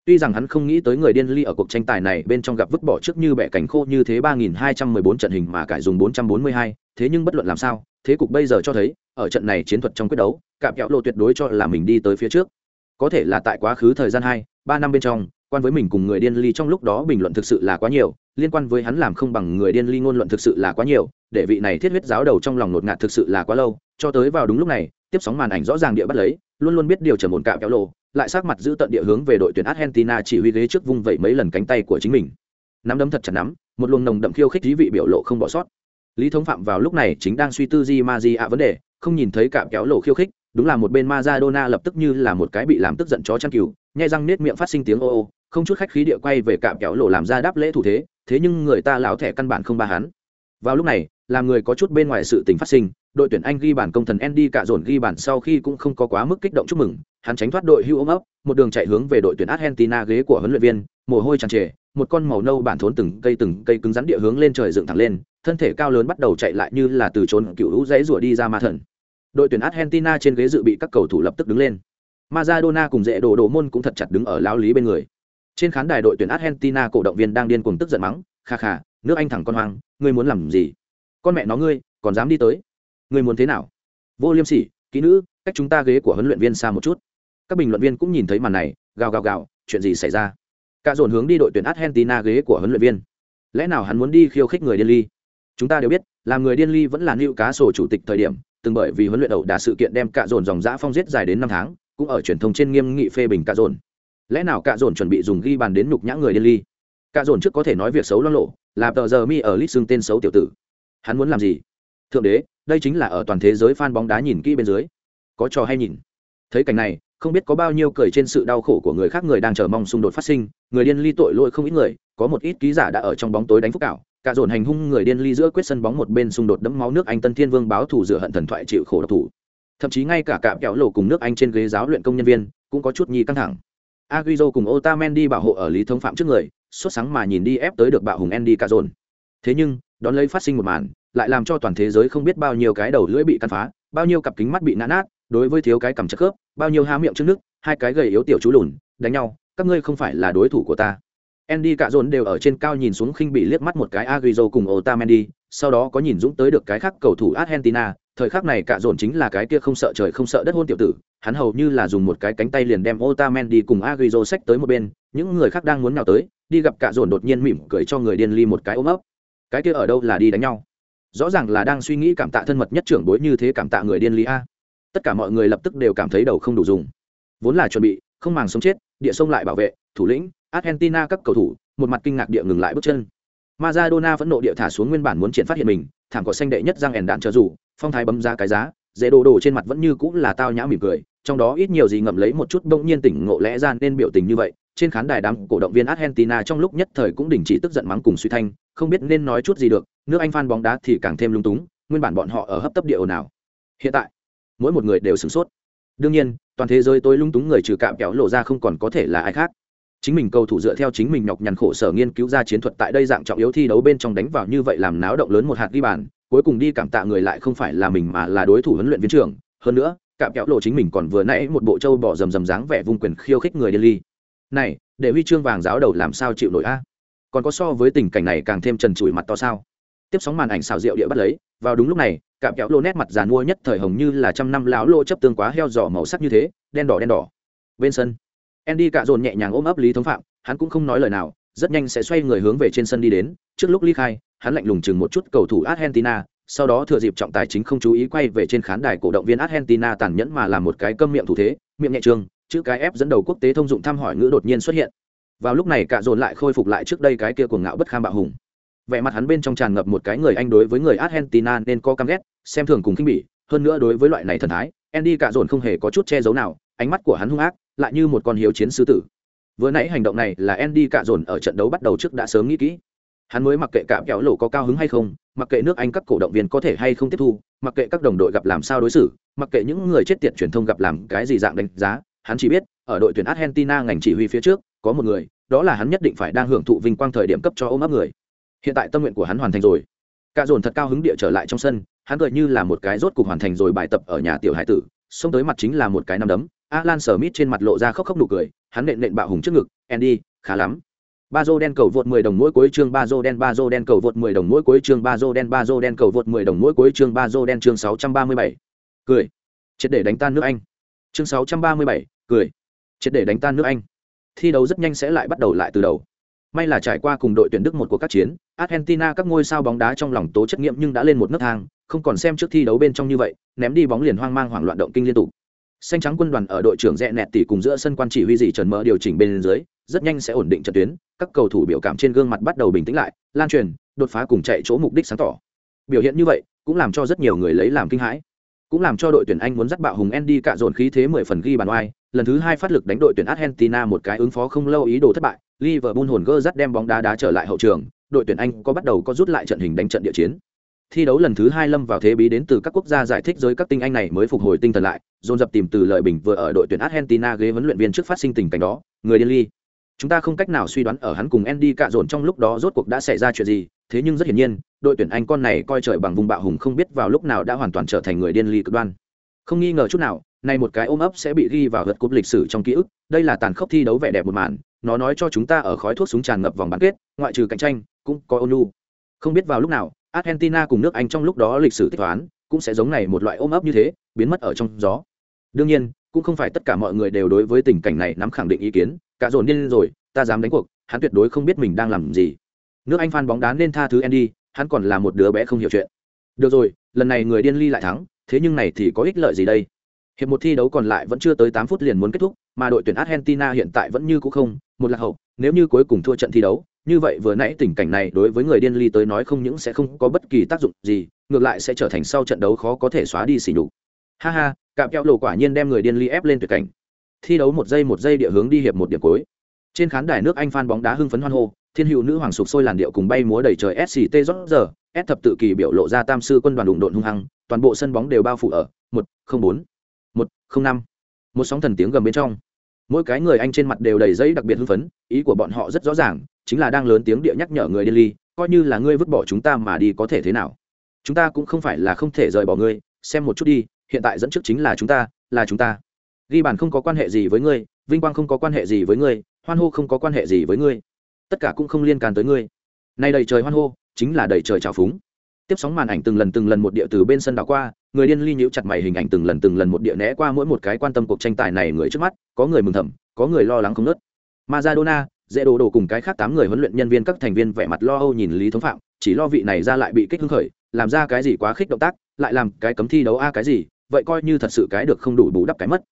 tuy rằng hắn không nghĩ tới người điên ly ở cuộc tranh tài này bên trong gặp vứt bỏ trước như bẻ cảnh khô như thế 3214 trận hình mà cải dùng 442, thế nhưng bất luận làm sao thế cục bây giờ cho thấy ở trận này chiến thuật trong quyết đấu cạm kẹo lộ tuyệt đối cho là mình đi tới phía trước. Có thể là tại quá khứ thời gian hai ba năm bên trong quan với mình cùng người điên ly trong lúc đó bình luận thực sự là quá nhiều liên quan với hắn làm không bằng người điên ly ngôn luận thực sự là quá nhiều để vị này thiết huyết giáo đầu trong lòng nột ngạt thực sự là quá lâu cho tới vào đúng lúc này tiếp sóng màn ảnh rõ ràng địa bắt lấy luôn luôn biết điều trở một cạm kẹo lộ lại sát mặt giữ tận địa hướng về đội tuyển argentina chỉ huy ghế trước vung vẩy mấy lần cánh tay của chính mình nắm đấm thật chặt nắm một luồng nồng đậm khiêu khích trí vị biểu lộ không bỏ sót lý thống phạm vào lúc này chính đang suy tư gì mà gì ạ vấn đề không nhìn thấy cạm kéo lộ khiêu khích đúng là một bên Maradona lập tức như là một cái bị làm tức giận chó chăn cừu, nhai răng nết miệng phát sinh tiếng ô ô, không chút khách khí địa quay về cạm kéo lộ làm ra đáp lễ thủ thế, thế nhưng người ta lão thẻ căn bản không ba hắn. Vào lúc này, làm người có chút bên ngoài sự tình phát sinh, đội tuyển Anh ghi bàn công thần Andy cả dồn ghi bàn sau khi cũng không có quá mức kích động chúc mừng, hắn tránh thoát đội hưu ôm ấp, một đường chạy hướng về đội tuyển Argentina ghế của huấn luyện viên, mồ hôi tràn trề, một con màu nâu bản thốn từng cây từng cây cứng rắn địa hướng lên trời dựng thẳng lên, thân thể cao lớn bắt đầu chạy lại như là từ trốn cựu hữu dãy rủa đi ra ma thần. Đội tuyển argentina trên ghế dự bị các cầu thủ lập tức đứng lên. Maradona cùng dễ đồ đồ môn cũng thật chặt đứng ở lao lý bên người. Trên khán đài đội tuyển argentina cổ động viên đang điên cuồng tức giận mắng kha kha nước anh thẳng con hoang ngươi muốn làm gì? Con mẹ nó ngươi còn dám đi tới. Ngươi muốn thế nào? Vô liêm sỉ kỹ nữ cách chúng ta ghế của huấn luyện viên xa một chút các bình luận viên cũng nhìn thấy màn này, gào gào gào, chuyện gì xảy ra? Cả dồn hướng đi đội tuyển argentina ghế của huấn luyện viên. Lẽ nào hắn muốn đi khiêu khích người điên ly? Chúng ta đều biết, là người điên ly vẫn là nữ cá sổ chủ tịch thời điểm, từng bởi vì huấn luyện ẩu đả sự kiện đem cả dồn dòng dã phong giết dài đến năm tháng, cũng ở truyền thông trên nghiêm nghị phê bình cả dồn. Lẽ nào cả dồn chuẩn bị dùng ghi bàn đến nhục nhã người điên ly? Cả dồn trước có thể nói việc xấu lo lộ, là tờ giờ mi ở lít xưng tên xấu tiểu tử. Hắn muốn làm gì? Thượng đế, đây chính là ở toàn thế giới fan bóng đá nhìn kỹ bên dưới. Có trò hay nhìn? Thấy cảnh này không biết có bao nhiêu cười trên sự đau khổ của người khác người đang chờ mong xung đột phát sinh, người điên ly tội lỗi không ít người, có một ít ký giả đã ở trong bóng tối đánh phúc cảo, cả dồn hành hung người điên ly giữa quyết sân bóng một bên xung đột đẫm máu nước anh tân thiên vương báo thủ rửa hận thần thoại chịu khổ độc thủ. Thậm chí ngay cả cạm kẹo lộ cùng nước anh trên ghế giáo luyện công nhân viên cũng có chút nhi căng thẳng. Aguizo cùng Otamendi bảo hộ ở lý thống phạm trước người xuất sáng mà nhìn đi ép tới được bạo hùng Andy cả dồn. Thế nhưng, đón lấy phát sinh một màn, lại làm cho toàn thế giới không biết bao nhiêu cái đầu lưỡi bị căn phá, bao nhiêu cặp kính mắt bị nã nát đối với thiếu cái cầm chất khớp bao nhiêu há miệng trước nước hai cái gầy yếu tiểu chú lùn đánh nhau các ngươi không phải là đối thủ của ta Andy cạ dồn đều ở trên cao nhìn xuống khinh bị liếc mắt một cái agrizo cùng Otamendi, sau đó có nhìn dũng tới được cái khác cầu thủ Argentina, thời khắc này cạ dồn chính là cái kia không sợ trời không sợ đất hôn tiểu tử, hắn hầu như là dùng một cái cánh tay liền đem Otamendi cùng agrizo xách tới một bên, những người khác đang muốn nào tới, đi gặp cạ dồn đột nhiên mỉm cười cho người điên ly một cái ôm ấp. Cái kia ở đâu là đi đánh nhau? Rõ ràng là đang suy nghĩ cảm tạ thân mật nhất trưởng bối như thế cảm tạ người điên ly a. Tất cả mọi người lập tức đều cảm thấy đầu không đủ dùng. Vốn là chuẩn bị, không màng sống chết, địa sông lại bảo vệ, thủ lĩnh, Argentina các cầu thủ, một mặt kinh ngạc địa ngừng lại bước chân. Maradona vẫn nộ địa thả xuống nguyên bản muốn triển phát hiện mình, thảm cỏ xanh đệ nhất răng ẻn đạn chờ dù, phong thái bấm ra cái giá, dễ đồ đồ trên mặt vẫn như cũng là tao nhã mỉm cười, trong đó ít nhiều gì ngậm lấy một chút bỗng nhiên tỉnh ngộ lẽ ra nên biểu tình như vậy. Trên khán đài đám cổ động viên Argentina trong lúc nhất thời cũng đình chỉ tức giận mắng cùng suy thanh, không biết nên nói chút gì được, nước Anh fan bóng đá thì càng thêm lung túng, nguyên bản bọn họ ở hấp tấp địa nào. Hiện tại, mỗi một người đều sửng sốt. Đương nhiên, toàn thế giới tôi lung túng người trừ cạm kéo lộ ra không còn có thể là ai khác. Chính mình cầu thủ dựa theo chính mình nhọc nhằn khổ sở nghiên cứu ra chiến thuật tại đây dạng trọng yếu thi đấu bên trong đánh vào như vậy làm náo động lớn một hạt ghi bàn cuối cùng đi cảm tạ người lại không phải là mình mà là đối thủ huấn luyện viên trưởng. Hơn nữa cạm kéo lộ chính mình còn vừa nãy một bộ trâu bỏ rầm rầm dáng vẻ vung quyền khiêu khích người điên ly. Này để huy chương vàng giáo đầu làm sao chịu nổi a? Còn có so với tình cảnh này càng thêm trần trụi mặt to sao? Tiếp sóng màn ảnh xào rượu địa bắt lấy vào đúng lúc này cạm kéo lô nét mặt giàn mua nhất thời hồng như là trăm năm láo lô chấp tương quá heo giỏ màu sắc như thế, đen đỏ đen đỏ. Bên sân, andy cạ dồn nhẹ nhàng ôm ấp lý thống phạm, hắn cũng không nói lời nào, rất nhanh sẽ xoay người hướng về trên sân đi đến. Trước lúc ly khai, hắn lạnh lùng chừng một chút cầu thủ argentina, sau đó thừa dịp trọng tài chính không chú ý quay về trên khán đài cổ động viên argentina tàn nhẫn mà làm một cái câm miệng thủ thế, miệng nhẹ trường, chữ cái ép dẫn đầu quốc tế thông dụng thăm hỏi ngữ đột nhiên xuất hiện. Vào lúc này cạ dồn lại khôi phục lại trước đây cái kia cuồng ngạo bất kham bạo hùng vẻ mặt hắn bên trong tràn ngập một cái người anh đối với người argentina nên có căm ghét, xem thường cùng khinh bỉ, hơn nữa đối với loại này thần thái, andy cạ dồn không hề có chút che giấu nào, ánh mắt của hắn hung ác, lại như một con hiếu chiến sư tử. Vừa nãy hành động này là andy cạ dồn ở trận đấu bắt đầu trước đã sớm nghĩ kỹ. Hắn mới mặc kệ cạm kéo lộ có cao hứng hay không, mặc kệ nước anh các cổ động viên có thể hay không tiếp thu, mặc kệ các đồng đội gặp làm sao đối xử, mặc kệ những người chết tiệt truyền thông gặp làm cái gì dạng đánh giá, hắn chỉ biết, ở đội tuyển argentina ngành chỉ huy phía trước, có một người, đó là hắn nhất định phải đang hưởng thụ vinh quang thời điểm cấp cho ôm ấp người hiện tại tâm nguyện của hắn hoàn thành rồi. Cả dồn thật cao hứng địa trở lại trong sân hắn gợi như là một cái rốt cục hoàn thành rồi bài tập ở nhà tiểu hải tử xông tới mặt chính là một cái nằm đấm. Alan smith trên mặt lộ ra khóc khóc nụ cười hắn nện nện bạo hùng trước ngực andy khá lắm. Ba dô đen cầu vượt 10 đồng mỗi cuối chương ba dô đen ba dô đen cầu vượt 10 đồng mỗi cuối chương ba dô đen ba dô đen cầu vượt 10 đồng mỗi cuối chương ba dô đen chương 637. cười. Triệt để đánh tan nước anh. Chương 637, cười. Triệt để đánh tan nước anh. Thi đấu rất nhanh sẽ lại bắt đầu lại từ đầu may là trải qua cùng đội tuyển đức một cuộc các chiến, argentina các ngôi sao bóng đá trong lòng tố chất nghiệm nhưng đã lên một nấc thang, không còn xem trước thi đấu bên trong như vậy, ném đi bóng liền hoang mang hoảng loạn động kinh liên tục. Xanh trắng quân đoàn ở đội trưởng rẽ nẹt tỉ cùng giữa sân quan chỉ huy dị trần mỡ điều chỉnh bên dưới, rất nhanh sẽ ổn định trận tuyến, các cầu thủ biểu cảm trên gương mặt bắt đầu bình tĩnh lại, lan truyền, đột phá cùng chạy chỗ mục đích sáng tỏ. Biểu hiện như vậy, cũng làm cho rất nhiều người lấy làm kinh hãi. Cũng làm cho đội tuyển anh muốn dắt bạo hùng andy cạ dồn khí thế mười phần ghi bàn oai, lần thứ hai phát lực đánh đội tuyển argentina một cái ứng phó không lâu ý đồ thất bại liverpool hồn gơ dắt đem bóng đá đá trở lại hậu trường, đội tuyển anh có bắt đầu có rút lại trận hình đánh trận địa chiến. Thi đấu lần thứ hai lâm vào thế bí đến từ các quốc gia giải thích giới các tinh anh này mới phục hồi tinh thần lại, dồn dập tìm từ lợi bình vừa ở đội tuyển argentina ghế huấn luyện viên trước phát sinh tình cảnh đó, người điên ly. Chúng ta không cách nào suy đoán ở hắn cùng Andy cạ dồn trong lúc đó rốt cuộc đã xảy ra chuyện gì, thế nhưng rất hiển nhiên, đội tuyển anh con này coi trời bằng vùng bạo hùng không biết vào lúc nào đã hoàn toàn trở thành người điên ly cực đoan. Không nghi ngờ chút nào, nay một cái ôm ấp sẽ bị ghi vào vật cúp lịch sử trong ký ức, đây là tàn khốc thi đấu vẻ đẹp một màn nó nói cho chúng ta ở khói thuốc súng tràn ngập vòng bán kết, ngoại trừ cạnh tranh, cũng có ônu không biết vào lúc nào, argentina cùng nước anh trong lúc đó lịch sử tích toán, cũng sẽ giống này một loại ôm ấp như thế, biến mất ở trong gió. Đương nhiên, cũng không phải tất cả mọi người đều đối với tình cảnh này nắm khẳng định ý kiến, cả dồn điên rồi, ta dám đánh cuộc, hắn tuyệt đối không biết mình đang làm gì. Nước anh phan bóng đá nên tha thứ andy, hắn còn là một đứa bé không hiểu chuyện. Được rồi, lần này người điên ly lại thắng, thế nhưng này thì có ích lợi gì đây? Hiệp một thi đấu còn lại vẫn chưa tới tám phút liền muốn kết thúc, mà đội tuyển argentina hiện tại vẫn như cũ không một lạc hậu, nếu như cuối cùng thua trận thi đấu, như vậy vừa nãy tình cảnh này đối với người điên ly tới nói không những sẽ không có bất kỳ tác dụng gì, ngược lại sẽ trở thành sau trận đấu khó có thể xóa đi xỉ nhục. Ha ha cạm keo lộ quả nhiên đem người điên ly ép lên tuyệt cảnh. Thi đấu một giây một giây địa hướng đi hiệp một điểm cuối. Trên khán đài nước anh phan bóng đá hưng phấn hoan hô, thiên hữu nữ hoàng sục sôi làn điệu cùng bay múa đầy trời sct rót giờ, s thập tự kỳ biểu lộ ra tam sư quân đoàn đụng độn hung hăng, toàn bộ sân bóng đều bao phủ ở một không bốn, một không năm. Một sóng thần tiếng gầm bên trong mỗi cái người anh trên mặt đều đầy giấy đặc biệt hưng phấn, ý của bọn họ rất rõ ràng, chính là đang lớn tiếng địa nhắc nhở người điên ly, coi như là ngươi vứt bỏ chúng ta mà đi có thể thế nào? Chúng ta cũng không phải là không thể rời bỏ ngươi, xem một chút đi, hiện tại dẫn trước chính là chúng ta, là chúng ta. Ghi bàn không có quan hệ gì với ngươi, vinh quang không có quan hệ gì với ngươi, hoan hô không có quan hệ gì với ngươi. Tất cả cũng không liên can tới ngươi. Nay đầy trời hoan hô, chính là đầy trời trào phúng tiếp sóng màn ảnh từng lần từng lần một địa từ bên sân đảo qua, người điên ly nhíu chặt mày hình ảnh từng lần từng lần một địa né qua mỗi một cái quan tâm cuộc tranh tài này người trước mắt, có người mừng thầm, có người lo lắng không nớt Maradona, dễ đồ đồ cùng cái khác tám người huấn luyện nhân viên các thành viên vẻ mặt lo âu nhìn lý thống phạm, chỉ lo vị này ra lại bị kích hưng khởi, làm ra cái gì quá khích động tác, lại làm cái cấm thi đấu a cái gì, vậy coi như thật sự cái được không đủ bù đắp cái mất.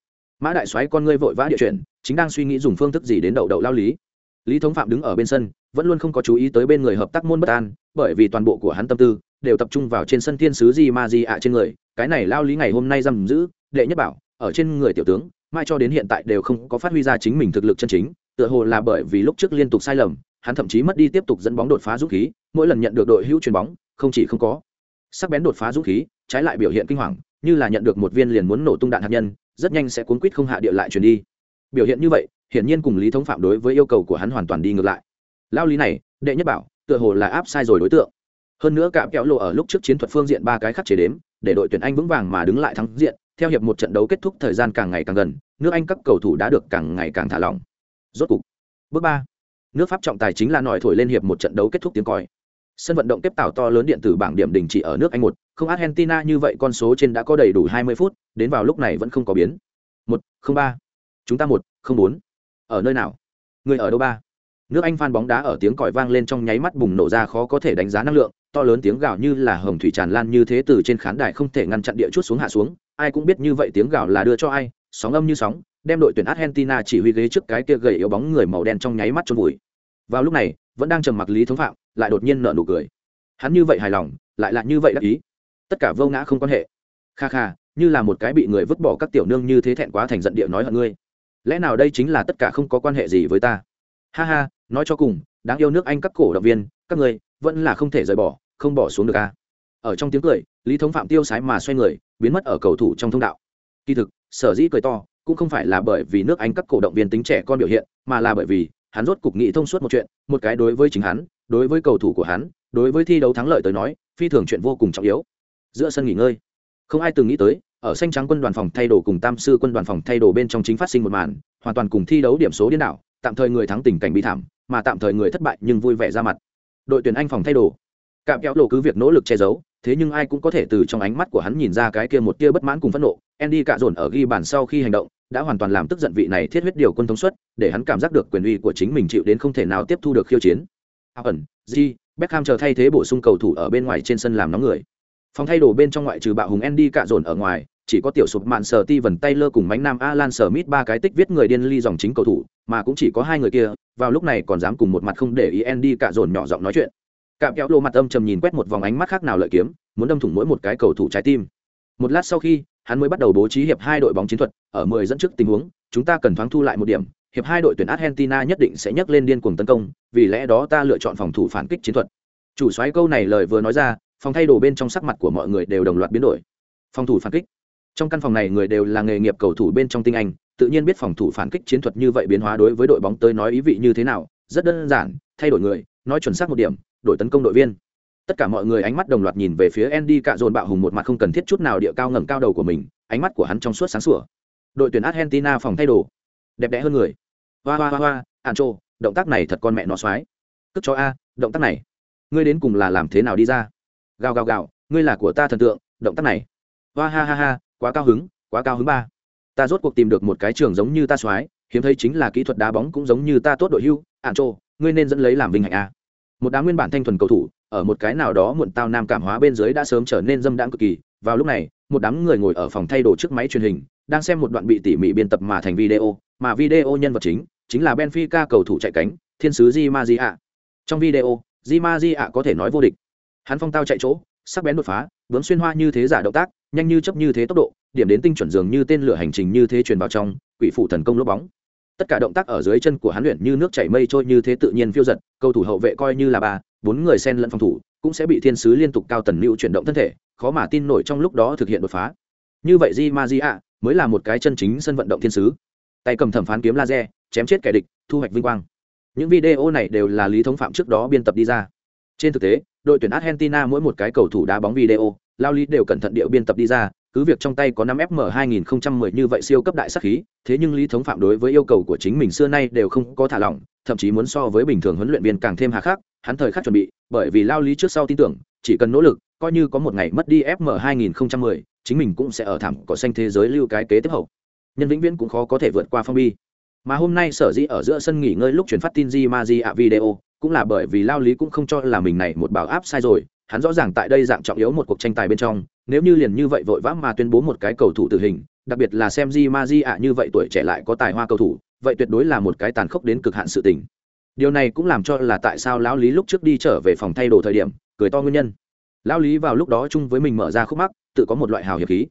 Mã đại soái con ngươi vội vã địa chuyển, chính đang suy nghĩ dùng phương thức gì đến đậu đậu lao lý. Lý thống phạm đứng ở bên sân, vẫn luôn không có chú ý tới bên người hợp tác môn bất an, bởi vì toàn bộ của hắn tâm tư đều tập trung vào trên sân thiên sứ di ma di ạ trên người, cái này lao lý ngày hôm nay giam giữ, đệ nhất bảo, ở trên người tiểu tướng, mai cho đến hiện tại đều không có phát huy ra chính mình thực lực chân chính, tựa hồ là bởi vì lúc trước liên tục sai lầm, hắn thậm chí mất đi tiếp tục dẫn bóng đột phá dũng khí, mỗi lần nhận được đội hữu chuyền bóng, không chỉ không có. Sắc bén đột phá dũng khí, trái lại biểu hiện kinh hoàng, như là nhận được một viên liền muốn nổ tung đạn hạt nhân, rất nhanh sẽ cuốn quýt không hạ địa lại chuyển đi. Biểu hiện như vậy, hiển nhiên cùng lý thống phạm đối với yêu cầu của hắn hoàn toàn đi ngược lại. Lao lý này, đệ nhất bảo, tựa hồ là áp sai rồi đối tượng hơn nữa cả kéo lộ ở lúc trước chiến thuật phương diện ba cái khắc chế đếm, để đội tuyển anh vững vàng mà đứng lại thắng diện, theo hiệp một trận đấu kết thúc thời gian càng ngày càng gần, nước anh các cầu thủ đã được càng ngày càng thả lỏng. Rốt cục, bước ba, nước pháp trọng tài chính là nổi thổi lên hiệp một trận đấu kết thúc tiếng còi. Sân vận động tiếp tảo to lớn điện tử bảng điểm đình chỉ ở nước anh một, không argentina như vậy con số trên đã có đầy đủ 20 phút, đến vào lúc này vẫn không có biến. Một, không ba, chúng ta một, không bốn. Ở nơi nào? Người ở đâu ba? Nước anh phan bóng đá ở tiếng còi vang lên trong nháy mắt bùng nổ ra khó có thể đánh giá năng lượng to lớn tiếng gào như là hồng thủy tràn lan như thế từ trên khán đài không thể ngăn chặn địa chút xuống hạ xuống, ai cũng biết như vậy tiếng gào là đưa cho ai, sóng âm như sóng, đem đội tuyển argentina chỉ huy ghế trước cái kia gầy yếu bóng người màu đen trong nháy mắt trôn vùi. Vào lúc này, vẫn đang trầm mặc lý thống phạm, lại đột nhiên nở nụ cười. Hắn như vậy hài lòng, lại là như vậy đắc ý. Tất cả vô ngã không quan hệ. Kha kha, như là một cái bị người vứt bỏ các tiểu nương như thế thẹn quá thành giận địa nói hận ngươi. Lẽ nào đây chính là tất cả không có quan hệ gì với ta? Ha ha, nói cho cùng, đáng yêu nước anh các cổ động viên, các ngươi vẫn là không thể rời bỏ không bỏ xuống được a ở trong tiếng cười, lý thống phạm tiêu sái mà xoay người, biến mất ở cầu thủ trong thông đạo. Kỳ thực, sở dĩ cười to, cũng không phải là bởi vì nước anh các cổ động viên tính trẻ con biểu hiện, mà là bởi vì hắn rốt cục nghĩ thông suốt một chuyện, một cái đối với chính hắn, đối với cầu thủ của hắn, đối với thi đấu thắng lợi tới nói, phi thường chuyện vô cùng trọng yếu. Giữa sân nghỉ ngơi. Không ai từng nghĩ tới, ở xanh trắng quân đoàn phòng thay đồ cùng tam sư quân đoàn phòng thay đồ bên trong chính phát sinh một màn, hoàn toàn cùng thi đấu điểm số điên đảo, tạm thời người thắng tình cảnh bi thảm, mà tạm thời người thất bại nhưng vui vẻ ra mặt. Đội tuyển anh phòng thay đồ cạm kéo lộ cứ việc nỗ lực che giấu, thế nhưng ai cũng có thể từ trong ánh mắt của hắn nhìn ra cái kia một tia bất mãn cùng phẫn nộ. Andy cạ dồn ở ghi bàn sau khi hành động, đã hoàn toàn làm tức giận vị này thiết huyết điều quân thống suất, để hắn cảm giác được quyền uy của chính mình chịu đến không thể nào tiếp thu được khiêu chiến. Ẩn, g, beckham chờ thay thế bổ sung cầu thủ ở bên ngoài trên sân làm nóng người. Phòng thay đồ bên trong ngoại trừ bạo hùng andy cạ dồn ở ngoài, chỉ có tiểu sụp mạn sờ ti vần taylor cùng mánh nam alan sờ mít ba cái tích viết người điên ly dòng chính cầu thủ, mà cũng chỉ có hai người kia, vào lúc này còn dám cùng một mặt không để ý andy cạ dồn nhỏ giọng nói chuyện cạm kéo lộ mặt âm trầm nhìn quét một vòng ánh mắt khác nào lợi kiếm, muốn đâm thủng mỗi một cái cầu thủ trái tim. Một lát sau khi, hắn mới bắt đầu bố trí hiệp hai đội bóng chiến thuật, ở mười dẫn trước tình huống, chúng ta cần thoáng thu lại một điểm, hiệp hai đội tuyển argentina nhất định sẽ nhấc lên điên cuồng tấn công, vì lẽ đó ta lựa chọn phòng thủ phản kích chiến thuật. Chủ xoáy câu này lời vừa nói ra, phòng thay đồ bên trong sắc mặt của mọi người đều đồng loạt biến đổi. Phòng thủ phản kích. Trong căn phòng này người đều là nghề nghiệp cầu thủ bên trong tinh anh, tự nhiên biết phòng thủ phản kích chiến thuật như vậy biến hóa đối với đội bóng tới nói ý vị như thế nào, rất đơn giản, thay đổi người, nói chuẩn xác một điểm đổi tấn công đội viên. Tất cả mọi người ánh mắt đồng loạt nhìn về phía andy cạ dồn bạo hùng một mặt không cần thiết chút nào địa cao ngẩng cao đầu của mình, ánh mắt của hắn trong suốt sáng sủa. Đội tuyển argentina phòng thay đồ. Đẹp đẽ hơn người. Hoa hoa hoa hoa, ancho, động tác này thật con mẹ nó xoái. Cất cho a, động tác này. Ngươi đến cùng là làm thế nào đi ra? Gào gào gào, ngươi là của ta thần tượng, động tác này. Hoa ha ha ha, quá cao hứng, quá cao hứng ba. Ta rốt cuộc tìm được một cái trường giống như ta xoái, hiếm thấy chính là kỹ thuật đá bóng cũng giống như ta tốt đội hưu, ancho, ngươi nên dẫn lấy làm vinh hạnh a một đám nguyên bản thanh thuần cầu thủ, ở một cái nào đó muộn tao nam cảm hóa bên dưới đã sớm trở nên dâm đãng cực kỳ. Vào lúc này, một đám người ngồi ở phòng thay đồ trước máy truyền hình, đang xem một đoạn bị tỉ mỉ biên tập mà thành video, mà video nhân vật chính chính là benfica cầu thủ chạy cánh, thiên sứ di Maria. trong video, di Maria có thể nói vô địch. Hắn phong tao chạy chỗ, sắc bén đột phá bướm xuyên hoa như thế giả động tác, nhanh như chấp như thế tốc độ, điểm đến tinh chuẩn dường như tên lửa hành trình như thế truyền vào trong, quỷ phủ thần công lốp bóng tất cả động tác ở dưới chân của hắn luyện như nước chảy mây trôi như thế tự nhiên phiêu giật, cầu thủ hậu vệ coi như là ba, bốn người xen lẫn phòng thủ, cũng sẽ bị thiên sứ liên tục cao tần lưu chuyển động thân thể, khó mà tin nổi trong lúc đó thực hiện đột phá. Như vậy di ma di ạ mới là một cái chân chính sân vận động thiên sứ. Tay cầm thẩm phán kiếm laser, chém chết kẻ địch, thu hoạch vinh quang. Những video này đều là lý thống phạm trước đó biên tập đi ra. Trên thực tế, đội tuyển argentina mỗi một cái cầu thủ đá bóng video, lao lý đều cẩn thận điệu biên tập đi ra cứ việc trong tay có năm fm 2010 như vậy siêu cấp đại sắc khí, thế nhưng lý thống phạm đối với yêu cầu của chính mình xưa nay đều không có thả lỏng, thậm chí muốn so với bình thường huấn luyện viên càng thêm hà khắc, hắn thời khắc chuẩn bị, bởi vì lao lý trước sau tin tưởng, chỉ cần nỗ lực, coi như có một ngày mất đi fm 2010 chính mình cũng sẽ ở thảm cỏ xanh thế giới lưu cái kế tiếp hậu. Nhân vĩnh viễn cũng khó có thể vượt qua phong bi. Mà hôm nay sở dĩ ở giữa sân nghỉ ngơi lúc chuyển phát tin di ma di ạ video, cũng là bởi vì lao lý cũng không cho là mình này một bảo áp sai rồi hắn rõ ràng tại đây dạng trọng yếu một cuộc tranh tài bên trong, nếu như liền như vậy vội vã mà tuyên bố một cái cầu thủ tử hình, đặc biệt là xem di ma di ạ như vậy tuổi trẻ lại có tài hoa cầu thủ, vậy tuyệt đối là một cái tàn khốc đến cực hạn sự tình. Điều này cũng làm cho là tại sao lão lý lúc trước đi trở về phòng thay đồ thời điểm, cười to nguyên nhân. Lão lý vào lúc đó chung với mình mở ra khúc mắc, tự có một loại hào hiệp khí.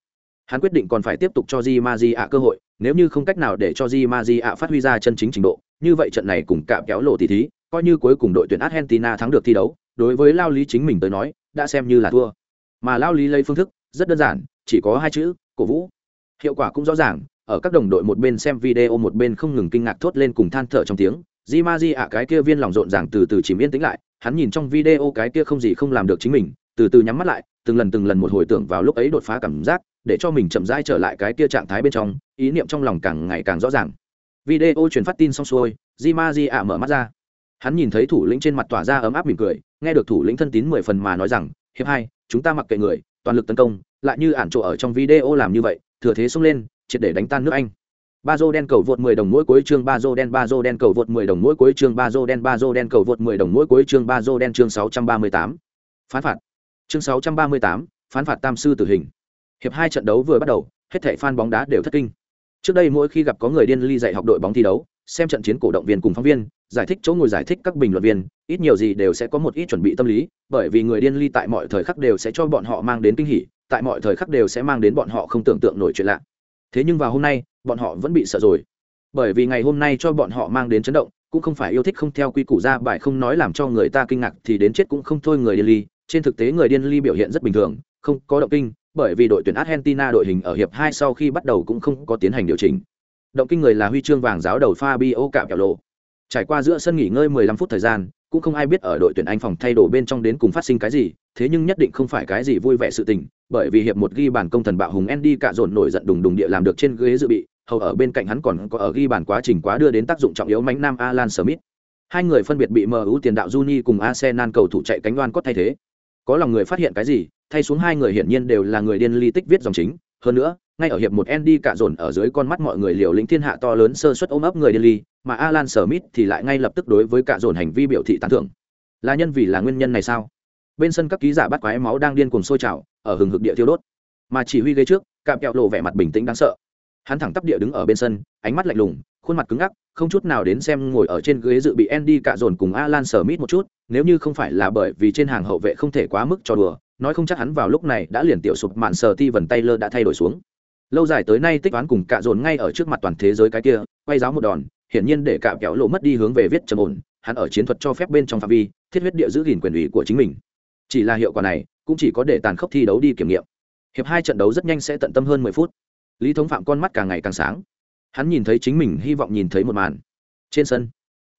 Hắn quyết định còn phải tiếp tục cho di ma di ạ cơ hội, nếu như không cách nào để cho di ma di ạ phát huy ra chân chính trình độ, như vậy trận này cùng cạm kéo lộ tỷ thí, coi như cuối cùng đội tuyển argentina thắng được thi đấu đối với lao lý chính mình tới nói, đã xem như là thua. Mà lao lý lấy phương thức, rất đơn giản, chỉ có hai chữ, cổ vũ. Hiệu quả cũng rõ ràng, ở các đồng đội một bên xem video một bên không ngừng kinh ngạc thốt lên cùng than thở trong tiếng. Di ma di ạ, cái kia viên lòng rộn ràng từ từ chìm yên tĩnh lại, hắn nhìn trong video cái kia không gì không làm được chính mình, từ từ nhắm mắt lại, từng lần từng lần một hồi tưởng vào lúc ấy đột phá cảm giác, để cho mình chậm rãi trở lại cái kia trạng thái bên trong, ý niệm trong lòng càng ngày càng rõ ràng. Video truyền phát tin xong xuôi, di ma di ạ mở mắt ra hắn nhìn thấy thủ lĩnh trên mặt tỏa ra ấm áp mỉm cười nghe được thủ lĩnh thân tín mười phần mà nói rằng hiệp hai chúng ta mặc kệ người toàn lực tấn công lại như ản chỗ ở trong video làm như vậy thừa thế xông lên triệt để đánh tan nước anh. Ba dô đen cầu vượt 10 đồng mỗi cuối chương ba dô đen ba dô đen cầu vượt 10 đồng mỗi cuối chương ba dô đen ba dô đen cầu vượt 10 đồng mỗi cuối chương ba dô đen chương 638. phán phạt. Chương 638, phán phạt tam sư tử hình. Hiệp hai trận đấu vừa bắt đầu hết thảy fan bóng đá đều thất kinh. Trước đây mỗi khi gặp có người điên ly dạy học đội bóng thi đấu xem trận chiến cổ động viên cùng phóng viên, giải thích chỗ ngồi giải thích các bình luận viên, ít nhiều gì đều sẽ có một ít chuẩn bị tâm lý, bởi vì người điên ly tại mọi thời khắc đều sẽ cho bọn họ mang đến kinh hỉ, tại mọi thời khắc đều sẽ mang đến bọn họ không tưởng tượng nổi chuyện lạ. Thế nhưng vào hôm nay, bọn họ vẫn bị sợ rồi. Bởi vì ngày hôm nay cho bọn họ mang đến chấn động, cũng không phải yêu thích không theo quy củ ra bài không nói làm cho người ta kinh ngạc thì đến chết cũng không thôi người điên ly. Trên thực tế người điên ly biểu hiện rất bình thường, không có động kinh, bởi vì đội tuyển argentina đội hình ở hiệp hai sau khi bắt đầu cũng không có tiến hành điều chỉnh động kinh người là huy chương vàng giáo đầu fabio cạm kẹo lộ trải qua giữa sân nghỉ ngơi 15 phút thời gian, cũng không ai biết ở đội tuyển anh phòng thay đồ bên trong đến cùng phát sinh cái gì, thế nhưng nhất định không phải cái gì vui vẻ sự tình, bởi vì hiệp một ghi bàn công thần bạo hùng Andy cạ dồn nổi giận đùng đùng địa làm được trên ghế dự bị, hầu ở bên cạnh hắn còn có ở ghi bàn quá trình quá đưa đến tác dụng trọng yếu mánh nam Alan Smith. Hai người phân biệt bị MU tiền đạo Juni cùng Arsenal cầu thủ chạy cánh đoan cốt thay thế. Có lòng người phát hiện cái gì, thay xuống hai người hiển nhiên đều là người điên ly tích viết dòng chính hơn nữa ngay ở hiệp một Andy cạ dồn ở dưới con mắt mọi người liều lĩnh thiên hạ to lớn sơ suất ôm ấp người Delhi, mà Alan Smith thì lại ngay lập tức đối với cạ dồn hành vi biểu thị tán thưởng. Là nhân vì là nguyên nhân này sao? Bên sân các ký giả bắt quái máu đang điên cuồng sôi trào ở hừng hực địa thiêu đốt. Mà chỉ huy ghế trước cạm kẹo lộ vẻ mặt bình tĩnh đáng sợ hắn thẳng tắp địa đứng ở bên sân, ánh mắt lạnh lùng, khuôn mặt cứng ngắc, không chút nào đến xem ngồi ở trên ghế dự bị Andy cạ dồn cùng Alan sờ mít một chút, nếu như không phải là bởi vì trên hàng hậu vệ không thể quá mức cho đùa, nói không chắc hắn vào lúc này đã liền tiểu sụp mạn sờ ti vần Taylor đã thay đổi xuống. Lâu dài tới nay tích toán cùng cạ dồn ngay ở trước mặt toàn thế giới cái kia, quay giáo một đòn, hiển nhiên để cạ kéo lộ mất đi hướng về viết trầm ổn, hắn ở chiến thuật cho phép bên trong phạm vi, thiết huyết địa giữ gìn quyền ủy của chính mình. Chỉ là hiệu quả này, cũng chỉ có để tàn khốc thi đấu đi kiểm nghiệm. Hiệp hai trận đấu rất nhanh sẽ tận tâm hơn mười phút lý thống phạm con mắt càng ngày càng sáng. Hắn nhìn thấy chính mình hy vọng nhìn thấy một màn. Trên sân,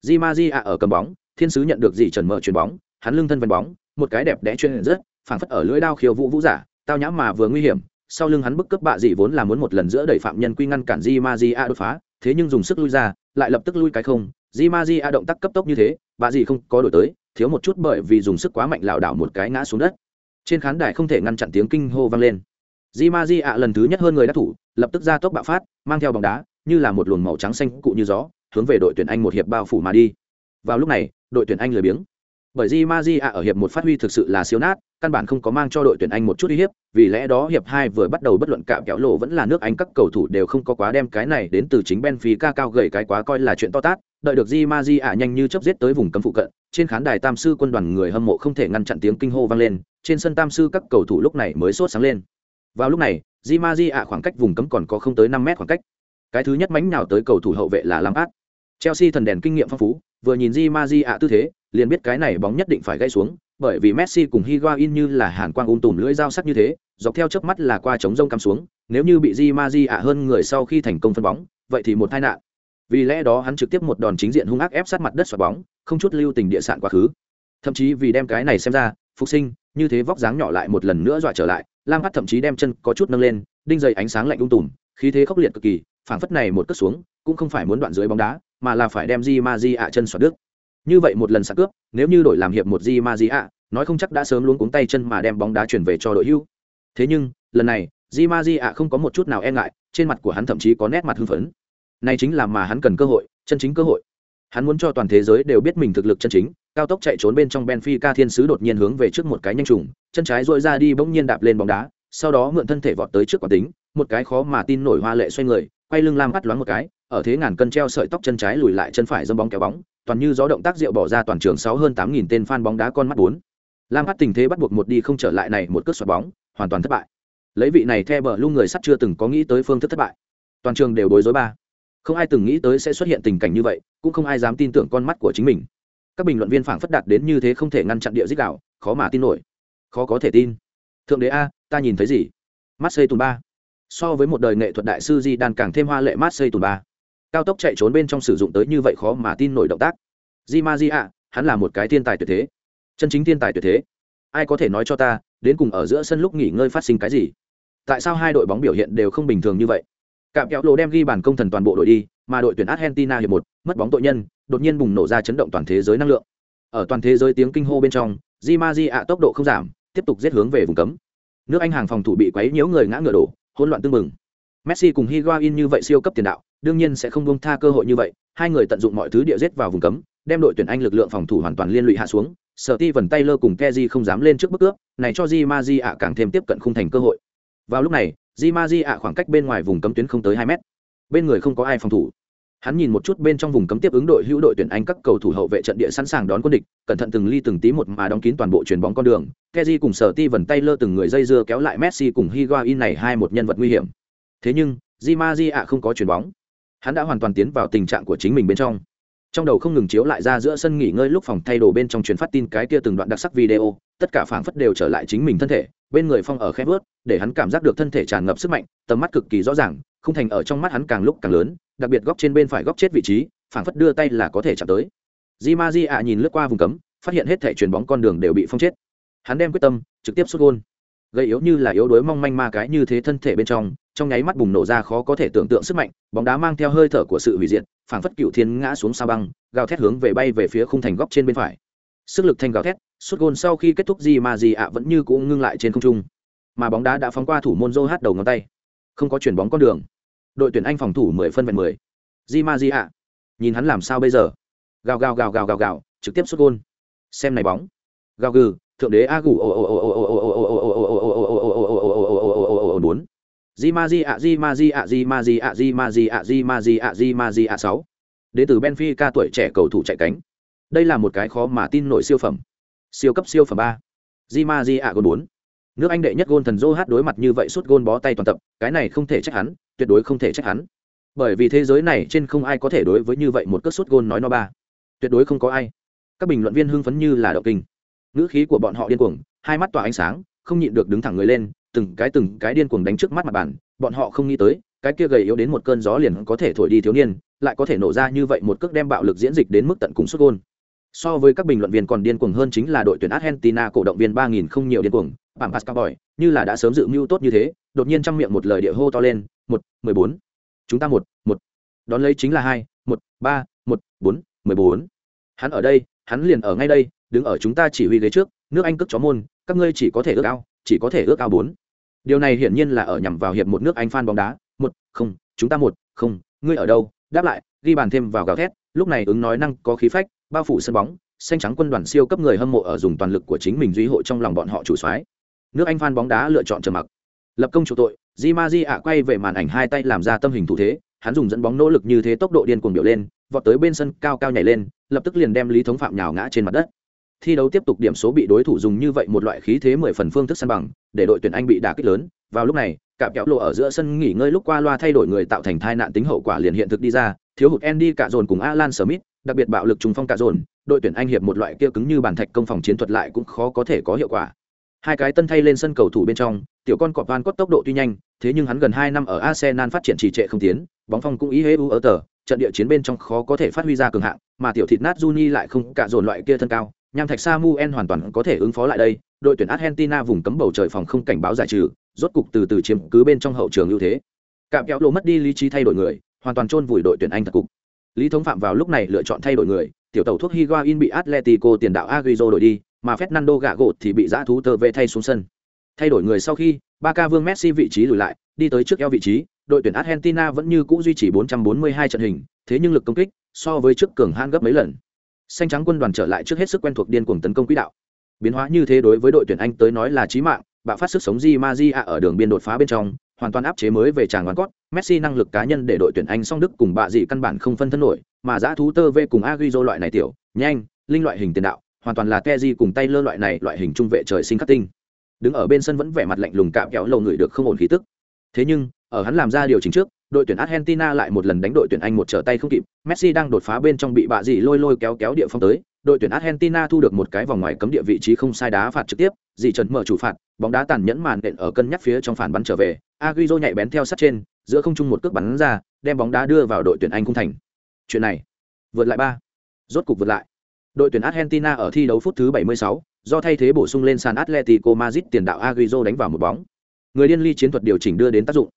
di ma di ạ ở cầm bóng, thiên sứ nhận được gì trần mở chuyền bóng, hắn lưng thân vần bóng, một cái đẹp đẽ chuyên rất phảng phất ở lưỡi đao khiêu vũ vũ giả, tao nhãm mà vừa nguy hiểm, sau lưng hắn bức cấp bạ dị vốn là muốn một lần giữa đẩy phạm nhân quy ngăn cản di ma di a đột phá, thế nhưng dùng sức lui ra, lại lập tức lui cái không, di ma di a động tác cấp tốc như thế, bạ dị không có đổi tới, thiếu một chút bởi vì dùng sức quá mạnh lảo đảo một cái ngã xuống đất. Trên khán đài không thể ngăn chặn tiếng kinh hô vang lên. Di ma di a lần thứ nhất hơn người đắc thủ lập tức ra tốc bạo phát, mang theo bóng đá, như là một luồng màu trắng xanh cụ như gió, hướng về đội tuyển anh một hiệp bao phủ mà đi. Vào lúc này, đội tuyển anh lười biếng. Bởi di ma di a ở hiệp một phát huy thực sự là siêu nát, căn bản không có mang cho đội tuyển anh một chút uy hiếp, vì lẽ đó hiệp hai vừa bắt đầu bất luận cạm kéo lộ vẫn là nước anh các cầu thủ đều không có quá đem cái này đến từ chính benfica cao gầy cái quá coi là chuyện to tát, đợi được di ma di a nhanh như chớp giết tới vùng cấm phụ cận, trên khán đài tam sư quân đoàn người hâm mộ không thể ngăn chặn tiếng kinh hô vang lên, trên sân tam sư các cầu thủ lúc này mới sốt sáng lên. Vào lúc này di ma di ạ khoảng cách vùng cấm còn có không tới năm mét khoảng cách cái thứ nhất mánh nào tới cầu thủ hậu vệ là lắm át chelsea thần đèn kinh nghiệm phong phú vừa nhìn di ma di ạ tư thế liền biết cái này bóng nhất định phải gãy xuống, bởi vì Messi cùng Higuain như là hàn quang ung tùm lưỡi dao sắc như thế, dọc theo chớp mắt là qua chống rông cắm xuống, nếu như bị Di Maji ạ hơn người sau khi thành công phân bóng, vậy thì một tai nạn. Vì lẽ đó hắn trực tiếp một đòn chính diện hung ác ép sát mặt đất xoạc bóng, không chút lưu tình địa sạn quá khứ. Thậm chí vì đem cái này xem ra, phục sinh, như thế vóc dáng nhỏ lại một lần nữa dọa trở lại, Lam Phát thậm chí đem chân có chút nâng lên, đinh dày ánh sáng lạnh ung tùm, khí thế khốc liệt cực kỳ, phảng phất này một cất xuống, cũng không phải muốn đoạn dưới bóng đá, mà là phải đem Di Ma Di ạ chân xoạt đứt. Như vậy một lần sạc cướp nếu như đổi làm hiệp một di ma di ạ nói không chắc đã sớm luống cuống tay chân mà đem bóng đá chuyển về cho đội hưu. Thế nhưng lần này di ma di ạ không có một chút nào e ngại trên mặt của hắn thậm chí có nét mặt hưng phấn. Này chính là mà hắn cần cơ hội chân chính cơ hội. Hắn muốn cho toàn thế giới đều biết mình thực lực chân chính cao tốc chạy trốn bên trong benfica thiên sứ đột nhiên hướng về trước một cái nhanh trùng, chân trái duỗi ra đi bỗng nhiên đạp lên bóng đá, sau đó mượn thân thể vọt tới trước quả tính, một cái khó mà tin nổi hoa lệ xoay người, quay lưng lam bắt loáng một cái, ở thế ngàn cân treo sợi tóc chân trái lùi lại chân phải dâm bóng kéo bóng, toàn như gió động tác rượu bỏ ra toàn trường sáu hơn tám nghìn tên fan bóng đá con mắt bốn. Lam hát tình thế bắt buộc một đi không trở lại này một cước xoạc bóng, hoàn toàn thất bại. Lấy vị này theo bờ lung người sắt chưa từng có nghĩ tới phương thức thất bại. Toàn trường đều đối rối ba. Không ai từng nghĩ tới sẽ xuất hiện tình cảnh như vậy, cũng không ai dám tin tưởng con mắt của chính mình các bình luận viên phảng phất đạt đến như thế không thể ngăn chặn địa dích đạo, khó mà tin nổi. Khó có thể tin. Thượng đế a, ta nhìn thấy gì? Mắt xây ba. So với một đời nghệ thuật đại sư di đan càng thêm hoa lệ mát xây ba. Cao tốc chạy trốn bên trong sử dụng tới như vậy khó mà tin nổi động tác. Di ma di ạ hắn là một cái thiên tài tuyệt thế. Chân chính thiên tài tuyệt thế. Ai có thể nói cho ta, đến cùng ở giữa sân lúc nghỉ ngơi phát sinh cái gì? Tại sao hai đội bóng biểu hiện đều không bình thường như vậy? Cạm kéo lộ đem ghi bàn công thần toàn bộ đội đi, mà đội tuyển argentina hiệp một, mất bóng tội nhân đột nhiên bùng nổ ra chấn động toàn thế giới năng lượng. Ở toàn thế giới tiếng kinh hô bên trong di ma di ạ tốc độ không giảm, tiếp tục giết hướng về vùng cấm. Nước anh hàng phòng thủ bị quấy nhiễu người ngã ngựa đổ, hỗn loạn tương mừng messi cùng higuain như vậy siêu cấp tiền đạo, đương nhiên sẽ không buông tha cơ hội như vậy, hai người tận dụng mọi thứ địa giết vào vùng cấm, đem đội tuyển anh lực lượng phòng thủ hoàn toàn liên lụy hạ xuống. Sở ti vần tay lơ cùng keji không dám lên trước bức cướp, này cho di ma di ạ càng thêm tiếp cận khung thành cơ hội. Vào lúc này di ma di ạ khoảng cách bên ngoài vùng cấm tuyến không tới hai mét. Bên người không có ai phòng thủ hắn nhìn một chút bên trong vùng cấm tiếp ứng đội hữu đội tuyển anh các cầu thủ hậu vệ trận địa sẵn sàng đón quân địch, cẩn thận từng ly từng tí một mà đóng kín toàn bộ chuyền bóng con đường. Keji cùng sở ti vần tay lơ từng người dây dưa kéo lại messi cùng higuain này hai một nhân vật nguy hiểm. Thế nhưng, di ma di ạ không có chuyền bóng. Hắn đã hoàn toàn tiến vào tình trạng của chính mình bên trong. Trong đầu không ngừng chiếu lại ra giữa sân nghỉ ngơi lúc phòng thay đồ bên trong truyền phát tin cái kia từng đoạn đặc sắc video, tất cả phảng phất đều trở lại chính mình thân thể, bên người phong ở khép vớt để hắn cảm giác được thân thể tràn ngập sức mạnh, tầm mắt cực kỳ rõ ràng không thành ở trong mắt hắn càng lúc càng lớn, đặc biệt góc trên bên phải góc chết vị trí, phảng phất đưa tay là có thể chạm tới. Di ma di ạ nhìn lướt qua vùng cấm, phát hiện hết thể chuyền bóng con đường đều bị phong chết. Hắn đem quyết tâm, trực tiếp xuất gôn. Gây yếu như là yếu đuối mong manh ma cái như thế thân thể bên trong trong nháy mắt bùng nổ ra khó có thể tưởng tượng sức mạnh, bóng đá mang theo hơi thở của sự hủy diệt, phảng phất cựu thiên ngã xuống sao băng, gào thét hướng về bay về phía khung thành góc trên bên phải. Sức lực thanh gào thét suốt gôn sau khi kết thúc gì mà gì ạ vẫn như cũng ngưng lại trên không trung. Mà bóng đá đã phóng qua thủ môn rô hát đầu ngón tay. Không có chuyển bóng con đường đội tuyển anh phòng thủ mười phân vẹn mười di ma di ạ nhìn hắn làm sao bây giờ gào gào gào gào gào gào trực tiếp xuất gôn xem này bóng gào gừ thượng đế a gù bốn di ma di ạ di ma di ạ di ma di ạ di ma di ạ di ma di ạ di ma di ạ sáu đến từ benfica tuổi trẻ cầu thủ chạy cánh đây là một cái khó mà tin nổi siêu phẩm siêu cấp siêu phẩm ba di ma di ạ gôn bốn nước anh đệ nhất gôn thần dô hát đối mặt như vậy suốt gôn bó tay toàn tập, cái này không thể trách hắn, tuyệt đối không thể trách hắn. Bởi vì thế giới này trên không ai có thể đối với như vậy một cất suốt gôn nói nó ba. Tuyệt đối không có ai. Các bình luận viên hưng phấn như là động kinh. Ngữ khí của bọn họ điên cuồng, hai mắt tỏa ánh sáng, không nhịn được đứng thẳng người lên, từng cái từng cái điên cuồng đánh trước mắt mặt bàn, bọn họ không nghĩ tới, cái kia gầy yếu đến một cơn gió liền có thể thổi đi thiếu niên, lại có thể nổ ra như vậy một cước đem bạo lực diễn dịch đến mức tận cùng suốt gôn. So với các bình luận viên còn điên cuồng hơn chính là đội tuyển argentina cổ động viên ba nghìn không nhiều điên cuồng bảng pascal boy, như là đã sớm dự mưu tốt như thế, đột nhiên trong miệng một lời địa hô to lên, một, mười bốn. Chúng ta một một. Đón lấy chính là hai, một, ba, một, bốn, mười bốn. Hắn ở đây, hắn liền ở ngay đây, đứng ở chúng ta chỉ huy ghế trước, nước anh cất chó môn, các ngươi chỉ có thể ước ao, chỉ có thể ước ao bốn. Điều này hiển nhiên là ở nhằm vào hiệp một nước anh phan bóng đá, một, không, chúng ta một, không, ngươi ở đâu? Đáp lại, ghi bàn thêm vào gào thét, lúc này ứng nói năng có khí phách, bao phủ sân bóng, xanh trắng quân đoàn siêu cấp người hâm mộ ở dùng toàn lực của chính mình duy hộ trong lòng bọn họ chủ soái nước anh phan bóng đá lựa chọn trầm mặc. Lập công chủ tội, di ma di ạ quay về màn ảnh hai tay làm ra tâm hình thủ thế, hắn dùng dẫn bóng nỗ lực như thế tốc độ điên cuồng biểu lên, vọt tới bên sân, cao cao nhảy lên, lập tức liền đem lý thống phạm nhào ngã trên mặt đất. Thi đấu tiếp tục điểm số bị đối thủ dùng như vậy một loại khí thế mười phần phương thức săn bằng, để đội tuyển anh bị đả kích lớn. Vào lúc này cạm kéo lộ ở giữa sân nghỉ ngơi lúc qua loa thay đổi người tạo thành tai nạn tính hậu quả liền hiện thực đi ra, thiếu hụt Andy cả dồn cùng Alan Smith, đặc biệt bạo lực trùng phong cả dồn, đội tuyển anh hiệp một loại kia cứng như bàn thạch công phòng chiến thuật lại cũng khó có thể có hiệu quả hai cái tân thay lên sân cầu thủ bên trong, tiểu con cọp van có tốc độ tuy nhanh, thế nhưng hắn gần hai năm ở arsenal phát triển trì trệ không tiến, bóng phong cũng ý hê u ở tờ, trận địa chiến bên trong khó có thể phát huy ra cường hạng, mà tiểu thịt nát juni lại không cả dồn loại kia thân cao, nham thạch samuel hoàn toàn có thể ứng phó lại đây, đội tuyển argentina vùng cấm bầu trời phòng không cảnh báo giải trừ, rốt cục từ từ chiếm cứ bên trong hậu trường ưu thế. Cạm kéo lộ mất đi lý trí thay đổi người, hoàn toàn chôn vùi đội tuyển anh thật cục. Lý thống phạm vào lúc này lựa chọn thay đổi người, tiểu tàu thuốc higuain bị atletico tiền đạo agrizo đổi đi mà fernando gạ gột thì bị dã thú tơ về thay xuống sân. Thay đổi người sau khi Barca vương messi vị trí lùi lại, đi tới trước eo vị trí, đội tuyển argentina vẫn như cũ duy trì 442 trận hình, thế nhưng lực công kích so với trước cường hãn gấp mấy lần. Xanh trắng quân đoàn trở lại trước hết sức quen thuộc điên cuồng tấn công quỹ đạo. Biến hóa như thế đối với đội tuyển anh tới nói là chí mạng, bạo phát sức sống di Maria ở đường biên đột phá bên trong, hoàn toàn áp chế mới về tràng ngoan cốt, messi năng lực cá nhân để đội tuyển anh song đức cùng bạ dị căn bản không phân thân nổi, mà giã thú tơ v cùng Agüero loại này tiểu, nhanh, linh loại hình tiền đạo hoàn toàn là Teji cùng tay lơ loại này loại hình trung vệ trời sinh khắc tinh. Đứng ở bên sân vẫn vẻ mặt lạnh lùng cạm kéo lâu người được không ổn khí tức. Thế nhưng ở hắn làm ra điều chỉnh trước đội tuyển argentina lại một lần đánh đội tuyển anh một trở tay không kịp. Messi đang đột phá bên trong bị bạ gì lôi lôi kéo kéo địa phong tới. Đội tuyển Argentina thu được một cái vòng ngoài cấm địa vị trí không sai đá phạt trực tiếp, dì trần mở chủ phạt, bóng đá tàn nhẫn màn đện ở cân nhắc phía trong phản bắn trở về, Agüero nhảy bén theo sát trên, giữa không trung một cước bắn ra, đem bóng đá đưa vào đội tuyển Anh cung thành. Chuyện này, vượt lại ba, rốt cục vượt lại. Đội tuyển Argentina ở thi đấu phút thứ 76, do thay thế bổ sung lên sàn Atletico Madrid tiền đạo Agüero đánh vào một bóng. Người điên ly chiến thuật điều chỉnh đưa đến tác dụng.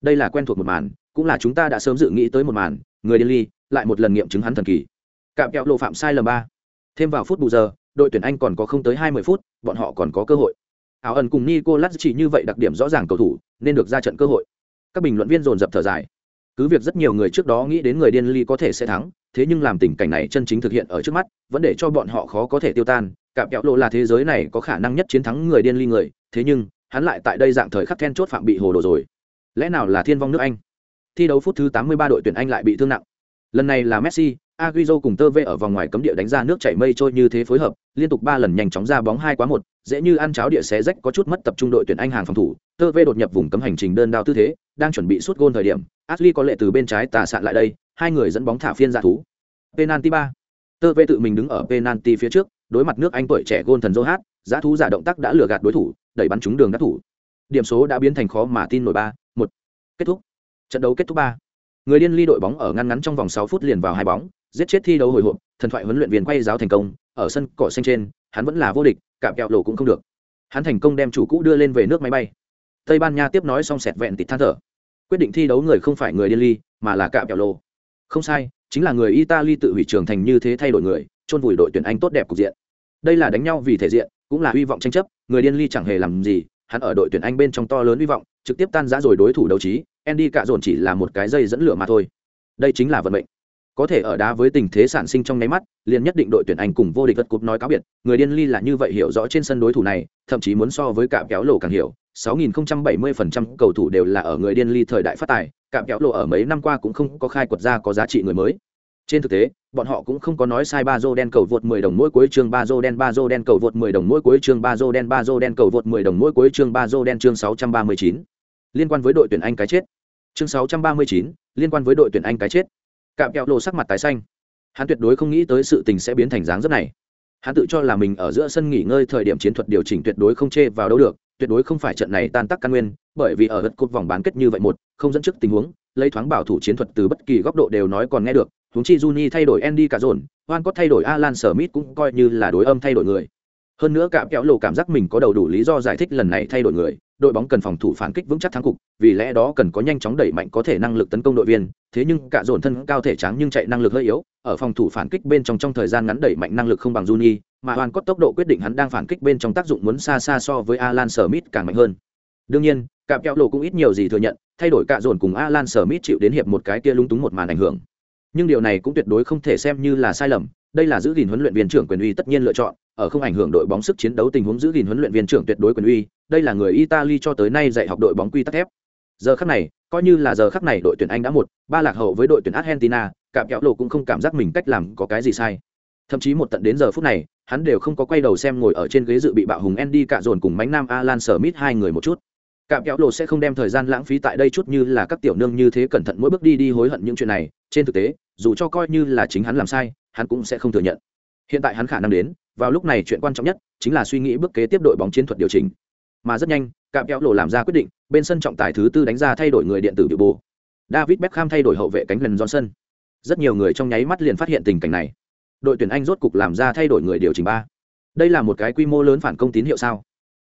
Đây là quen thuộc một màn, cũng là chúng ta đã sớm dự nghĩ tới một màn, người điên ly lại một lần nghiệm chứng hắn thần kỳ. Cạm kẹo lộ phạm sai lầm ba. Thêm vào phút bù giờ, đội tuyển Anh còn có không tới 20 phút, bọn họ còn có cơ hội. Áo ẩn cùng Nicolas chỉ như vậy đặc điểm rõ ràng cầu thủ, nên được ra trận cơ hội. Các bình luận viên dồn dập thở dài. Cứ việc rất nhiều người trước đó nghĩ đến người điên ly có thể sẽ thắng, thế nhưng làm tình cảnh này chân chính thực hiện ở trước mắt, vẫn để cho bọn họ khó có thể tiêu tan. Cạm kẹo lộ là thế giới này có khả năng nhất chiến thắng người điên ly người, thế nhưng hắn lại tại đây dạng thời khắc then chốt phạm bị hồ đồ rồi. Lẽ nào là thiên vong nước Anh? Thi đấu phút thứ 83 đội tuyển Anh lại bị thương nặng. Lần này là Messi, Agüero cùng Tơ Vê ở vòng ngoài cấm địa đánh ra nước chảy mây trôi như thế phối hợp, liên tục ba lần nhanh chóng ra bóng hai quá một, dễ như ăn cháo địa xé rách có chút mất tập trung đội tuyển Anh hàng phòng thủ. Tơ Vê đột nhập vùng cấm hành trình đơn đao tư thế, đang chuẩn bị sút gôn thời điểm, Ashley có lệ từ bên trái tà sạn lại đây, hai người dẫn bóng thả phiên ra thú. Penalty 3. Tơ vệ tự mình đứng ở penalty phía trước, đối mặt nước Anh tuổi trẻ gôn thần Johat, giá dạ thú giả động tác đã lừa gạt đối thủ, đẩy bắn trúng đường đắc thủ. Điểm số đã biến thành khó mà tin nổi ba, một. Kết thúc. Trận đấu kết thúc ba. Người điên ly đội bóng ở ngăn ngắn trong vòng 6 phút liền vào hai bóng, giết chết thi đấu hồi hộp thần thoại huấn luyện viên quay giáo thành công ở sân cỏ xanh trên hắn vẫn là vô địch cạm kẹo lộ cũng không được hắn thành công đem chủ cũ đưa lên về nước máy bay tây ban nha tiếp nói xong sẹt vẹn tịt than thở quyết định thi đấu người không phải người điên ly, mà là cạm kẹo lộ không sai, chính là người italy tự hủy trường thành như thế thay đổi người, chôn vùi đội tuyển anh tốt đẹp cục diện. Đây là đánh nhau vì thể diện, cũng là hy vọng tranh chấp, người điên ly chẳng hề làm gì, hắn ở đội tuyển anh bên trong to lớn hy vọng, trực tiếp tan rã rồi đối thủ đấu trí, andy cạ dồn chỉ là một cái dây dẫn lửa mà thôi. Đây chính là vận mệnh có thể ở đá với tình thế sản sinh trong nháy mắt liền nhất định đội tuyển anh cùng vô địch vật cục nói cáo biệt. Người điên ly là như vậy hiểu rõ trên sân đối thủ này thậm chí muốn so với cạm kéo lộ càng hiểu. 6.070% cầu thủ đều là ở người điên ly thời đại phát tài cạm kéo lộ ở mấy năm qua cũng không có khai quật ra có giá trị người mới. Trên thực tế bọn họ cũng không có nói sai ba dô đen cầu vượt 10 đồng mỗi cuối chương ba dô đen ba dô đen cầu vượt 10 đồng mỗi cuối chương ba dô đen ba dô đen cầu vượt 10 đồng mỗi cuối chương ba dô đen chương 639. liên quan với đội tuyển anh cái chết. Chương 639, liên quan với đội tuyển anh cái chết cạm kẹo lộ sắc mặt tái xanh. Hắn tuyệt đối không nghĩ tới sự tình sẽ biến thành dáng rất này. Hắn tự cho là mình ở giữa sân nghỉ ngơi thời điểm chiến thuật điều chỉnh tuyệt đối không chê vào đâu được, tuyệt đối không phải trận này tan tác căn nguyên, bởi vì ở hất cột vòng bán kết như vậy một, không dẫn trước tình huống, lấy thoáng bảo thủ chiến thuật từ bất kỳ góc độ đều nói còn nghe được, huống chi Juni thay đổi Andy cả dồn, Hoan có thay đổi Alan Smith cũng coi như là đối âm thay đổi người. Hơn nữa cạm kẹo lộ cảm giác mình có đầu đủ lý do giải thích lần này thay đổi người đội bóng cần phòng thủ phản kích vững chắc thắng cục, vì lẽ đó cần có nhanh chóng đẩy mạnh có thể năng lực tấn công đội viên, thế nhưng cả dồn thân cao thể trắng nhưng chạy năng lực hơi yếu, ở phòng thủ phản kích bên trong trong thời gian ngắn đẩy mạnh năng lực không bằng Juni, mà hoàn có tốc độ quyết định hắn đang phản kích bên trong tác dụng muốn xa xa so với Alan Smith càng mạnh hơn. Đương nhiên cạm kẹo lộ cũng ít nhiều gì thừa nhận, thay đổi cả dồn cùng Alan Smith chịu đến hiệp một cái kia lung túng một màn ảnh hưởng. Nhưng điều này cũng tuyệt đối không thể xem như là sai lầm đây là giữ gìn huấn luyện viên trưởng quyền uy tất nhiên lựa chọn, ở không ảnh hưởng đội bóng sức chiến đấu tình huống giữ gìn huấn luyện viên trưởng tuyệt đối quyền uy, đây là người italy cho tới nay dạy học đội bóng quy tắc thép. Giờ khắc này, coi như là giờ khắc này đội tuyển anh đã một, ba lạc hậu với đội tuyển argentina cạm Kẹo lộ cũng không cảm giác mình cách làm có cái gì sai. Thậm chí một tận đến giờ phút này, hắn đều không có quay đầu xem ngồi ở trên ghế dự bị bạo hùng andy cạ dồn cùng mánh nam alan smith hai người một chút. Cạm kéo lộ sẽ không đem thời gian lãng phí tại đây chút như là các tiểu nương như thế cẩn thận mỗi bước đi đi hối hận những chuyện này. Trên thực tế, dù cho coi như là chính hắn làm sai hắn cũng sẽ không thừa nhận. Hiện tại hắn khả năng đến, vào lúc này chuyện quan trọng nhất chính là suy nghĩ bước kế tiếp đội bóng chiến thuật điều chỉnh. Mà rất nhanh cạm kéo lộ làm ra quyết định, bên sân trọng tài thứ tư đánh ra thay đổi người điện tử biểu bố david beckham thay đổi hậu vệ cánh lần johnson. Rất nhiều người trong nháy mắt liền phát hiện tình cảnh này. Đội tuyển anh rốt cục làm ra thay đổi người điều chỉnh ba. Đây là một cái quy mô lớn phản công tín hiệu sao?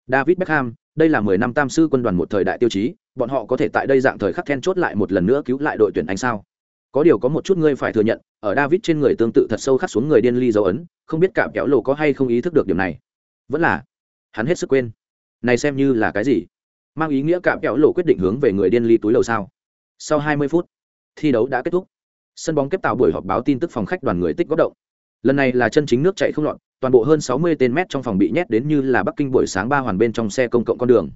David beckham, đây là mười năm tam sư quân đoàn một thời đại tiêu chí, bọn họ có thể tại đây dạng thời khắc then chốt lại một lần nữa cứu lại đội tuyển anh sao? Có điều có một chút ngươi phải thừa nhận, ở david trên người tương tự thật sâu khắc xuống người điên ly dấu ấn, không biết cả kéo lộ có hay không ý thức được điểm này. Vẫn là, hắn hết sức quên. Này xem như là cái gì? Mang ý nghĩa cả kéo lộ quyết định hướng về người điên ly túi lầu sao? Sau 20 phút, thi đấu đã kết thúc. Sân bóng kép tạo buổi họp báo tin tức phòng khách đoàn người tích góp động. Lần này là chân chính nước chạy không lọt toàn bộ hơn 60 tên mét trong phòng bị nhét đến như là bắc kinh buổi sáng ba hoàn bên trong xe công cộng con đường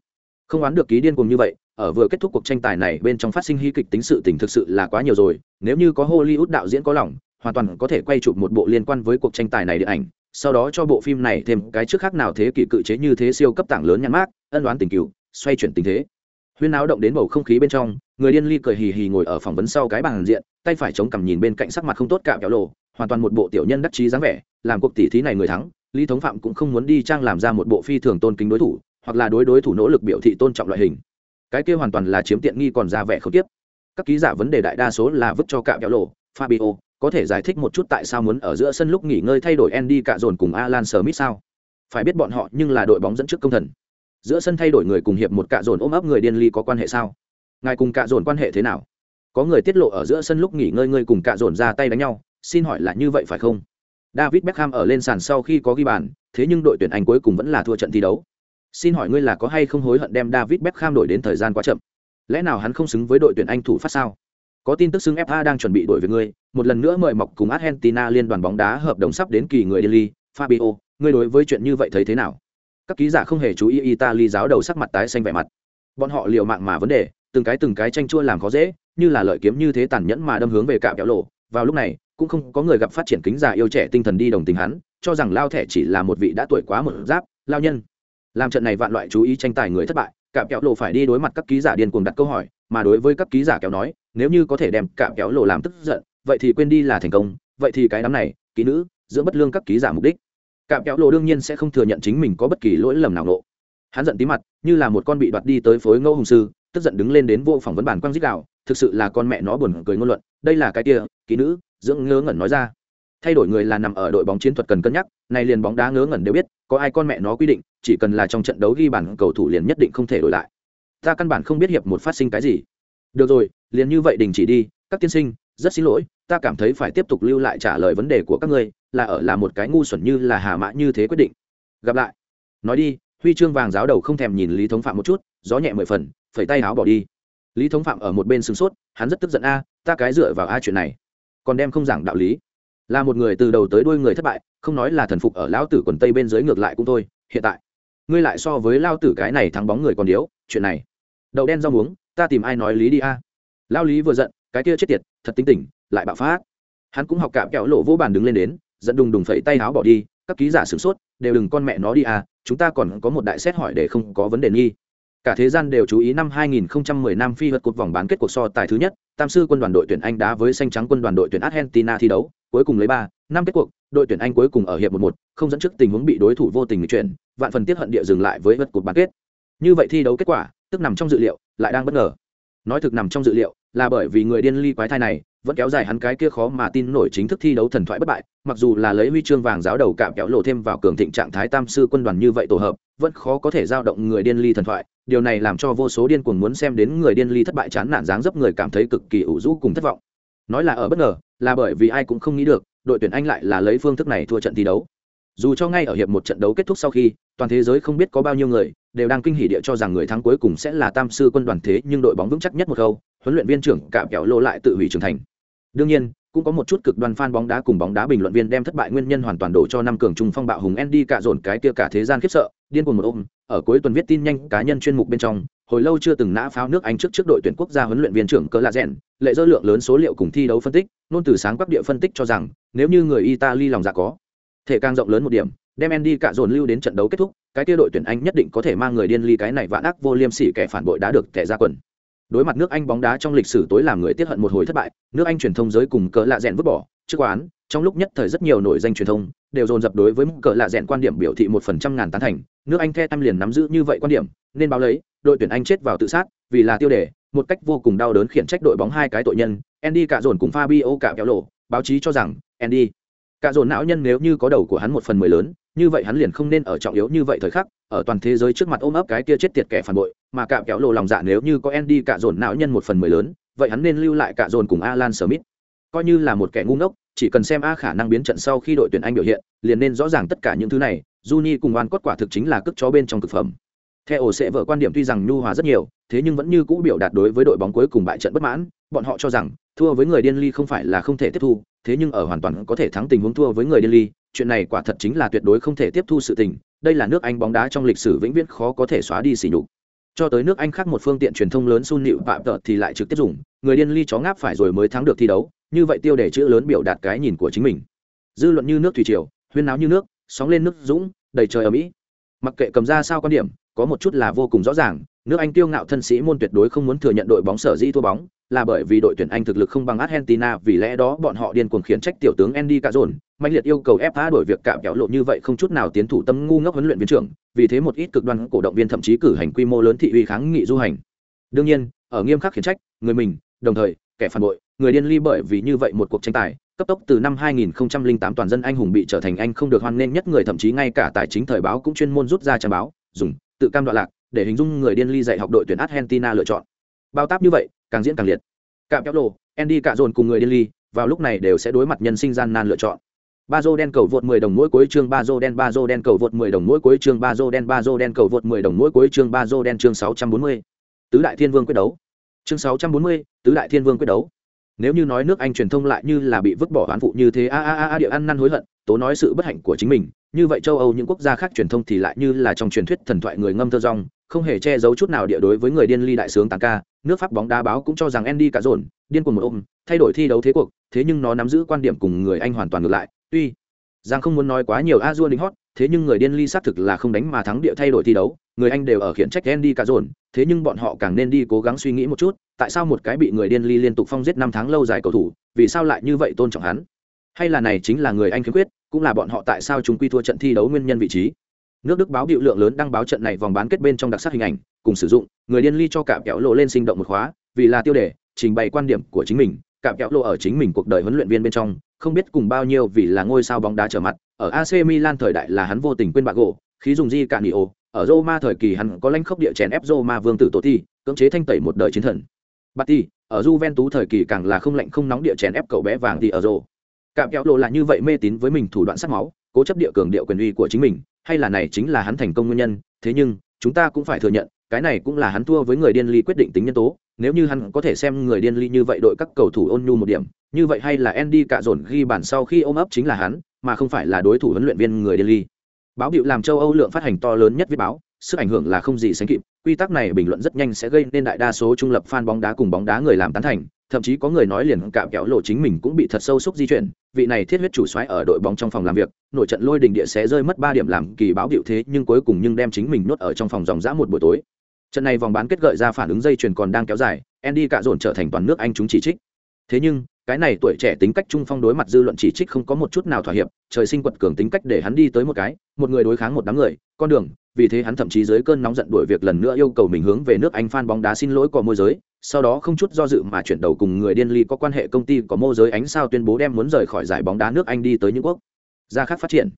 không oán được ký điên cùng như vậy, ở vừa kết thúc cuộc tranh tài này bên trong phát sinh hy kịch tính sự tình thực sự là quá nhiều rồi, nếu như có hollywood đạo diễn có lòng, hoàn toàn có thể quay chụp một bộ liên quan với cuộc tranh tài này điện ảnh, sau đó cho bộ phim này thêm cái trước khác nào thế kỷ cự chế như thế siêu cấp tảng lớn nhãn mát ân đoán tình cựu xoay chuyển tình thế. Huyên náo động đến bầu không khí bên trong, người điên ly cười hì hì ngồi ở phỏng vấn sau cái bàn diện, tay phải chống cằm nhìn bên cạnh sắc mặt không tốt cạo kéo lộ, hoàn toàn một bộ tiểu nhân đắc chí dáng vẻ, làm cuộc tỷ thí này người thắng, lý thống phạm cũng không muốn đi trang làm ra một bộ phi thường tôn kính đối thủ hoặc là đối đối thủ nỗ lực biểu thị tôn trọng loại hình. Cái kia hoàn toàn là chiếm tiện nghi còn ra vẻ không tiếp. Các ký giả vấn đề đại đa số là vứt cho cạo kéo lộ, fabio, có thể giải thích một chút tại sao muốn ở giữa sân lúc nghỉ ngơi thay đổi andy cạ dồn cùng alan smith sao? Phải biết bọn họ nhưng là đội bóng dẫn trước công thần. Giữa sân thay đổi người cùng hiệp một cạ dồn ôm ấp người điên ly có quan hệ sao? Ngài cùng cạ dồn quan hệ thế nào? Có người tiết lộ ở giữa sân lúc nghỉ ngơi ngươi cùng cạ dồn ra tay đánh nhau, xin hỏi là như vậy phải không? David beckham ở lên sàn sau khi có ghi bàn, thế nhưng đội tuyển anh cuối cùng vẫn là thua trận thi đấu xin hỏi ngươi là có hay không hối hận đem david beckham đổi đến thời gian quá chậm? Lẽ nào hắn không xứng với đội tuyển anh thủ phát sao? Có tin tức xứng fa đang chuẩn bị đổi về ngươi, một lần nữa mời mọc cùng argentina liên đoàn bóng đá hợp đồng sắp đến kỳ người delhi fabio, ngươi đối với chuyện như vậy thấy thế nào? Các ký giả không hề chú ý italy giáo đầu sắc mặt tái xanh vẻ mặt. Bọn họ liều mạng mà vấn đề, từng cái từng cái tranh chua làm khó dễ, như là lợi kiếm như thế tàn nhẫn mà đâm hướng về cạm kéo lộ. Vào lúc này, cũng không có người gặp phát triển kính già yêu trẻ tinh thần đi đồng tình hắn, cho rằng lao thẻ chỉ là một vị đã tuổi quá một giáp, lao nhân làm trận này vạn loại chú ý tranh tài người thất bại cả kéo lộ phải đi đối mặt các ký giả điên cuồng đặt câu hỏi, mà đối với các ký giả kéo nói, nếu như có thể đem cả kéo lộ làm tức giận, vậy thì quên đi là thành công, vậy thì cái đám này, ký nữ dưỡng bất lương các ký giả mục đích. Cả kéo lộ đương nhiên sẽ không thừa nhận chính mình có bất kỳ lỗi lầm nào nộ hắn giận tí mặt, như là một con bị đoạt đi tới phối ngô hùng sư, tức giận đứng lên đến vô phỏng vấn bản quang dích đạo thực sự là con mẹ nó buồn cười ngôn luận, đây là cái kia, ký nữ, dưỡng ngớ ngẩn nói ra thay đổi người là nằm ở đội bóng chiến thuật cần cân nhắc này liền bóng đá ngớ ngẩn đều biết, có ai con mẹ nó quy định, chỉ cần là trong trận đấu ghi bản cầu thủ liền nhất định không thể đổi lại. Ta căn bản không biết hiệp một phát sinh cái gì. Được rồi, liền như vậy đình chỉ đi, các tiên sinh, rất xin lỗi, ta cảm thấy phải tiếp tục lưu lại trả lời vấn đề của các ngươi, là ở là một cái ngu xuẩn như là hà mã như thế quyết định. Gặp lại. Nói đi, huy chương vàng giáo đầu không thèm nhìn lý thống phạm một chút, gió nhẹ mười phần, phẩy tay áo bỏ đi. Lý thống phạm ở một bên sửng sốt, hắn rất tức giận a, ta cái dựa vào a chuyện này. Còn đem không giảng đạo lý là một người từ đầu tới đuôi người thất bại không nói là thần phục ở lão tử quần tây bên dưới ngược lại cũng thôi hiện tại. Ngươi lại so với lao tử cái này thắng bóng người còn điếu chuyện này. Đậu đen rau muống ta tìm ai nói lý đi a? Lao lý vừa giận cái kia chết tiệt thật tính tình lại bạo phát. Hắn cũng học cạm kẹo lộ vô bàn đứng lên đến dẫn đùng đùng phẩy tay áo bỏ đi các ký giả sửng sốt đều đừng con mẹ nó đi à chúng ta còn có một đại xét hỏi để không có vấn đề nghi. Cả thế gian đều chú ý năm 2010 năm Phi vật cột vòng bán kết cuộc so tài thứ nhất, Tam sư quân đoàn đội tuyển Anh đá với xanh trắng quân đoàn đội tuyển Argentina thi đấu, cuối cùng lấy 3, năm kết cuộc, đội tuyển Anh cuối cùng ở hiệp 1-1, không dẫn trước tình huống bị đối thủ vô tình chuyển, vạn phần tiếc hận địa dừng lại với vật cột bán kết. Như vậy thi đấu kết quả, tức nằm trong dự liệu, lại đang bất ngờ. Nói thực nằm trong dự liệu, là bởi vì người điên ly quái thai này, vẫn kéo dài hắn cái kia khó mà tin nổi chính thức thi đấu thần thoại bất bại mặc dù là lấy huy chương vàng giáo đầu cạm kéo lộ thêm vào cường thịnh trạng thái tam sư quân đoàn như vậy tổ hợp vẫn khó có thể giao động người điên ly thần thoại điều này làm cho vô số điên cuồng muốn xem đến người điên ly thất bại chán nản dáng dấp người cảm thấy cực kỳ ủ rũ cùng thất vọng nói là ở bất ngờ, là bởi vì ai cũng không nghĩ được, đội tuyển anh lại là lấy phương thức này thua trận thi đấu. Dù cho ngay ở hiệp một trận đấu kết thúc sau khi, toàn thế giới không biết có bao nhiêu người, đều đang kinh hỉ địa cho rằng người thắng cuối cùng sẽ là tam sư quân đoàn thế nhưng đội bóng vững chắc nhất một câu huấn luyện viên trưởng cạm kẹo lộ lại tự hủy trưởng thành. Đương nhiên, cũng có một chút cực đoan fan bóng đá cùng bóng đá bình luận viên đem thất bại nguyên nhân hoàn toàn đổ cho năm cường trung phong bạo hùng Andy cả dồn cái kia cả thế gian khiếp sợ, điên cuồng một ôm, ở cuối tuần viết tin nhanh cá nhân chuyên mục bên trong, hồi lâu chưa từng nã pháo nước Anh trước trước đội tuyển quốc gia huấn luyện viên trưởng Cờ Lạ Rèn, lệ dơ lượng lớn số liệu cùng thi đấu phân tích, nôn từ sáng quắc địa phân tích cho rằng, nếu như người Italy lòng dạ có thể càng rộng lớn một điểm, đem Andy cả dồn lưu đến trận đấu kết thúc, cái kia đội tuyển Anh nhất định có thể mang người điên ly cái này vạn ác vô liêm sỉ kẻ phản bội đã được tẻ ra quần đối mặt nước anh bóng đá trong lịch sử tối làm người tiết hận một hồi thất bại, nước anh truyền thông giới cùng cỡ lạ rẽn vứt bỏ. Trước quán, trong lúc nhất thời rất nhiều nổi danh truyền thông đều dồn dập đối với cỡ lạ rẽn quan điểm biểu thị một phần trăm ngàn tán thành. Nước anh the tam liền nắm giữ như vậy quan điểm, nên báo lấy, đội tuyển anh chết vào tự sát, vì là tiêu đề, một cách vô cùng đau đớn khiển trách đội bóng hai cái tội nhân, andy cạ dồn cùng fabio cạ kéo lộ, báo chí cho rằng, andy cạ dồn não nhân nếu như có đầu của hắn một phần mười lớn như vậy hắn liền không nên ở trọng yếu như vậy thời khắc, ở toàn thế giới trước mặt ôm ấp cái kia chết tiệt kẻ phản bội, mà cạm kéo lộ lòng dạ nếu như có Andy cạ dồn não nhân một phần mười lớn, vậy hắn nên lưu lại cạ dồn cùng Alan Smith. Coi như là một kẻ ngu ngốc, chỉ cần xem a khả năng biến trận sau khi đội tuyển anh biểu hiện, liền nên rõ ràng tất cả những thứ này, Juni cùng oan cốt quả thực chính là cước chó bên trong thực phẩm. Theo ổ sẽ vợ quan điểm tuy rằng nhu hòa rất nhiều, thế nhưng vẫn như cũ biểu đạt đối với đội bóng cuối cùng bại trận bất mãn, bọn họ cho rằng, thua với người điên ly không phải là không thể tiếp thu, thế nhưng ở hoàn toàn có thể thắng tình huống thua với người điên ly chuyện này quả thật chính là tuyệt đối không thể tiếp thu sự tình, đây là nước anh bóng đá trong lịch sử vĩnh viễn khó có thể xóa đi xỉ nhục. Cho tới nước anh khác một phương tiện truyền thông lớn sun nịu phạm tợt thì lại trực tiếp dùng, người điên ly chó ngáp phải rồi mới thắng được thi đấu, như vậy tiêu đề chữ lớn biểu đạt cái nhìn của chính mình. Dư luận như nước thủy triều, huyên náo như nước, sóng lên nước dũng, đầy trời ở mỹ mặc kệ cầm ra sao quan điểm, có một chút là vô cùng rõ ràng, nước anh tiêu ngạo thân sĩ môn tuyệt đối không muốn thừa nhận đội bóng sở dĩ thua bóng, là bởi vì đội tuyển anh thực lực không bằng argentina, vì lẽ đó bọn họ điên cuồng khiển trách tiểu tướng andy cazon mạnh liệt yêu cầu FA đổi việc cạm kéo lộ như vậy không chút nào tiến thủ tâm ngu ngốc huấn luyện viên trưởng, vì thế một ít cực đoan cổ động viên thậm chí cử hành quy mô lớn thị uy kháng nghị du hành. Đương nhiên, ở nghiêm khắc khiển trách, người mình, đồng thời, kẻ phản bội, người điên ly bởi vì như vậy một cuộc tranh tài, cấp tốc từ năm 2008 toàn dân anh hùng bị trở thành anh không được hoan nghênh nhất người thậm chí ngay cả tài chính thời báo cũng chuyên môn rút ra trang báo, dùng tự cam đoạn lạc để hình dung người điên ly dạy học đội tuyển Argentina lựa chọn. Bao táp như vậy, càng diễn càng liệt. Cạm kéo lộ, Andy cả dồn cùng người điên ly, vào lúc này đều sẽ đối mặt nhân sinh gian nan lựa chọn. Ba dô đen cầu vượt 10 đồng mỗi cuối chương ba dô đen ba dô đen cầu vượt 10 đồng mỗi cuối chương ba dô đen ba dô đen cầu vượt 10 đồng mỗi cuối chương ba dô đen chương 640. Tứ đại thiên vương quyết đấu. Chương 640, tứ đại thiên vương quyết đấu. Nếu như nói nước Anh truyền thông lại như là bị vứt bỏ oán phụ như thế a a a a địa ăn năn hối hận, tố nói sự bất hạnh của chính mình, như vậy châu Âu những quốc gia khác truyền thông thì lại như là trong truyền thuyết thần thoại người ngâm thơ rong, không hề che giấu chút nào địa đối với người điên ly đại sướng tàng ca, nước Pháp bóng đá báo cũng cho rằng Andy cả dồn, điên cuồng một ôm, thay đổi thi đấu thế cuộc, thế nhưng nó nắm giữ quan điểm cùng người Anh hoàn toàn ngược lại, tuy Giang không muốn nói quá nhiều Azure đính hót. thế nhưng người điên ly xác thực là không đánh mà thắng địa thay đổi thi đấu, người Anh đều ở khiển trách Andy cả dồn, thế nhưng bọn họ càng nên đi cố gắng suy nghĩ một chút, tại sao một cái bị người điên ly liên tục phong giết năm tháng lâu dài cầu thủ, vì sao lại như vậy tôn trọng hắn? Hay là này chính là người Anh khiếm khuyết, cũng là bọn họ tại sao chúng quy thua trận thi đấu nguyên nhân vị trí. Nước Đức báo biểu lượng lớn đăng báo trận này vòng bán kết bên trong đặc sắc hình ảnh, cùng sử dụng người điên ly cho cả kéo lộ lên sinh động một khóa, vì là tiêu đề, trình bày quan điểm của chính mình, cả kéo lộ ở chính mình cuộc đời huấn luyện viên bên trong, không biết cùng bao nhiêu vì là ngôi sao bóng đá trở mặt, ở AC Milan thời đại là hắn vô tình quên bạc gỗ, khí dùng di cả ở Roma thời kỳ hắn có lãnh khốc địa chèn ép Roma vương tử tổ thi, cưỡng chế thanh tẩy một đời chiến thần. Batti, ở Juventus thời kỳ càng là không lạnh không nóng địa chèn ép cậu bé vàng thì ở rồ. Cạm kéo lộ là như vậy mê tín với mình thủ đoạn sát máu, cố chấp địa cường điệu quyền uy của chính mình, hay là này chính là hắn thành công nguyên nhân, thế nhưng, chúng ta cũng phải thừa nhận, cái này cũng là hắn thua với người điên ly quyết định tính nhân tố, nếu như hắn có thể xem người điên ly như vậy đội các cầu thủ ôn nhu một điểm, như vậy hay là Andy cạ dồn ghi bản sau khi ôm ấp chính là hắn, mà không phải là đối thủ huấn luyện viên người điên ly. Báo hiệu làm châu Âu lượng phát hành to lớn nhất viết báo, sức ảnh hưởng là không gì sánh kịp, quy tắc này bình luận rất nhanh sẽ gây nên đại đa số trung lập fan bóng đá cùng bóng đá người làm tán thành, thậm chí có người nói liền cạm kéo lộ chính mình cũng bị thật sâu xúc di chuyển, vị này thiết huyết chủ soái ở đội bóng trong phòng làm việc, nội trận lôi đình địa sẽ rơi mất ba điểm làm kỳ báo biểu thế nhưng cuối cùng nhưng đem chính mình nuốt ở trong phòng dòng dã một buổi tối. Trận này vòng bán kết gợi ra phản ứng dây chuyền còn đang kéo dài, Andy cạ dồn trở thành toàn nước Anh chúng chỉ trích. Thế nhưng, cái này tuổi trẻ tính cách trung phong đối mặt dư luận chỉ trích không có một chút nào thỏa hiệp, trời sinh quật cường tính cách để hắn đi tới một cái, một người đối kháng một đám người, con đường, vì thế hắn thậm chí dưới cơn nóng giận đuổi việc lần nữa yêu cầu mình hướng về nước Anh fan bóng đá xin lỗi có môi giới, sau đó không chút do dự mà chuyển đầu cùng người điên ly có quan hệ công ty có môi giới ánh sao tuyên bố đem muốn rời khỏi giải bóng đá nước Anh đi tới những quốc gia khác phát triển.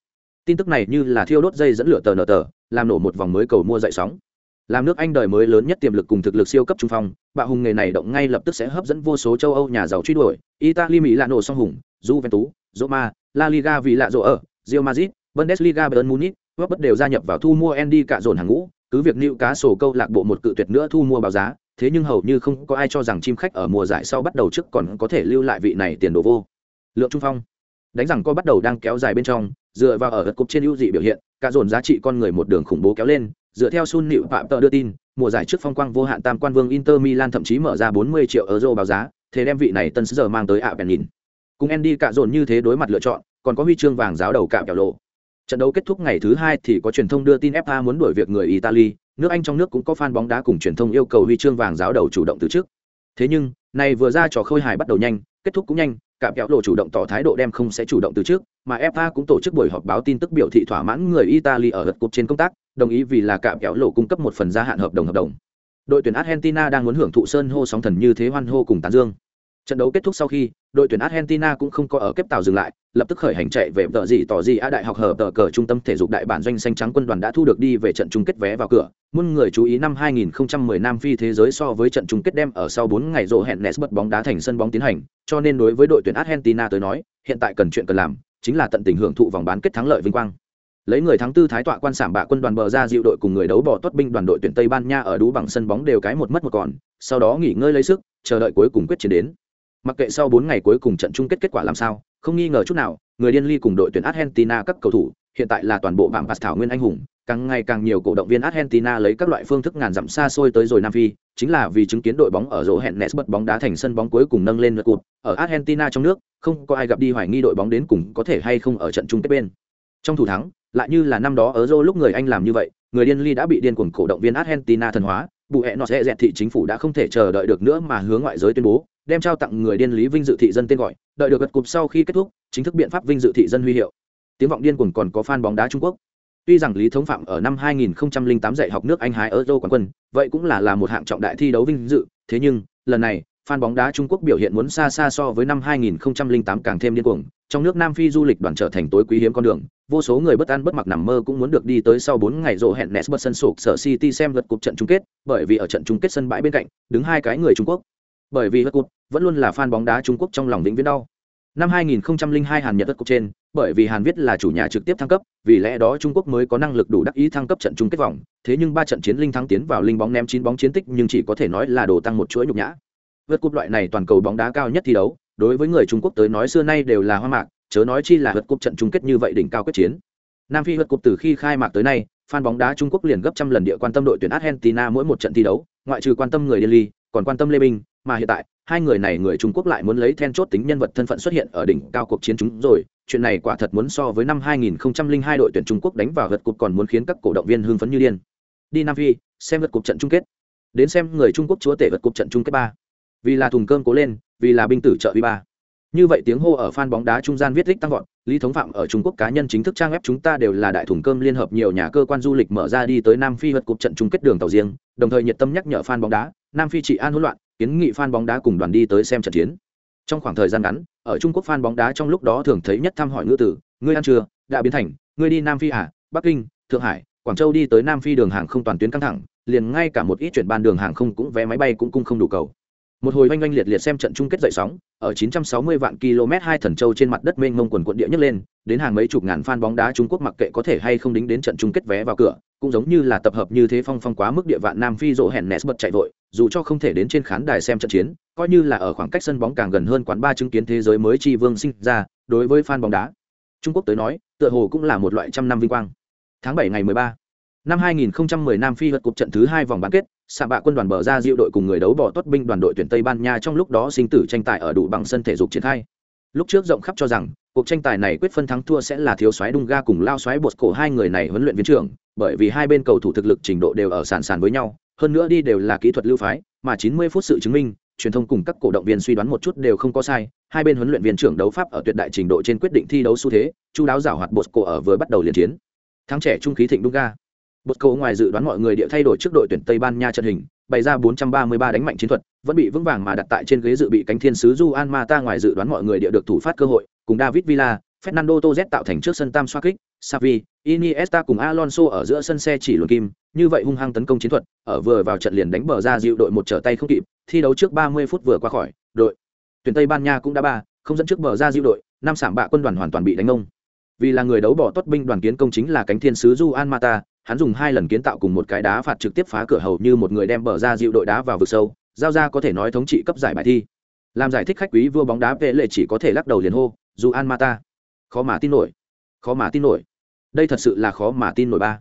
Tin tức này như là thiêu đốt dây dẫn lửa tờ nờ tờ, làm nổ một vòng mới cầu mua dậy sóng. Làm nước Anh đời mới lớn nhất tiềm lực cùng thực lực siêu cấp trung phong, bạo hùng nghề này động ngay lập tức sẽ hấp dẫn vô số châu Âu nhà giàu truy đuổi, Italy Mỹ là nổ song hùng, Juventus, Roma, La Liga vì lạ rộ ở, Real Madrid, Bundesliga Bayern Munich, West bất đều gia nhập vào thu mua Andy cả dồn hàng ngũ, cứ việc nịu cá sổ câu lạc bộ một cự tuyệt nữa thu mua báo giá, thế nhưng hầu như không có ai cho rằng chim khách ở mùa giải sau bắt đầu trước còn có thể lưu lại vị này tiền đồ vô. Lượng trung phong, đánh rằng co bắt đầu đang kéo dài bên trong, dựa vào ở gật cục trên ưu dị biểu hiện, cả dồn giá trị con người một đường khủng bố kéo lên, dựa theo Sun Nịu Phạm Tờ đưa tin, mùa giải trước phong quang vô hạn tam quan vương Inter Milan thậm chí mở ra 40 triệu euro báo giá, thế đem vị này tân giờ mang tới ạ bèn nhìn. Cùng Andy cả dồn như thế đối mặt lựa chọn, còn có huy chương vàng giáo đầu cạm kẹo lộ. Trận đấu kết thúc ngày thứ hai thì có truyền thông đưa tin FA muốn đuổi việc người Italy, nước Anh trong nước cũng có fan bóng đá cùng truyền thông yêu cầu huy chương vàng giáo đầu chủ động từ trước. Thế nhưng, này vừa ra trò khôi hài bắt đầu nhanh, kết thúc cũng nhanh, cạm kẹo lộ chủ động tỏ thái độ đem không sẽ chủ động từ trước, mà FA cũng tổ chức buổi họp báo tin tức biểu thị thỏa mãn người Italy ở lượt cục trên công tác, đồng ý vì là cạm kẹo lộ cung cấp một phần gia hạn hợp đồng hợp đồng. Đội tuyển Argentina đang muốn hưởng thụ sơn hô sóng thần như thế hoan hô cùng tán dương. Trận đấu kết thúc sau khi, đội tuyển Argentina cũng không có ở kép tàu dừng lại, lập tức khởi hành chạy về tờ gì tỏ gì a đại học hở tờ cờ trung tâm thể dục đại bản doanh xanh trắng quân đoàn đã thu được đi về trận chung kết vé vào cửa. Muôn người chú ý năm 2010 Nam Phi thế giới so với trận chung kết đem ở sau 4 ngày rộ hẹn Nes bật bóng đá thành sân bóng tiến hành, cho nên đối với đội tuyển Argentina tới nói, hiện tại cần chuyện cần làm, chính là tận tình hưởng thụ vòng bán kết thắng lợi vinh quang. Lấy người thắng tư thái tọa quan sảm bạ quân đoàn bờ ra dịu đội cùng người đấu bỏ tốt binh đoàn đội tuyển tây ban nha ở đú bằng sân bóng đều cái một mất một còn sau đó nghỉ ngơi lấy sức chờ đợi cuối cùng quyết chiến đến. Mặc kệ sau bốn ngày cuối cùng trận chung kết kết quả làm sao không nghi ngờ chút nào người điên ly cùng đội tuyển argentina các cầu thủ hiện tại là toàn bộ bảng bạt thảo nguyên anh hùng càng ngày càng nhiều cổ động viên argentina lấy các loại phương thức ngàn dặm xa xôi tới rồi nam phi chính là vì chứng kiến đội bóng ở rổ hẹn nes bật bóng đá thành sân bóng cuối cùng nâng lên lượt cụt. Ở argentina trong nước không có ai gặp đi hoài nghi đội bóng đến cùng có thể hay không ở trận chung kết bên. Trong thủ thắng lại như là năm đó ở rô lúc người Anh làm như vậy, người điên ly đã bị điên cuồng cổ động viên Argentina thần hóa, bù hẹ nó sẽ dẹt thị chính phủ đã không thể chờ đợi được nữa mà hướng ngoại giới tuyên bố, đem trao tặng người điên lý vinh dự thị dân tên gọi đợi được gật cụp sau khi kết thúc chính thức biện pháp vinh dự thị dân huy hiệu. Tiếng vọng điên cuồng còn có fan bóng đá trung quốc. Tuy rằng lý thống phạm ở năm 2008 dạy học nước anh hái euro quán quân vậy cũng là là một hạng trọng đại thi đấu vinh dự thế nhưng lần này fan bóng đá Trung Quốc biểu hiện muốn xa xa so với năm 2008 càng thêm điên cuồng, trong nước Nam Phi du lịch đoàn trở thành tối quý hiếm con đường, vô số người bất an bất mặc nằm mơ cũng muốn được đi tới sau 4 ngày rộ hẹn Nesbert sân sụp sở City xem lượt cuộc trận chung kết, bởi vì ở trận chung kết sân bãi bên cạnh, đứng hai cái người Trung Quốc. Bởi vì lượt vẫn luôn là fan bóng đá Trung Quốc trong lòng vĩnh viễn đau. Năm 2002 Hàn Nhật lượt cục trên, bởi vì Hàn Viết là chủ nhà trực tiếp thăng cấp, vì lẽ đó Trung Quốc mới có năng lực đủ đắc ý thăng cấp trận chung kết vòng, thế nhưng ba trận chiến linh thắng tiến vào linh bóng ném chín bóng chiến tích nhưng chỉ có thể nói là đồ tăng một chuỗi nhục nhã vượt cúp loại này toàn cầu bóng đá cao nhất thi đấu, đối với người trung quốc tới nói xưa nay đều là hoa mạc, chớ nói chi là vượt cúp trận chung kết như vậy đỉnh cao quyết chiến. Nam phi vượt cúp từ khi khai mạc tới nay, fan bóng đá trung quốc liền gấp trăm lần địa quan tâm đội tuyển argentina mỗi một trận thi đấu, ngoại trừ quan tâm người delhi, còn quan tâm lê minh mà hiện tại, hai người này người trung quốc lại muốn lấy then chốt tính nhân vật thân phận xuất hiện ở đỉnh cao cuộc chiến chúng rồi, chuyện này quả thật muốn so với năm 2002 đội tuyển trung quốc đánh vào vượt cúp còn muốn khiến các cổ động viên hưng phấn như điên. Đi nam phi, xem vượt cúp trận chung kết. Đến xem người trung quốc chúa tể vượt cúp trận chung kết ba vì là thùng cơm cố lên, vì là binh tử trợ uy ba. Như vậy tiếng hô ở fan bóng đá trung gian viết thích tăng vọt, lý thống phạm ở trung quốc cá nhân chính thức trang web chúng ta đều là đại thùng cơm liên hợp nhiều nhà cơ quan du lịch mở ra đi tới nam phi vượt cục trận chung kết đường tàu riêng, đồng thời nhiệt tâm nhắc nhở fan bóng đá, nam phi trị an hỗn loạn, kiến nghị fan bóng đá cùng đoàn đi tới xem trận chiến. Trong khoảng thời gian ngắn, ở trung quốc fan bóng đá trong lúc đó thường thấy nhất thăm hỏi ngữ tử, ngươi ăn chưa? Đã biến thành, ngươi đi nam phi à? Bắc kinh, thượng hải, quảng châu đi tới nam phi đường hàng không toàn tuyến căng thẳng, liền ngay cả một ít chuyển ban đường hàng không cũng vé máy bay cũng cung không đủ cầu một hồi oanh oanh liệt liệt xem trận chung kết dậy sóng, ở 960 vạn km hai thần châu trên mặt đất mênh mông quần quận địa nhấc lên, đến hàng mấy chục ngàn fan bóng đá Trung Quốc mặc kệ có thể hay không đính đến trận chung kết vé vào cửa, cũng giống như là tập hợp như thế phong phong quá mức địa vạn Nam Phi rộ hẹn Nes bật chạy vội, dù cho không thể đến trên khán đài xem trận chiến, coi như là ở khoảng cách sân bóng càng gần hơn quán ba chứng kiến thế giới mới chi vương sinh ra, đối với fan bóng đá Trung Quốc tới nói, tựa hồ cũng là một loại trăm năm vinh quang. Tháng 7 ngày 13 năm 2010 Nam Phi vượt cục trận thứ hai vòng bán kết xạ bạ quân đoàn bờ ra diệu đội cùng người đấu bỏ tốt binh đoàn đội tuyển tây ban nha trong lúc đó sinh tử tranh tài ở đủ bằng sân thể dục triển khai. Lúc trước rộng khắp cho rằng, cuộc tranh tài này quyết phân thắng thua sẽ là thiếu soái đung ga cùng lao soái bột cổ hai người này huấn luyện viên trưởng, bởi vì hai bên cầu thủ thực lực trình độ đều ở sàn sàn với nhau, hơn nữa đi đều là kỹ thuật lưu phái, mà 90 phút sự chứng minh, truyền thông cùng các cổ động viên suy đoán một chút đều không có sai, hai bên huấn luyện viên trưởng đấu pháp ở tuyệt đại trình độ trên quyết định thi đấu xu thế chu đáo giảo hoạt bột cổ ở vừa bắt đầu liên chiến. Thắng trẻ trung khí thịnh đung ga Bột cầu ngoài dự đoán mọi người địa thay đổi trước đội tuyển Tây Ban Nha trận hình, bày ra 433 đánh mạnh chiến thuật, vẫn bị vững vàng mà đặt tại trên ghế dự bị cánh thiên sứ Juan Mata ngoài dự đoán mọi người địa được thủ phát cơ hội, cùng David Villa, Fernando Torres tạo thành trước sân tam xoá kích, Xavi, Iniesta cùng Alonso ở giữa sân xe chỉ luồn kim, như vậy hung hăng tấn công chiến thuật, ở vừa vào trận liền đánh bờ ra dịu đội một trở tay không kịp, thi đấu trước 30 phút vừa qua khỏi, đội tuyển Tây Ban Nha cũng đã ba, không dẫn trước bờ ra dịu đội, năm sảng bạ quân đoàn hoàn toàn bị đánh ngông. Vì là người đấu bỏ tốt binh đoàn kiến công chính là cánh thiên sứ Juan Mata, hắn dùng hai lần kiến tạo cùng một cái đá phạt trực tiếp phá cửa hầu như một người đem bờ ra dịu đội đá vào vực sâu giao ra có thể nói thống trị cấp giải bài thi. Làm giải thích khách quý vua bóng đá vệ lệ chỉ có thể lắc đầu liền hô du an mata khó mà tin nổi khó mà tin nổi. Đây thật sự là khó mà tin nổi ba.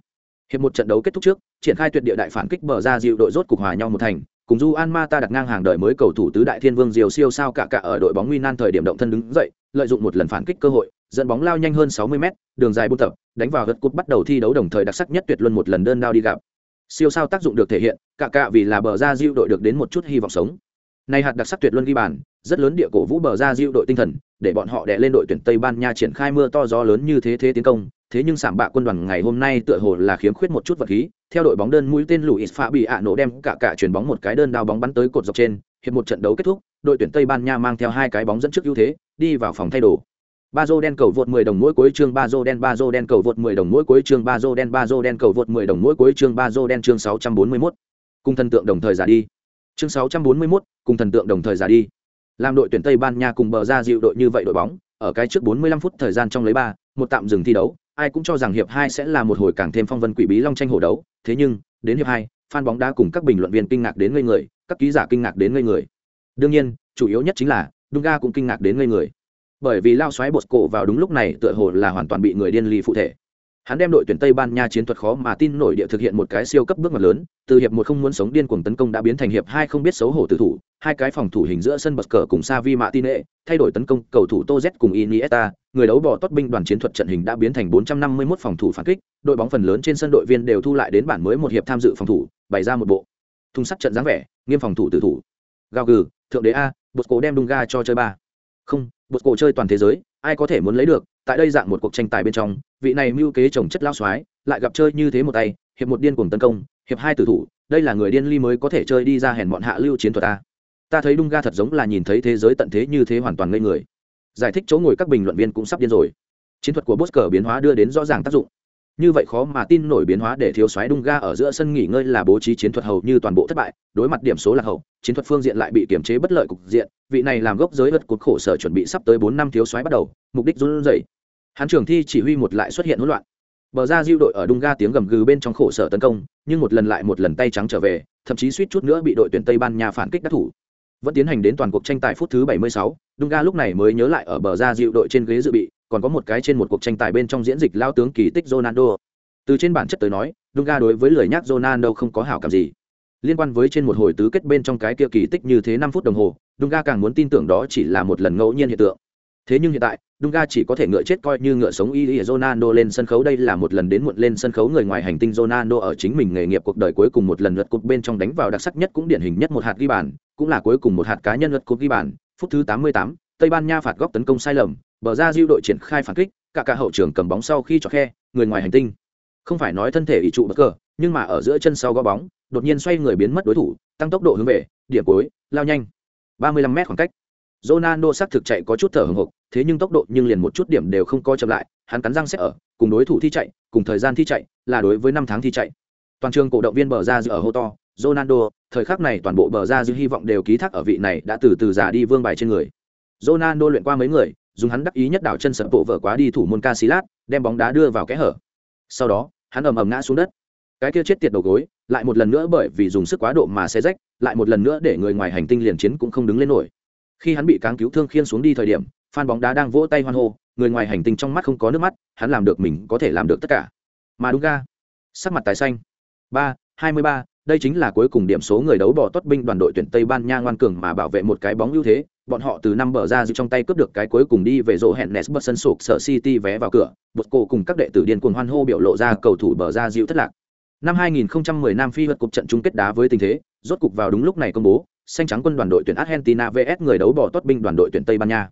Hiệp một trận đấu kết thúc trước triển khai tuyệt địa đại phản kích bờ ra dịu đội rốt cục hòa nhau một thành cùng du an ma ta đặt ngang hàng đời mới cầu thủ tứ đại thiên vương diều siêu sao cả cả ở đội bóng nguy nan thời điểm động thân đứng dậy, lợi dụng một lần phản kích cơ hội, dẫn bóng lao nhanh hơn 60 m đường dài buôn tập, đánh vào gật cút bắt đầu thi đấu đồng thời đặc sắc nhất tuyệt luân một lần đơn đao đi gặp. Siêu sao tác dụng được thể hiện, cả cả vì là bờ ra diệu đội được đến một chút hy vọng sống. Này hạt đặc sắc tuyệt luân ghi bàn, rất lớn địa cổ vũ bờ ra diệu đội tinh thần, để bọn họ đè lên đội tuyển tây ban nha triển khai mưa to gió lớn như thế thế tiến công. Thế nhưng sảm bạ quân đoàn ngày hôm nay tựa hồ là khiếm khuyết một chút vật khí theo đội bóng đơn mũi tên Luis Fabiano bị nổ đem cả cả chuyển bóng một cái đơn đao bóng bắn tới cột dọc trên hiệp một trận đấu kết thúc đội tuyển tây ban nha mang theo hai cái bóng dẫn trước ưu thế đi vào phòng thay đồ. Bazo đen cầu vượt 10 đồng mỗi cuối chương Bazo đen Bazo đen cầu vượt 10 đồng mỗi cuối chương Bazo đen Bazo đen cầu vượt 10 đồng mỗi cuối chương Bazo đen chương 641. cùng thần tượng đồng thời giả đi. Chương 641, cùng thần tượng đồng thời giả đi. Làm đội tuyển tây ban nha cùng bờ ra dịu đội như vậy đội bóng ở cái trước 45 phút thời gian trong lấy ba một tạm dừng thi đấu ai cũng cho rằng hiệp hai sẽ là một hồi càng thêm phong vân quỷ bí long tranh hổ đấu thế nhưng đến hiệp hai fan bóng đá cùng các bình luận viên kinh ngạc đến ngây người các ký giả kinh ngạc đến ngây người. Đương nhiên chủ yếu nhất chính là Dunga cũng kinh ngạc đến ngây người. Bởi vì lao xoáy bột cổ vào đúng lúc này tựa hồ là hoàn toàn bị người điên ly phụ thể. Hắn đem đội tuyển tây ban nha chiến thuật khó mà tin nổi địa thực hiện một cái siêu cấp bước ngoặt lớn từ hiệp một không muốn sống điên cuồng tấn công đã biến thành hiệp hai không biết xấu hổ tự thủ hai cái phòng thủ hình giữa sân bật cờ cùng Sa Vi Martinez, thay đổi tấn công cầu thủ Toz cùng Iniesta, người đấu bỏ tốt binh đoàn chiến thuật trận hình đã biến thành 451 phòng thủ phản kích, đội bóng phần lớn trên sân đội viên đều thu lại đến bản mới một hiệp tham dự phòng thủ, bày ra một bộ thung sắt trận dáng vẻ, nghiêm phòng thủ tử thủ. Gào gừ, thượng đế a, bột cổ đem Dunga cho chơi ba. Không, bột cổ chơi toàn thế giới, ai có thể muốn lấy được, tại đây dạng một cuộc tranh tài bên trong, vị này mưu kế chồng chất lao xoái, lại gặp chơi như thế một tay, hiệp một điên cuồng tấn công, hiệp hai tử thủ, đây là người điên ly mới có thể chơi đi ra hèn bọn hạ lưu chiến thuật a. Ta thấy Dunga thật giống là nhìn thấy thế giới tận thế như thế hoàn toàn ngây người. Giải thích chỗ ngồi các bình luận viên cũng sắp điên rồi. Chiến thuật của Bosker biến hóa đưa đến rõ ràng tác dụng. Như vậy khó mà tin nổi biến hóa để thiếu soái đung ga ở giữa sân nghỉ ngơi là bố trí chiến thuật hầu như toàn bộ thất bại, đối mặt điểm số lạc hậu, chiến thuật phương diện lại bị kiểm chế bất lợi cục diện, vị này làm gốc giới vật cuộc khổ sở chuẩn bị sắp tới bốn năm thiếu soái bắt đầu, mục đích run rẩy. Hắn trường thi chỉ huy một lại xuất hiện hỗn loạn. Bờ ra diêu đội ở đung ga tiếng gầm gừ bên trong khổ sở tấn công, nhưng một lần lại một lần tay trắng trở về, thậm chí suýt chút nữa bị đội tuyển tây ban nha phản kích đắc thủ vẫn tiến hành đến toàn cuộc tranh tài phút thứ 76, Dunga lúc này mới nhớ lại ở bờ ra dịu đội trên ghế dự bị, còn có một cái trên một cuộc tranh tài bên trong diễn dịch lao tướng kỳ tích Ronaldo. Từ trên bản chất tới nói, Dunga đối với lời nhắc Ronaldo không có hảo cảm gì. Liên quan với trên một hồi tứ kết bên trong cái kia kỳ tích như thế 5 phút đồng hồ, Dunga càng muốn tin tưởng đó chỉ là một lần ngẫu nhiên hiện tượng. Thế nhưng hiện tại, Dunga chỉ có thể ngựa chết coi như ngựa sống y y Ronaldo lên sân khấu đây là một lần đến muộn lên sân khấu người ngoài hành tinh Ronaldo ở chính mình nghề nghiệp cuộc đời cuối cùng một lần lượt cục bên trong đánh vào đặc sắc nhất cũng điển hình nhất một hạt ghi bàn, cũng là cuối cùng một hạt cá nhân lượt cục ghi bàn, phút thứ 88, Tây Ban Nha phạt góc tấn công sai lầm, bờ ra diêu đội triển khai phản kích, cả cả hậu trường cầm bóng sau khi cho khe, người ngoài hành tinh. Không phải nói thân thể ỷ trụ bất cờ, nhưng mà ở giữa chân sau gõ bóng, đột nhiên xoay người biến mất đối thủ, tăng tốc độ hướng về, điểm cuối, lao nhanh. 35 mét khoảng cách. Ronaldo xác thực chạy có chút thở hổn hộc, thế nhưng tốc độ nhưng liền một chút điểm đều không coi chậm lại, hắn cắn răng sẽ ở, cùng đối thủ thi chạy, cùng thời gian thi chạy, là đối với năm tháng thi chạy. Toàn trường cổ động viên bờ ra dự ở hô to, Ronaldo, thời khắc này toàn bộ bờ ra dự hy vọng đều ký thác ở vị này đã từ từ già đi vương bài trên người. Ronaldo luyện qua mấy người, dùng hắn đắc ý nhất đảo chân sập bộ vợ quá đi thủ môn Casillas, đem bóng đá đưa vào kẽ hở. Sau đó, hắn ầm ầm ngã xuống đất. Cái kia chết tiệt đầu gối, lại một lần nữa bởi vì dùng sức quá độ mà xé rách, lại một lần nữa để người ngoài hành tinh liền chiến cũng không đứng lên nổi khi hắn bị cáng cứu thương khiên xuống đi thời điểm, phan bóng đá đang vỗ tay hoan hô, người ngoài hành tinh trong mắt không có nước mắt, hắn làm được mình có thể làm được tất cả. Mà đúng ga. Sắc mặt tái xanh. Ba, hai mươi ba, đây chính là cuối cùng điểm số người đấu bỏ tốt binh đoàn đội tuyển tây ban nha ngoan cường mà bảo vệ một cái bóng ưu thế. Bọn họ từ năm bờ ra giữ trong tay cướp được cái cuối cùng đi về rổ hẹn nes bất sân sụp sở city vé vào cửa. Bột cổ cùng các đệ tử điên cuồng hoan hô biểu lộ ra cầu thủ bờ ra dịu thất lạc. Năm 2010 nam phi vượt cục trận chung kết đá với tình thế, rốt cục vào đúng lúc này công bố xanh trắng quân đoàn đội tuyển Argentina vs người đấu bỏ tốt binh đoàn đội tuyển Tây Ban Nha.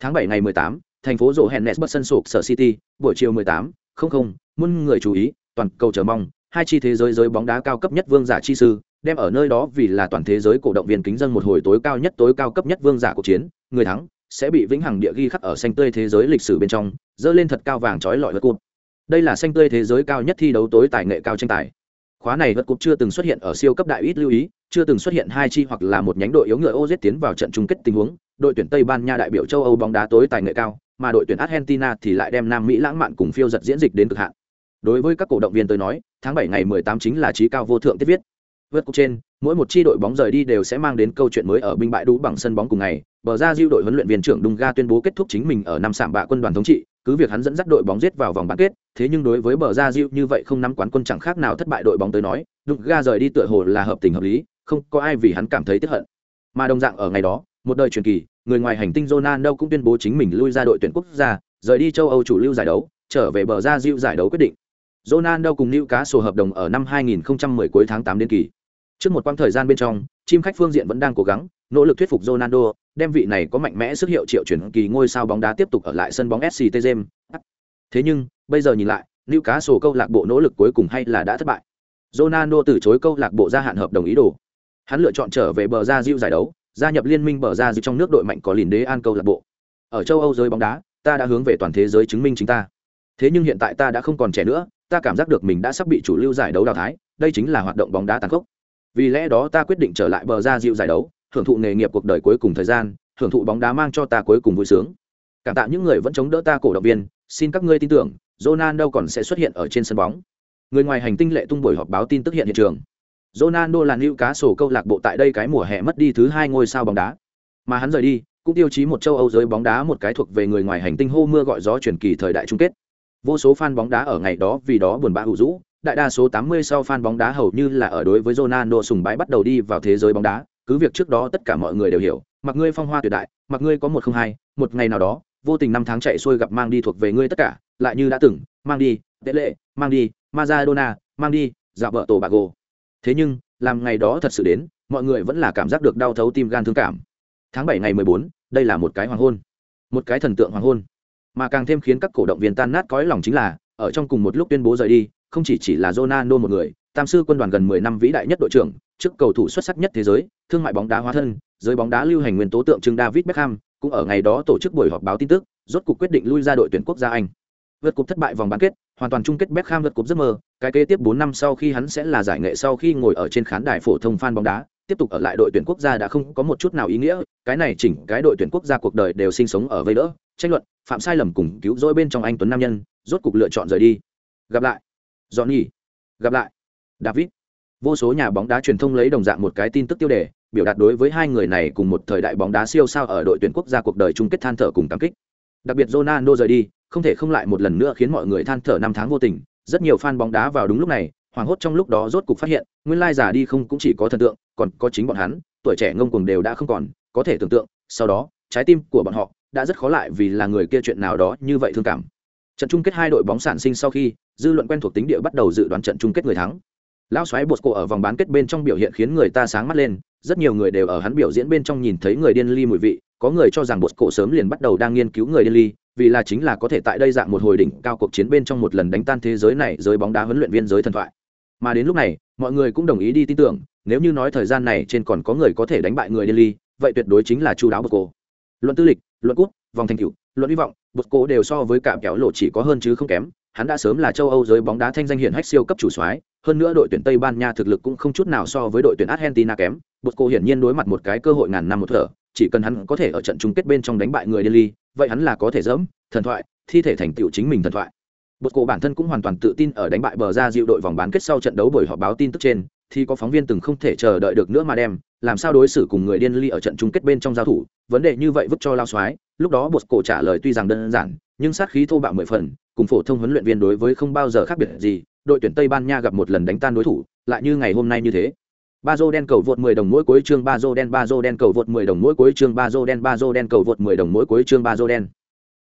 Tháng 7 ngày 18, thành phố Johannesburg sân sụp sở City, buổi chiều 18, không không, muôn người chú ý, toàn cầu chờ mong, hai chi thế giới giới bóng đá cao cấp nhất vương giả chi sư, đem ở nơi đó vì là toàn thế giới cổ động viên kính dân một hồi tối cao nhất tối cao cấp nhất vương giả cuộc chiến, người thắng sẽ bị vĩnh hằng địa ghi khắc ở xanh tươi thế giới lịch sử bên trong, dơ lên thật cao vàng chói lọi vật cột. Đây là xanh tươi thế giới cao nhất thi đấu tối tài nghệ cao tranh tài. Khóa này vật cột chưa từng xuất hiện ở siêu cấp đại ít lưu ý, chưa từng xuất hiện hai chi hoặc là một nhánh đội yếu ngựa OZ tiến vào trận chung kết tình huống, đội tuyển Tây Ban Nha đại biểu châu Âu bóng đá tối tài nghệ cao, mà đội tuyển Argentina thì lại đem Nam Mỹ lãng mạn cùng phiêu giật diễn dịch đến cực hạn. Đối với các cổ động viên tôi nói, tháng 7 ngày 18 chính là trí cao vô thượng tiết viết. Vượt cục trên, mỗi một chi đội bóng rời đi đều sẽ mang đến câu chuyện mới ở binh bại đủ bằng sân bóng cùng ngày. Bờ ra Diêu đội huấn luyện viên trưởng Dunga tuyên bố kết thúc chính mình ở năm sạm bạ quân đoàn thống trị, cứ việc hắn dẫn dắt đội bóng giết vào vòng bán kết, thế nhưng đối với bờ ra Diêu như vậy không nắm quán quân chẳng khác nào thất bại đội bóng tới nói, Dunga rời đi tựa hồ là hợp tình hợp lý, không có ai vì hắn cảm thấy tiếc hận. Mà đồng dạng ở ngày đó, một đời truyền kỳ, người ngoài hành tinh Ronaldo cũng tuyên bố chính mình lui ra đội tuyển quốc gia, rời đi châu Âu chủ lưu giải đấu, trở về bờ ra Diệu giải đấu quyết định. Ronaldo cùng Newcastle hợp đồng ở năm 2010 cuối tháng 8 đến kỳ. Trước một quãng thời gian bên trong, chim khách phương diện vẫn đang cố gắng, nỗ lực thuyết phục Ronaldo, đem vị này có mạnh mẽ sức hiệu triệu chuyển kỳ ngôi sao bóng đá tiếp tục ở lại sân bóng SCT Gem. Thế nhưng, bây giờ nhìn lại, Newcastle câu lạc bộ nỗ lực cuối cùng hay là đã thất bại. Ronaldo từ chối câu lạc bộ gia hạn hợp đồng ý đồ. Hắn lựa chọn trở về bờ ra diêu giải đấu, gia nhập liên minh bờ ra diêu trong nước đội mạnh có lìn đế an câu lạc bộ. Ở châu Âu giới bóng đá, ta đã hướng về toàn thế giới chứng minh chính ta. Thế nhưng hiện tại ta đã không còn trẻ nữa, ta cảm giác được mình đã sắp bị chủ lưu giải đấu đào thái, đây chính là hoạt động bóng đá tàn khốc. Vì lẽ đó ta quyết định trở lại bờ ra Diệu giải đấu, hưởng thụ nghề nghiệp cuộc đời cuối cùng thời gian, hưởng thụ bóng đá mang cho ta cuối cùng vui sướng. Cảm tạ những người vẫn chống đỡ ta cổ động viên, xin các ngươi tin tưởng, Ronaldo còn sẽ xuất hiện ở trên sân bóng. Người ngoài hành tinh lệ tung buổi họp báo tin tức hiện hiện trường. Ronaldo là lưu cá sổ câu lạc bộ tại đây cái mùa hè mất đi thứ hai ngôi sao bóng đá. Mà hắn rời đi, cũng tiêu chí một châu Âu giới bóng đá một cái thuộc về người ngoài hành tinh hô mưa gọi gió truyền kỳ thời đại chung kết. Vô số fan bóng đá ở ngày đó vì đó buồn bã hữu rũ, đại đa số 80 sau fan bóng đá hầu như là ở đối với Ronaldo sùng bái bắt đầu đi vào thế giới bóng đá, cứ việc trước đó tất cả mọi người đều hiểu, mặc ngươi phong hoa tuyệt đại, mặc ngươi có một không hai, một ngày nào đó, vô tình năm tháng chạy xuôi gặp mang đi thuộc về ngươi tất cả, lại như đã từng, mang đi, Tệ lệ, mang đi, Maradona, mang đi, dạo vợ tổ bạc gồ thế nhưng, làm ngày đó thật sự đến, mọi người vẫn là cảm giác được đau thấu tim gan thương cảm. Tháng bảy ngày mười bốn, đây là một cái hoàng hôn. Một cái thần tượng hoàng hôn. Mà càng thêm khiến các cổ động viên tan nát cõi lòng chính là, ở trong cùng một lúc tuyên bố rời đi, không chỉ chỉ là Ronaldo một người, tam sư quân đoàn gần mười năm vĩ đại nhất đội trưởng, trước cầu thủ xuất sắc nhất thế giới, thương mại bóng đá hóa thân, giới bóng đá lưu hành nguyên tố tượng trưng David Beckham, cũng ở ngày đó tổ chức buổi họp báo tin tức, rốt cuộc quyết định lui ra đội tuyển quốc gia Anh vượt cúp thất bại vòng bán kết, hoàn toàn chung kết Beckham vượt cúp giấc mơ. Cái kế tiếp bốn năm sau khi hắn sẽ là giải nghệ sau khi ngồi ở trên khán đài phổ thông fan bóng đá, tiếp tục ở lại đội tuyển quốc gia đã không có một chút nào ý nghĩa. Cái này chỉnh cái đội tuyển quốc gia cuộc đời đều sinh sống ở vây đỡ, tranh luận, phạm sai lầm cùng cứu rỗi bên trong anh tuấn nam nhân, rốt cục lựa chọn rời đi. Gặp lại. Johnny. Gặp lại. David. Vô số nhà bóng đá truyền thông lấy đồng dạng một cái tin tức tiêu đề, biểu đạt đối với hai người này cùng một thời đại bóng đá siêu sao ở đội tuyển quốc gia cuộc đời chung kết than thở cùng cảm kích. Đặc biệt Ronaldo rời đi không thể không lại một lần nữa khiến mọi người than thở năm tháng vô tình, rất nhiều fan bóng đá vào đúng lúc này, hoảng hốt trong lúc đó rốt cục phát hiện, nguyên lai giả đi không cũng chỉ có thần tượng, còn có chính bọn hắn, tuổi trẻ ngông cuồng đều đã không còn, có thể tưởng tượng, sau đó, trái tim của bọn họ đã rất khó lại vì là người kia chuyện nào đó như vậy thương cảm. Trận chung kết hai đội bóng sản sinh sau khi, dư luận quen thuộc tính địa bắt đầu dự đoán trận chung kết người thắng. Lão xoáy bột cổ ở vòng bán kết bên trong biểu hiện khiến người ta sáng mắt lên, rất nhiều người đều ở hắn biểu diễn bên trong nhìn thấy người điên ly mùi vị, có người cho rằng bột cổ sớm liền bắt đầu đang nghiên cứu người điên ly vì là chính là có thể tại đây dạng một hồi đỉnh cao cuộc chiến bên trong một lần đánh tan thế giới này giới bóng đá huấn luyện viên giới thần thoại. Mà đến lúc này, mọi người cũng đồng ý đi tin tưởng, nếu như nói thời gian này trên còn có người có thể đánh bại người điên vậy tuyệt đối chính là chu đáo bột cổ. Luận tư lịch, luận cút, vòng thành cựu luận hy vọng, bột cổ đều so với cả kéo lộ chỉ có hơn chứ không kém, hắn đã sớm là châu âu giới bóng đá thanh danh hiển hách siêu cấp chủ soái, hơn nữa đội tuyển tây ban nha thực lực cũng không chút nào so với đội tuyển argentina kém, bột cổ hiển nhiên đối mặt một cái cơ hội ngàn năm một thở, chỉ cần hắn có thể ở trận chung kết bên trong đánh bại người delhi vậy hắn là có thể dẫm, thần thoại, thi thể thành tựu chính mình thần thoại. Bột cổ bản thân cũng hoàn toàn tự tin ở đánh bại bờ ra dịu đội vòng bán kết sau trận đấu bởi họp báo tin tức trên, thì có phóng viên từng không thể chờ đợi được nữa mà đem, làm sao đối xử cùng người điên ly ở trận chung kết bên trong giao thủ, vấn đề như vậy vứt cho lao soái, lúc đó bột cổ trả lời tuy rằng đơn giản, nhưng sát khí thô bạo mười phần, cùng phổ thông huấn luyện viên đối với không bao giờ khác biệt gì, đội tuyển tây ban nha gặp một lần đánh tan đối thủ, lại như ngày hôm nay như thế ba dô đen cầu vượt 10 đồng mỗi cuối chương ba dô đen ba dô đen cầu vượt 10 đồng mỗi cuối chương ba dô đen ba dô đen cầu vượt 10 đồng mỗi cuối chương ba dô đen.